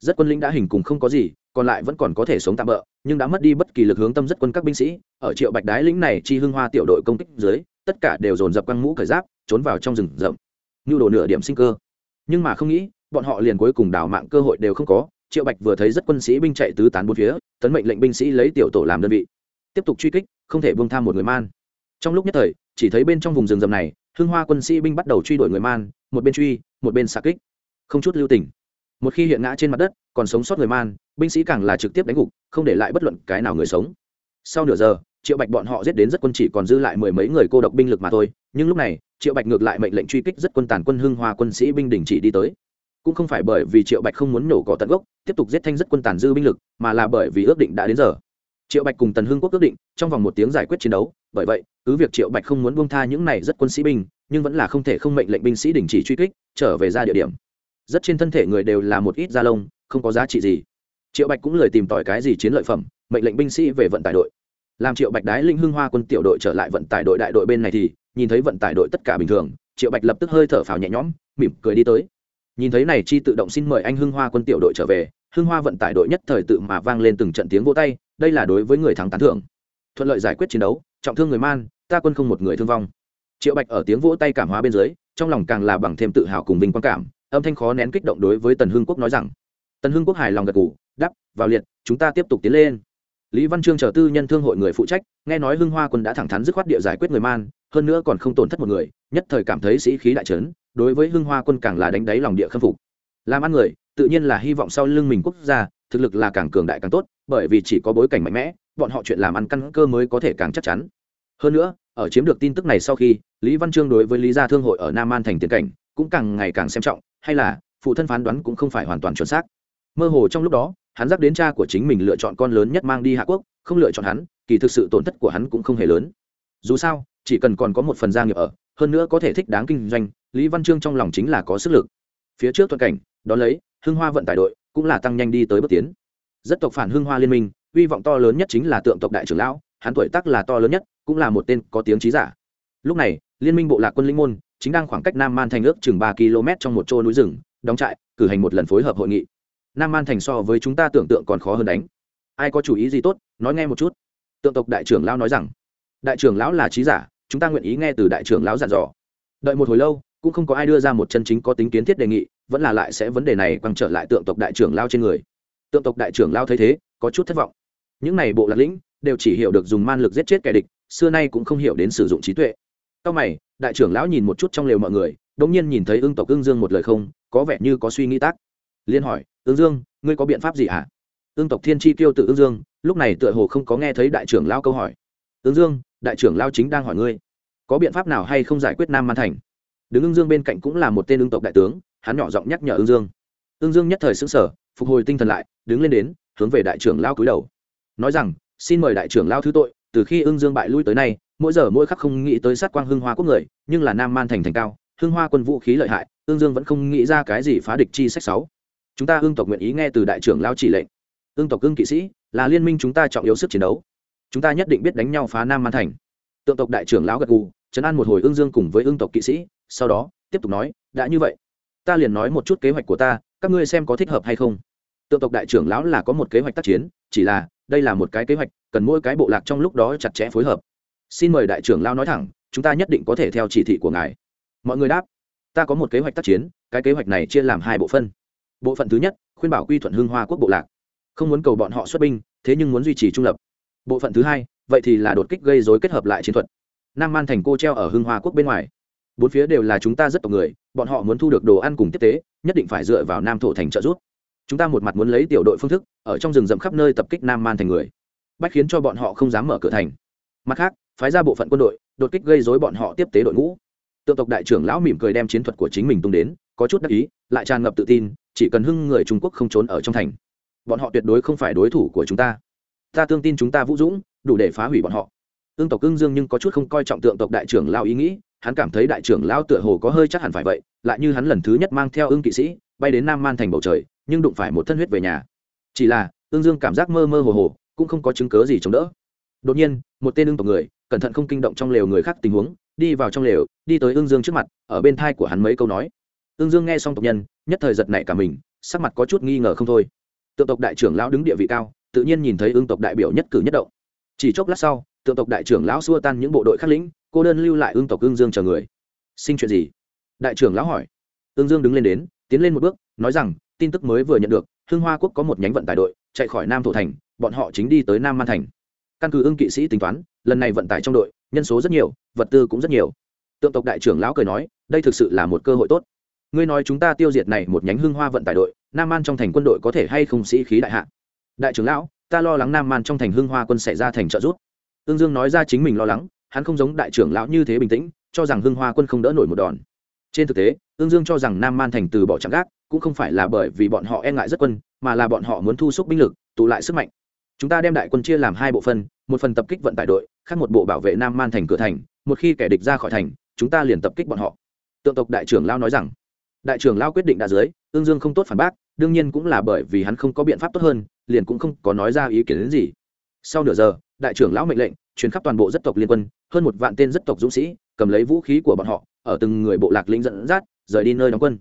Rất quân lĩnh đã hình cùng không có gì, còn lại vẫn còn có thể sống tạm bỡ nhưng đã mất đi bất kỳ lực hướng tâm rất quân các binh sĩ. Ở triệu bạch đái lĩnh này chi hưng hoa tiểu đội công kích dưới, tất cả đều dồn dập quăng mũ khởi giáp, trốn vào trong rừng rậm. Như đổ nửa điểm sinh cơ. Nhưng mà không nghĩ bọn họ liền cuối cùng đào mạng cơ hội đều không có, triệu bạch vừa thấy rất quân sĩ binh chạy tứ tán bốn phía, tấn mệnh lệnh binh sĩ lấy tiểu tổ làm đơn vị. Tiếp tục truy kích, không thể buông tham một người man. Trong lúc nhất thời, chỉ thấy bên trong vùng rừng rậm này, hưng hoa quân sĩ binh bắt đầu truy đuổi người man, một bên truy, một bên xạ kích. Không chút lưu tình. Một khi hiện ngã trên mặt đất, còn sống sót người man, binh sĩ càng là trực tiếp đánh gục, không để lại bất luận cái nào người sống. Sau nửa giờ, triệu bạch bọn họ giết đến rất quân chỉ còn dư lại mười mấy người cô độc binh lực mà thôi, nhưng lúc này, triệu bạch ngược lại mệnh lệnh truy kích rất quân tàn quân hưng hoa quân sĩ binh đình chỉ đi tới cũng không phải bởi vì triệu bạch không muốn nổ cỏ tận gốc, tiếp tục giết thanh rất quân tàn dư binh lực, mà là bởi vì ước định đã đến giờ. Triệu bạch cùng tần hưng quốc ước định, trong vòng một tiếng giải quyết chiến đấu, bởi vậy, cứ việc triệu bạch không muốn buông tha những này rất quân sĩ binh, nhưng vẫn là không thể không mệnh lệnh binh sĩ đình chỉ truy kích, trở về ra địa điểm. Rất trên thân thể người đều là một ít da lông, không có giá trị gì. Triệu bạch cũng lời tìm tỏi cái gì chiến lợi phẩm, mệnh lệnh binh sĩ về vận tải đội. Làm triệu bạch đái linh hưng hoa quân tiểu đội trở lại vận tải đội đại đội bên này thì, nhìn thấy vận tải đội tất cả bình thường, triệu bạch lập tức hơi thở phào nhẹ nhõm, mỉm cười đi tới nhìn thấy này chi tự động xin mời anh hưng hoa quân tiểu đội trở về, hưng hoa vận tải đội nhất thời tự mà vang lên từng trận tiếng vô tay, đây là đối với người thắng tán thưởng. Thuận lợi giải quyết chiến đấu, trọng thương người man, ta quân không một người thương vong. Triệu bạch ở tiếng vỗ tay cảm hóa bên dưới, trong lòng càng là bằng thêm tự hào cùng vinh quang cảm, âm thanh khó nén kích động đối với tần hưng quốc nói rằng, tần hưng quốc hài lòng gật gù đắp vào liệt, chúng ta tiếp tục tiến lên. Lý văn trương chờ tư nhân thương hội người phụ trách, nghe nói hưng hoa quân đã thẳng thắn dứt khoát địa giải quyết người man, hơn nữa còn không tổn thất một người, nhất thời cảm thấy sĩ khí đại trấn đối với hưng hoa quân càng là đánh đáy lòng địa khâm phục. Làm ăn người, tự nhiên là hy vọng sau lưng mình quốc gia, thực lực là càng cường đại càng tốt, bởi vì chỉ có bối cảnh mạnh mẽ, bọn họ chuyện làm ăn căn cơ mới có thể càng chắc chắn. Hơn nữa, ở chiếm được tin tức này sau khi, lý văn trương đối với lý gia thương hội ở nam an thành tiền cảnh, cũng càng ngày càng xem trọng, hay là, phụ thân phán đoán cũng không phải hoàn toàn chuẩn xác. Mơ hồ trong lúc đó, hắn dắt đến cha của chính mình lựa chọn con lớn nhất mang đi hạ quốc, không lựa chọn hắn, kỳ thực sự tổn thất của hắn cũng không hề lớn. Dù sao, chỉ cần còn có một phần gia nghiệp ở hơn nữa có thể thích đáng kinh doanh, lý văn trương trong lòng chính là có sức lực. Phía trước thuận cảnh đón lấy, hưng hoa vận tải đội cũng là tăng nhanh đi tới bước tiến. Rất tộc phản hưng hoa liên minh, hy vọng to lớn nhất chính là tượng tộc đại trưởng lão, hắn tuổi tác là to lớn nhất, cũng là một tên có tiếng trí giả. Lúc này, liên minh bộ lạc quân linh môn chính đang khoảng cách nam man thành ước chừng ba km trong một chỗ núi rừng, đóng trại, cử hành một lần phối hợp hội nghị. Nam man thành so với chúng ta tưởng tượng còn khó hơn đánh. Ai có chủ ý gì tốt, nói nghe một chút. Tượng tộc đại trưởng lão nói rằng, đại trưởng lão là trí giả chúng ta nguyện ý nghe từ đại trưởng lão dặn dò. Đợi một hồi lâu, cũng không có ai đưa ra một chân chính có tính kiến thiết đề nghị, vẫn là lại sẽ vấn đề này quăng trở lại tượng tộc đại trưởng lao trên người. Tượng tộc đại trưởng lao thấy thế, có chút thất vọng. Những này bộ lạc lĩnh, đều chỉ hiểu được dùng man lực giết chết kẻ địch, xưa nay cũng không hiểu đến sử dụng trí tuệ. Sau mày, đại trưởng lão nhìn một chút trong lều mọi người, đống nhiên nhìn thấy ưng tộc ưng dương một lời không, có vẻ như có suy nghĩ tác. Liên hỏi, ưng dương, ngươi có biện pháp gì hả? À? ưng tộc thiên chi tiêu tự ưng dương, lúc này tựa hồ không có nghe thấy đại trưởng lao câu hỏi. Ưng dương đại trưởng lao chính đang hỏi ngươi, có biện pháp nào hay không giải quyết nam man thành? Đứng ưng dương bên cạnh cũng là một tên ưng tộc đại tướng, hắn nhỏ giọng nhắc nhở ưng dương. Ưng dương nhất thời xứng sở phục hồi tinh thần lại, đứng lên đến, hướng về đại trưởng lao cúi đầu. Nói rằng, xin mời đại trưởng lao thứ tội, từ khi ưng dương bại lui tới nay, mỗi giờ mỗi khắc không nghĩ tới sát quang hưng hoa quốc người, nhưng là nam man thành thành cao, hưng hoa quân vũ khí lợi hại, ưng dương vẫn không nghĩ ra cái gì phá địch chi sách sáu. Chúng ta ưng tộc nguyện ý nghe từ đại trưởng lao chỉ lệnh. Ưng tộc ưng kỵ sĩ, là liên minh chúng ta trọng yếu sức chiến đấu chúng ta nhất định biết đánh nhau phá nam man thành tượng tộc đại trưởng lão gật gù chấn an một hồi ương dương cùng với ưng tộc kỵ sĩ sau đó tiếp tục nói đã như vậy ta liền nói một chút kế hoạch của ta các ngươi xem có thích hợp hay không tượng tộc đại trưởng lão là có một kế hoạch tác chiến chỉ là đây là một cái kế hoạch cần mỗi cái bộ lạc trong lúc đó chặt chẽ phối hợp xin mời đại trưởng lão nói thẳng chúng ta nhất định có thể theo chỉ thị của ngài mọi người đáp ta có một kế hoạch tác chiến cái kế hoạch này chia làm hai bộ phân bộ phận thứ nhất khuyên bảo quy thuận hương hoa quốc bộ lạc không muốn cầu bọn họ xuất binh thế nhưng muốn duy trì trung lập bộ phận thứ hai, vậy thì là đột kích gây dối kết hợp lại chiến thuật. Nam man thành cô treo ở hưng hoa quốc bên ngoài. Bốn phía đều là chúng ta rất tộc người, bọn họ muốn thu được đồ ăn cùng tiếp tế, nhất định phải dựa vào nam thổ thành trợ giúp. Chúng ta một mặt muốn lấy tiểu đội phương thức, ở trong rừng rậm khắp nơi tập kích nam man thành người. Bách khiến cho bọn họ không dám mở cửa thành. Mặt khác, phái ra bộ phận quân đội, đột kích gây dối bọn họ tiếp tế đội ngũ. Tượng tộc đại trưởng lão mỉm cười đem chiến thuật của chính mình tung đến, có chút đắc ý, lại tràn ngập tự tin, chỉ cần hưng người trung quốc không trốn ở trong thành, bọn họ tuyệt đối không phải đối thủ của chúng ta ta tương tin chúng ta vũ dũng, đủ để phá hủy bọn họ. Ương tộc ưng dương nhưng có chút không coi trọng tượng tộc đại trưởng lao ý nghĩ, hắn cảm thấy đại trưởng lao tựa hồ có hơi chắc hẳn phải vậy, lại như hắn lần thứ nhất mang theo ương kỵ sĩ, bay đến nam man thành bầu trời, nhưng đụng phải một thân huyết về nhà. Chỉ là ương dương cảm giác mơ mơ hồ hồ, cũng không có chứng cớ gì chống đỡ. Đột nhiên, một tên ương tộc người, cẩn thận không kinh động trong lều người khác tình huống, đi vào trong lều, đi tới ương dương trước mặt, ở bên thai của hắn mấy câu nói. Ương dương nghe xong tộc nhân, nhất thời giật nảy cả mình, sắc mặt có chút nghi ngờ không thôi. Tượng tộc đại trưởng lão đứng địa vị cao tự nhiên nhìn thấy ương tộc đại biểu nhất cử nhất động. Chỉ chốc lát sau, tượng tộc đại trưởng lão xua tan những bộ đội khắc lĩnh, cô đơn lưu lại ương tộc ương dương chờ người. Sinh chuyện gì? Đại trưởng lão hỏi. Ương dương đứng lên đến, tiến lên một bước, nói rằng, tin tức mới vừa nhận được, hưng hoa quốc có một nhánh vận tải đội, chạy khỏi nam thổ thành, bọn họ chính đi tới nam man thành. Căn cứ ưng kỵ sĩ tính toán, lần này vận tải trong đội, nhân số rất nhiều, vật tư cũng rất nhiều. Tượng tộc đại trưởng lão cười nói, đây thực sự là một cơ hội tốt. Ngươi nói chúng ta tiêu diệt này một nhánh hưng hoa vận tải đội, nam man trong thành quân đội có thể hay không sĩ khí đại hạ? Đại trưởng lão, ta lo lắng nam man trong thành hưng hoa quân xảy ra thành trợ rút tương dương nói ra chính mình lo lắng, hắn không giống đại trưởng lão như thế bình tĩnh, cho rằng hưng hoa quân không đỡ nổi một đòn. Trên thực tế, tương dương cho rằng nam man thành từ bỏ chạm gác, cũng không phải là bởi vì bọn họ e ngại rất quân, mà là bọn họ muốn thu xúc binh lực, tụ lại sức mạnh. Chúng ta đem đại quân chia làm hai bộ phân, một phần tập kích vận tải đội, khác một bộ bảo vệ nam man thành cửa thành, một khi kẻ địch ra khỏi thành, chúng ta liền tập kích bọn họ. Tượng tộc đại trưởng lao nói rằng, đại trưởng lao quyết định đã dưới ương dương không tốt phản bác đương nhiên cũng là bởi vì hắn không có biện pháp tốt hơn, liền cũng không có nói ra ý kiến đến gì. Sau nửa giờ, đại trưởng lão mệnh lệnh, truyền khắp toàn bộ dân tộc liên quân, hơn một vạn tên dân tộc dũng sĩ, cầm lấy vũ khí của bọn họ, ở từng người bộ lạc lĩnh dẫn dắt, rời đi nơi đóng quân.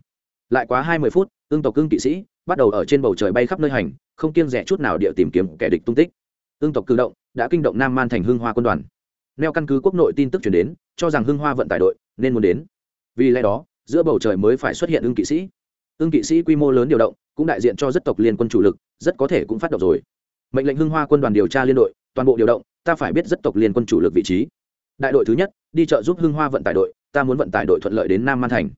Lại quá hai mươi phút, ương tộc cương kỵ sĩ bắt đầu ở trên bầu trời bay khắp nơi hành, không kiêng rẻ chút nào địa tìm kiếm kẻ địch tung tích. Ương tộc cử động đã kinh động nam man thành hưng hoa quân đoàn. Neo căn cứ quốc nội tin tức chuyển đến, cho rằng hưng hoa vận tải đội nên muốn đến. Vì lẽ đó, giữa bầu trời mới phải xuất hiện ương kỵ sĩ ương kỵ sĩ quy mô lớn điều động, cũng đại diện cho rất tộc liên quân chủ lực, rất có thể cũng phát động rồi. Mệnh lệnh hưng hoa quân đoàn điều tra liên đội, toàn bộ điều động, ta phải biết rất tộc liên quân chủ lực vị trí. Đại đội thứ nhất, đi chợ giúp hưng hoa vận tải đội, ta muốn vận tải đội thuận lợi đến nam man thành.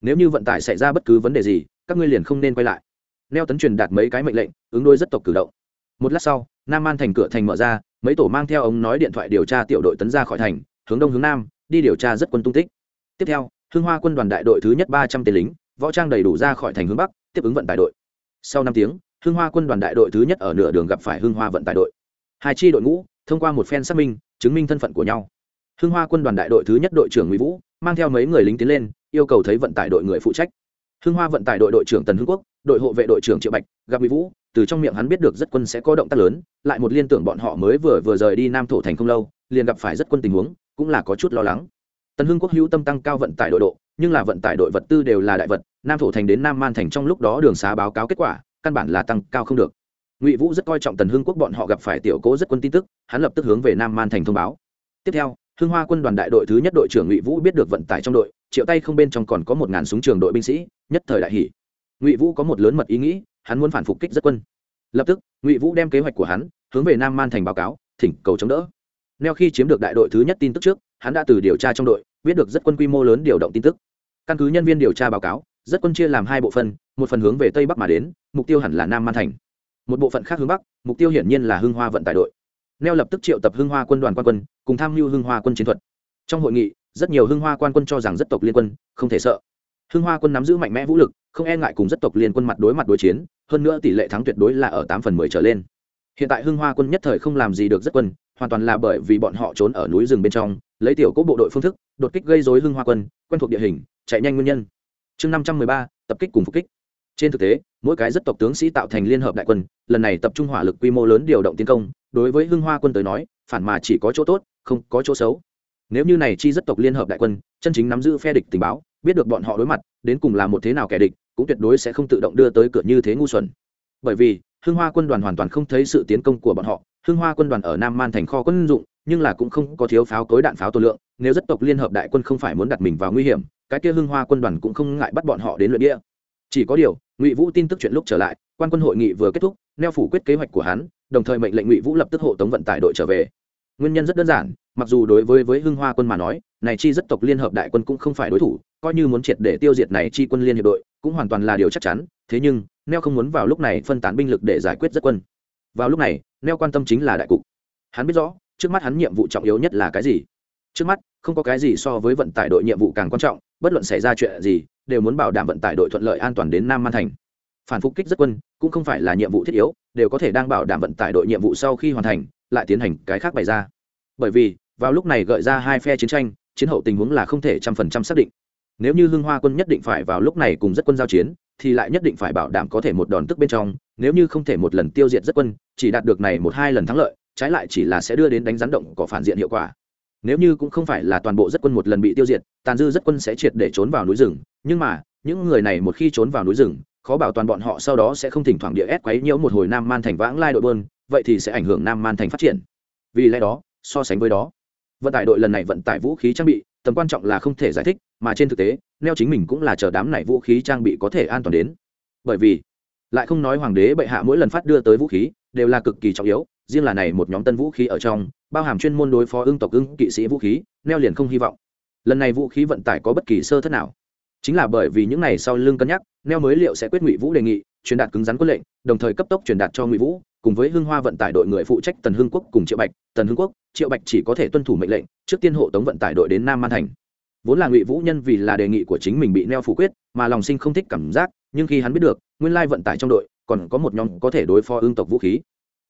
Nếu như vận tải xảy ra bất cứ vấn đề gì, các ngươi liền không nên quay lại. Neo tấn truyền đạt mấy cái mệnh lệnh, ứng đôi rất tộc cử động. Một lát sau, nam man thành cửa thành mở ra, mấy tổ mang theo ống nói điện thoại điều tra tiểu đội tấn ra khỏi thành, hướng đông hướng nam, đi điều tra rất quân tung tích. Tiếp theo, hưng hoa quân đoàn đại đội thứ nhất ba trăm tên lính võ trang đầy đủ ra khỏi thành hướng bắc, tiếp ứng vận tải đội. Sau năm tiếng, hưng hoa quân đoàn đại đội thứ nhất ở nửa đường gặp phải hưng hoa vận tải đội. Hai chi đội ngũ, thông qua một phen xác minh, chứng minh thân phận của nhau. Hưng hoa quân đoàn đại đội thứ nhất đội trưởng nguyễn vũ, mang theo mấy người lính tiến lên, yêu cầu thấy vận tải đội người phụ trách. Hưng hoa vận tải đội đội trưởng tần hưng quốc, đội hộ vệ đội trưởng triệu bạch, gặp nguyễn vũ, từ trong miệng hắn biết được rất quân sẽ có động tác lớn, lại một liên tưởng bọn họ mới vừa vừa rời đi nam thổ thành không lâu, liền gặp phải rất quân tình huống, cũng là có chút lo lắng. Tần hưng quốc hữu tâm tăng cao vận tải đội độ nhưng là vận tải đội vật tư đều là đại vật, nam thổ thành đến nam man thành trong lúc đó đường xá báo cáo kết quả, căn bản là tăng cao không được. Ngụy vũ rất coi trọng tần hưng quốc bọn họ gặp phải tiểu cố rất quân tin tức, hắn lập tức hướng về nam man thành thông báo. Tiếp theo, hưng hoa quân đoàn đại đội thứ nhất đội trưởng ngụy vũ biết được vận tải trong đội, triệu tay không bên trong còn có một ngàn súng trường đội binh sĩ, nhất thời đại hỷ ngụy vũ có một lớn mật ý nghĩ, hắn muốn phản phục kích rất quân. Lập tức, ngụy vũ đem kế hoạch của hắn hướng về nam man thành báo cáo, thỉnh cầu chống đỡ. Neo khi chiếm được đại đội thứ nhất tin tức trước, hắn đã từ điều tra trong đội biết được rất quân quy mô lớn điều động tin tức. Căn cứ nhân viên điều tra báo cáo, rất quân chia làm hai bộ phận, một phần hướng về tây bắc mà đến, mục tiêu hẳn là nam man thành. Một bộ phận khác hướng bắc, mục tiêu hiển nhiên là hưng hoa vận tải đội. Neo lập tức triệu tập hưng hoa quân đoàn quan quân, cùng tham mưu hưng hoa quân chiến thuật. Trong hội nghị, rất nhiều hưng hoa quan quân cho rằng rất tộc liên quân, không thể sợ. Hưng hoa quân nắm giữ mạnh mẽ vũ lực, không e ngại cùng rất tộc liên quân mặt đối mặt đối chiến, hơn nữa tỷ lệ thắng tuyệt đối là ở tám phần mười trở lên. Hiện tại hưng hoa quân nhất thời không làm gì được rất quân, hoàn toàn là bởi vì bọn họ trốn ở núi rừng bên trong lấy tiểu cố bộ đội phương thức, đột kích gây dối hưng hoa quân, quen thuộc địa hình, chạy nhanh nguyên nhân. Chương năm trăm mười ba, tập kích cùng phục kích. Trên thực tế, mỗi cái rất tộc tướng sĩ tạo thành liên hợp đại quân, lần này tập trung hỏa lực quy mô lớn điều động tiến công, đối với hưng hoa quân tới nói, phản mà chỉ có chỗ tốt, không có chỗ xấu. Nếu như này chi rất tộc liên hợp đại quân, chân chính nắm giữ phe địch tình báo, biết được bọn họ đối mặt, đến cùng là một thế nào kẻ địch, cũng tuyệt đối sẽ không tự động đưa tới cửa như thế ngu xuẩn. Bởi vì, hưng hoa quân đoàn hoàn toàn không thấy sự tiến công của bọn họ, hưng hoa quân đoàn ở nam man thành kho quân dụng nhưng là cũng không có thiếu pháo cối đạn pháo tổ lượng, nếu rất tộc liên hợp đại quân không phải muốn đặt mình vào nguy hiểm, cái kia hưng hoa quân đoàn cũng không ngại bắt bọn họ đến luyện đĩa chỉ có điều, ngụy vũ tin tức chuyện lúc trở lại, quan quân hội nghị vừa kết thúc, neo phủ quyết kế hoạch của hắn, đồng thời mệnh lệnh ngụy vũ lập tức hộ tống vận tải đội trở về. Nguyên nhân rất đơn giản, mặc dù đối với với hưng hoa quân mà nói, này chi rất tộc liên hợp đại quân cũng không phải đối thủ, coi như muốn triệt để tiêu diệt này chi quân liên hiệp đội, cũng hoàn toàn là điều chắc chắn, thế nhưng, neo không muốn vào lúc này phân tán binh lực để giải quyết rất quân. Vào lúc này, neo quan tâm chính là đại cục. Hắn biết rõ trước mắt hắn nhiệm vụ trọng yếu nhất là cái gì? Trước mắt, không có cái gì so với vận tải đội nhiệm vụ càng quan trọng, bất luận xảy ra chuyện gì, đều muốn bảo đảm vận tải đội thuận lợi an toàn đến nam man thành. Phản phục kích rất quân, cũng không phải là nhiệm vụ thiết yếu, đều có thể đang bảo đảm vận tải đội nhiệm vụ sau khi hoàn thành, lại tiến hành cái khác bày ra. Bởi vì, vào lúc này gợi ra hai phe chiến tranh, chiến hậu tình huống là không thể trăm phần trăm xác định. Nếu như hưng hoa quân nhất định phải vào lúc này cùng rất quân giao chiến, thì lại nhất định phải bảo đảm có thể một đòn tức bên trong, nếu như không thể một lần tiêu diệt rất quân, chỉ đạt được này một hai lần thắng lợi trái lại chỉ là sẽ đưa đến đánh rắn động có phản diện hiệu quả. Nếu như cũng không phải là toàn bộ rất quân một lần bị tiêu diệt, tàn dư rất quân sẽ triệt để trốn vào núi rừng. Nhưng mà, những người này một khi trốn vào núi rừng, khó bảo toàn bọn họ sau đó sẽ không thỉnh thoảng địa ép quấy nhiễu một hồi nam man thành vãng lai đội bơn vậy thì sẽ ảnh hưởng nam man thành phát triển. Vì lẽ đó, so sánh với đó, vận tải đội lần này vận tải vũ khí trang bị, tầm quan trọng là không thể giải thích, mà trên thực tế, neo chính mình cũng là chờ đám này vũ khí trang bị có thể an toàn đến. Bởi vì, lại không nói hoàng đế bệ hạ mỗi lần phát đưa tới vũ khí, đều là cực kỳ trọng yếu riêng là này một nhóm tân vũ khí ở trong, bao hàm chuyên môn đối phó ưng tộc ưng kỵ sĩ vũ khí, neo liền không hy vọng. Lần này vũ khí vận tải có bất kỳ sơ thất nào. Chính là bởi vì những này sau lưng cân nhắc, neo mới liệu sẽ quyết ngụy vũ đề nghị, truyền đạt cứng rắn quân lệnh, đồng thời cấp tốc truyền đạt cho ngụy vũ, cùng với hưng hoa vận tải đội người phụ trách tần hưng quốc cùng triệu bạch, tần hưng quốc, triệu bạch chỉ có thể tuân thủ mệnh lệnh, trước tiên hộ tống vận tải đội đến nam man thành. Vốn là ngụy vũ nhân vì là đề nghị của chính mình bị neo phủ quyết, mà lòng sinh không thích cảm giác, nhưng khi hắn biết được, nguyên lai vận tải trong đội, còn có một nhóm có thể đối phó ương tộc vũ khí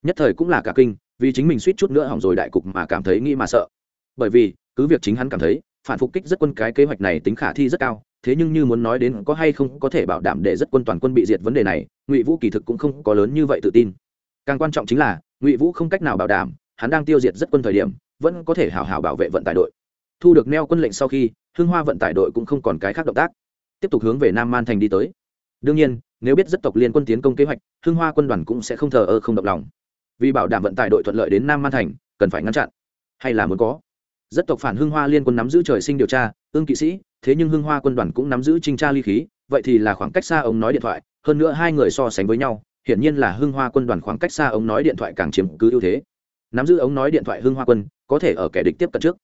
nhất thời cũng là cả kinh, vì chính mình suýt chút nữa hỏng rồi đại cục mà cảm thấy nghĩ mà sợ. Bởi vì, cứ việc chính hắn cảm thấy, phản phục kích rất quân cái kế hoạch này tính khả thi rất cao, thế nhưng như muốn nói đến có hay không có thể bảo đảm để rất quân toàn quân bị diệt vấn đề này, ngụy vũ kỳ thực cũng không có lớn như vậy tự tin. Càng quan trọng chính là, ngụy vũ không cách nào bảo đảm, hắn đang tiêu diệt rất quân thời điểm, vẫn có thể hào hào bảo vệ vận tải đội. Thu được neo quân lệnh sau khi hương hoa vận tải đội cũng không còn cái khác động tác. Tiếp tục hướng về nam man thành đi tới. Đương nhiên, nếu biết rất tộc liên quân tiến công kế hoạch hương hoa quân đoàn cũng sẽ không thờ ơ không động lòng vì bảo đảm vận tải đội thuận lợi đến nam man thành, cần phải ngăn chặn. Hay là muốn có? Rất tộc phản hưng hoa liên quân nắm giữ trời sinh điều tra, ương kỵ sĩ, thế nhưng hưng hoa quân đoàn cũng nắm giữ trinh tra ly khí, vậy thì là khoảng cách xa ống nói điện thoại, hơn nữa hai người so sánh với nhau, hiển nhiên là hưng hoa quân đoàn khoảng cách xa ống nói điện thoại càng chiếm cứ ưu thế. Nắm giữ ống nói điện thoại hưng hoa quân, có thể ở kẻ địch tiếp cận trước.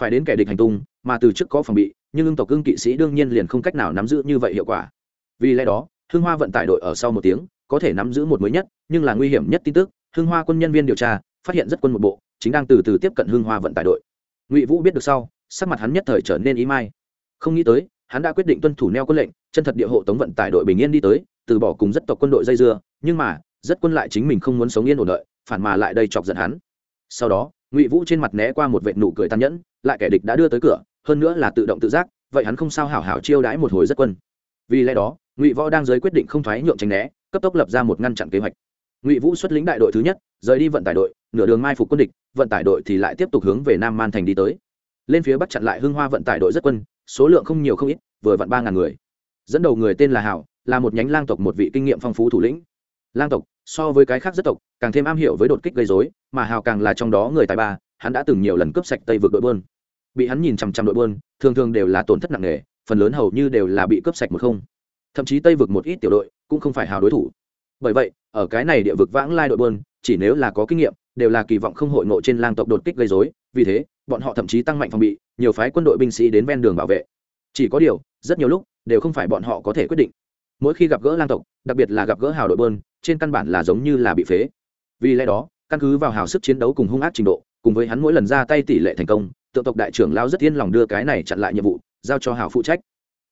Phải đến kẻ địch hành tung, mà từ trước có phòng bị, nhưng ưng tộc ưng kỵ sĩ đương nhiên liền không cách nào nắm giữ như vậy hiệu quả. Vì lẽ đó, hưng hoa vận tải đội ở sau một tiếng, có thể nắm giữ một mới nhất, nhưng là nguy hiểm nhất tin tức hưng hoa quân nhân viên điều tra phát hiện rất quân một bộ, chính đang từ từ tiếp cận hưng hoa vận tải đội. Ngụy vũ biết được sau, sắc mặt hắn nhất thời trở nên ý mai. Không nghĩ tới, hắn đã quyết định tuân thủ neo quân lệnh, chân thật địa hộ tống vận tải đội bình yên đi tới, từ bỏ cùng rất tộc quân đội dây dưa, nhưng mà, rất quân lại chính mình không muốn sống yên ổn đợi, phản mà lại đây chọc giận hắn. Sau đó, ngụy vũ trên mặt né qua một vệt nụ cười tàn nhẫn, lại kẻ địch đã đưa tới cửa, hơn nữa là tự động tự giác, vậy hắn không sao hảo hảo chiêu đãi một hồi rất quân. Vì lẽ đó, ngụy võ đang giới quyết định không thoái nhượng tránh né, cấp tốc lập ra một ngăn chặn kế hoạch ngụy vũ xuất lĩnh đại đội thứ nhất rời đi vận tải đội nửa đường mai phục quân địch vận tải đội thì lại tiếp tục hướng về nam man thành đi tới lên phía bắc chặn lại hưng hoa vận tải đội rất quân số lượng không nhiều không ít vừa vặn ba ngàn người dẫn đầu người tên là hảo là một nhánh lang tộc một vị kinh nghiệm phong phú thủ lĩnh lang tộc so với cái khác rất tộc càng thêm am hiểu với đột kích gây dối mà hào càng là trong đó người tài ba hắn đã từng nhiều lần cướp sạch tây vượt đội bơn bị hắn nhìn chằm chằm đội bơn thường thường đều là tổn thất nặng nề phần lớn hầu như đều là bị cướp sạch một không thậm chí tây vực một ít tiểu đội cũng không phải hào đối thủ bởi vậy, ở cái này địa vực vãng lai đội bơn chỉ nếu là có kinh nghiệm, đều là kỳ vọng không hội ngộ trên lang tộc đột kích gây dối vì thế, bọn họ thậm chí tăng mạnh phòng bị, nhiều phái quân đội binh sĩ đến ven đường bảo vệ. Chỉ có điều, rất nhiều lúc, đều không phải bọn họ có thể quyết định. Mỗi khi gặp gỡ lang tộc, đặc biệt là gặp gỡ hào đội bơn trên căn bản là giống như là bị phế. Vì lẽ đó, căn cứ vào hào sức chiến đấu cùng hung ác trình độ, cùng với hắn mỗi lần ra tay tỷ lệ thành công, tượng tộc đại trưởng lao rất yên lòng đưa cái này chặn lại nhiệm vụ, giao cho hào phụ trách.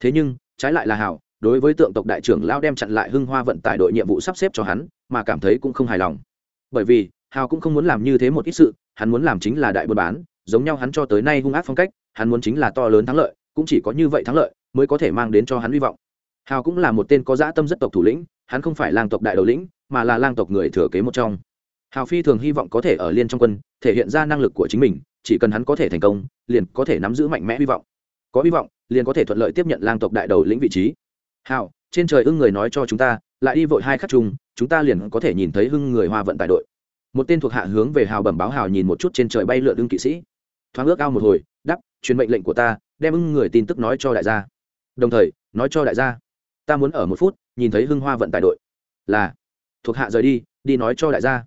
Thế nhưng, trái lại là hào đối với tượng tộc đại trưởng lao đem chặn lại hưng hoa vận tải đội nhiệm vụ sắp xếp cho hắn, mà cảm thấy cũng không hài lòng. Bởi vì, hào cũng không muốn làm như thế một ít sự, hắn muốn làm chính là đại buôn bán, giống nhau hắn cho tới nay hung ác phong cách, hắn muốn chính là to lớn thắng lợi, cũng chỉ có như vậy thắng lợi mới có thể mang đến cho hắn hy vọng. Hào cũng là một tên có dã tâm rất tộc thủ lĩnh, hắn không phải lang tộc đại đầu lĩnh, mà là lang tộc người thừa kế một trong. Hào phi thường hy vọng có thể ở liên trong quân, thể hiện ra năng lực của chính mình, chỉ cần hắn có thể thành công, liền có thể nắm giữ mạnh mẽ hy vọng. Có hy vọng, liền có thể thuận lợi tiếp nhận lang tộc đại đầu lĩnh vị trí hào trên trời ưng người nói cho chúng ta, lại đi vội hai khắc chung, chúng ta liền có thể nhìn thấy hưng người hoa vận tải đội. Một tên thuộc hạ hướng về hào bẩm báo hào nhìn một chút trên trời bay lượn ưng kỵ sĩ. Thoáng ước ao một hồi đắp truyền mệnh lệnh của ta, đem ưng người tin tức nói cho đại gia. Đồng thời, nói cho đại gia, ta muốn ở một phút, nhìn thấy hưng hoa vận tải đội. Là, thuộc hạ rời đi đi nói cho đại gia.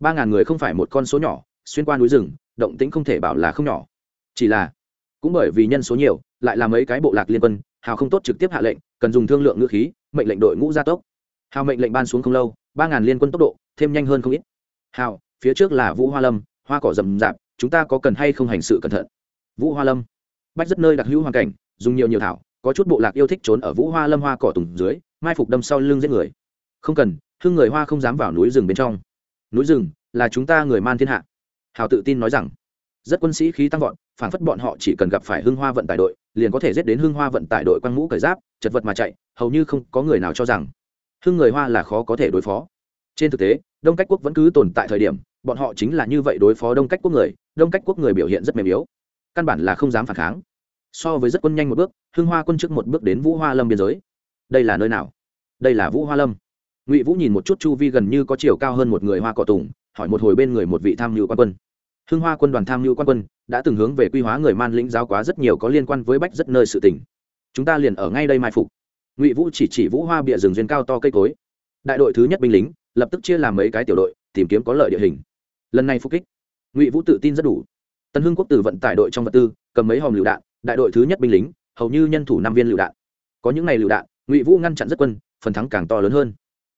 Ba ngàn người không phải một con số nhỏ, xuyên qua núi rừng, động tĩnh không thể bảo là không nhỏ. Chỉ là, cũng bởi vì nhân số nhiều, lại là mấy cái bộ lạc liên quân, hào không tốt trực tiếp hạ lệnh cần dùng thương lượng ngữ khí, mệnh lệnh đội ngũ gia tốc. Hào mệnh lệnh ban xuống không lâu, ba ngàn liên quân tốc độ, thêm nhanh hơn không ít. Hào, phía trước là vũ hoa lâm, hoa cỏ rậm rạp, chúng ta có cần hay không hành sự cẩn thận? Vũ hoa lâm. Bách rất nơi đặc hữu hoàn cảnh, dùng nhiều nhiều thảo, có chút bộ lạc yêu thích trốn ở vũ hoa lâm hoa cỏ tùng dưới, mai phục đâm sau lưng giết người. Không cần hưng người hoa không dám vào núi rừng bên trong. Núi rừng là chúng ta người man thiên hạ. Hào tự tin nói rằng rất quân sĩ khí tăng vọt phản phất bọn họ chỉ cần gặp phải hưng hoa vận tải đội, liền có thể giết đến hưng hoa vận tải đội quăng mũ cởi giáp, chật vật mà chạy, hầu như không có người nào cho rằng hưng người hoa là khó có thể đối phó. Trên thực tế, đông cách quốc vẫn cứ tồn tại thời điểm, bọn họ chính là như vậy đối phó đông cách quốc người, đông cách quốc người biểu hiện rất mềm yếu, căn bản là không dám phản kháng. So với rất quân nhanh một bước, hưng hoa quân trước một bước đến vũ hoa lâm biên giới. Đây là nơi nào? Đây là vũ hoa lâm. Ngụy vũ nhìn một chút chu vi gần như có chiều cao hơn một người hoa cỏ tùng, hỏi một hồi bên người một vị tham mưu quan quân hưng hoa quân đoàn tham mưu quan quân, đã từng hướng về quy hóa người man lĩnh giáo quá rất nhiều có liên quan với bách rất nơi sự tỉnh chúng ta liền ở ngay đây mai phục. Ngụy vũ chỉ chỉ vũ hoa bịa rừng duyên cao to cây cối. Đại đội thứ nhất binh lính, lập tức chia làm mấy cái tiểu đội, tìm kiếm có lợi địa hình. Lần này phục kích, ngụy vũ tự tin rất đủ. Tân hưng quốc tử vận tải đội trong vật tư, cầm mấy hòm lựu đạn, đại đội thứ nhất binh lính, hầu như nhân thủ năm viên lựu đạn. Có những ngày lựu đạn, ngụy vũ ngăn chặn rất quân, phần thắng càng to lớn hơn.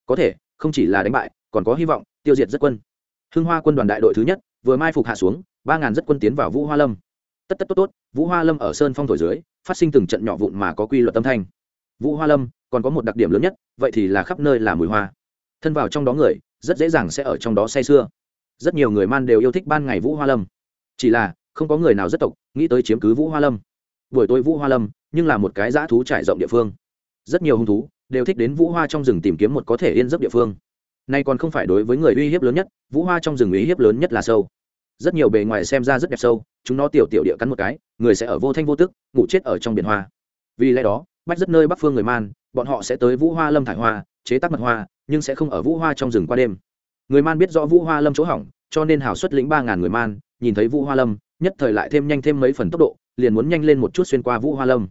Có thể, không chỉ là đánh bại, còn có hy vọng tiêu diệt rất quân hưng hoa quân đoàn đại đội thứ nhất, vừa mai phục hạ xuống, ba ngàn rất quân tiến vào vũ hoa lâm. Tất tất tốt tốt, vũ hoa lâm ở sơn phong thổi dưới, phát sinh từng trận nhỏ vụn mà có quy luật tâm thanh. Vũ hoa lâm, còn có một đặc điểm lớn nhất, vậy thì là khắp nơi là mùi hoa. Thân vào trong đó người, rất dễ dàng sẽ ở trong đó say sưa. Rất nhiều người man đều yêu thích ban ngày vũ hoa lâm. Chỉ là, không có người nào rất tộc, nghĩ tới chiếm cứ vũ hoa lâm. Buổi tối vũ hoa lâm, nhưng là một cái dã thú trải rộng địa phương. Rất nhiều hung thú, đều thích đến vũ hoa trong rừng tìm kiếm một có thể yên giấc địa phương nay còn không phải đối với người uy hiếp lớn nhất, vũ hoa trong rừng uy hiếp lớn nhất là sâu. Rất nhiều bề ngoài xem ra rất đẹp sâu, chúng nó tiểu tiểu địa cắn một cái, người sẽ ở vô thanh vô tức, ngủ chết ở trong biển hoa. Vì lẽ đó, bách rất nơi bắc phương người man, bọn họ sẽ tới vũ hoa lâm thải hoa, chế tác mật hoa, nhưng sẽ không ở vũ hoa trong rừng qua đêm. Người man biết rõ vũ hoa lâm chỗ hỏng, cho nên hào xuất lĩnh ba ngàn người man, nhìn thấy vũ hoa lâm, nhất thời lại thêm nhanh thêm mấy phần tốc độ, liền muốn nhanh lên một chút xuyên qua vũ hoa lâm.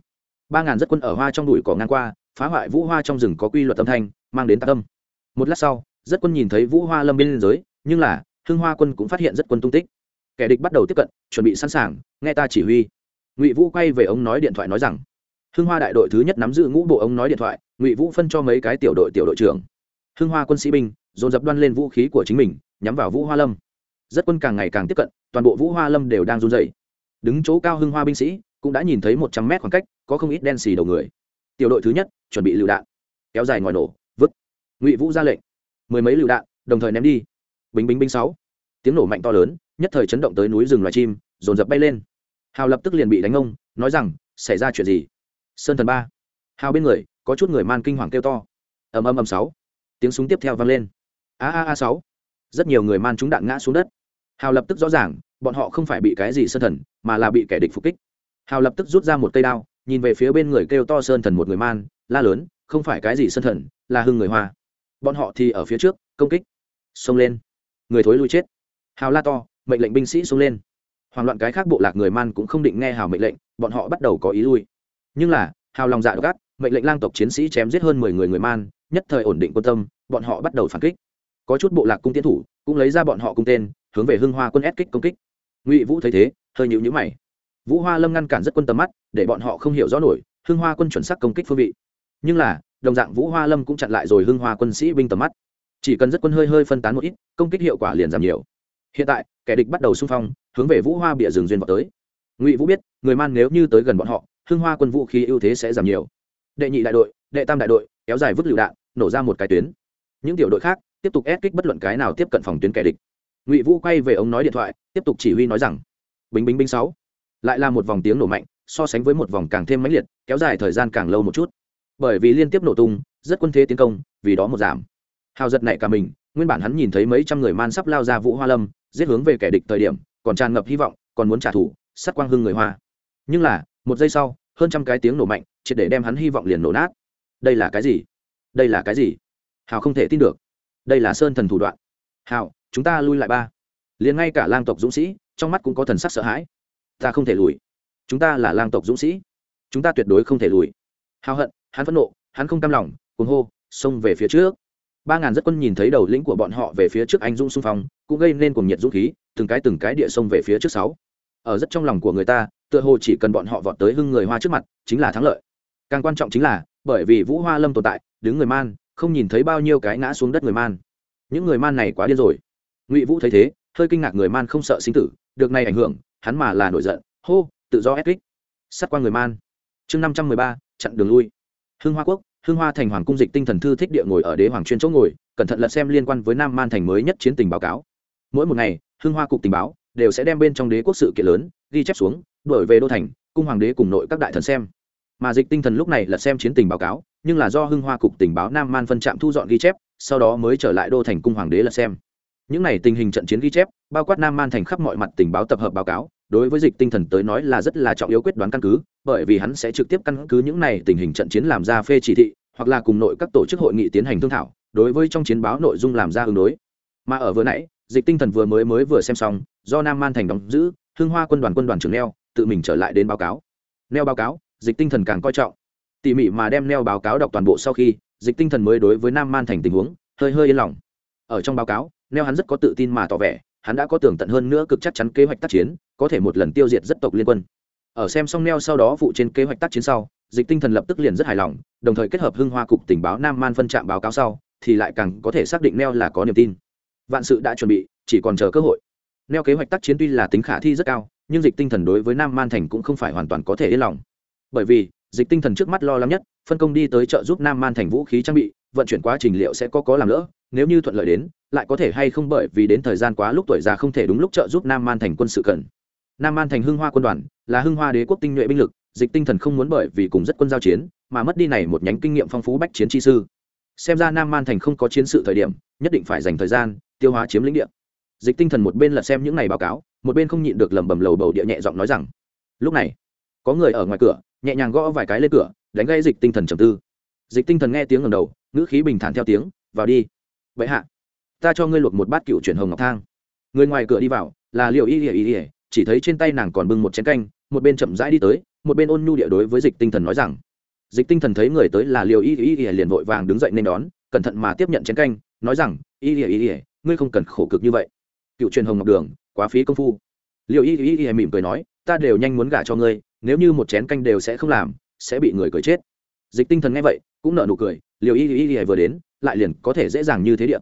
Ba ngàn rất quân ở hoa trong đùi cỏ ngang qua, phá hoại vũ hoa trong rừng có quy luật âm thanh, mang đến tạc âm một lát sau rất quân nhìn thấy vũ hoa lâm bên giới, nhưng là, hưng hoa quân cũng phát hiện rất quân tung tích. Kẻ địch bắt đầu tiếp cận, chuẩn bị sẵn sàng, nghe ta chỉ huy. Ngụy vũ quay về ông nói điện thoại nói rằng, hưng hoa đại đội thứ nhất nắm giữ ngũ bộ ông nói điện thoại, ngụy vũ phân cho mấy cái tiểu đội tiểu đội trưởng. Hưng hoa quân sĩ binh, dồn dập đoan lên vũ khí của chính mình, nhắm vào vũ hoa lâm. Rất quân càng ngày càng tiếp cận, toàn bộ vũ hoa lâm đều đang run dày đứng chỗ cao hưng hoa binh sĩ, cũng đã nhìn thấy một trăm mét khoảng cách, có không ít đen xì đầu người. Tiểu đội thứ nhất, chuẩn bị lựu đạn. Kéo dài ngoài nổ, vứt. Ngụy vũ ra lệnh mười mấy lựu đạn, đồng thời ném đi. Bính bính bính sáu. Tiếng nổ mạnh to lớn, nhất thời chấn động tới núi rừng loài chim, dồn dập bay lên. Hào lập tức liền bị đánh ông, nói rằng, xảy ra chuyện gì? Sơn thần ba. Hào bên người, có chút người man kinh hoàng kêu to. Ầm ầm ầm sáu. Tiếng súng tiếp theo vang lên. A a a sáu. Rất nhiều người man trúng đạn ngã xuống đất. Hào lập tức rõ ràng, bọn họ không phải bị cái gì sơn thần, mà là bị kẻ địch phục kích. Hào lập tức rút ra một cây đao, nhìn về phía bên người kêu to sơn thần một người man, la lớn, không phải cái gì sơn thần, là hưng người hoa bọn họ thì ở phía trước, công kích, xông lên. Người thối lui chết. Hào la to, mệnh lệnh binh sĩ xông lên. Hoàng loạn cái khác bộ lạc người man cũng không định nghe hào mệnh lệnh, bọn họ bắt đầu có ý lui. Nhưng là, hào lòng dạ gắt mệnh lệnh lang tộc chiến sĩ chém giết hơn mười người người man, nhất thời ổn định quân tâm, bọn họ bắt đầu phản kích. Có chút bộ lạc cung tiến thủ, cũng lấy ra bọn họ cung tên, hướng về hưng hoa quân ép kích công kích. Ngụy vũ thấy thế, hơi nhịu nhữ mày. Vũ hoa lâm ngăn cản rất quân tầm mắt, để bọn họ không hiểu rõ nổi, hưng hoa quân chuẩn xác công kích phương vị. Nhưng là đồng dạng vũ hoa lâm cũng chặn lại rồi hưng hoa quân sĩ binh tầm mắt. Chỉ cần rất quân hơi hơi phân tán một ít, công kích hiệu quả liền giảm nhiều. Hiện tại, kẻ địch bắt đầu xung phong, hướng về vũ hoa bịa rừng duyên vào tới. Ngụy vũ biết, người man nếu như tới gần bọn họ, hưng hoa quân vũ khí ưu thế sẽ giảm nhiều. Đệ nhị đại đội, đệ tam đại đội, kéo dài vứt lựu đạn, nổ ra một cái tuyến. Những tiểu đội khác, tiếp tục ép kích bất luận cái nào tiếp cận phòng tuyến kẻ địch. Ngụy vũ quay về ống nói điện thoại, tiếp tục chỉ huy nói rằng, bính bính bính sáu. Lại là một vòng tiếng nổ mạnh, so sánh với một vòng càng thêm mãnh liệt, kéo dài thời gian càng lâu một chút bởi vì liên tiếp nổ tung, rất quân thế tiến công, vì đó một giảm. Hào giật này cả mình, nguyên bản hắn nhìn thấy mấy trăm người man sắp lao ra vũ hoa lâm, giết hướng về kẻ địch thời điểm, còn tràn ngập hy vọng, còn muốn trả thù sát quang hưng người hoa. Nhưng là, một giây sau, hơn trăm cái tiếng nổ mạnh, triệt để đem hắn hy vọng liền nổ nát. Đây là cái gì? Đây là cái gì? Hào không thể tin được. Đây là sơn thần thủ đoạn. Hào, chúng ta lui lại ba. Liền ngay cả lang tộc dũng sĩ, trong mắt cũng có thần sắc sợ hãi. Ta không thể lùi. Chúng ta là lang tộc dũng sĩ. Chúng ta tuyệt đối không thể lùi. Hào hận hắn phẫn nộ, hắn không cam lòng, cuồng hô, xông về phía trước. Ba ngàn rất quân nhìn thấy đầu lĩnh của bọn họ về phía trước anh dũng xung phong, cũng gây nên cuồng nhiệt dũng khí, từng cái từng cái địa sông về phía trước sáu. Ở rất trong lòng của người ta, tựa hồ chỉ cần bọn họ vọt tới hưng người hoa trước mặt, chính là thắng lợi. Càng quan trọng chính là, bởi vì vũ hoa lâm tồn tại, đứng người man, không nhìn thấy bao nhiêu cái ngã xuống đất người man. Những người man này quá điên rồi. Ngụy vũ thấy thế, hơi kinh ngạc người man không sợ sinh tử, được này ảnh hưởng, hắn mà là nổi giận, hô, tự do ép kích. Sát qua người man. Chương năm trăm mười ba, chặn đường lui hưng hoa quốc, hưng hoa thành hoàng cung dịch tinh thần thư thích địa ngồi ở đế hoàng chuyên chỗ ngồi, cẩn thận lật xem liên quan với nam man thành mới nhất chiến tình báo cáo. Mỗi một ngày, hưng hoa cục tình báo đều sẽ đem bên trong đế quốc sự kiện lớn ghi chép xuống đổi về đô thành, cung hoàng đế cùng nội các đại thần xem. Mà dịch tinh thần lúc này là xem chiến tình báo cáo, nhưng là do hưng hoa cục tình báo nam man phân trạm thu dọn ghi chép, sau đó mới trở lại đô thành cung hoàng đế là xem. Những này tình hình trận chiến ghi chép, bao quát nam man thành khắp mọi mặt tình báo tập hợp báo cáo đối với dịch tinh thần tới nói là rất là trọng yếu quyết đoán căn cứ, bởi vì hắn sẽ trực tiếp căn cứ những này tình hình trận chiến làm ra phê chỉ thị, hoặc là cùng nội các tổ chức hội nghị tiến hành thương thảo, đối với trong chiến báo nội dung làm ra ứng đối. Mà ở vừa nãy, dịch tinh thần vừa mới mới vừa xem xong, do nam man thành đóng giữ hương hoa quân đoàn quân đoàn trưởng neo, tự mình trở lại đến báo cáo. Neo báo cáo, dịch tinh thần càng coi trọng. Tỉ mỉ mà đem neo báo cáo đọc toàn bộ sau khi, dịch tinh thần mới đối với nam man thành tình huống, hơi hơi yên lòng. Ở trong báo cáo, neo hắn rất có tự tin mà tỏ vẻ, hắn đã có tưởng tận hơn nữa cực chắc chắn kế hoạch tác chiến có thể một lần tiêu diệt rất tộc liên quân. Ở xem xong neo sau đó phụ trên kế hoạch tác chiến sau, dịch tinh thần lập tức liền rất hài lòng, đồng thời kết hợp hưng hoa cục tình báo nam man phân trạm báo cáo sau, thì lại càng có thể xác định neo là có niềm tin. Vạn sự đã chuẩn bị, chỉ còn chờ cơ hội. Neo kế hoạch tác chiến tuy là tính khả thi rất cao, nhưng dịch tinh thần đối với nam man thành cũng không phải hoàn toàn có thể yên lòng. Bởi vì, dịch tinh thần trước mắt lo lắng nhất, phân công đi tới trợ giúp nam man thành vũ khí trang bị, vận chuyển quá trình liệu sẽ có có làm lỡ, nếu như thuận lợi đến, lại có thể hay không bởi vì đến thời gian quá lúc tuổi già không thể đúng lúc trợ giúp nam man thành quân sự cần nam man thành hưng hoa quân đoàn là hưng hoa đế quốc tinh nhuệ binh lực dịch tinh thần không muốn bởi vì cùng rất quân giao chiến mà mất đi này một nhánh kinh nghiệm phong phú bách chiến chi sư xem ra nam man thành không có chiến sự thời điểm nhất định phải dành thời gian tiêu hóa chiếm lĩnh địa dịch tinh thần một bên lật xem những này báo cáo một bên không nhịn được lẩm bẩm lầu bầu địa nhẹ giọng nói rằng lúc này có người ở ngoài cửa nhẹ nhàng gõ vài cái lên cửa đánh gây dịch tinh thần trầm tư dịch tinh thần nghe tiếng ngầm đầu ngữ khí bình thản theo tiếng vào đi vậy hạ ta cho ngươi luộc một bát cựu chuyển hồng ngọc thang người ngoài cửa đi vào là liệu y ỉa y ỉa chỉ thấy trên tay nàng còn bưng một chén canh một bên chậm rãi đi tới một bên ôn nhu địa đối với dịch tinh thần nói rằng dịch tinh thần thấy người tới là liều y y y liền vội vàng đứng dậy nên đón cẩn thận mà tiếp nhận chén canh nói rằng y y y ngươi không cần khổ cực như vậy cựu truyền hồng ngọc đường quá phí công phu liều y y y mỉm cười nói ta đều nhanh muốn gả cho ngươi nếu như một chén canh đều sẽ không làm sẽ bị người cười chết dịch tinh thần nghe vậy cũng nợ nụ cười liều y y y vừa đến lại liền có thể dễ dàng như thế điện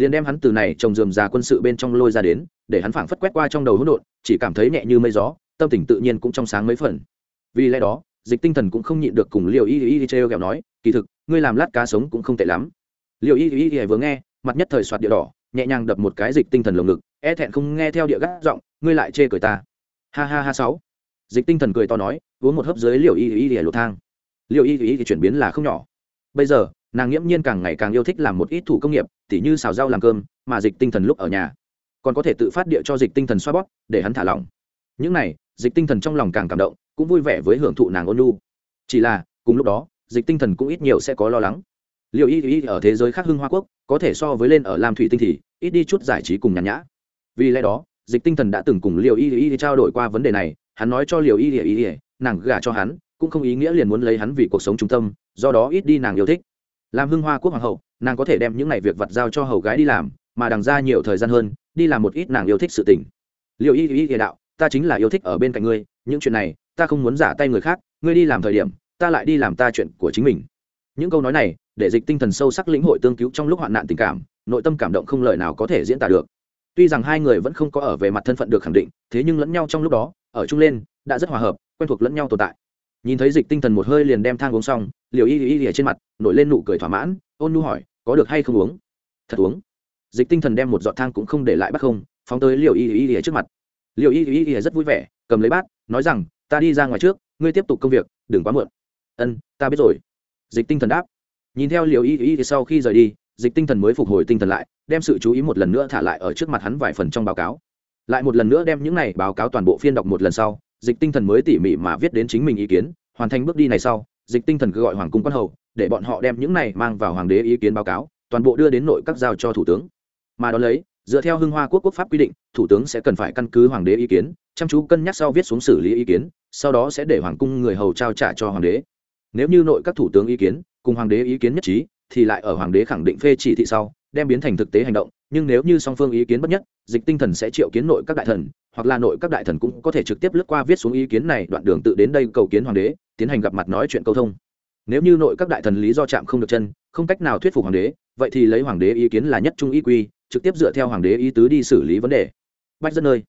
liền đem hắn từ này trồng dườm già quân sự bên trong lôi ra đến, để hắn phảng phất quét qua trong đầu hỗn độn, chỉ cảm thấy nhẹ như mây gió, tâm tình tự nhiên cũng trong sáng mấy phần. Vì lẽ đó, dịch tinh thần cũng không nhịn được cùng liều y y y treo kẹo nói, kỳ thực, ngươi làm lát cá sống cũng không tệ lắm. Liều y y y vừa nghe, mặt nhất thời soạt địa đỏ, nhẹ nhàng đập một cái dịch tinh thần lồng ngực e thẹn không nghe theo địa gác giọng, ngươi lại chê cười ta. Ha ha ha sáu. Dịch tinh thần cười to nói, uống một hớp dưới liều y y y lột thang. Liều y y y chuyển biến là không nhỏ. Bây giờ nàng nghiễm nhiên càng ngày càng yêu thích làm một ít thủ công nghiệp, tỉ như xào rau làm cơm, mà dịch tinh thần lúc ở nhà. Còn có thể tự phát địa cho dịch tinh thần xoa bóp, để hắn thả lỏng. Những này, dịch tinh thần trong lòng càng cảm động, cũng vui vẻ với hưởng thụ nàng ôn nhu. Chỉ là, cùng lúc đó, dịch tinh thần cũng ít nhiều sẽ có lo lắng. Liệu y y ở thế giới khác hưng hoa quốc, có thể so với lên ở lam thủy tinh thì, ít đi chút giải trí cùng nhàn nhã. Vì lẽ đó, dịch tinh thần đã từng cùng liệu y y trao đổi qua vấn đề này, hắn nói cho liệu y y y, nàng gả cho hắn, cũng không ý nghĩa liền muốn lấy hắn vì cuộc sống trung tâm, do đó ít đi nàng yêu thích làm hưng hoa quốc hoàng hậu, nàng có thể đem những ngày việc vặt giao cho hầu gái đi làm, mà đằng ra nhiều thời gian hơn, đi làm một ít nàng yêu thích sự tình. Liệu y y y đạo, ta chính là yêu thích ở bên cạnh ngươi, những chuyện này, ta không muốn giả tay người khác, ngươi đi làm thời điểm, ta lại đi làm ta chuyện của chính mình. Những câu nói này, để dịch tinh thần sâu sắc lĩnh hội tương cứu trong lúc hoạn nạn tình cảm, nội tâm cảm động không lời nào có thể diễn tả được. Tuy rằng hai người vẫn không có ở về mặt thân phận được khẳng định, thế nhưng lẫn nhau trong lúc đó, ở chung lên, đã rất hòa hợp, quen thuộc lẫn nhau tồn tại nhìn thấy dịch tinh thần một hơi liền đem thang uống xong liều y y y trên mặt, nổi lên nụ cười thỏa mãn, ôn nu hỏi, có được hay không uống? Thật uống. Dịch tinh thần đem một giọt thang cũng không để lại bắt không, phóng tới liều y y y trước mặt. Liều y y y rất vui vẻ, cầm lấy bát, nói rằng, ta đi ra ngoài trước, ngươi tiếp tục công việc, đừng quá muộn. Ân, ta biết rồi. Dịch tinh thần đáp. Nhìn theo liều y y sau khi rời đi, dịch tinh thần mới phục hồi tinh thần lại, đem sự chú ý một lần nữa thả lại ở trước mặt hắn vài phần trong báo cáo. Lại một lần nữa đem những này báo cáo toàn bộ phiên đọc một lần sau dịch tinh thần mới tỉ mỉ mà viết đến chính mình ý kiến, hoàn thành bước đi này sau, dịch tinh thần cứ gọi hoàng cung quan hầu, để bọn họ đem những này mang vào hoàng đế ý kiến báo cáo, toàn bộ đưa đến nội các giao cho thủ tướng. Mà đ ó lấy, dựa theo hưng hoa quốc quốc pháp quy định, thủ tướng sẽ cần phải căn cứ hoàng đế ý kiến, chăm chú cân nhắc sau viết xuống xử lý ý kiến, sau đó sẽ để hoàng cung người hầu trao trả cho hoàng đế. Nếu như nội các thủ tướng ý kiến, cùng hoàng đế ý kiến nhất trí, thì lại ở hoàng đế khẳng định phê chỉ thị sau đem biến thành thực tế hành động, nhưng nếu như song phương ý kiến bất nhất, dịch tinh thần sẽ triệu kiến nội các đại thần, hoặc là nội các đại thần cũng có thể trực tiếp lướt qua viết xuống ý kiến này, đoạn đường tự đến đây cầu kiến hoàng đế, tiến hành gặp mặt nói chuyện câu thông. Nếu như nội các đại thần lý do chạm không được chân, không cách nào thuyết phục hoàng đế, vậy thì lấy hoàng đế ý kiến là nhất trung ý quy, trực tiếp dựa theo hoàng đế ý tứ đi xử lý vấn đề. Bách dân nơi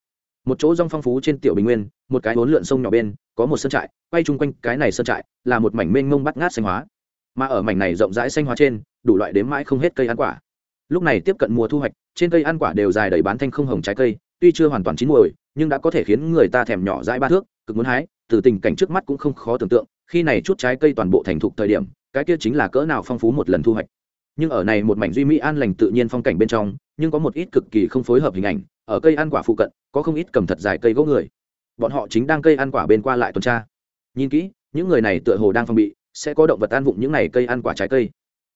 một chỗ rong phong phú trên tiểu bình nguyên, một cái hốn lượn sông nhỏ bên, có một sân trại, quay chung quanh cái này sân trại, là một mảnh mênh mông bắt ngát xanh hóa. Mà ở mảnh này rộng rãi xanh hóa trên, đủ loại đếm mãi không hết cây ăn quả lúc này tiếp cận mùa thu hoạch, trên cây ăn quả đều dài đầy bán thanh không hồng trái cây, tuy chưa hoàn toàn chín muồi, nhưng đã có thể khiến người ta thèm nhỏ dãi ba thước, cực muốn hái, từ tình cảnh trước mắt cũng không khó tưởng tượng, khi này chút trái cây toàn bộ thành thục thời điểm, cái kia chính là cỡ nào phong phú một lần thu hoạch. Nhưng ở này một mảnh duy mỹ an lành tự nhiên phong cảnh bên trong, nhưng có một ít cực kỳ không phối hợp hình ảnh, ở cây ăn quả phụ cận, có không ít cầm thật dài cây gỗ người. Bọn họ chính đang cây ăn quả bên qua lại tuần tra. Nhìn kỹ, những người này tựa hồ đang phong bị, sẽ có động vật ăn vụng những này cây ăn quả trái cây.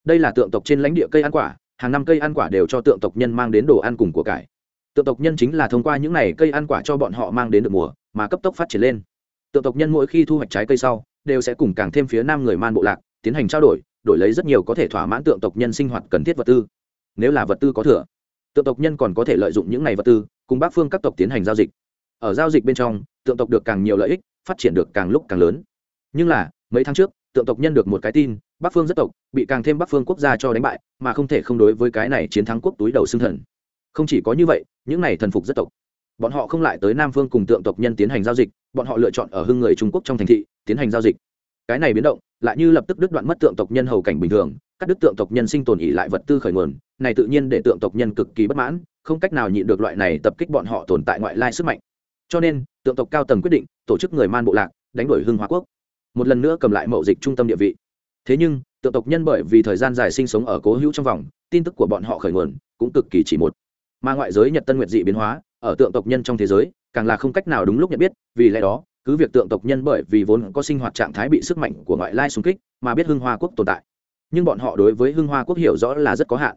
Đây là tượng tộc trên lãnh địa cây ăn quả hàng năm cây ăn quả đều cho tượng tộc nhân mang đến đồ ăn cùng của cải. Tượng tộc nhân chính là thông qua những này cây ăn quả cho bọn họ mang đến được mùa, mà cấp tốc phát triển lên. Tượng tộc nhân mỗi khi thu hoạch trái cây sau, đều sẽ cùng càng thêm phía nam người man bộ lạc tiến hành trao đổi đổi lấy rất nhiều có thể thỏa mãn tượng tộc nhân sinh hoạt cần thiết vật tư. Nếu là vật tư có thừa, tượng tộc nhân còn có thể lợi dụng những này vật tư, cùng bác phương các tộc tiến hành giao dịch. Ở giao dịch bên trong, tượng tộc được càng nhiều lợi ích, phát triển được càng lúc càng lớn. Nhưng là, mấy tháng trước, tượng tộc nhân được một cái tin bắc phương rất tộc, bị càng thêm bắc phương quốc gia cho đánh bại, mà không thể không đối với cái này chiến thắng quốc túi đầu xương thần. Không chỉ có như vậy, những này thần phục rất tộc. Bọn họ không lại tới nam phương cùng tượng tộc nhân tiến hành giao dịch, bọn họ lựa chọn ở hưng người trung quốc trong thành thị, tiến hành giao dịch. Cái này biến động, lại như lập tức đứt đoạn mất tượng tộc nhân hầu cảnh bình thường các đứt tượng tộc nhân sinh tồn ỉ lại vật tư khởi nguồn, này tự nhiên để tượng tộc nhân cực kỳ bất mãn, không cách nào nhịn được loại này tập kích bọn họ tồn tại ngoại lai sức mạnh. Cho nên, tượng tộc cao tầng quyết định tổ chức người man bộ lạc, đánh đuổi hưng hóa quốc. Một lần nữa cầm lại mậu dịch trung tâm địa vị thế nhưng, tượng tộc nhân bởi vì thời gian dài sinh sống ở cố hữu trong vòng, tin tức của bọn họ khởi nguồn cũng cực kỳ chỉ một. Mà ngoại giới nhật tân nguyệt dị biến hóa, ở tượng tộc nhân trong thế giới, càng là không cách nào đúng lúc nhận biết, vì lẽ đó, cứ việc tượng tộc nhân bởi vì vốn có sinh hoạt trạng thái bị sức mạnh của ngoại lai xung kích, mà biết hưng hoa quốc tồn tại. Nhưng bọn họ đối với hưng hoa quốc hiểu rõ là rất có hạn.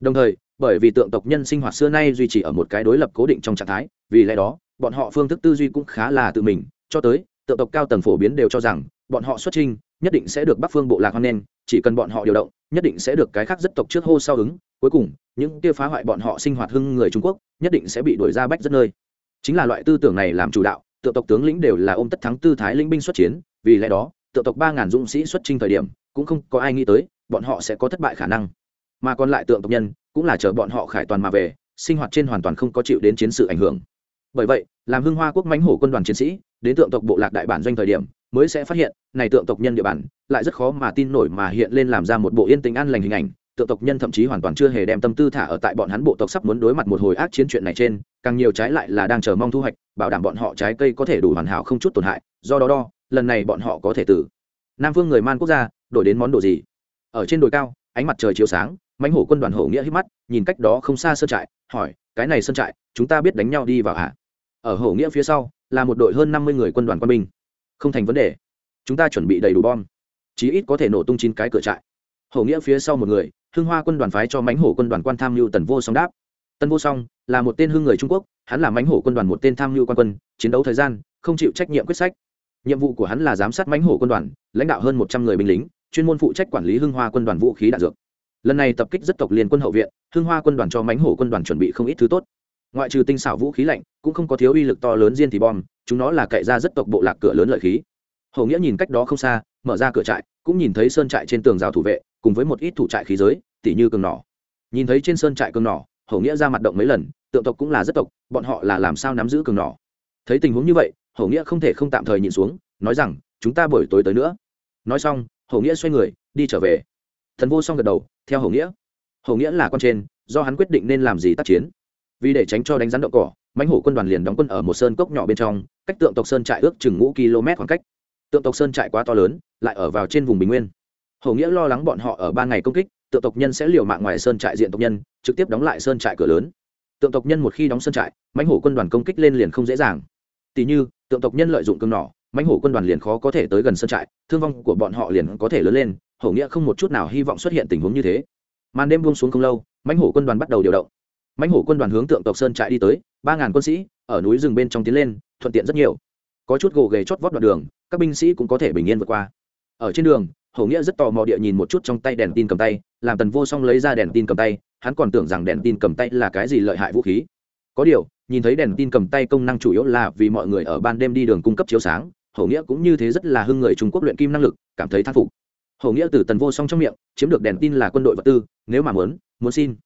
Đồng thời, bởi vì tượng tộc nhân sinh hoạt xưa nay duy trì ở một cái đối lập cố định trong trạng thái, vì lẽ đó, bọn họ phương thức tư duy cũng khá là tự mình. Cho tới, tượng tộc cao tầng phổ biến đều cho rằng, bọn họ xuất trình nhất định sẽ được bắc phương bộ lạc hoan nghênh, chỉ cần bọn họ điều động, nhất định sẽ được cái khác rất tộc trước hô sau ứng. Cuối cùng, những kia phá hoại bọn họ sinh hoạt hưng người trung quốc, nhất định sẽ bị đuổi ra bách rất nơi. Chính là loại tư tưởng này làm chủ đạo tượng tộc tướng lĩnh đều là ôm tất thắng tư thái linh binh xuất chiến, vì lẽ đó tượng tộc ba ngàn dũng sĩ xuất trình thời điểm, cũng không có ai nghĩ tới, bọn họ sẽ có thất bại khả năng. Mà còn lại tượng tộc nhân, cũng là chờ bọn họ khải toàn mà về, sinh hoạt trên hoàn toàn không có chịu đến chiến sự ảnh hưởng bởi vậy, làm hưng hoa quốc mãnh hổ quân đoàn chiến sĩ, đến tượng tộc bộ lạc đại bản doanh thời điểm, mới sẽ phát hiện, này tượng tộc nhân địa bản lại rất khó mà tin nổi mà hiện lên làm ra một bộ yên tĩnh an lành hình ảnh. Tượng tộc nhân thậm chí hoàn toàn chưa hề đem tâm tư thả ở tại bọn hắn bộ tộc sắp muốn đối mặt một hồi ác chiến chuyện này trên, càng nhiều trái lại là đang chờ mong thu hoạch, bảo đảm bọn họ trái cây có thể đủ hoàn hảo không chút tổn hại, do đó đo, lần này bọn họ có thể từ nam phương người man quốc gia, đổi đến món đồ gì? Ở trên đồi cao, ánh mặt trời chiếu sáng, mãnh hổ quân đoàn hổ nghĩa hít mắt, nhìn cách đó không xa sơn trại, hỏi, cái này sơn trại, chúng ta biết đánh nhau đi vào hả? Ở hổ nghĩa phía sau, là một đội hơn năm mươi người quân đoàn quân binh. Không thành vấn đề. Chúng ta chuẩn bị đầy đủ bom. Chí ít có thể nổ tung chín cái cửa trại. Hổ nghĩa phía sau một người, hưng hoa quân đoàn phái cho mãnh hổ quân đoàn quan tham mưu tần vô song đáp. Tân vô song là một tên hưng người trung quốc, hắn là mãnh hổ quân đoàn một tên tham mưu quan quân, chiến đấu thời gian, không chịu trách nhiệm quyết sách. Nhiệm vụ của hắn là giám sát mãnh hổ quân đoàn, lãnh đạo hơn một trăm người binh lính, chuyên môn phụ trách quản lý hưng hoa quân đoàn vũ khí đạn dược. Lần này tập kích rất tộc liên quân hậu viện, hưng hoa quân đoàn cho mãnh hổ quân đoàn chuẩn bị không ít thứ tốt ngoại trừ tinh xảo vũ khí lạnh, cũng không có thiếu uy lực to lớn riêng thì bom, chúng nó là cậy ra rất tộc bộ lạc cửa lớn lợi khí. Hầu nghĩa nhìn cách đó không xa, mở ra cửa trại, cũng nhìn thấy sơn trại trên tường rào thủ vệ, cùng với một ít thủ trại khí giới, tỉ như cường nỏ. Nhìn thấy trên sơn trại cường nỏ hầu nghĩa ra mặt động mấy lần, tượng tộc cũng là rất tộc, bọn họ là làm sao nắm giữ cường nỏ. Thấy tình huống như vậy hầu nghĩa không thể không tạm thời nhìn xuống, nói rằng, chúng ta buổi tối tới nữa. Nói xong hầu nghĩa xoay người, đi trở về. Thần vô song gật đầu, theo hầu nghĩa. Hầu nghĩa là con trên, do hắn quyết định nên làm gì tác chiến vì để tránh cho đánh rắn động cỏ, mãnh hổ quân đoàn liền đóng quân ở một sơn cốc nhỏ bên trong, cách tượng tộc sơn trại ước chừng ngũ km khoảng cách. Tượng tộc sơn trại quá to lớn, lại ở vào trên vùng bình nguyên. Hầu nghĩa lo lắng bọn họ ở ba ngày công kích, tượng tộc nhân sẽ liều mạng ngoài sơn trại diện tộc nhân, trực tiếp đóng lại sơn trại cửa lớn. Tượng tộc nhân một khi đóng sơn trại, mãnh hổ quân đoàn công kích lên liền không dễ dàng. Tỷ như, tượng tộc nhân lợi dụng cương nỏ, mãnh hổ quân đoàn liền khó có thể tới gần sơn trại, thương vong của bọn họ liền có thể lớn lên, hổ nghĩa không một chút nào hy vọng xuất hiện tình huống như thế. Màn đêm buông xuống không lâu, mãnh hổ quân đoàn bắt đầu điều động mãnh hổ quân đoàn hướng tượng tộc sơn trại đi tới, ba ngàn quân sĩ, ở núi rừng bên trong tiến lên, thuận tiện rất nhiều. Có chút gồ ghề chót vót đoạn đường, các binh sĩ cũng có thể bình yên vượt qua. Ở trên đường hầu nghĩa rất tò mò địa nhìn một chút trong tay đèn tin cầm tay, làm tần vô song lấy ra đèn tin cầm tay, hắn còn tưởng rằng đèn tin cầm tay là cái gì lợi hại vũ khí. Có điều, nhìn thấy đèn tin cầm tay công năng chủ yếu là vì mọi người ở ban đêm đi đường cung cấp chiếu sáng hầu nghĩa cũng như thế rất là hưng người trung quốc luyện kim năng lực, cảm thấy thán phục. Hầu nghĩa từ tần vô song trong miệng, chiếm được đèn tin là quân đội vật tư, nếu mà muốn muốn xin.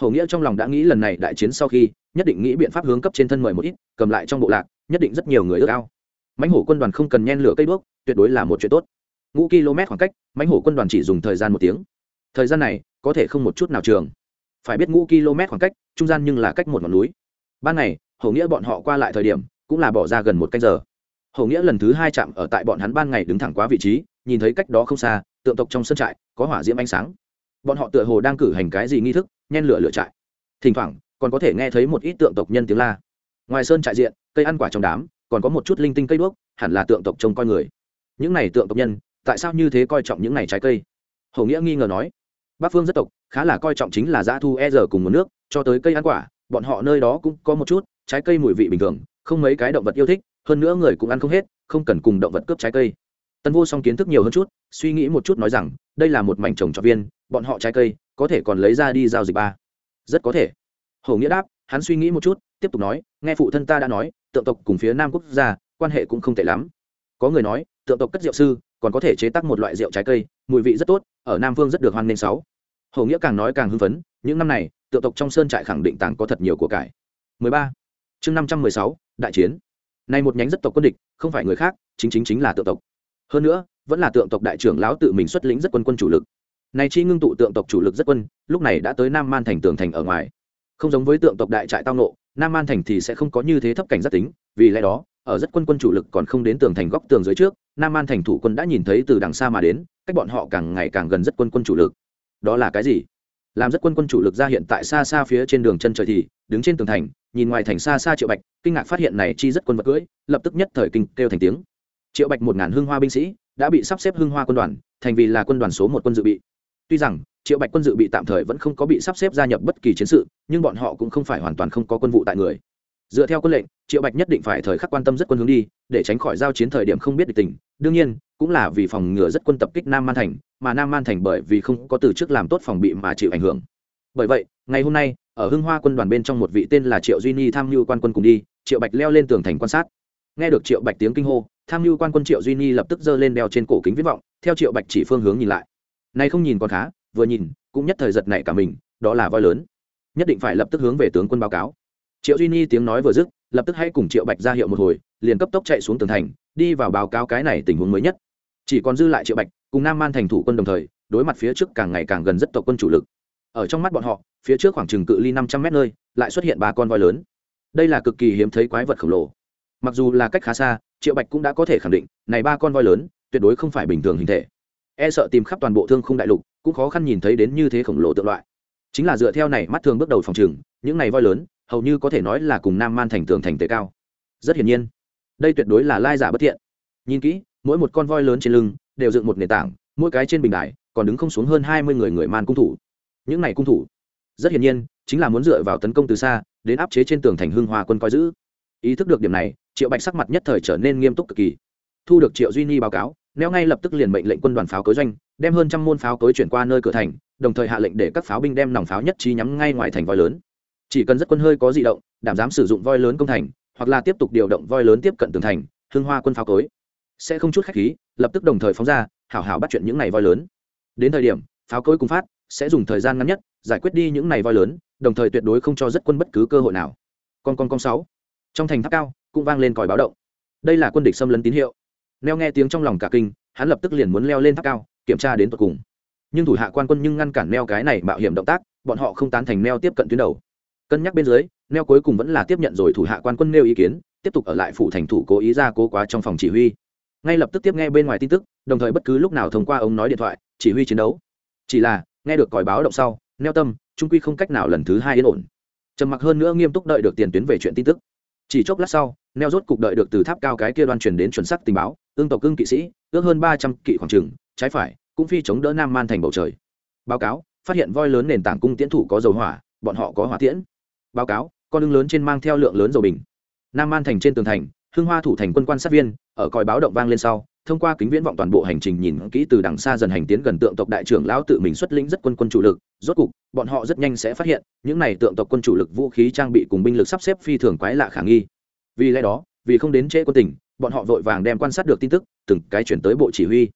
Hổ nghĩa trong lòng đã nghĩ lần này đại chiến sau khi, nhất định nghĩ biện pháp hướng cấp trên thân mời một ít, cầm lại trong bộ lạc, nhất định rất nhiều người ước ao. Mãnh hổ quân đoàn không cần nhen lửa cây đuốc, tuyệt đối là một chuyện tốt. Ngũ km khoảng cách, mãnh hổ quân đoàn chỉ dùng thời gian một tiếng. Thời gian này, có thể không một chút nào trường. Phải biết ngũ km khoảng cách, trung gian nhưng là cách một ngọn núi. Ban ngày, Hổ nghĩa bọn họ qua lại thời điểm, cũng là bỏ ra gần một canh giờ. Hổ nghĩa lần thứ hai chạm ở tại bọn hắn ban ngày đứng thẳng quá vị trí, nhìn thấy cách đó không xa, tượng tộc trong sân trại, có hỏa diễm ánh sáng. Bọn họ tựa hồ đang cử hành cái gì nghi thức nhen lửa lửa trại. Thỉnh thoảng, còn có thể nghe thấy một ít tượng tộc nhân tiếng la. Ngoài sơn trại diện, cây ăn quả trong đám, còn có một chút linh tinh cây đuốc, hẳn là tượng tộc trông coi người. Những này tượng tộc nhân, tại sao như thế coi trọng những này trái cây? Hầu nghĩa nghi ngờ nói. Bắc phương rất tộc, khá là coi trọng chính là dã thu e giờ cùng một nước, cho tới cây ăn quả, bọn họ nơi đó cũng có một chút, trái cây mùi vị bình thường, không mấy cái động vật yêu thích, hơn nữa người cũng ăn không hết, không cần cùng động vật cướp trái cây. Tân vô song kiến thức nhiều hơn chút, suy nghĩ một chút nói rằng, đây là một mảnh trồng trọt viên, bọn họ trái cây có thể còn lấy ra đi giao dịch ba. Rất có thể. Hầu nghĩa đáp, hắn suy nghĩ một chút, tiếp tục nói, nghe phụ thân ta đã nói, tượng tộc cùng phía nam quốc gia, quan hệ cũng không tệ lắm. Có người nói, tượng tộc cất rượu sư, còn có thể chế tác một loại rượu trái cây, mùi vị rất tốt, ở nam vương rất được hoan nghênh sáu. Hầu nghĩa càng nói càng hưng phấn, những năm này, tượng tộc trong sơn trại khẳng định tàng có thật nhiều của cải. 13. chương năm trăm mười sáu, đại chiến. Này một nhánh rất tộc quân địch, không phải người khác, chính chính chính là tượng tộc. Hơn nữa, vẫn là tượng tộc đại trưởng lão tự mình xuất lĩnh rất quân quân chủ lực này chi ngưng tụ tượng tộc chủ lực rất quân, lúc này đã tới nam man thành tường thành ở ngoài. Không giống với tượng tộc đại trại tao nộ nam man thành thì sẽ không có như thế thấp cảnh giác tính, vì lẽ đó, ở rất quân quân chủ lực còn không đến tường thành góc tường dưới trước, nam man thành thủ quân đã nhìn thấy từ đằng xa mà đến, cách bọn họ càng ngày càng gần rất quân quân chủ lực. Đó là cái gì? Làm rất quân quân chủ lực ra hiện tại xa xa phía trên đường chân trời thì, đứng trên tường thành, nhìn ngoài thành xa xa triệu bạch, kinh ngạc phát hiện này chi rất quân vật cưỡi, lập tức nhất thời kinh kêu thành tiếng. Triệu bạch một ngàn hương hoa binh sĩ, đã bị sắp xếp hương hoa quân đoàn, thành vì là quân đoàn số một quân dự bị tuy rằng, triệu bạch quân dự bị tạm thời vẫn không có bị sắp xếp gia nhập bất kỳ chiến sự, nhưng bọn họ cũng không phải hoàn toàn không có quân vụ tại người. Dựa theo quân lệnh, triệu bạch nhất định phải thời khắc quan tâm rất quân hướng đi, để tránh khỏi giao chiến thời điểm không biết địch tình. Đương nhiên, cũng là vì phòng ngừa rất quân tập kích nam man thành, mà nam man thành bởi vì không có từ trước làm tốt phòng bị mà chịu ảnh hưởng. Bởi vậy, ngày hôm nay, ở hưng hoa quân đoàn bên trong một vị tên là triệu duy ni tham mưu quan quân cùng đi, triệu bạch leo lên tường thành quan sát. Nghe được triệu bạch tiếng kinh hô, tham mưu quan quân triệu duy ni lập tức giơ lên đeo trên cổ kính viết vọng, theo triệu bạch chỉ phương hướng nhìn lại nay không nhìn còn khá, vừa nhìn, cũng nhất thời giật này cả mình, đó là voi lớn. Nhất định phải lập tức hướng về tướng quân báo cáo. Triệu duy ni tiếng nói vừa dứt, lập tức hãy cùng triệu bạch ra hiệu một hồi, liền cấp tốc chạy xuống tường thành, đi vào báo cáo cái này tình huống mới nhất. Chỉ còn dư lại triệu bạch, cùng nam man thành thủ quân đồng thời, đối mặt phía trước càng ngày càng gần rất tộc quân chủ lực. Ở trong mắt bọn họ, phía trước khoảng chừng cự ly năm trăm mét nơi, lại xuất hiện ba con voi lớn. Đây là cực kỳ hiếm thấy quái vật khổng lồ. Mặc dù là cách khá xa, triệu bạch cũng đã có thể khẳng định, này ba con voi lớn, tuyệt đối không phải bình thường hình thể e sợ tìm khắp toàn bộ thương khung đại lục cũng khó khăn nhìn thấy đến như thế khổng lồ tượng loại. Chính là dựa theo này mắt thường bước đầu phòng trường, những này voi lớn hầu như có thể nói là cùng nam man thành tường thành tế cao. Rất hiển nhiên đây tuyệt đối là lai giả bất thiện. Nhìn kỹ mỗi một con voi lớn trên lưng đều dựng một nền tảng mỗi cái trên bình đài còn đứng không xuống hơn hai mươi người người man cung thủ. Những này cung thủ rất hiển nhiên chính là muốn dựa vào tấn công từ xa đến áp chế trên tường thành hưng hoa quân coi giữ. Ý thức được điểm này triệu bạch sắc mặt nhất thời trở nên nghiêm túc cực kỳ. Thu được triệu duy nhi báo cáo neo ngay lập tức liền mệnh lệnh quân đoàn pháo cối doanh, đem hơn trăm môn pháo cối chuyển qua nơi cửa thành, đồng thời hạ lệnh để các pháo binh đem nòng pháo nhất trí nhắm ngay ngoài thành voi lớn. Chỉ cần rất quân hơi có di động, đảm dám sử dụng voi lớn công thành, hoặc là tiếp tục điều động voi lớn tiếp cận tường thành hương hoa quân pháo cối, sẽ không chút khách khí, lập tức đồng thời phóng ra, hảo hảo bắt chuyện những này voi lớn. Đến thời điểm, pháo cối cùng phát, sẽ dùng thời gian ngắn nhất, giải quyết đi những này voi lớn, đồng thời tuyệt đối không cho rất quân bất cứ cơ hội nào. Con con con sáu. Trong thành tháp cao, cũng vang lên còi báo động. Đây là quân địch xâm lấn tín hiệu neo nghe tiếng trong lòng cả kinh, hắn lập tức liền muốn leo lên tháp cao, kiểm tra đến tận cùng. Nhưng thủ hạ quan quân nhưng ngăn cản neo cái này mạo hiểm động tác, bọn họ không tán thành neo tiếp cận tuyến đầu. Cân nhắc bên dưới, neo cuối cùng vẫn là tiếp nhận rồi thủ hạ quan quân nêu ý kiến, tiếp tục ở lại phủ thành thủ cố ý ra cố quá trong phòng chỉ huy. Ngay lập tức tiếp nghe bên ngoài tin tức, đồng thời bất cứ lúc nào thông qua ông nói điện thoại, chỉ huy chiến đấu. Chỉ là, nghe được còi báo động sau, neo tâm, trung quy không cách nào lần thứ hai yên ổn. Trầm mặc hơn nữa nghiêm túc đợi được tiền tuyến về chuyện tin tức. Chỉ chốc lát sau neo rốt cục đợi được từ tháp cao cái kia đoan truyền đến chuẩn sắc tình báo, ương tộc cương kỵ sĩ, ước hơn ba trăm kỵ khoảng trừng trái phải, cũng phi chống đỡ nam man thành bầu trời. Báo cáo, phát hiện voi lớn nền tảng cung tiễn thủ có dầu hỏa, bọn họ có hỏa tiễn. Báo cáo, con ưng lớn trên mang theo lượng lớn dầu bình. Nam man thành trên tường thành, hưng hoa thủ thành quân quan sát viên, ở còi báo động vang lên sau, thông qua kính viễn vọng toàn bộ hành trình nhìn kỹ từ đằng xa dần hành tiến gần tượng tộc đại trưởng lão tự mình xuất lĩnh rất quân quân chủ lực, rốt cục, bọn họ rất nhanh sẽ phát hiện, những này tượng tộc quân chủ lực vũ khí trang bị cùng binh lực sắp xếp phi thường quái lạ khả nghi vì lẽ đó, vì không đến trễ quân tỉnh bọn họ vội vàng đem quan sát được tin tức, từng cái chuyển tới bộ chỉ huy.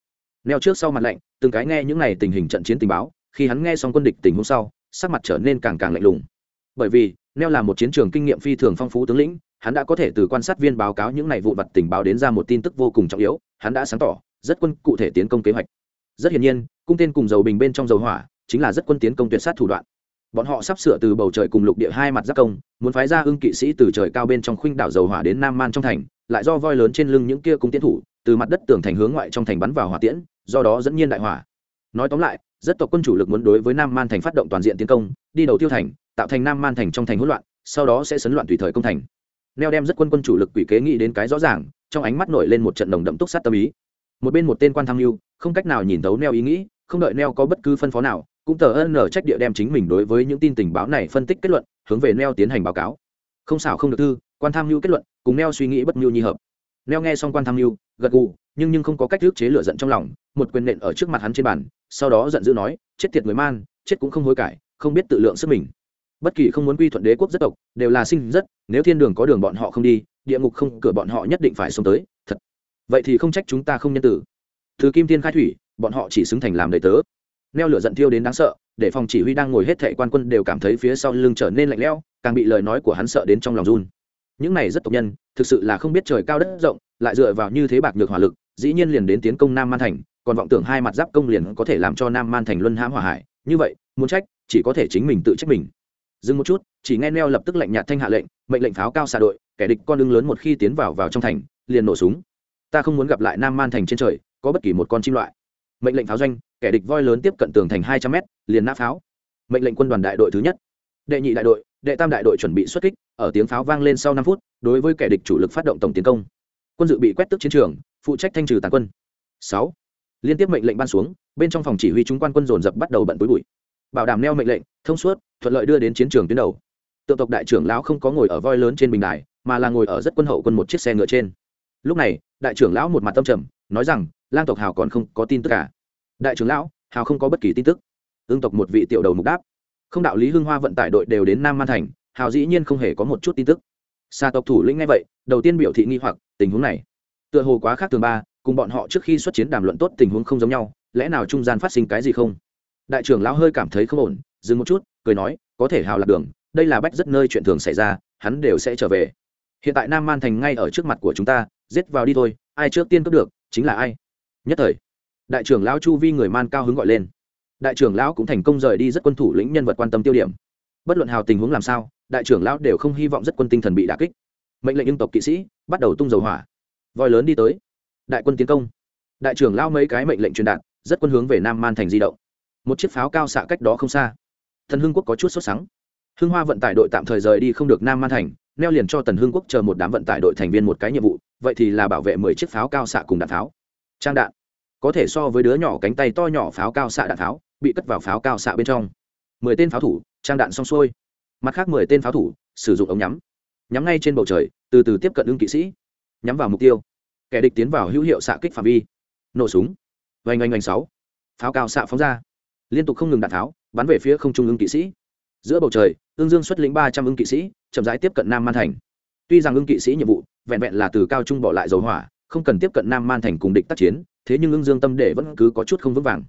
Neo trước sau mặt lạnh, từng cái nghe những này tình hình trận chiến tình báo, khi hắn nghe xong quân địch tình huống sau, sắc mặt trở nên càng càng lạnh lùng. Bởi vì, neo là một chiến trường kinh nghiệm phi thường phong phú tướng lĩnh, hắn đã có thể từ quan sát viên báo cáo những này vụ vặt tình báo đến ra một tin tức vô cùng trọng yếu, hắn đã sáng tỏ, rất quân cụ thể tiến công kế hoạch. Rất hiển nhiên, cung tên cùng dầu bình bên trong dầu hỏa, chính là rất quân tiến công tuyệt sát thủ đoạn bọn họ sắp sửa từ bầu trời cùng lục địa hai mặt giáp công, muốn phái ra ưng kỵ sĩ từ trời cao bên trong khuynh đảo dầu hỏa đến nam man trong thành, lại do voi lớn trên lưng những kia cung tiến thủ, từ mặt đất tường thành hướng ngoại trong thành bắn vào hỏa tiễn, do đó dẫn nhiên đại hỏa. Nói tóm lại, rất tộc quân chủ lực muốn đối với nam man thành phát động toàn diện tiến công, đi đầu tiêu thành, tạo thành nam man thành trong thành hỗn loạn, sau đó sẽ sấn loạn tùy thời công thành. Neo đem rất quân quân chủ lực quỷ kế nghĩ đến cái rõ ràng, trong ánh mắt nổi lên một trận đồng đậm túc sát tâm ý. Một bên một tên quan tham mưu, không cách nào nhìn thấu neo ý nghĩ, không đợi neo có bất cứ phân phó nào cũng tờ ân nở trách địa đem chính mình đối với những tin tình báo này phân tích kết luận, hướng về neo tiến hành báo cáo. Không xảo không được thư quan tham mưu kết luận, cùng neo suy nghĩ bất mưu nhi hợp. Neo nghe xong quan tham mưu, gật gù, nhưng nhưng không có cách thức chế lửa giận trong lòng, một quyền nện ở trước mặt hắn trên bàn, sau đó giận dữ nói, chết tiệt người man, chết cũng không hối cải, không biết tự lượng sức mình. Bất kỳ không muốn quy thuận đế quốc rất tộc, đều là sinh rất, nếu thiên đường có đường bọn họ không đi, địa ngục không, cửa bọn họ nhất định phải xuống tới, thật. Vậy thì không trách chúng ta không nhân tử. Từ kim thiên khai thủy, bọn họ chỉ xứng thành làm đầy tớ neo lửa giận thiêu đến đáng sợ, để phòng chỉ huy đang ngồi hết thệ quan quân đều cảm thấy phía sau lưng trở nên lạnh lẽo, càng bị lời nói của hắn sợ đến trong lòng run. Những này rất tộc nhân, thực sự là không biết trời cao đất rộng, lại dựa vào như thế bạc nhược hỏa lực, dĩ nhiên liền đến tiến công nam man thành, còn vọng tưởng hai mặt giáp công liền có thể làm cho nam man thành luân hãm hỏa hải. Như vậy, muốn trách, chỉ có thể chính mình tự trách mình. Dừng một chút, chỉ nghe neo lập tức lệnh nhạt thanh hạ lệnh, mệnh lệnh pháo cao xạ đội, kẻ địch con đường lớn một khi tiến vào vào trong thành, liền nổ súng. Ta không muốn gặp lại nam man thành trên trời, có bất kỳ một con chim loại. Mệnh lệnh pháo doanh kẻ địch voi lớn tiếp cận tường thành hai trăm m liền nã pháo. Mệnh lệnh quân đoàn đại đội thứ nhất. Đệ nhị đại đội, đệ tam đại đội chuẩn bị xuất kích, ở tiếng pháo vang lên sau năm phút, đối với kẻ địch chủ lực phát động tổng tiến công. Quân dự bị quét tức chiến trường, phụ trách thanh trừ tàn quân. Sáu. Liên tiếp mệnh lệnh ban xuống, bên trong phòng chỉ huy chúng quan quân dồn dập bắt đầu bận túi bụi. Bảo đảm neo mệnh lệnh, thông suốt, thuận lợi đưa đến chiến trường tuyến đầu. Tượng tộc đại trưởng lão không có ngồi ở voi lớn trên bình đài, mà là ngồi ở rất quân hậu quân một chiếc xe ngựa trên. Lúc này, đại trưởng lão một mặt tâm trầm, nói rằng, lang tộc hào còn không có tin tức cả đại trưởng lão, hào không có bất kỳ tin tức. Ương tộc một vị tiểu đầu mục đáp. Không đạo lý hưng hoa vận tải đội đều đến nam man thành, hào dĩ nhiên không hề có một chút tin tức. Xa tộc thủ lĩnh ngay vậy, đầu tiên biểu thị nghi hoặc, tình huống này. Tựa hồ quá khác thường ba, cùng bọn họ trước khi xuất chiến đàm luận tốt tình huống không giống nhau, lẽ nào trung gian phát sinh cái gì không? Đại trưởng lão hơi cảm thấy không ổn, dừng một chút, cười nói, có thể hào lạc đường, đây là bách rất nơi chuyện thường xảy ra, hắn đều sẽ trở về. Hiện tại nam man thành ngay ở trước mặt của chúng ta, giết vào đi thôi, ai trước tiên cướp được, chính là ai? Nhất thời đại trưởng lão chu vi người man cao hứng gọi lên. Đại trưởng lão cũng thành công rời đi rất quân thủ lĩnh nhân vật quan tâm tiêu điểm. Bất luận hào tình huống làm sao, đại trưởng lão đều không hy vọng rất quân tinh thần bị đà kích. Mệnh lệnh dân tộc kỵ sĩ bắt đầu tung dầu hỏa. Voi lớn đi tới. Đại quân tiến công. Đại trưởng lão mấy cái mệnh lệnh truyền đạt, rất quân hướng về nam man thành di động. Một chiếc pháo cao xạ cách đó không xa. Thần hưng quốc có chút sốt sắng. Hưng hoa vận tải đội tạm thời rời đi không được nam man thành, neo liền cho tần hưng quốc chờ một đám vận tải đội thành viên một cái nhiệm vụ, vậy thì là bảo vệ mười chiếc pháo cao xạ cùng đạn pháo. Trang đạn có thể so với đứa nhỏ cánh tay to nhỏ pháo cao xạ đạn pháo, bị cất vào pháo cao xạ bên trong. Mười tên pháo thủ, trang đạn xong xuôi. Mặt khác mười tên pháo thủ, sử dụng ống nhắm. Nhắm ngay trên bầu trời, từ từ tiếp cận ưng kỵ sĩ. Nhắm vào mục tiêu. Kẻ địch tiến vào hữu hiệu xạ kích phạm vi. Nổ súng. Vành oanh oanh, sáu. Pháo cao xạ phóng ra. Liên tục không ngừng đạn tháo, bắn về phía không trung ưng kỵ sĩ. Giữa bầu trời, ương dương xuất lĩnh ba trăm ưng kỵ sĩ, chậm rãi tiếp cận nam man thành. Tuy rằng ưng kỵ sĩ nhiệm vụ vẹn vẹn là từ cao trung bỏ lại dầu hỏa, không cần tiếp cận nam man thành cùng địch tác chiến thế nhưng ương dương tâm để vẫn cứ có chút không vững vàng.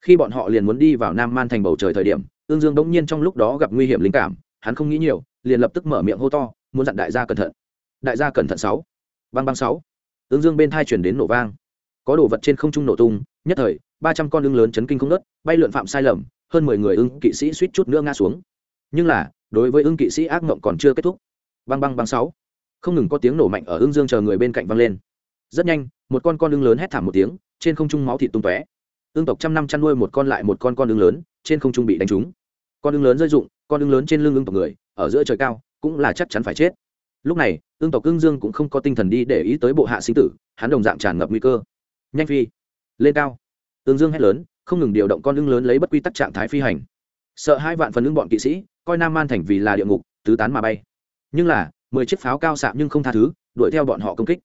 Khi bọn họ liền muốn đi vào nam man thành bầu trời thời điểm, ương dương bỗng nhiên trong lúc đó gặp nguy hiểm linh cảm, hắn không nghĩ nhiều, liền lập tức mở miệng hô to, muốn dặn đại gia cẩn thận. Đại gia cẩn thận sáu. Băng băng sáu. Ương dương bên thai chuyển đến nổ vang. Có đồ vật trên không trung nổ tung, nhất thời, ba trăm con ưng lớn chấn kinh không nớt bay lượn phạm sai lầm, hơn mười người ưng kỵ sĩ suýt chút nữa ngã xuống. Nhưng là, đối với ưng kỵ sĩ ác mộng còn chưa kết thúc. Băng băng băng sáu. Không ngừng có tiếng nổ mạnh ở ưng dương chờ người bên cạnh vang lên. Rất nhanh một con con ưng lớn hét thảm một tiếng, trên không trung máu thịt tung tóe. Ưng tộc trăm năm chăn nuôi một con lại một con con ưng lớn, trên không trung bị đánh trúng. Con ưng lớn rơi rụng, con ưng lớn trên lưng ưng tộc người, ở giữa trời cao, cũng là chắc chắn phải chết. Lúc này, ưng tộc ưng dương cũng không có tinh thần đi để ý tới bộ hạ sinh tử, hắn đồng dạng tràn ngập nguy cơ. Nhanh phi, lên cao. Ương dương hét lớn, không ngừng điều động con ưng lớn lấy bất quy tắc trạng thái phi hành. Sợ hai vạn phần ưng bọn kỵ sĩ, coi nam man thành vì là địa ngục, tứ tán mà bay. Nhưng là, mười chiếc pháo cao xạ nhưng không tha thứ, đuổi theo bọn họ công kích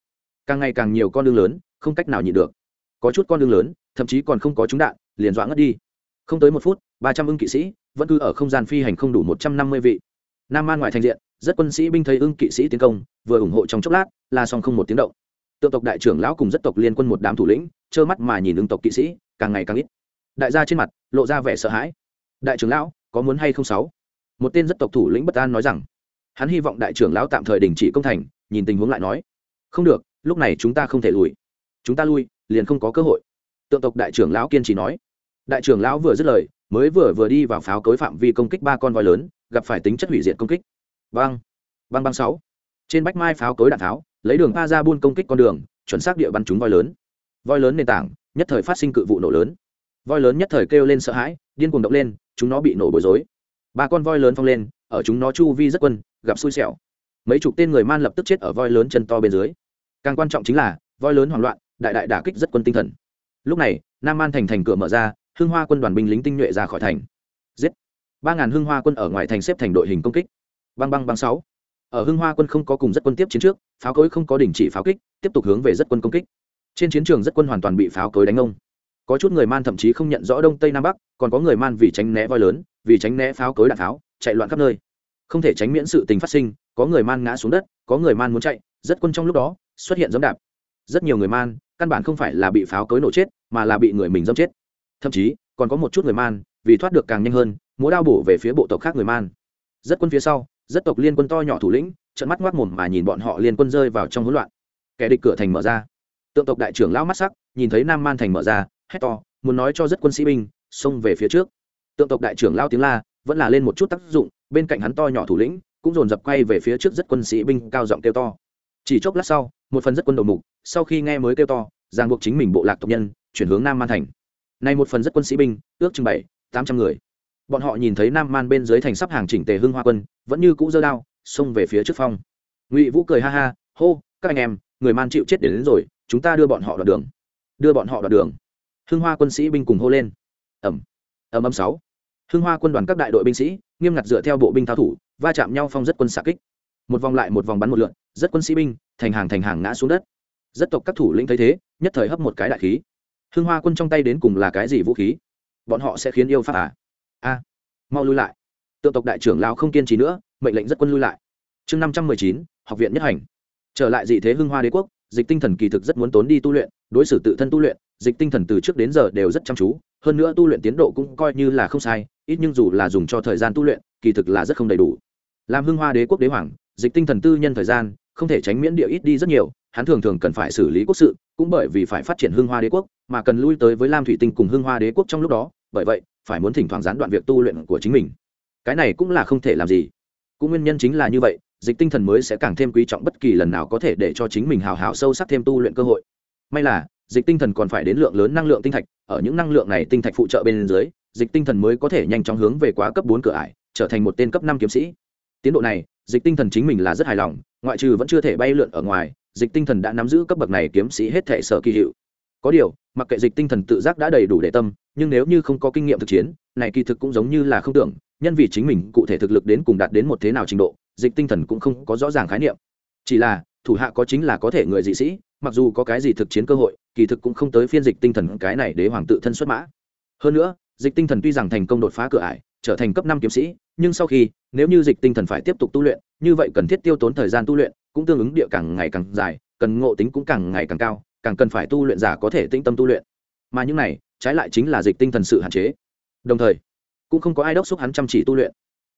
càng ngày càng nhiều con đương lớn, không cách nào nhịn được. Có chút con đương lớn, thậm chí còn không có trúng đạn, liền dọa ngất đi. Không tới một phút, ba trăm ưng kỵ sĩ vẫn cứ ở không gian phi hành không đủ một trăm năm mươi vị. Nam man ngoại thành diện, rất quân sĩ binh thấy ưng kỵ sĩ tiến công, vừa ủng hộ trong chốc lát, là xong không một tiếng động. Tượng tộc đại trưởng lão cùng rất tộc liên quân một đám thủ lĩnh, trơ mắt mà nhìn ưng tộc kỵ sĩ, càng ngày càng ít. Đại gia trên mặt, lộ ra vẻ sợ hãi. Đại trưởng lão, có muốn hay không sáu? Một tên rất tộc thủ lĩnh bất an nói rằng. Hắn hy vọng đại trưởng lão tạm thời đình chỉ công thành, nhìn tình huống lại nói. Không được lúc này chúng ta không thể lùi. Chúng ta lui, liền không có cơ hội. Tượng tộc đại trưởng lão kiên trì nói. Đại trưởng lão vừa dứt lời, mới vừa vừa đi vào pháo cối phạm vi công kích ba con voi lớn, gặp phải tính chất hủy diệt công kích. Băng băng băng sáu. Trên bách mai pháo cối đạn tháo, lấy đường pa ra buôn công kích con đường, chuẩn xác địa bắn chúng voi lớn. Voi lớn nền tảng, nhất thời phát sinh cự vụ nổ lớn. Voi lớn nhất thời kêu lên sợ hãi, điên cuồng động lên, chúng nó bị nổ bối rối. Ba con voi lớn phong lên, ở chúng nó chu vi rất quân, gặp xui xẻo. Mấy chục tên người man lập tức chết ở voi lớn chân to bên dưới càng quan trọng chính là, voi lớn hoảng loạn, đại đại đả kích rất quân tinh thần. Lúc này, nam man thành thành cửa mở ra, hưng hoa quân đoàn binh lính tinh nhuệ ra khỏi thành. Giết! Ba ngàn hưng hoa quân ở ngoài thành xếp thành đội hình công kích. Băng băng băng sáu. Ở hưng hoa quân không có cùng rất quân tiếp chiến trước, pháo cối không có đình chỉ pháo kích, tiếp tục hướng về rất quân công kích. Trên chiến trường rất quân hoàn toàn bị pháo cối đánh ông có chút người man thậm chí không nhận rõ đông tây nam bắc, còn có người man vì tránh né voi lớn, vì tránh né pháo cối đạn pháo, chạy loạn khắp nơi. Không thể tránh miễn sự tình phát sinh, có người man ngã xuống đất, có người man muốn chạy, rất quân trong lúc đó xuất hiện dẫm đạp. Rất nhiều người man, căn bản không phải là bị pháo cối nổ chết, mà là bị người mình dâm chết. Thậm chí, còn có một chút người man, vì thoát được càng nhanh hơn, múa đao bổ về phía bộ tộc khác người man. Rất quân phía sau, rất tộc liên quân to nhỏ thủ lĩnh trận mắt ngoác mồm mà nhìn bọn họ liên quân rơi vào trong hỗn loạn. Kẻ địch cửa thành mở ra. Tượng tộc đại trưởng lão mắt sắc, nhìn thấy nam man thành mở ra, hét to, muốn nói cho rất quân sĩ binh, xông về phía trước. Tượng tộc đại trưởng lao tiếng la, vẫn là lên một chút tác dụng, bên cạnh hắn to nhỏ thủ lĩnh, cũng dồn dập quay về phía trước rất quân sĩ binh, cao giọng kêu to chỉ chốc lát sau một phần rất quân đầu mục sau khi nghe mới kêu to ràng buộc chính mình bộ lạc tộc nhân chuyển hướng nam man thành. Nay một phần rất quân sĩ binh ước chừng bảy tám trăm người. Bọn họ nhìn thấy nam man bên dưới thành sắp hàng chỉnh tề hưng hoa quân vẫn như cũ dơ đao xông về phía trước phong. Ngụy vũ cười ha ha hô các anh em người man chịu chết đến, đến rồi chúng ta đưa bọn họ đoạn đường. Đưa bọn họ đoạn đường? Hưng hoa quân sĩ binh cùng hô lên. Ẩm ẩm ẩm sáu. Hưng hoa quân đoàn các đại đội binh sĩ nghiêm ngặt dựa theo bộ binh thao thủ va chạm nhau phong rất quân xạ kích một vòng lại một vòng bắn một lượn, rất quân sĩ binh, thành hàng thành hàng ngã xuống đất. Rất tộc các thủ lĩnh thấy thế, nhất thời hấp một cái đại khí. Hưng hoa quân trong tay đến cùng là cái gì vũ khí? Bọn họ sẽ khiến yêu pháp à? A, mau lui lại. Tượng tộc đại trưởng lao không kiên trì nữa, mệnh lệnh rất quân lui lại. Chương năm trăm mười chín, học viện nhất hành. Trở lại dị thế hưng hoa đế quốc, dịch tinh thần kỳ thực rất muốn tốn đi tu luyện, đối xử tự thân tu luyện, dịch tinh thần từ trước đến giờ đều rất chăm chú, hơn nữa tu luyện tiến độ cũng coi như là không sai, ít nhưng dù là dùng cho thời gian tu luyện, kỳ thực là rất không đầy đủ. Làm hưng hoa đế quốc đế hoàng dịch tinh thần tư nhân thời gian, không thể tránh miễn địa ít đi rất nhiều, hắn thường thường cần phải xử lý quốc sự, cũng bởi vì phải phát triển hưng hoa đế quốc, mà cần lui tới với lam thủy tinh cùng hưng hoa đế quốc trong lúc đó, bởi vậy, phải muốn thỉnh thoảng gián đoạn việc tu luyện của chính mình. Cái này cũng là không thể làm gì. Cũng nguyên nhân chính là như vậy, dịch tinh thần mới sẽ càng thêm quý trọng bất kỳ lần nào có thể để cho chính mình hào hào sâu sắc thêm tu luyện cơ hội. May là, dịch tinh thần còn phải đến lượng lớn năng lượng tinh thạch, ở những năng lượng này tinh thạch phụ trợ bên dưới, dịch tinh thần mới có thể nhanh chóng hướng về quá cấp bốn cửa ải, trở thành một tên cấp năm kiếm sĩ. Tiến độ này dịch tinh thần chính mình là rất hài lòng, ngoại trừ vẫn chưa thể bay lượn ở ngoài, dịch tinh thần đã nắm giữ cấp bậc này kiếm sĩ hết thể sở kỳ hiệu. Có điều, mặc kệ dịch tinh thần tự giác đã đầy đủ để tâm, nhưng nếu như không có kinh nghiệm thực chiến, này kỳ thực cũng giống như là không tưởng, nhân vì chính mình cụ thể thực lực đến cùng đạt đến một thế nào trình độ, dịch tinh thần cũng không có rõ ràng khái niệm. Chỉ là, thủ hạ có chính là có thể người dị sĩ, mặc dù có cái gì thực chiến cơ hội, kỳ thực cũng không tới phiên dịch tinh thần cái này để hoàng tự thân xuất mã. Hơn nữa, dịch tinh thần tuy rằng thành công đột phá cửa ải trở thành cấp năm kiếm sĩ, nhưng sau khi, nếu như dịch tinh thần phải tiếp tục tu luyện, như vậy cần thiết tiêu tốn thời gian tu luyện, cũng tương ứng địa càng ngày càng dài, cần ngộ tính cũng càng ngày càng cao, càng cần phải tu luyện giả có thể tĩnh tâm tu luyện. Mà những này, trái lại chính là dịch tinh thần sự hạn chế. Đồng thời, cũng không có ai đốc xúc hắn chăm chỉ tu luyện,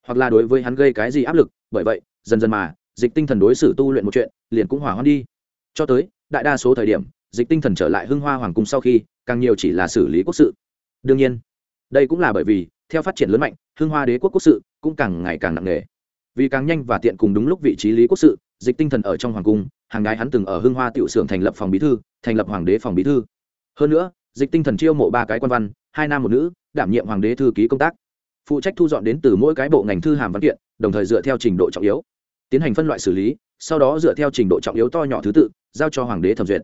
hoặc là đối với hắn gây cái gì áp lực, bởi vậy, dần dần mà, dịch tinh thần đối xử tu luyện một chuyện, liền cũng hỏa hoãn đi. Cho tới, đại đa số thời điểm, dịch tinh thần trở lại hưng hoa hoàng cung sau khi, càng nhiều chỉ là xử lý quốc sự. Đương nhiên, đây cũng là bởi vì theo phát triển lớn mạnh, hưng hoa đế quốc quốc sự cũng càng ngày càng nặng nề. Vì càng nhanh và tiện cùng đúng lúc vị trí lý quốc sự, dịch tinh thần ở trong hoàng cung, hàng gái hắn từng ở hưng hoa tiểu xưởng thành lập phòng bí thư, thành lập hoàng đế phòng bí thư. Hơn nữa, dịch tinh thần chiêu mộ ba cái quan văn, hai nam một nữ, đảm nhiệm hoàng đế thư ký công tác. Phụ trách thu dọn đến từ mỗi cái bộ ngành thư hàm văn kiện, đồng thời dựa theo trình độ trọng yếu. Tiến hành phân loại xử lý, sau đó dựa theo trình độ trọng yếu to nhỏ thứ tự, giao cho hoàng đế thẩm duyệt.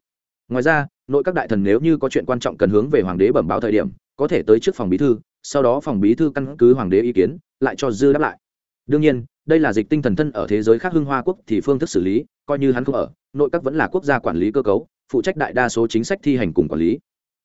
Ngoài ra, nội các đại thần nếu như có chuyện quan trọng cần hướng về hoàng đế bẩm báo thời điểm, có thể tới trước phòng bí thư sau đó phòng bí thư căn cứ hoàng đế ý kiến, lại cho dư đáp lại. Đương nhiên, đây là dịch tinh thần thân ở thế giới khác hưng hoa quốc thì phương thức xử lý, coi như hắn không ở, nội các vẫn là quốc gia quản lý cơ cấu, phụ trách đại đa số chính sách thi hành cùng quản lý.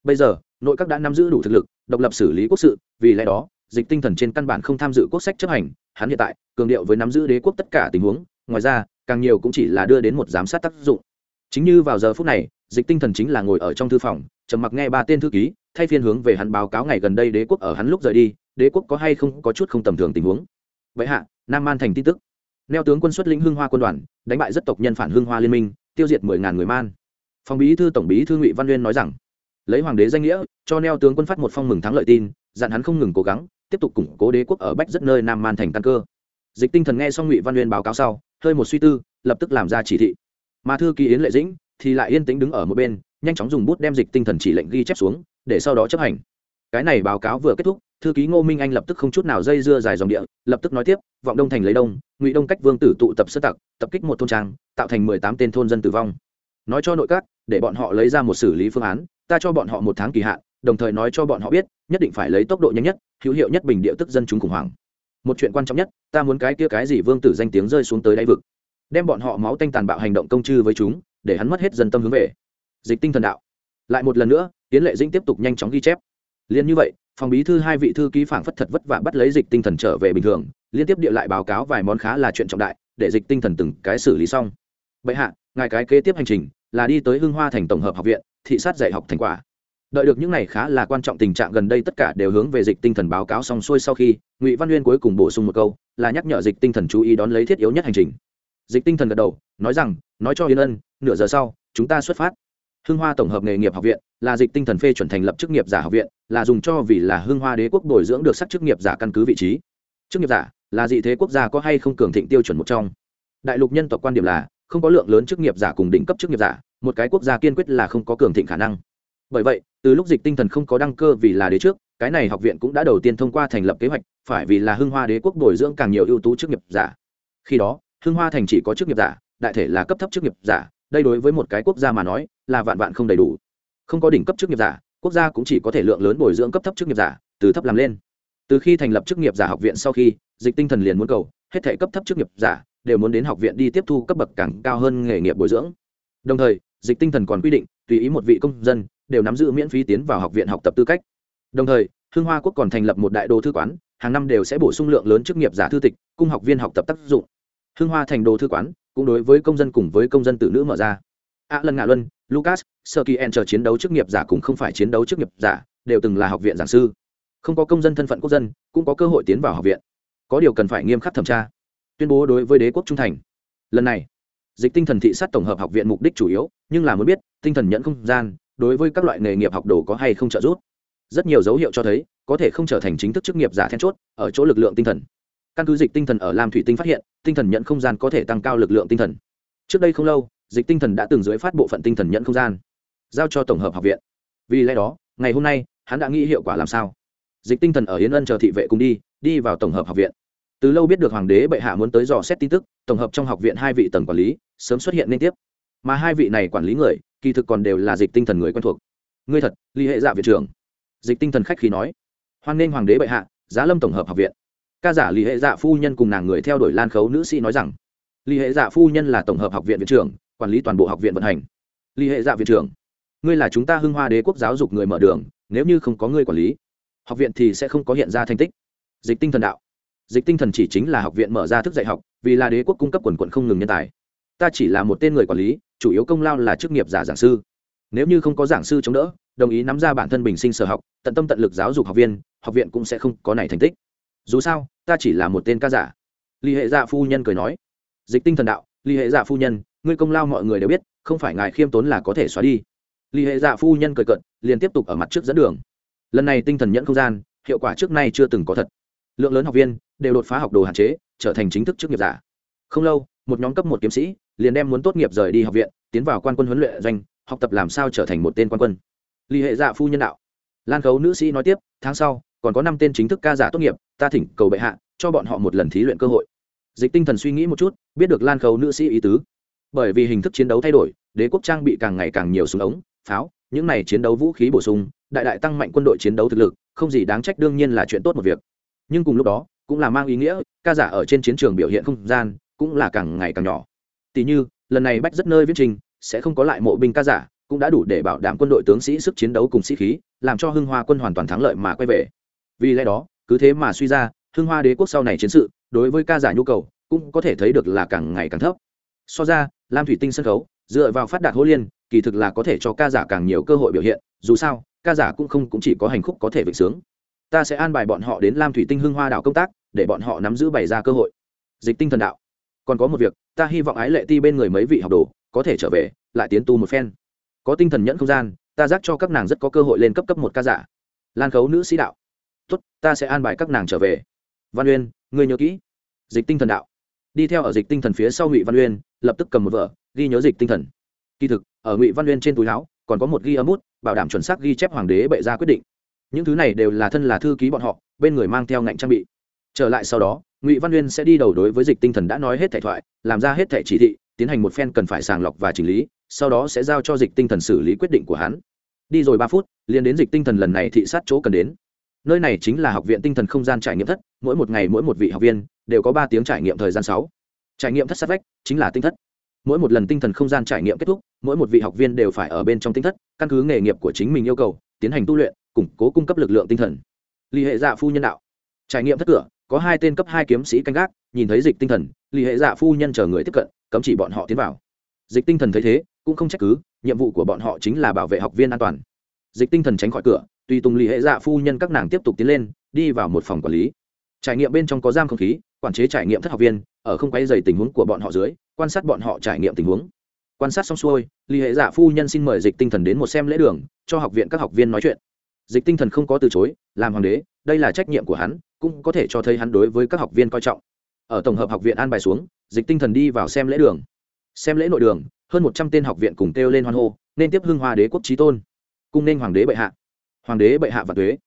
Bây giờ, nội các đã nắm giữ đủ thực lực, độc lập xử lý quốc sự, vì lẽ đó, dịch tinh thần trên căn bản không tham dự quốc sách chấp hành, hắn hiện tại, cường điệu với nắm giữ đế quốc tất cả tình huống, ngoài ra, càng nhiều cũng chỉ là đưa đến một giám sát tác dụng chính như vào giờ phút này, dịch tinh thần chính là ngồi ở trong thư phòng, trầm mặc nghe ba tên thư ký, thay phiên hướng về hắn báo cáo ngày gần đây đế quốc ở hắn lúc rời đi, đế quốc có hay không có chút không tầm thường tình huống. Vậy hạ, nam man thành tin tức. Neo tướng quân xuất lĩnh hưng hoa quân đoàn, đánh bại rất tộc nhân phản hưng hoa liên minh, tiêu diệt mười ngàn người man. Phòng bí thư tổng bí thư ngụy văn uyên nói rằng, lấy hoàng đế danh nghĩa, cho neo tướng quân phát một phong mừng thắng lợi tin, dặn hắn không ngừng cố gắng, tiếp tục củng cố đế quốc ở bách rất nơi nam man thành căn cơ. Dịch tinh thần nghe xong ngụy văn uyên báo cáo sau, hơi một suy tư, lập tức làm ra chỉ thị mà thư ký yến lệ dĩnh thì lại yên tĩnh đứng ở một bên, nhanh chóng dùng bút đem dịch tinh thần chỉ lệnh ghi chép xuống, để sau đó chấp hành. Cái này báo cáo vừa kết thúc, thư ký ngô minh anh lập tức không chút nào dây dưa dài dòng địa, lập tức nói tiếp, vọng đông thành lấy đông, ngụy đông cách vương tử tụ tập sơ tặc, tập kích một thôn trang, tạo thành mười tám tên thôn dân tử vong. Nói cho nội các, để bọn họ lấy ra một xử lý phương án, ta cho bọn họ một tháng kỳ hạn, đồng thời nói cho bọn họ biết, nhất định phải lấy tốc độ nhanh nhất, hữu hiệu nhất bình địa tức dân chúng khủng hoảng. Một chuyện quan trọng nhất, ta muốn cái kia cái gì vương tử danh tiếng rơi xuống tới đáy vực đem bọn họ máu tanh tàn bạo hành động công chư với chúng, để hắn mất hết dân tâm hướng về. Dịch tinh thần đạo. Lại một lần nữa tiến lệ dinh tiếp tục nhanh chóng ghi chép. Liền như vậy, phòng bí thư hai vị thư ký phảng phất thật vất vả bắt lấy dịch tinh thần trở về bình thường, liên tiếp địa lại báo cáo vài món khá là chuyện trọng đại, để dịch tinh thần từng cái xử lý xong. Bệ hạ, ngài cái kế tiếp hành trình là đi tới hưng hoa thành tổng hợp học viện, thị sát dạy học thành quả. Đợi được những này khá là quan trọng tình trạng gần đây tất cả đều hướng về dịch tinh thần báo cáo xong xuôi sau khi, ngụy văn uyên cuối cùng bổ sung một câu, là nhắc nhở dịch tinh thần chú ý đón lấy thiết yếu nhất hành trình dịch tinh thần gật đầu, nói rằng, nói cho yên ân, nửa giờ sau, chúng ta xuất phát. Hưng hoa tổng hợp nghề nghiệp học viện là dịch tinh thần phê chuẩn thành lập chức nghiệp giả học viện, là dùng cho vì là hưng hoa đế quốc bồi dưỡng được sắc chức nghiệp giả căn cứ vị trí. Chức nghiệp giả là dị thế quốc gia có hay không cường thịnh tiêu chuẩn một trong. Đại lục nhân tộc quan điểm là, không có lượng lớn chức nghiệp giả cùng đỉnh cấp chức nghiệp giả, một cái quốc gia kiên quyết là không có cường thịnh khả năng. Bởi vậy, từ lúc dịch tinh thần không có đăng cơ vì là đế trước, cái này học viện cũng đã đầu tiên thông qua thành lập kế hoạch, phải vì là hưng hoa đế quốc bồi dưỡng càng nhiều ưu tú chức nghiệp giả. Khi đó Hương hoa thành chỉ có chức nghiệp giả, đại thể là cấp thấp chức nghiệp giả, đây đối với một cái quốc gia mà nói, là vạn vạn không đầy đủ. Không có đỉnh cấp chức nghiệp giả, quốc gia cũng chỉ có thể lượng lớn bồi dưỡng cấp thấp chức nghiệp giả, từ thấp làm lên. Từ khi thành lập chức nghiệp giả học viện sau khi, dịch tinh thần liền muốn cầu, hết thể cấp thấp chức nghiệp giả đều muốn đến học viện đi tiếp thu cấp bậc càng cao hơn nghề nghiệp bồi dưỡng. Đồng thời, dịch tinh thần còn quy định, tùy ý một vị công dân đều nắm giữ miễn phí tiến vào học viện học tập tư cách. Đồng thời hương hoa quốc còn thành lập một đại đô thư quán, hàng năm đều sẽ bổ sung lượng lớn chức nghiệp giả thư tịch, cung học viên học tập tác dụng. Hưng hoa thành đồ thư quán cũng đối với công dân cùng với công dân tự nữ mở ra. A à, lần ngạ luân lucas sơ kỳ en chờ chiến đấu chức nghiệp giả cũng không phải chiến đấu chức nghiệp giả đều từng là học viện giảng sư. Không có công dân thân phận quốc dân cũng có cơ hội tiến vào học viện. Có điều cần phải nghiêm khắc thẩm tra. Tuyên bố đối với đế quốc trung thành. Lần này dịch tinh thần thị sát tổng hợp học viện mục đích chủ yếu nhưng là muốn biết tinh thần nhận không gian đối với các loại nghề nghiệp học đồ có hay không trợ giúp. Rất nhiều dấu hiệu cho thấy có thể không trở thành chính thức chức nghiệp giả then chốt ở chỗ lực lượng tinh thần căn cứ dịch tinh thần ở lam thủy tinh phát hiện, tinh thần nhận không gian có thể tăng cao lực lượng tinh thần. Trước đây không lâu, dịch tinh thần đã từng dưới phát bộ phận tinh thần nhận không gian, giao cho tổng hợp học viện. Vì lẽ đó, ngày hôm nay, hắn đã nghĩ hiệu quả làm sao? Dịch tinh thần ở yến ân chờ thị vệ cùng đi đi vào tổng hợp học viện. Từ lâu biết được hoàng đế bệ hạ muốn tới dò xét tin tức, tổng hợp trong học viện hai vị tầng quản lý sớm xuất hiện liên tiếp. Mà hai vị này quản lý người, kỳ thực còn đều là dịch tinh thần người quen thuộc. Ngươi thật ly hệ dạ viện trưởng. Dịch tinh thần khách khí nói. Hoan nghênh hoàng đế bệ hạ, giá lâm tổng hợp học viện ca giả lý hệ dạ phu nhân cùng nàng người theo đuổi lan khấu nữ sĩ nói rằng, lý hệ dạ phu nhân là tổng hợp học viện viện trưởng, quản lý toàn bộ học viện vận hành. Lý hệ dạ viện trưởng, ngươi là chúng ta hưng hoa đế quốc giáo dục người mở đường, nếu như không có ngươi quản lý, học viện thì sẽ không có hiện ra thành tích. Dịch tinh thần đạo. Dịch tinh thần chỉ chính là học viện mở ra thức dạy học, vì là đế quốc cung cấp quần quận không ngừng nhân tài. Ta chỉ là một tên người quản lý, chủ yếu công lao là chức nghiệp giả giảng sư. Nếu như không có giảng sư chống đỡ, đồng ý nắm ra bản thân bình sinh sở học, tận tâm tận lực giáo dục học viên, học viện cũng sẽ không có này thành tích dù sao, ta chỉ là một tên ca giả. Lý hệ dạ phu nhân cười nói. Dịch tinh thần đạo, Lý hệ dạ phu nhân, ngươi công lao mọi người đều biết, không phải ngài khiêm tốn là có thể xóa đi. Lý hệ dạ phu nhân cười cận liền tiếp tục ở mặt trước dẫn đường. Lần này tinh thần nhẫn không gian, hiệu quả trước nay chưa từng có thật. Lượng lớn học viên đều đột phá học đồ hạn chế, trở thành chính thức chức nghiệp giả. Không lâu, một nhóm cấp một kiếm sĩ liền đem muốn tốt nghiệp rời đi học viện, tiến vào quan quân huấn luyện doanh, học tập làm sao trở thành một tên quan quân. Lý hệ dạ phu nhân đạo. Lan khấu nữ sĩ nói tiếp, tháng sau còn có năm tên chính thức ca giả tốt nghiệp, ta thỉnh cầu bệ hạ, cho bọn họ một lần thí luyện cơ hội. Dịch tinh thần suy nghĩ một chút, biết được lan khấu nữ sĩ ý tứ. Bởi vì hình thức chiến đấu thay đổi, đế quốc trang bị càng ngày càng nhiều súng ống, pháo, những này chiến đấu vũ khí bổ sung, đại đại tăng mạnh quân đội chiến đấu thực lực, không gì đáng trách đương nhiên là chuyện tốt một việc. Nhưng cùng lúc đó, cũng là mang ý nghĩa, ca giả ở trên chiến trường biểu hiện không gian, cũng là càng ngày càng nhỏ. Tỷ như, lần này bách rất nơi viết trình, sẽ không có lại mộ binh ca giả, cũng đã đủ để bảo đảm quân đội tướng sĩ sức chiến đấu cùng sĩ khí, làm cho hưng hoa quân hoàn toàn thắng lợi mà quay về vì lẽ đó, cứ thế mà suy ra, hưng hoa đế quốc sau này chiến sự, đối với ca giả nhu cầu, cũng có thể thấy được là càng ngày càng thấp. So ra, lam thủy tinh sân khấu, dựa vào phát đạt hô liên, kỳ thực là có thể cho ca giả càng nhiều cơ hội biểu hiện, dù sao, ca giả cũng không cũng chỉ có hành khúc có thể vịnh sướng. Ta sẽ an bài bọn họ đến lam thủy tinh hưng hoa đảo công tác, để bọn họ nắm giữ bày ra cơ hội. Dịch tinh thần đạo. Còn có một việc, ta hy vọng ái lệ ti bên người mấy vị học đồ, có thể trở về, lại tiến tu một phen. Có tinh thần nhẫn không gian, ta giác cho các nàng rất có cơ hội lên cấp cấp một ca giả. Lan khấu nữ sĩ đạo tốt, ta sẽ an bài các nàng trở về. Văn uyên, ngươi nhớ kỹ. Dịch tinh thần đạo. Đi theo ở dịch tinh thần phía sau ngụy văn uyên, lập tức cầm một vở, ghi nhớ dịch tinh thần. Kỳ thực, ở ngụy văn uyên trên túi áo, còn có một ghi âm út bảo đảm chuẩn xác ghi chép hoàng đế bệ ra quyết định. Những thứ này đều là thân là thư ký bọn họ, bên người mang theo ngạnh trang bị. Trở lại sau đó, ngụy văn uyên sẽ đi đầu đối với dịch tinh thần đã nói hết thẻ thoại, làm ra hết thẻ chỉ thị, tiến hành một phen cần phải sàng lọc và chỉnh lý, sau đó sẽ giao cho dịch tinh thần xử lý quyết định của hắn. Đi rồi ba phút, liền đến dịch tinh thần lần này thị sát chỗ cần đến nơi này chính là học viện tinh thần không gian trải nghiệm thất, mỗi một ngày mỗi một vị học viên đều có ba tiếng trải nghiệm thời gian sáu. Trải nghiệm thất sát vách chính là tinh thất. Mỗi một lần tinh thần không gian trải nghiệm kết thúc, mỗi một vị học viên đều phải ở bên trong tinh thất, căn cứ nghề nghiệp của chính mình yêu cầu, tiến hành tu luyện, củng cố cung cấp lực lượng tinh thần. Lì hệ dạ phu nhân đạo. Trải nghiệm thất cửa, có hai tên cấp hai kiếm sĩ canh gác, nhìn thấy dịch tinh thần, lì hệ dạ phu nhân chờ người tiếp cận, cấm chỉ bọn họ tiến vào. Dịch tinh thần thấy thế, cũng không trách cứ, nhiệm vụ của bọn họ chính là bảo vệ học viên an toàn. Dịch tinh thần tránh khỏi cửa tùy tùng lì hệ dạ phu nhân các nàng tiếp tục tiến lên, đi vào một phòng quản lý. Trải nghiệm bên trong có giam không khí, quản chế trải nghiệm thất học viên, ở không quay dày tình huống của bọn họ dưới, quan sát bọn họ trải nghiệm tình huống. Quan sát xong xuôi, lì hệ giả phu nhân xin mời dịch tinh thần đến một xem lễ đường, cho học viện các học viên nói chuyện. Dịch tinh thần không có từ chối, làm hoàng đế, đây là trách nhiệm của hắn, cũng có thể cho thấy hắn đối với các học viên coi trọng. Ở tổng hợp học viện an bài xuống, dịch tinh thần đi vào xem lễ đường. Xem lễ nội đường, hơn một trăm tên học viện cùng kêu lên hoan hô, nên tiếp hưng hoa đế quốc trí tôn. Cung nên hoàng đế bệ hạ hoàng đế bệ hạ và tuế,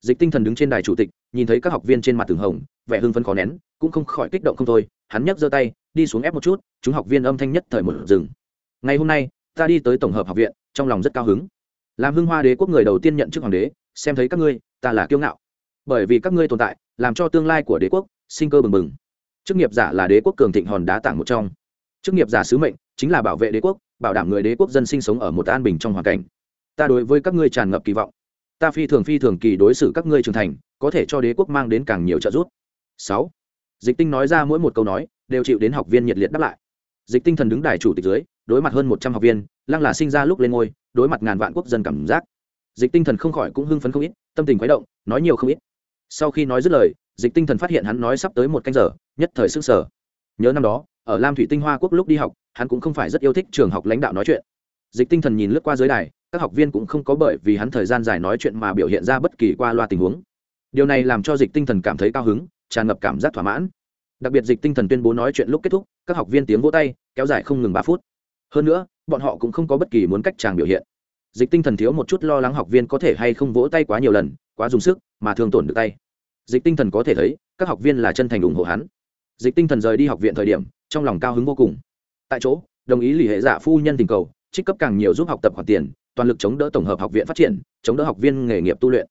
dịch tinh thần đứng trên đài chủ tịch nhìn thấy các học viên trên mặt tường hồng vẻ hưng phấn khó nén cũng không khỏi kích động không thôi hắn nhấc giơ tay đi xuống ép một chút chúng học viên âm thanh nhất thời một rừng. Ngày hôm nay ta đi tới tổng hợp học viện trong lòng rất cao hứng. Làm hưng hoa đế quốc người đầu tiên nhận chức hoàng đế xem thấy các ngươi ta là kiêu ngạo. Bởi vì các ngươi tồn tại làm cho tương lai của đế quốc sinh cơ bừng bừng. Chức nghiệp giả là đế quốc cường thịnh hòn đá tảng một trong. Chức nghiệp giả sứ mệnh chính là bảo vệ đế quốc bảo đảm người đế quốc dân sinh sống ở một an bình trong hoàn cảnh. Ta đối với các ngươi tràn ngập kỳ vọng ta phi thường phi thường kỳ đối xử các ngươi trưởng thành, có thể cho đế quốc mang đến càng nhiều trợ giúp. Sáu, dịch tinh nói ra mỗi một câu nói, đều chịu đến học viên nhiệt liệt đáp lại. Dịch tinh thần đứng đài chủ tịch dưới, đối mặt hơn một trăm học viên, lăng là sinh ra lúc lên ngôi, đối mặt ngàn vạn quốc dân cảm giác. Dịch tinh thần không khỏi cũng hưng phấn không ít, tâm tình khuấy động, nói nhiều không ít. Sau khi nói dứt lời, dịch tinh thần phát hiện hắn nói sắp tới một canh giờ, nhất thời sức sở nhớ năm đó, ở lam thủy tinh hoa quốc lúc đi học, hắn cũng không phải rất yêu thích trường học lãnh đạo nói chuyện. Dịch tinh thần nhìn lướt qua giới đài các học viên cũng không có bởi vì hắn thời gian dài nói chuyện mà biểu hiện ra bất kỳ qua loa tình huống. Điều này làm cho dịch tinh thần cảm thấy cao hứng, tràn ngập cảm giác thỏa mãn. Đặc biệt dịch tinh thần tuyên bố nói chuyện lúc kết thúc, các học viên tiếng vỗ tay, kéo dài không ngừng ba phút. Hơn nữa, bọn họ cũng không có bất kỳ muốn cách chàng biểu hiện. Dịch tinh thần thiếu một chút lo lắng học viên có thể hay không vỗ tay quá nhiều lần, quá dùng sức, mà thường tổn được tay. Dịch tinh thần có thể thấy, các học viên là chân thành ủng hộ hắn. Dịch tinh thần rời đi học viện thời điểm, trong lòng cao hứng vô cùng. Tại chỗ, đồng ý lì hệ giả phu nhân tình cầu, trích cấp càng nhiều giúp học tập khoản tiền toàn lực chống đỡ tổng hợp học viện phát triển, chống đỡ học viên nghề nghiệp tu luyện.